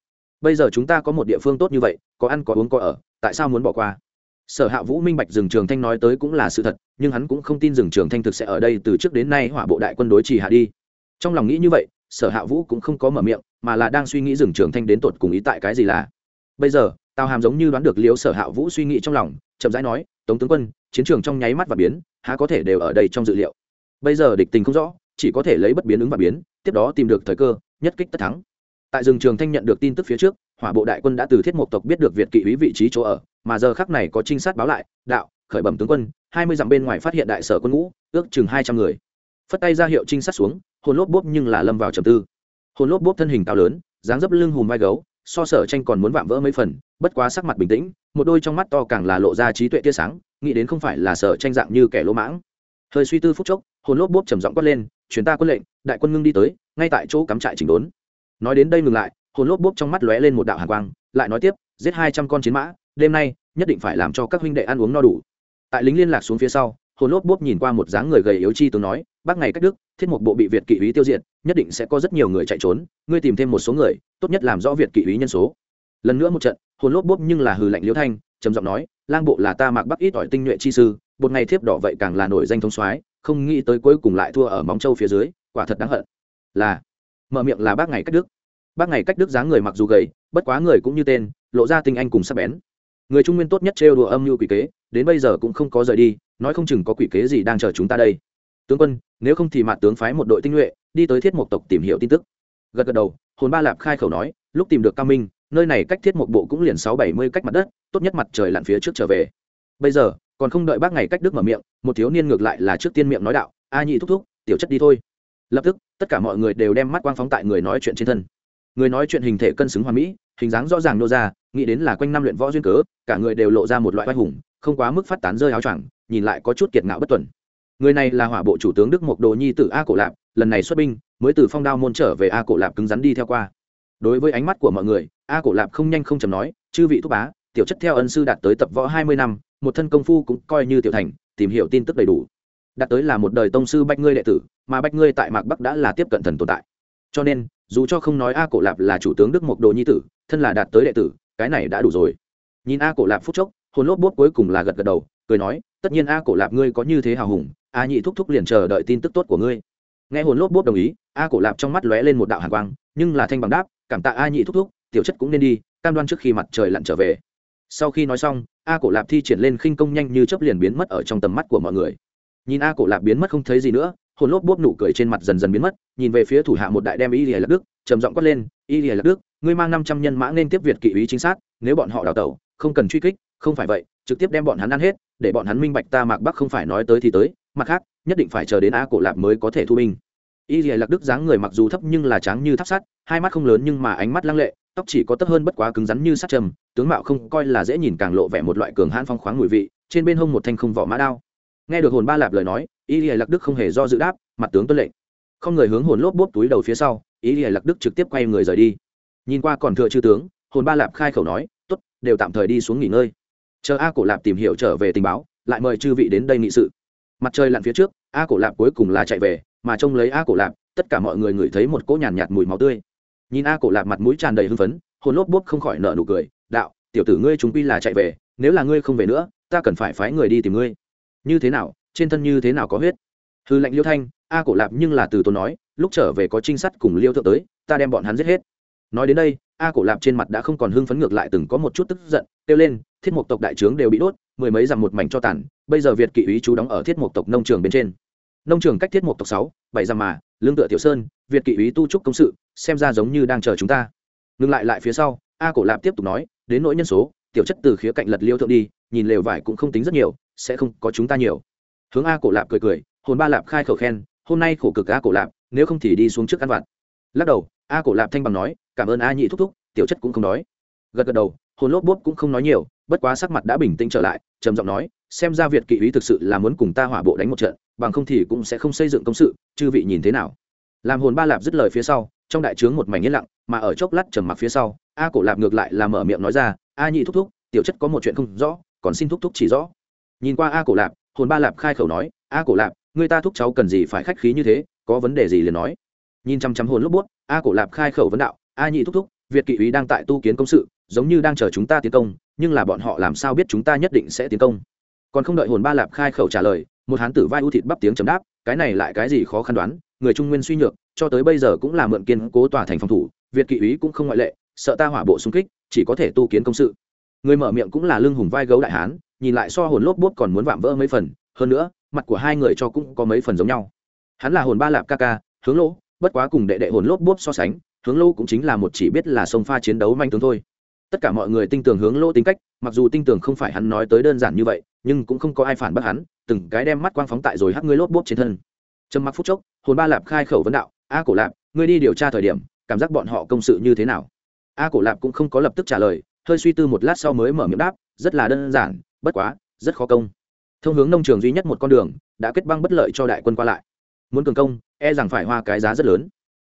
Bây giờ chúng ta có một địa phương tốt như vậy, có ăn có uống có ở, tại sao muốn bỏ qua? Sở hạ vũ minh bạch rừng trường thanh nói tới cũng là sự thật, nhưng hắn cũng không tin rừng trường thanh thực sẽ ở đây từ trước đến nay hỏa bộ đại quân đối trì hạ đi. Trong lòng nghĩ như vậy, sở hạ vũ cũng không có mở miệng, mà là đang suy nghĩ rừng trường thanh đến tột cùng ý tại cái gì là. Bây giờ, tào hàm giống như đoán được liếu sở hạ vũ suy nghĩ trong lòng, chậm rãi nói, tống tướng quân chiến trường trong nháy mắt và biến, há có thể đều ở đây trong dự liệu. Bây giờ địch tình không rõ, chỉ có thể lấy bất biến ứng và biến, tiếp đó tìm được thời cơ, nhất kích tất thắng. Tại rừng trường thanh nhận được tin tức phía trước, hỏa bộ đại quân đã từ thiết mộc tộc biết được việt kỵ ý vị trí chỗ ở, mà giờ khắc này có trinh sát báo lại, đạo, khởi bẩm tướng quân, hai mươi dặm bên ngoài phát hiện đại sở quân ngũ, ước chừng hai trăm người. Phất tay ra hiệu trinh sát xuống, hồn lốp bốp nhưng là lâm vào trầm tư. Hồn lốp bốp thân hình cao lớn, dáng dấp lưng hùm vai gấu, so sở tranh còn muốn vạm vỡ mấy phần, bất quá sắc mặt bình tĩnh, một đôi trong mắt to càng là lộ ra trí tuệ tia sáng nghĩ đến không phải là sở tranh dạng như kẻ lỗ mãng. Hơi suy tư phút chốc, hồn lốp bốp trầm giọng quát lên, chuyển ta quân lệnh, đại quân ngưng đi tới, ngay tại chỗ cắm trại chỉnh đốn. Nói đến đây ngừng lại, hồn lốp bốp trong mắt lóe lên một đạo hàn quang, lại nói tiếp, giết hai trăm con chiến mã, đêm nay nhất định phải làm cho các huynh đệ ăn uống no đủ. Tại lính liên lạc xuống phía sau, hồn lốp bốp nhìn qua một dáng người gầy yếu chi tướng nói, bác ngày cách đức, thiết một bộ bị việt kỵ úy tiêu diệt, nhất định sẽ có rất nhiều người chạy trốn, ngươi tìm thêm một số người, tốt nhất làm rõ việt kỵ úy nhân số. Lần nữa một trận, hồn lốp bốp nhưng là hừ lạnh liễu thanh, trầm giọng nói lang bộ là ta mạc bắc ít ỏi tinh nhuệ chi sư, một ngày thiếp đỏ vậy càng là nổi danh thông soái, không nghĩ tới cuối cùng lại thua ở móng châu phía dưới, quả thật đáng hận. Là, mở miệng là bác ngày cách đức. Bác ngày cách đức dáng người mặc dù gầy, bất quá người cũng như tên, lộ ra tinh anh cùng sắc bén. Người trung nguyên tốt nhất trêu đùa âm mưu quỷ kế, đến bây giờ cũng không có rời đi, nói không chừng có quỷ kế gì đang chờ chúng ta đây. Tướng quân, nếu không thì mạt tướng phái một đội tinh nhuệ, đi tới thiết mộc tộc tìm hiểu tin tức. Gật gật đầu, hồn ba lạp khai khẩu nói, lúc tìm được cao minh nơi này cách thiết một bộ cũng liền sáu bảy mươi cách mặt đất, tốt nhất mặt trời lặn phía trước trở về. Bây giờ, còn không đợi bác ngày cách đức mở miệng, một thiếu niên ngược lại là trước tiên miệng nói đạo, a nhị thúc thúc, tiểu chất đi thôi. Lập tức, tất cả mọi người đều đem mắt quang phóng tại người nói chuyện trên thân. Người nói chuyện hình thể cân xứng hoa mỹ, hình dáng rõ ràng nô ra, nghĩ đến là quanh năm luyện võ duyên cớ, cả người đều lộ ra một loại oai hùng, không quá mức phát tán rơi áo choàng, nhìn lại có chút kiệt ngạo bất tuần. Người này là hỏa bộ chủ tướng đức mộc đồ nhi tử a cổ lạp, lần này xuất binh, mới từ phong đao môn trở về a cổ lạp cứng rắn đi theo qua đối với ánh mắt của mọi người, a cổ lạp không nhanh không chầm nói, chư vị thúc bá, tiểu chất theo ân sư đạt tới tập võ hai mươi năm, một thân công phu cũng coi như tiểu thành, tìm hiểu tin tức đầy đủ. Đạt tới là một đời tông sư bách ngươi đệ tử, mà bách ngươi tại mạc bắc đã là tiếp cận thần tồn tại. Cho nên, dù cho không nói a cổ lạp là chủ tướng đức mộc đồ nhi tử, thân là đạt tới đệ tử, cái này đã đủ rồi. Nhìn a cổ lạp phúc chốc, hồn lốp bốt cuối cùng là gật gật đầu, cười nói, tất nhiên a cổ lạp ngươi có như thế hào hùng, a nhị thúc thúc liền chờ đợi tin tức tốt của ngươi. Nghe hồn lốp bốt đồng ý, a cổ lạp trong mắt lóe lên một đạo hàn quang, nhưng là thanh bằng đáp cảm tạ a nhị thúc thúc, tiểu chất cũng nên đi, cam đoan trước khi mặt trời lặn trở về. Sau khi nói xong, a cổ lạp thi triển lên khinh công nhanh như chấp liền biến mất ở trong tầm mắt của mọi người. Nhìn a cổ lạp biến mất không thấy gì nữa, hồn lốp bốp nụ cười trên mặt dần dần biến mất, nhìn về phía thủ hạ một đại đem y lìa lạc đức, trầm giọng quát lên, y lìa lạc đức, ngươi mang năm trăm nhân mã nên tiếp việt kỵ ý chính xác, nếu bọn họ đào tẩu, không cần truy kích, không phải vậy, trực tiếp đem bọn hắn ăn hết, để bọn hắn minh bạch ta mạc bắc không phải nói tới thì tới, mặt khác, nhất định phải chờ đến a cổ lạp mới có thể thu binh y lìa lạc đức dáng người mặc dù thấp nhưng là tráng như tháp sắt, hai mắt không lớn nhưng mà ánh mắt lăng lệ, tóc chỉ có tấp hơn bất quá cứng rắn như sắt trầm, tướng mạo không coi là dễ nhìn càng lộ vẻ một loại cường hãn phong khoáng mùi vị, trên bên hông một thanh không vỏ mã đao. Nghe được hồn ba lạp lời nói, y lìa lạc đức không hề do dự đáp, mặt tướng tuân lệnh. Không người hướng hồn lốp bốp túi đầu phía sau, y lìa lạc đức trực tiếp quay người rời đi. Nhìn qua còn thừa chư tướng, hồn ba lạp khai khẩu nói t ố t đều tạm thời đi xuống nghỉ ngơi. Chờ a cổ lạp tìm hiểu trở về tình báo, lại mời chư vị đến đây nghị sự. Mặt trời lặn phía trước, a cổ lạp cuối cùng là chạy về mà trông lấy a cổ lạp tất cả mọi người ngửi thấy một cỗ nhàn nhạt, nhạt mùi máu tươi. Nhìn a cổ lạp mặt mũi tràn đầy hưng phấn hồn lốp bốp không khỏi nợ nụ cười đạo tiểu tử ngươi chúng quy là chạy về nếu là ngươi không về nữa ta cần phải phái người đi tìm ngươi. Như thế nào trên thân như thế nào có huyết? Hư lệnh liêu thanh a cổ lạp nhưng là từ tôi nói lúc trở về có trinh sát cùng liêu thượng tới ta đem bọn hắn giết hết. Nói đến đây a cổ lạp trên mặt đã không còn hưng phấn ngược lại từng có một chút tức giận kêu lên thiết mục tộc đại trướng đều bị đốt mười mấy dặm một mảnh cho tàn bây giờ việt kỵ ý chú đóng ở thiết mục tộc nông trường bên trên nông trường cách thiết một tộc sáu, bảy dặm mà, lương tựa tiểu sơn, việt kỵ ý tu trúc công sự, xem ra giống như đang chờ chúng ta. Ngừng lại lại phía sau, a cổ lạp tiếp tục nói, đến nỗi nhân số, tiểu chất từ khía cạnh lật liêu thượng đi, nhìn lều vải cũng không tính rất nhiều, sẽ không có chúng ta nhiều. Hướng a cổ lạp cười cười, hồn ba lạp khai khẩu khen, hôm nay khổ cực a cổ lạp, nếu không thì đi xuống trước ăn vặt. Lắc đầu, a cổ lạp thanh bằng nói, cảm ơn a nhị thúc thúc, tiểu chất cũng không đói. Gật gật đầu, hồn lốp bốp cũng không nói nhiều, bất quá sắc mặt đã bình tĩnh trở lại, trầm giọng nói, xem ra việt kỵ ý thực sự là muốn cùng ta hỏa bộ đánh một trận bằng không thì cũng sẽ không xây dựng công sự, chư vị nhìn thế nào? Làm hồn ba lạp dứt lời phía sau, trong đại trướng một mảnh yên lặng, mà ở chốc lát trầm mặc phía sau, a cổ lạp ngược lại là mở miệng nói ra, a nhị thúc thúc, tiểu chất có một chuyện không rõ, còn xin thúc thúc chỉ rõ. Nhìn qua a cổ lạp, hồn ba lạp khai khẩu nói, a cổ lạp, người ta thúc cháu cần gì phải khách khí như thế, có vấn đề gì liền nói. Nhìn chăm chăm hồn lúc buốt, a cổ lạp khai khẩu vấn đạo, a nhị thúc thúc, việt kỵ úy đang tại tu kiến công sự, giống như đang chờ chúng ta tiến công, nhưng là bọn họ làm sao biết chúng ta nhất định sẽ tiến công? Còn không đợi hồn ba lạp khai khẩu trả lời một hán tử vai ưu thịt bắp tiếng chấm đáp, cái này lại cái gì khó khăn đoán, người trung nguyên suy nhược, cho tới bây giờ cũng là mượn kiên cố tòa thành phòng thủ, việt kỵ úy cũng không ngoại lệ, sợ ta hỏa bộ xung kích, chỉ có thể tu kiến công sự. Người mở miệng cũng là lưng hùng vai gấu đại hán, nhìn lại so hồn lốp bốt còn muốn vạm vỡ mấy phần, hơn nữa, mặt của hai người cho cũng có mấy phần giống nhau. Hắn là hồn ba lạp ca ca, hướng lỗ, bất quá cùng đệ đệ hồn lốp bốt so sánh, hướng lỗ cũng chính là một chỉ biết là sông pha chiến đấu manh tướng thôi tất cả mọi người tin tưởng hướng lỗ tính cách, mặc dù tin tưởng không phải hắn nói tới đơn giản như vậy, nhưng cũng không có ai phản bác hắn, từng cái đem mắt quang phóng tại rồi hắc ngươi lốp bốt trên thân. Trầm mặc phút chốc, hồn ba lạp khai khẩu vấn đạo, a cổ lạp, ngươi đi điều tra thời điểm, cảm giác bọn họ công sự như thế nào? A cổ lạp cũng không có lập tức trả lời, hơi suy tư một lát sau mới mở miệng đáp, rất là đơn giản, bất quá, rất khó công. Thông hướng nông trường duy nhất một con đường, đã kết băng bất lợi cho đại quân qua lại. Muốn cường công e rằng phải hoa cái giá rất lớn.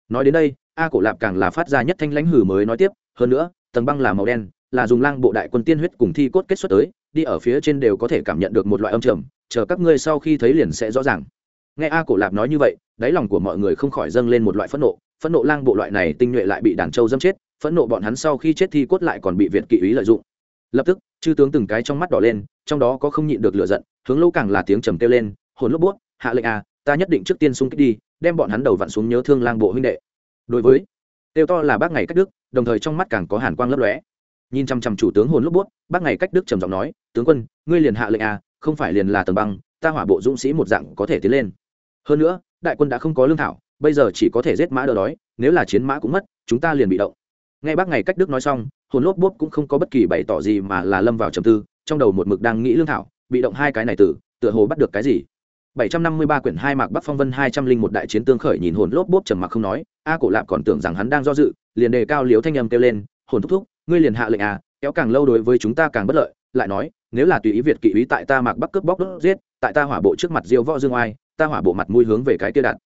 Nói đến đây, a cổ lạp càng là phát ra nhất thanh lãnh hử mới nói tiếp, hơn nữa tầng băng là màu đen, là dùng lang bộ đại quân tiên huyết cùng thi cốt kết xuất tới, đi ở phía trên đều có thể cảm nhận được một loại âm trầm, chờ các ngươi sau khi thấy liền sẽ rõ ràng. Nghe a cổ lạp nói như vậy, đáy lòng của mọi người không khỏi dâng lên một loại phẫn nộ phẫn nộ lang bộ loại này tinh nhuệ lại bị đàn trâu dâm chết, phẫn nộ bọn hắn sau khi chết thi cốt lại còn bị việt kỵ ý lợi dụng. Lập tức, chư tướng từng cái trong mắt đỏ lên, trong đó có không nhịn được lửa giận, hướng lâu càng là tiếng trầm kêu lên, hồn lốp buốt hạ lệnh à ta nhất định trước tiên xung kích đi, đem bọn hắn đầu vặn xuống nhớ thương lang bộ huynh đệ. Đối với tiêu to là bác ngày cách đức đồng thời trong mắt càng có hàn quang lấp lóe. Nhìn chăm chăm chủ tướng hồn lốp buốt, bác ngày cách đức trầm giọng nói tướng quân ngươi liền hạ lệnh à không phải liền là tầng băng ta hỏa bộ dũng sĩ một dạng có thể tiến lên. Hơn nữa đại quân đã không có lương thảo bây giờ chỉ có thể giết mã đỡ đói nếu là chiến mã cũng mất chúng ta liền bị động. Nghe bác ngày cách đức nói xong hồn lốp bốp cũng không có bất kỳ bày tỏ gì mà là lâm vào trầm tư trong đầu một mực đang nghĩ lương thảo bị động hai cái này từ tựa hồ bắt được cái gì. 753 quyển hai mạc Bắc Phong Vân 201 đại chiến tương khởi nhìn hồn lốp bốp trầm mặc không nói, A Cổ Lạp còn tưởng rằng hắn đang do dự, liền đề cao liếu thanh âm kêu lên, "Hồn thúc thúc, ngươi liền hạ lệnh à, kéo càng lâu đối với chúng ta càng bất lợi." Lại nói, nếu là tùy ý việt kỵ ý tại ta mạc bắc cướp bóc đốt giết tại ta hỏa bộ trước mặt diêu võ dương oai ta hỏa bộ mặt mũi hướng về cái kia đạn."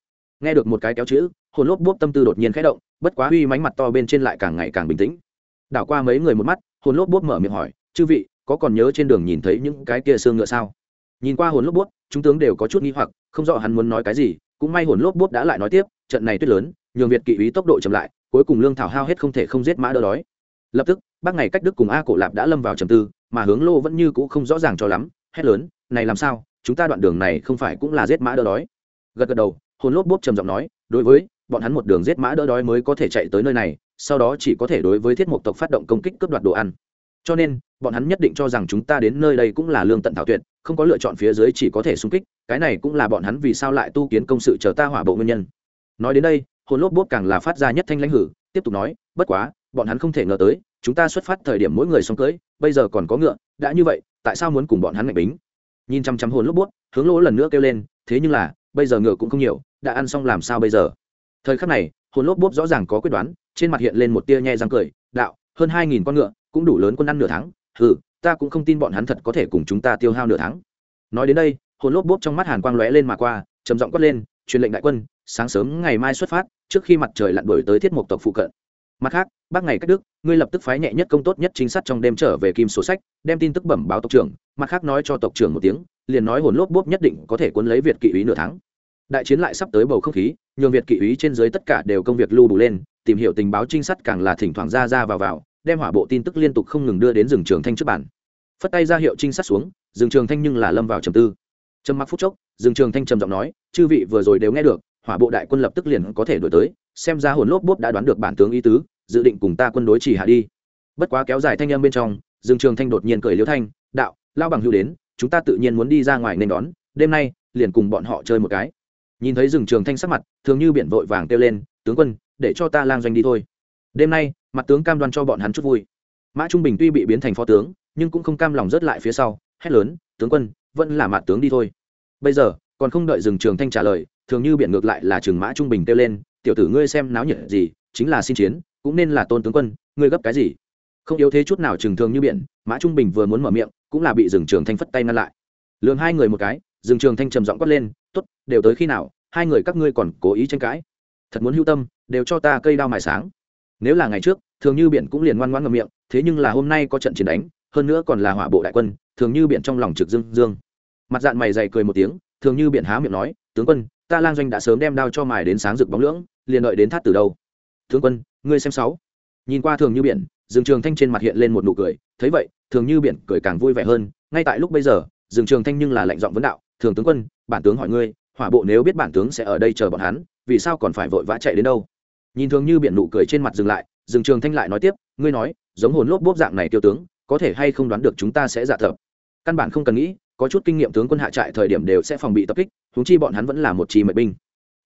nghe được một cái kéo chữ hồn lốp bốp tâm tư đột nhiên khẽ động bất quá uy mánh mặt to bên trên lại càng ngày càng bình tĩnh đảo qua mấy người một mắt hồn lốp bốp mở miệng hỏi chư vị có còn nhớ trên đường nhìn thấy những cái kia xương ngựa sao nhìn qua hồn lốp bốt chúng tướng đều có chút nghi hoặc, không rõ hắn muốn nói cái gì, cũng may hồn lốp bốt đã lại nói tiếp, trận này tuyết lớn, nhường việt kỵ ý tốc độ chậm lại, cuối cùng lương thảo hao hết không thể không giết mã đỡ đói. Lập tức, bác ngày cách đức cùng a cổ lạp đã lâm vào trầm tư, mà hướng lô vẫn như cũ không rõ ràng cho lắm, hét lớn, này làm sao, chúng ta đoạn đường này không phải cũng là giết mã đỡ đói? Gật gật đầu, hồn lốp bốt trầm giọng nói, đối với, bọn hắn một đường giết mã đỡ đói mới có thể chạy tới nơi này, sau đó chỉ có thể đối với thiết mục tộc phát động công kích cướp đoạt đồ ăn cho nên, bọn hắn nhất định cho rằng chúng ta đến nơi đây cũng là lương tận thảo tuyệt, không có lựa chọn phía dưới chỉ có thể xung kích, cái này cũng là bọn hắn vì sao lại tu kiến công sự chờ ta hỏa bộ nguyên nhân. Nói đến đây, hồn lốp bốp càng là phát ra nhất thanh lãnh hử, tiếp tục nói, bất quá, bọn hắn không thể ngờ tới, chúng ta xuất phát thời điểm mỗi người xong cưới, bây giờ còn có ngựa, đã như vậy, tại sao muốn cùng bọn hắn ngạch bính? Nhìn chăm chăm hồn lốp bốp, hướng lỗ lần nữa kêu lên, thế nhưng là, bây giờ ngựa cũng không nhiều, đã ăn xong làm sao bây giờ? Thời khắc này, hồn lốp bốp rõ ràng có quyết đoán, trên mặt hiện lên một tia nhe răng cười, đạo, hơn hai nghìn con ngựa cũng đủ lớn quân ăn nửa tháng ừ ta cũng không tin bọn hắn thật có thể cùng chúng ta tiêu hao nửa tháng. Nói đến đây, hồn lốp bốp trong mắt hàn quang lóe lên mà qua, trầm giọng quát lên, truyền lệnh đại quân, sáng sớm ngày mai xuất phát, trước khi mặt trời lặn đổi tới thiết mục tộc phụ cận. Mặt khác, bác ngày cách đức, ngươi lập tức phái nhẹ nhất công tốt nhất chính sát trong đêm trở về kim sổ sách, đem tin tức bẩm báo tộc trưởng, mặt khác nói cho tộc trưởng một tiếng, liền nói hồn lốp bốp nhất định có thể cuốn lấy việt kỵ ý nửa tháng. Đại chiến lại sắp tới bầu không khí, nhường việt kỵ ý trên dưới tất cả đều công việc lưu đủ lên, tìm hiểu tình báo trinh sát càng là thỉnh thoảng ra ra vào vào đem hỏa bộ tin tức liên tục không ngừng đưa đến rừng trường thanh trước bản phất tay ra hiệu trinh sát xuống, rừng trường thanh nhưng là lâm vào trầm tư. Trầm mặc phút chốc, rừng trường thanh trầm giọng nói, chư vị vừa rồi đều nghe được, hỏa bộ đại quân lập tức liền có thể đổi tới, xem ra hồn lốp bốp đã đoán được bản tướng ý tứ, dự định cùng ta quân đối chỉ hạ đi. Bất quá kéo dài thanh âm bên trong, rừng trường thanh đột nhiên cười liễu thanh, đạo lao bằng hưu đến, chúng ta tự nhiên muốn đi ra ngoài nên đón, đêm nay, liền cùng bọn họ chơi một cái. Nhìn thấy rừng trường thanh sắc mặt, thường như biển vội vàng kêu lên, tướng quân, để cho ta lang doanh đi thôi. Đêm nay mặt tướng cam đoan cho bọn hắn chút vui. Mã trung bình tuy bị biến thành phó tướng, nhưng cũng không cam lòng rớt lại phía sau, hét lớn, tướng quân, vẫn là mặt tướng đi thôi. Bây giờ, còn không đợi Dừng trường thanh trả lời, thường như biển ngược lại là trường mã trung bình kêu lên, tiểu tử ngươi xem náo nhiệt gì, chính là xin chiến, cũng nên là tôn tướng quân, ngươi gấp cái gì? Không yếu thế chút nào Trường thường như biển, mã trung bình vừa muốn mở miệng, cũng là bị Dừng trường thanh phất tay ngăn lại. Lường hai người một cái, Dừng trường thanh trầm giọng quát lên t ố t đều tới khi nào, hai người các ngươi còn cố ý tranh cãi. Thật muốn hưu tâm, đều cho ta cây đao mài sáng nếu là ngày trước, thường như biển cũng liền ngoan ngoan ngậm miệng, thế nhưng là hôm nay có trận chiến đánh, hơn nữa còn là hỏa bộ đại quân, thường như biển trong lòng trực dương dương. Mặt dạng mày dày cười một tiếng, thường như biển há miệng nói, tướng quân, ta lang doanh đã sớm đem đao cho mài đến sáng rực bóng lưỡng, liền đợi đến thắt từ đâu? Tướng quân, ngươi xem sáu. Nhìn qua thường như biển, dương trường thanh trên mặt hiện lên một nụ cười, thấy vậy, thường như biển cười càng vui vẻ hơn, ngay tại lúc bây giờ, dương trường thanh nhưng là lệnh giọng vấn đạo, thường tướng quân, bản tướng hỏi ngươi, hỏa bộ nếu biết bản tướng sẽ ở đây chờ bọn hắn, vì sao còn phải vội vã chạy đến đâu? Nhìn thường như biển nụ cười trên mặt dừng lại dừng trường thanh lại nói tiếp, ngươi nói, giống hồn lốp bốp dạng này tiêu tướng, có thể hay không đoán được chúng ta sẽ giả thợ căn bản không cần nghĩ, có chút kinh nghiệm tướng quân hạ trại thời điểm đều sẽ phòng bị tập kích húng chi bọn hắn vẫn là một chi mệnh binh.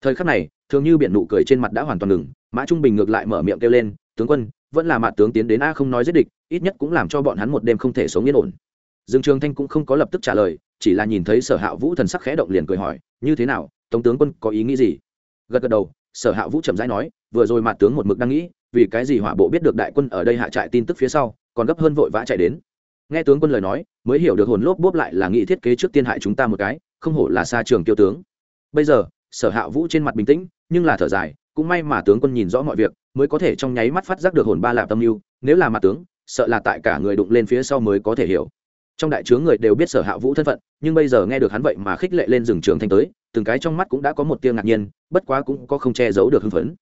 Thời khắc này, thường như biển nụ cười trên mặt đã hoàn toàn ngừng, mã trung bình ngược lại mở miệng kêu lên, tướng quân, vẫn là mặt tướng tiến đến a không nói giết địch, ít nhất cũng làm cho bọn hắn một đêm không thể sống yên ổn. Dương trường thanh cũng không có lập tức trả lời, chỉ là nhìn thấy sở hạ vũ thần sắc khẽ động liền cười hỏi, như thế nào, tống tướng quân có ý nghĩ gì? Gật gật đầu sở hạ vũ chậm rãi nói, vừa rồi mặt tướng một mực đang nghĩ, vì cái gì hỏa bộ biết được đại quân ở đây hạ trại tin tức phía sau, còn gấp hơn vội vã chạy đến. Nghe tướng quân lời nói, mới hiểu được hồn lốp bốp lại là nghĩ thiết kế trước tiên hại chúng ta một cái, không hổ là xa trường kiêu tướng. Bây giờ, sở hạ vũ trên mặt bình tĩnh, nhưng là thở dài, cũng may mà tướng quân nhìn rõ mọi việc, mới có thể trong nháy mắt phát giác được hồn ba lạp tâm mưu, nếu là mặt tướng, sợ là tại cả người đụng lên phía sau mới có thể hiểu trong đại chướng người đều biết sở hạ vũ thân phận, nhưng bây giờ nghe được hắn vậy mà khích lệ lên rừng trường thanh tới, từng cái trong mắt cũng đã có một tiêu ngạc nhiên, bất quá cũng có không che giấu được hưng phấn.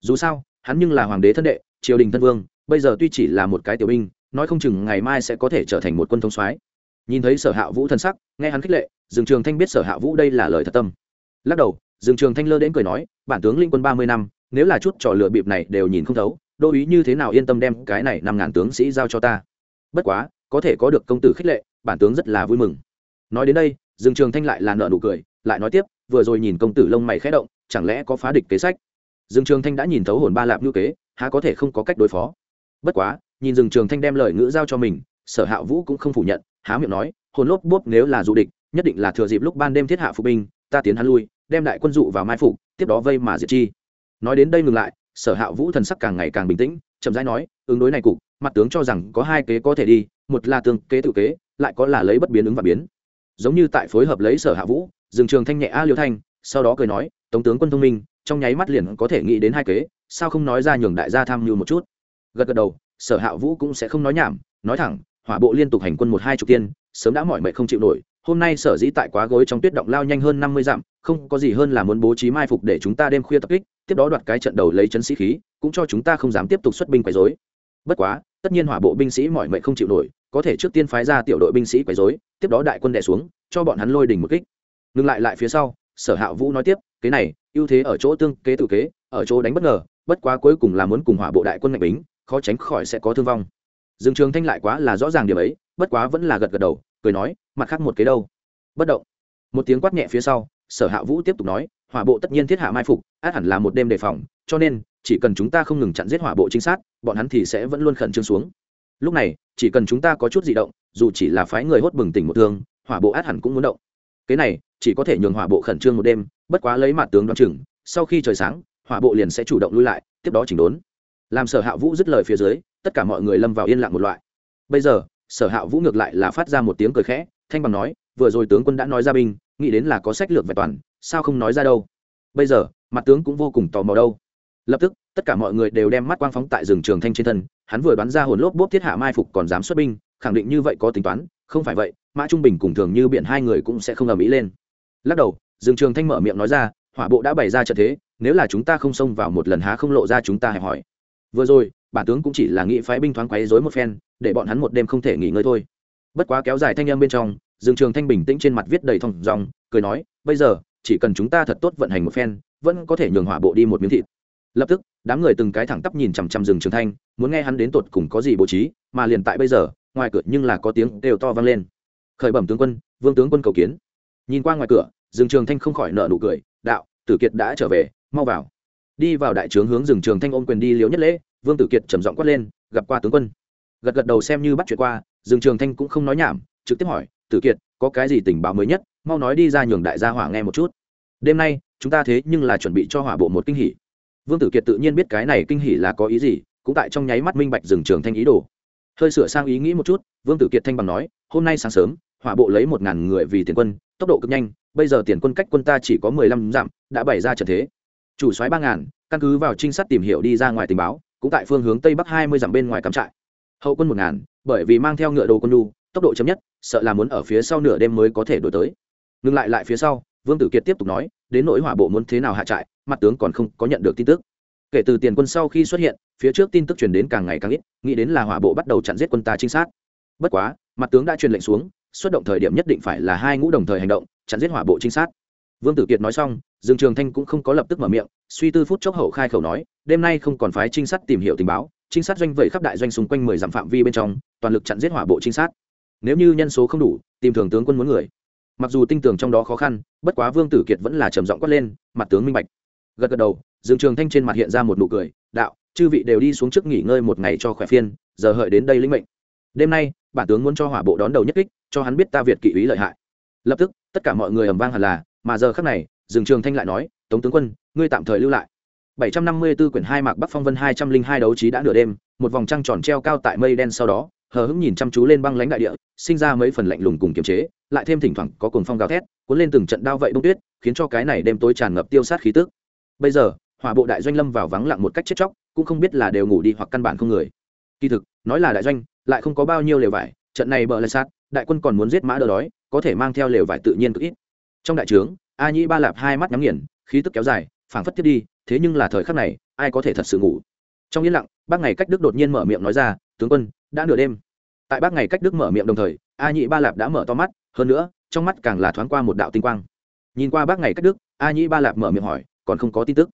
Dù sao, hắn nhưng là hoàng đế thân đệ, triều đình thân vương, bây giờ tuy chỉ là một cái tiểu binh, nói không chừng ngày mai sẽ có thể trở thành một quân thông soái. Nhìn thấy sở hạ vũ thân sắc, nghe hắn khích lệ, rừng trường thanh biết sở hạ vũ đây là lời thật tâm. Lắc đầu, rừng trường thanh lơ đến cười nói, bản tướng linh quân ba mươi năm, nếu là chút trò lựa bịp này đều nhìn không thấu, đô ý như thế nào yên tâm đem cái này năm ngàn tướng sĩ giao cho ta? Bất quá có thể có được công tử khích lệ, bản tướng rất là vui mừng. Nói đến đây, dương trường thanh lại là nợ nụ cười, lại nói tiếp, vừa rồi nhìn công tử lông mày khẽ động, chẳng lẽ có phá địch kế sách? Dương trường thanh đã nhìn thấu hồn ba lạp ngữ kế, há có thể không có cách đối phó. Bất quá, nhìn dương trường thanh đem lời ngữ giao cho mình, sở hạ vũ cũng không phủ nhận, há miệng nói, hồn lốp bốp nếu là du địch, nhất định là thừa dịp lúc ban đêm thiết hạ phục binh, ta tiến hắn lui, đem đại quân dụ vào mai phục, tiếp đó vây mà diệt chi. Nói đến đây ngừng lại, sở hạ vũ thần sắc càng ngày càng bình tĩnh, chậm rãi nói, ứng đối này cục, mặt tướng cho rằng có hai kế có thể đi một là tương kế tự kế, lại có là lấy bất biến ứng và biến. Giống như tại phối hợp lấy sở hạ vũ dừng trường thanh nhẹ a liêu thanh, sau đó cười nói, tống tướng quân thông minh, trong nháy mắt liền có thể nghĩ đến hai kế, sao không nói ra nhường đại gia tham mưu một chút? Gật gật đầu, sở hạ vũ cũng sẽ không nói nhảm, nói thẳng, hỏa bộ liên tục hành quân một hai chục tiên, sớm đã mỏi mệt không chịu nổi, hôm nay sở dĩ tại quá gối trong tuyết động lao nhanh hơn năm mươi dặm, không có gì hơn là muốn bố trí mai phục để chúng ta đêm khuya tập kích, tiếp đó đoạt cái trận đầu lấy chấn sĩ khí, cũng cho chúng ta không dám tiếp tục xuất binh quấy rối. Bất quá tất nhiên hỏa bộ binh sĩ mỏi mệt không chịu nổi, có thể trước tiên phái ra tiểu đội binh sĩ quấy rối, tiếp đó đại quân đè xuống, cho bọn hắn lôi đỉnh một kích. Ngừng lại lại phía sau, sở hạ vũ nói tiếp, cái này, ưu thế ở chỗ tương kế tự kế, ở chỗ đánh bất ngờ, bất quá cuối cùng là muốn cùng hỏa bộ đại quân ngạch bính, khó tránh khỏi sẽ có thương vong. Dương trường thanh lại quá là rõ ràng điểm ấy, bất quá vẫn là gật gật đầu, cười nói, mặt khác một kế đâu? Bất động. Một tiếng quát nhẹ phía sau, sở hạ vũ tiếp tục nói, hỏa bộ tất nhiên thiết hạ mai phục, át hẳn là một đêm đề phòng, cho nên chỉ cần chúng ta không ngừng chặn giết hỏa bộ trinh sát, bọn hắn thì sẽ vẫn luôn khẩn trương xuống. Lúc này, chỉ cần chúng ta có chút di động, dù chỉ là phái người hốt bừng tỉnh một thương, hỏa bộ át hẳn cũng muốn động. Cái này, chỉ có thể nhường hỏa bộ khẩn trương một đêm, bất quá lấy mặt tướng đoán chừng, sau khi trời sáng, hỏa bộ liền sẽ chủ động lui lại, tiếp đó chỉnh đốn. Làm sở hạ vũ dứt lời phía dưới, tất cả mọi người lâm vào yên lặng một loại. Bây giờ, sở hạ vũ ngược lại là phát ra một tiếng cười khẽ, thanh bằng nói, vừa rồi tướng quân đã nói ra binh, nghĩ đến là có sách lược về toàn, sao không nói ra đâu? Bây giờ, mặt tướng cũng vô cùng tò mò đâu lập tức, tất cả mọi người đều đem mắt quang phóng tại rừng trường thanh trên thân, hắn vừa đoán ra hồn lốp bốp thiết hạ mai phục còn dám xuất binh, khẳng định như vậy có tính toán, không phải vậy, mã trung bình cùng thường như biện hai người cũng sẽ không ầm ĩ lên. Lắc đầu, rừng trường thanh mở miệng nói ra, hỏa bộ đã bày ra trận thế, nếu là chúng ta không xông vào một lần há không lộ ra chúng ta hẹp hỏi. Vừa rồi, bản tướng cũng chỉ là nghĩ phái binh thoáng quấy rối một phen, để bọn hắn một đêm không thể nghỉ ngơi thôi. Bất quá kéo dài thanh âm bên trong dương trường thanh bình tĩnh trên mặt viết đầy thòng dòng cười nói, bây giờ, chỉ cần chúng ta thật tốt vận hành một phen, vẫn có thể nhường hỏa bộ đi một miếng thịt lập tức, đám người từng cái thẳng tắp nhìn chằm chằm rừng trường thanh, muốn nghe hắn đến tột cùng có gì bố trí, mà liền tại bây giờ, ngoài cửa nhưng là có tiếng đều to vang lên. Khởi bẩm tướng quân, vương tướng quân cầu kiến. Nhìn qua ngoài cửa, rừng trường thanh không khỏi nợ nụ cười, đạo, tử kiệt đã trở về, mau vào. Đi vào đại trướng hướng rừng trường thanh ôm quyền đi liếu nhất lễ, vương tử kiệt trầm giọng quát lên, gặp qua tướng quân. Gật gật đầu xem như bắt chuyện qua, rừng trường thanh cũng không nói nhảm, trực tiếp hỏi, tử kiệt, có cái gì tình báo mới nhất? Mau nói đi ra nhường đại gia hỏa nghe một chút. Đêm nay, chúng ta thế nhưng là chuẩn bị cho hỏa bộ một kinh hỉ vương tử kiệt tự nhiên biết cái này kinh hỉ là có ý gì, cũng tại trong nháy mắt minh bạch dừng trường thanh ý đồ. Hơi sửa sang ý nghĩ một chút, vương tử kiệt thanh bằng nói, hôm nay sáng sớm, hỏa bộ lấy một ngàn người vì tiền quân, tốc độ cực nhanh, bây giờ tiền quân cách quân ta chỉ có mười lăm dặm, đã bày ra trận thế. Chủ soái ba ngàn, căn cứ vào trinh sát tìm hiểu đi ra ngoài tình báo, cũng tại phương hướng tây bắc hai mươi dặm bên ngoài cắm trại. Hậu quân một ngàn, bởi vì mang theo ngựa đồ quân đu tốc độ chậm nhất, sợ là muốn ở phía sau nửa đêm mới có thể đổi tới. Ngừng lại lại phía sau, vương tử kiệt tiếp tục nói, đến nỗi hỏa bộ muốn thế nào hạ trại mặt tướng còn không có nhận được tin tức. Kể từ tiền quân sau khi xuất hiện, phía trước tin tức truyền đến càng ngày càng ít, nghĩ đến là hỏa bộ bắt đầu chặn giết quân ta trinh sát. Bất quá, mặt tướng đã truyền lệnh xuống, xuất động thời điểm nhất định phải là hai ngũ đồng thời hành động, chặn giết hỏa bộ trinh sát. Vương tử kiệt nói xong, dương trường thanh cũng không có lập tức mở miệng, suy tư phút chốc hậu khai khẩu nói, đêm nay không còn phái trinh sát tìm hiểu tình báo, trinh sát doanh vẩy khắp đại doanh xung quanh mười dặm phạm vi bên trong, toàn lực chặn giết hỏa bộ trinh sát. Nếu như nhân số không đủ, tìm thường tướng quân muốn người. Mặc dù tinh tường trong đó khó khăn, bất quá vương tử kiệt vẫn là trầm giọng quát lên, mặt tướng minh bạch gật gật đầu dương trường thanh trên mặt hiện ra một nụ cười đạo chư vị đều đi xuống trước nghỉ ngơi một ngày cho khỏe phiên giờ hợi đến đây lĩnh mệnh. Đêm nay bản tướng muốn cho hỏa bộ đón đầu nhất kích cho hắn biết ta việt kỵ ý lợi hại. Lập tức tất cả mọi người ầm vang hẳn là mà giờ khắc này dương trường thanh lại nói tống tướng quân ngươi tạm thời lưu lại. 754 quyển hai mạc Bắc Phong Vân 202 đấu trí đã nửa đêm, một vòng trăng tròn treo cao tại mây đen sau đó, hờ hững nhìn chăm chú lên băng lãnh đại địa, sinh ra mấy phần lạnh lùng cùng kiềm chế, lại thêm thỉnh thoảng có cuồng phong gào thét, cuốn lên từng trận đao vậy đông tuyết, khiến cho cái này đêm tối tràn ngập tiêu sát khí tức. Bây giờ, hỏa bộ đại doanh lâm vào vắng lặng một cách chết chóc, cũng không biết là đều ngủ đi hoặc căn bản không người. Kỳ thực, nói là đại doanh, lại không có bao nhiêu lều vải, trận này bờ lại sát, đại quân còn muốn giết mã đỡ đói, có thể mang theo lều vải tự nhiên cực ít. Trong đại trướng, A Nhĩ Ba Lạp hai mắt nhắm nghiền, khí tức kéo dài, phảng phất thiết đi, thế nhưng là thời khắc này ai có thể thật sự ngủ trong yên lặng bác ngày cách đức đột nhiên mở miệng nói ra tướng quân đã nửa đêm tại bác ngày cách đức mở miệng đồng thời a Nhĩ ba lạp đã mở to mắt hơn nữa trong mắt càng là thoáng qua một đạo tinh quang nhìn qua bác ngày cách đức a Nhĩ ba lạp mở miệng hỏi còn không có tin tức.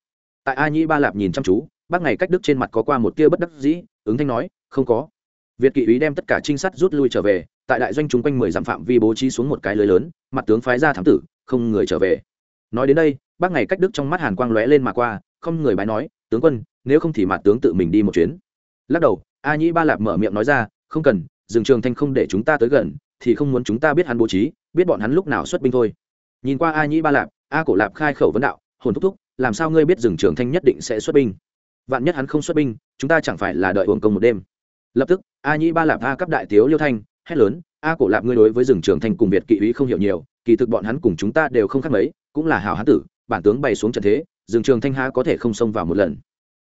Tại a nhĩ ba lạp nhìn chăm chú, bác ngày cách đức trên mặt có qua một tia bất đắc dĩ, ứng thanh nói, không có. Việt kỵ ý đem tất cả trinh sát rút lui trở về, tại đại doanh chúng quanh mười dặm phạm vi bố trí xuống một cái lưới lớn, mặt tướng phái ra thám tử, không người trở về. Nói đến đây, bác ngày cách đức trong mắt hàn quang lóe lên mà qua, không người bái nói, tướng quân, nếu không thì mặt tướng tự mình đi một chuyến. Lắc đầu, a nhĩ ba lạp mở miệng nói ra, không cần dừng trường thanh không để chúng ta tới gần, thì không muốn chúng ta biết hắn bố trí, biết bọn hắn lúc nào xuất binh thôi. Nhìn qua a nhĩ ba lạp, a cổ lạp khai khẩu vấn đạo, hồn thúc thúc làm sao ngươi biết rừng trường thanh nhất định sẽ xuất binh? Vạn nhất hắn không xuất binh, chúng ta chẳng phải là đợi hưởng công một đêm. Lập tức, a nhĩ ba lạp a cấp đại tiếu liêu thanh, hét lớn, a cổ lạp ngươi đối với rừng trường thanh cùng việt kỵ ý không hiểu nhiều, kỳ thực bọn hắn cùng chúng ta đều không khác mấy, cũng là hào hán tử, bản tướng bày xuống trận thế, rừng trường thanh há có thể không xông vào một lần.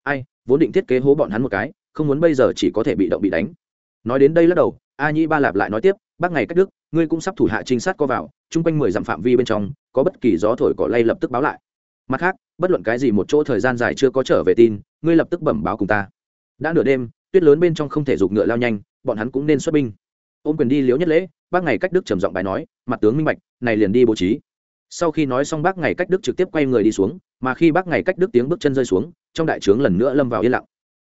Ai, vốn định thiết kế hố bọn hắn một cái, không muốn bây giờ chỉ có thể bị động bị đánh. Nói đến đây lắc đầu, a nhĩ ba lạp lại nói tiếp, bác ngày cách đức, ngươi cũng sắp thủ hạ trinh sát co vào, chung quanh mười dặm phạm vi bên trong, có bất kỳ gió thổi cỏ lay lập tức báo lại mặt khác, bất luận cái gì một chỗ thời gian dài chưa có trở về tin, ngươi lập tức bẩm báo cùng ta. Đã nửa đêm, tuyết lớn bên trong không thể giục ngựa lao nhanh, bọn hắn cũng nên xuất binh. Ôm quyền đi liếu nhất lễ, bác ngày cách đức trầm giọng bài nói, mặt tướng minh bạch, này liền đi bố trí. Sau khi nói xong bác ngày cách đức trực tiếp quay người đi xuống, mà khi bác ngày cách đức tiếng bước chân rơi xuống, trong đại trướng lần nữa lâm vào yên lặng.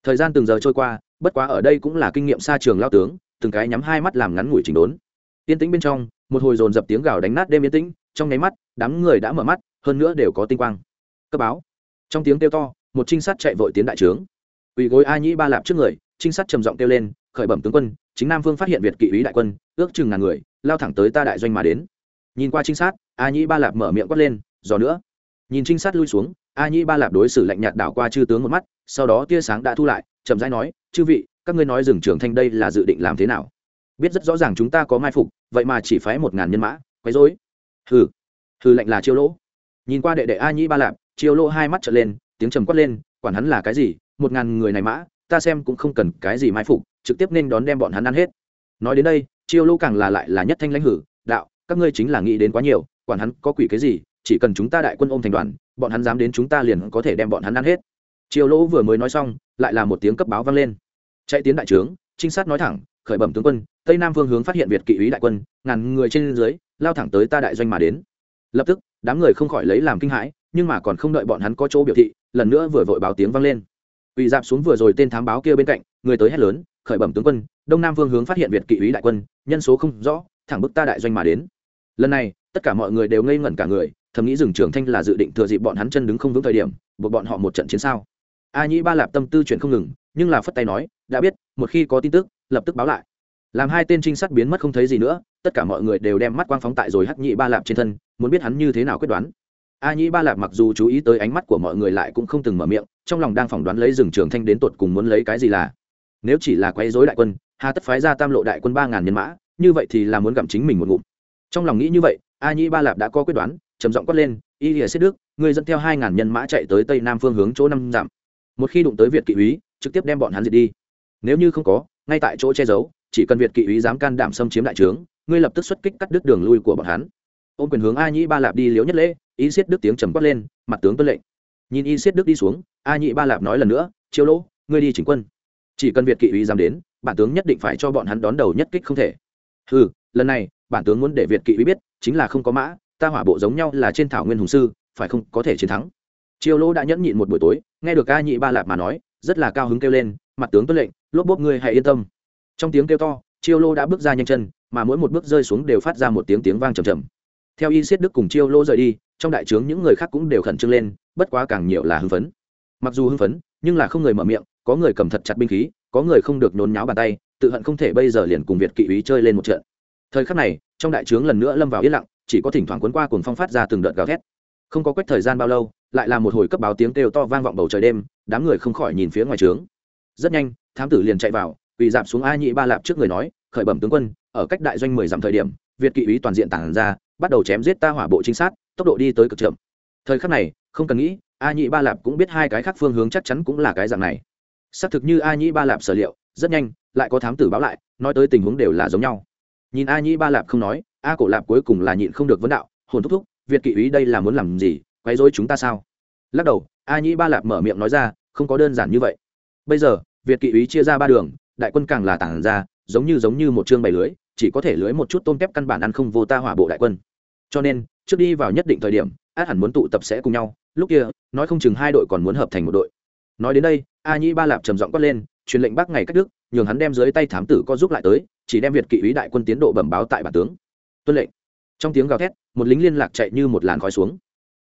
Thời gian từng giờ trôi qua, bất quá ở đây cũng là kinh nghiệm xa trường lao tướng, từng cái nhắm hai mắt làm ngắn ngủi chỉnh đốn. Yên tĩnh bên trong, một hồi dồn dập tiếng gào đánh nát đêm yên tĩnh, trong nháy mắt, đám người đã mở mắt, hơn nữa đều có tinh quang cấp báo. Trong tiếng kêu to, một trinh sát chạy vội tiến đại trướng. Quỳ gối a nhĩ ba lạp trước người, trinh sát trầm giọng kêu lên, khởi bẩm tướng quân, chính nam vương phát hiện việt kỵ ý đại quân, ước chừng ngàn người, lao thẳng tới ta đại doanh mà đến. Nhìn qua trinh sát, a nhĩ ba lạp mở miệng quát lên, giò nữa. Nhìn trinh sát lui xuống, a nhĩ ba lạp đối xử lạnh nhạt đảo qua chư tướng một mắt, sau đó tia sáng đã thu lại, chậm rãi nói, chư vị, các ngươi nói rừng trưởng thanh đây là dự định làm thế nào? Biết rất rõ ràng chúng ta có mai phục, vậy mà chỉ phái một ngàn nhân mã, quấy dối hừ hừ lạnh là chiêu lỗ. Nhìn qua đệ đệ a nhĩ ba lạp chiêu lỗ hai mắt trở lên, tiếng trầm quát lên, quản hắn là cái gì? Một ngàn người này mã, ta xem cũng không cần cái gì mai phục, trực tiếp nên đón đem bọn hắn ăn hết. Nói đến đây, chiêu lỗ càng là lại là nhất thanh lãnh hử, đạo, các ngươi chính là nghĩ đến quá nhiều, quản hắn có quỷ cái gì, chỉ cần chúng ta đại quân ôm thành đoàn, bọn hắn dám đến chúng ta liền có thể đem bọn hắn ăn hết. Chiêu lỗ vừa mới nói xong, lại là một tiếng cấp báo vang lên. Chạy tiến đại trướng, trinh sát nói thẳng, khởi bẩm tướng quân, tây nam vương hướng phát hiện việt kỵ úy đại quân, ngàn người trên dưới, lao thẳng tới ta đại doanh mà đến lập tức, đám người không khỏi lấy làm kinh hãi, nhưng mà còn không đợi bọn hắn có chỗ biểu thị, lần nữa vừa vội báo tiếng vang lên. Ủy dạp xuống vừa rồi tên thám báo kia bên cạnh, người tới hét lớn, khởi bẩm tướng quân, đông nam vương hướng phát hiện việt kỵ úy đại quân, nhân số không rõ, thẳng bức ta đại doanh mà đến. Lần này, tất cả mọi người đều ngây ngẩn cả người, thầm nghĩ rừng trường thanh là dự định thừa dịp bọn hắn chân đứng không vững thời điểm, buộc bọn họ một trận chiến sao. A nhĩ ba lạp tâm tư chuyển không ngừng, nhưng là phất tay nói, đã biết, một khi có tin tức, lập tức báo lại làm hai tên trinh sát biến mất không thấy gì nữa, tất cả mọi người đều đem mắt quang phóng tại rồi hắc nhị ba lạp trên thân, muốn biết hắn như thế nào quyết đoán. A nhị ba lạp mặc dù chú ý tới ánh mắt của mọi người lại cũng không từng mở miệng, trong lòng đang phỏng đoán lấy rừng trường thanh đến tột cùng muốn lấy cái gì là. Nếu chỉ là quấy dối đại quân, hà tất phái ra tam lộ đại quân ba ngàn nhân mã, như vậy thì là muốn gặm chính mình một ngụm. Trong lòng nghĩ như vậy, a nhị ba lạp đã có quyết đoán, trầm giọng quát lên, y lìa xếp đức người dẫn theo hai ngàn nhân mã chạy tới tây nam phương hướng chỗ năm dặm. Một khi đụng tới việt kỵ úy, trực tiếp đem bọn hắn diệt đi. Nếu như không có, ngay tại chỗ che giấu chỉ cần việt kỵ úy dám can đảm xâm chiếm đại trướng, ngươi lập tức xuất kích cắt đứt đường lui của bọn hắn. Ôm quyền hướng a nhĩ ba lạp đi liếu nhất lễ, y siết đức tiếng trầm quát lên, mặt tướng tuân lệnh. Nhìn y siết đức đi xuống, a nhĩ ba lạp nói lần nữa, chiêu lỗ, ngươi đi chỉnh quân. Chỉ cần việt kỵ úy dám đến, bản tướng nhất định phải cho bọn hắn đón đầu nhất kích không thể. Ừ lần này, bản tướng muốn để việt kỵ úy biết, chính là không có mã, ta hỏa bộ giống nhau là trên thảo nguyên hùng sư, phải không, có thể chiến thắng. Chiêu lỗ đã nhẫn nhịn một buổi tối, nghe được a nhị ba lạp mà nói, rất là cao hứng kêu lên, mặt tướng tuân lệnh, lốp bốp ngươi hãy yên tâm trong tiếng kêu to, chiêu lô đã bước ra nhanh chân, mà mỗi một bước rơi xuống đều phát ra một tiếng tiếng vang trầm trầm. Theo y siết đức cùng chiêu lô rời đi, trong đại trướng những người khác cũng đều khẩn trương lên, bất quá càng nhiều là hưng phấn. Mặc dù hưng phấn, nhưng là không người mở miệng, có người cầm thật chặt binh khí, có người không được nôn nháo bàn tay, tự hận không thể bây giờ liền cùng việt kỵ ý chơi lên một trận. Thời khắc này, trong đại trướng lần nữa lâm vào yên lặng, chỉ có thỉnh thoảng cuốn qua cuồng phong phát ra từng đợt gào thét. Không có quét thời gian bao lâu, lại là một hồi cấp báo tiếng kêu to vang vọng bầu trời đêm, đám người không khỏi nhìn phía ngoài trướng. Rất nhanh, thám tử liền chạy vào vì dạp xuống a nhị ba lạp trước người nói, khởi bẩm tướng quân, ở cách đại doanh mười dặm thời điểm, việt kỵ úy toàn diện tản ra, bắt đầu chém giết ta hỏa bộ chính sát, tốc độ đi tới cực chậm. Thời khắc này, không cần nghĩ, a nhị ba lạp cũng biết hai cái khác phương hướng chắc chắn cũng là cái dạng này. Xác thực như a nhị ba lạp sở liệu, rất nhanh, lại có thám tử báo lại, nói tới tình huống đều là giống nhau. Nhìn a nhị ba lạp không nói, a cổ lạp cuối cùng là nhịn không được vấn đạo, hồn thúc thúc, việt kỵ úy đây là muốn làm gì, quấy rối chúng ta sao? Lắc đầu, a nhị ba lạp mở miệng nói ra, không có đơn giản như vậy. Bây giờ, việt kỵ úy chia ra ba đường đại quân càng là tản ra, giống như giống như một chương bày lưới, chỉ có thể lưới một chút tôm kép căn bản ăn không vô ta hỏa bộ đại quân. Cho nên, trước đi vào nhất định thời điểm át hẳn muốn tụ tập sẽ cùng nhau, lúc kia, nói không chừng hai đội còn muốn hợp thành một đội. Nói đến đây, a nhĩ ba lạp trầm giọng quát lên, truyền lệnh bắc ngày cách đức, nhường hắn đem dưới tay thám tử có giúp lại tới, chỉ đem việt kỵ úy đại quân tiến độ bẩm báo tại bản tướng. Tuân lệnh. Trong tiếng gào thét, một lính liên lạc chạy như một làn khói xuống.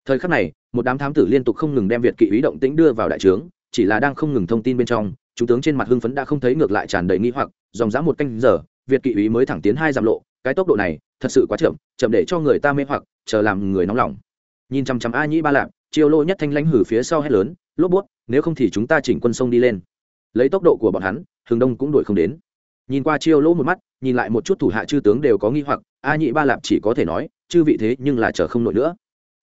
Thời khắc này, một đám thám tử liên tục không ngừng đem việt kỵ ý động tĩnh đưa vào đại trướng, chỉ là đang không ngừng thông tin bên trong chúng tướng trên mặt hưng phấn đã không thấy ngược lại tràn đầy nghi hoặc, dòng dã một canh giờ, việt kỵ ý mới thẳng tiến hai dặm lộ, cái tốc độ này thật sự quá chậm chậm để cho người ta mê hoặc, chờ làm người nóng lòng. Nhìn chăm chăm a nhĩ ba lạp, chiêu lô nhất thanh lãnh hử phía sau hét lớn, lốp bút, nếu không thì chúng ta chỉnh quân sông đi lên. Lấy tốc độ của bọn hắn hừng đông cũng đuổi không đến. Nhìn qua chiêu lỗ một mắt, nhìn lại một chút thủ hạ chư tướng đều có nghi hoặc, a nhị ba lạp chỉ có thể nói, chư vị thế nhưng là chờ không nổi nữa.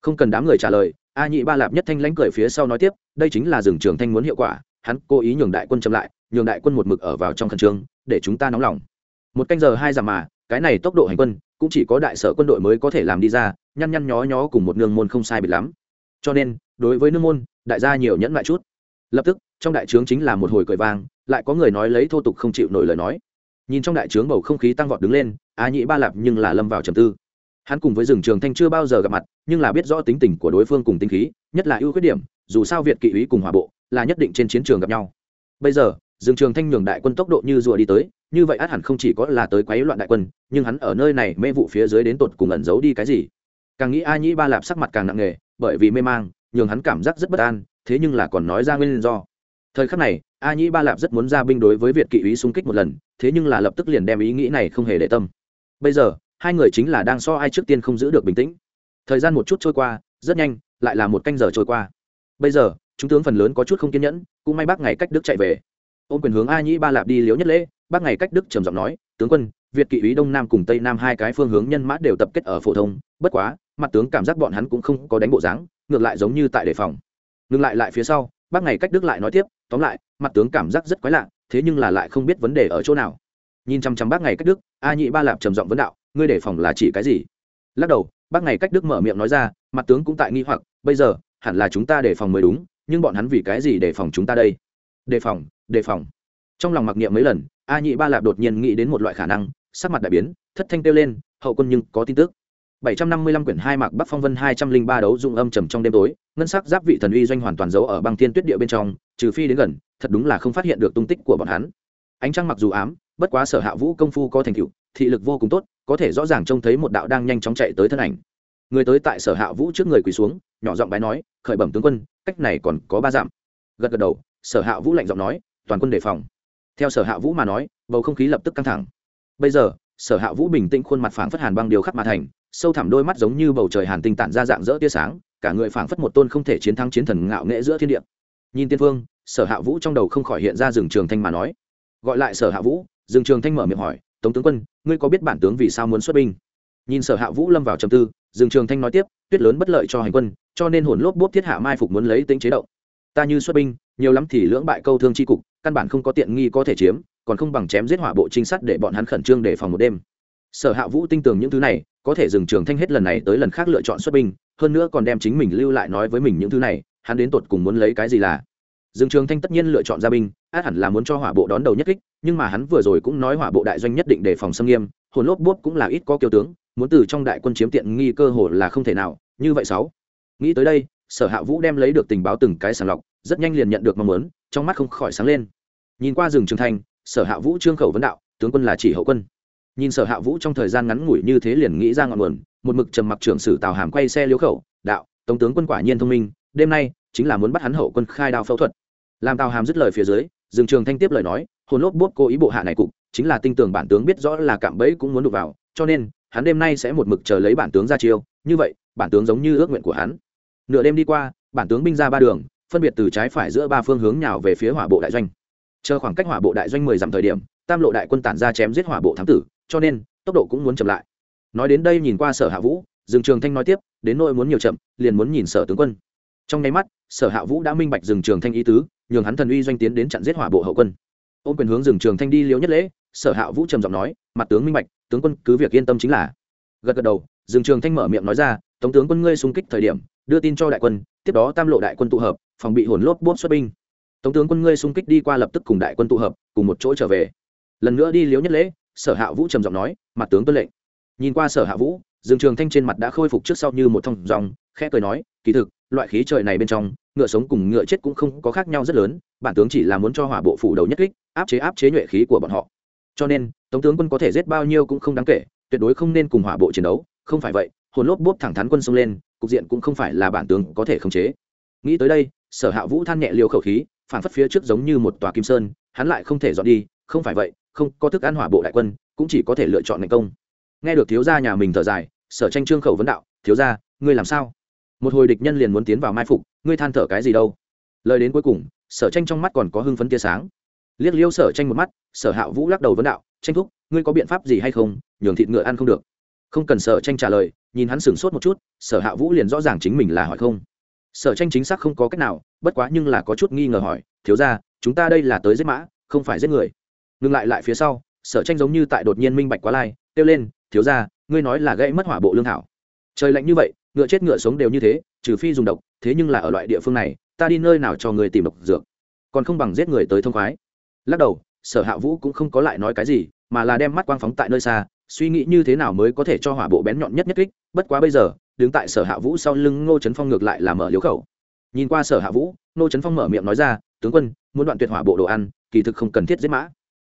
Không cần đám người trả lời, a nhị ba lạp nhất thanh lãnh cười phía sau nói tiếp, đây chính là rừng trường thanh muốn hiệu quả hắn cố ý nhường đại quân chậm lại, nhường đại quân một mực ở vào trong khẩn trương, để chúng ta nóng lòng. Một canh giờ hai giảm mà, cái này tốc độ hành quân, cũng chỉ có đại sở quân đội mới có thể làm đi ra, nhăn nhăn nhó nhó cùng một nương môn không sai biệt lắm. Cho nên, đối với nương môn, đại gia nhiều nhẫn lại chút. Lập tức, trong đại trướng chính là một hồi cười vang, lại có người nói lấy thô tục không chịu nổi lời nói. Nhìn trong đại trướng bầu không khí tăng vọt đứng lên, á nhĩ ba lạp nhưng là lâm vào trầm tư. Hắn cùng với rừng trường thanh chưa bao giờ gặp mặt, nhưng là biết rõ tính tình của đối phương cùng tính khí, nhất là ưu khuyết điểm, dù sao việt kỵ úy cùng hòa bộ là nhất định trên chiến trường gặp nhau. Bây giờ, Dương trường thanh nhường đại quân tốc độ như rùa đi tới, như vậy át hẳn không chỉ có là tới quấy loạn đại quân, nhưng hắn ở nơi này mê vụ phía dưới đến tột cùng ẩn giấu đi cái gì? Càng nghĩ a nhĩ ba lạp sắc mặt càng nặng nề, bởi vì mê mang, nhường hắn cảm giác rất bất an, thế nhưng là còn nói ra nguyên do. Thời khắc này, a nhĩ ba lạp rất muốn ra binh đối với việt kỵ úy xung kích một lần, thế nhưng là lập tức liền đem ý nghĩ này không hề để tâm. Bây giờ, hai người chính là đang so ai trước tiên không giữ được bình tĩnh. Thời gian một chút trôi qua, rất nhanh, lại là một canh giờ trôi qua. Bây giờ chúng tướng phần lớn có chút không kiên nhẫn, cũng may bác ngày cách đức chạy về. Ôm quyền hướng a nhĩ ba lạp đi liếu nhất lễ, bác ngày cách đức trầm giọng nói, tướng quân, việt kỵ ý đông nam cùng tây nam hai cái phương hướng nhân mã đều tập kết ở phổ thông, bất quá, mặt tướng cảm giác bọn hắn cũng không có đánh bộ dáng, ngược lại giống như tại đề phòng. Ngược lại lại phía sau, bác ngày cách đức lại nói tiếp, tóm lại, mặt tướng cảm giác rất quái lạ, thế nhưng là lại không biết vấn đề ở chỗ nào. Nhìn chăm chăm bác ngày cách đức, a nhị ba lạp trầm giọng vấn đạo, ngươi đề phòng là chỉ cái gì? Lắc đầu, bác ngày cách đức mở miệng nói ra, mặt tướng cũng tại nghi hoặc, bây giờ, hẳn là chúng ta đề phòng mới đúng nhưng bọn hắn vì cái gì đề phòng chúng ta đây đề phòng đề phòng trong lòng mặc niệm mấy lần a nhị ba lạp đột nhiên nghĩ đến một loại khả năng sắc mặt đại biến thất thanh kêu lên hậu quân nhưng có tin tức 755 quyển hai mạc Bắc Phong Vân 203 đấu dụng âm trầm trong đêm tối, ngân sắc giáp vị thần uy doanh hoàn toàn giấu ở băng thiên tuyết địa bên trong, trừ phi đến gần, thật đúng là không phát hiện được tung tích của bọn hắn. Ánh trăng mặc dù ám, bất quá Sở Hạ Vũ công phu có thành tựu, thị lực vô cùng tốt, có thể rõ ràng trông thấy một đạo đang nhanh chóng chạy tới thân ảnh. Người tới tại Sở Hạ Vũ trước người quỳ xuống, nhỏ giọng bái nói, "Khởi bẩm tướng quân, cách này còn có ba dặm." Gật gật đầu, Sở Hạ Vũ lạnh giọng nói, "Toàn quân đề phòng." Theo Sở Hạ Vũ mà nói, bầu không khí lập tức căng thẳng. Bây giờ, Sở Hạ Vũ bình tĩnh khuôn mặt phảng phất hàn băng điều khắc mà thành, sâu thẳm đôi mắt giống như bầu trời hàn tinh tản ra dạng dỡ tia sáng cả người phảng phất một tôn không thể chiến thắng chiến thần ngạo nghễ giữa thiên địa nhìn tiên phương sở hạ vũ trong đầu không khỏi hiện ra rừng trường thanh mà nói gọi lại sở hạ vũ rừng trường thanh mở miệng hỏi tống tướng quân ngươi có biết bản tướng vì sao muốn xuất binh nhìn sở hạ vũ lâm vào trầm tư Dương trường thanh nói tiếp, tuyết lớn bất lợi cho hành quân, cho nên hồn lốp bốp thiết hạ mai phục muốn lấy tính chế động. Ta như xuất binh, nhiều lắm thì lưỡng bại câu thương chi cục, căn bản không có tiện nghi có thể chiếm, còn không bằng chém giết hỏa bộ trinh sát để bọn hắn khẩn trương để phòng một đêm. Sở hạ vũ tin tưởng những thứ này, có thể dừng trường thanh hết lần này tới lần khác lựa chọn xuất binh, hơn nữa còn đem chính mình lưu lại nói với mình những thứ này, hắn đến tột cùng muốn lấy cái gì là? Dương trường thanh tất nhiên lựa chọn ra binh, át hẳn là muốn cho hỏa bộ đón đầu nhất kích, nhưng mà hắn vừa rồi cũng nói hỏa bộ đại doanh nhất định đề phòng xâm nghiêm, hồn lốp bốp cũng là ít có kiêu tướng muốn từ trong đại quân chiếm tiện nghi cơ hội là không thể nào, như vậy sáu. Nghĩ tới đây, sở hạ vũ đem lấy được tình báo từng cái sàng lọc, rất nhanh liền nhận được mong muốn, trong mắt không khỏi sáng lên. Nhìn qua rừng trường thanh sở hạ vũ trương khẩu vấn đạo, tướng quân là chỉ hậu quân. Nhìn sở hạ vũ trong thời gian ngắn ngủi như thế liền nghĩ ra ngọn nguồn, một mực trầm mặc trưởng sử tào hàm quay xe liếu khẩu, đạo, tống tướng quân quả nhiên thông minh, đêm nay chính là muốn bắt hắn hậu quân khai đao phẫu thuật. Làm tào hàm dứt lời phía dưới, rừng trường thanh tiếp lời nói, hồn lốp bốt cố ý bộ hạ này cục, chính là tinh tường bản tướng biết rõ là cạm bẫy cũng muốn đụng vào, cho nên hắn đêm nay sẽ một mực chờ lấy bản tướng ra chiêu, như vậy, bản tướng giống như ước nguyện của hắn. Nửa đêm đi qua, bản tướng binh ra ba đường, phân biệt từ trái phải giữa ba phương hướng nhào về phía hỏa bộ đại doanh. Chờ khoảng cách hỏa bộ đại doanh mười dặm thời điểm, tam lộ đại quân tản ra chém giết hỏa bộ thám tử, cho nên, tốc độ cũng muốn chậm lại. Nói đến đây nhìn qua sở hạ vũ, dương trường thanh nói tiếp, đến nỗi muốn nhiều chậm, liền muốn nhìn sở tướng quân. Trong nháy mắt, sở hạ vũ đã minh bạch dừng trường thanh ý tứ, nhường hắn thần uy doanh tiến đến chặn giết hỏa bộ hậu quân. Ôm quyền hướng dừng trường thanh đi liễu nhất lễ, sở hạ vũ trầm giọng nói, mặt tướng minh bạch tướng quân, cứ việc yên tâm chính là. Gật gật đầu, Dương trường thanh mở miệng nói ra, tống tướng quân ngươi xung kích thời điểm, đưa tin cho đại quân, tiếp đó tam lộ đại quân tụ hợp, phòng bị hồn lốp bốt xuất binh. Tống tướng quân ngươi xung kích đi qua lập tức cùng đại quân tụ hợp, cùng một chỗ trở về. Lần nữa đi liếu nhất lễ, sở hạ vũ trầm giọng nói, mặt tướng tuân lệnh. Nhìn qua sở hạ vũ, dương trường thanh trên mặt đã khôi phục trước sau như một thông dòng, khẽ cười nói, kỳ thực, loại khí trời này bên trong, ngựa sống cùng ngựa chết cũng không có khác nhau rất lớn, bản tướng chỉ là muốn cho hỏa bộ phủ đầu nhất kích, áp chế áp chế nhuệ khí của bọn họ. Cho nên tống tướng quân có thể giết bao nhiêu cũng không đáng kể, tuyệt đối không nên cùng hỏa bộ chiến đấu, không phải vậy, hồn lốp bốp thẳng thắn quân xông lên, cục diện cũng không phải là bản tướng có thể khống chế. Nghĩ tới đây, sở hạ vũ than nhẹ liều khẩu khí, phản phất phía trước giống như một tòa kim sơn, hắn lại không thể dọn đi, không phải vậy, không có thức ăn hỏa bộ đại quân, cũng chỉ có thể lựa chọn ngành công. Nghe được thiếu gia nhà mình thở dài, sở tranh trương khẩu vấn đạo, thiếu gia, ngươi làm sao? Một hồi địch nhân liền muốn tiến vào mai phục, ngươi than thở cái gì đâu? Lời đến cuối cùng, sở tranh trong mắt còn có hưng phấn tia sáng liếc liêu sở tranh một mắt, sở hạ vũ lắc đầu vấn đạo, tranh thúc, ngươi có biện pháp gì hay không? Nhường thịt ngựa ăn không được. Không cần sở tranh trả lời, nhìn hắn sửng sốt một chút, sở hạ vũ liền rõ ràng chính mình là hỏi không. Sở tranh chính xác không có cách nào, bất quá nhưng là có chút nghi ngờ hỏi, thiếu ra chúng ta đây là tới giết mã, không phải giết người. Ngừng lại lại phía sau, sở tranh giống như tại đột nhiên minh bạch quá lai, kêu lên, thiếu ra ngươi nói là gây mất hỏa bộ lương thảo. Trời lạnh như vậy, ngựa chết ngựa sống đều như thế, trừ phi dùng độc, thế nhưng là ở loại địa phương này, ta đi nơi nào cho người tìm độc dược? Còn không bằng giết người tới thông khoái lắc đầu, sở hạ vũ cũng không có lại nói cái gì, mà là đem mắt quang phóng tại nơi xa, suy nghĩ như thế nào mới có thể cho hỏa bộ bén nhọn nhất nhất kích. Bất quá bây giờ, đứng tại sở hạ vũ sau lưng ngô trấn phong ngược lại là mở liếu khẩu. Nhìn qua sở hạ vũ, ngô trấn phong mở miệng nói ra, tướng quân, muốn đoạn tuyệt hỏa bộ đồ ăn, kỳ thực không cần thiết giết mã.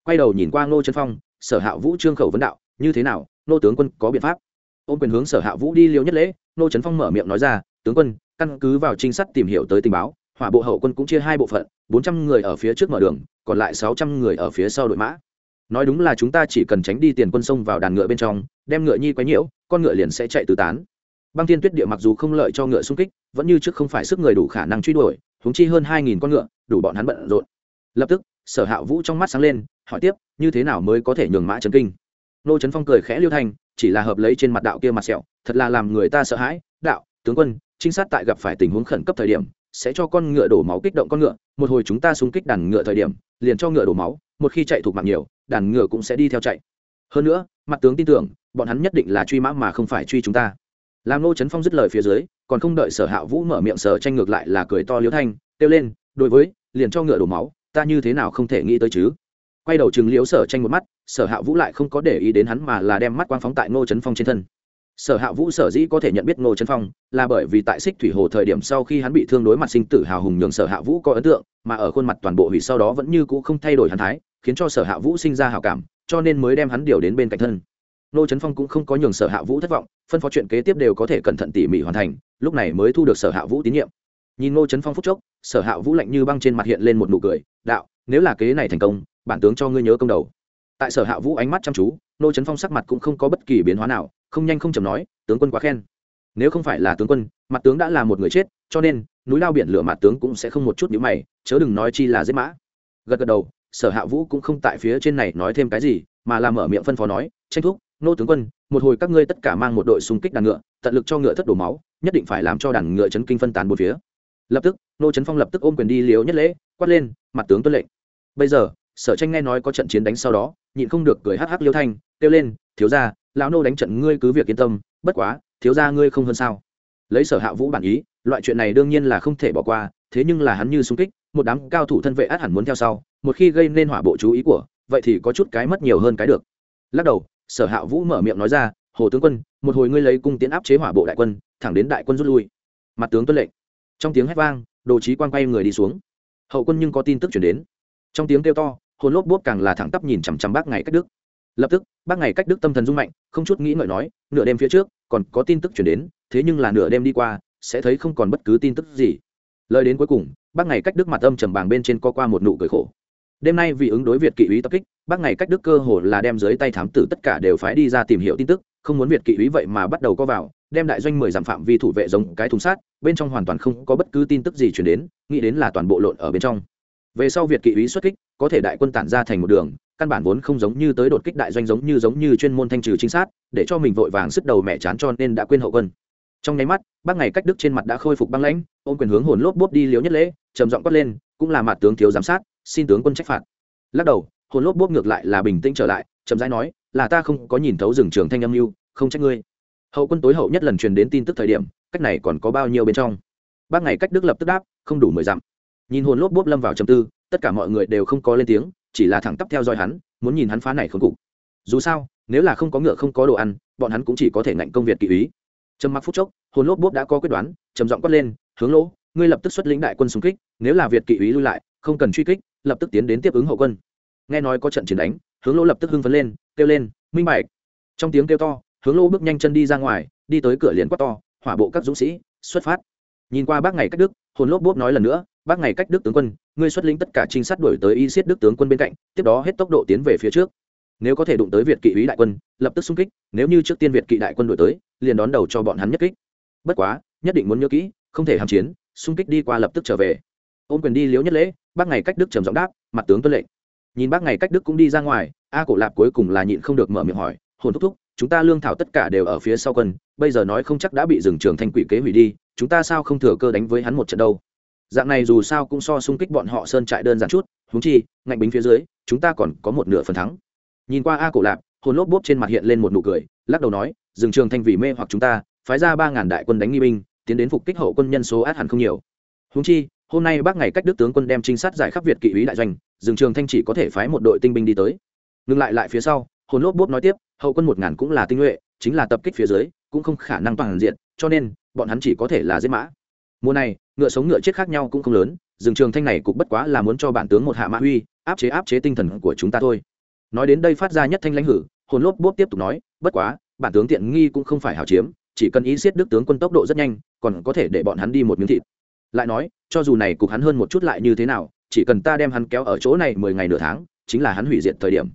Quay đầu nhìn qua ngô trấn phong, sở hạ vũ trương khẩu vấn đạo, như thế nào nô tướng quân có biện pháp? Ôm quyền hướng sở hạ vũ đi liêu nhất lễ nô trấn phong mở miệng nói ra, tướng quân, căn cứ vào trinh sát tìm hiểu tới tình báo hỏa bộ hậu quân cũng chia hai bộ phận, bốn trăm người ở phía trước mở đường, còn lại sáu trăm người ở phía sau đội mã. Nói đúng là chúng ta chỉ cần tránh đi tiền quân sông vào đàn ngựa bên trong, đem ngựa nhi quấy nhiễu, con ngựa liền sẽ chạy tứ tán. Băng Thiên tuyết địa mặc dù không lợi cho ngựa xung kích, vẫn như trước không phải sức người đủ khả năng truy đuổi húng chi hơn hai nghìn con ngựa, đủ bọn hắn bận rộn. Lập tức, sở hạ vũ trong mắt sáng lên, hỏi tiếp, như thế nào mới có thể nhường mã trấn kinh? Nô trấn phong cười khẽ liêu thanh chỉ là hợp lấy trên mặt đạo kia mặt sẹo, thật là làm người ta sợ hãi. Đạo, tướng quân, trinh sát tại gặp phải tình huống khẩn cấp thời điểm sẽ cho con ngựa đổ máu kích động con ngựa, một hồi chúng ta xung kích đàn ngựa thời điểm, liền cho ngựa đổ máu, một khi chạy thuộc mạng nhiều, đàn ngựa cũng sẽ đi theo chạy. Hơn nữa, mặt tướng tin tưởng, bọn hắn nhất định là truy mã mà không phải truy chúng ta. Làm nô trấn phong dứt lời phía dưới, còn không đợi sở hạ vũ mở miệng sở tranh ngược lại là cười to liễu thanh, kêu lên, đối với, liền cho ngựa đổ máu, ta như thế nào không thể nghĩ tới chứ? Quay đầu chừng liễu sở tranh một mắt, sở hạ vũ lại không có để ý đến hắn mà là đem mắt quang phóng tại nô trấn phong trên thân sở hạ vũ sở dĩ có thể nhận biết ngô trấn phong là bởi vì tại xích thủy hồ thời điểm sau khi hắn bị thương đối mặt sinh tử hào hùng nhường sở hạ vũ có ấn tượng, mà ở khuôn mặt toàn bộ hủy sau đó vẫn như cũ không thay đổi hắn thái, khiến cho sở hạ vũ sinh ra hào cảm, cho nên mới đem hắn điều đến bên cạnh thân. Ngô trấn phong cũng không có nhường sở hạ vũ thất vọng, phân phó chuyện kế tiếp đều có thể cẩn thận tỉ mỉ hoàn thành, lúc này mới thu được sở hạ vũ tín nhiệm. Nhìn ngô trấn phong phúc chốc, sở hạ vũ lạnh như băng trên mặt hiện lên một nụ cười, đạo, nếu là kế này thành công, bản tướng cho ngươi nhớ công đầu. Tại sở hạ vũ ánh mắt chăm chú, Ngô trấn phong sắc mặt cũng không có bất kỳ biến hóa nào không nhanh không chầm nói, tướng quân quá khen. Nếu không phải là tướng quân, mặt tướng đã là một người chết, cho nên, núi lao biển lửa mặt tướng cũng sẽ không một chút nhữ mày, chớ đừng nói chi là giết mã. Gật gật đầu, sở hạ vũ cũng không tại phía trên này nói thêm cái gì, mà làm mở miệng phân phó nói, tranh thúc, nô tướng quân, một hồi các ngươi tất cả mang một đội xung kích đàn ngựa, tận lực cho ngựa thất đổ máu, nhất định phải làm cho đàn ngựa chấn kinh phân tán bốn phía. Lập tức, nô trấn phong lập tức ôm quyền đi liếu nhất lễ, quát lên, mặt tướng tuân lệnh. Bây giờ, sở tranh nghe nói có trận chiến đánh sau đó, nhịn không được cười hắc hắc liêu thanh, kêu lên, thiếu ra lão nô đánh trận ngươi cứ việc yên tâm, bất quá, thiếu ra ngươi không hơn sao. Lấy sở hạ vũ bản ý, loại chuyện này đương nhiên là không thể bỏ qua, thế nhưng là hắn như sung kích, một đám cao thủ thân vệ át hẳn muốn theo sau, một khi gây nên hỏa bộ chú ý của, vậy thì có chút cái mất nhiều hơn cái được. Lắc đầu, sở hạ vũ mở miệng nói ra, hồ tướng quân, một hồi ngươi lấy cung tiến áp chế hỏa bộ đại quân, thẳng đến đại quân rút lui. Mặt tướng tuân lệnh. Trong tiếng hét vang, đồ trí quan quay người đi xuống. Hậu quân nhưng có tin tức chuyển đến. Trong tiếng kêu to, hồn lốp bốp càng là thẳng tắp nhìn chằm chằm bác ngày cách đức. Lập tức, bác ngày cách đức tâm thần rung mạnh không chút nghĩ ngợi nói, nửa đêm phía trước, còn có tin tức chuyển đến, thế nhưng là nửa đêm đi qua, sẽ thấy không còn bất cứ tin tức gì. Lời đến cuối cùng, bác ngày cách đức mặt âm trầm bàng bên trên co qua một nụ cười khổ. Đêm nay vì ứng đối việt kỵ úy tập kích, bác ngày cách đức cơ hồ là đem dưới tay thám tử tất cả đều phái đi ra tìm hiểu tin tức, không muốn việt kỵ úy vậy mà bắt đầu co vào, đem đại doanh mười dặm phạm vi thủ vệ giống cái thùng sát bên trong hoàn toàn không có bất cứ tin tức gì chuyển đến, nghĩ đến là toàn bộ lộn ở bên trong. Về sau việt kỵ úy xuất kích, có thể đại quân tản ra thành một đường căn bản vốn không giống như tới đột kích đại doanh giống như giống như chuyên môn thanh trừ trinh sát, để cho mình vội vàng sức đầu mẹ chán cho nên đã quên hậu quân. Trong nháy mắt, bác ngày cách đức trên mặt đã khôi phục băng lãnh, ôm quyền hướng hồn lốp bốp đi liếu nhất lễ, trầm giọng quát lên, cũng là mặt tướng thiếu giám sát, xin tướng quân trách phạt. Lắc đầu, hồn lốp bốp ngược lại là bình tĩnh trở lại, chậm rãi nói, là ta không có nhìn thấu rừng trường thanh âm mưu, không trách ngươi. Hậu quân tối hậu nhất lần truyền đến tin tức thời điểm, cách này còn có bao nhiêu bên trong? Bác ngày cách đức lập tức đáp, không đủ mười dặm. Nhìn hồn lốp bốp lâm vào trầm tư, tất cả mọi người đều không có lên tiếng chỉ là thẳng tắp theo dõi hắn, muốn nhìn hắn phá này không cục. Dù sao, nếu là không có ngựa không có đồ ăn, bọn hắn cũng chỉ có thể ngạnh công việc kỵ ý trầm mặc phút chốc, hồn lốp bốp đã có quyết đoán, trầm giọng quát lên, hướng lỗ, ngươi lập tức xuất lĩnh đại quân xung kích, nếu là việt kỵ ý lui lại, không cần truy kích, lập tức tiến đến tiếp ứng hậu quân. Nghe nói có trận chiến đánh, hướng lỗ lập tức hưng phấn lên, kêu lên, minh bạch! Trong tiếng kêu to, hướng lỗ bước nhanh chân đi ra ngoài, đi tới cửa liền quát to, hỏa bộ các dũng sĩ, xuất phát! Nhìn qua bác ngày cách đức, hồn lốp bốp nói lần nữa bác ngày cách đức tướng quân, ngươi xuất lĩnh tất cả trinh sát đuổi tới y siết đức tướng quân bên cạnh, tiếp đó hết tốc độ tiến về phía trước. Nếu có thể đụng tới việt kỵ ý đại quân, lập tức xung kích, nếu như trước tiên việt kỵ đại quân đuổi tới, liền đón đầu cho bọn hắn nhất kích. Bất quá, nhất định muốn nhớ kỹ, không thể hàm chiến, xung kích đi qua lập tức trở về. Ôm quyền đi liếu nhất lễ, bác ngày cách đức trầm giọng đáp, mặt tướng tuân lệnh. Nhìn bác ngày cách đức cũng đi ra ngoài, a cổ lạp cuối cùng là nhịn không được mở miệng hỏi, hồn thúc thúc, chúng ta lương thảo tất cả đều ở phía sau quân, bây giờ nói không chắc đã bị rừng trường thanh quỷ kế hủy đi, chúng ta sao không thừa cơ đánh với hắn một trận đâu? Dạng này dù sao cũng so xung kích bọn họ sơn trại đơn giản chút húng chi, ngạnh bính phía dưới, chúng ta còn có một nửa phần thắng. Nhìn qua a cổ lạp, hồn lốp bốp trên mặt hiện lên một nụ cười, lắc đầu nói rừng trường thanh vì mê hoặc chúng ta, phái ra ba ngàn đại quân đánh nghi binh, tiến đến phục kích hậu quân nhân số át hẳn không nhiều. Húng chi, hôm nay bác ngày cách đức tướng quân đem trinh sát giải khắp việt kỵ ý đại doanh rừng trường thanh chỉ có thể phái một đội tinh binh đi tới. Ngừng lại lại phía sau, hồn lốp bốp nói tiếp, hậu quân một ngàn cũng là tinh nhuệ, chính là tập kích phía dưới, cũng không khả năng toàn diện, cho nên, bọn hắn chỉ có thể là giết mã. Mùa này ngựa sống ngựa chết khác nhau cũng không lớn rừng trường thanh này cũng bất quá là muốn cho bản tướng một hạ mã huy áp chế áp chế tinh thần của chúng ta thôi. Nói đến đây phát ra nhất thanh lãnh hử hồn lốp bốp tiếp tục nói bất quá bản tướng tiện nghi cũng không phải hào chiếm chỉ cần ý siết đức tướng quân tốc độ rất nhanh còn có thể để bọn hắn đi một miếng thịt. Lại nói cho dù này cục hắn hơn một chút lại như thế nào chỉ cần ta đem hắn kéo ở chỗ này mười ngày nửa tháng chính là hắn hủy diệt thời điểm.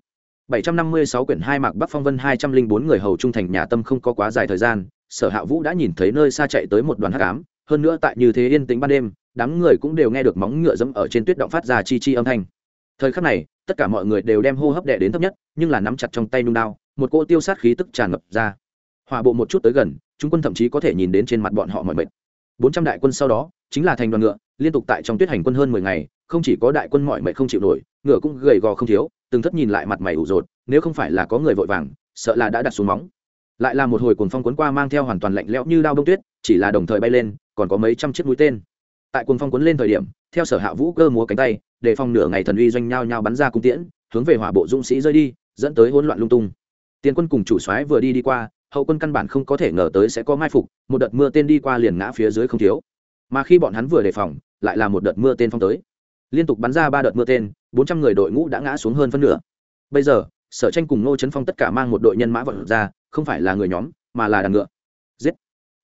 756 quyển hai mạc Bắc Phong Vân 204 người hầu trung thành nhà tâm không có quá dài thời gian, Sở Hạ Vũ đã nhìn thấy nơi xa chạy tới một đoàn hắc ám, hơn nữa tại như thế yên tĩnh ban đêm, đám người cũng đều nghe được móng ngựa dẫm ở trên tuyết động phát ra chi chi âm thanh. Thời khắc này, tất cả mọi người đều đem hô hấp đè đến thấp nhất, nhưng là nắm chặt trong tay nung đao, một cỗ tiêu sát khí tức tràn ngập ra. hòa bộ một chút tới gần, chúng quân thậm chí có thể nhìn đến trên mặt bọn họ mọi mệt. 400 đại quân sau đó, chính là thành đoàn ngựa, liên tục tại trong tuyết hành quân hơn 10 ngày, không chỉ có đại quân mọi mệt không chịu nổi, ngựa cũng gầy gò không thiếu, từng thất nhìn lại mặt mày ủ rột nếu không phải là có người vội vàng sợ là đã đặt xuống móng lại là một hồi cuồng phong cuốn qua mang theo hoàn toàn lạnh lẽo như đao đông tuyết chỉ là đồng thời bay lên còn có mấy trăm chiếc mũi tên. Tại cuồng phong cuốn lên thời điểm, theo sở hạ vũ cơ múa cánh tay, để phong nửa ngày thần uy doanh nhau nhau bắn ra cung tiễn, hướng về hỏa bộ dũng sĩ rơi đi, dẫn tới hỗn loạn lung tung. Tiền quân cùng chủ soái vừa đi đi qua, hậu quân căn bản không có thể ngờ tới sẽ có mai phục, một đợt mưa tên đi qua liền ngã phía dưới không thiếu. Mà khi bọn hắn vừa đề phòng, lại là một đợt mưa tên phong tới. Liên tục bắn ra ba đợt mưa tên, bốn trăm người đội ngũ đã ngã xuống hơn phân nửa. Bây giờ, sở tranh cùng ngô trấn phong tất cả mang một đội nhân mã vận ra, không phải là người nhóm, mà là đàn ngựa. Giết.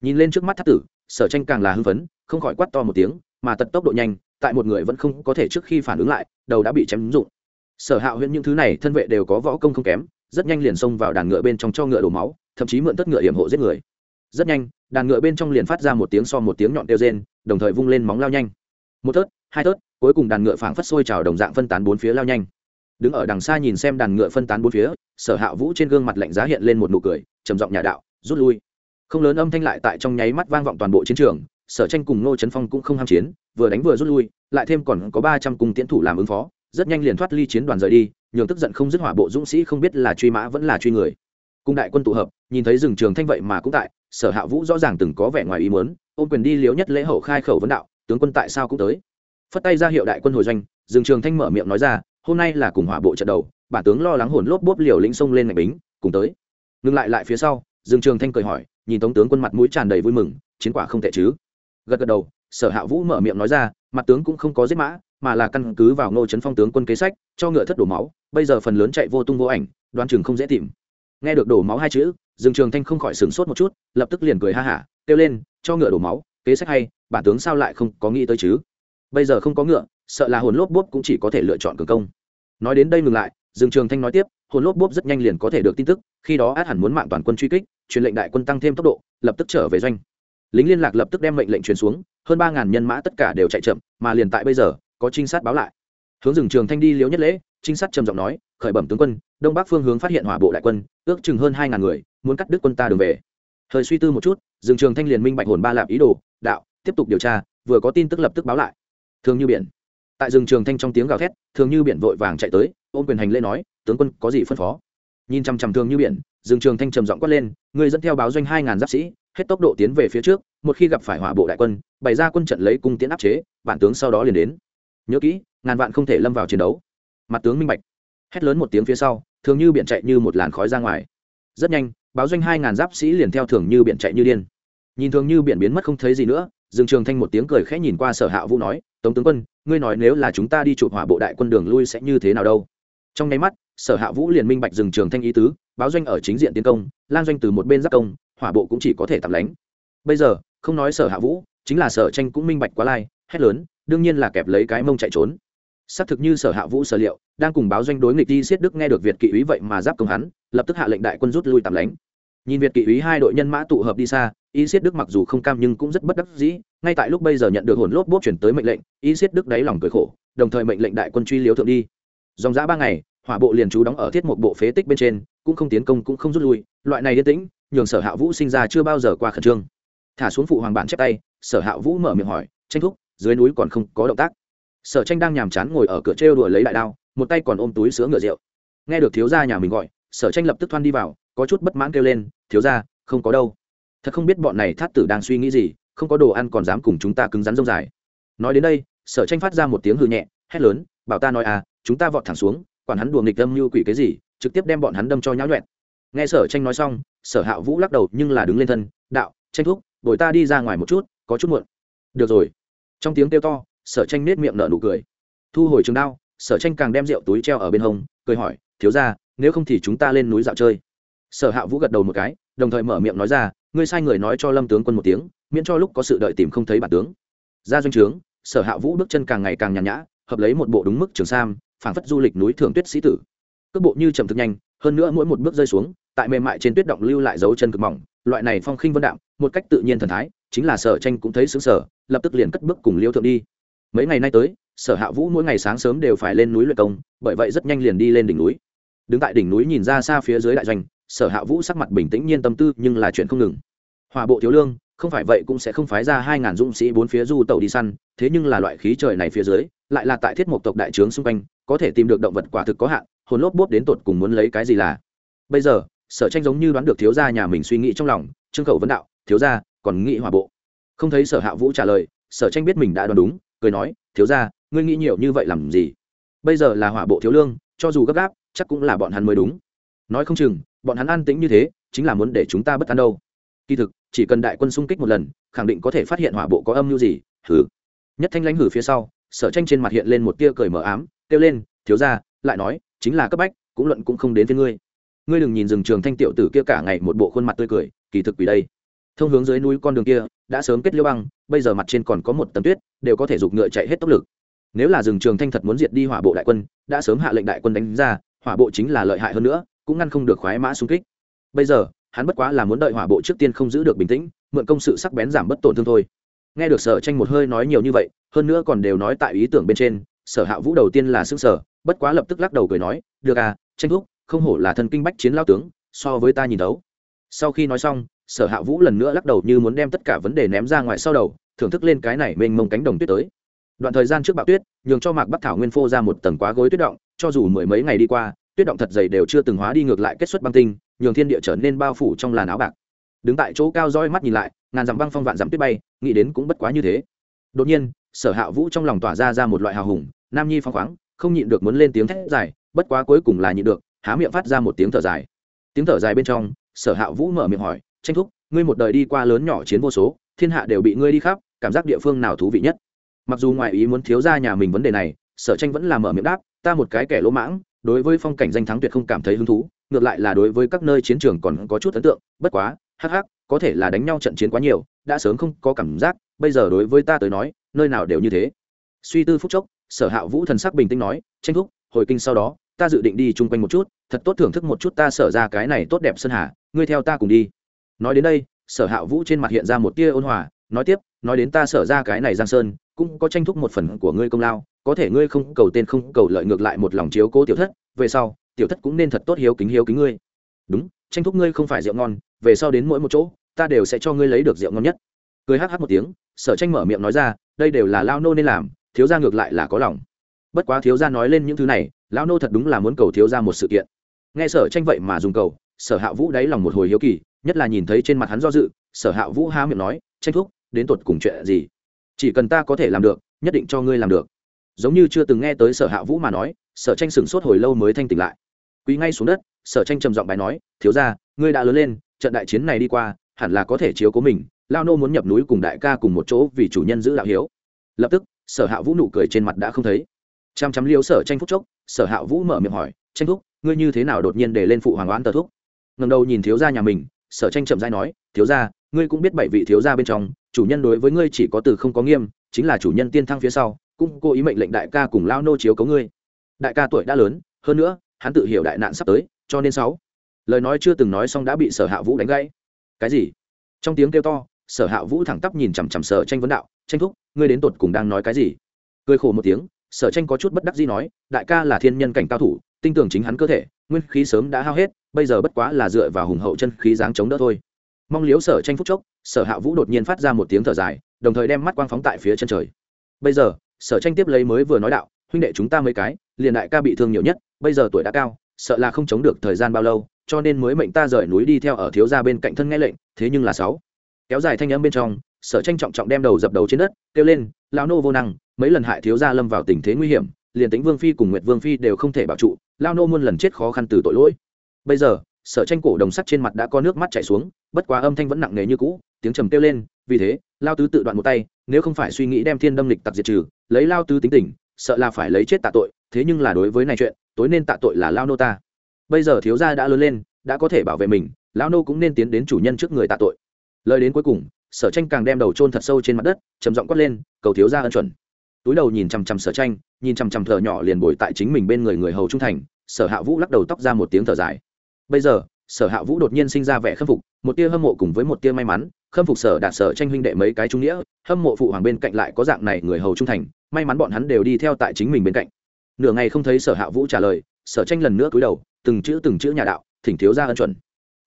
Nhìn lên trước mắt thác tử sở tranh càng là hưng phấn, không khỏi quát to một tiếng, mà tật tốc độ nhanh, tại một người vẫn không có thể trước khi phản ứng lại, đầu đã bị chém dụng sở hạo huyễn những thứ này thân vệ đều có võ công không kém, rất nhanh liền xông vào đàn ngựa bên trong cho ngựa đổ máu, thậm chí mượn tất ngựa hiểm hộ giết người. Rất nhanh, đàn ngựa bên trong liền phát ra một tiếng so một tiếng nhọn kêu rên, đồng thời vung lên móng lao nhanh. Một tớt, hai tớt, cuối cùng đàn ngựa phảng phất sôi trào đồng dạng phân tán bốn phía lao nhanh. Đứng ở đằng xa nhìn xem đàn ngựa phân tán bốn phía, sở hạ vũ trên gương mặt lạnh giá hiện lên một nụ cười, trầm giọng nhà đạo, rút lui không lớn âm thanh lại tại trong nháy mắt vang vọng toàn bộ chiến trường, sở tranh cùng ngô trấn phong cũng không ham chiến, vừa đánh vừa rút lui, lại thêm còn có ba trăm cung tiến thủ làm ứng phó, rất nhanh liền thoát ly chiến đoàn rời đi, nhường tức giận không dứt hỏa bộ dũng sĩ không biết là truy mã vẫn là truy người. Cung đại quân tụ hợp, nhìn thấy rừng trường thanh vậy mà cũng tại, sở hạ vũ rõ ràng từng có vẻ ngoài ý muốn, ôm quyền đi liếu nhất lễ hậu khai khẩu vấn đạo, tướng quân tại sao cũng tới. Phất tay ra hiệu đại quân hồi doanh, rừng trường thanh mở miệng nói ra, hôm nay là cùng hỏa bộ trận đầu, bản tướng lo lắng hồn lốp bốp liều lĩnh sông lên ngạch bính, cùng tới. Ngừng lại lại phía sau, rừng trường thanh cười hỏi nhìn tống tướng quân mặt mũi tràn đầy vui mừng, chiến quả không tệ chứ. Gật gật đầu, sở hạ vũ mở miệng nói ra, mặt tướng cũng không có giết mã, mà là căn cứ vào ngô trấn phong tướng quân kế sách, cho ngựa thất đổ máu, bây giờ phần lớn chạy vô tung vô ảnh, đoán chừng không dễ tìm. Nghe được đổ máu hai chữ, dương trường thanh không khỏi sửng sốt một chút, lập tức liền cười ha hả, kêu lên, cho ngựa đổ máu, kế sách hay, bản tướng sao lại không có nghĩ tới chứ? Bây giờ không có ngựa, sợ là hồn lốp bốp cũng chỉ có thể lựa chọn cường công. Nói đến đây ngừng lại, dương trường thanh nói tiếp hồn lốp bốp rất nhanh liền có thể được tin tức, khi đó át hẳn muốn mạng toàn quân truy kích, truyền lệnh đại quân tăng thêm tốc độ, lập tức trở về doanh. Lính liên lạc lập tức đem mệnh lệnh truyền xuống, hơn ba ngàn nhân mã tất cả đều chạy chậm, mà liền tại bây giờ, có trinh sát báo lại. Hướng rừng trường thanh đi liễu nhất lễ, trinh sát trầm giọng nói, khởi bẩm tướng quân, đông bắc phương hướng phát hiện hỏa bộ đại quân, ước chừng hơn hai ngàn người, muốn cắt đứt quân ta đường về. Thời suy tư một chút rừng trường thanh liền minh bạch hồn ba lạp ý đồ, đạo, tiếp tục điều tra, vừa có tin tức lập tức báo lại. Thường như biển. Tại rừng trường thanh trong tiếng gào thét, thường như biển vội vàng chạy tới ôm quyền hành lễ nói, tướng quân, có gì phân phó? Nhìn chằm chằm thường như biển, Dương trường thanh trầm giọng quát lên người dẫn theo báo doanh hai ngàn giáp sĩ, hết tốc độ tiến về phía trước, một khi gặp phải hỏa bộ đại quân, bày ra quân trận lấy cung tiến áp chế, bản tướng sau đó liền đến. Nhớ kỹ, ngàn vạn không thể lâm vào chiến đấu. Mặt tướng minh bạch. Hét lớn một tiếng phía sau, thường như biển chạy như một làn khói ra ngoài. Rất nhanh, báo doanh hai ngàn giáp sĩ liền theo thường như biển chạy như điên. Nhìn thường như biển biến mất không thấy gì nữa, dương trường thanh một tiếng cười khẽ nhìn qua sở hạ vũ nói, tống tướng quân, ngươi nói nếu là chúng ta đi chụp hỏa bộ đại quân đường lui sẽ như thế nào đâu? Trong nháy mắt, sở hạ vũ liền minh bạch dừng trường thanh ý tứ, báo doanh ở chính diện tiến công lan doanh từ một bên giáp công, hỏa bộ cũng chỉ có thể tạm lánh. Bây giờ, không nói sở hạ vũ, chính là sở tranh cũng minh bạch quá lai, hét lớn, đương nhiên là kẹp lấy cái mông chạy trốn. Xác thực như sở hạ vũ sở liệu, đang cùng báo doanh đối nghịch đi siết đức nghe được việt kỵ úy vậy mà giáp công hắn, lập tức hạ lệnh đại quân rút lui tạm lánh. Nhìn việt kỵ úy hai đội nhân mã tụ hợp đi xa, y siết đức mặc dù không cam nhưng cũng rất bất đắc dĩ, ngay tại lúc bây giờ nhận được hồn lốp bốp chuyển tới mệnh lệnh, y siết đức đáy lòng cười khổ, đồng thời mệnh lệnh đại quân truy liếu thượng đi dòng giã ba ngày, hỏa bộ liền trú đóng ở thiết một bộ phế tích bên trên, cũng không tiến công cũng không rút lui, loại này yên tĩnh, nhường sở hạ vũ sinh ra chưa bao giờ qua khẩn trương. Thả xuống phụ hoàng bản chép tay, sở hạ vũ mở miệng hỏi, tranh thúc, dưới núi còn không có động tác? Sở tranh đang nhàm chán ngồi ở cửa trêu đùa lấy đại đao, một tay còn ôm túi sữa ngựa rượu. Nghe được thiếu gia nhà mình gọi, sở tranh lập tức thoăn đi vào, có chút bất mãn kêu lên, thiếu gia, không có đâu. Thật không biết bọn này thát tử đang suy nghĩ gì, không có đồ ăn còn dám cùng chúng ta cứng rắn rông dài. Nói đến đây, sở tranh phát ra một tiếng hư nhẹ, hét lớn, bảo ta nói à chúng ta vọt thẳng xuống, quản hắn đùa nghịch đâm như quỷ cái gì, trực tiếp đem bọn hắn đâm cho nháo nhuẹn nghe sở tranh nói xong, sở hạ vũ lắc đầu nhưng là đứng lên thân, đạo, tranh thúc đổi ta đi ra ngoài một chút, có chút muộn. Được rồi. Trong tiếng kêu to, sở tranh nết miệng nở nụ cười. Thu hồi trường đao, sở tranh càng đem rượu túi treo ở bên hông, cười hỏi, thiếu ra nếu không thì chúng ta lên núi dạo chơi. Sở hạ vũ gật đầu một cái, đồng thời mở miệng nói ra, ngươi sai người nói cho lâm tướng quân một tiếng, miễn cho lúc có sự đợi tìm không thấy bản tướng. Ra doanh trướng, sở hạ vũ bước chân càng ngày càng nhàn nhã, hợp lấy một bộ đúng mức trường sam phảng phất du lịch núi thường tuyết sĩ tử. Cước bộ như trầm thực nhanh, hơn nữa mỗi một bước rơi xuống, tại mềm mại trên tuyết động lưu lại dấu chân cực mỏng, loại này phong khinh vân đạm, một cách tự nhiên thần thái, chính là sở tranh cũng thấy xứng sở lập tức liền cất bước cùng liêu thượng đi. Mấy ngày nay tới, sở hạ vũ mỗi ngày sáng sớm đều phải lên núi luyện công, bởi vậy rất nhanh liền đi lên đỉnh núi. Đứng tại đỉnh núi nhìn ra xa phía dưới đại doanh, sở hạ vũ sắc mặt bình tĩnh nhiên tâm tư nhưng là chuyện không ngừng. Hòa bộ thiếu lương, không phải vậy cũng sẽ không phái ra hai ngàn dũng sĩ bốn phía du tàu đi săn, thế nhưng là loại khí trời này phía dưới lại là tại thiết mộc tộc đại trướng xung quanh, có thể tìm được động vật quả thực có hạn, hồn lốp bốp đến tột cùng muốn lấy cái gì là. Bây giờ, sở tranh giống như đoán được thiếu gia nhà mình suy nghĩ trong lòng, trương khẩu vấn đạo, thiếu gia, còn nghĩ hòa bộ? Không thấy sở hạ vũ trả lời, sở tranh biết mình đã đoán đúng, cười nói, thiếu gia, ngươi nghĩ nhiều như vậy làm gì? Bây giờ là hỏa bộ thiếu lương, cho dù gấp gáp, chắc cũng là bọn hắn mới đúng. Nói không chừng, bọn hắn an tĩnh như thế, chính là muốn để chúng ta bất an đâu. Kỳ thực, chỉ cần đại quân xung kích một lần, khẳng định có thể phát hiện hỏa bộ có âm mưu gì hử nhất thanh lãnh hử phía sau sở tranh trên mặt hiện lên một tia cười mờ ám, kêu lên, thiếu ra lại nói, chính là cấp bách, cũng luận cũng không đến với ngươi. Ngươi đừng nhìn rừng trường thanh tiểu tử kia cả ngày một bộ khuôn mặt tươi cười, kỳ thực vì đây. Thông hướng dưới núi con đường kia, đã sớm kết liêu băng, bây giờ mặt trên còn có một tấm tuyết, đều có thể giục ngựa chạy hết tốc lực. Nếu là rừng trường thanh thật muốn diệt đi hỏa bộ đại quân, đã sớm hạ lệnh đại quân đánh ra, hỏa bộ chính là lợi hại hơn nữa, cũng ngăn không được khoái mã xung kích. Bây giờ, hắn bất quá là muốn đợi hỏa bộ trước tiên không giữ được bình tĩnh, mượn công sự sắc bén giảm bất tổn thương thôi nghe được sở tranh một hơi nói nhiều như vậy, hơn nữa còn đều nói tại ý tưởng bên trên, sở hạ vũ đầu tiên là xương sở bất quá lập tức lắc đầu cười nói, được à tranh thúc, không hổ là thân kinh bách chiến lao tướng, so với ta nhìn đấu. sau khi nói xong, sở hạ vũ lần nữa lắc đầu như muốn đem tất cả vấn đề ném ra ngoài sau đầu, thưởng thức lên cái này mênh mông cánh đồng tuyết tới đoạn thời gian trước bạo tuyết, nhường cho mạc bắc thảo nguyên phô ra một tầng quá gối tuyết động, cho dù mười mấy ngày đi qua, tuyết động thật dày đều chưa từng hóa đi ngược lại kết xuất băng tinh, nhường thiên địa trở nên bao phủ trong làn áo bạc đứng tại chỗ cao roi mắt nhìn lại ngàn dặm băng phong vạn dặm tuyết bay, nghĩ đến cũng bất quá như thế. Đột nhiên, sở hạ vũ trong lòng tỏa ra ra một loại hào hùng, nam nhi phong khoáng, không nhịn được muốn lên tiếng thét dài, bất quá cuối cùng là nhịn được, há miệng phát ra một tiếng thở dài. Tiếng thở dài bên trong, sở hạ vũ mở miệng hỏi, tranh thúc, ngươi một đời đi qua lớn nhỏ chiến vô số, thiên hạ đều bị ngươi đi khắp, cảm giác địa phương nào thú vị nhất? Mặc dù ngoại ý muốn thiếu ra nhà mình vấn đề này, sở tranh vẫn là mở miệng đáp, ta một cái kẻ lỗ mãng, đối với phong cảnh danh thắng tuyệt không cảm thấy hứng thú, ngược lại là đối với các nơi chiến trường còn có chút ấn tượng, bất quá, hắc hắc có thể là đánh nhau trận chiến quá nhiều, đã sớm không có cảm giác, bây giờ đối với ta tới nói, nơi nào đều như thế. Suy tư phúc chốc, sở hạ vũ thần sắc bình tĩnh nói, tranh thúc, hồi kinh sau đó, ta dự định đi chung quanh một chút, thật tốt thưởng thức một chút ta sở ra cái này tốt đẹp sơn hà, ngươi theo ta cùng đi. Nói đến đây, sở hạ vũ trên mặt hiện ra một tia ôn hòa, nói tiếp, nói đến ta sở ra cái này giang sơn, cũng có tranh thúc một phần của ngươi công lao, có thể ngươi không cầu tên không cầu lợi ngược lại một lòng chiếu cố tiểu thất, về sau, tiểu thất cũng nên thật tốt hiếu kính hiếu kính ngươi. Đúng, tranh thúc ngươi không phải rượu ngon về sau đến mỗi một chỗ, ta đều sẽ cho ngươi lấy được rượu ngon nhất. Cười hh một tiếng, sở tranh mở miệng nói ra, đây đều là lao nô nên làm, thiếu gia ngược lại là có lòng. Bất quá thiếu gia nói lên những thứ này lao nô thật đúng là muốn cầu thiếu gia một sự kiện. Nghe sở tranh vậy mà dùng cầu, sở hạ vũ đáy lòng một hồi hiếu kỳ, nhất là nhìn thấy trên mặt hắn do dự, sở hạ vũ há miệng nói, tranh thúc, đến tột cùng chuyện gì? Chỉ cần ta có thể làm được, nhất định cho ngươi làm được. Giống như chưa từng nghe tới sở hạ vũ mà nói, sở tranh sửng sốt hồi lâu mới thanh tỉnh lại. Quý ngay xuống đất, sở tranh trầm giọng bài nói, thiếu ra ngươi đã lớn lên trận đại chiến này đi qua, hẳn là có thể chiếu cố mình, lao nô muốn nhập núi cùng đại ca cùng một chỗ vì chủ nhân giữ đạo hiếu. Lập tức, sở hạ vũ nụ cười trên mặt đã không thấy. Chăm chăm liêu sở tranh phúc chốc, sở hạ vũ mở miệng hỏi, tranh thúc, ngươi như thế nào đột nhiên để lên phụ hoàng oán tờ thúc? Ngầm đầu nhìn thiếu gia nhà mình, sở tranh chậm dai nói, thiếu gia, ngươi cũng biết bảy vị thiếu gia bên trong, chủ nhân đối với ngươi chỉ có từ không có nghiêm, chính là chủ nhân tiên thăng phía sau, cũng cố ý mệnh lệnh đại ca cùng lao nô chiếu cấu ngươi. Đại ca tuổi đã lớn, hơn nữa, hắn tự hiểu đại nạn sắp tới, cho nên sáu lời nói chưa từng nói xong đã bị sở hạ vũ đánh gãy. Cái gì? Trong tiếng kêu to, sở hạ vũ thẳng tắp nhìn chằm chằm sở tranh vấn đạo, tranh thúc, ngươi đến tột cùng đang nói cái gì? Cười khổ một tiếng, sở tranh có chút bất đắc dĩ nói, đại ca là thiên nhân cảnh cao thủ, tin tưởng chính hắn cơ thể, nguyên khí sớm đã hao hết, bây giờ bất quá là dựa vào hùng hậu chân khí dáng chống đỡ thôi. Mong liếu sở tranh phúc chốc, sở hạ vũ đột nhiên phát ra một tiếng thở dài, đồng thời đem mắt quang phóng tại phía chân trời. Bây giờ, sở tranh tiếp lấy mới vừa nói đạo, huynh đệ chúng ta mấy cái, liền đại ca bị thương nhiều nhất, bây giờ tuổi đã cao, sợ là không chống được thời gian bao lâu cho nên mới mệnh ta rời núi đi theo ở thiếu gia bên cạnh thân nghe lệnh, thế nhưng là sáu. Kéo dài thanh âm bên trong, sở tranh trọng trọng đem đầu dập đầu trên đất, kêu lên lao nô vô năng, mấy lần hại thiếu gia lâm vào tình thế nguy hiểm, liền tính vương phi cùng nguyệt vương phi đều không thể bảo trụ lao nô muôn lần chết khó khăn từ tội lỗi. Bây giờ, sở tranh cổ đồng sắt trên mặt đã có nước mắt chảy xuống, bất quá âm thanh vẫn nặng nề như cũ, tiếng trầm kêu lên, vì thế lao tứ tự đoạn một tay, nếu không phải suy nghĩ đem thiên đâm lịch tặc diệt trừ, lấy lao tứ tính tình, sợ là phải lấy chết tạ tội, thế nhưng là đối với này chuyện, tối nên tạ tội là lao nô ta bây giờ thiếu gia đã lớn lên, đã có thể bảo vệ mình, lão nô cũng nên tiến đến chủ nhân trước người tạ tội. Lời đến cuối cùng, sở tranh càng đem đầu chôn thật sâu trên mặt đất, trầm giọng quát lên, cầu thiếu gia ân chuẩn. Túi đầu nhìn chằm chằm sở tranh, nhìn chằm chằm thở nhỏ liền bồi tại chính mình bên người người hầu trung thành, sở hạ vũ lắc đầu tóc ra một tiếng thở dài. Bây giờ, sở hạ vũ đột nhiên sinh ra vẻ khâm phục, một tia hâm mộ cùng với một tia may mắn, khâm phục sở đạt sở tranh huynh đệ mấy cái trung nghĩa, hâm mộ phụ hoàng bên cạnh lại có dạng này người hầu trung thành, may mắn bọn hắn đều đi theo tại chính mình bên cạnh. Nửa ngày không thấy sở hạ vũ trả lời, sở tranh lần nữa cúi đầu từng chữ từng chữ nhà đạo thỉnh thiếu ra ân chuẩn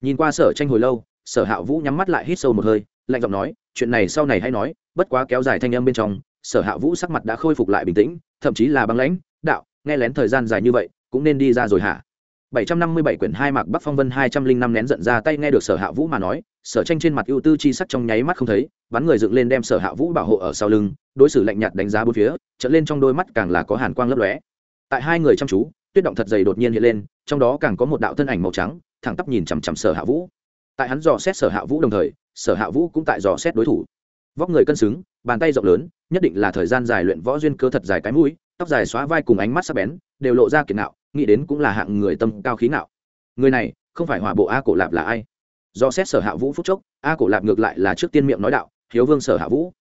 nhìn qua sở tranh hồi lâu sở hạ vũ nhắm mắt lại hít sâu một hơi lạnh giọng nói chuyện này sau này hay nói bất quá kéo dài thanh âm bên trong sở hạ vũ sắc mặt đã khôi phục lại bình tĩnh thậm chí là băng lãnh đạo nghe lén thời gian dài như vậy cũng nên đi ra rồi hả 757 quyển hai mạc Bắc Phong Vân 205 nén giận ra tay nghe được Sở Hạ Vũ mà nói, Sở Tranh trên mặt ưu tư chi sắc trong nháy mắt không thấy, bắn người dựng lên đem Sở Hạ Vũ bảo hộ ở sau lưng, đối xử lạnh nhạt đánh giá bốn phía, trợn lên trong đôi mắt càng là có hàn quang lấp lóe. Tại hai người chăm chú, tuyết động thật dày đột nhiên hiện lên, trong đó càng có một đạo thân ảnh màu trắng, thẳng tắp nhìn chằm chằm Sở Hạ Vũ. Tại hắn dò xét Sở Hạ Vũ đồng thời, Sở Hạ Vũ cũng tại dò xét đối thủ. Vóc người cân xứng, bàn tay rộng lớn, nhất định là thời gian dài luyện võ duyên cơ thật dài cái mũi, tóc dài xóa vai cùng ánh mắt sắc bén, đều lộ ra kiệt nạo, nghĩ đến cũng là hạng người tâm cao khí nạo người này không phải hỏa bộ a cổ lạp là ai do xét sở hạ vũ phúc chốc a cổ lạp ngược lại là trước tiên miệng nói đạo hiếu vương sở hạ vũ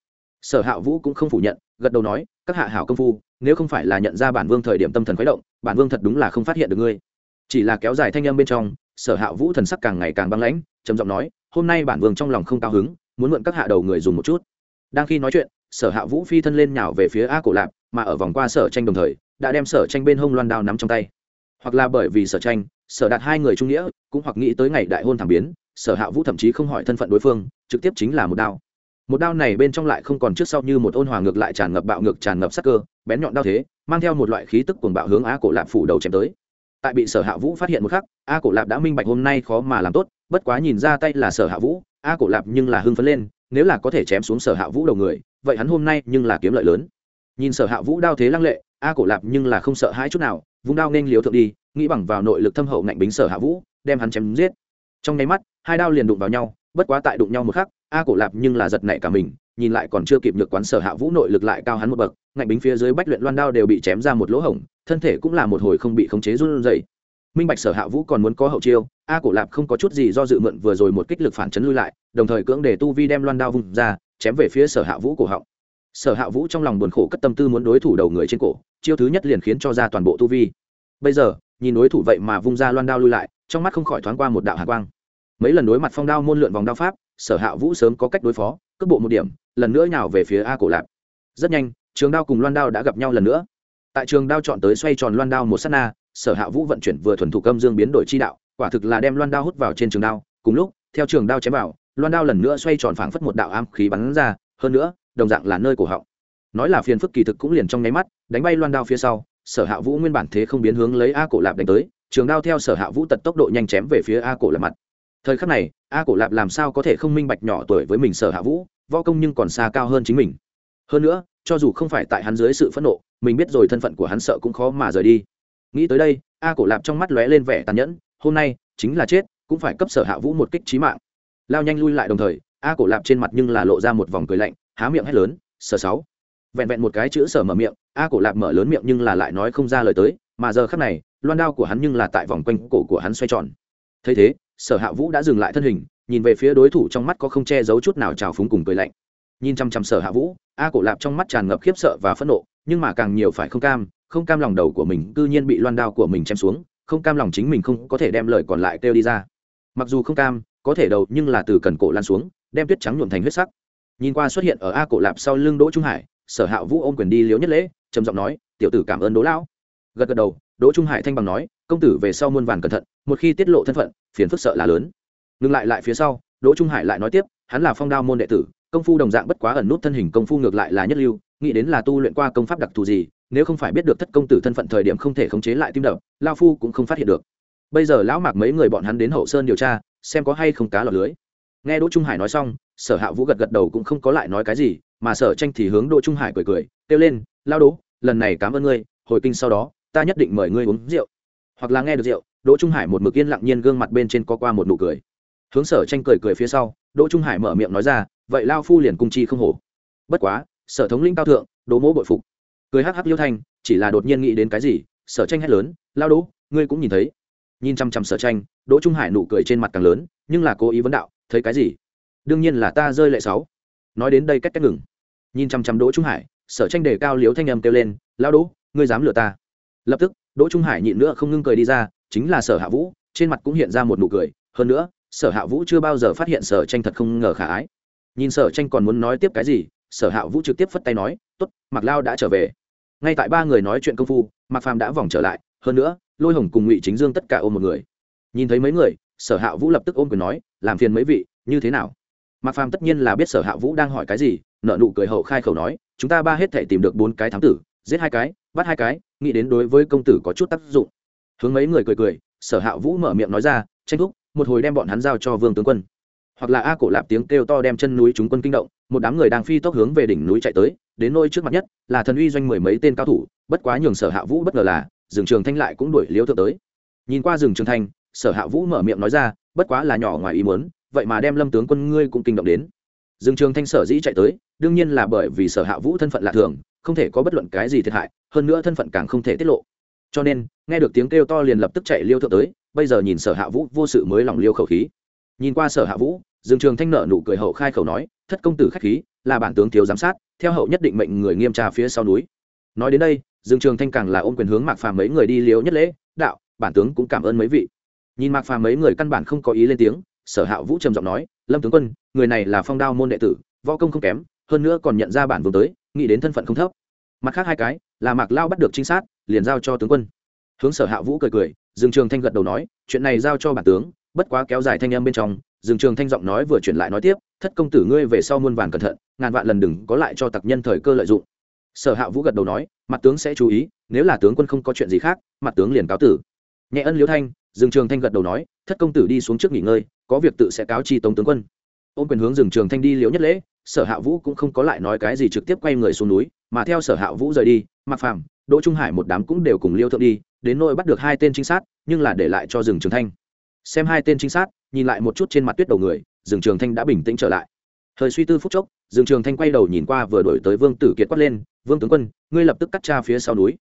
sở hạ vũ cũng không phủ nhận gật đầu nói các hạ hảo công phu, nếu không phải là nhận ra bản vương thời điểm tâm thần khuấy động, bản vương thật đúng là không phát hiện được ngươi. Chỉ là kéo dài thanh âm bên trong, sở hạ vũ thần sắc càng ngày càng băng lãnh, trầm giọng nói, hôm nay bản vương trong lòng không cao hứng, muốn mượn các hạ đầu người dùng một chút. Đang khi nói chuyện, sở hạ vũ phi thân lên nhào về phía a cổ lạp, mà ở vòng qua sở tranh đồng thời, đã đem sở tranh bên hông loan đao nắm trong tay. Hoặc là bởi vì sở tranh, sở đạt hai người trung nghĩa, cũng hoặc nghĩ tới ngày đại hôn thảm biến, sở hạ vũ thậm chí không hỏi thân phận đối phương, trực tiếp chính là một đao một đao này bên trong lại không còn trước sau như một ôn hòa ngược lại tràn ngập bạo ngược, tràn ngập sắc cơ, bén nhọn đao thế, mang theo một loại khí tức cuồng bạo hướng a cổ lạp phủ đầu chém tới. Tại bị sở hạ vũ phát hiện một khắc a cổ lạp đã minh bạch hôm nay khó mà làm tốt, bất quá nhìn ra tay là sở hạ vũ a cổ lạp nhưng là hưng phấn lên, nếu là có thể chém xuống sở hạ vũ đầu người, vậy hắn hôm nay nhưng là kiếm lợi lớn. Nhìn sở hạ vũ đao thế lăng lệ a cổ lạp nhưng là không sợ hãi chút nào, vung đao nên liều thượng đi, nghĩ bằng vào nội lực thâm hậu ngạnh bính sở hạ vũ, đem hắn chém giết. Trong nháy mắt, hai đao liền đụng vào nhau bất quá tại đụng nhau một khắc, a cổ lạp nhưng là giật nảy cả mình, nhìn lại còn chưa kịp nhược quán sở hạ vũ nội lực lại cao hắn một bậc, ngạnh bính phía dưới bách luyện loan đao đều bị chém ra một lỗ hổng, thân thể cũng là một hồi không bị khống chế run rẩy. Minh bạch sở hạ vũ còn muốn có hậu chiêu, a cổ lạp không có chút gì do dự mượn vừa rồi một kích lực phản chấn lui lại, đồng thời cưỡng để tu vi đem loan đao vùng ra, chém về phía sở hạ vũ cổ họng. Sở hạ vũ trong lòng buồn khổ cất tâm tư muốn đối thủ đầu người trên cổ, chiêu thứ nhất liền khiến cho ra toàn bộ tu vi. Bây giờ, nhìn đối thủ vậy mà vung ra loan đao lui lại, trong mắt không khỏi thoáng qua một đạo hạ quang mấy lần đối mặt phong đao môn lượn vòng đao pháp, sở hạ vũ sớm có cách đối phó, cước bộ một điểm, lần nữa nhào về phía a cổ lạp. Rất nhanh, trường đao cùng loan đao đã gặp nhau lần nữa. Tại trường đao chọn tới xoay tròn loan đao một s á t na, sở hạ vũ vận chuyển vừa thuần thủ câm dương biến đổi chi đạo, quả thực là đem loan đao hút vào trên trường đao. Cùng lúc, theo trường đao chém vào, loan đao lần nữa xoay tròn phảng phất một đạo am khí bắn ra, hơn nữa, đồng dạng là nơi cổ họng. Nói là phiền phức kỳ thực cũng liền trong nháy mắt, đánh bay loan đao phía sau, sở hạ vũ nguyên bản thế không biến hướng lấy a cổ lạp đánh tới, trường đao theo sở hạ vũ tật tốc độ nhanh chém về phía a cổ lạp mặt thời khắc này, a cổ lạp làm sao có thể không minh bạch nhỏ tuổi với mình sở hạ vũ, võ công nhưng còn xa cao hơn chính mình. Hơn nữa, cho dù không phải tại hắn dưới sự phẫn nộ, mình biết rồi thân phận của hắn sợ cũng khó mà rời đi. Nghĩ tới đây, a cổ lạp trong mắt lóe lên vẻ tàn nhẫn, hôm nay, chính là chết, cũng phải cấp sở hạ vũ một kích trí mạng. Lao nhanh lui lại đồng thời, a cổ lạp trên mặt nhưng là lộ ra một vòng cười lạnh, há miệng hét lớn, sở sáu. Vẹn vẹn một cái chữ sở mở miệng, a cổ lạp mở lớn miệng nhưng là lại nói không ra lời tới, mà giờ khắc này, loan đao của hắn nhưng là tại vòng quanh cổ của hắn xoay tròn. Thấy thế sở hạ vũ đã dừng lại thân hình, nhìn về phía đối thủ trong mắt có không che giấu chút nào trào phúng cùng cười lạnh. Nhìn chăm chăm sở hạ vũ, a cổ lạp trong mắt tràn ngập khiếp sợ và phẫn nộ, nhưng mà càng nhiều phải không cam không cam lòng đầu của mình cư nhiên bị loan đao của mình chém xuống, không cam lòng chính mình không có thể đem lời còn lại kêu đi ra. Mặc dù không cam, có thể đầu nhưng là từ cần cổ lan xuống, đem tuyết trắng nhuộm thành huyết sắc. Nhìn qua xuất hiện ở a cổ lạp sau lưng đỗ trung hải, sở hạ vũ ôm quyền đi liếu nhất lễ, trầm giọng nói, tiểu tử cảm ơn đỗ lão. Gật gật đầu, đỗ trung hải thanh bằng nói, công tử về sau muôn vàn cẩn thận một khi tiết lộ thân phận, phiền phức sợ là lớn. Ngừng lại lại phía sau, đỗ trung hải lại nói tiếp, hắn là phong đao môn đệ tử, công phu đồng dạng bất quá ẩn nút thân hình, công phu ngược lại là nhất lưu, nghĩ đến là tu luyện qua công pháp đặc thù gì, nếu không phải biết được thất công tử thân phận thời điểm không thể khống chế lại tim đập, lao phu cũng không phát hiện được. Bây giờ lão mạc mấy người bọn hắn đến hậu sơn điều tra, xem có hay không cá lọt lưới. Nghe đỗ trung hải nói xong, sở hạ vũ gật gật đầu cũng không có lại nói cái gì, mà sở tranh thì hướng đỗ trung hải cười cười, kêu lên, lao đỗ, lần này cảm ơn ngươi, hồi kinh sau đó, ta nhất định mời ngươi uống rượu. Hoặc là nghe được rượu đỗ trung hải một mực yên lặng nhiên gương mặt bên trên có qua một nụ cười. Hướng sở tranh cười cười phía sau, đỗ trung hải mở miệng nói ra, vậy lao phu liền cung chi không hổ. Bất quá, sở thống linh cao thượng, đỗ mỗ bội phục. Cười hắc hắc liêu thanh, chỉ là đột nhiên nghĩ đến cái gì, sở tranh hét lớn, lao đỗ, ngươi cũng nhìn thấy. Nhìn chăm chăm sở tranh, đỗ trung hải nụ cười trên mặt càng lớn, nhưng là cố ý vấn đạo, thấy cái gì? Đương nhiên là ta rơi lệ sáu. Nói đến đây cách cách ngừng. Nhìn chăm chăm đỗ trung hải, sở tranh đề cao liếu thanh âm kêu lên, lao đỗ, ngươi dám lừa ta. Lập tức, đỗ trung hải nhịn nữa không ngưng cười đi ra chính là sở hạ vũ, trên mặt cũng hiện ra một nụ cười. Hơn nữa, sở hạ vũ chưa bao giờ phát hiện sở tranh thật không ngờ khả ái. Nhìn sở tranh còn muốn nói tiếp cái gì, sở hạ vũ trực tiếp phất tay nói t ố t mặc lao đã trở về. Ngay tại ba người nói chuyện công phu, mạc phàm đã vòng trở lại. Hơn nữa, lôi hồng cùng ngụy chính dương tất cả ôm một người. Nhìn thấy mấy người, sở hạ vũ lập tức ôm quyền nói, làm phiền mấy vị, như thế nào? Mạc phàm tất nhiên là biết sở hạ vũ đang hỏi cái gì nợ nụ cười hậu khai khẩu nói, chúng ta ba hết thể tìm được bốn cái thám tử, giết hai cái, bắt hai cái, nghĩ đến đối với công tử có chút tác dụng hướng mấy người cười cười, sở hạ vũ mở miệng nói ra, tranh thúc, một hồi đem bọn hắn giao cho vương tướng quân. Hoặc là a cổ lạp tiếng kêu to đem chân núi chúng quân kinh động, một đám người đang phi tốc hướng về đỉnh núi chạy tới, đến nôi trước mặt nhất là thần uy doanh mười mấy tên cao thủ, bất quá nhường sở hạ vũ bất ngờ là, rừng trường thanh lại cũng đuổi liếu thượng tới. Nhìn qua rừng trường thanh, sở hạ vũ mở miệng nói ra, bất quá là nhỏ ngoài ý muốn, vậy mà đem lâm tướng quân ngươi cũng kinh động đến. Rừng trường thanh sở dĩ chạy tới, đương nhiên là bởi vì sở hạ vũ thân phận lạ thường, không thể có bất luận cái gì thiệt hại, hơn nữa thân phận càng không thể tiết lộ cho nên, nghe được tiếng kêu to liền lập tức chạy liêu thượng tới, bây giờ nhìn sở hạ vũ vô sự mới lòng liêu khẩu khí. Nhìn qua sở hạ vũ, dương trường thanh nợ nụ cười hậu khai khẩu nói, thất công tử khách khí, là bản tướng thiếu giám sát, theo hậu nhất định mệnh người nghiêm tra phía sau núi. Nói đến đây, dương trường thanh càng là ôm quyền hướng mạc phàm mấy người đi liêu nhất lễ, đạo, bản tướng cũng cảm ơn mấy vị. Nhìn mạc phàm mấy người căn bản không có ý lên tiếng, sở hạ vũ trầm giọng nói, lâm tướng quân, người này là phong đao môn đệ tử, võ công không kém, hơn nữa còn nhận ra bản vương tới, nghĩ đến thân phận không thấp. Mặt khác hai cái, là mạc lao bắt được trinh sát liền giao cho tướng quân. Hướng sở hạ vũ cười cười, dương trường thanh gật đầu nói, chuyện này giao cho bản tướng, bất quá kéo dài thanh âm bên trong, dương trường thanh giọng nói vừa chuyển lại nói tiếp, thất công tử ngươi về sau muôn vàn cẩn thận, ngàn vạn lần đừng có lại cho tặc nhân thời cơ lợi dụng. Sở hạ vũ gật đầu nói, mặt tướng sẽ chú ý, nếu là tướng quân không có chuyện gì khác, mặt tướng liền cáo tử. Nhẹ ân liễu thanh, dương trường thanh gật đầu nói, thất công tử đi xuống trước nghỉ ngơi, có việc tự sẽ cáo chi tống tướng quân. Ôm quyền hướng Dương trường thanh đi liễu nhất lễ, sở hạ vũ cũng không có lại nói cái gì trực tiếp quay người xuống núi, mà theo sở hạ vũ rời đi mặc phàm đỗ trung hải một đám cũng đều cùng liêu thượng đi, đến nỗi bắt được hai tên trinh sát, nhưng là để lại cho rừng trường thanh. Xem hai tên trinh sát, nhìn lại một chút trên mặt tuyết đầu người, rừng trường thanh đã bình tĩnh trở lại. Thời suy tư phút chốc, rừng trường thanh quay đầu nhìn qua vừa đổi tới vương tử kiệt quát lên, vương tướng quân, ngươi lập tức cắt cha phía sau núi.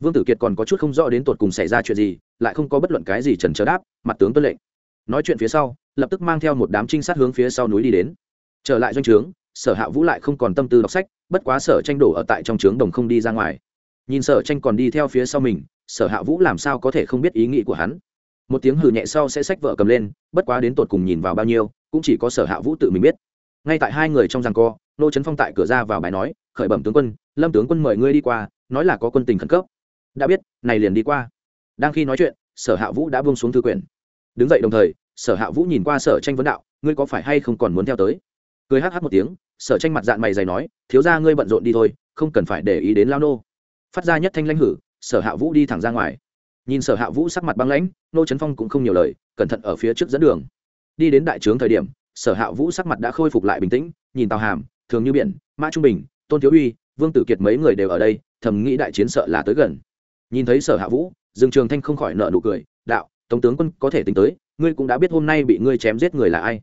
Vương tử kiệt còn có chút không rõ đến tột cùng xảy ra chuyện gì, lại không có bất luận cái gì trần trờ đáp, mặt tướng tuân lệnh. Nói chuyện phía sau, lập tức mang theo một đám trinh sát hướng phía sau núi đi đến. Trở lại doanh trướng, sở hạ vũ lại không còn tâm tư đọc sách, bất quá sở tranh đổ ở tại trong trướng đồng không đi ra ngoài nhìn sở tranh còn đi theo phía sau mình, sở hạ vũ làm sao có thể không biết ý nghĩ của hắn? Một tiếng hừ nhẹ sau sẽ sách vợ cầm lên, bất quá đến tột cùng nhìn vào bao nhiêu, cũng chỉ có sở hạ vũ tự mình biết. Ngay tại hai người trong rằng co, nô trấn phong tại cửa ra vào bài nói, khởi bẩm tướng quân, lâm tướng quân mời ngươi đi qua, nói là có quân tình khẩn cấp. Đã biết, này liền đi qua. Đang khi nói chuyện, sở hạ vũ đã buông xuống thư quyển. Đứng dậy đồng thời, sở hạ vũ nhìn qua sở tranh vấn đạo, ngươi có phải hay không còn muốn theo tới? Cười hh một tiếng, sở tranh mặt dạng mày dày nói, thiếu ra ngươi bận rộn đi thôi, không cần phải để ý đến lao nô phát ra nhất thanh lãnh hử, sở hạ vũ đi thẳng ra ngoài. Nhìn sở hạ vũ sắc mặt băng lãnh, nô trấn phong cũng không nhiều lời, cẩn thận ở phía trước dẫn đường. Đi đến đại trướng thời điểm, sở hạ vũ sắc mặt đã khôi phục lại bình tĩnh, nhìn tàu hàm, thường như biển, mã trung bình, tôn thiếu uy, vương tử kiệt mấy người đều ở đây, thầm nghĩ đại chiến sợ là tới gần. Nhìn thấy sở hạ vũ, dương trường thanh không khỏi nợ nụ cười, đạo tổng tướng quân có thể tính tới, ngươi cũng đã biết hôm nay bị ngươi chém giết người là ai.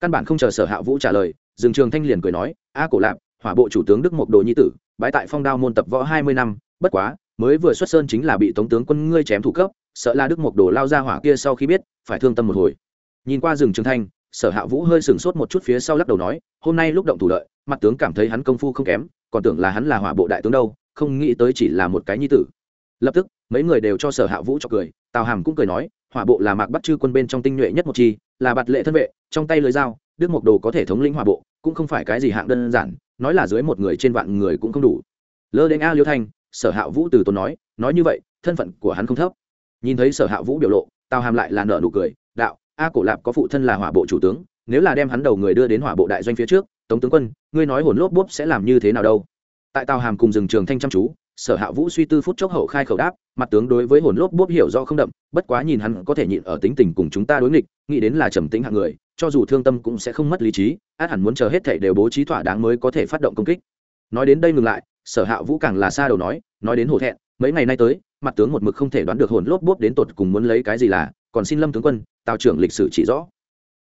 Căn bản không chờ sở hạ vũ trả lời, dương trường thanh liền cười nói, a cổ lạp, hỏa bộ chủ tướng đức mộc đồ nhi tử, bái tại phong đao môn tập võ hai mươi năm bất quá, mới vừa xuất sơn chính là bị tống tướng quân ngươi chém thủ cấp, sợ là đức mộc đồ lao ra hỏa kia sau khi biết, phải thương tâm một hồi. Nhìn qua rừng trường thanh, sở hạ vũ hơi sừng sốt một chút phía sau lắc đầu nói, hôm nay lúc động thủ lợi, mặt tướng cảm thấy hắn công phu không kém, còn tưởng là hắn là hỏa bộ đại tướng đâu, không nghĩ tới chỉ là một cái nhi tử. Lập tức, mấy người đều cho sở hạ vũ cho cười, tào hàm cũng cười nói, hỏa bộ là mạc bắt chư quân bên trong tinh nhuệ nhất một chi, là bạt lệ thân vệ, trong tay lưới dao, đức mộc đồ có thể thống lĩnh hỏa bộ, cũng không phải cái gì hạng đơn giản, nói là dưới một người trên vạn người cũng không đủ. Lơ đến a liêu thanh sở hạ vũ từ tốn nói nói như vậy, thân phận của hắn không thấp. Nhìn thấy sở hạ vũ biểu lộ, tào hàm lại là nợ nụ cười, đạo, a cổ lạp có phụ thân là hỏa bộ chủ tướng, nếu là đem hắn đầu người đưa đến hỏa bộ đại doanh phía trước, tống tướng quân, ngươi nói hồn lốp bốp sẽ làm như thế nào đâu? Tại tào hàm cùng rừng trường thanh chăm chú, sở hạ vũ suy tư phút chốc hậu khai khẩu đáp, mặt tướng đối với hồn lốp bốp hiểu do không đậm, bất quá nhìn hắn có thể nhịn ở tính tình cùng chúng ta đối nghịch, nghĩ đến là trầm tính hạng người, cho dù thương tâm cũng sẽ không mất lý trí, át hẳn muốn chờ hết thể đều bố trí thỏa đáng mới có thể phát động công kích. Nói đến đây ngừng lại sở hạ vũ càng là xa đầu nói nói đến hổ thẹn, mấy ngày nay tới, mặt tướng một mực không thể đoán được hồn lốp bốp đến tột cùng muốn lấy cái gì là, còn xin lâm tướng quân, tào trưởng lịch sử chỉ rõ.